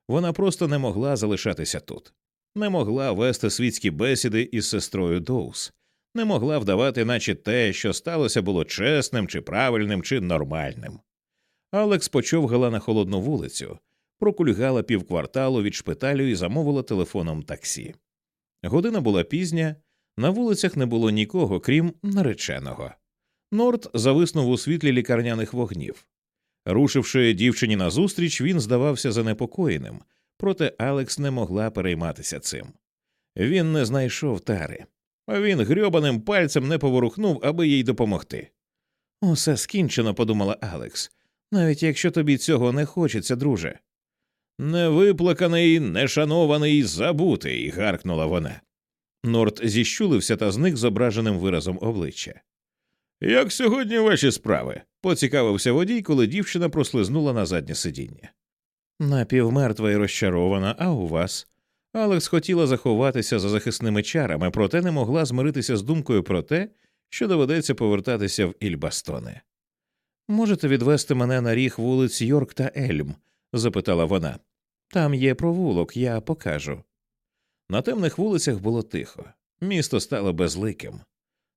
Вона просто не могла залишатися тут, не могла вести світські бесіди із сестрою Доус, не могла вдавати, наче те, що сталося, було чесним, чи правильним, чи нормальним. Алекс почовгала на холодну вулицю, прокульгала півкварталу від шпиталю і замовила телефоном таксі. Година була пізня, на вулицях не було нікого, крім нареченого. Норт зависнув у світлі лікарняних вогнів. Рушивши дівчині назустріч, він здавався занепокоєним, проте Алекс не могла перейматися цим. Він не знайшов тари, він грьобаним пальцем не поворухнув, аби їй допомогти. Усе скінчено, подумала Алекс навіть якщо тобі цього не хочеться, друже. Невиплаканий, нешанований, забутий. гаркнула вона. Норт зіщулився та зник зображеним виразом обличчя. Як сьогодні ваші справи? поцікавився водій, коли дівчина прослизнула на заднє сидіння. Напівмертва і розчарована, а у вас. Алекс хотіла заховатися за захисними чарами, проте не могла змиритися з думкою про те, що доведеться повертатися в Ільбастоне. Можете відвести мене на ріг вулиць Йорк та Ельм? запитала вона. Там є провулок, я покажу. На темних вулицях було тихо, місто стало безликим.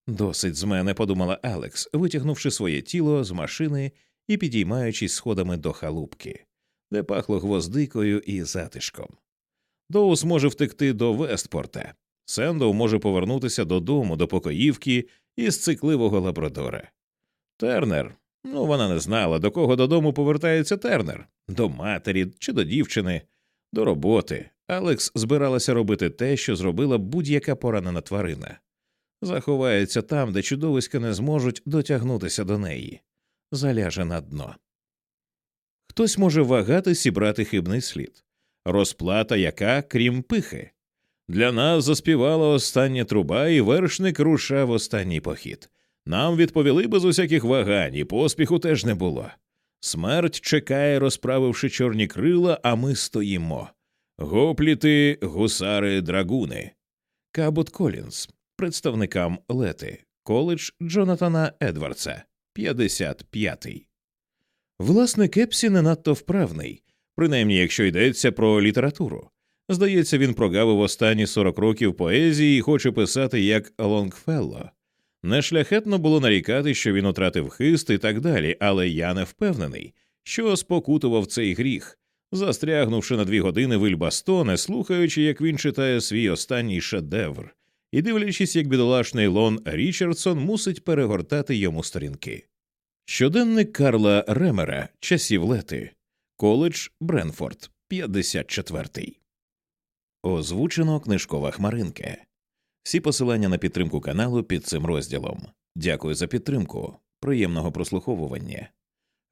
Досить з мене, подумала Алекс, витягнувши своє тіло з машини і підіймаючись сходами до халупки, де пахло гвоздикою і затишком. Доус може втекти до Вестпорта, Сендоу може повернутися додому, до покоївки і сцикливого лабрадора. Тернер. Ну, вона не знала, до кого додому повертається Тернер до матері чи до дівчини, до роботи. Алекс збиралася робити те, що зробила будь-яка поранена тварина. Заховається там, де чудовиська не зможуть дотягнутися до неї, заляже на дно. Хтось може вагатись і брати хибний слід, розплата, яка, крім пихи. Для нас заспівала остання труба, і вершник рушав останній похід. Нам відповіли без усяких вагань, і поспіху теж не було. Смерть чекає, розправивши чорні крила, а ми стоїмо. Гопліти, гусари, драгуни. Кабот Колінс, представникам лети, коледж Джонатана Едвардса, 55-й. Власне, Кепсі не надто вправний, принаймні якщо йдеться про літературу. Здається, він прогавив останні 40 років поезії і хоче писати як Лонгфелло. Нешляхетно було нарікати, що він утратив хист і так далі, але я не впевнений, що спокутував цей гріх, застрягнувши на дві години в Іль Бастоне, слухаючи, як він читає свій останній шедевр, і дивлячись, як бідолашний Лон Річардсон мусить перегортати йому сторінки. Щоденник Карла Ремера, часів лети, коледж Бренфорд, 54-й. Озвучено книжкова хмаринка. Всі посилання на підтримку каналу під цим розділом. Дякую за підтримку. Приємного прослуховування.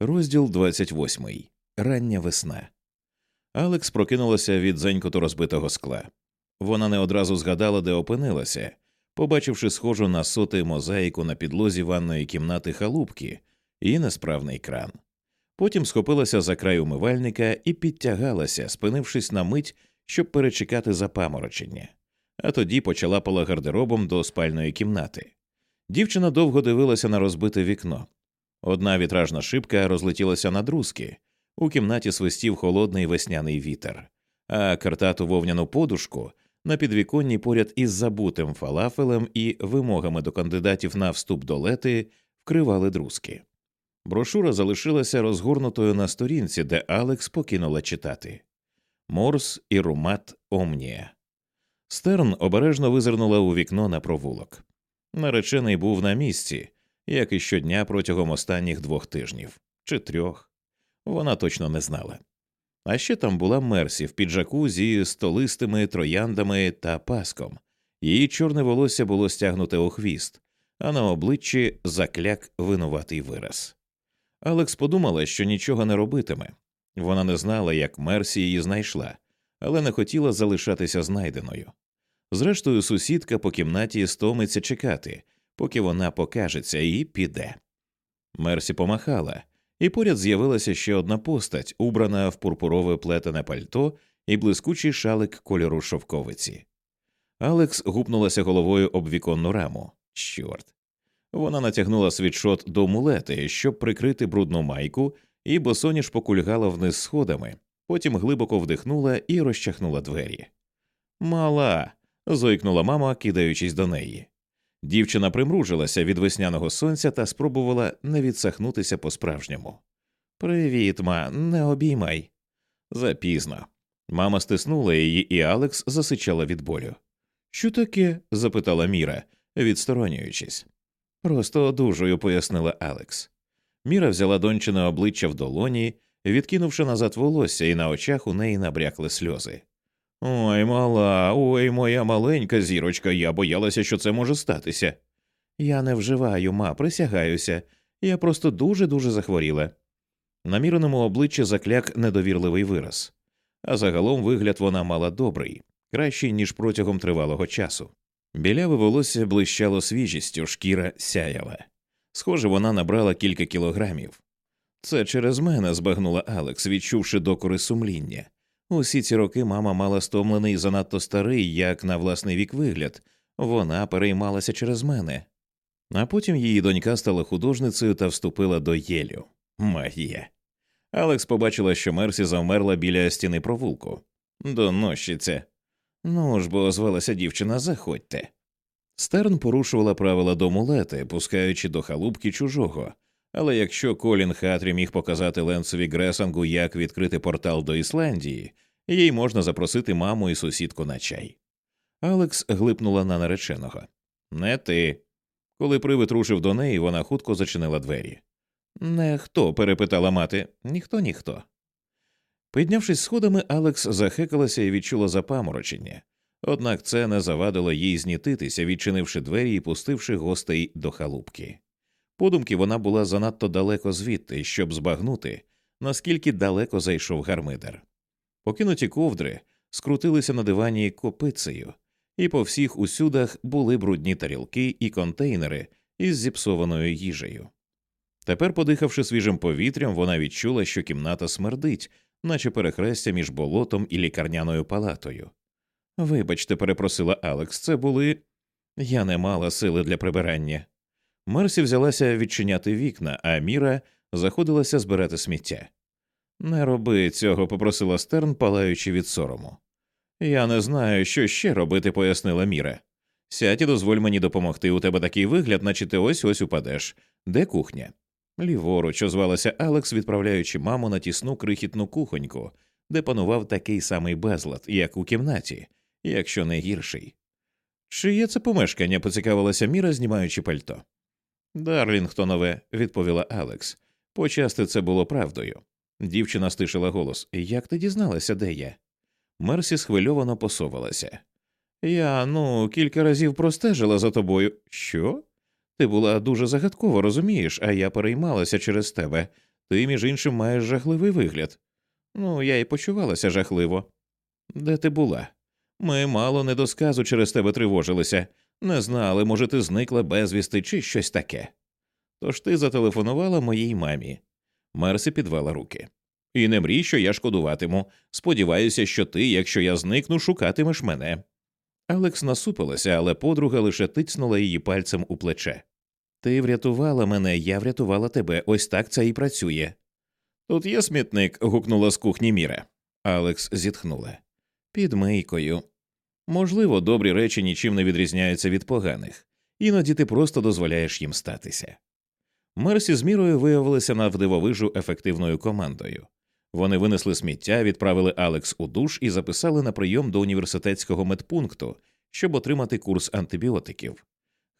Розділ 28. Рання весна. Алекс прокинулася від зенькоту розбитого скла. Вона не одразу згадала, де опинилася, побачивши схожу на соти мозаїку на підлозі ванної кімнати халупки і несправний кран. Потім схопилася за край умивальника і підтягалася, спинившись на мить, щоб перечекати запаморочення а тоді почала пола гардеробом до спальної кімнати. Дівчина довго дивилася на розбите вікно. Одна вітражна шибка розлетілася на друзки, у кімнаті свистів холодний весняний вітер, а картату вовняну подушку на підвіконні поряд із забутим фалафелем і вимогами до кандидатів на вступ до лети вкривали друзки. Брошура залишилася розгорнутою на сторінці, де Алекс покинула читати Mors irrumat omnia. Стерн обережно визирнула у вікно на провулок. Наречений був на місці, як і щодня протягом останніх двох тижнів чи трьох. Вона точно не знала. А ще там була Мерсі в піджаку зі столистими трояндами та паском. Її чорне волосся було стягнуте у хвіст, а на обличчі закляк винуватий вираз. Алекс подумала, що нічого не робитиме. Вона не знала, як Мерсі її знайшла, але не хотіла залишатися знайденою. Зрештою, сусідка по кімнаті стомиться чекати, поки вона покажеться і піде. Мерсі помахала, і поряд з'явилася ще одна постать, убрана в пурпурове плетене пальто і блискучий шалик кольору шовковиці. Алекс гупнулася головою об віконну раму. Чорт. Вона натягнула світшот до мулети, щоб прикрити брудну майку, і босоніж покульгала вниз сходами, потім глибоко вдихнула і розчахнула двері. Мала зойкнула мама, кидаючись до неї. Дівчина примружилася від весняного сонця та спробувала не відсахнутися по справжньому. Привіт, ма, не обіймай. Запізно. Мама стиснула її, і Алекс засичала від болю. Що таке? запитала Міра, відсторонюючись. Просто одужую, пояснила Алекс. Міра взяла дончине обличчя в долоні, відкинувши назад волосся, і на очах у неї набрякли сльози. Ой, мала, ой, моя маленька зірочка, я боялася, що це може статися. Я не вживаю, ма, присягаюся, я просто дуже дуже захворіла. На міреному обличчі закляк недовірливий вираз, а загалом вигляд вона мала добрий, кращий, ніж протягом тривалого часу. Біляве волосся блищало свіжістю, шкіра сяяла. Схоже, вона набрала кілька кілограмів. Це через мене збагнула Алекс, відчувши докори сумління. Усі ці роки мама мала стомлений занадто старий, як на власний вік вигляд, вона переймалася через мене. А потім її донька стала художницею та вступила до Єлю. Магія. Алекс побачила, що Мерсі завмерла біля стіни провулку. Донощиця. Ну ж бо озвалася дівчина, заходьте. Стерн порушувала правила дому лети, пускаючи до халупки чужого, але якщо Колін Хатрі міг показати Ленсові Гресангу, як відкрити портал до Ісландії, їй можна запросити маму і сусідку на чай. Алекс глипнула на нареченого. Не ти. Коли привид рушив до неї, вона хутко зачинила двері. Не хто? перепитала мати. Ніхто, ніхто. Піднявшись сходами, Алекс захекалася і відчула запаморочення, однак це не завадило їй знітитися, відчинивши двері і пустивши гостей до халупки. Подумки вона була занадто далеко звідти, щоб збагнути, наскільки далеко зайшов гармидер. Покинуті ковдри скрутилися на дивані копицею, і по всіх усюдах були брудні тарілки і контейнери із зіпсованою їжею. Тепер, подихавши свіжим повітрям, вона відчула, що кімната смердить, наче перехрестя між болотом і лікарняною палатою. Вибачте, перепросила Алекс, це були. Я не мала сили для прибирання. Мерсі взялася відчиняти вікна, а Міра заходилася збирати сміття. Не роби цього, попросила Стерн, палаючи від сорому. Я не знаю, що ще робити, пояснила Міра. Сядь і дозволь мені допомогти. У тебе такий вигляд, наче ти ось ось упадеш. Де кухня? Ліворуч озвалася Алекс, відправляючи маму на тісну крихітну кухоньку, де панував такий самий безлад, як у кімнаті, якщо не гірший. Чиє це помешкання? поцікавилася Міра, знімаючи пальто. Дарлінгтонове, відповіла Алекс. Почасти це було правдою. Дівчина стишила голос. Як ти дізналася, де я? Мерсі схвильовано посовалася. Я, ну, кілька разів простежила за тобою. Що? Ти була дуже загадкова, розумієш, а я переймалася через тебе. Ти, між іншим, маєш жахливий вигляд. Ну, я й почувалася жахливо. Де ти була? Ми мало не до сказу через тебе тривожилися, не знали, може, ти зникла безвісти чи щось таке. Тож ти зателефонувала моїй мамі. Мерсі підвела руки. І не мрій, що я шкодуватиму. Сподіваюся, що ти, якщо я зникну, шукатимеш мене. Алекс насупилася, але подруга лише тицнула її пальцем у плече. Ти врятувала мене, я врятувала тебе, ось так це і працює. Тут є смітник. гукнула з кухні Міра. Алекс зітхнула. Під мийкою. Можливо, добрі речі нічим не відрізняються від поганих, іноді ти просто дозволяєш їм статися. Мерсі з мірою виявилися навдивовижу ефективною командою. Вони винесли сміття, відправили Алекс у душ і записали на прийом до університетського медпункту, щоб отримати курс антибіотиків.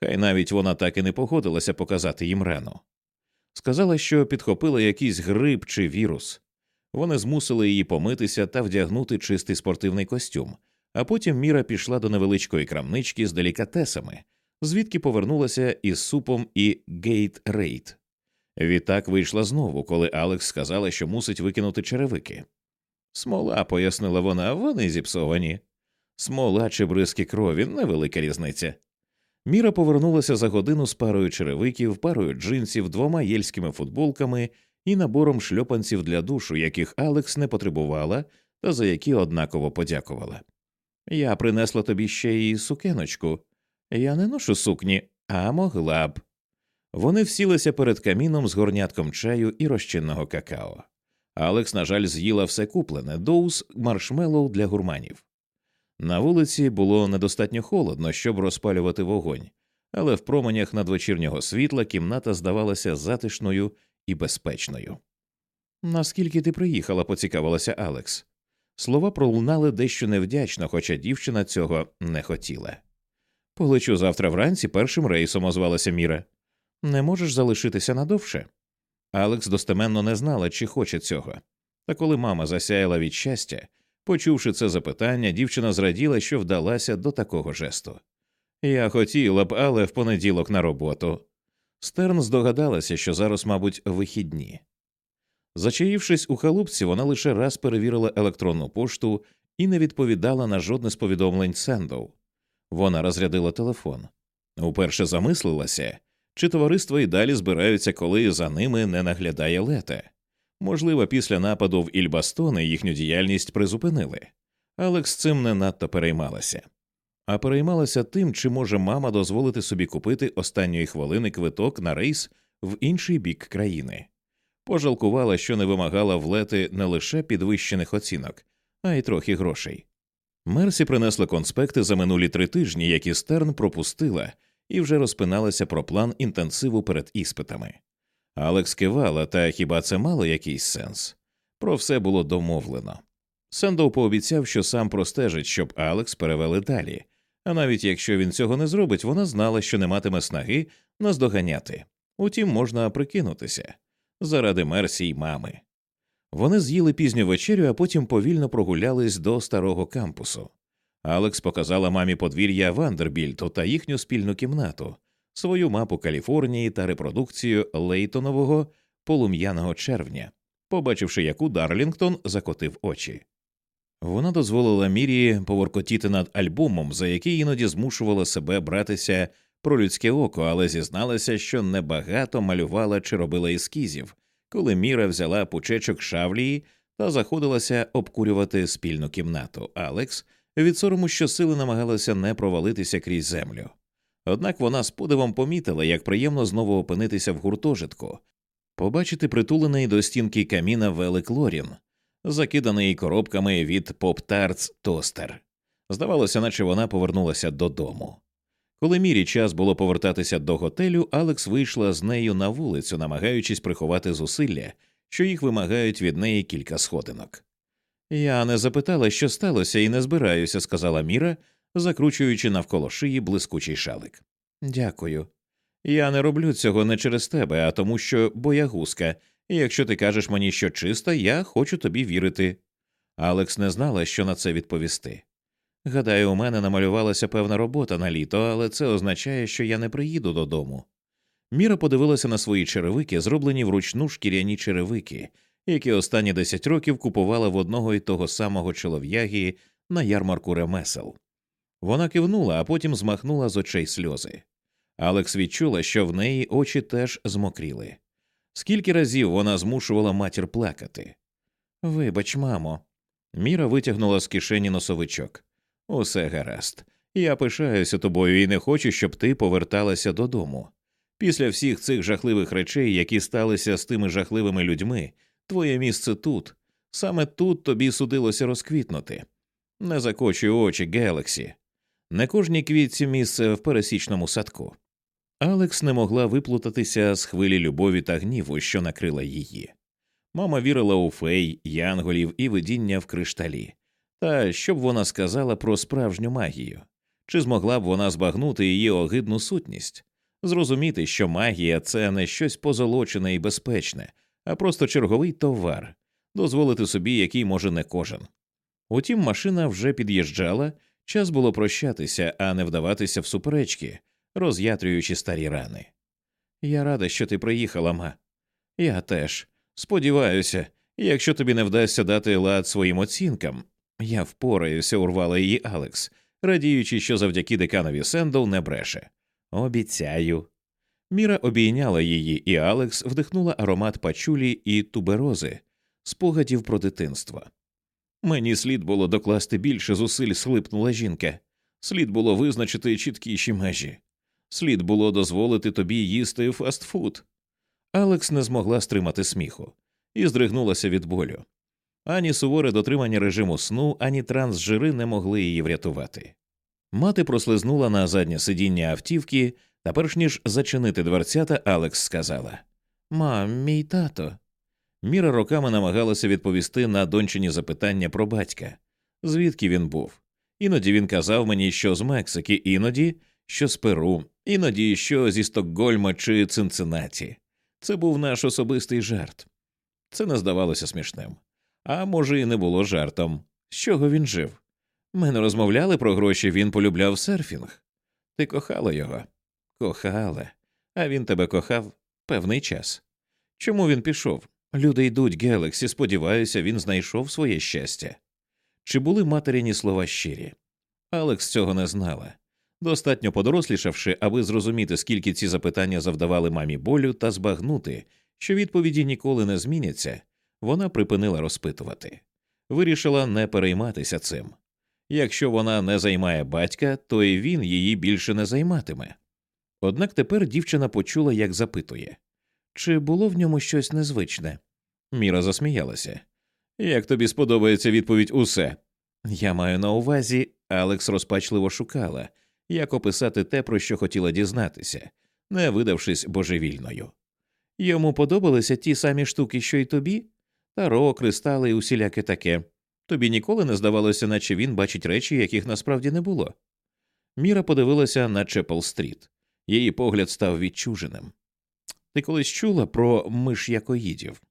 Хай навіть вона так і не погодилася показати їм рану. Сказала, що підхопила якийсь грип чи вірус. Вони змусили її помитися та вдягнути чистий спортивний костюм, а потім Міра пішла до невеличкої крамнички з делікатесами, звідки повернулася із супом і Gatorade. Відтак вийшла знову, коли Алекс сказала, що мусить викинути черевики. Смола, пояснила вона, вони зіпсовані. Смола чи бризки крові невелика різниця. Міра повернулася за годину з парою черевиків, парою джинсів, двома єльськими футболками і набором шльопанців для душу, яких Алекс не потребувала та за які однаково подякувала. Я принесла тобі ще й сукеночку. Я не ношу сукні, а могла б. Вони всілися перед каміном з горнятком чаю і розчинного какао. Алекс, на жаль, з'їла все куплене, доус маршмеллоу для гурманів. На вулиці було недостатньо холодно, щоб розпалювати вогонь, але в променях надвечірнього світла кімната здавалася затишною і безпечною. Наскільки ти приїхала, поцікавилася Алекс. Слова пролунали дещо невдячно, хоча дівчина цього не хотіла. Полечу завтра вранці першим рейсом озвалася Міра. Не можеш залишитися надовше. Алекс достеменно не знала, чи хоче цього. Та коли мама засяяла від щастя, почувши це запитання, дівчина зраділа, що вдалася до такого жесту. Я хотіла б, але в понеділок на роботу. Стерн здогадалася, що зараз, мабуть, вихідні. Зачаївшись у халупці, вона лише раз перевірила електронну пошту і не відповідала на жодне з повідомлень Сендоу. Вона розрядила телефон. Уперше замислилася, чи товариство і далі збираються, коли за ними не наглядає лета. Можливо, після нападу в Ільбастони їхню діяльність призупинили. Алекс цим не надто переймалася, а переймалася тим, чи може мама дозволити собі купити останньої хвилини квиток на рейс в інший бік країни. Пожалкувала, що не вимагала влети не лише підвищених оцінок, а й трохи грошей. Мерсі принесла конспекти за минулі три тижні, які Стерн пропустила, і вже розпиналася про план інтенсиву перед іспитами. Алекс кивала, та хіба це мало якийсь сенс? Про все було домовлено. Сендоу пообіцяв, що сам простежить, щоб Алекс перевели далі, А навіть якщо він цього не зробить, вона знала, що не матиме снаги наздоганяти. Утім, можна прикинутися заради Мерсі й мами. Вони з'їли пізню вечерю, а потім повільно прогулялись до старого кампусу. Алекс показала мамі подвір'я Вандербільту та їхню спільну кімнату, свою мапу Каліфорнії та репродукцію Лейтонового полум'яного червня, побачивши, яку Дарлінгтон закотив очі. Вона дозволила Мірі поворкотіти над альбомом, за який іноді змушувала себе братися про людське око, але зізналася, що небагато малювала чи робила ескізів, коли Міра взяла пучечок шавлії та заходилася обкурювати спільну кімнату. Алекс від сорому щосили намагалася не провалитися крізь землю. Однак вона з подивом помітила, як приємно знову опинитися в гуртожитку, побачити притулений до стінки каміна велик Лорін, закиданий коробками від Pop-Tarts Тостер. Здавалося, наче вона повернулася додому. Коли Мірі час було повертатися до готелю, Алекс вийшла з нею на вулицю, намагаючись приховати зусилля, що їх вимагають від неї кілька сходинок. Я не запитала, що сталося, і не збираюся, сказала Міра, закручуючи навколо шиї блискучий шалик. Дякую. Я не роблю цього не через тебе, а тому, що боягузка, і якщо ти кажеш мені, що чиста, я хочу тобі вірити. Алекс не знала, що на це відповісти. Гадаю, у мене намалювалася певна робота на літо, але це означає, що я не приїду додому. Міра подивилася на свої черевики, зроблені вручну шкіряні черевики, які останні десять років купувала в одного і того самого чолов'яги на ярмарку ремесел. Вона кивнула, а потім змахнула з очей сльози. Алекс відчула, що в неї очі теж змокріли. Скільки разів вона змушувала матір плакати. Вибач, мамо. Міра витягнула з кишені носовичок. Усе гаразд. Я пишаюся тобою і не хочу, щоб ти поверталася додому. Після всіх цих жахливих речей, які сталися з тими жахливими людьми, твоє місце тут. Саме тут тобі судилося розквітнути. Не закочуй очі, Гелексі. Не кожній квітці місце в пересічному садку. Алекс не могла виплутатися з хвилі любові та гніву, що накрила її. Мама вірила у фей, янголів і видіння в кришталі. Та що б вона сказала про справжню магію? Чи змогла б вона збагнути її огидну сутність, зрозуміти, що магія це не щось позолочене і безпечне, а просто черговий товар, дозволити собі, який може не кожен. Утім, машина вже під'їжджала, час було прощатися, а не вдаватися в суперечки, роз'ятрюючи старі рани. Я рада, що ти приїхала, ма. Я теж. Сподіваюся, якщо тобі не вдасться дати лад своїм оцінкам, я впораюся, урвала її Алекс, радіючи, що завдяки деканові Сендоу не бреше. Обіцяю. Міра обійняла її, і Алекс вдихнула аромат пачулі і туберози, спогадів про дитинство. Мені слід було докласти більше зусиль, схлипнула жінка. Слід було визначити чіткіші межі. Слід було дозволити тобі їсти фастфуд. Алекс не змогла стримати сміху і здригнулася від болю. Ані суворе дотримання режиму сну, ані трансжири не могли її врятувати. Мати прослизнула на заднє сидіння автівки, та перш ніж зачинити дверцята, Алекс сказала Мам, мій тато. Міра роками намагалася відповісти на дончині запитання про батька, звідки він був. Іноді він казав мені, що з Мексики, іноді що з Перу, іноді що зі Стокгольма чи Цинциннаті. Це був наш особистий жарт. Це не здавалося смішним. А може, і не було жартом. З чого він жив? Ми не розмовляли про гроші, він полюбляв серфінг. Ти кохала його? Кохала. А він тебе кохав певний час. Чому він пішов? Люди йдуть, Гелексі, сподіваюся, він знайшов своє щастя. Чи були материні слова щирі? Алекс цього не знала. Достатньо подорослішавши, аби зрозуміти, скільки ці запитання завдавали мамі болю, та збагнути, що відповіді ніколи не зміняться, вона припинила розпитувати. Вирішила не перейматися цим. Якщо вона не займає батька, то і він її більше не займатиме. Однак тепер дівчина почула, як запитує чи було в ньому щось незвичне. Міра засміялася. Як тобі сподобається відповідь усе? Я маю на увазі, Алекс розпачливо шукала, як описати те, про що хотіла дізнатися, не видавшись божевільною. Йому подобалися ті самі штуки, що й тобі? Таро, кристали і усіляке таке. Тобі ніколи не здавалося, наче він бачить речі, яких насправді не було. Міра подивилася на Чепл-стріт. Її погляд став відчуженим. Ти колись чула про миш'якоїдів?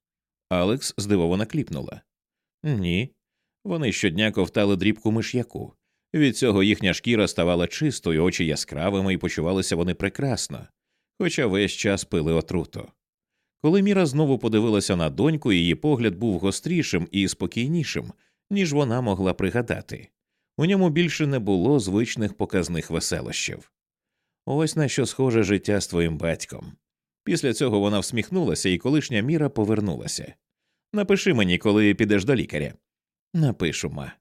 Алекс здивовано кліпнула. Ні. Вони щодня ковтали дрібку миш'яку. Від цього їхня шкіра ставала чистою, очі яскравими і почувалися вони прекрасно, хоча весь час пили отруту. Коли Міра знову подивилася на доньку, її погляд був гострішим і спокійнішим, ніж вона могла пригадати. У ньому більше не було звичних показних веселощів. Ось на що схоже життя з твоїм батьком. Після цього вона всміхнулася, і колишня міра повернулася. Напиши мені, коли підеш до лікаря. Напишу, ма.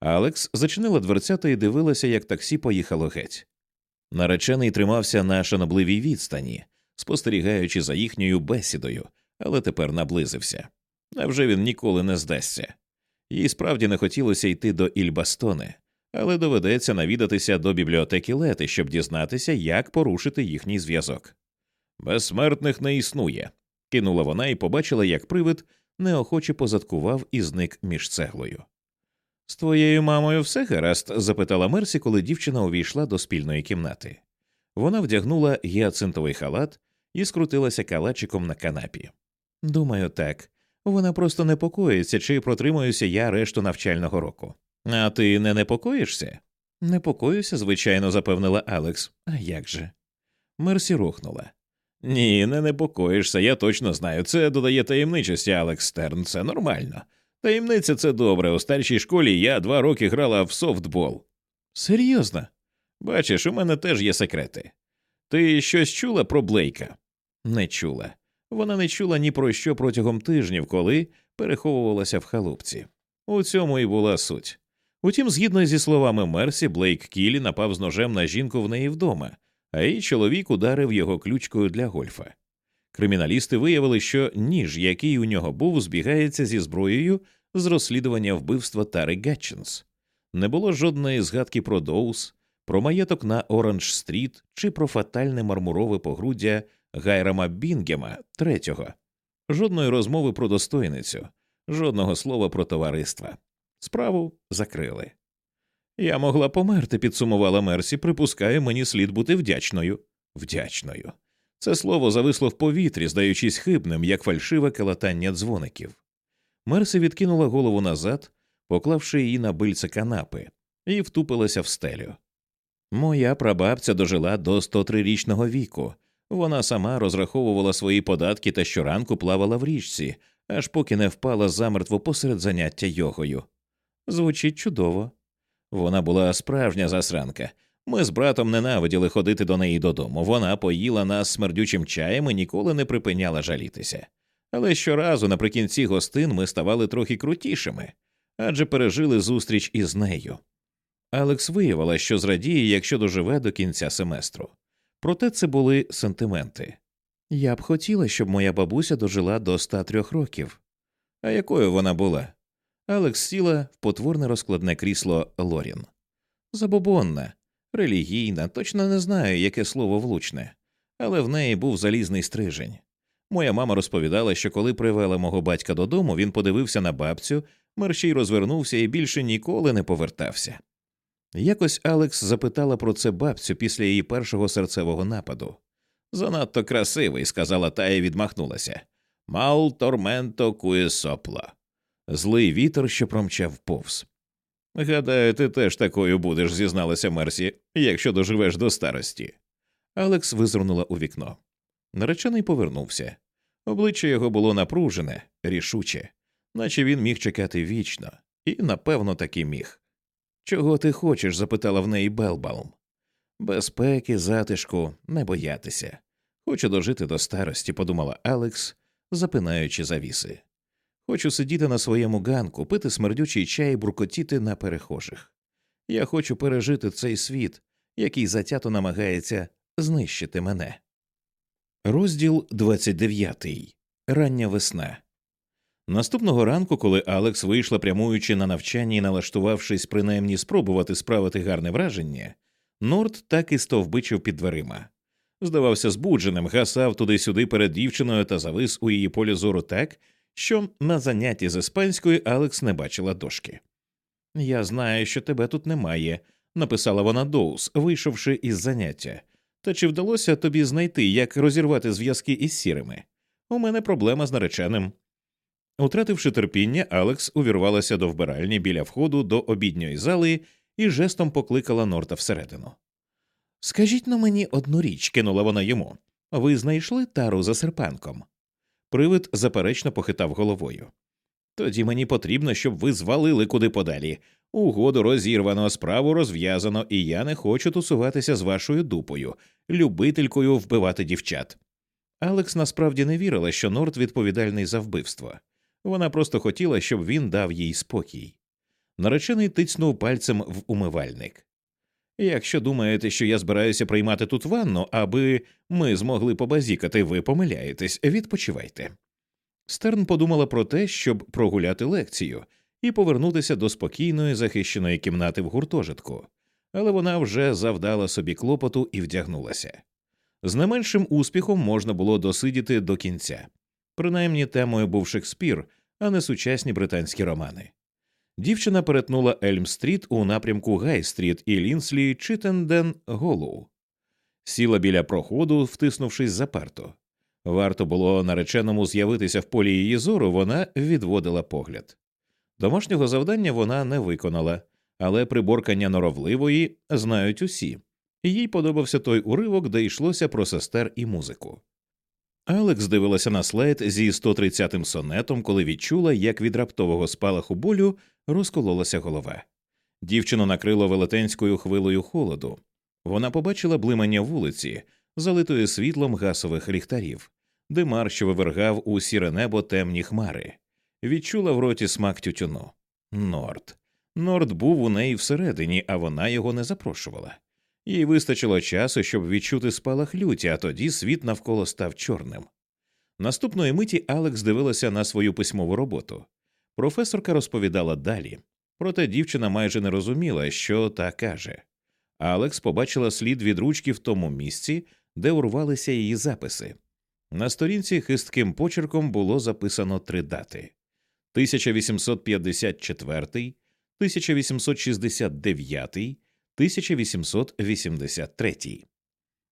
Алекс зачинила дверцята і дивилася, як таксі поїхало геть. Наречений тримався на шанобливій відстані, спостерігаючи за їхньою бесідою, але тепер наблизився. А вже він ніколи не здасться. Їй справді не хотілося йти до Ільбастоне, але доведеться навідатися до бібліотеки Лети, щоб дізнатися, як порушити їхній зв'язок. Безсмертних не існує, кинула вона і побачила, як привид неохоче позадкував і зник між цеглою. З твоєю мамою все гаразд? запитала Мерсі, коли дівчина увійшла до спільної кімнати. Вона вдягнула гіацинтовий халат і скрутилася калачиком на канапі. Думаю, так. Вона просто непокоїться, чи протримуюся я решту навчального року. А ти не непокоїшся? Непокоюся, звичайно, запевнила Алекс. А як же? Мерсі рухнула. Ні, не непокоїшся, я точно знаю. Це додає таємничості, Алекс Стерн, це нормально. Таємниця це добре. У старшій школі я два роки грала в софтбол. Серйозно? Бачиш, у мене теж є секрети. Ти щось чула про Блейка? Не чула. Вона не чула ні про що протягом тижнів, коли переховувалася в халупці. У цьому і була суть. Утім, згідно зі словами Мерсі, Блейк Кілі напав з ножем на жінку в неї вдома, а її чоловік ударив його ключкою для гольфа. Криміналісти виявили, що ніж, який у нього був, збігається зі зброєю з розслідування вбивства Тари Гатчинс. Не було жодної згадки про Доус, про маєток на Оранж Стріт чи про фатальне мармурове погруддя Гайрама Бінгема третього, жодної розмови про достойницю, жодного слова про товариства. Справу закрили. Я могла померти, підсумувала Мерсі, припускаю, мені слід бути вдячною. Вдячною. Це слово зависло в повітрі, здаючись хибним, як фальшиве калатання дзвоників. Мерсі відкинула голову назад, поклавши її на бильце канапи, і втупилася в стелю. Моя прабабця дожила до 103-річного віку. Вона сама розраховувала свої податки та щоранку плавала в річці, аж поки не впала замертво посеред заняття йогою. Звучить чудово. Вона була справжня засранка. Ми з братом ненавиділи ходити до неї додому. Вона поїла нас смердючим чаєм і ніколи не припиняла жалітися. Але щоразу наприкінці гостин ми ставали трохи крутішими, адже пережили зустріч із нею. Алекс виявила, що зрадіє, якщо доживе до кінця семестру. Проте це були сентименти. Я б хотіла, щоб моя бабуся дожила до 103 років. А якою вона була? Алекс сіла в потворне розкладне крісло Лорін. Забобонна, релігійна, точно не знаю, яке слово влучне, але в неї був залізний стрижень. Моя мама розповідала, що коли привела мого батька додому, він подивився на бабцю, мерщій розвернувся і більше ніколи не повертався. Якось Алекс запитала про це бабцю після її першого серцевого нападу. Занадто красивий, сказала та і відмахнулася. Мал торменто кує. Злий вітер, що промчав повз. Гадаю, ти теж такою будеш, зізналася Мерсі, якщо доживеш до старості. Алекс визирнула у вікно. Наречений повернувся. Обличчя його було напружене, рішуче, наче він міг чекати вічно, і напевно таки міг. Чого ти хочеш? запитала в неї Белбаум. Безпеки, затишку, не боятися. Хочу дожити до старості, подумала Алекс, запинаючи завіси. Хочу сидіти на своєму ганку, пити смердючий чай і буркотіти на перехожих. Я хочу пережити цей світ, який затято намагається знищити мене. Розділ 29. Рання весна. Наступного ранку, коли Алекс вийшла, прямуючи на навчання і налаштувавшись принаймні спробувати справити гарне враження, Норд так і стовбичив під дверима. Здавався збудженим, гасав туди-сюди перед дівчиною та завис у її полі зору так, що на занятті з іспанської Алекс не бачила дошки. Я знаю, що тебе тут немає, написала вона Доус, вийшовши із заняття. Та чи вдалося тобі знайти, як розірвати зв'язки із сірими? У мене проблема з нареченим. Утративши терпіння, Алекс увірвалася до вбиральні біля входу до обідньої зали і жестом покликала Норта всередину. Скажіть на мені одну річ, кинула вона йому. Ви знайшли тару за серпанком? Привид заперечно похитав головою. Тоді мені потрібно, щоб ви звалили куди подалі. Угоду розірвано, справу розв'язано, і я не хочу тусуватися з вашою дупою, любителькою вбивати дівчат. Алекс насправді не вірила, що Норт відповідальний за вбивство. Вона просто хотіла, щоб він дав їй спокій. Наречений тицнув пальцем в умивальник. Якщо думаєте, що я збираюся приймати тут ванну, аби ми змогли побазікати, ви помиляєтесь, відпочивайте. Стерн подумала про те, щоб прогуляти лекцію і повернутися до спокійної захищеної кімнати в гуртожитку, але вона вже завдала собі клопоту і вдягнулася. З не меншим успіхом можна було досидіти до кінця. Принаймні темою був Шекспір, а не сучасні британські романи. Дівчина перетнула Ельм-стріт у напрямку Гай-стріт і Лінслі Читенден Голоу. Сіла біля проходу, втиснувшись за парту. Варто було нареченому з'явитися в полі її зору, вона відводила погляд. Домашнього завдання вона не виконала, але приборкання норовливої знають усі. Їй подобався той уривок, де йшлося про сестер і музику. Алекс дивилася на слайд зі 130-м сонетом, коли відчула, як від раптового спалаху болю розкололася голова. Дівчину накрило велетенською хвилою холоду. Вона побачила блимання вулиці, залитої світлом гасових ліхтарів, димар, що вивергав у сіре небо темні хмари, відчула в роті смак тютюну. Норд. Норд був у неї всередині, а вона його не запрошувала. Їй вистачило часу, щоб відчути спалах люті, а тоді світ навколо став чорним. Наступної миті Алекс дивилася на свою письмову роботу. Професорка розповідала далі, проте дівчина майже не розуміла, що та каже. Алекс побачила слід від ручки в тому місці, де урвалися її записи. На сторінці хистким почерком було записано три дати 1854, 1869 1883.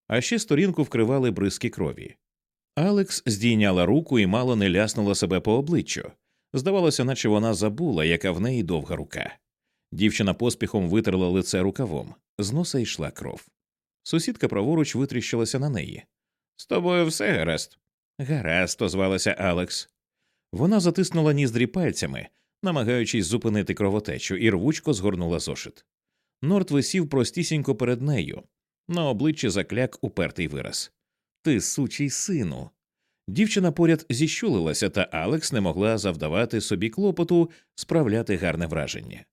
А ще сторінку вкривали бризки крові. Алекс здійняла руку і мало не ляснула себе по обличчю. Здавалося, наче вона забула, яка в неї довга рука. Дівчина поспіхом витерла лице рукавом, з носа йшла кров. Сусідка праворуч витріщилася на неї. З тобою все гаразд. Гаразд, озвалася Алекс. Вона затиснула ніздрі пальцями, намагаючись зупинити кровотечу, і рвучко згорнула зошит. Норт висів простісінько перед нею. На обличчі закляк упертий вираз. Ти сучий сину. Дівчина поряд зіщулилася, та Алекс не могла завдавати собі клопоту справляти гарне враження.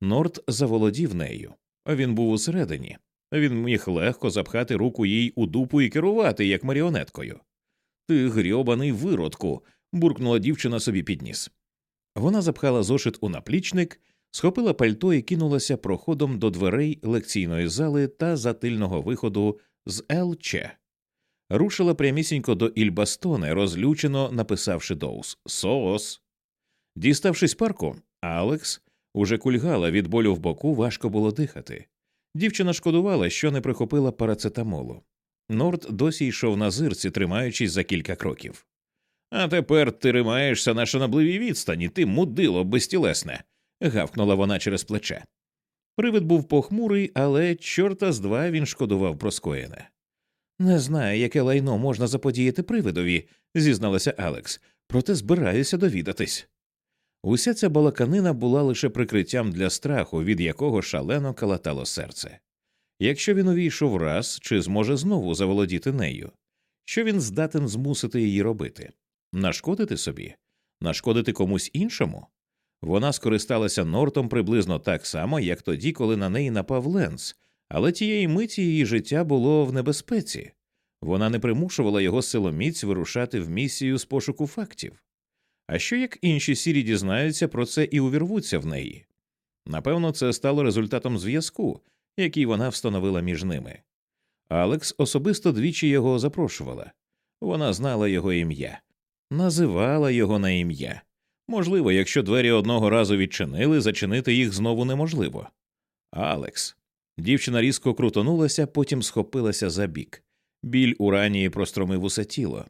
Норт заволодів нею. Він був усередині. Він міг легко запхати руку їй у дупу і керувати, як маріонеткою. Ти грьобаний виродку. буркнула дівчина собі під ніс. Вона запхала зошит у наплічник схопила пальто і кинулася проходом до дверей лекційної зали та затильного виходу з ЛЧ. Рушила прямісінько до Ільбастоне, розлючено написавши доус Соос. Діставшись парку, Алекс уже кульгала від болю в боку, важко було дихати. Дівчина шкодувала, що не прихопила парацетамолу. Норд досі йшов на зирці, тримаючись за кілька кроків. А тепер ти римаєшся на шанобливій відстані, ти мудило безтілесне гавкнула вона через плече. Привид був похмурий, але чорта з два він шкодував про скоєне. Не знаю, яке лайно можна заподіяти привидові, зізналася Алекс, проте збираюся довідатись. Уся ця балаканина була лише прикриттям для страху, від якого шалено калатало серце. Якщо він увійшов раз, чи зможе знову заволодіти нею, що він здатен змусити її робити? Нашкодити собі, нашкодити комусь іншому? Вона скористалася Нортом приблизно так само, як тоді, коли на неї напав Ленс, але тієї миті її життя було в небезпеці. Вона не примушувала його силоміць вирушати в місію з пошуку фактів. А що як інші сірі дізнаються про це і увірвуться в неї? Напевно, це стало результатом зв'язку, який вона встановила між ними. Алекс особисто двічі його запрошувала. Вона знала його ім'я, називала його на ім'я. Можливо, якщо двері одного разу відчинили, зачинити їх знову неможливо. Алекс. Дівчина різко крутонулася, потім схопилася за бік. Біль у рані простромив усе тіло.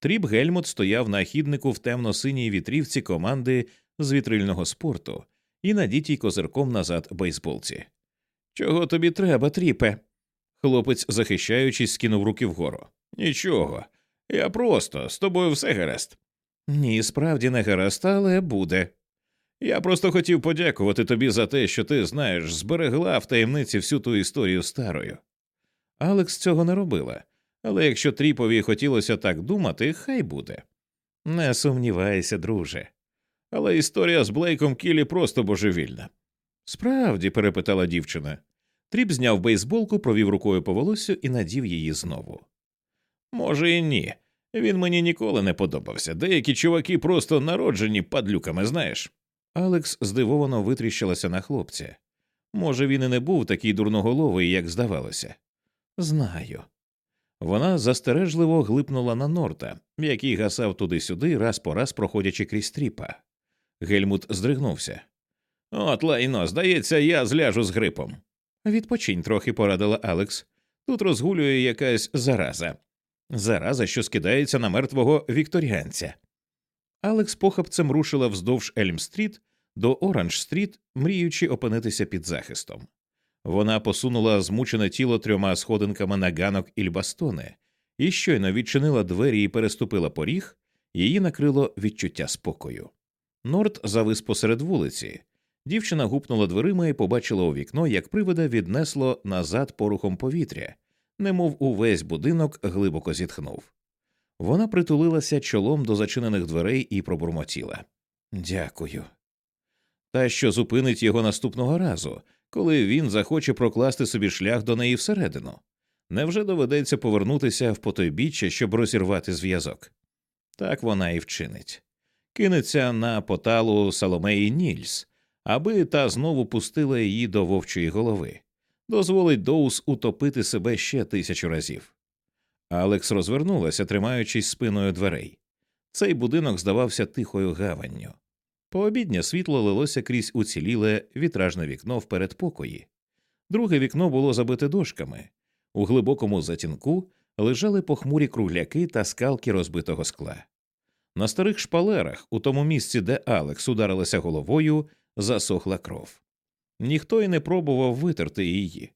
Тріп Гельмут стояв на хіднику в темно-синій вітрівці команди з вітрильного спорту і надітій козирком назад бейсболці. Чого тобі треба, тріпе? Хлопець, захищаючись, скинув руки вгору. Нічого. Я просто з тобою все гаразд. Ні, справді не гаразд, але буде. Я просто хотів подякувати тобі за те, що ти знаєш, зберегла в таємниці всю ту історію старою. Алекс цього не робила, але якщо тріпові хотілося так думати, хай буде. Не сумнівайся, друже. Але історія з Блейком Кілі просто божевільна. Справді, перепитала дівчина. Тріп зняв бейсболку, провів рукою по волосю і надів її знову. Може, і ні. Він мені ніколи не подобався. Деякі чуваки просто народжені падлюками, знаєш. Алекс здивовано витріщилася на хлопця. Може, він і не був такий дурноголовий, як здавалося. Знаю. Вона застережливо глипнула на Норта, який гасав туди-сюди, раз по раз проходячи крізь Тріпа. Гельмут здригнувся. От лайно, здається, я зляжу з грипом. Відпочинь трохи, порадила Алекс. Тут розгулює якась зараза. Зараза, що скидається на мертвого вікторіанця. Алекс похапцем рушила вздовж Ельм-стріт до Оранж-стріт, мріючи опинитися під захистом. Вона посунула змучене тіло трьома сходинками на ганок Ільбастони і щойно відчинила двері і переступила поріг, її накрило відчуття спокою. Норт завис посеред вулиці. Дівчина гупнула дверима і побачила у вікно, як привида віднесло назад порухом повітря, немов увесь будинок глибоко зітхнув. Вона притулилася чолом до зачинених дверей і пробурмотіла. Дякую. Та що зупинить його наступного разу, коли він захоче прокласти собі шлях до неї всередину. Невже доведеться повернутися в потойбіччя, щоб розірвати зв'язок? Так вона і вчинить. Кинеться на поталу Соломеї Нільс, аби та знову пустила її до вовчої голови, дозволить Доус утопити себе ще тисячу разів. Алекс розвернулася, тримаючись спиною дверей. Цей будинок здавався тихою гаванню. Пообіднє світло лилося крізь уціліле вітражне вікно в передпокої. Друге вікно було забите дошками. У глибокому затінку лежали похмурі кругляки та скалки розбитого скла. На старих шпалерах, у тому місці, де Алекс ударилася головою, засохла кров. Ніхто й не пробував витерти її.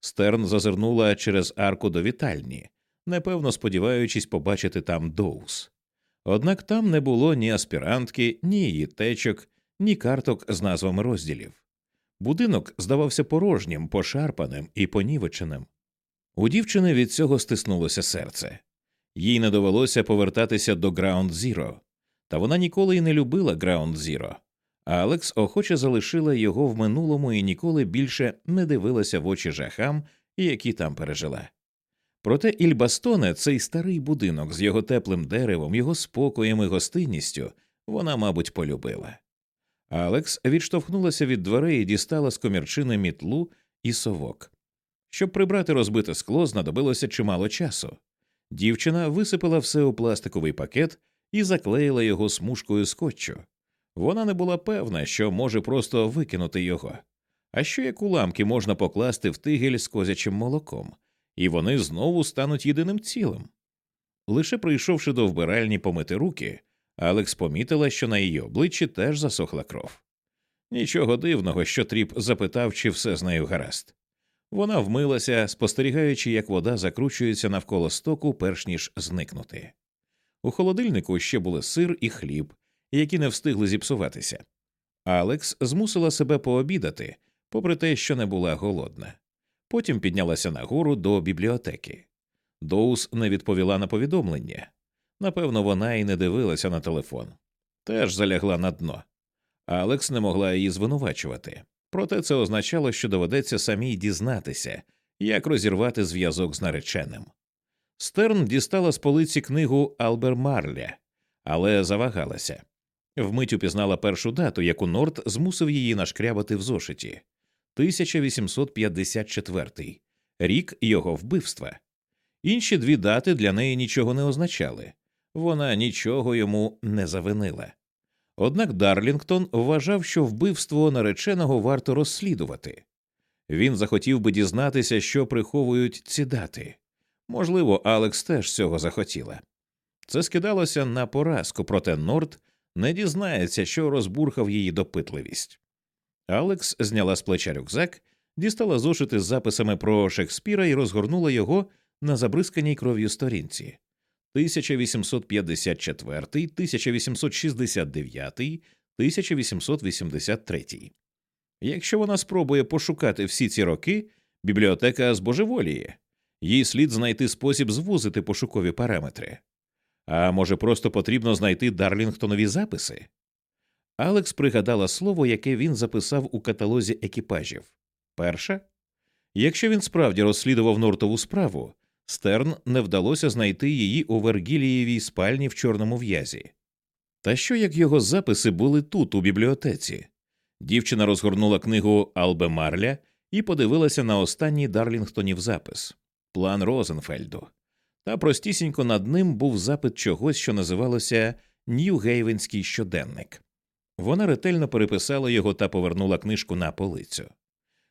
Стерн зазирнула через арку до вітальні, непевно сподіваючись побачити там Доус. Однак там не було ні аспірантки, ні її течок, ні карток з назвами розділів. Будинок здавався порожнім, пошарпаним і понівеченим. У дівчини від цього стиснулося серце. Їй не довелося повертатися до Граунд Зіро, та вона ніколи й не любила Граунд Зіро. Алекс охоче залишила його в минулому і ніколи більше не дивилася в очі жахам, які там пережила. Проте Ільбастоне, цей старий будинок з його теплим деревом, його спокоєм і гостинністю, вона, мабуть, полюбила. Алекс відштовхнулася від дверей і дістала з комірчини мітлу і совок. Щоб прибрати розбите скло, знадобилося чимало часу. Дівчина висипала все у пластиковий пакет і заклеїла його смужкою скотчу. Вона не була певна, що може просто викинути його. А що як уламки можна покласти в тигель з козячим молоком, і вони знову стануть єдиним цілим. Лише прийшовши до вбиральні помити руки, Алекс помітила, що на її обличчі теж засохла кров. Нічого дивного, що тріп запитав, чи все з нею гаразд. Вона вмилася, спостерігаючи, як вода закручується навколо стоку, перш ніж зникнути. У холодильнику ще були сир і хліб, які не встигли зіпсуватися. Алекс змусила себе пообідати, попри те, що не була голодна. Потім піднялася нагору до бібліотеки. Доус не відповіла на повідомлення. Напевно, вона і не дивилася на телефон. Теж залягла на дно. Алекс не могла її звинувачувати. Проте це означало, що доведеться самій дізнатися, як розірвати зв'язок з нареченим. Стерн дістала з полиці книгу Албер Марля, але завагалася. Вмить упізнала першу дату, яку Норт змусив її нашкрябати в зошиті 1854 рік його вбивства. Інші дві дати для неї нічого не означали вона нічого йому не завинила. Однак Дарлінгтон вважав, що вбивство нареченого варто розслідувати. Він захотів би дізнатися, що приховують ці дати. Можливо, Алекс теж цього захотіла. Це скидалося на поразку, проте Норд не дізнається, що розбурхав її допитливість. Алекс зняла з плеча рюкзак, дістала зошити з записами про Шекспіра і розгорнула його на забризканій кров'ю сторінці. 1854, 1869, 1883. Якщо вона спробує пошукати всі ці роки, бібліотека збожеволіє, їй слід знайти спосіб звузити пошукові параметри. А може, просто потрібно знайти Дарлінгтонові записи? Алекс пригадала слово, яке він записав у каталозі екіпажів. Перша? Якщо він справді розслідував Нортову справу, Стерн не вдалося знайти її у Вергілієвій спальні в чорному в'язі. Та що як його записи були тут, у бібліотеці? Дівчина розгорнула книгу Албе Марля і подивилася на останній Дарлінгтонів запис план Розенфельду. Та простісінько над ним був запит чогось, що називалося Нью-Гейвенський щоденник. Вона ретельно переписала його та повернула книжку на полицю.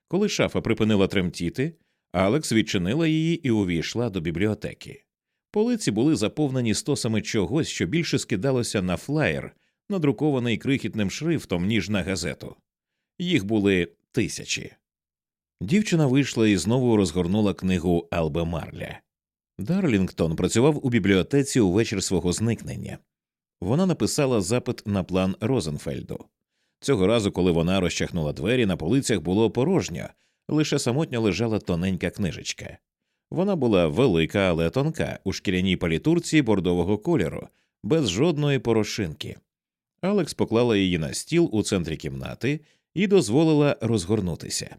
Коли шафа припинила тремтіти, Алекс відчинила її і увійшла до бібліотеки. Полиці були заповнені стосами чогось, що більше скидалося на флаєр, надрукований крихітним шрифтом, ніж на газету. Їх були тисячі. Дівчина вийшла і знову розгорнула книгу Албе Марля. Дарлінгтон працював у бібліотеці у вечір свого зникнення. Вона написала запит на план Розенфельду. Цього разу, коли вона розчахнула двері, на полицях було порожньо, лише самотньо лежала тоненька книжечка. Вона була велика, але тонка, у шкіряній палітурці бордового кольору, без жодної порошинки. Алекс поклала її на стіл у центрі кімнати і дозволила розгорнутися.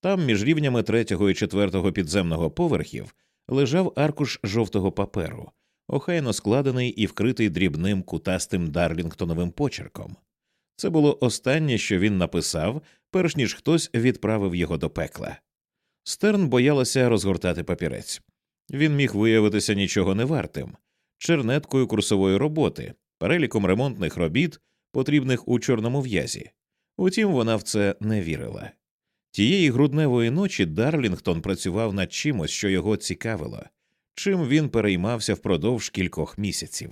Там, між рівнями третього і четвертого підземного поверхів, лежав аркуш жовтого паперу, охайно складений і вкритий дрібним кутастим Дарлінгтоновим почерком. Це було останнє, що він написав, перш ніж хтось відправив його до пекла. Стерн боялася розгортати папірець. Він міг виявитися нічого не вартим, чернеткою курсової роботи, переліком ремонтних робіт, потрібних у чорному в'язі. Утім, вона в це не вірила. Тієї грудневої ночі Дарлінгтон працював над чимось, що його цікавило, чим він переймався впродовж кількох місяців.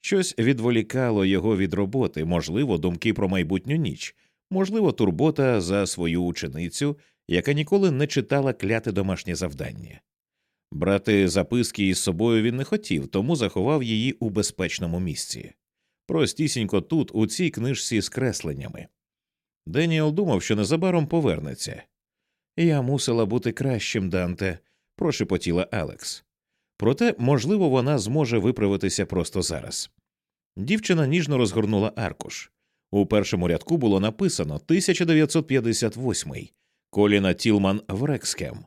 Щось відволікало його від роботи, можливо, думки про майбутню ніч, можливо, турбота за свою ученицю, яка ніколи не читала кляте домашнє завдання. Брати записки із собою він не хотів, тому заховав її у безпечному місці. Простісінько тут, у цій книжці з кресленнями. Деніел думав, що незабаром повернеться. Я мусила бути кращим, Данте, прошепотіла Алекс. Проте, можливо, вона зможе виправитися просто зараз. Дівчина ніжно розгорнула аркуш. У першому рядку було написано 1958 Коліна Тілман Врекскем,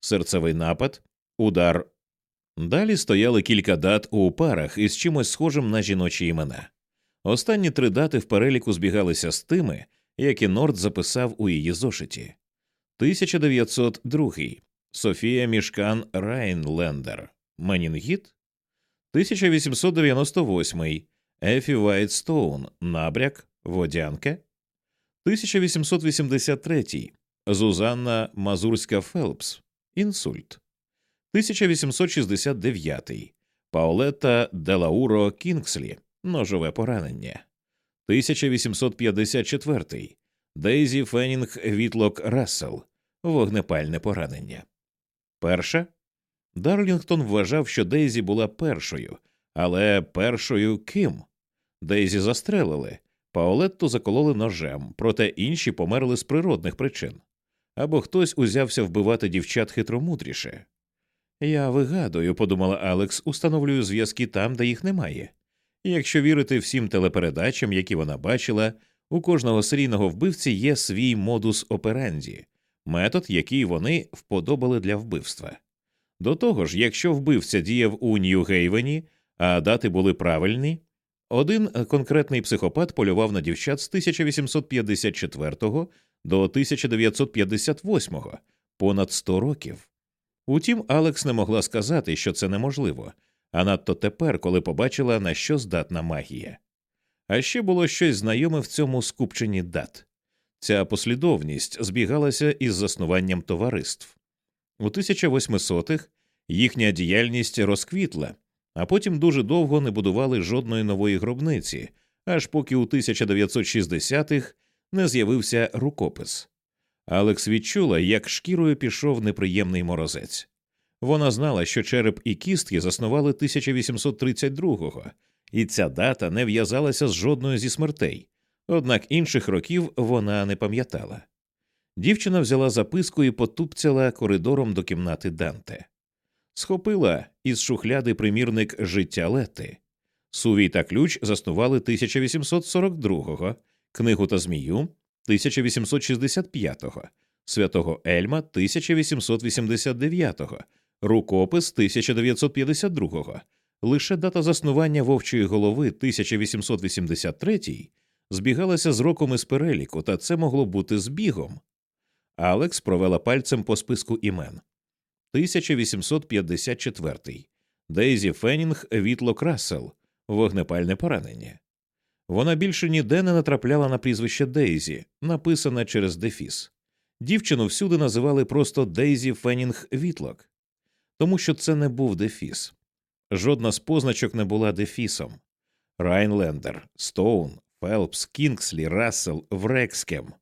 серцевий напад, удар. Далі стояли кілька дат у парах із чимось схожим на жіночі імена. Останні три дати в переліку збігалися з тими, які Норд записав у її зошиті. 1902 Софія Мішкан Райнлендер. Менінгіт. 1898 Ефі Вайтстоун. Набряк. Водянка. 1883 Зузанна Мазурська Фелпс. Інсульт. 1869 Паолетта Делауро Кінгслі. Ножове поранення. 1854 Дейзі Феннінг Вітлок Рассел. Вогнепальне поранення. Перша Дарлінгтон вважав, що Дейзі була першою, але першою ким? Дейзі застрелили, Паолетту закололи ножем, проте інші померли з природних причин. Або хтось узявся вбивати дівчат хитромудріше. Я вигадую, подумала Алекс, установлюю зв'язки там, де їх немає. Якщо вірити всім телепередачам, які вона бачила, у кожного серійного вбивці є свій модус операнді, метод, який вони вподобали для вбивства. До того ж, якщо вбивця діяв у Нью-Гейвені, а дати були правильні, один конкретний психопат полював на дівчат з 1854 до 1958, понад 100 років. Утім, Алекс не могла сказати, що це неможливо, а надто тепер, коли побачила, на що здатна магія. А ще було щось знайоме в цьому скупченні дат. Ця послідовність збігалася із заснуванням товариств. У 1800-х їхня діяльність розквітла, а потім дуже довго не будували жодної нової гробниці, аж поки у 1960-х не з'явився рукопис. Алекс відчула, як шкірою пішов неприємний морозець. Вона знала, що череп і кістки заснували 1832-го, і ця дата не в'язалася з жодною зі смертей, однак інших років вона не пам'ятала. Дівчина взяла записку і потупцяла коридором до кімнати Данте, схопила із шухляди примірник життя Лети. Сувій та ключ заснували 1842-го, книгу та змію 1865-го, святого Ельма 1889-го, рукопис 1952-го. Лише дата заснування вовчої голови 1883 збігалася з роком із переліку, та це могло бути збігом. Алекс провела пальцем по списку імен. 1854 Дейзі Феннінг Вітлок Рассел, вогнепальне поранення. Вона більше ніде не натрапляла на прізвище Дейзі, написане через Дефіс. Дівчину всюди називали просто Дейзі Феннінг Вітлок, тому що це не був дефіс. Жодна з позначок не була дефісом. Райнлендер, Стоун, Фелпс, Кінгслі, Рассел, Врекскем.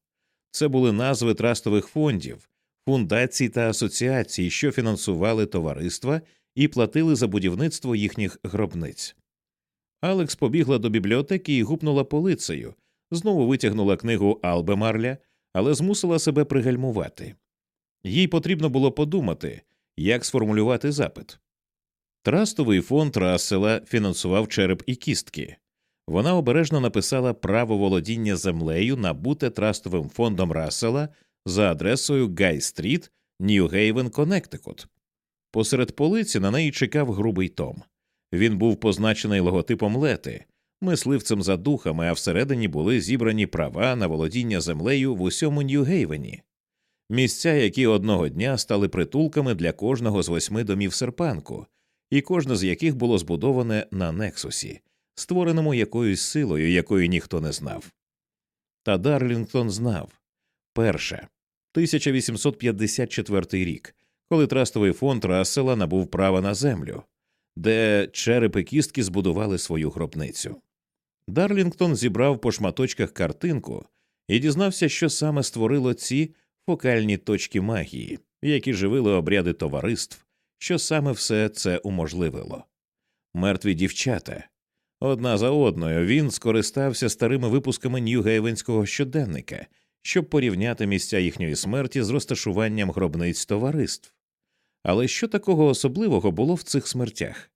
Це були назви трастових фондів, фундацій та асоціацій, що фінансували товариства і платили за будівництво їхніх гробниць. Алекс побігла до бібліотеки і гупнула полицею, знову витягнула книгу Албемарля, але змусила себе пригальмувати. Їй потрібно було подумати, як сформулювати запит. Трастовий фонд Рассела фінансував череп і кістки. Вона обережно написала право володіння землею, набуте трастовим фондом Рассела за адресою Гай Стріт, Нью-Гейвен, Коннектикут. Посеред полиці на неї чекав грубий том. Він був позначений логотипом лети, мисливцем за духами, а всередині були зібрані права на володіння землею в усьому Нью-Гейвені. Місця, які одного дня стали притулками для кожного з восьми домів серпанку, і кожне з яких було збудоване на Нексусі, створеному якоюсь силою, якої ніхто не знав. Та Дарлінгтон знав перше, 1854 рік, коли трастовий фонд Рассела набув права на землю де черепи кістки збудували свою гробницю. Дарлінгтон зібрав по шматочках картинку і дізнався, що саме створило ці фокальні точки магії, які живили обряди товариств, що саме все це уможливило. Мертві дівчата. Одна за одною він скористався старими випусками Нью-Гейвенського щоденника, щоб порівняти місця їхньої смерті з розташуванням гробниць товариств. Але що такого особливого було в цих смертях?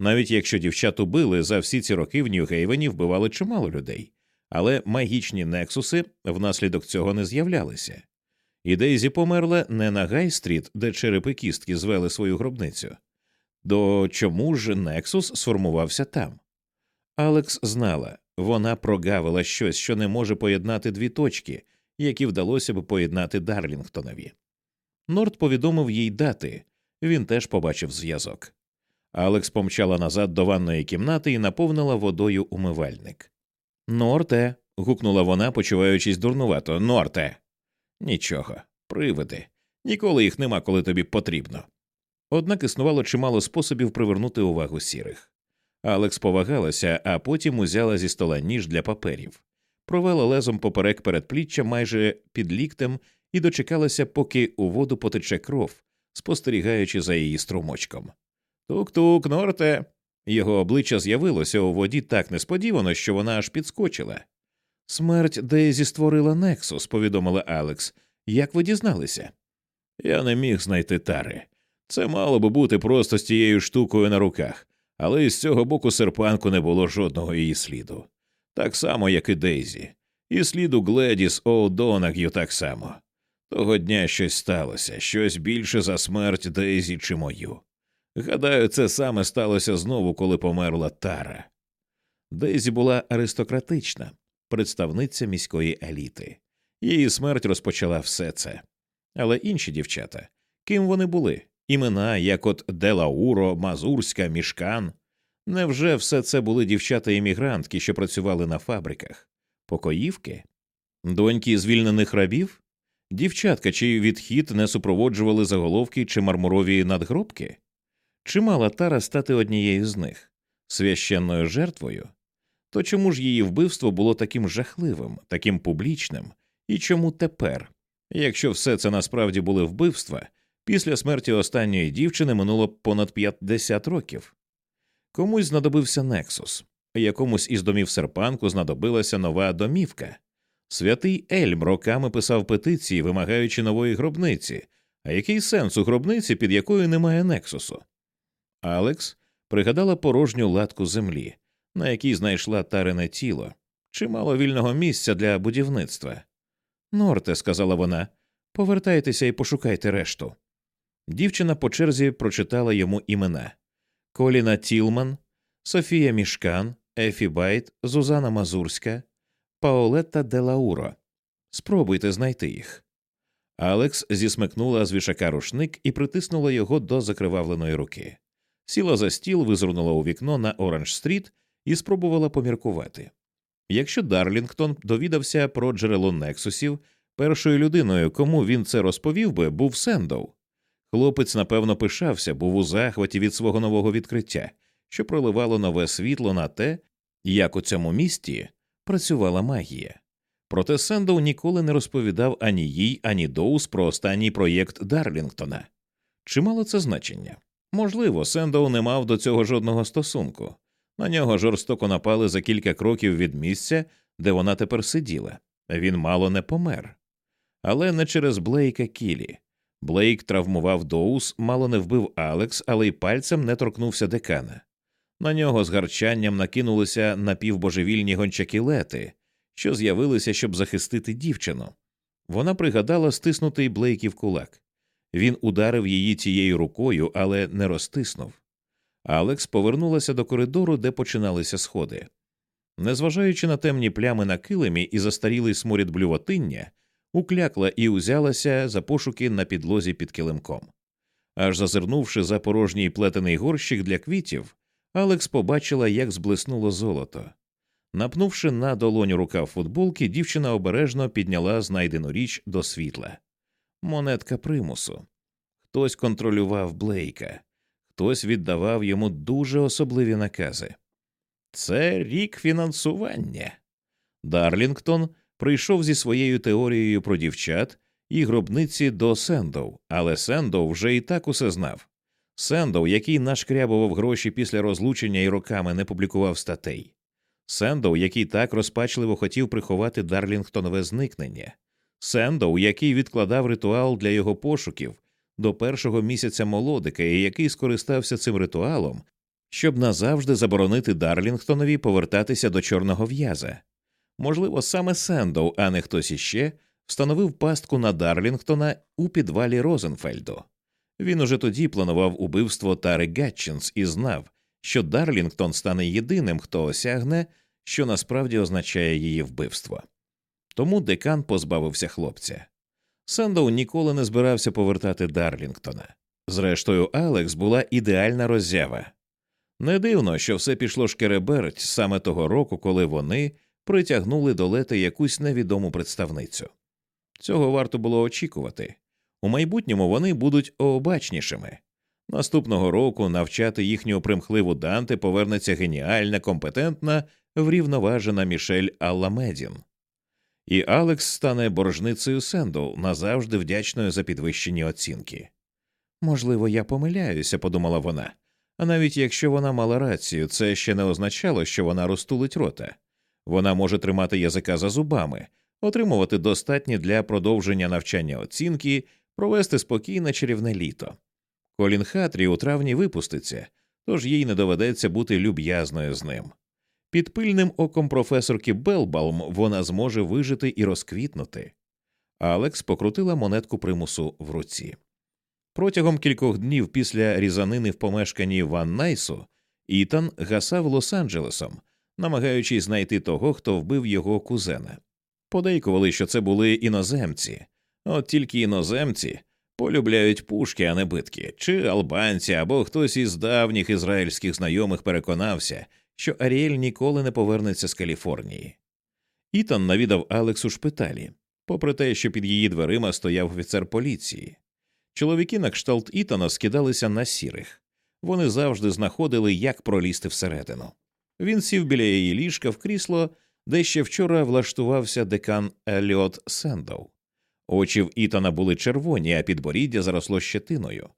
Навіть якщо дівчат убили, за всі ці роки в Нью-Гейвені вбивали чимало людей, але магічні нексуси внаслідок цього не з'являлися. І Дейзі померла не на Гай-стріт, де Череп і кістки звели свою гробницю. То чому ж Нексус сформувався там? Алекс знала вона прогавила щось, що не може поєднати дві точки, які вдалося б поєднати Дарлінгтонові. Норд повідомив їй дати, він теж побачив зв'язок. Алекс помчала назад до ванної кімнати і наповнила водою умивальник. Норте. гукнула вона, почуваючись дурнувато. Норте. Нічого, привиди. Ніколи їх нема, коли тобі потрібно. Однак існувало чимало способів привернути увагу сірих. Алекс повагалася, а потім узяла зі стола ніж для паперів, провела лезом поперек передпліччя майже під ліктем і дочекалася, поки у воду потече кров, спостерігаючи за її струмочком. Тук-тук, норте. Його обличчя з'явилося у воді так несподівано, що вона аж підскочила. Смерть Дейзі створила Нексус, повідомила Алекс. Як ви дізналися? Я не міг знайти тари. Це мало би бути просто з тією штукою на руках, але із цього боку серпанку не було жодного її сліду. Так само, як і Дейзі, і сліду Гледіс О'Донаг'ю так само. Того дня щось сталося, щось більше за смерть Дейзі чи мою. Гадаю, це саме сталося знову, коли померла Тара. Дейзі була аристократична, представниця міської еліти. Її смерть розпочала все це. Але інші дівчата, ким вони були? Імена, як от Делауро, Мазурська, Мішкан. Невже все це були дівчата іммігрантки, що працювали на фабриках, покоївки? Доньки звільнених рабів? Дівчатка, чий відхід не супроводжували заголовки чи мармурові надгробки? Чи мала Тара стати однією з них, священною жертвою? То чому ж її вбивство було таким жахливим, таким публічним, і чому тепер, якщо все це насправді були вбивства, після смерті останньої дівчини минуло понад 50 років? Комусь знадобився Нексус, якомусь із домів серпанку знадобилася нова домівка. Святий Ельм роками писав петиції, вимагаючи нової гробниці. А який сенс у гробниці, під якою немає Нексусу? Алекс пригадала порожню латку землі, на якій знайшла тарине тіло, чимало вільного місця для будівництва. Норсе, сказала вона, повертайтеся і пошукайте решту. Дівчина по черзі прочитала йому імена Коліна Тілман, Софія Мішкан, Ефі Байт, Зузана Мазурська, Паолетта Делауро. Спробуйте знайти їх. Алекс зісмикнула з вішака рушник і притиснула його до закривавленої руки. Сіла за стіл, визирнула у вікно на Оранж Стріт і спробувала поміркувати. Якщо Дарлінгтон довідався про джерело Нексусів, першою людиною, кому він це розповів би, був Сендоу. Хлопець, напевно, пишався, був у захваті від свого нового відкриття, що проливало нове світло на те, як у цьому місті працювала магія. Проте Сендоу ніколи не розповідав ані їй, ані Доус про останній проєкт Дарлінгтона. Чи мало це значення? Можливо, Сендоу не мав до цього жодного стосунку. На нього жорстоко напали за кілька кроків від місця, де вона тепер сиділа. Він мало не помер. Але не через Блейка Кілі. Блейк травмував Доус, мало не вбив Алекс, але й пальцем не торкнувся декана. На нього з гарчанням накинулися напівбожевільні гончаки Лети, що з'явилися, щоб захистити дівчину. Вона пригадала стиснутий Блейків кулак. Він ударив її тією рукою, але не розтиснув. Алекс повернулася до коридору, де починалися сходи. Незважаючи на темні плями на килимі і застарілий сморід блювотиння, уклякла і узялася за пошуки на підлозі під килимком. Аж зазирнувши за порожній плетений горщик для квітів, Алекс побачила, як зблиснуло золото. Напнувши на долоню рукав футболки, дівчина обережно підняла знайдену річ до світла. Монетка примусу. Хтось контролював Блейка, хтось віддавав йому дуже особливі накази. Це рік фінансування. Дарлінгтон прийшов зі своєю теорією про дівчат і гробниці до Сендоу, але Сендоу вже і так усе знав. Сендоу, який нашкрябував гроші після розлучення і роками не публікував статей. Сендоу, який так розпачливо хотів приховати Дарлінгтонове зникнення, Сендоу, який відкладав ритуал для його пошуків до першого місяця молодика, і який скористався цим ритуалом, щоб назавжди заборонити Дарлінгтонові повертатися до чорного в'яза. Можливо, саме Сендоу, а не хтось іще, встановив пастку на Дарлінгтона у підвалі Розенфельду. Він уже тоді планував убивство Тари Гатчинс і знав, що Дарлінгтон стане єдиним, хто осягне, що насправді означає її вбивство. Тому декан позбавився хлопця. Сендоу ніколи не збирався повертати Дарлінгтона. Зрештою, Алекс була ідеальна роззява. Не дивно, що все пішло шкереберть саме того року, коли вони притягнули до Лети якусь невідому представницю. Цього варто було очікувати. У майбутньому вони будуть обачнішими. Наступного року навчати їхню примхливу Данте повернеться геніальна, компетентна, врівноважена Мішель Алламедін. І Алекс стане боржницею Сендоу, назавжди вдячною за підвищені оцінки. Можливо, я помиляюся, подумала вона. А навіть якщо вона мала рацію, це ще не означало, що вона розтулить рота. Вона може тримати язика за зубами, отримувати достатні для продовження навчання оцінки, провести спокійне чарівне літо. Колін Хатрі у травні випуститься, тож їй не доведеться бути люб'язною з ним. Під пильним оком професорки Белбалм вона зможе вижити і розквітнути. Алекс покрутила монетку примусу в руці. Протягом кількох днів після різанини в помешканні Ван Найсу Ітан гасав Лос-Анджелесом, намагаючись знайти того, хто вбив його кузена. Подейкували, що це були іноземці, от тільки іноземці полюбляють пушки, а не битки, чи албанці або хтось із давніх ізраїльських знайомих переконався, що Аріель ніколи не повернеться з Каліфорнії. Ітан навідав Алекс у шпиталі, попри те, що під її дверима стояв офіцер поліції. Чоловіки на кшталт Ітана скидалися на сірих. Вони завжди знаходили, як пролізти всередину. Він сів біля її ліжка в крісло, де ще вчора влаштувався декан Еліот Сендоу. Очі в Ітана були червоні, а підборіддя заросло щетиною.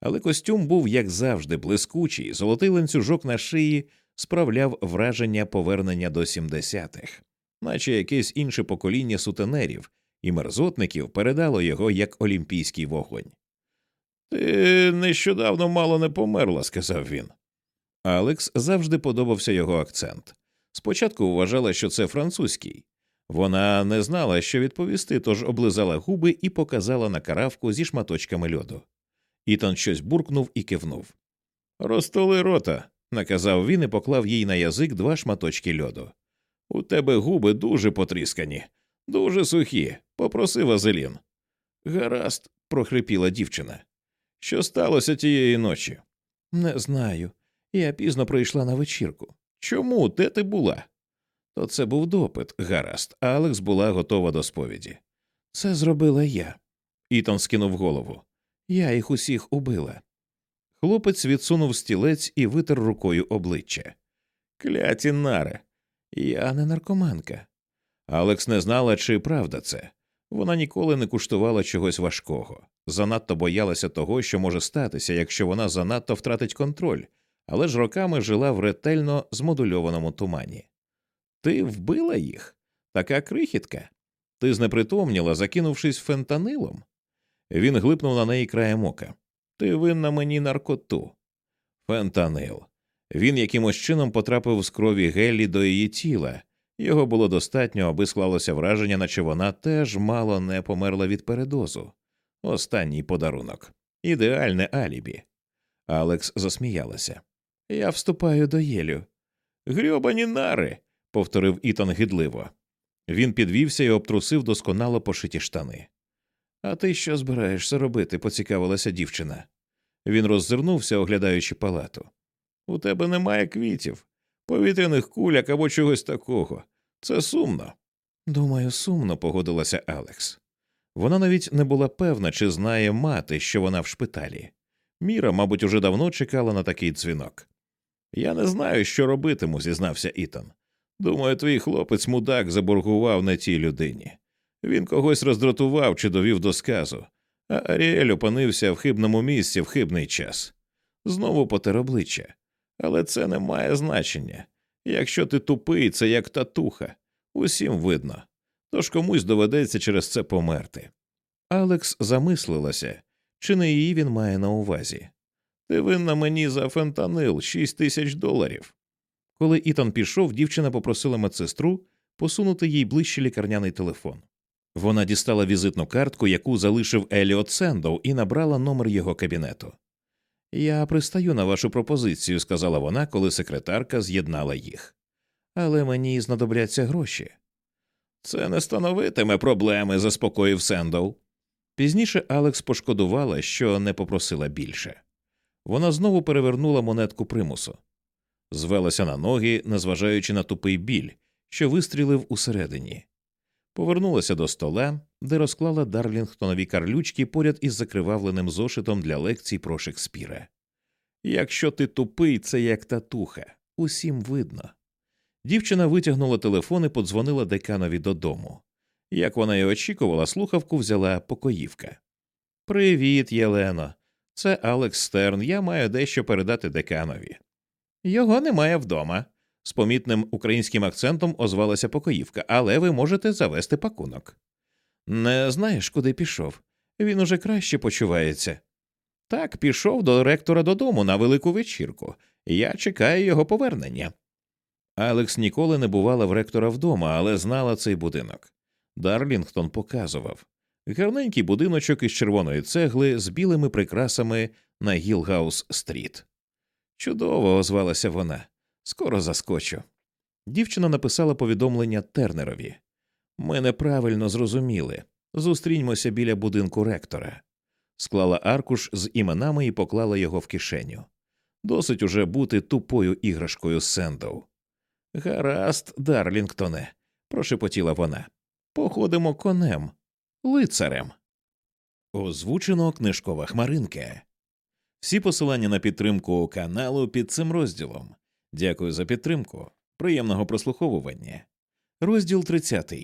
Але костюм був, як завжди, блискучий, золотий ланцюжок на шиї справляв враження повернення до сімдесятих, наче якесь інше покоління сутенерів і мерзотників передало його як олімпійський вогонь. Ти нещодавно мало не померла, сказав він. Алекс завжди подобався його акцент. Спочатку вважала, що це французький. Вона не знала, що відповісти, тож облизала губи і показала на каравку зі шматочками льоду. Ітан щось буркнув і кивнув. Розтоли рота, наказав він і поклав їй на язик два шматочки льоду. У тебе губи дуже потріскані, дуже сухі. Попроси Вазелін. Гаразд, прохрипіла дівчина. Що сталося тієї ночі? Не знаю. Я пізно прийшла на вечірку. Чому? Де ти була? То це був допит, гаразд, Алекс була готова до сповіді. Це зробила я. Ітан скинув голову. Я їх усіх убила. Хлопець відсунув стілець і витер рукою обличчя. Кляті наре. Я не наркоманка. Алекс не знала, чи правда це. Вона ніколи не куштувала чогось важкого, занадто боялася того, що може статися, якщо вона занадто втратить контроль, але ж роками жила в ретельно змодульованому тумані. Ти вбила їх? Така крихітка. Ти знепритомніла, закинувшись фентанилом. Він глипнув на неї краєм ока. Ти винна мені наркоту. Фентанил. Він якимось чином потрапив з крові Геллі до її тіла. Його було достатньо, аби склалося враження, наче вона теж мало не померла від передозу. Останній подарунок. Ідеальне алібі. Алекс засміялася. Я вступаю до Єлю. Грьобані нари. повторив Ітан гидливо. Він підвівся і обтрусив досконало пошиті штани. А ти що збираєшся робити? поцікавилася дівчина. Він роззирнувся, оглядаючи палату. У тебе немає квітів, повітряних куляк або чогось такого. Це сумно. Думаю, сумно, погодилася Алекс. Вона навіть не була певна, чи знає мати, що вона в шпиталі. Міра, мабуть, уже давно чекала на такий дзвінок. Я не знаю, що робитиму, зізнався Ітан. Думаю, твій хлопець мудак заборгував на тій людині. Він когось роздратував чи довів до сказу, а Аріель опинився в хибному місці в хибний час. Знову потер обличчя. Але це не має значення. Якщо ти тупий, це як татуха, усім видно. Тож комусь доведеться через це померти. Алекс замислилася, чи не її він має на увазі. Ти винна мені за фентанил шість тисяч доларів. Коли Ітан пішов, дівчина попросила медсестру посунути їй ближче лікарняний телефон. Вона дістала візитну картку, яку залишив Еліот Сендоу, і набрала номер його кабінету. Я пристаю на вашу пропозицію, сказала вона, коли секретарка з'єднала їх. Але мені знадобляться гроші. Це не становитиме проблеми, заспокоїв Сендоу. Пізніше Алекс пошкодувала, що не попросила більше. Вона знову перевернула монетку примусу, звелася на ноги, незважаючи на тупий біль, що вистрілив усередині. Повернулася до стола, де розклала Дарлінгтонові карлючки поряд із закривавленим зошитом для лекцій про Шекспіра. Якщо ти тупий, це як татуха, усім видно. Дівчина витягнула телефон і подзвонила деканові додому. Як вона й очікувала, слухавку взяла покоївка. Привіт, Єлено. Це Алекс Стерн. Я маю дещо передати деканові. Його немає вдома. З помітним українським акцентом озвалася покоївка, але ви можете завести пакунок. Не знаєш, куди пішов. Він уже краще почувається. Так, пішов до ректора додому на велику вечірку. Я чекаю його повернення. Алекс ніколи не бувала в ректора вдома, але знала цей будинок. Дарлінгтон показував гарненький будиночок із червоної цегли з білими прикрасами на Гілгаус стріт. Чудово, озвалася вона. Скоро заскочу. Дівчина написала повідомлення Тернерові. Ми неправильно зрозуміли. Зустріньмося біля будинку ректора. Склала аркуш з іменами і поклала його в кишеню. Досить уже бути тупою іграшкою Сендоу. Гаразд, Дарлінгтоне, прошепотіла вона. Походимо конем, лицарем. Озвучено книжкова хмаринка. Всі посилання на підтримку каналу під цим розділом. Дякую за підтримку. Приємного прослуховування. Розділ 30.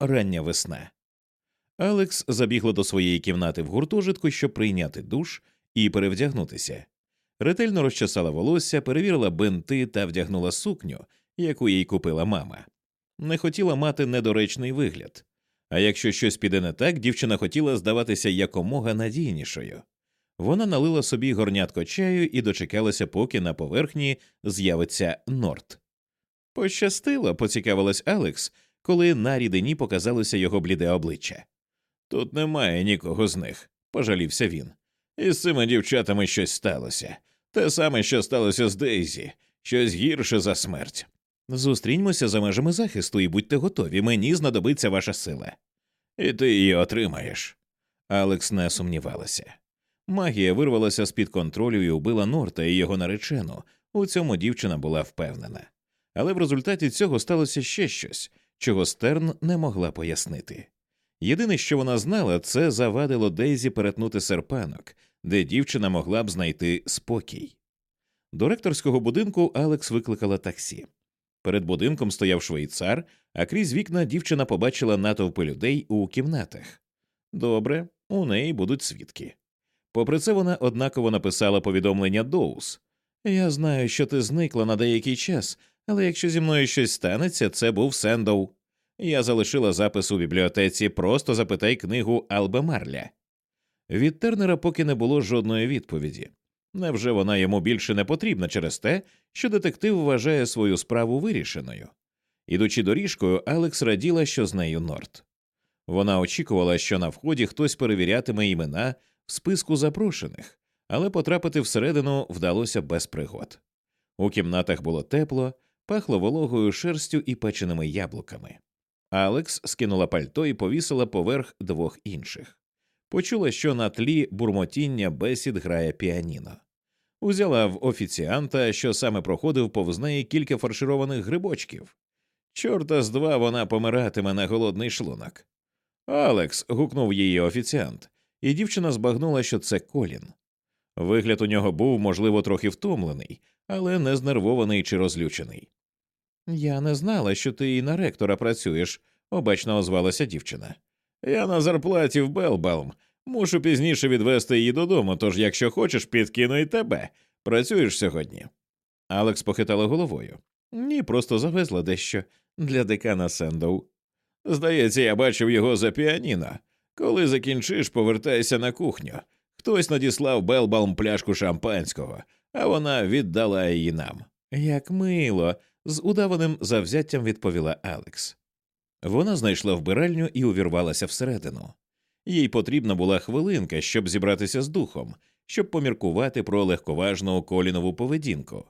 Рання весна. Алекс забігла до своєї кімнати в гуртожитку, щоб прийняти душ і перевдягнутися. Ретельно розчесала волосся, перевірила бинти та вдягнула сукню, яку їй купила мама. Не хотіла мати недоречний вигляд. А якщо щось піде не так, дівчина хотіла здаватися якомога надійнішою. Вона налила собі горнятко чаю і дочекалася, поки на поверхні з'явиться Норт. Пощастило, поцікавилась Алекс, коли на рідині показалося його бліде обличчя. Тут немає нікого з них, пожалівся він. І з цими дівчатами щось сталося. Те саме, що сталося з Дейзі, щось гірше за смерть. Зустріньмося за межами захисту і будьте готові, мені знадобиться ваша сила. І ти її отримаєш. Алекс не сумнівалася. Магія вирвалася з під контролю і убила Норта і його наречену. У цьому дівчина була впевнена. Але в результаті цього сталося ще щось, чого Стерн не могла пояснити. Єдине, що вона знала, це завадило Дейзі перетнути серпанок, де дівчина могла б знайти спокій. До ректорського будинку Алекс викликала таксі. Перед будинком стояв швейцар, а крізь вікна дівчина побачила натовпи людей у кімнатах. Добре, у неї будуть свідки. Попри це, вона однаково написала повідомлення Доус Я знаю, що ти зникла на деякий час, але якщо зі мною щось станеться, це був Сендоу. Я залишила запис у бібліотеці, просто запитай книгу Албе Марля. Від Тернера поки не було жодної відповіді. Невже вона йому більше не потрібна через те, що детектив вважає свою справу вирішеною? Ідучи доріжкою, Алекс раділа, що з нею Норт. Вона очікувала, що на вході хтось перевірятиме імена в списку запрошених, але потрапити всередину вдалося без пригод. У кімнатах було тепло, пахло вологою шерстю і печеними яблуками. Алекс скинула пальто і повісила поверх двох інших. Почула, що на тлі бурмотіння бесід грає піаніно. Узяла в офіціанта, що саме проходив повз неї кілька фаршированих грибочків. Чорта з два вона помиратиме на голодний шлунок. Алекс. гукнув її офіціант, і дівчина збагнула, що це колін. Вигляд у нього був, можливо, трохи втомлений, але не знервований чи розлючений. Я не знала, що ти і на ректора працюєш, обачно озвалася дівчина. Я на зарплаті в Белбалм. Мушу пізніше відвести її додому, тож, якщо хочеш, підкину й тебе. Працюєш сьогодні. Алекс похитала головою. Ні, просто завезла дещо для декана Сендоу. Здається, я бачив його за піаніно. Коли закінчиш, повертайся на кухню. Хтось надіслав Белбалм пляшку шампанського, а вона віддала її нам. Як мило, з удаваним завзяттям відповіла Алекс. Вона знайшла вбиральню і увірвалася всередину. Їй потрібна була хвилинка, щоб зібратися з духом, щоб поміркувати про легковажну колінову поведінку.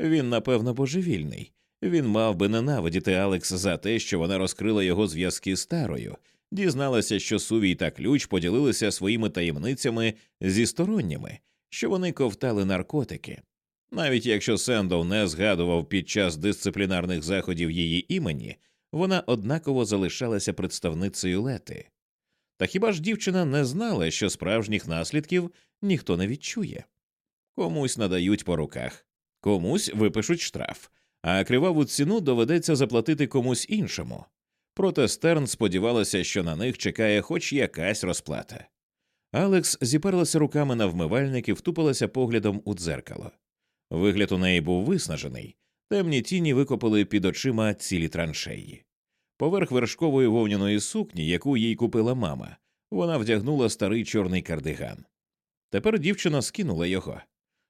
Він, напевно, божевільний. Він мав би ненавидіти Алекс за те, що вона розкрила його зв'язки з старою, дізналася, що сувій та ключ поділилися своїми таємницями зі сторонніми, що вони ковтали наркотики. Навіть якщо Сендов не згадував під час дисциплінарних заходів її імені, вона однаково залишалася представницею лети. Та хіба ж дівчина не знала, що справжніх наслідків ніхто не відчує? Комусь надають по руках, комусь випишуть штраф, а криваву ціну доведеться заплатити комусь іншому. Проте Стерн сподівалася, що на них чекає хоч якась розплата. Алекс зіперлася руками на вмивальник і втупилася поглядом у дзеркало. Вигляд у неї був виснажений, темні тіні викопали під очима цілі траншеї. Поверх вершкової вовняної сукні, яку їй купила мама, вона вдягнула старий чорний кардиган. Тепер дівчина скинула його.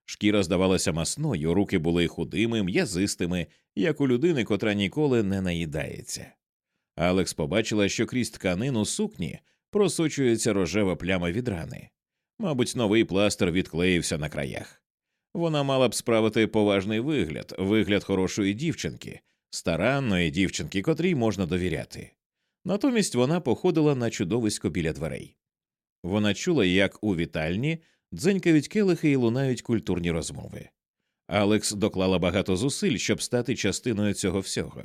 Шкіра здавалася масною, руки були худими, м'язистими, як у людини, котра ніколи не наїдається. Алекс побачила, що крізь тканину сукні просочується рожева пляма від рани. Мабуть, новий пластир відклеївся на краях. Вона мала б справити поважний вигляд, вигляд хорошої дівчинки, старанної дівчинки, котрій можна довіряти. Натомість вона походила на чудовисько біля дверей. Вона чула, як у вітальні дзенькають келихи і лунають культурні розмови. Алекс доклала багато зусиль, щоб стати частиною цього всього.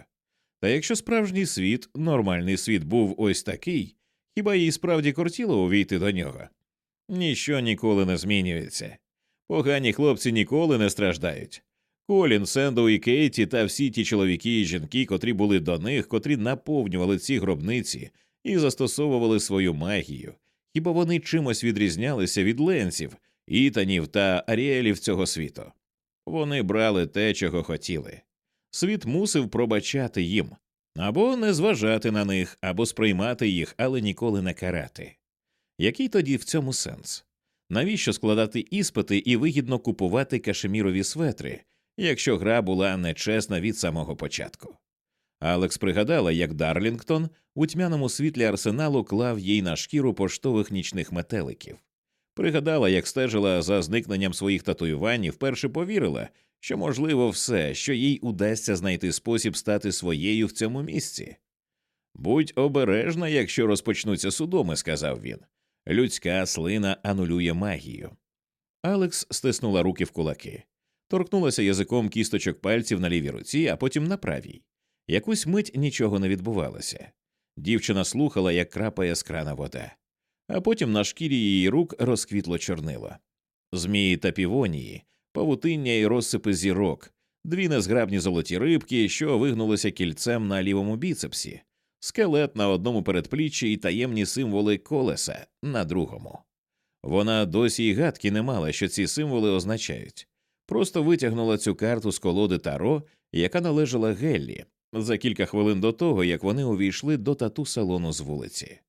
Та якщо справжній світ, нормальний світ був ось такий, хіба їй справді кортіло увійти до нього? Ніщо ніколи не змінюється. Погані хлопці ніколи не страждають. Колін, Сендоу і Кейті та всі ті чоловіки і жінки, котрі були до них, котрі наповнювали ці гробниці і застосовували свою магію, хіба вони чимось відрізнялися від ленців, ітанів та аріелів цього світу? Вони брали те, чого хотіли. Світ мусив пробачати їм або не зважати на них, або сприймати їх, але ніколи не карати. Який тоді в цьому сенс? Навіщо складати іспити і вигідно купувати кашемірові светри, якщо гра була нечесна від самого початку? Алекс пригадала, як Дарлінгтон у тьмяному світлі арсеналу клав їй на шкіру поштових нічних метеликів. Пригадала, як стежила за зникненням своїх татуювань і вперше повірила, що можливо все, що їй удасться знайти спосіб стати своєю в цьому місці. Будь обережна, якщо розпочнуться судоми, сказав він. Людська слина анулює магію. Алекс стиснула руки в кулаки, торкнулася язиком кісточок пальців на лівій руці, а потім на правій. Якусь мить нічого не відбувалося. Дівчина слухала, як крапає з крана вода, а потім на шкірі її рук розквітло чорнило. Змії та півонії, павутиння і розсипи зірок, дві незграбні золоті рибки, що вигнулися кільцем на лівому біцепсі, скелет на одному передпліччі і таємні символи колеса на другому. Вона досі й гадки не мала, що ці символи означають. Просто витягнула цю карту з колоди Таро, яка належала Геллі, за кілька хвилин до того, як вони увійшли до тату салону з вулиці.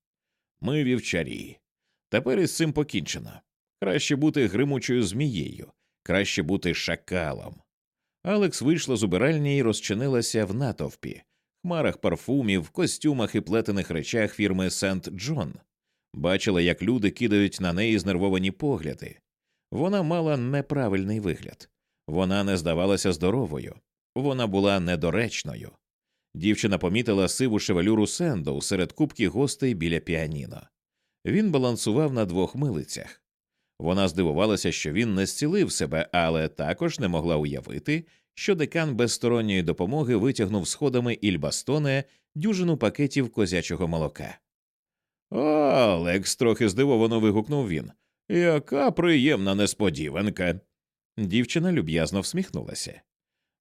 Ми вівчарі. Тепер із цим покінчено. Краще бути гримучою змією, краще бути шакалом. Алекс вийшла з убиральні і розчинилася в натовпі, хмарах парфумів, костюмах і плетених речах фірми Сент Джон. Бачила, як люди кидають на неї знервовані погляди. Вона мала неправильний вигляд, вона не здавалася здоровою, вона була недоречною. Дівчина помітила сиву шевелюру Сендоу серед купки гостей біля піаніно. Він балансував на двох милицях. Вона здивувалася, що він не зцілив себе, але також не могла уявити, що декан без сторонньої допомоги витягнув сходами Іль-Бастоне дюжину пакетів козячого молока. Алекс, трохи здивовано вигукнув він. Яка приємна несподіванка. Дівчина люб'язно всміхнулася.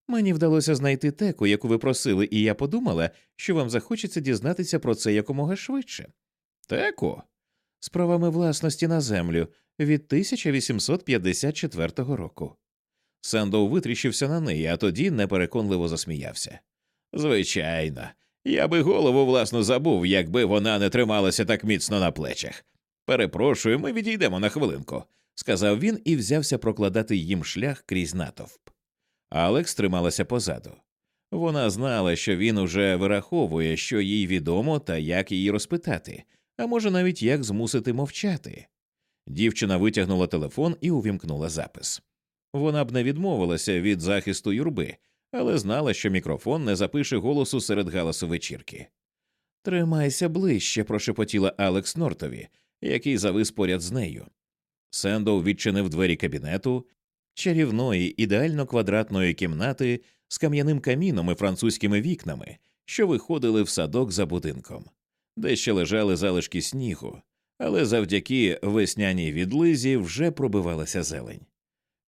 Мені вдалося знайти теку, яку ви просили, і я подумала, що вам захочеться дізнатися про це якомога швидше. Теку? З правами власності на землю від 1854 року. Сендоу витріщився на неї, а тоді непереконливо засміявся. Звичайно, я би голову власну забув, якби вона не трималася так міцно на плечах. Перепрошую, ми відійдемо на хвилинку, сказав він і взявся прокладати їм шлях крізь натовп. Алекс трималася позаду. Вона знала, що він уже вираховує, що їй відомо та як її розпитати, а може навіть як змусити мовчати. Дівчина витягнула телефон і увімкнула запис. Вона б не відмовилася від захисту юрби, але знала, що мікрофон не запише голосу серед галасу вечірки. Тримайся ближче, прошепотіла Алекс Нортові, який завис поряд з нею. Сендоу відчинив двері кабінету, чарівної, ідеально квадратної кімнати з кам'яним каміном і французькими вікнами, що виходили в садок за будинком, де ще лежали залишки снігу, але завдяки весняній відлизі вже пробивалася зелень.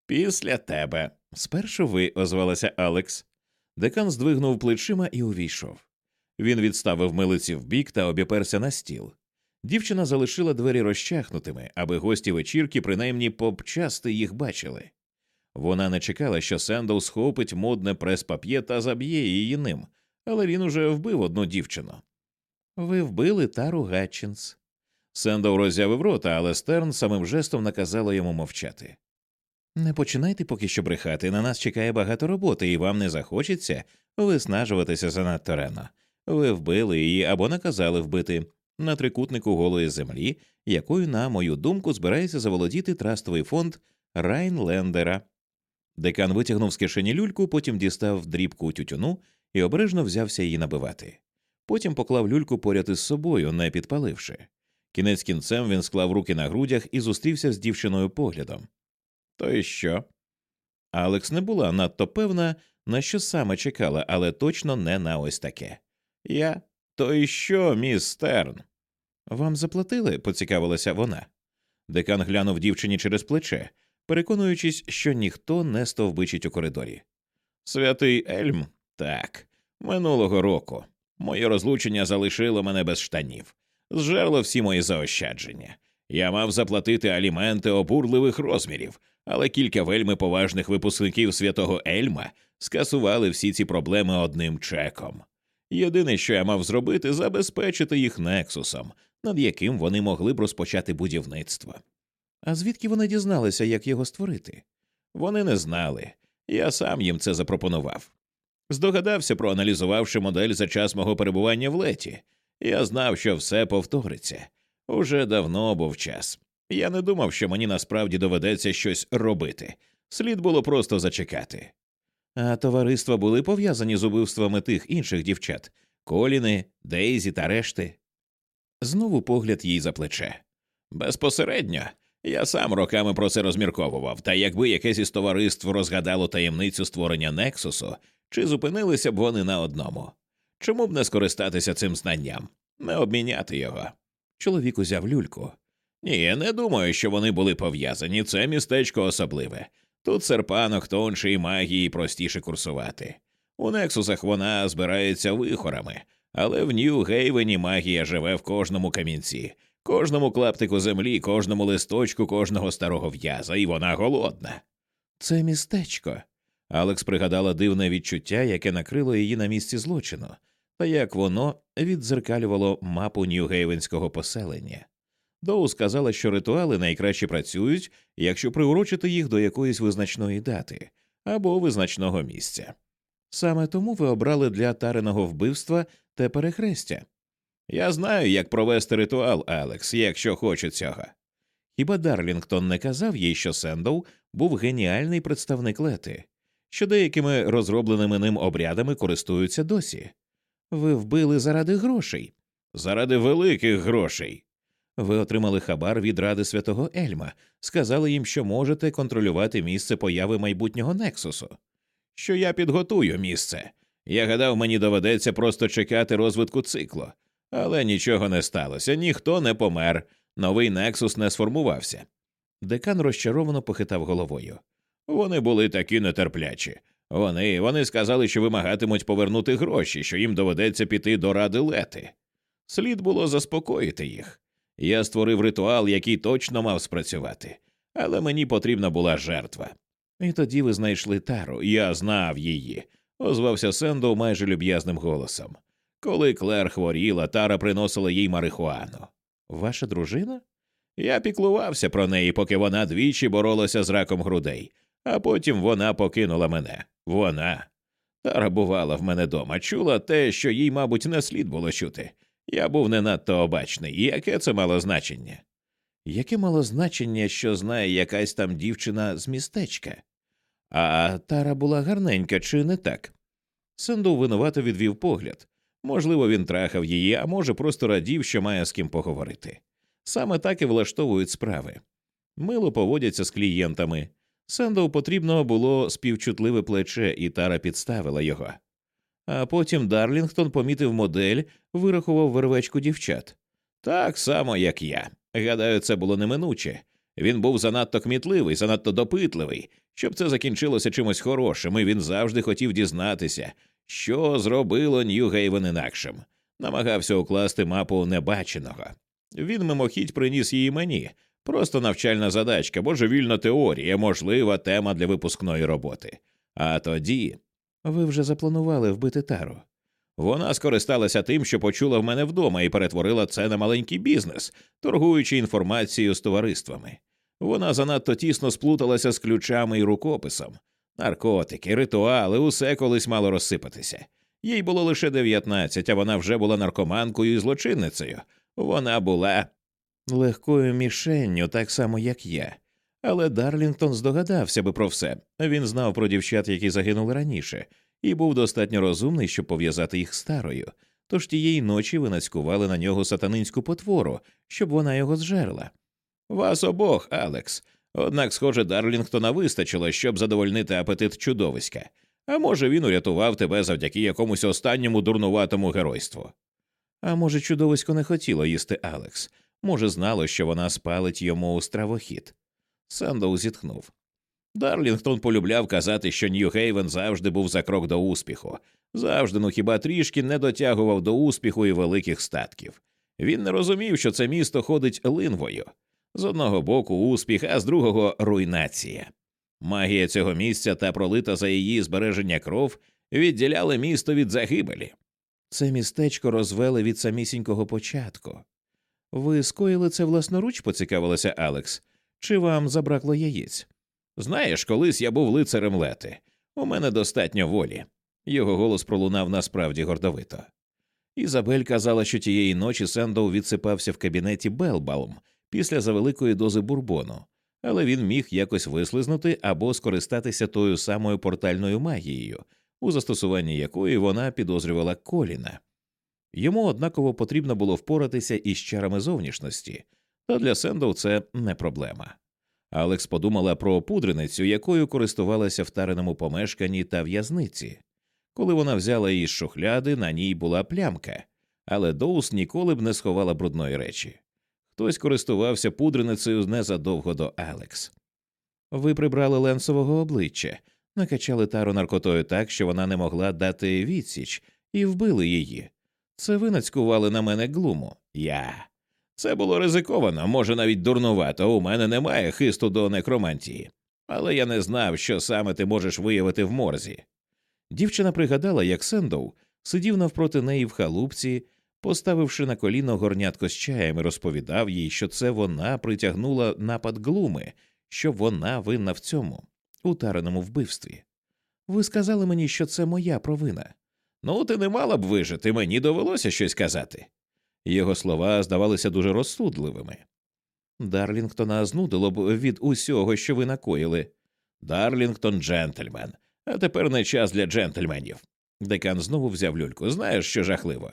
Після тебе. Спершу ви, озвалася Алекс. Декан здвигнув плечима і увійшов. Він відставив милиці вбік та обіперся на стіл. Дівчина залишила двері розчахнутими, аби гості вечірки принаймні почасти їх бачили. Вона не чекала, що Сендоу схопить модне прес-пап'є та заб'є її ним, але він уже вбив одну дівчину. Ви вбили Тару Гатчинс. Сендоу роззявив рота, але Стерн самим жестом наказала йому мовчати. Не починайте поки що брехати. На нас чекає багато роботи, і вам не захочеться виснажуватися занадто рано. Ви вбили її або наказали вбити на трикутнику голої землі, якою, на мою думку, збирається заволодіти трастовий фонд Райнлендера. Декан витягнув з кишені люльку, потім дістав дрібку тютюну і обережно взявся її набивати. Потім поклав люльку поряд із собою, не підпаливши. Кінець кінцем він склав руки на грудях і зустрівся з дівчиною поглядом. То й що? Алекс не була надто певна, на що саме чекала, але точно не на ось таке. Я то і що, міс Стерн? Вам заплатили? поцікавилася вона. Декан глянув дівчині через плече, переконуючись, що ніхто не стовбичить у коридорі. Святий Ельм? Так, минулого року. Моє розлучення залишило мене без штанів, зжерло всі мої заощадження. Я мав заплатити аліменти обурливих розмірів, але кілька вельми поважних випускників святого Ельма скасували всі ці проблеми одним чеком. Єдине, що я мав зробити, забезпечити їх нексусом, над яким вони могли б розпочати будівництво. А звідки вони дізналися, як його створити? Вони не знали. Я сам їм це запропонував. Здогадався, проаналізувавши модель за час мого перебування в леті. Я знав, що все повториться. Уже давно був час. Я не думав, що мені насправді доведеться щось робити. Слід було просто зачекати. А товариства були пов'язані з убивствами тих інших дівчат Коліни, Дейзі та решти. Знову погляд їй за плече. Безпосередньо, я сам роками про це розмірковував, та якби якесь із товариств розгадало таємницю створення Нексусу, чи зупинилися б вони на одному? Чому б не скористатися цим знанням, не обміняти його? Чоловік узяв люльку. Ні, не думаю, що вони були пов'язані. Це містечко особливе. Тут серпанок тонше і магії простіше курсувати. У Нексусах вона збирається вихорами, але в Нью-Гейвені магія живе в кожному камінці, кожному клаптику землі, кожному листочку, кожного старого в'яза, і вона голодна. Це містечко. Алекс пригадала дивне відчуття, яке накрило її на місці злочину, як воно віддзеркалювало мапу Нью-Гейвенського поселення. Доу сказала, що ритуали найкраще працюють, якщо приурочити їх до якоїсь визначної дати або визначного місця. Саме тому ви обрали для Тариного вбивства те перехрестя. Я знаю, як провести ритуал, Алекс, якщо хочу цього. Хіба Дарлінгтон не казав їй, що Сендоу був геніальний представник Лети, що деякими розробленими ним обрядами користуються досі. Ви вбили заради грошей, заради великих грошей. Ви отримали хабар від ради святого Ельма, сказали їм, що можете контролювати місце появи майбутнього Нексусу. Що я підготую місце. Я гадав, мені доведеться просто чекати розвитку циклу, але нічого не сталося, ніхто не помер, новий Нексус не сформувався. Декан розчаровано похитав головою. Вони були такі нетерплячі. Вони вони сказали, що вимагатимуть повернути гроші, що їм доведеться піти до ради лети. Слід було заспокоїти їх. Я створив ритуал, який точно мав спрацювати, але мені потрібна була жертва. І тоді ви знайшли Тару. Я знав її, озвався Сендоу майже люб'язним голосом. Коли Клер хворіла, Тара приносила їй марихуану. Ваша дружина? Я піклувався про неї, поки вона двічі боролася з раком грудей, а потім вона покинула мене. Вона. Тара бувала в мене дома, чула те, що їй, мабуть, не слід було чути. Я був не надто обачний, яке це мало значення? Яке мало значення, що знає якась там дівчина з містечка? А Тара була гарненька, чи не так? Сендоу винувато відвів погляд. Можливо, він трахав її, а може, просто радів, що має з ким поговорити. Саме так і влаштовують справи. Мило поводяться з клієнтами. Сендоу потрібно було співчутливе плече, і Тара підставила його. А потім Дарлінгтон помітив модель, вирахував вервечку дівчат. Так само, як я. Гадаю, це було неминуче. Він був занадто кмітливий, занадто допитливий, щоб це закінчилося чимось хорошим, і він завжди хотів дізнатися, що зробило Нью-Гейвен інакшим. Намагався укласти мапу небаченого. Він мимохідь приніс її мені, просто навчальна задачка, божевільна теорія, можлива тема для випускної роботи. А тоді ви вже запланували вбити тару. Вона скористалася тим, що почула в мене вдома, і перетворила це на маленький бізнес, торгуючи інформацією з товариствами. Вона занадто тісно сплуталася з ключами і рукописом. Наркотики, ритуали, усе колись мало розсипатися. Їй було лише 19, а вона вже була наркоманкою і злочинницею. Вона була легкою мішенню, так само, як я. Але Дарлінгтон здогадався би про все. Він знав про дівчат, які загинули раніше, і був достатньо розумний, щоб пов'язати їх старою. Тож тієї ночі ви нацькували на нього сатанинську потвору, щоб вона його зжерла. Вас обох, Алекс. Однак, схоже, Дарлінгтона вистачило, щоб задовольнити апетит чудовиська. А може, він урятував тебе завдяки якомусь останньому дурнуватому геройству. А може, чудовисько не хотіло їсти Алекс, може, знало, що вона спалить йому у стравохід. Сендоу зітхнув. Дарлінгтон полюбляв казати, що Нью-Гейвен завжди був за крок до успіху, завжди, ну хіба трішки не дотягував до успіху і великих статків. Він не розумів, що це місто ходить линвою. З одного боку успіх, а з другого руйнація. Магія цього місця та пролита за її збереження кров відділяли місто від загибелі. Це містечко розвели від самісінького початку. Ви скоїли це власноруч, поцікавилася Алекс, чи вам забракло яєць? Знаєш, колись я був лицарем Лети. У мене достатньо волі. Його голос пролунав насправді гордовито. Ізабель казала, що тієї ночі Сендоу відсипався в кабінеті Белбалм після завеликої дози бурбону, але він міг якось вислизнути або скористатися тою самою портальною магією, у застосуванні якої вона підозрювала Коліна. Йому однаково потрібно було впоратися із чарами зовнішності, та для Сендоу це не проблема. Алекс подумала про пудреницю, якою користувалася в Тариному помешканні та в'язниці. Коли вона взяла її з шухляди, на ній була плямка, але Доус ніколи б не сховала брудної речі. Хтось користувався пудреницею незадовго до Алекс. Ви прибрали Ленсового обличчя, накачали Тару наркотою так, що вона не могла дати відсіч, і вбили її. Це ви нацькували на мене глуму. Я. Це було ризиковано, може навіть дурнувато. У мене немає хисту до некромантії, але я не знав, що саме ти можеш виявити в морзі. Дівчина пригадала, як Сендоу сидів навпроти неї в халупці, поставивши на коліно горнятко з чаєм і розповідав їй, що це вона притягнула напад глуми, що вона винна в цьому, утареному вбивстві. Ви сказали мені, що це моя провина. Ну, ти не мала б вижити, мені довелося щось казати. Його слова здавалися дуже розсудливими. Дарлінгтона знудило б від усього, що ви накоїли. Дарлінгтон джентльмен, а тепер не час для джентльменів. Декан знову взяв люльку. Знаєш, що жахливо?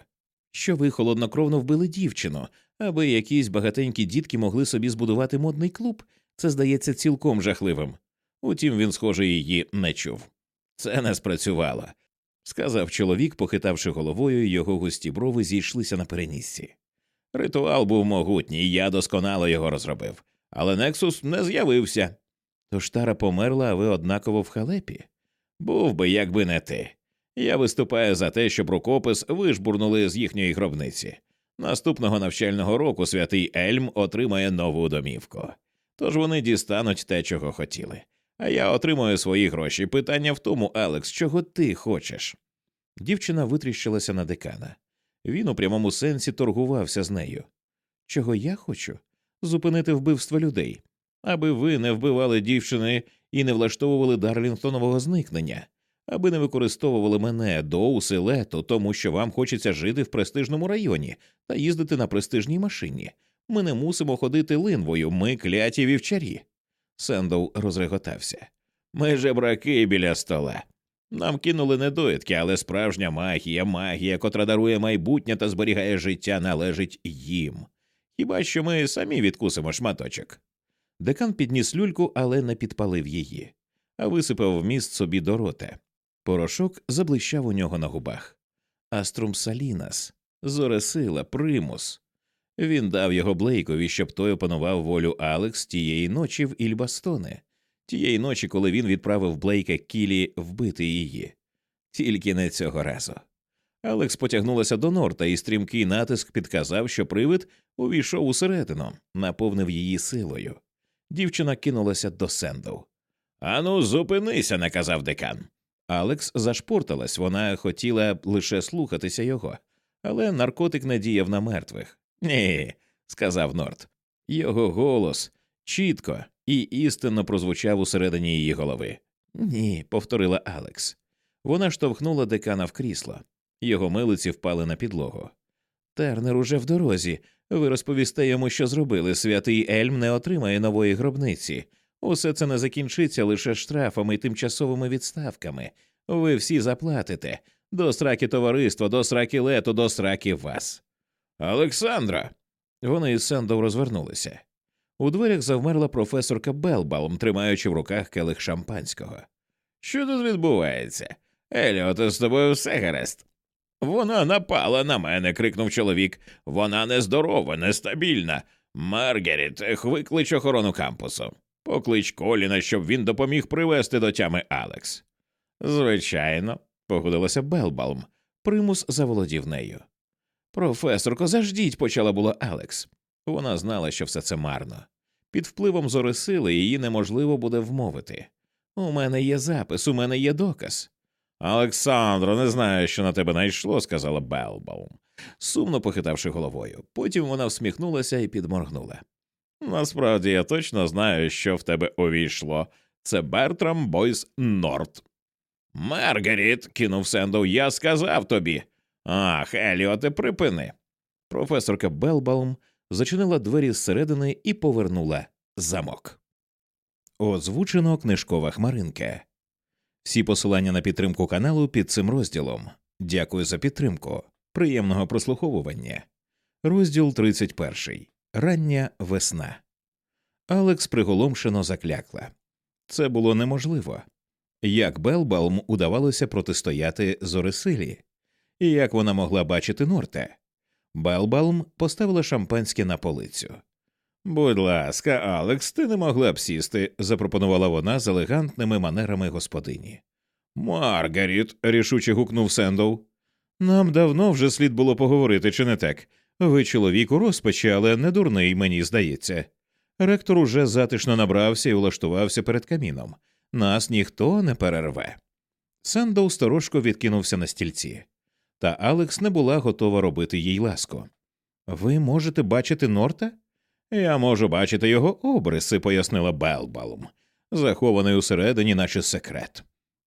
Що ви холоднокровно вбили дівчину, аби якісь багатенькі дітки могли собі збудувати модний клуб, це здається цілком жахливим. Утім, він, схоже, її не чув. Це не спрацювало, сказав чоловік, похитавши головою, його густі брови зійшлися на переніссі. Ритуал був могутній, я досконало його розробив, але Нексус не з'явився. Тож Тара померла, а ви однаково в халепі. Був би, якби не ти. Я виступаю за те, щоб рукопис вижбурнули з їхньої гробниці. Наступного навчального року святий Ельм отримає нову домівку. Тож вони дістануть те, чого хотіли. А я отримую свої гроші. Питання в тому, Алекс, чого ти хочеш? Дівчина витріщилася на декана. Він у прямому сенсі торгувався з нею. Чого я хочу? Зупинити вбивство людей, аби ви не вбивали дівчини і не влаштовували Дарлінгтонового зникнення, аби не використовували мене Доус і лето, тому що вам хочеться жити в престижному районі та їздити на престижній машині. Ми не мусимо ходити линвою, ми кляті вівчарі. Сендоу розреготався. Ми жебраки біля стола. Нам кинули недоїдки, але справжня магія, магія, котра дарує майбутнє та зберігає життя, належить їм. Хіба що ми самі відкусимо шматочок. Декан підніс люльку, але не підпалив її, а висипав вміст собі до рота. Порошок заблищав у нього на губах. Аструм Салінас, Зоресила, примус. Він дав його Блейкові, щоб той опанував волю Алекс тієї ночі в Іль-Бастоне, тієї ночі, коли він відправив Блейка Кілі вбити її. Тільки не цього разу. Алекс потягнулася до Норта, і стрімкий натиск підказав, що привид увійшов усередину, наповнив її силою. Дівчина кинулася до Сендоу. Ану, зупинися, наказав декан. Алекс зашпорталась, вона хотіла лише слухатися його, але наркотик не діяв на мертвих. Ні, сказав Норт. Його голос чітко і істинно прозвучав усередині її голови. Ні, повторила Алекс. Вона штовхнула декана в крісло. Його милиці впали на підлогу. Тернер уже в дорозі. Ви розповісте йому, що зробили. Святий Ельм не отримає нової гробниці. Усе це не закінчиться лише штрафами і тимчасовими відставками. Ви всі заплатите до сраки товариства, до сраки лету, до сраки вас. Олександра. Вони із Сендов розвернулися. У дверях завмерла професорка Белбалм, тримаючи в руках келих шампанського. Що тут відбувається? Еліоте, з тобою все гаразд. Вона напала на мене, крикнув чоловік. Вона нездорова, нестабільна. Маргаріт, виклич охорону кампусу. Поклич Коліна, щоб він допоміг привести до тями Алекс. Звичайно, погодилася Белбалм. Примус заволодів нею. Професорко, заждіть, почала була Алекс. Вона знала, що все це марно. Під впливом зори сили її неможливо буде вмовити. У мене є запис, у мене є доказ. Олександро, не знаю, що на тебе найшло, сказала Белбаум, сумно похитавши головою. Потім вона всміхнулася і підморгнула. Насправді я точно знаю, що в тебе увійшло. Це Бертрам Бойс Норт. Маргаріт, кинув Сендоу, я сказав тобі. Ах, Еліоте, припини. Професорка Белбалм зачинила двері зсередини і повернула замок. Озвучено книжкова хмаринка. Всі посилання на підтримку каналу під цим розділом. Дякую за підтримку. Приємного прослуховування. Розділ 31. Рання весна. Алекс приголомшено заклякла. Це було неможливо. Як Белбалм удавалося протистояти зорисилі, і як вона могла бачити Норте. Белбалм поставила шампанське на полицю. Будь ласка, Алекс, ти не могла б сісти, запропонувала вона з елегантними манерами господині. Маргаріт, рішуче гукнув Сендоу. Нам давно вже слід було поговорити, чи не так? Ви чоловік у розпачі, але не дурний, мені здається. Ректор уже затишно набрався і улаштувався перед каміном. Нас ніхто не перерве. Сендоу сторожко відкинувся на стільці, та Алекс не була готова робити їй ласку. Ви можете бачити Норта? Я можу бачити його обриси, пояснила Белбалм, захований усередині, наче секрет.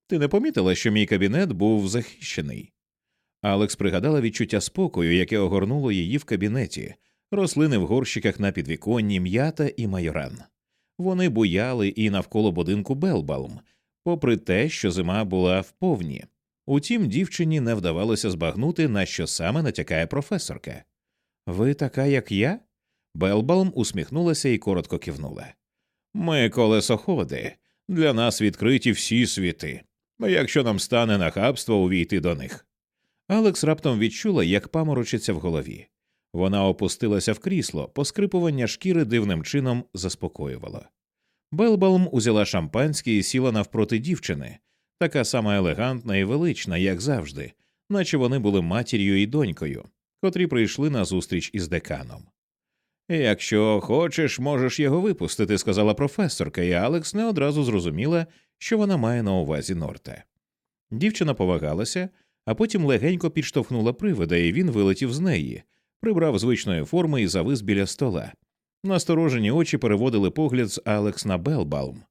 Ти не помітила, що мій кабінет був захищений? Алекс пригадала відчуття спокою, яке огорнуло її в кабінеті, рослини в горщиках на підвіконні, м'ята і майоран. Вони буяли і навколо будинку Белбалм, попри те, що зима була вповні. Утім, дівчині не вдавалося збагнути, на що саме натякає професорка. Ви така, як я? Белбалм усміхнулася і коротко кивнула. Ми колесоходи, для нас відкриті всі світи, якщо нам стане нахабство увійти до них. Алекс раптом відчула, як паморочиться в голові. Вона опустилася в крісло, поскрипування шкіри дивним чином заспокоювало. Белбалм узяла шампанське і сіла навпроти дівчини, така сама елегантна і велична, як завжди, наче вони були матір'ю і донькою, котрі прийшли на зустріч із деканом. Якщо хочеш, можеш його випустити, сказала професорка, і Алекс не одразу зрозуміла, що вона має на увазі Норте. Дівчина повагалася, а потім легенько підштовхнула привида, і він вилетів з неї, прибрав звичної форми і завис біля стола. Насторожені очі переводили погляд з Алекс на Белбалм.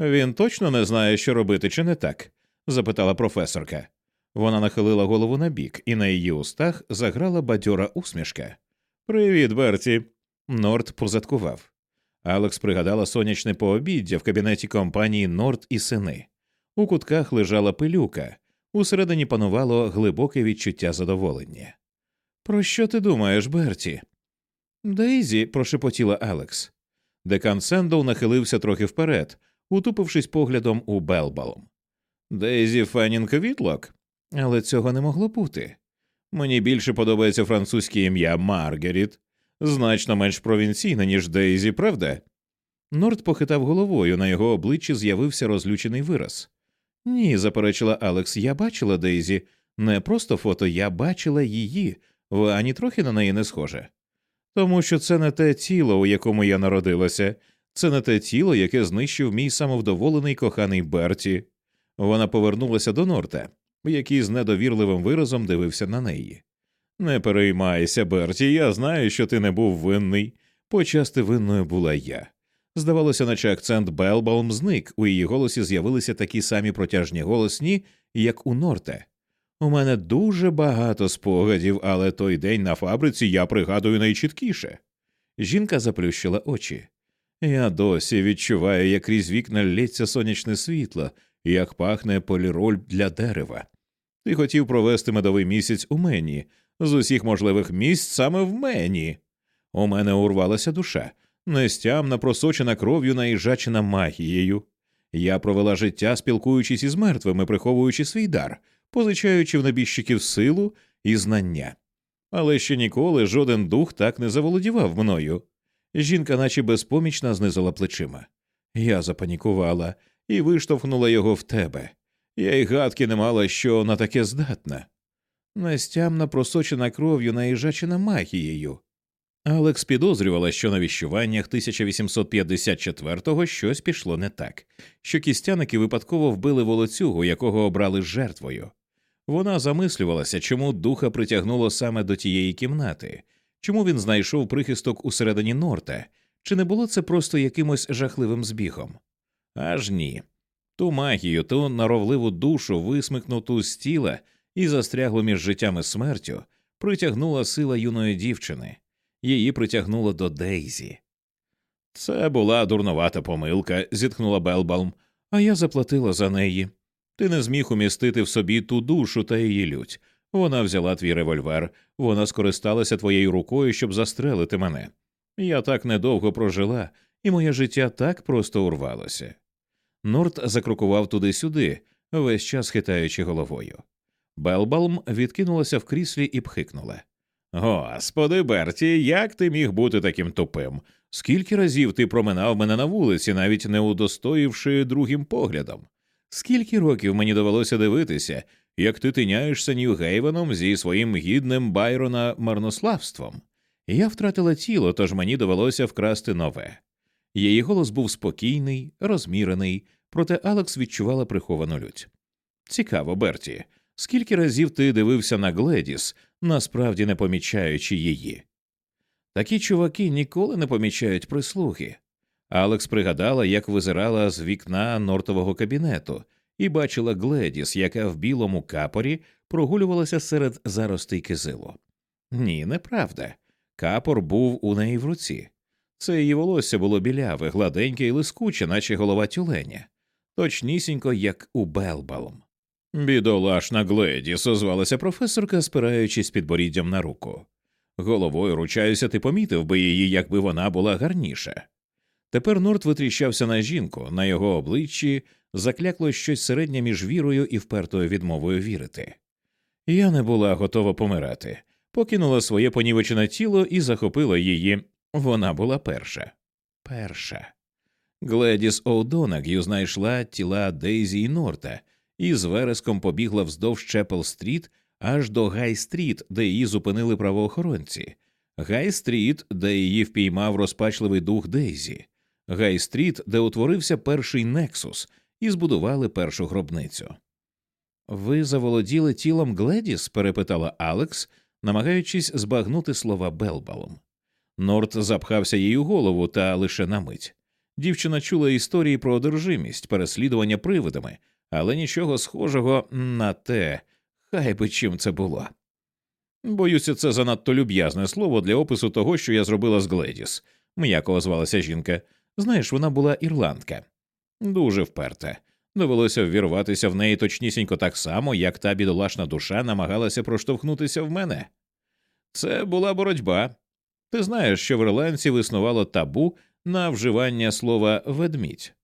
Він точно не знає, що робити, чи не так? запитала професорка. Вона нахилила голову на бік, і на її устах заграла бадьора усмішка. Привіт, Берті. Норт позадкував. Алекс пригадала сонячне пообіддя в кабінеті компанії Норт і сини. У кутках лежала пилюка, усередині панувало глибоке відчуття задоволення. Про що ти думаєш, Берті? Дейзі, прошепотіла Алекс. Декан Сендоу нахилився трохи вперед, утупившись поглядом у Белбалм. Дейзі Феннінг Вітлок? Але цього не могло бути. Мені більше подобається французьке ім'я Маргаріт, значно менш провінційне, ніж Дейзі, правда? Норт похитав головою, на його обличчі з'явився розлючений вираз. Ні, заперечила Алекс, я бачила Дейзі. Не просто фото, я бачила її, ви ані трохи на неї не схожі. Тому що це не те тіло, у якому я народилася, це не те тіло, яке знищив мій самовдоволений коханий Берті. Вона повернулася до Норта який з недовірливим виразом дивився на неї. Не переймайся, Берті, я знаю, що ти не був винний. Почасти винною була я. Здавалося, наче акцент Белбаум зник, у її голосі з'явилися такі самі протяжні голосні, як у Норте. У мене дуже багато спогадів, але той день на фабриці я пригадую найчіткіше. Жінка заплющила очі. Я досі відчуваю, як крізь вікна лється сонячне світло, як пахне поліроль для дерева. Ти хотів провести медовий місяць у мені, з усіх можливих місць саме в мені. У мене урвалася душа, нестямна, просочена кров'ю, наїжачена магією. Я провела життя, спілкуючись із мертвими, приховуючи свій дар, позичаючи в небіжчиків силу і знання. Але ще ніколи жоден дух так не заволодівав мною. Жінка, наче безпомічна, знизила плечима. Я запанікувала і виштовхнула його в тебе. Я й гадки не мала, що на таке здатна. Настямна просочена кров'ю, наїжачена магією. Алекс підозрювала, що на віщуваннях 1854-го щось пішло не так, що кістяники випадково вбили волоцюгу, якого обрали жертвою. Вона замислювалася, чому духа притягнуло саме до тієї кімнати, чому він знайшов прихисток усередині норта, чи не було це просто якимось жахливим збігом? Аж ні. Ту магію, ту наровливу душу, висмикнуту з тіла і застряглу між життям і смертю, притягнула сила юної дівчини, її притягнуло до Дейзі. Це була дурновата помилка, зітхнула Белбалм, а я заплатила за неї. Ти не зміг умістити в собі ту душу та її лють. Вона взяла твій револьвер, вона скористалася твоєю рукою, щоб застрелити мене. Я так недовго прожила, і моє життя так просто урвалося. Норт закрокував туди-сюди, весь час хитаючи головою. Белбалм відкинулася в кріслі і пхикнула. Господи, Берті, як ти міг бути таким тупим? Скільки разів ти проминав мене на вулиці, навіть не удостоївши другим поглядом? Скільки років мені довелося дивитися, як ти тиняєшся Нью-Гейвеном зі своїм гідним Байрона марнославством? Я втратила тіло, тож мені довелося вкрасти нове. Її голос був спокійний, розмірений, проте Алекс відчувала приховану лють. Цікаво, Берті, скільки разів ти дивився на Гледіс, насправді не помічаючи її? Такі чуваки ніколи не помічають прислуги. Алекс пригадала, як визирала з вікна нортового кабінету, і бачила Гледіс, яка в білому капорі прогулювалася серед заростей кизилу. Ні, неправда. Капор був у неї в руці. Це її волосся було біляве, гладеньке і лискуче, наче голова тюленя, точнісінько, як у Белбалом. Бідолашна Гледіс, озвалася професорка, спираючись підборіддям на руку. Головою ручаюся, ти помітив би її, якби вона була гарніша. Тепер Норт витріщався на жінку, на його обличчі заклякло щось середнє між вірою і впертою відмовою вірити. Я не була готова помирати, покинула своє понівечене тіло і захопила її. Вона була перша. Перша. Гледіс Оудонаг'ю знайшла тіла Дейзі і Норта і з вереском побігла вздовж Чепел Стріт аж до Гай Стріт, де її зупинили правоохоронці. Гай Стріт, де її впіймав розпачливий дух Дейзі. Гай Стріт, де утворився перший Нексус, і збудували першу гробницю. Ви заволоділи тілом Гледіс? перепитала Алекс, намагаючись збагнути слова Белбалм. Норт запхався їй у голову та лише на мить. Дівчина чула історії про одержимість, переслідування привидами, але нічого схожого на те, хай би чим це було. Боюся, це занадто люб'язне слово для опису того, що я зробила з Гледіс, м'яко озвалася жінка. Знаєш, вона була ірландка, дуже вперта. Довелося ввірватися в неї точнісінько так само, як та бідолашна душа намагалася проштовхнутися в мене. Це була боротьба. Ти знаєш, що в ірландців існувало табу на вживання слова ведмідь.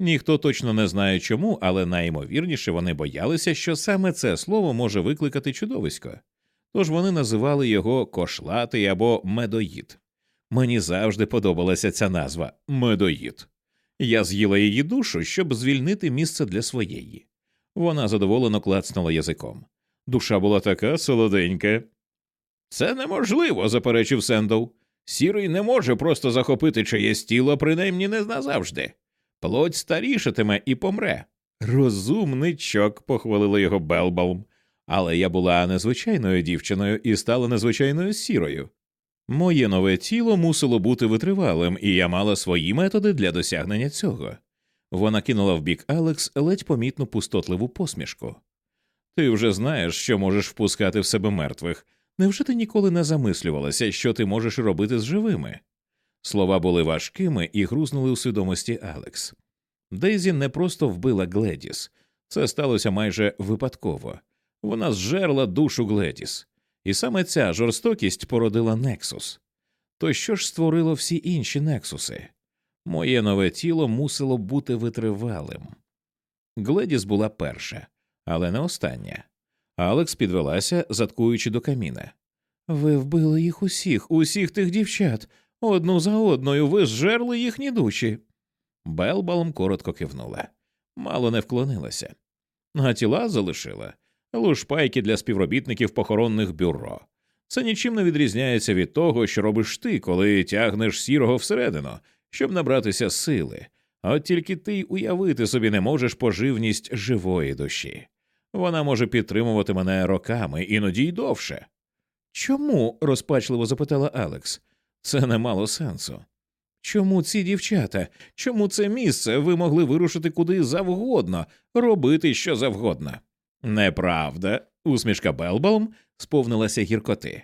Ніхто точно не знає чому, але найімовірніше вони боялися, що саме це слово може викликати чудовисько, тож вони називали його кошлатий або медоїд. Мені завжди подобалася ця назва медоїд. Я з'їла її душу, щоб звільнити місце для своєї. Вона задоволено клацнула язиком. Душа була така солоденька. Це неможливо, заперечив Сендоу. Сірий не може просто захопити чиєсь тіло, принаймні не назавжди. Плоть старішатиме і помре. Розумничок, похвалила його Белбалм. Але я була незвичайною дівчиною і стала незвичайною сірою. Моє нове тіло мусило бути витривалим, і я мала свої методи для досягнення цього. Вона кинула в бік Алекс ледь помітну пустотливу посмішку. Ти вже знаєш, що можеш впускати в себе мертвих. Невже ти ніколи не замислювалася, що ти можеш робити з живими? Слова були важкими і грузнули у свідомості Алекс. Дейзі не просто вбила Гледіс, це сталося майже випадково. Вона зжерла душу Гледіс. І саме ця жорстокість породила Нексус. То що ж створило всі інші Нексуси? Моє нове тіло мусило бути витривалим. Гледіс була перша, але не остання. Алекс підвелася, заткуючи до каміна. Ви вбили їх усіх, усіх тих дівчат, одну за одною ви зжерли їхні душі. Белбалм коротко кивнула, мало не вклонилася, а тіла залишила лушпайки для співробітників похоронних бюро. Це нічим не відрізняється від того, що робиш ти, коли тягнеш сірого всередину, щоб набратися сили, от тільки ти й уявити собі не можеш поживність живої душі. Вона може підтримувати мене роками, іноді й довше. Чому? розпачливо запитала Алекс. Це не мало сенсу. Чому ці дівчата, чому це місце ви могли вирушити куди завгодно, робити що завгодно? Неправда, усмішка Белбалм сповнилася гіркоти.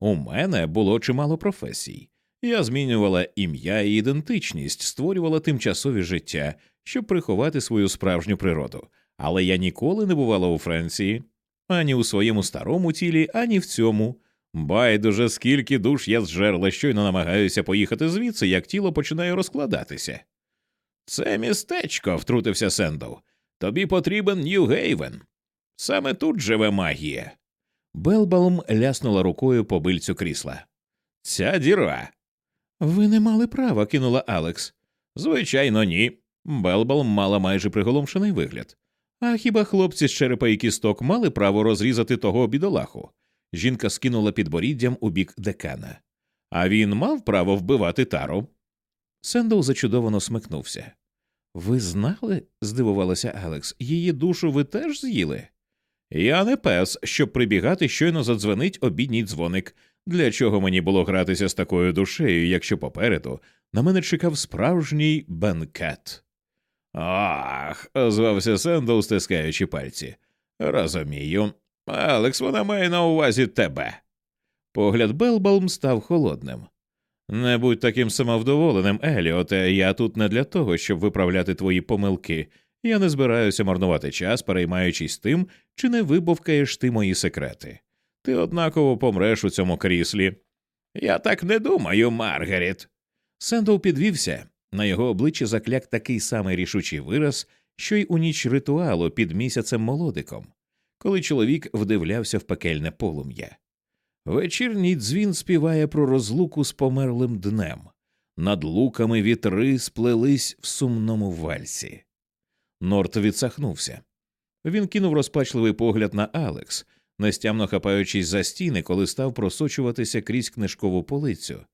У мене було чимало професій. Я змінювала ім'я і ідентичність, створювала тимчасові життя, щоб приховати свою справжню природу, але я ніколи не бувала у Франції ані у своєму старому тілі, ані в цьому. Байдуже, скільки душ я зжерла, щойно намагаюся поїхати звідси, як тіло починає розкладатися. Це містечко, втрутився Сендов. Тобі потрібен Нью-Гейвен. Саме тут живе магія. Белбалм ляснула рукою по бильцю крісла. Ця діра. Ви не мали права, кинула Алекс. Звичайно, ні. Белбалм мала майже приголомшений вигляд. А хіба хлопці з черепа і кісток мали право розрізати того бідолаху? Жінка скинула підборіддям у бік декана. А він мав право вбивати Тару. Сендоу зачудовано смикнувся. Ви знали? здивувалася Алекс, її душу ви теж з'їли? Я не пес, щоб прибігати, щойно задзвонить обідній дзвоник. Для чого мені було гратися з такою душею, якщо попереду на мене чекав справжній бенкет? Ах, озвався Сендоу, стискаючи пальці. Розумію. Алекс, вона має на увазі тебе. Погляд Белбалм став холодним. Не будь таким самовдоволеним, Еліоте, я тут не для того, щоб виправляти твої помилки. Я не збираюся марнувати час, переймаючись тим, чи не вибовкаєш ти мої секрети. Ти однаково помреш у цьому кріслі. Я так не думаю, Маргарет. Сендоу підвівся. На його обличчі закляк такий самий рішучий вираз, що й у ніч ритуалу під місяцем молодиком, коли чоловік вдивлявся в пекельне полум'я. Вечірній дзвін співає про розлуку з померлим днем. Над луками вітри сплелись в сумному вальсі. Норт відсахнувся. Він кинув розпачливий погляд на Алекс, нестямно хапаючись за стіни, коли став просочуватися крізь книжкову полицю.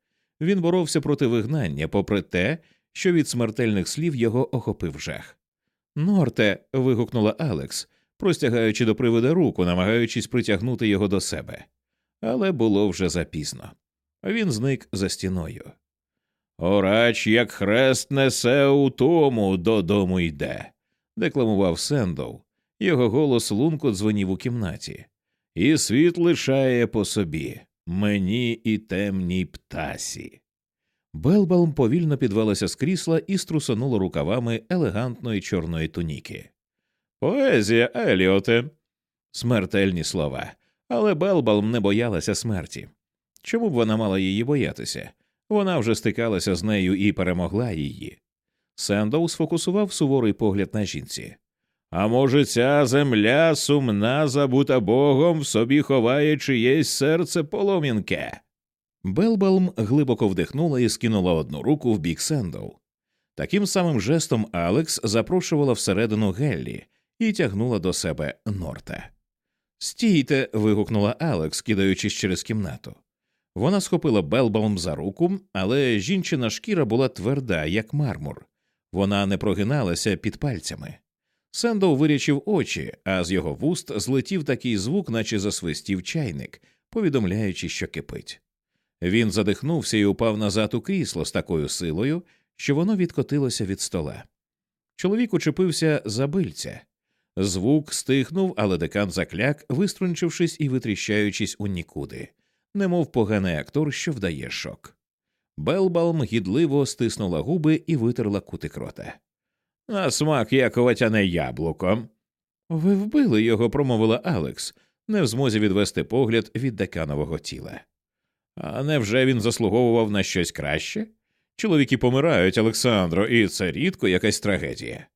Він боровся проти вигнання, попри те, що від смертельних слів його охопив жах. Норте. вигукнула Алекс, простягаючи до привида руку, намагаючись притягнути його до себе. Але було вже запізно. Він зник за стіною. Орач, як хрест несе утому, додому йде, декламував Сендоу. Його голос лунко дзвенів у кімнаті. І світ лишає по собі мені і темній птасі. Белбалм повільно підвелася з крісла і струсонула рукавами елегантної чорної туніки. Поезія, Еліоте. Смертельні слова. Але Белбалм не боялася смерті. Чому б вона мала її боятися? Вона вже стикалася з нею і перемогла її. Сендоу сфокусував суворий погляд на жінці. А може, ця земля сумна, забута Богом, в собі ховає чиєсь серце полум'янке. Белбалм глибоко вдихнула і скинула одну руку в бік Сендоу. Таким самим жестом Алекс запрошувала всередину Геллі і тягнула до себе Норта. Стійте. вигукнула Алекс, кидаючись через кімнату. Вона схопила Белбалм за руку, але жінчина шкіра була тверда, як мармур. Вона не прогиналася під пальцями. Сендоу вирячив очі, а з його вуст злетів такий звук, наче засвистів чайник, повідомляючи, що кипить. Він задихнувся і упав назад у крісло з такою силою, що воно відкотилося від стола. Чоловік учепився за бильця. Звук стихнув, але декан закляк, виструнчившись і витріщаючись у нікуди, немов поганий актор, що вдає шок. Белбалм гідливо стиснула губи і витерла кутик рота. На смак як оватяне яблуко. Ви вбили його, промовила Алекс, не в змозі відвести погляд від деканового тіла. А невже він заслуговував на щось краще? Чоловіки помирають, Олександро, і це рідко якась трагедія.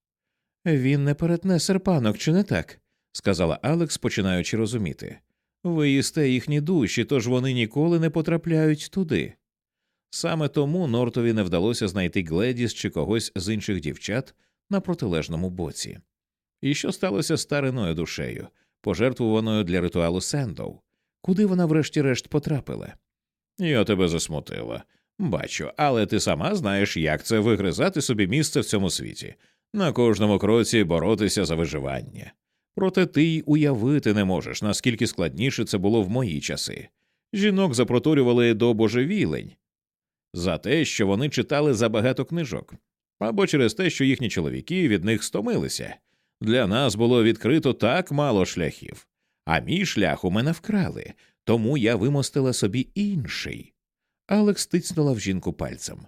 Він не перетне серпанок, чи не так? сказала Алекс, починаючи розуміти. Ви їсте їхні душі, тож вони ніколи не потрапляють туди. Саме тому Нортові не вдалося знайти Гледіс чи когось з інших дівчат на протилежному боці. І що сталося з Тариною душею, пожертвуваною для ритуалу Сендоу? Куди вона врешті-решт потрапила? Я тебе засмутила. Бачу, але ти сама знаєш, як це вигризати собі місце в цьому світі, на кожному кроці боротися за виживання. Проте ти й уявити не можеш, наскільки складніше це було в мої часи. Жінок запроторювали до божевілень за те, що вони читали забагато книжок, або через те, що їхні чоловіки від них стомилися. Для нас було відкрито так мало шляхів, а мій шлях у мене вкрали, тому я вимостила собі інший. Алекс тицнула в жінку пальцем.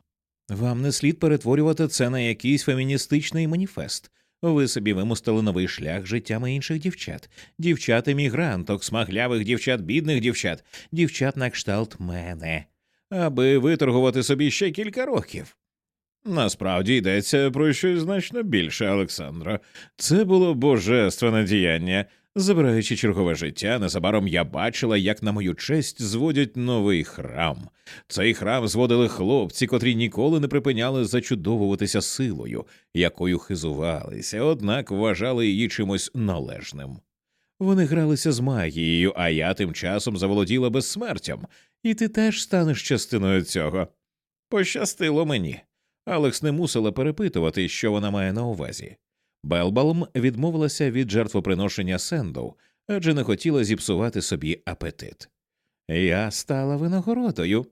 Вам не слід перетворювати це на якийсь феміністичний маніфест. Ви собі вимостили новий шлях життями інших дівчат, дівчат емігранток, смаглявих дівчат, бідних дівчат, дівчат на кшталт мене, аби виторгувати собі ще кілька років. Насправді йдеться про щось значно більше, Олександро. Це було божественне діяння. Забираючи чергове життя, незабаром я бачила, як на мою честь зводять новий храм. Цей храм зводили хлопці, котрі ніколи не припиняли зачудовуватися силою, якою хизувалися, однак вважали її чимось належним. Вони гралися з магією, а я тим часом заволоділа безсмертям, і ти теж станеш частиною цього. Пощастило мені. Алекс не мусила перепитувати, що вона має на увазі. Белбалм відмовилася від жертвоприношення Сендоу, адже не хотіла зіпсувати собі апетит. Я стала винагородою.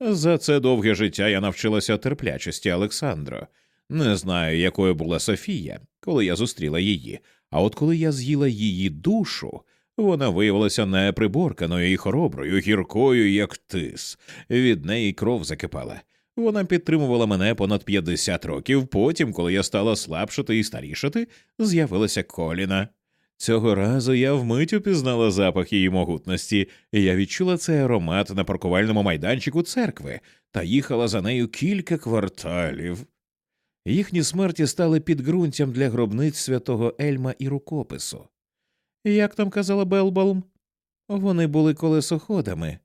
За це довге життя я навчилася терплячості Олександро. Не знаю, якою була Софія, коли я зустріла її, а от коли я з'їла її душу, вона виявилася неприборканою і хороброю, гіркою, як тис. Від неї кров закипала. Вона підтримувала мене понад 50 років. Потім, коли я стала слабшати і старішати, з'явилася коліна. Цього разу я вмить упізнала запах її могутності, і я відчула цей аромат на паркувальному майданчику церкви та їхала за нею кілька кварталів. Їхні смерті стали підґрунтям для гробниць святого Ельма і рукопису. Як там казала Белбалм? Вони були колесоходами.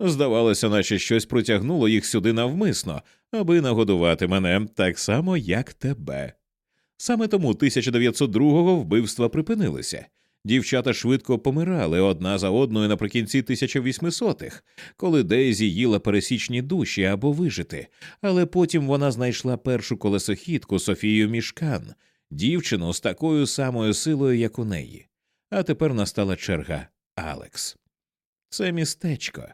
Здавалося, наче щось протягнуло їх сюди навмисно, аби нагодувати мене так само, як тебе. Саме тому 1902-го вбивства припинилися. Дівчата швидко помирали одна за одною наприкінці 1800-х, коли Дейзі їла пересічні душі або вижити, але потім вона знайшла першу колесохідку Софію Мішкан, дівчину з такою самою силою, як у неї. А тепер настала черга Алекс. Це містечко.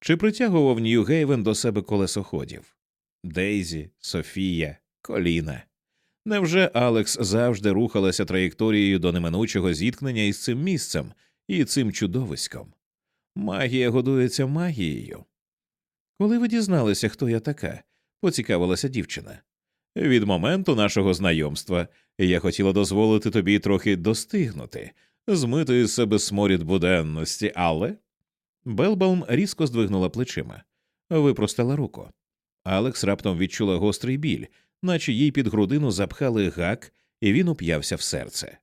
Чи притягував Нью-Гейвен до себе колесоходів? Дейзі, Софія, Коліна. Невже Алекс завжди рухалася траєкторією до неминучого зіткнення із цим місцем і цим чудовиськом? Магія годується магією. Коли ви дізналися, хто я така, поцікавилася дівчина. Від моменту нашого знайомства я хотіла дозволити тобі трохи достигнути, змити себе сморід буденності, але. Белбаум різко здвигнула плечима, випростала руку. Алекс раптом відчула гострий біль, наче їй під грудину запхали гак, і він уп'явся в серце.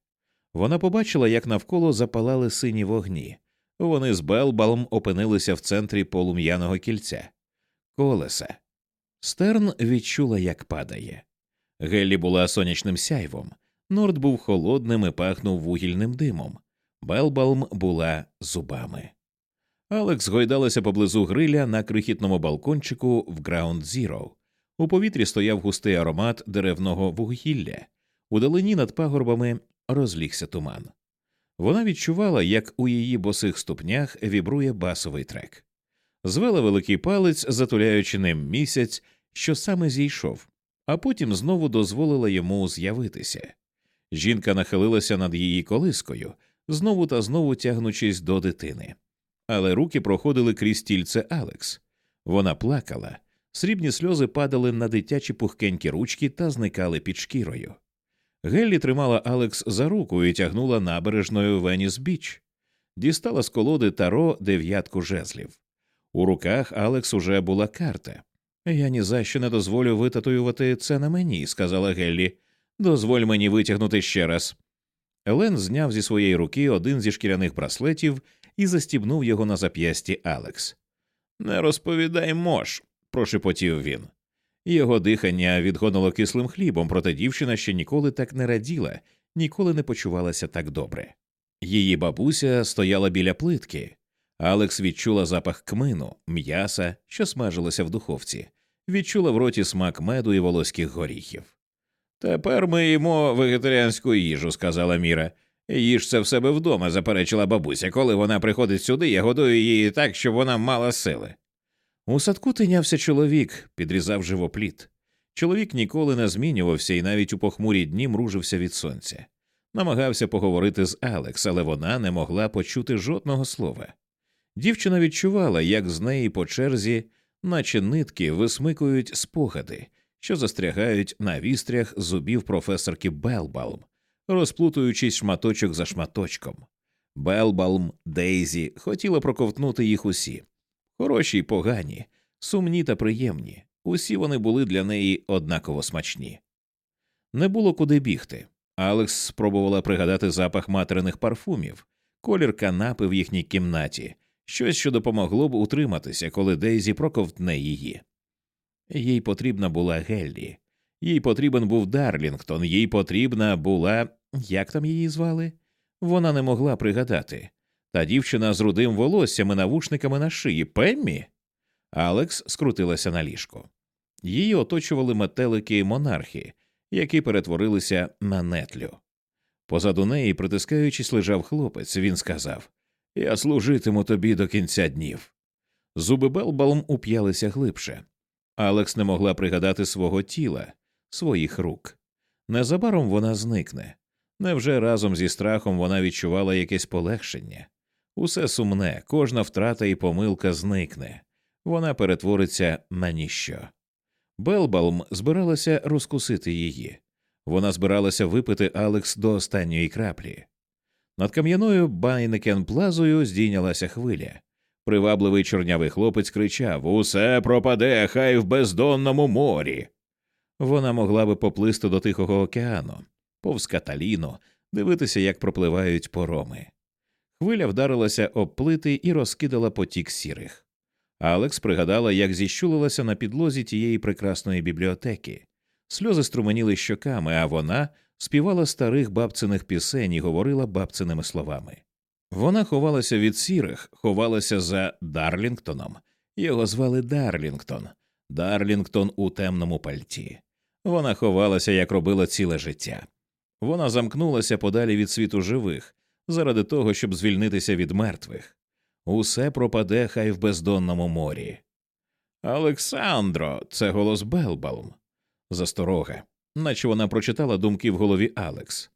Вона побачила, як навколо запалали сині вогні. Вони з Белбалм опинилися в центрі полум'яного кільця. Колеса. Стерн відчула, як падає. Геллі була сонячним сяйвом, Норд був холодним і пахнув вугільним димом. Белбалм була зубами. Алекс гойдалася поблизу гриля на крихітному балкончику в Ground Zero. У повітрі стояв густий аромат деревного вугілля, удалині над пагорбами розлігся туман. Вона відчувала, як у її босих ступнях вібрує басовий трек. Звела великий палець, затуляючи ним місяць, що саме зійшов, а потім знову дозволила йому з'явитися. Жінка нахилилася над її колискою, знову та знову тягнучись до дитини. Але руки проходили крізь тільце Алекс. Вона плакала, срібні сльози падали на дитячі пухкенькі ручки та зникали під шкірою. Геллі тримала Алекс за руку і тягнула набережною Веніс Біч, дістала з колоди таро дев'ятку жезлів. У руках Алекс уже була карта. Я ні за що не дозволю витатуювати це на мені, сказала Геллі. Дозволь мені витягнути ще раз. Елен зняв зі своєї руки один зі шкіряних браслетів і застібнув його на зап'ясті Алекс. Не розповідай мош, прошепотів він. Його дихання відгонило кислим хлібом, проте дівчина ще ніколи так не раділа, ніколи не почувалася так добре. Її бабуся стояла біля плитки. Алекс відчула запах кмину, м'яса, що смажилося в духовці, відчула в роті смак меду і волоських горіхів. Тепер ми їмо вегетаріанську їжу, сказала Міра. Їж це в себе вдома, заперечила бабуся. Коли вона приходить сюди, я годую її так, щоб вона мала сили. У садку тинявся чоловік, підрізав живопліт. Чоловік ніколи не змінювався і навіть у похмурі дні мружився від сонця. Намагався поговорити з Алекс, але вона не могла почути жодного слова. Дівчина відчувала, як з неї по черзі, наче нитки, висмикують спогади, що застрягають на вістрях зубів професорки Белбалм, розплутуючись шматочок за шматочком. Белбалм, Дейзі хотіла проковтнути їх усі хороші й погані, сумні та приємні. Усі вони були для неї однаково смачні. Не було куди бігти. Алекс спробувала пригадати запах материних парфумів, колір канапи в їхній кімнаті, щось, що допомогло б утриматися, коли Дейзі проковтне її. Їй потрібна була Геллі, їй потрібен був Дарлінгтон, їй потрібна була. Як там її звали? Вона не могла пригадати. Та дівчина з рудим волоссям і навушниками на шиї Пеммі. Алекс скрутилася на ліжко. Її оточували метелики монархи, які перетворилися на нетлю. Позаду неї, притискаючись, лежав хлопець, він сказав Я служитиму тобі до кінця днів. Зуби Белбалм уп'ялися глибше. Алекс не могла пригадати свого тіла, своїх рук. Незабаром вона зникне. Невже разом зі страхом вона відчувала якесь полегшення? Усе сумне, кожна втрата і помилка зникне, вона перетвориться на ніщо. Белбалм збиралася розкусити її. Вона збиралася випити Алекс до останньої краплі. Над кам'яною Байнекен плазою здійнялася хвиля. Привабливий чорнявий хлопець кричав Усе пропаде, хай в бездонному морі. Вона могла би поплисти до Тихого океану, повз каталіну, дивитися, як пропливають пороми. Хвиля вдарилася об плити і розкидала потік сірих. Алекс пригадала, як зіщулилася на підлозі тієї прекрасної бібліотеки. Сльози струменіли щоками, а вона співала старих бабциних пісень і говорила бабциними словами. Вона ховалася від сірих, ховалася за Дарлінгтоном. Його звали Дарлінгтон, Дарлінгтон у темному пальті. Вона ховалася, як робила ціле життя. Вона замкнулася подалі від світу живих, заради того, щоб звільнитися від мертвих. Усе пропаде хай в бездонному морі. Олександро, це голос Белбалм. Засторога, наче вона прочитала думки в голові Алекс.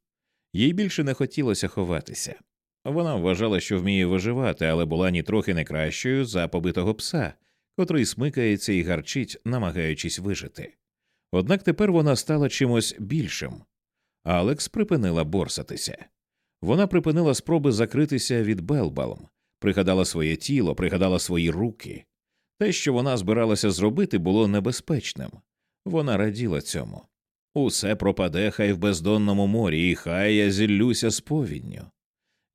Їй більше не хотілося ховатися. Вона вважала, що вміє виживати, але була нітрохи не кращою за побитого пса, котрий смикається і гарчить, намагаючись вижити. Однак тепер вона стала чимось більшим. Алекс припинила борсатися. Вона припинила спроби закритися від Белбалм, пригадала своє тіло, пригадала свої руки. Те, що вона збиралася зробити, було небезпечним. Вона раділа цьому. Усе пропаде хай в бездонному морі, і хай я зіллюся з повінню.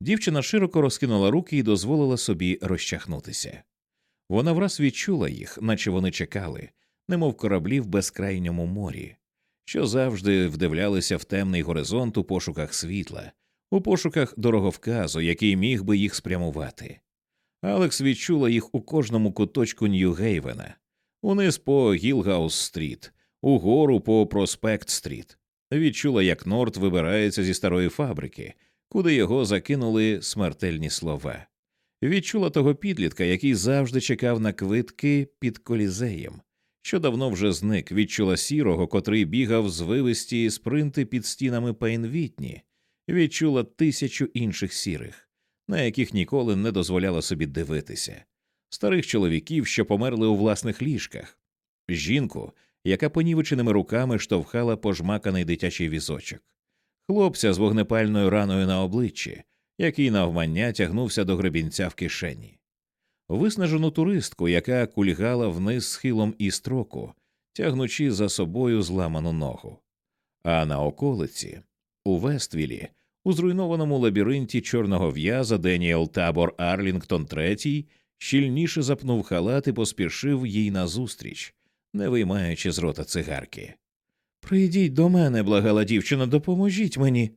Дівчина широко розкинула руки і дозволила собі розчахнутися. Вона враз відчула їх, наче вони чекали, немов кораблі в безкрайньому морі, що завжди вдивлялися в темний горизонт у пошуках світла, у пошуках дороговказу, який міг би їх спрямувати. Алекс відчула їх у кожному куточку Нью-Гейвена, униз по Гілгаус-стріт, угору по Проспект-стріт. Відчула, як Норт вибирається зі старої фабрики, куди його закинули смертельні слова. Відчула того підлітка, який завжди чекав на квитки під колізеєм, що давно вже зник, відчула сірого, котрий бігав звивисті спринти під стінами Пейнвітні, відчула тисячу інших сірих, на яких ніколи не дозволяла собі дивитися, старих чоловіків, що померли у власних ліжках, жінку, яка понівеченими руками штовхала пожмаканий дитячий візочок, хлопця з вогнепальною раною на обличчі, який навмання тягнувся до гребінця в кишені. виснажену туристку, яка кульгала вниз схилом і строку, тягнучи за собою зламану ногу. А на околиці, у Вествілі, у зруйнованому лабіринті чорного в'яза Деніел Табор Арлінгтон III щільніше запнув халат і поспішив їй назустріч, не виймаючи з рота цигарки. Прийдіть до мене, благала дівчина, допоможіть мені.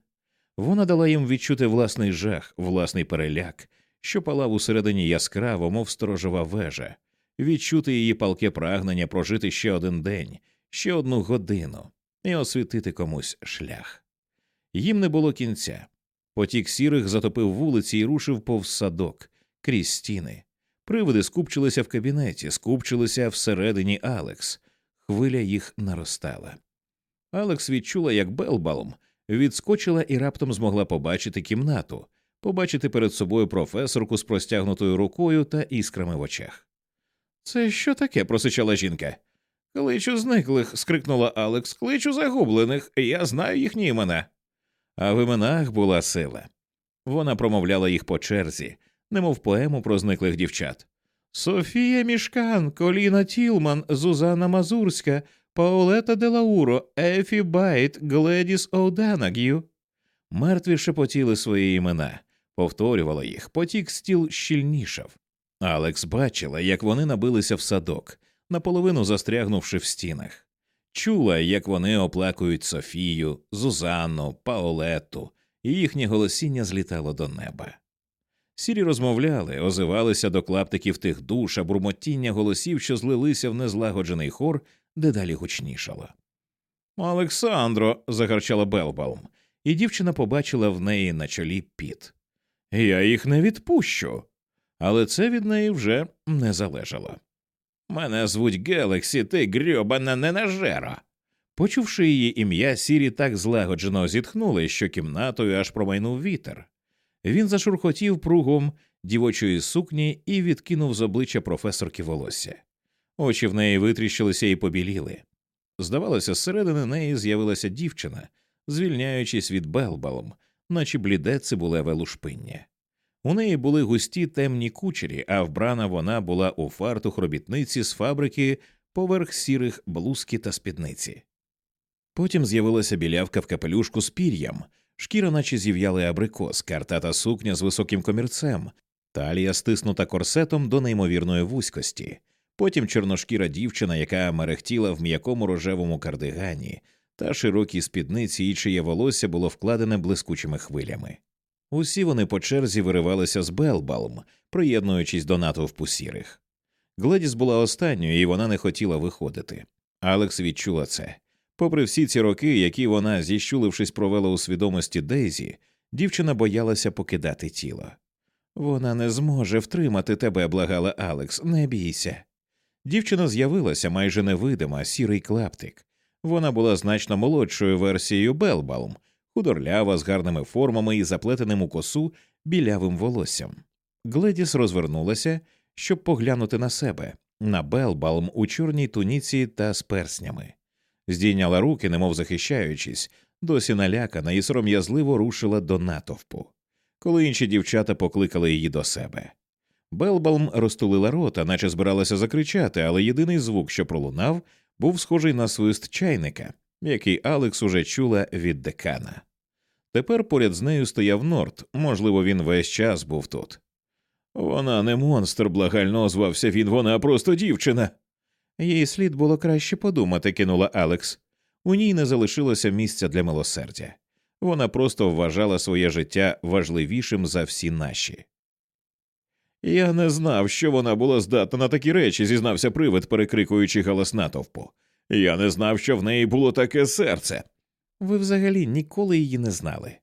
Вона дала їм відчути власний жах, власний переляк, що палав усередині яскраво, мов сторожова вежа, відчути її палке прагнення прожити ще один день, ще одну годину і освітити комусь шлях. Їм не було кінця. Потік сірих затопив вулиці і рушив повз садок, крізь стіни. Привиди скупчилися в кабінеті, скупчилися всередині Алекс. Хвиля їх наростала. Алекс відчула, як Белбалм відскочила і раптом змогла побачити кімнату, побачити перед собою професорку з простягнутою рукою та іскрами в очах. Це що таке? просичала жінка. Кличу зниклих. скрикнула Алекс, кличу загублених, я знаю їхні імена. А в іменах була сила. Вона промовляла їх по черзі, немов поему про зниклих дівчат. Софія Мішкан, Коліна Тілман, Зузана Мазурська, Паолета Делауро, Ефі Байт, Гледіс Оуданаг'ю. Мертві шепотіли свої імена, повторювала їх, потік тіл щільнішав. Алекс бачила, як вони набилися в садок, наполовину застрягнувши в стінах. Чула, як вони оплакують Софію, Зузанну, Паолетту, і їхнє голосіння злітало до неба. Сірі розмовляли, озивалися до клаптиків тих душ, а бурмотіння голосів, що злилися в незлагоджений хор, дедалі гучнішало. Олександро. загарчала Белбалм, і дівчина побачила в неї на чолі піт. Я їх не відпущу. Але це від неї вже не залежало. Мене звуть Гелексі, ти грьобана ненажера. Почувши її ім'я, сірі так злагоджено зітхнули, що кімнатою аж промайнув вітер. Він зашурхотів пругом дівочої сукні і відкинув з обличчя професорки волосся. Очі в неї витріщилися і побіліли. Здавалося, зсередини неї з'явилася дівчина, звільняючись від Белбалом, наче бліде цибулеве лушпиння. У неї були густі темні кучері, а вбрана вона була у фартух робітниці з фабрики поверх сірих блузки та спідниці. Потім з'явилася білявка в капелюшку з пір'ям, шкіра, наче зів'яли абрикос, картата сукня з високим комірцем, талія стиснута корсетом до неймовірної вузькості, потім чорношкіра дівчина, яка мерехтіла в м'якому рожевому кардигані, та широкій спідниці, і чиє волосся було вкладене блискучими хвилями. Усі вони по черзі виривалися з Белбалм, приєднуючись до натовпу сірих. Гледіс була останньою, і вона не хотіла виходити. Алекс відчула це. Попри всі ці роки, які вона, зіщулившись, провела у свідомості Дейзі, дівчина боялася покидати тіло. Вона не зможе втримати тебе, благала Алекс, не бійся. Дівчина з'явилася майже невидима, сірий клаптик. Вона була значно молодшою версією Белбалм, худорлява з гарними формами і заплетеним у косу білявим волоссям. Гледіс розвернулася, щоб поглянути на себе, на Белбалм у чорній туніці та з перснями здійняла руки, немов захищаючись, досі налякана і сором'язливо рушила до натовпу, коли інші дівчата покликали її до себе. Белбалм розтулила рота, наче збиралася закричати, але єдиний звук, що пролунав, був схожий на свист чайника, який Алекс уже чула від декана. Тепер поряд з нею стояв Норт, можливо, він весь час був тут. Вона не монстр, благально озвався він, вона просто дівчина. Їй слід було краще подумати, кинула Алекс. У ній не залишилося місця для милосердя. Вона просто вважала своє життя важливішим за всі наші. Я не знав, що вона була здатна на такі речі, зізнався привид, перекрикуючи галас натовпу. Я не знав, що в неї було таке серце. Ви взагалі ніколи її не знали.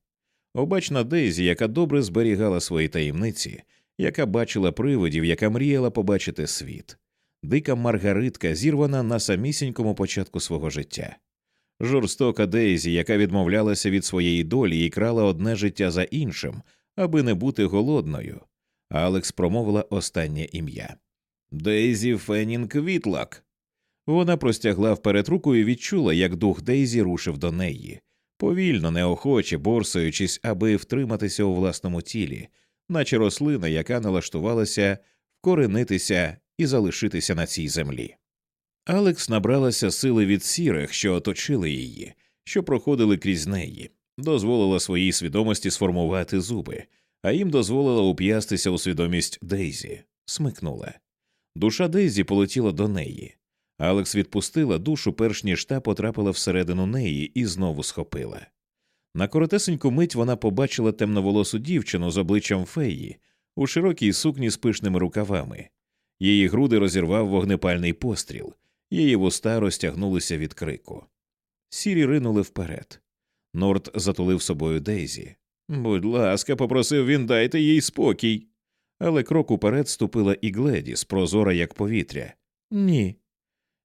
Обачна Дейзі, яка добре зберігала свої таємниці, яка бачила привидів, яка мріяла побачити світ дика Маргаритка, зірвана на самісінькому початку свого життя, жорстока Дейзі, яка відмовлялася від своєї долі і крала одне життя за іншим, аби не бути голодною. Алекс промовила останнє ім'я Дейзі Фенінг Вітлак. Вона простягла вперед руку і відчула, як дух Дейзі рушив до неї, повільно, неохоче борсаючись, аби втриматися у власному тілі, наче рослина, яка налаштувалася вкоренитися і залишитися на цій землі. Алекс набралася сили від сірих, що оточили її, що проходили крізь неї, дозволила своїй свідомості сформувати зуби, а їм дозволила уп'ястися у свідомість Дейзі, смикнула. Душа Дейзі полетіла до неї. Алекс відпустила душу, перш ніж та потрапила всередину неї і знову схопила. На коротесеньку мить вона побачила темноволосу дівчину з обличчям феї у широкій сукні з пишними рукавами. Її груди розірвав вогнепальний постріл, її вуста розтягнулися від крику. Сірі ринули вперед. Норт затулив собою Дейзі. Будь ласка, попросив він, дайте їй спокій. Але крок уперед ступила і Гледіс, прозора, як повітря. Ні.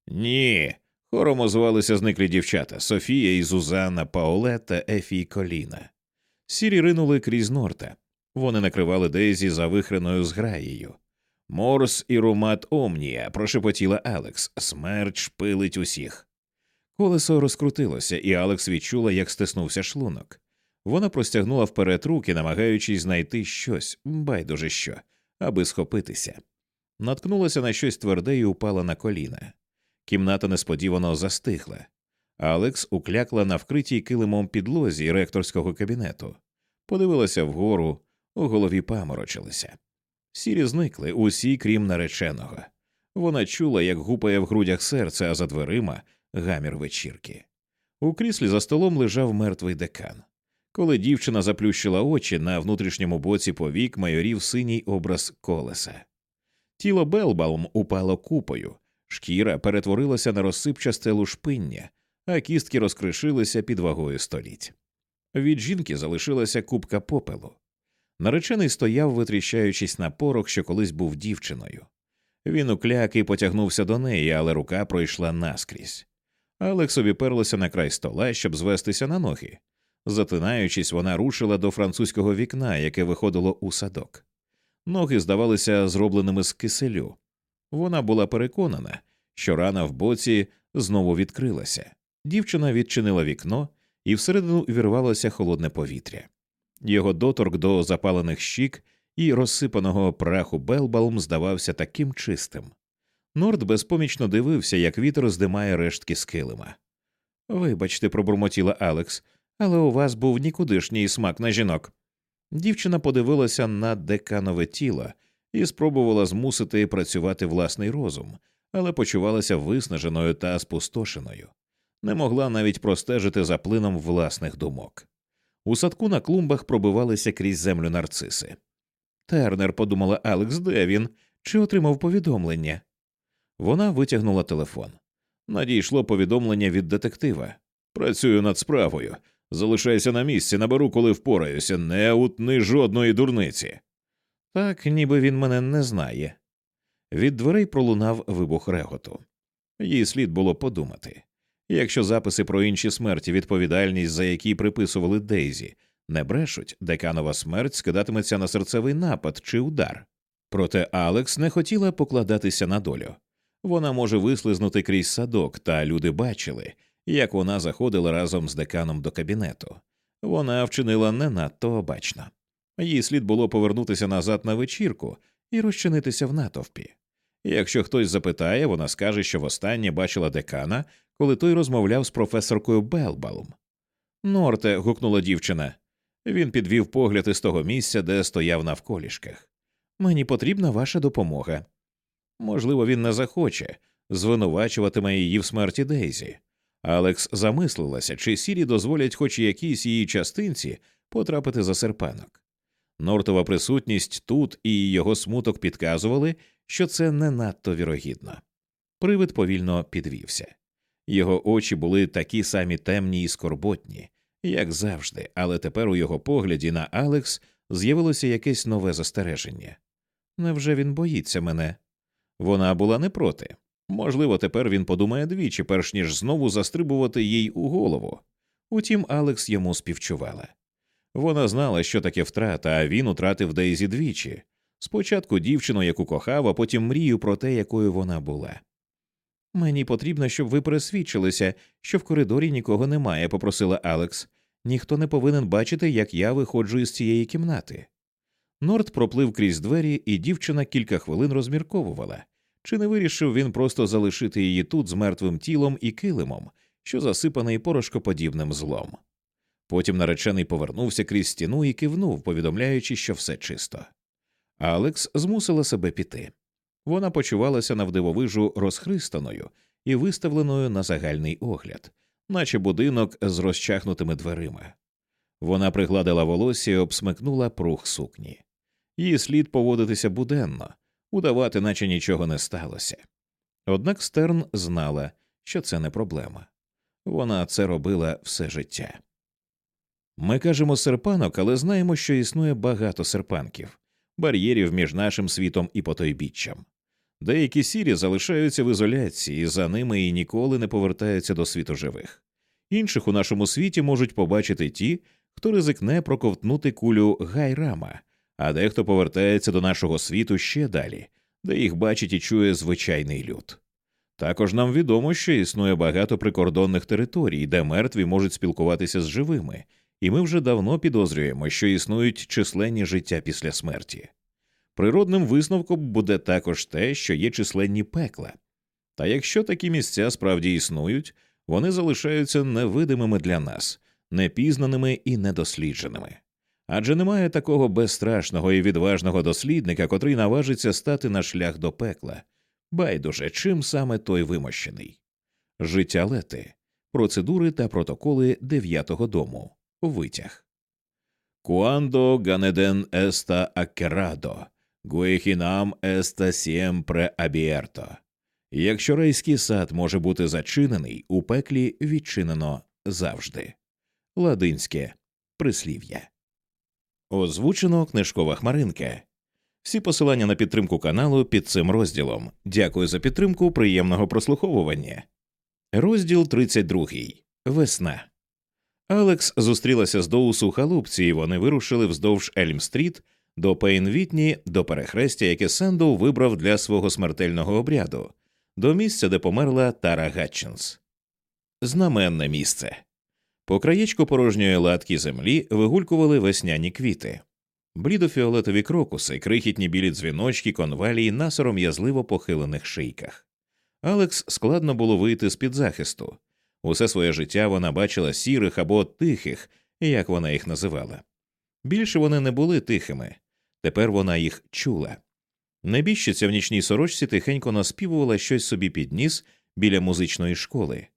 Ні. Хором озвалися зниклі дівчата Софія і Зузанна, Паолетта, Ефі і Коліна. Сірі ринули крізь Норта. Вони накривали Дейзі завихреною зграєю. Mors irrumat omnia, прошепотіла Алекс. Смерть шпилить усіх. Колесо розкрутилося, і Алекс відчула, як стиснувся шлунок. Вона простягнула вперед руки, намагаючись знайти щось, байдуже що, аби схопитися. Наткнулася на щось тверде і упала на коліна. Кімната несподівано застигла. Алекс уклякла на вкритій килимом підлозі ректорського кабінету, подивилася вгору, у голові паморочилися. Сірі зникли, усі, крім нареченого. Вона чула, як гупає в грудях серце, а за дверима гамір вечірки. У кріслі за столом лежав мертвий декан. Коли дівчина заплющила очі на внутрішньому боці повік майорів синій образ колеса. Тіло Белбаум упало купою, шкіра перетворилася на розсипчасте лушпиння, а кістки розкришилися під вагою століть. Від жінки залишилася купка попелу. Наречений стояв, витріщаючись на порох, що колись був дівчиною. Він ukляк і потягнувся до неї, але рука пройшла наскрізь. Алекс обіперлася на край стола, щоб звестися на ноги. Затинаючись, вона рушила до французького вікна, яке виходило у садок. Ноги здавалися зробленими з киселю. Вона була переконана, що рана в боці знову відкрилася. Дівчина відчинила вікно, і всередину вірвалося холодне повітря. Його доторк до запалених щік і розсипаного праху Белбалм здавався таким чистим. Норд безпомічно дивився, як вітер здимає рештки з килима. Вибачте, пробурмотіла Алекс, але у вас був нікудишній смак на жінок. Дівчина подивилася на деканове тіло і спробувала змусити працювати власний розум, але почувалася виснаженою та спустошеною, не могла навіть простежити за плином власних думок. У садку на клумбах пробивалися крізь землю нарциси. Тернер, подумала Алекс, де він? Чи отримав повідомлення? Вона витягнула телефон. Надійшло повідомлення від детектива. Працюю над справою. Залишайся на місці, наберу, коли впораюся, не утни жодної дурниці. Так, ніби він мене не знає. Від дверей пролунав вибух реготу. Їй слід було подумати. Якщо записи про інші смерті, відповідальність за які приписували Дейзі, не брешуть, деканова смерть скидатиметься на серцевий напад чи удар. Проте Алекс не хотіла покладатися на долю. Вона може вислизнути крізь садок, та люди бачили, як вона заходила разом з деканом до кабінету. Вона вчинила не надто обачно. Їй слід було повернутися назад на вечірку і розчинитися в натовпі. Якщо хтось запитає, вона скаже, що востаннє бачила декана, коли той розмовляв з професоркою Белбалм. Норте. гукнула дівчина. Він підвів погляд із того місця, де стояв навколішках. Мені потрібна ваша допомога. Можливо, він не захоче, звинувачуватиме її в смерті Дейзі. Алекс замислилася, чи сірі дозволять хоч якійсь її частинці потрапити за серпанок. Нортова присутність тут і його смуток підказували, що це не надто вірогідно. Привид повільно підвівся. Його очі були такі самі темні і скорботні, як завжди, але тепер у його погляді на Алекс з'явилося якесь нове застереження. Невже він боїться мене? Вона була не проти. Можливо, тепер він подумає двічі, перш ніж знову застрибувати їй у голову. Утім, Алекс йому співчувала. Вона знала, що таке втрата, а він утратив Дейзі двічі спочатку дівчину, яку кохав, а потім мрію про те, якою вона була. Мені потрібно, щоб ви пересвідчилися, що в коридорі нікого немає, попросила Алекс. Ніхто не повинен бачити, як я виходжу із цієї кімнати. Норт проплив крізь двері, і дівчина кілька хвилин розмірковувала, чи не вирішив він просто залишити її тут з мертвим тілом і килимом, що засипаний порошкоподібним злом. Потім наречений повернувся крізь стіну і кивнув, повідомляючи, що все чисто. Алекс змусила себе піти. Вона почувалася навдивовижу розхристаною і виставленою на загальний огляд, наче будинок з розчахнутими дверима. Вона пригладила волосся і обсмикнула прух сукні. Їй слід поводитися буденно, удавати, наче нічого не сталося. Однак Стерн знала, що це не проблема. Вона це робила все життя. Ми кажемо серпанок, але знаємо, що існує багато серпанків, бар'єрів між нашим світом і потойбіччям. Деякі сірі залишаються в ізоляції, за ними і ніколи не повертаються до світу живих. Інших у нашому світі можуть побачити ті, хто ризикне проковтнути кулю гайрама, а дехто повертається до нашого світу ще далі, де їх бачить і чує звичайний люд. Також нам відомо, що існує багато прикордонних територій, де мертві можуть спілкуватися з живими, і ми вже давно підозрюємо, що існують численні життя після смерті. Природним висновком буде також те, що є численні пекла. Та якщо такі місця справді існують, вони залишаються невидимими для нас, непізнаними і недослідженими. Адже немає такого безстрашного і відважного дослідника, котрий наважиться стати на шлях до пекла, байдуже чим саме той вимощений. Життя лети, процедури та протоколи дев'ятого дому, витяг. Куандо ганеден еста акерадо, гуехінам еста сіемпре абіерто. Якщо райський сад може бути зачинений, у пеклі відчинено завжди. Ладинське прислів'я. Озвучено книжкова хмаринка. Всі посилання на підтримку каналу під цим розділом. Дякую за підтримку. Приємного прослуховування. Розділ 32. Весна. Алекс зустрілася з Доус у халупці, і вони вирушили вздовж Ельм-стріт до Пейнвітні, до перехрестя, яке Сендоу вибрав для свого смертельного обряду, до місця, де померла Тара Гатчинс. Знаменне місце. По краєчку порожньої латки землі вигулькували весняні квіти, блідофіолетові крокуси, крихітні білі дзвіночки, конвалії на сором'язливо похилених шийках. Алекс складно було вийти з під захисту. Усе своє життя вона бачила сірих або тихих, як вона їх називала. Більше вони не були тихими, тепер вона їх чула. Небіжчиця в нічній сорочці тихенько наспівувала щось собі під ніс біля музичної школи.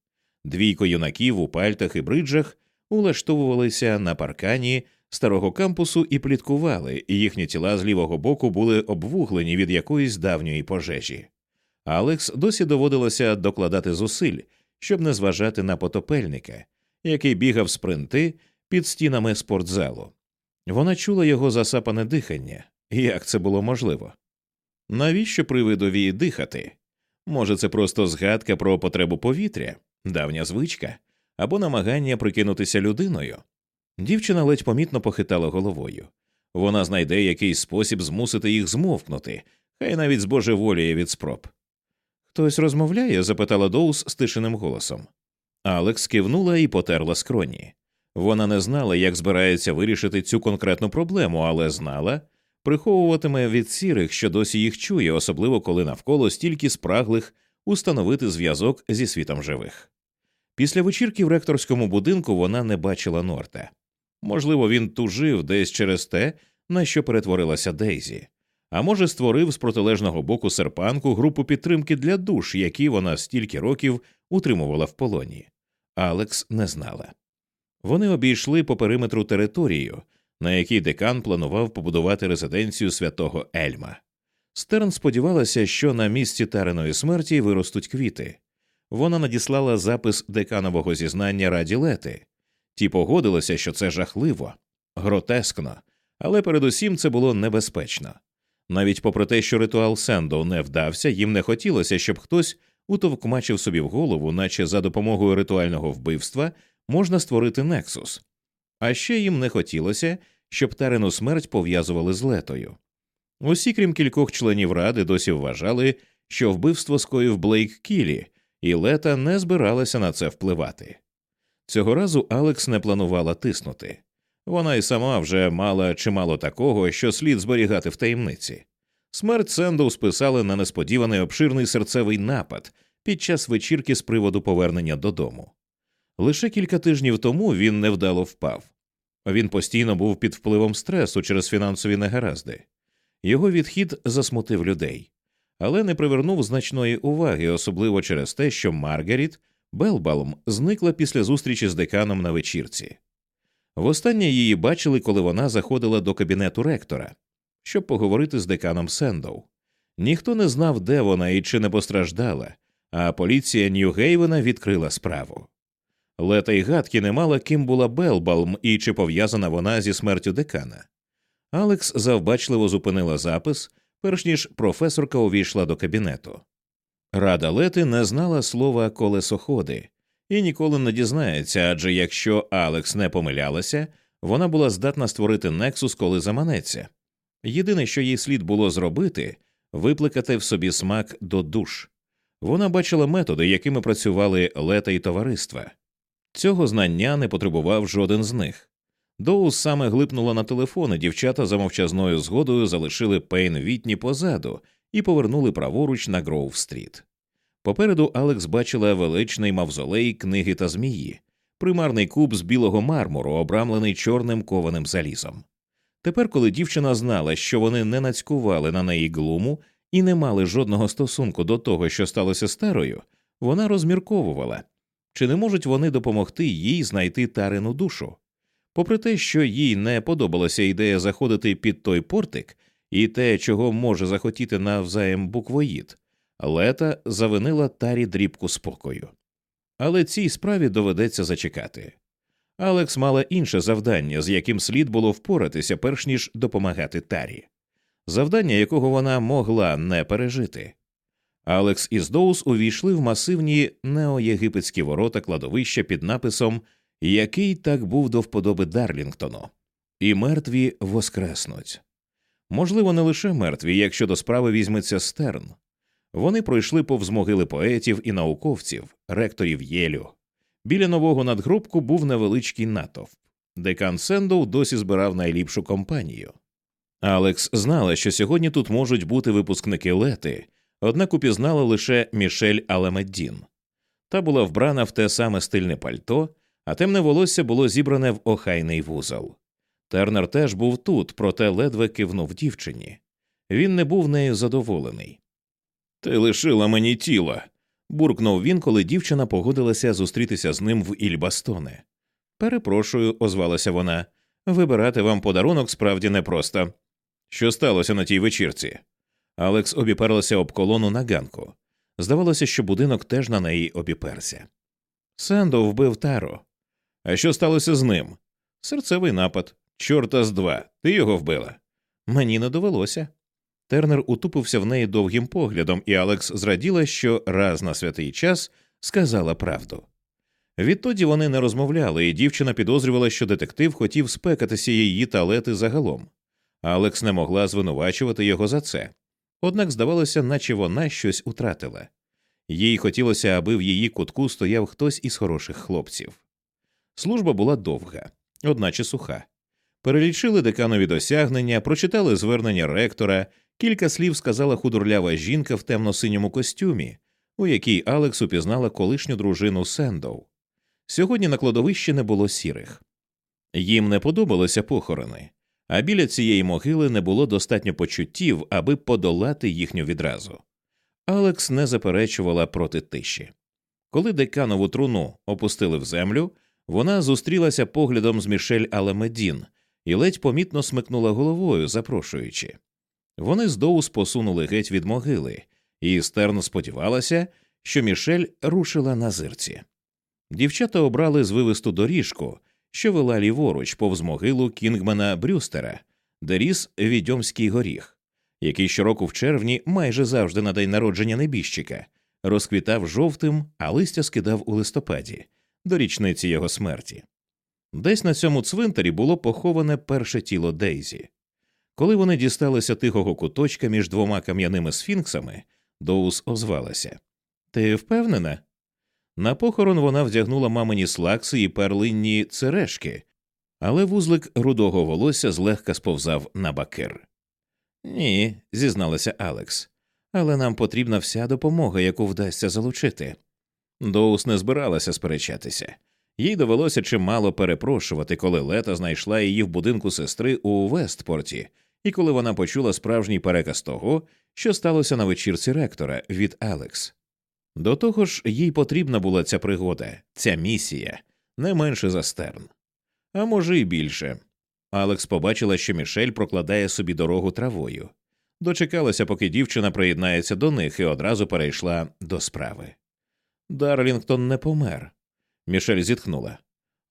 Двійко юнаків у пальтах і бриджах улаштовувалися на паркані старого кампусу і пліткували, і їхні тіла з лівого боку були обвуглені від якоїсь давньої пожежі. Алекс досі доводилося докладати зусиль, щоб не зважати на потопельника, який бігав спринти під стінами спортзалу. Вона чула його засапане дихання. Як це було можливо? Навіщо привидові дихати? Може, це просто згадка про потребу повітря, давня звичка або намагання прикинутися людиною? Дівчина ледь помітно похитала головою. Вона знайде якийсь спосіб змусити їх змовкнути, хай навіть збожеволіє від спроб. Хтось розмовляє? запитала Доус стишеним голосом. Алекс кивнула і потерла скроні. Вона не знала, як збирається вирішити цю конкретну проблему, але знала, приховуватиме від сірих, що досі їх чує, особливо коли навколо стільки спраглих установити зв'язок зі світом живих. Після вечірки в ректорському будинку вона не бачила Норта. Можливо, він тужив десь через те, на що перетворилася Дейзі, а може, створив з протилежного боку серпанку групу підтримки для душ, які вона стільки років утримувала в полоні. Алекс не знала. Вони обійшли по периметру територію, на якій декан планував побудувати резиденцію святого Ельма. Стерн сподівалася, що на місці тареної смерті виростуть квіти. Вона надіслала запис деканового зізнання раді лети. Ті погодилися, що це жахливо, гротескно, але передусім це було небезпечно. Навіть попри те, що ритуал Сендо не вдався, їм не хотілося, щоб хтось утовкмачив собі в голову, наче за допомогою ритуального вбивства можна створити нексус. А ще їм не хотілося, щоб тарену смерть пов'язували з летою. Усі, крім кількох членів ради, досі вважали, що вбивство скоїв Блейк Кілі, і лета не збиралася на це впливати. Цього разу Алекс не планувала тиснути. Вона й сама вже мала чимало такого, що слід зберігати в таємниці. Смерть Сендоу списали на несподіваний обширний серцевий напад під час вечірки з приводу повернення додому. Лише кілька тижнів тому він невдало впав. Він постійно був під впливом стресу через фінансові негаразди. Його відхід засмутив людей, але не привернув значної уваги, особливо через те, що Маргаріт Белбалм зникла після зустрічі з деканом на вечірці. Востаннє її бачили, коли вона заходила до кабінету ректора, щоб поговорити з деканом Сендоу. Ніхто не знав, де вона і чи не постраждала, а поліція Нью-Гейвена відкрила справу. Лета й гадки не мала, ким була Белбалм і чи пов'язана вона зі смертю декана. Алекс завбачливо зупинила запис, перш ніж професорка увійшла до кабінету. Рада Лети не знала слова колесоходи і ніколи не дізнається, адже якщо Алекс не помилялася, вона була здатна створити Нексус, коли заманеться. Єдине, що їй слід було зробити, випликати в собі смак до душ. Вона бачила методи, якими працювали лета і товариства. Цього знання не потребував жоден з них. Доус саме глипнула на телефон, і дівчата за мовчазною згодою залишили Пейн Вітні позаду і повернули праворуч на Гроув стріт. Попереду Алекс бачила величний мавзолей книги та змії, примарний куб з білого мармуру, обрамлений чорним кованим залізом. Тепер, коли дівчина знала, що вони не нацькували на неї глуму і не мали жодного стосунку до того, що сталося старою, вона розмірковувала, чи не можуть вони допомогти їй знайти тарину душу. Попри те, що їй не подобалася ідея заходити під той портик і те, чого може захотіти навзаєм буквоїд, лета завинила тарі дрібку спокою. Але цій справі доведеться зачекати. Алекс мала інше завдання, з яким слід було впоратися, перш ніж допомагати тарі, завдання якого вона могла не пережити. Алекс і Доус увійшли в масивні неоєгипетські ворота кладовища під написом Який так був до вподоби Дарлінгтону, і мертві воскреснуть. Можливо, не лише мертві, якщо до справи візьметься стерн. Вони пройшли повз могили поетів і науковців, ректорів Єлю. Біля нового надгробку був невеличкий натовп. Декан Сендоу досі збирав найліпшу компанію. Алекс знала, що сьогодні тут можуть бути випускники Лети, однак упізнала лише Мішель Аламеддін. Та була вбрана в те саме стильне пальто, а темне волосся було зібране в охайний вузол. Тернер теж був тут, проте ледве кивнув дівчині. Він не був нею задоволений. Ти лишила мені тіло. буркнув він, коли дівчина погодилася зустрітися з ним в Ільбастоне. Перепрошую, озвалася вона. Вибирати вам подарунок справді непросто. Що сталося на тій вечірці? Алекс обіперлася об колону на ганку. Здавалося, що будинок теж на неї обіперся. Сендо вбив Таро. А що сталося з ним? Серцевий напад. Чорта з два. Ти його вбила? Мені не довелося. Тернер утупився в неї довгим поглядом, і Алекс зраділа, що раз на святий час сказала правду. Відтоді вони не розмовляли, і дівчина підозрювала, що детектив хотів спекатися її талети загалом. Алекс не могла звинувачувати його за це, однак здавалося, наче вона щось утратила. Їй хотілося, аби в її кутку стояв хтось із хороших хлопців. Служба була довга, одначе суха. Перелічили деканові досягнення, прочитали звернення ректора, кілька слів сказала худорлява жінка в темно-синьому костюмі, у якій Алекс упізнала колишню дружину Сендоу. Сьогодні на кладовищі не було сірих. Їм не подобалися похорони, а біля цієї могили не було достатньо почуттів, аби подолати їхню відразу. Алекс не заперечувала проти тиші. Коли деканову труну опустили в землю, вона зустрілася поглядом з Мішель Аламедін і ледь помітно смикнула головою, запрошуючи. Вони з Доус посунули геть від могили, і стерн сподівалася, що Мішель рушила на зирці. Дівчата обрали звивисту доріжку, що вела ліворуч повз могилу Кінгмена Брюстера, де ріс відьомський горіх, який щороку в червні, майже завжди на день народження небіжчика, розквітав жовтим, а листя скидав у листопаді, до річниці його смерті. Десь на цьому цвинтарі було поховане перше тіло Дейзі. Коли вони дісталися тихого куточка між двома кам'яними сфінксами, Доус озвалася Ти впевнена? На похорон вона вдягнула мамині слакси і перлинні церешки, але вузлик рудого волосся злегка сповзав на бакир. Ні, зізналася Алекс, але нам потрібна вся допомога, яку вдасться залучити. Доус не збиралася сперечатися. Їй довелося чимало перепрошувати, коли лета знайшла її в будинку сестри у Вестпорті, і коли вона почула справжній переказ того, що сталося на вечірці ректора від Алекс. До того ж, їй потрібна була ця пригода, ця місія, не менше за стерн. А може, і більше. Алекс побачила, що Мішель прокладає собі дорогу травою, дочекалася, поки дівчина приєднається до них, і одразу перейшла до справи. Дарлінгтон не помер. Мішель зітхнула.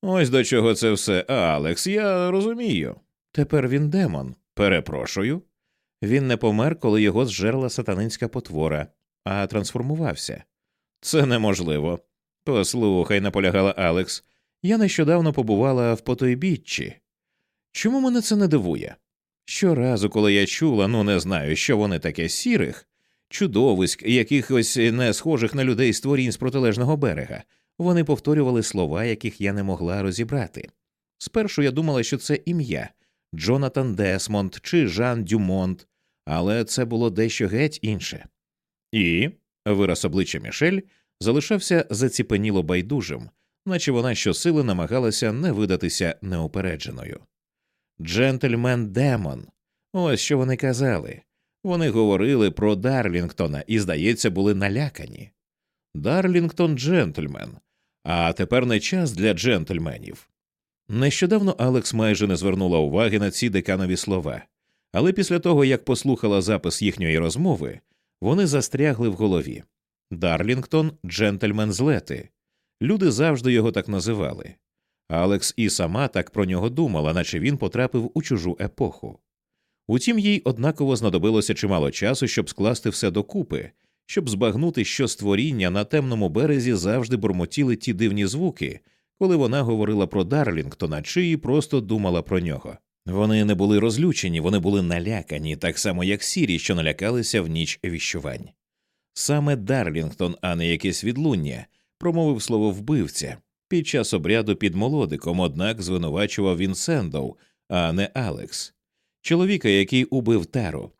Ось до чого це все, Алекс, я розумію. Тепер він демон. Перепрошую. Він не помер, коли його зжерла сатанинська потвора, а трансформувався. Це неможливо. Послухай, наполягала Алекс. Я нещодавно побувала в потойбіччі. Чому мене це не дивує? Щоразу, коли я чула, ну не знаю, що вони таке сірих, чудовиськ, якихось не схожих на людей створінь з протилежного берега, вони повторювали слова, яких я не могла розібрати. Спершу я думала, що це ім'я Джонатан Десмонд чи Жан Дюмонт, але це було дещо геть інше. І вираз обличчя Мішель залишався заціпеніло байдужим, наче вона щосили намагалася не видатися неупередженою. Джентльмен Демон. Ось що вони казали. Вони говорили про Дарлінгтона і, здається, були налякані. Дарлінгтон джентльмен, а тепер не час для джентльменів. Нещодавно Алекс майже не звернула уваги на ці деканові слова, але після того, як послухала запис їхньої розмови, вони застрягли в голові. Дарлінгтон джентльмен з лети. Люди завжди його так називали. Алекс і сама так про нього думала, наче він потрапив у чужу епоху. Утім, їй однаково знадобилося чимало часу, щоб скласти все докупи, щоб збагнути, що створіння на темному березі завжди бурмотіли ті дивні звуки, коли вона говорила про Дарлінгтона чи просто думала про нього. Вони не були розлючені, вони були налякані, так само як сірі, що налякалися в ніч віщувань. Саме Дарлінгтон, а не якесь відлуння, промовив слово вбивця під час обряду під молодиком, однак звинувачував він Сендоу, а не Алекс, чоловіка, який убив Тару,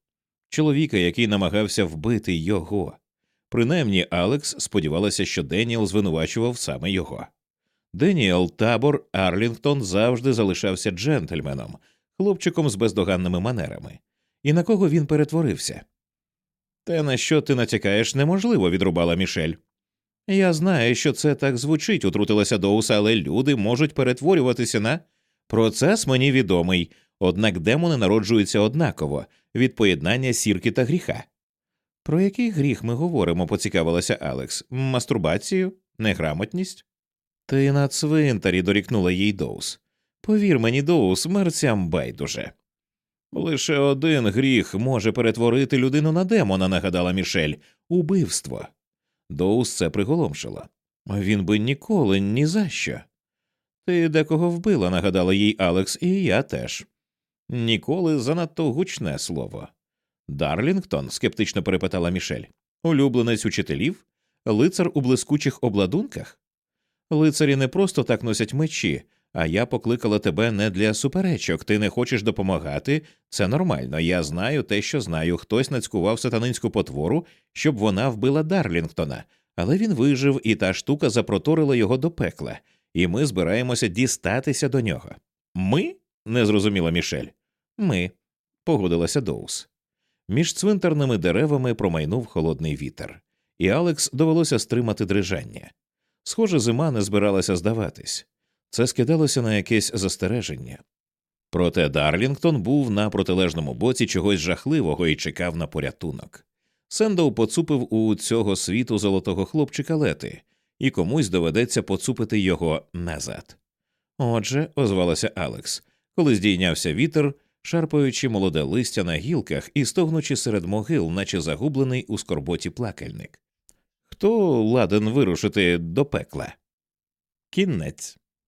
чоловіка, який намагався вбити його. Принаймні, Алекс сподівалася, що Деніел звинувачував саме його. Деніел табор Арлінгтон завжди залишався джентльменом, хлопчиком з бездоганними манерами. І на кого він перетворився? Те, на що ти натякаєш, неможливо, відрубала Мішель. Я знаю, що це так звучить, утрутилася Доуса, але люди можуть перетворюватися на процес мені відомий, однак демони народжуються однаково від поєднання сірки та гріха. Про який гріх ми говоримо, поцікавилася Алекс. Мастурбацію, неграмотність? Ти на цвинтарі, дорікнула їй Доус. Повір мені, Доус, мерцям байдуже. Лише один гріх може перетворити людину на демона, нагадала Мішель, убивство. Доус це приголомшила. Він би ніколи ні за що. Ти декого вбила, нагадала їй Алекс, і я теж. Ніколи занадто гучне слово. Дарлінгтон? скептично перепитала Мішель. Улюбленець учителів? Лицар у блискучих обладунках? Лицарі не просто так носять мечі, а я покликала тебе не для суперечок. Ти не хочеш допомагати. Це нормально. Я знаю те, що знаю. Хтось нацькував сатанинську потвору, щоб вона вбила Дарлінгтона, але він вижив, і та штука запроторила його до пекла, і ми збираємося дістатися до нього. Ми? не зрозуміла Мішель. Ми, погодилася Доус. Між цвинтарними деревами промайнув холодний вітер, і Алекс довелося стримати дрижання. Схоже, зима не збиралася здаватись. Це скидалося на якесь застереження. Проте Дарлінгтон був на протилежному боці чогось жахливого і чекав на порятунок. Сендоу поцупив у цього світу золотого хлопчика Лети, і комусь доведеться поцупити його назад. Отже, озвалася Алекс, коли здійнявся вітер, шарпаючи молоде листя на гілках і стогнучи серед могил, наче загублений у скорботі плакальник. Хто ладен вирушити до пекла? Кінець.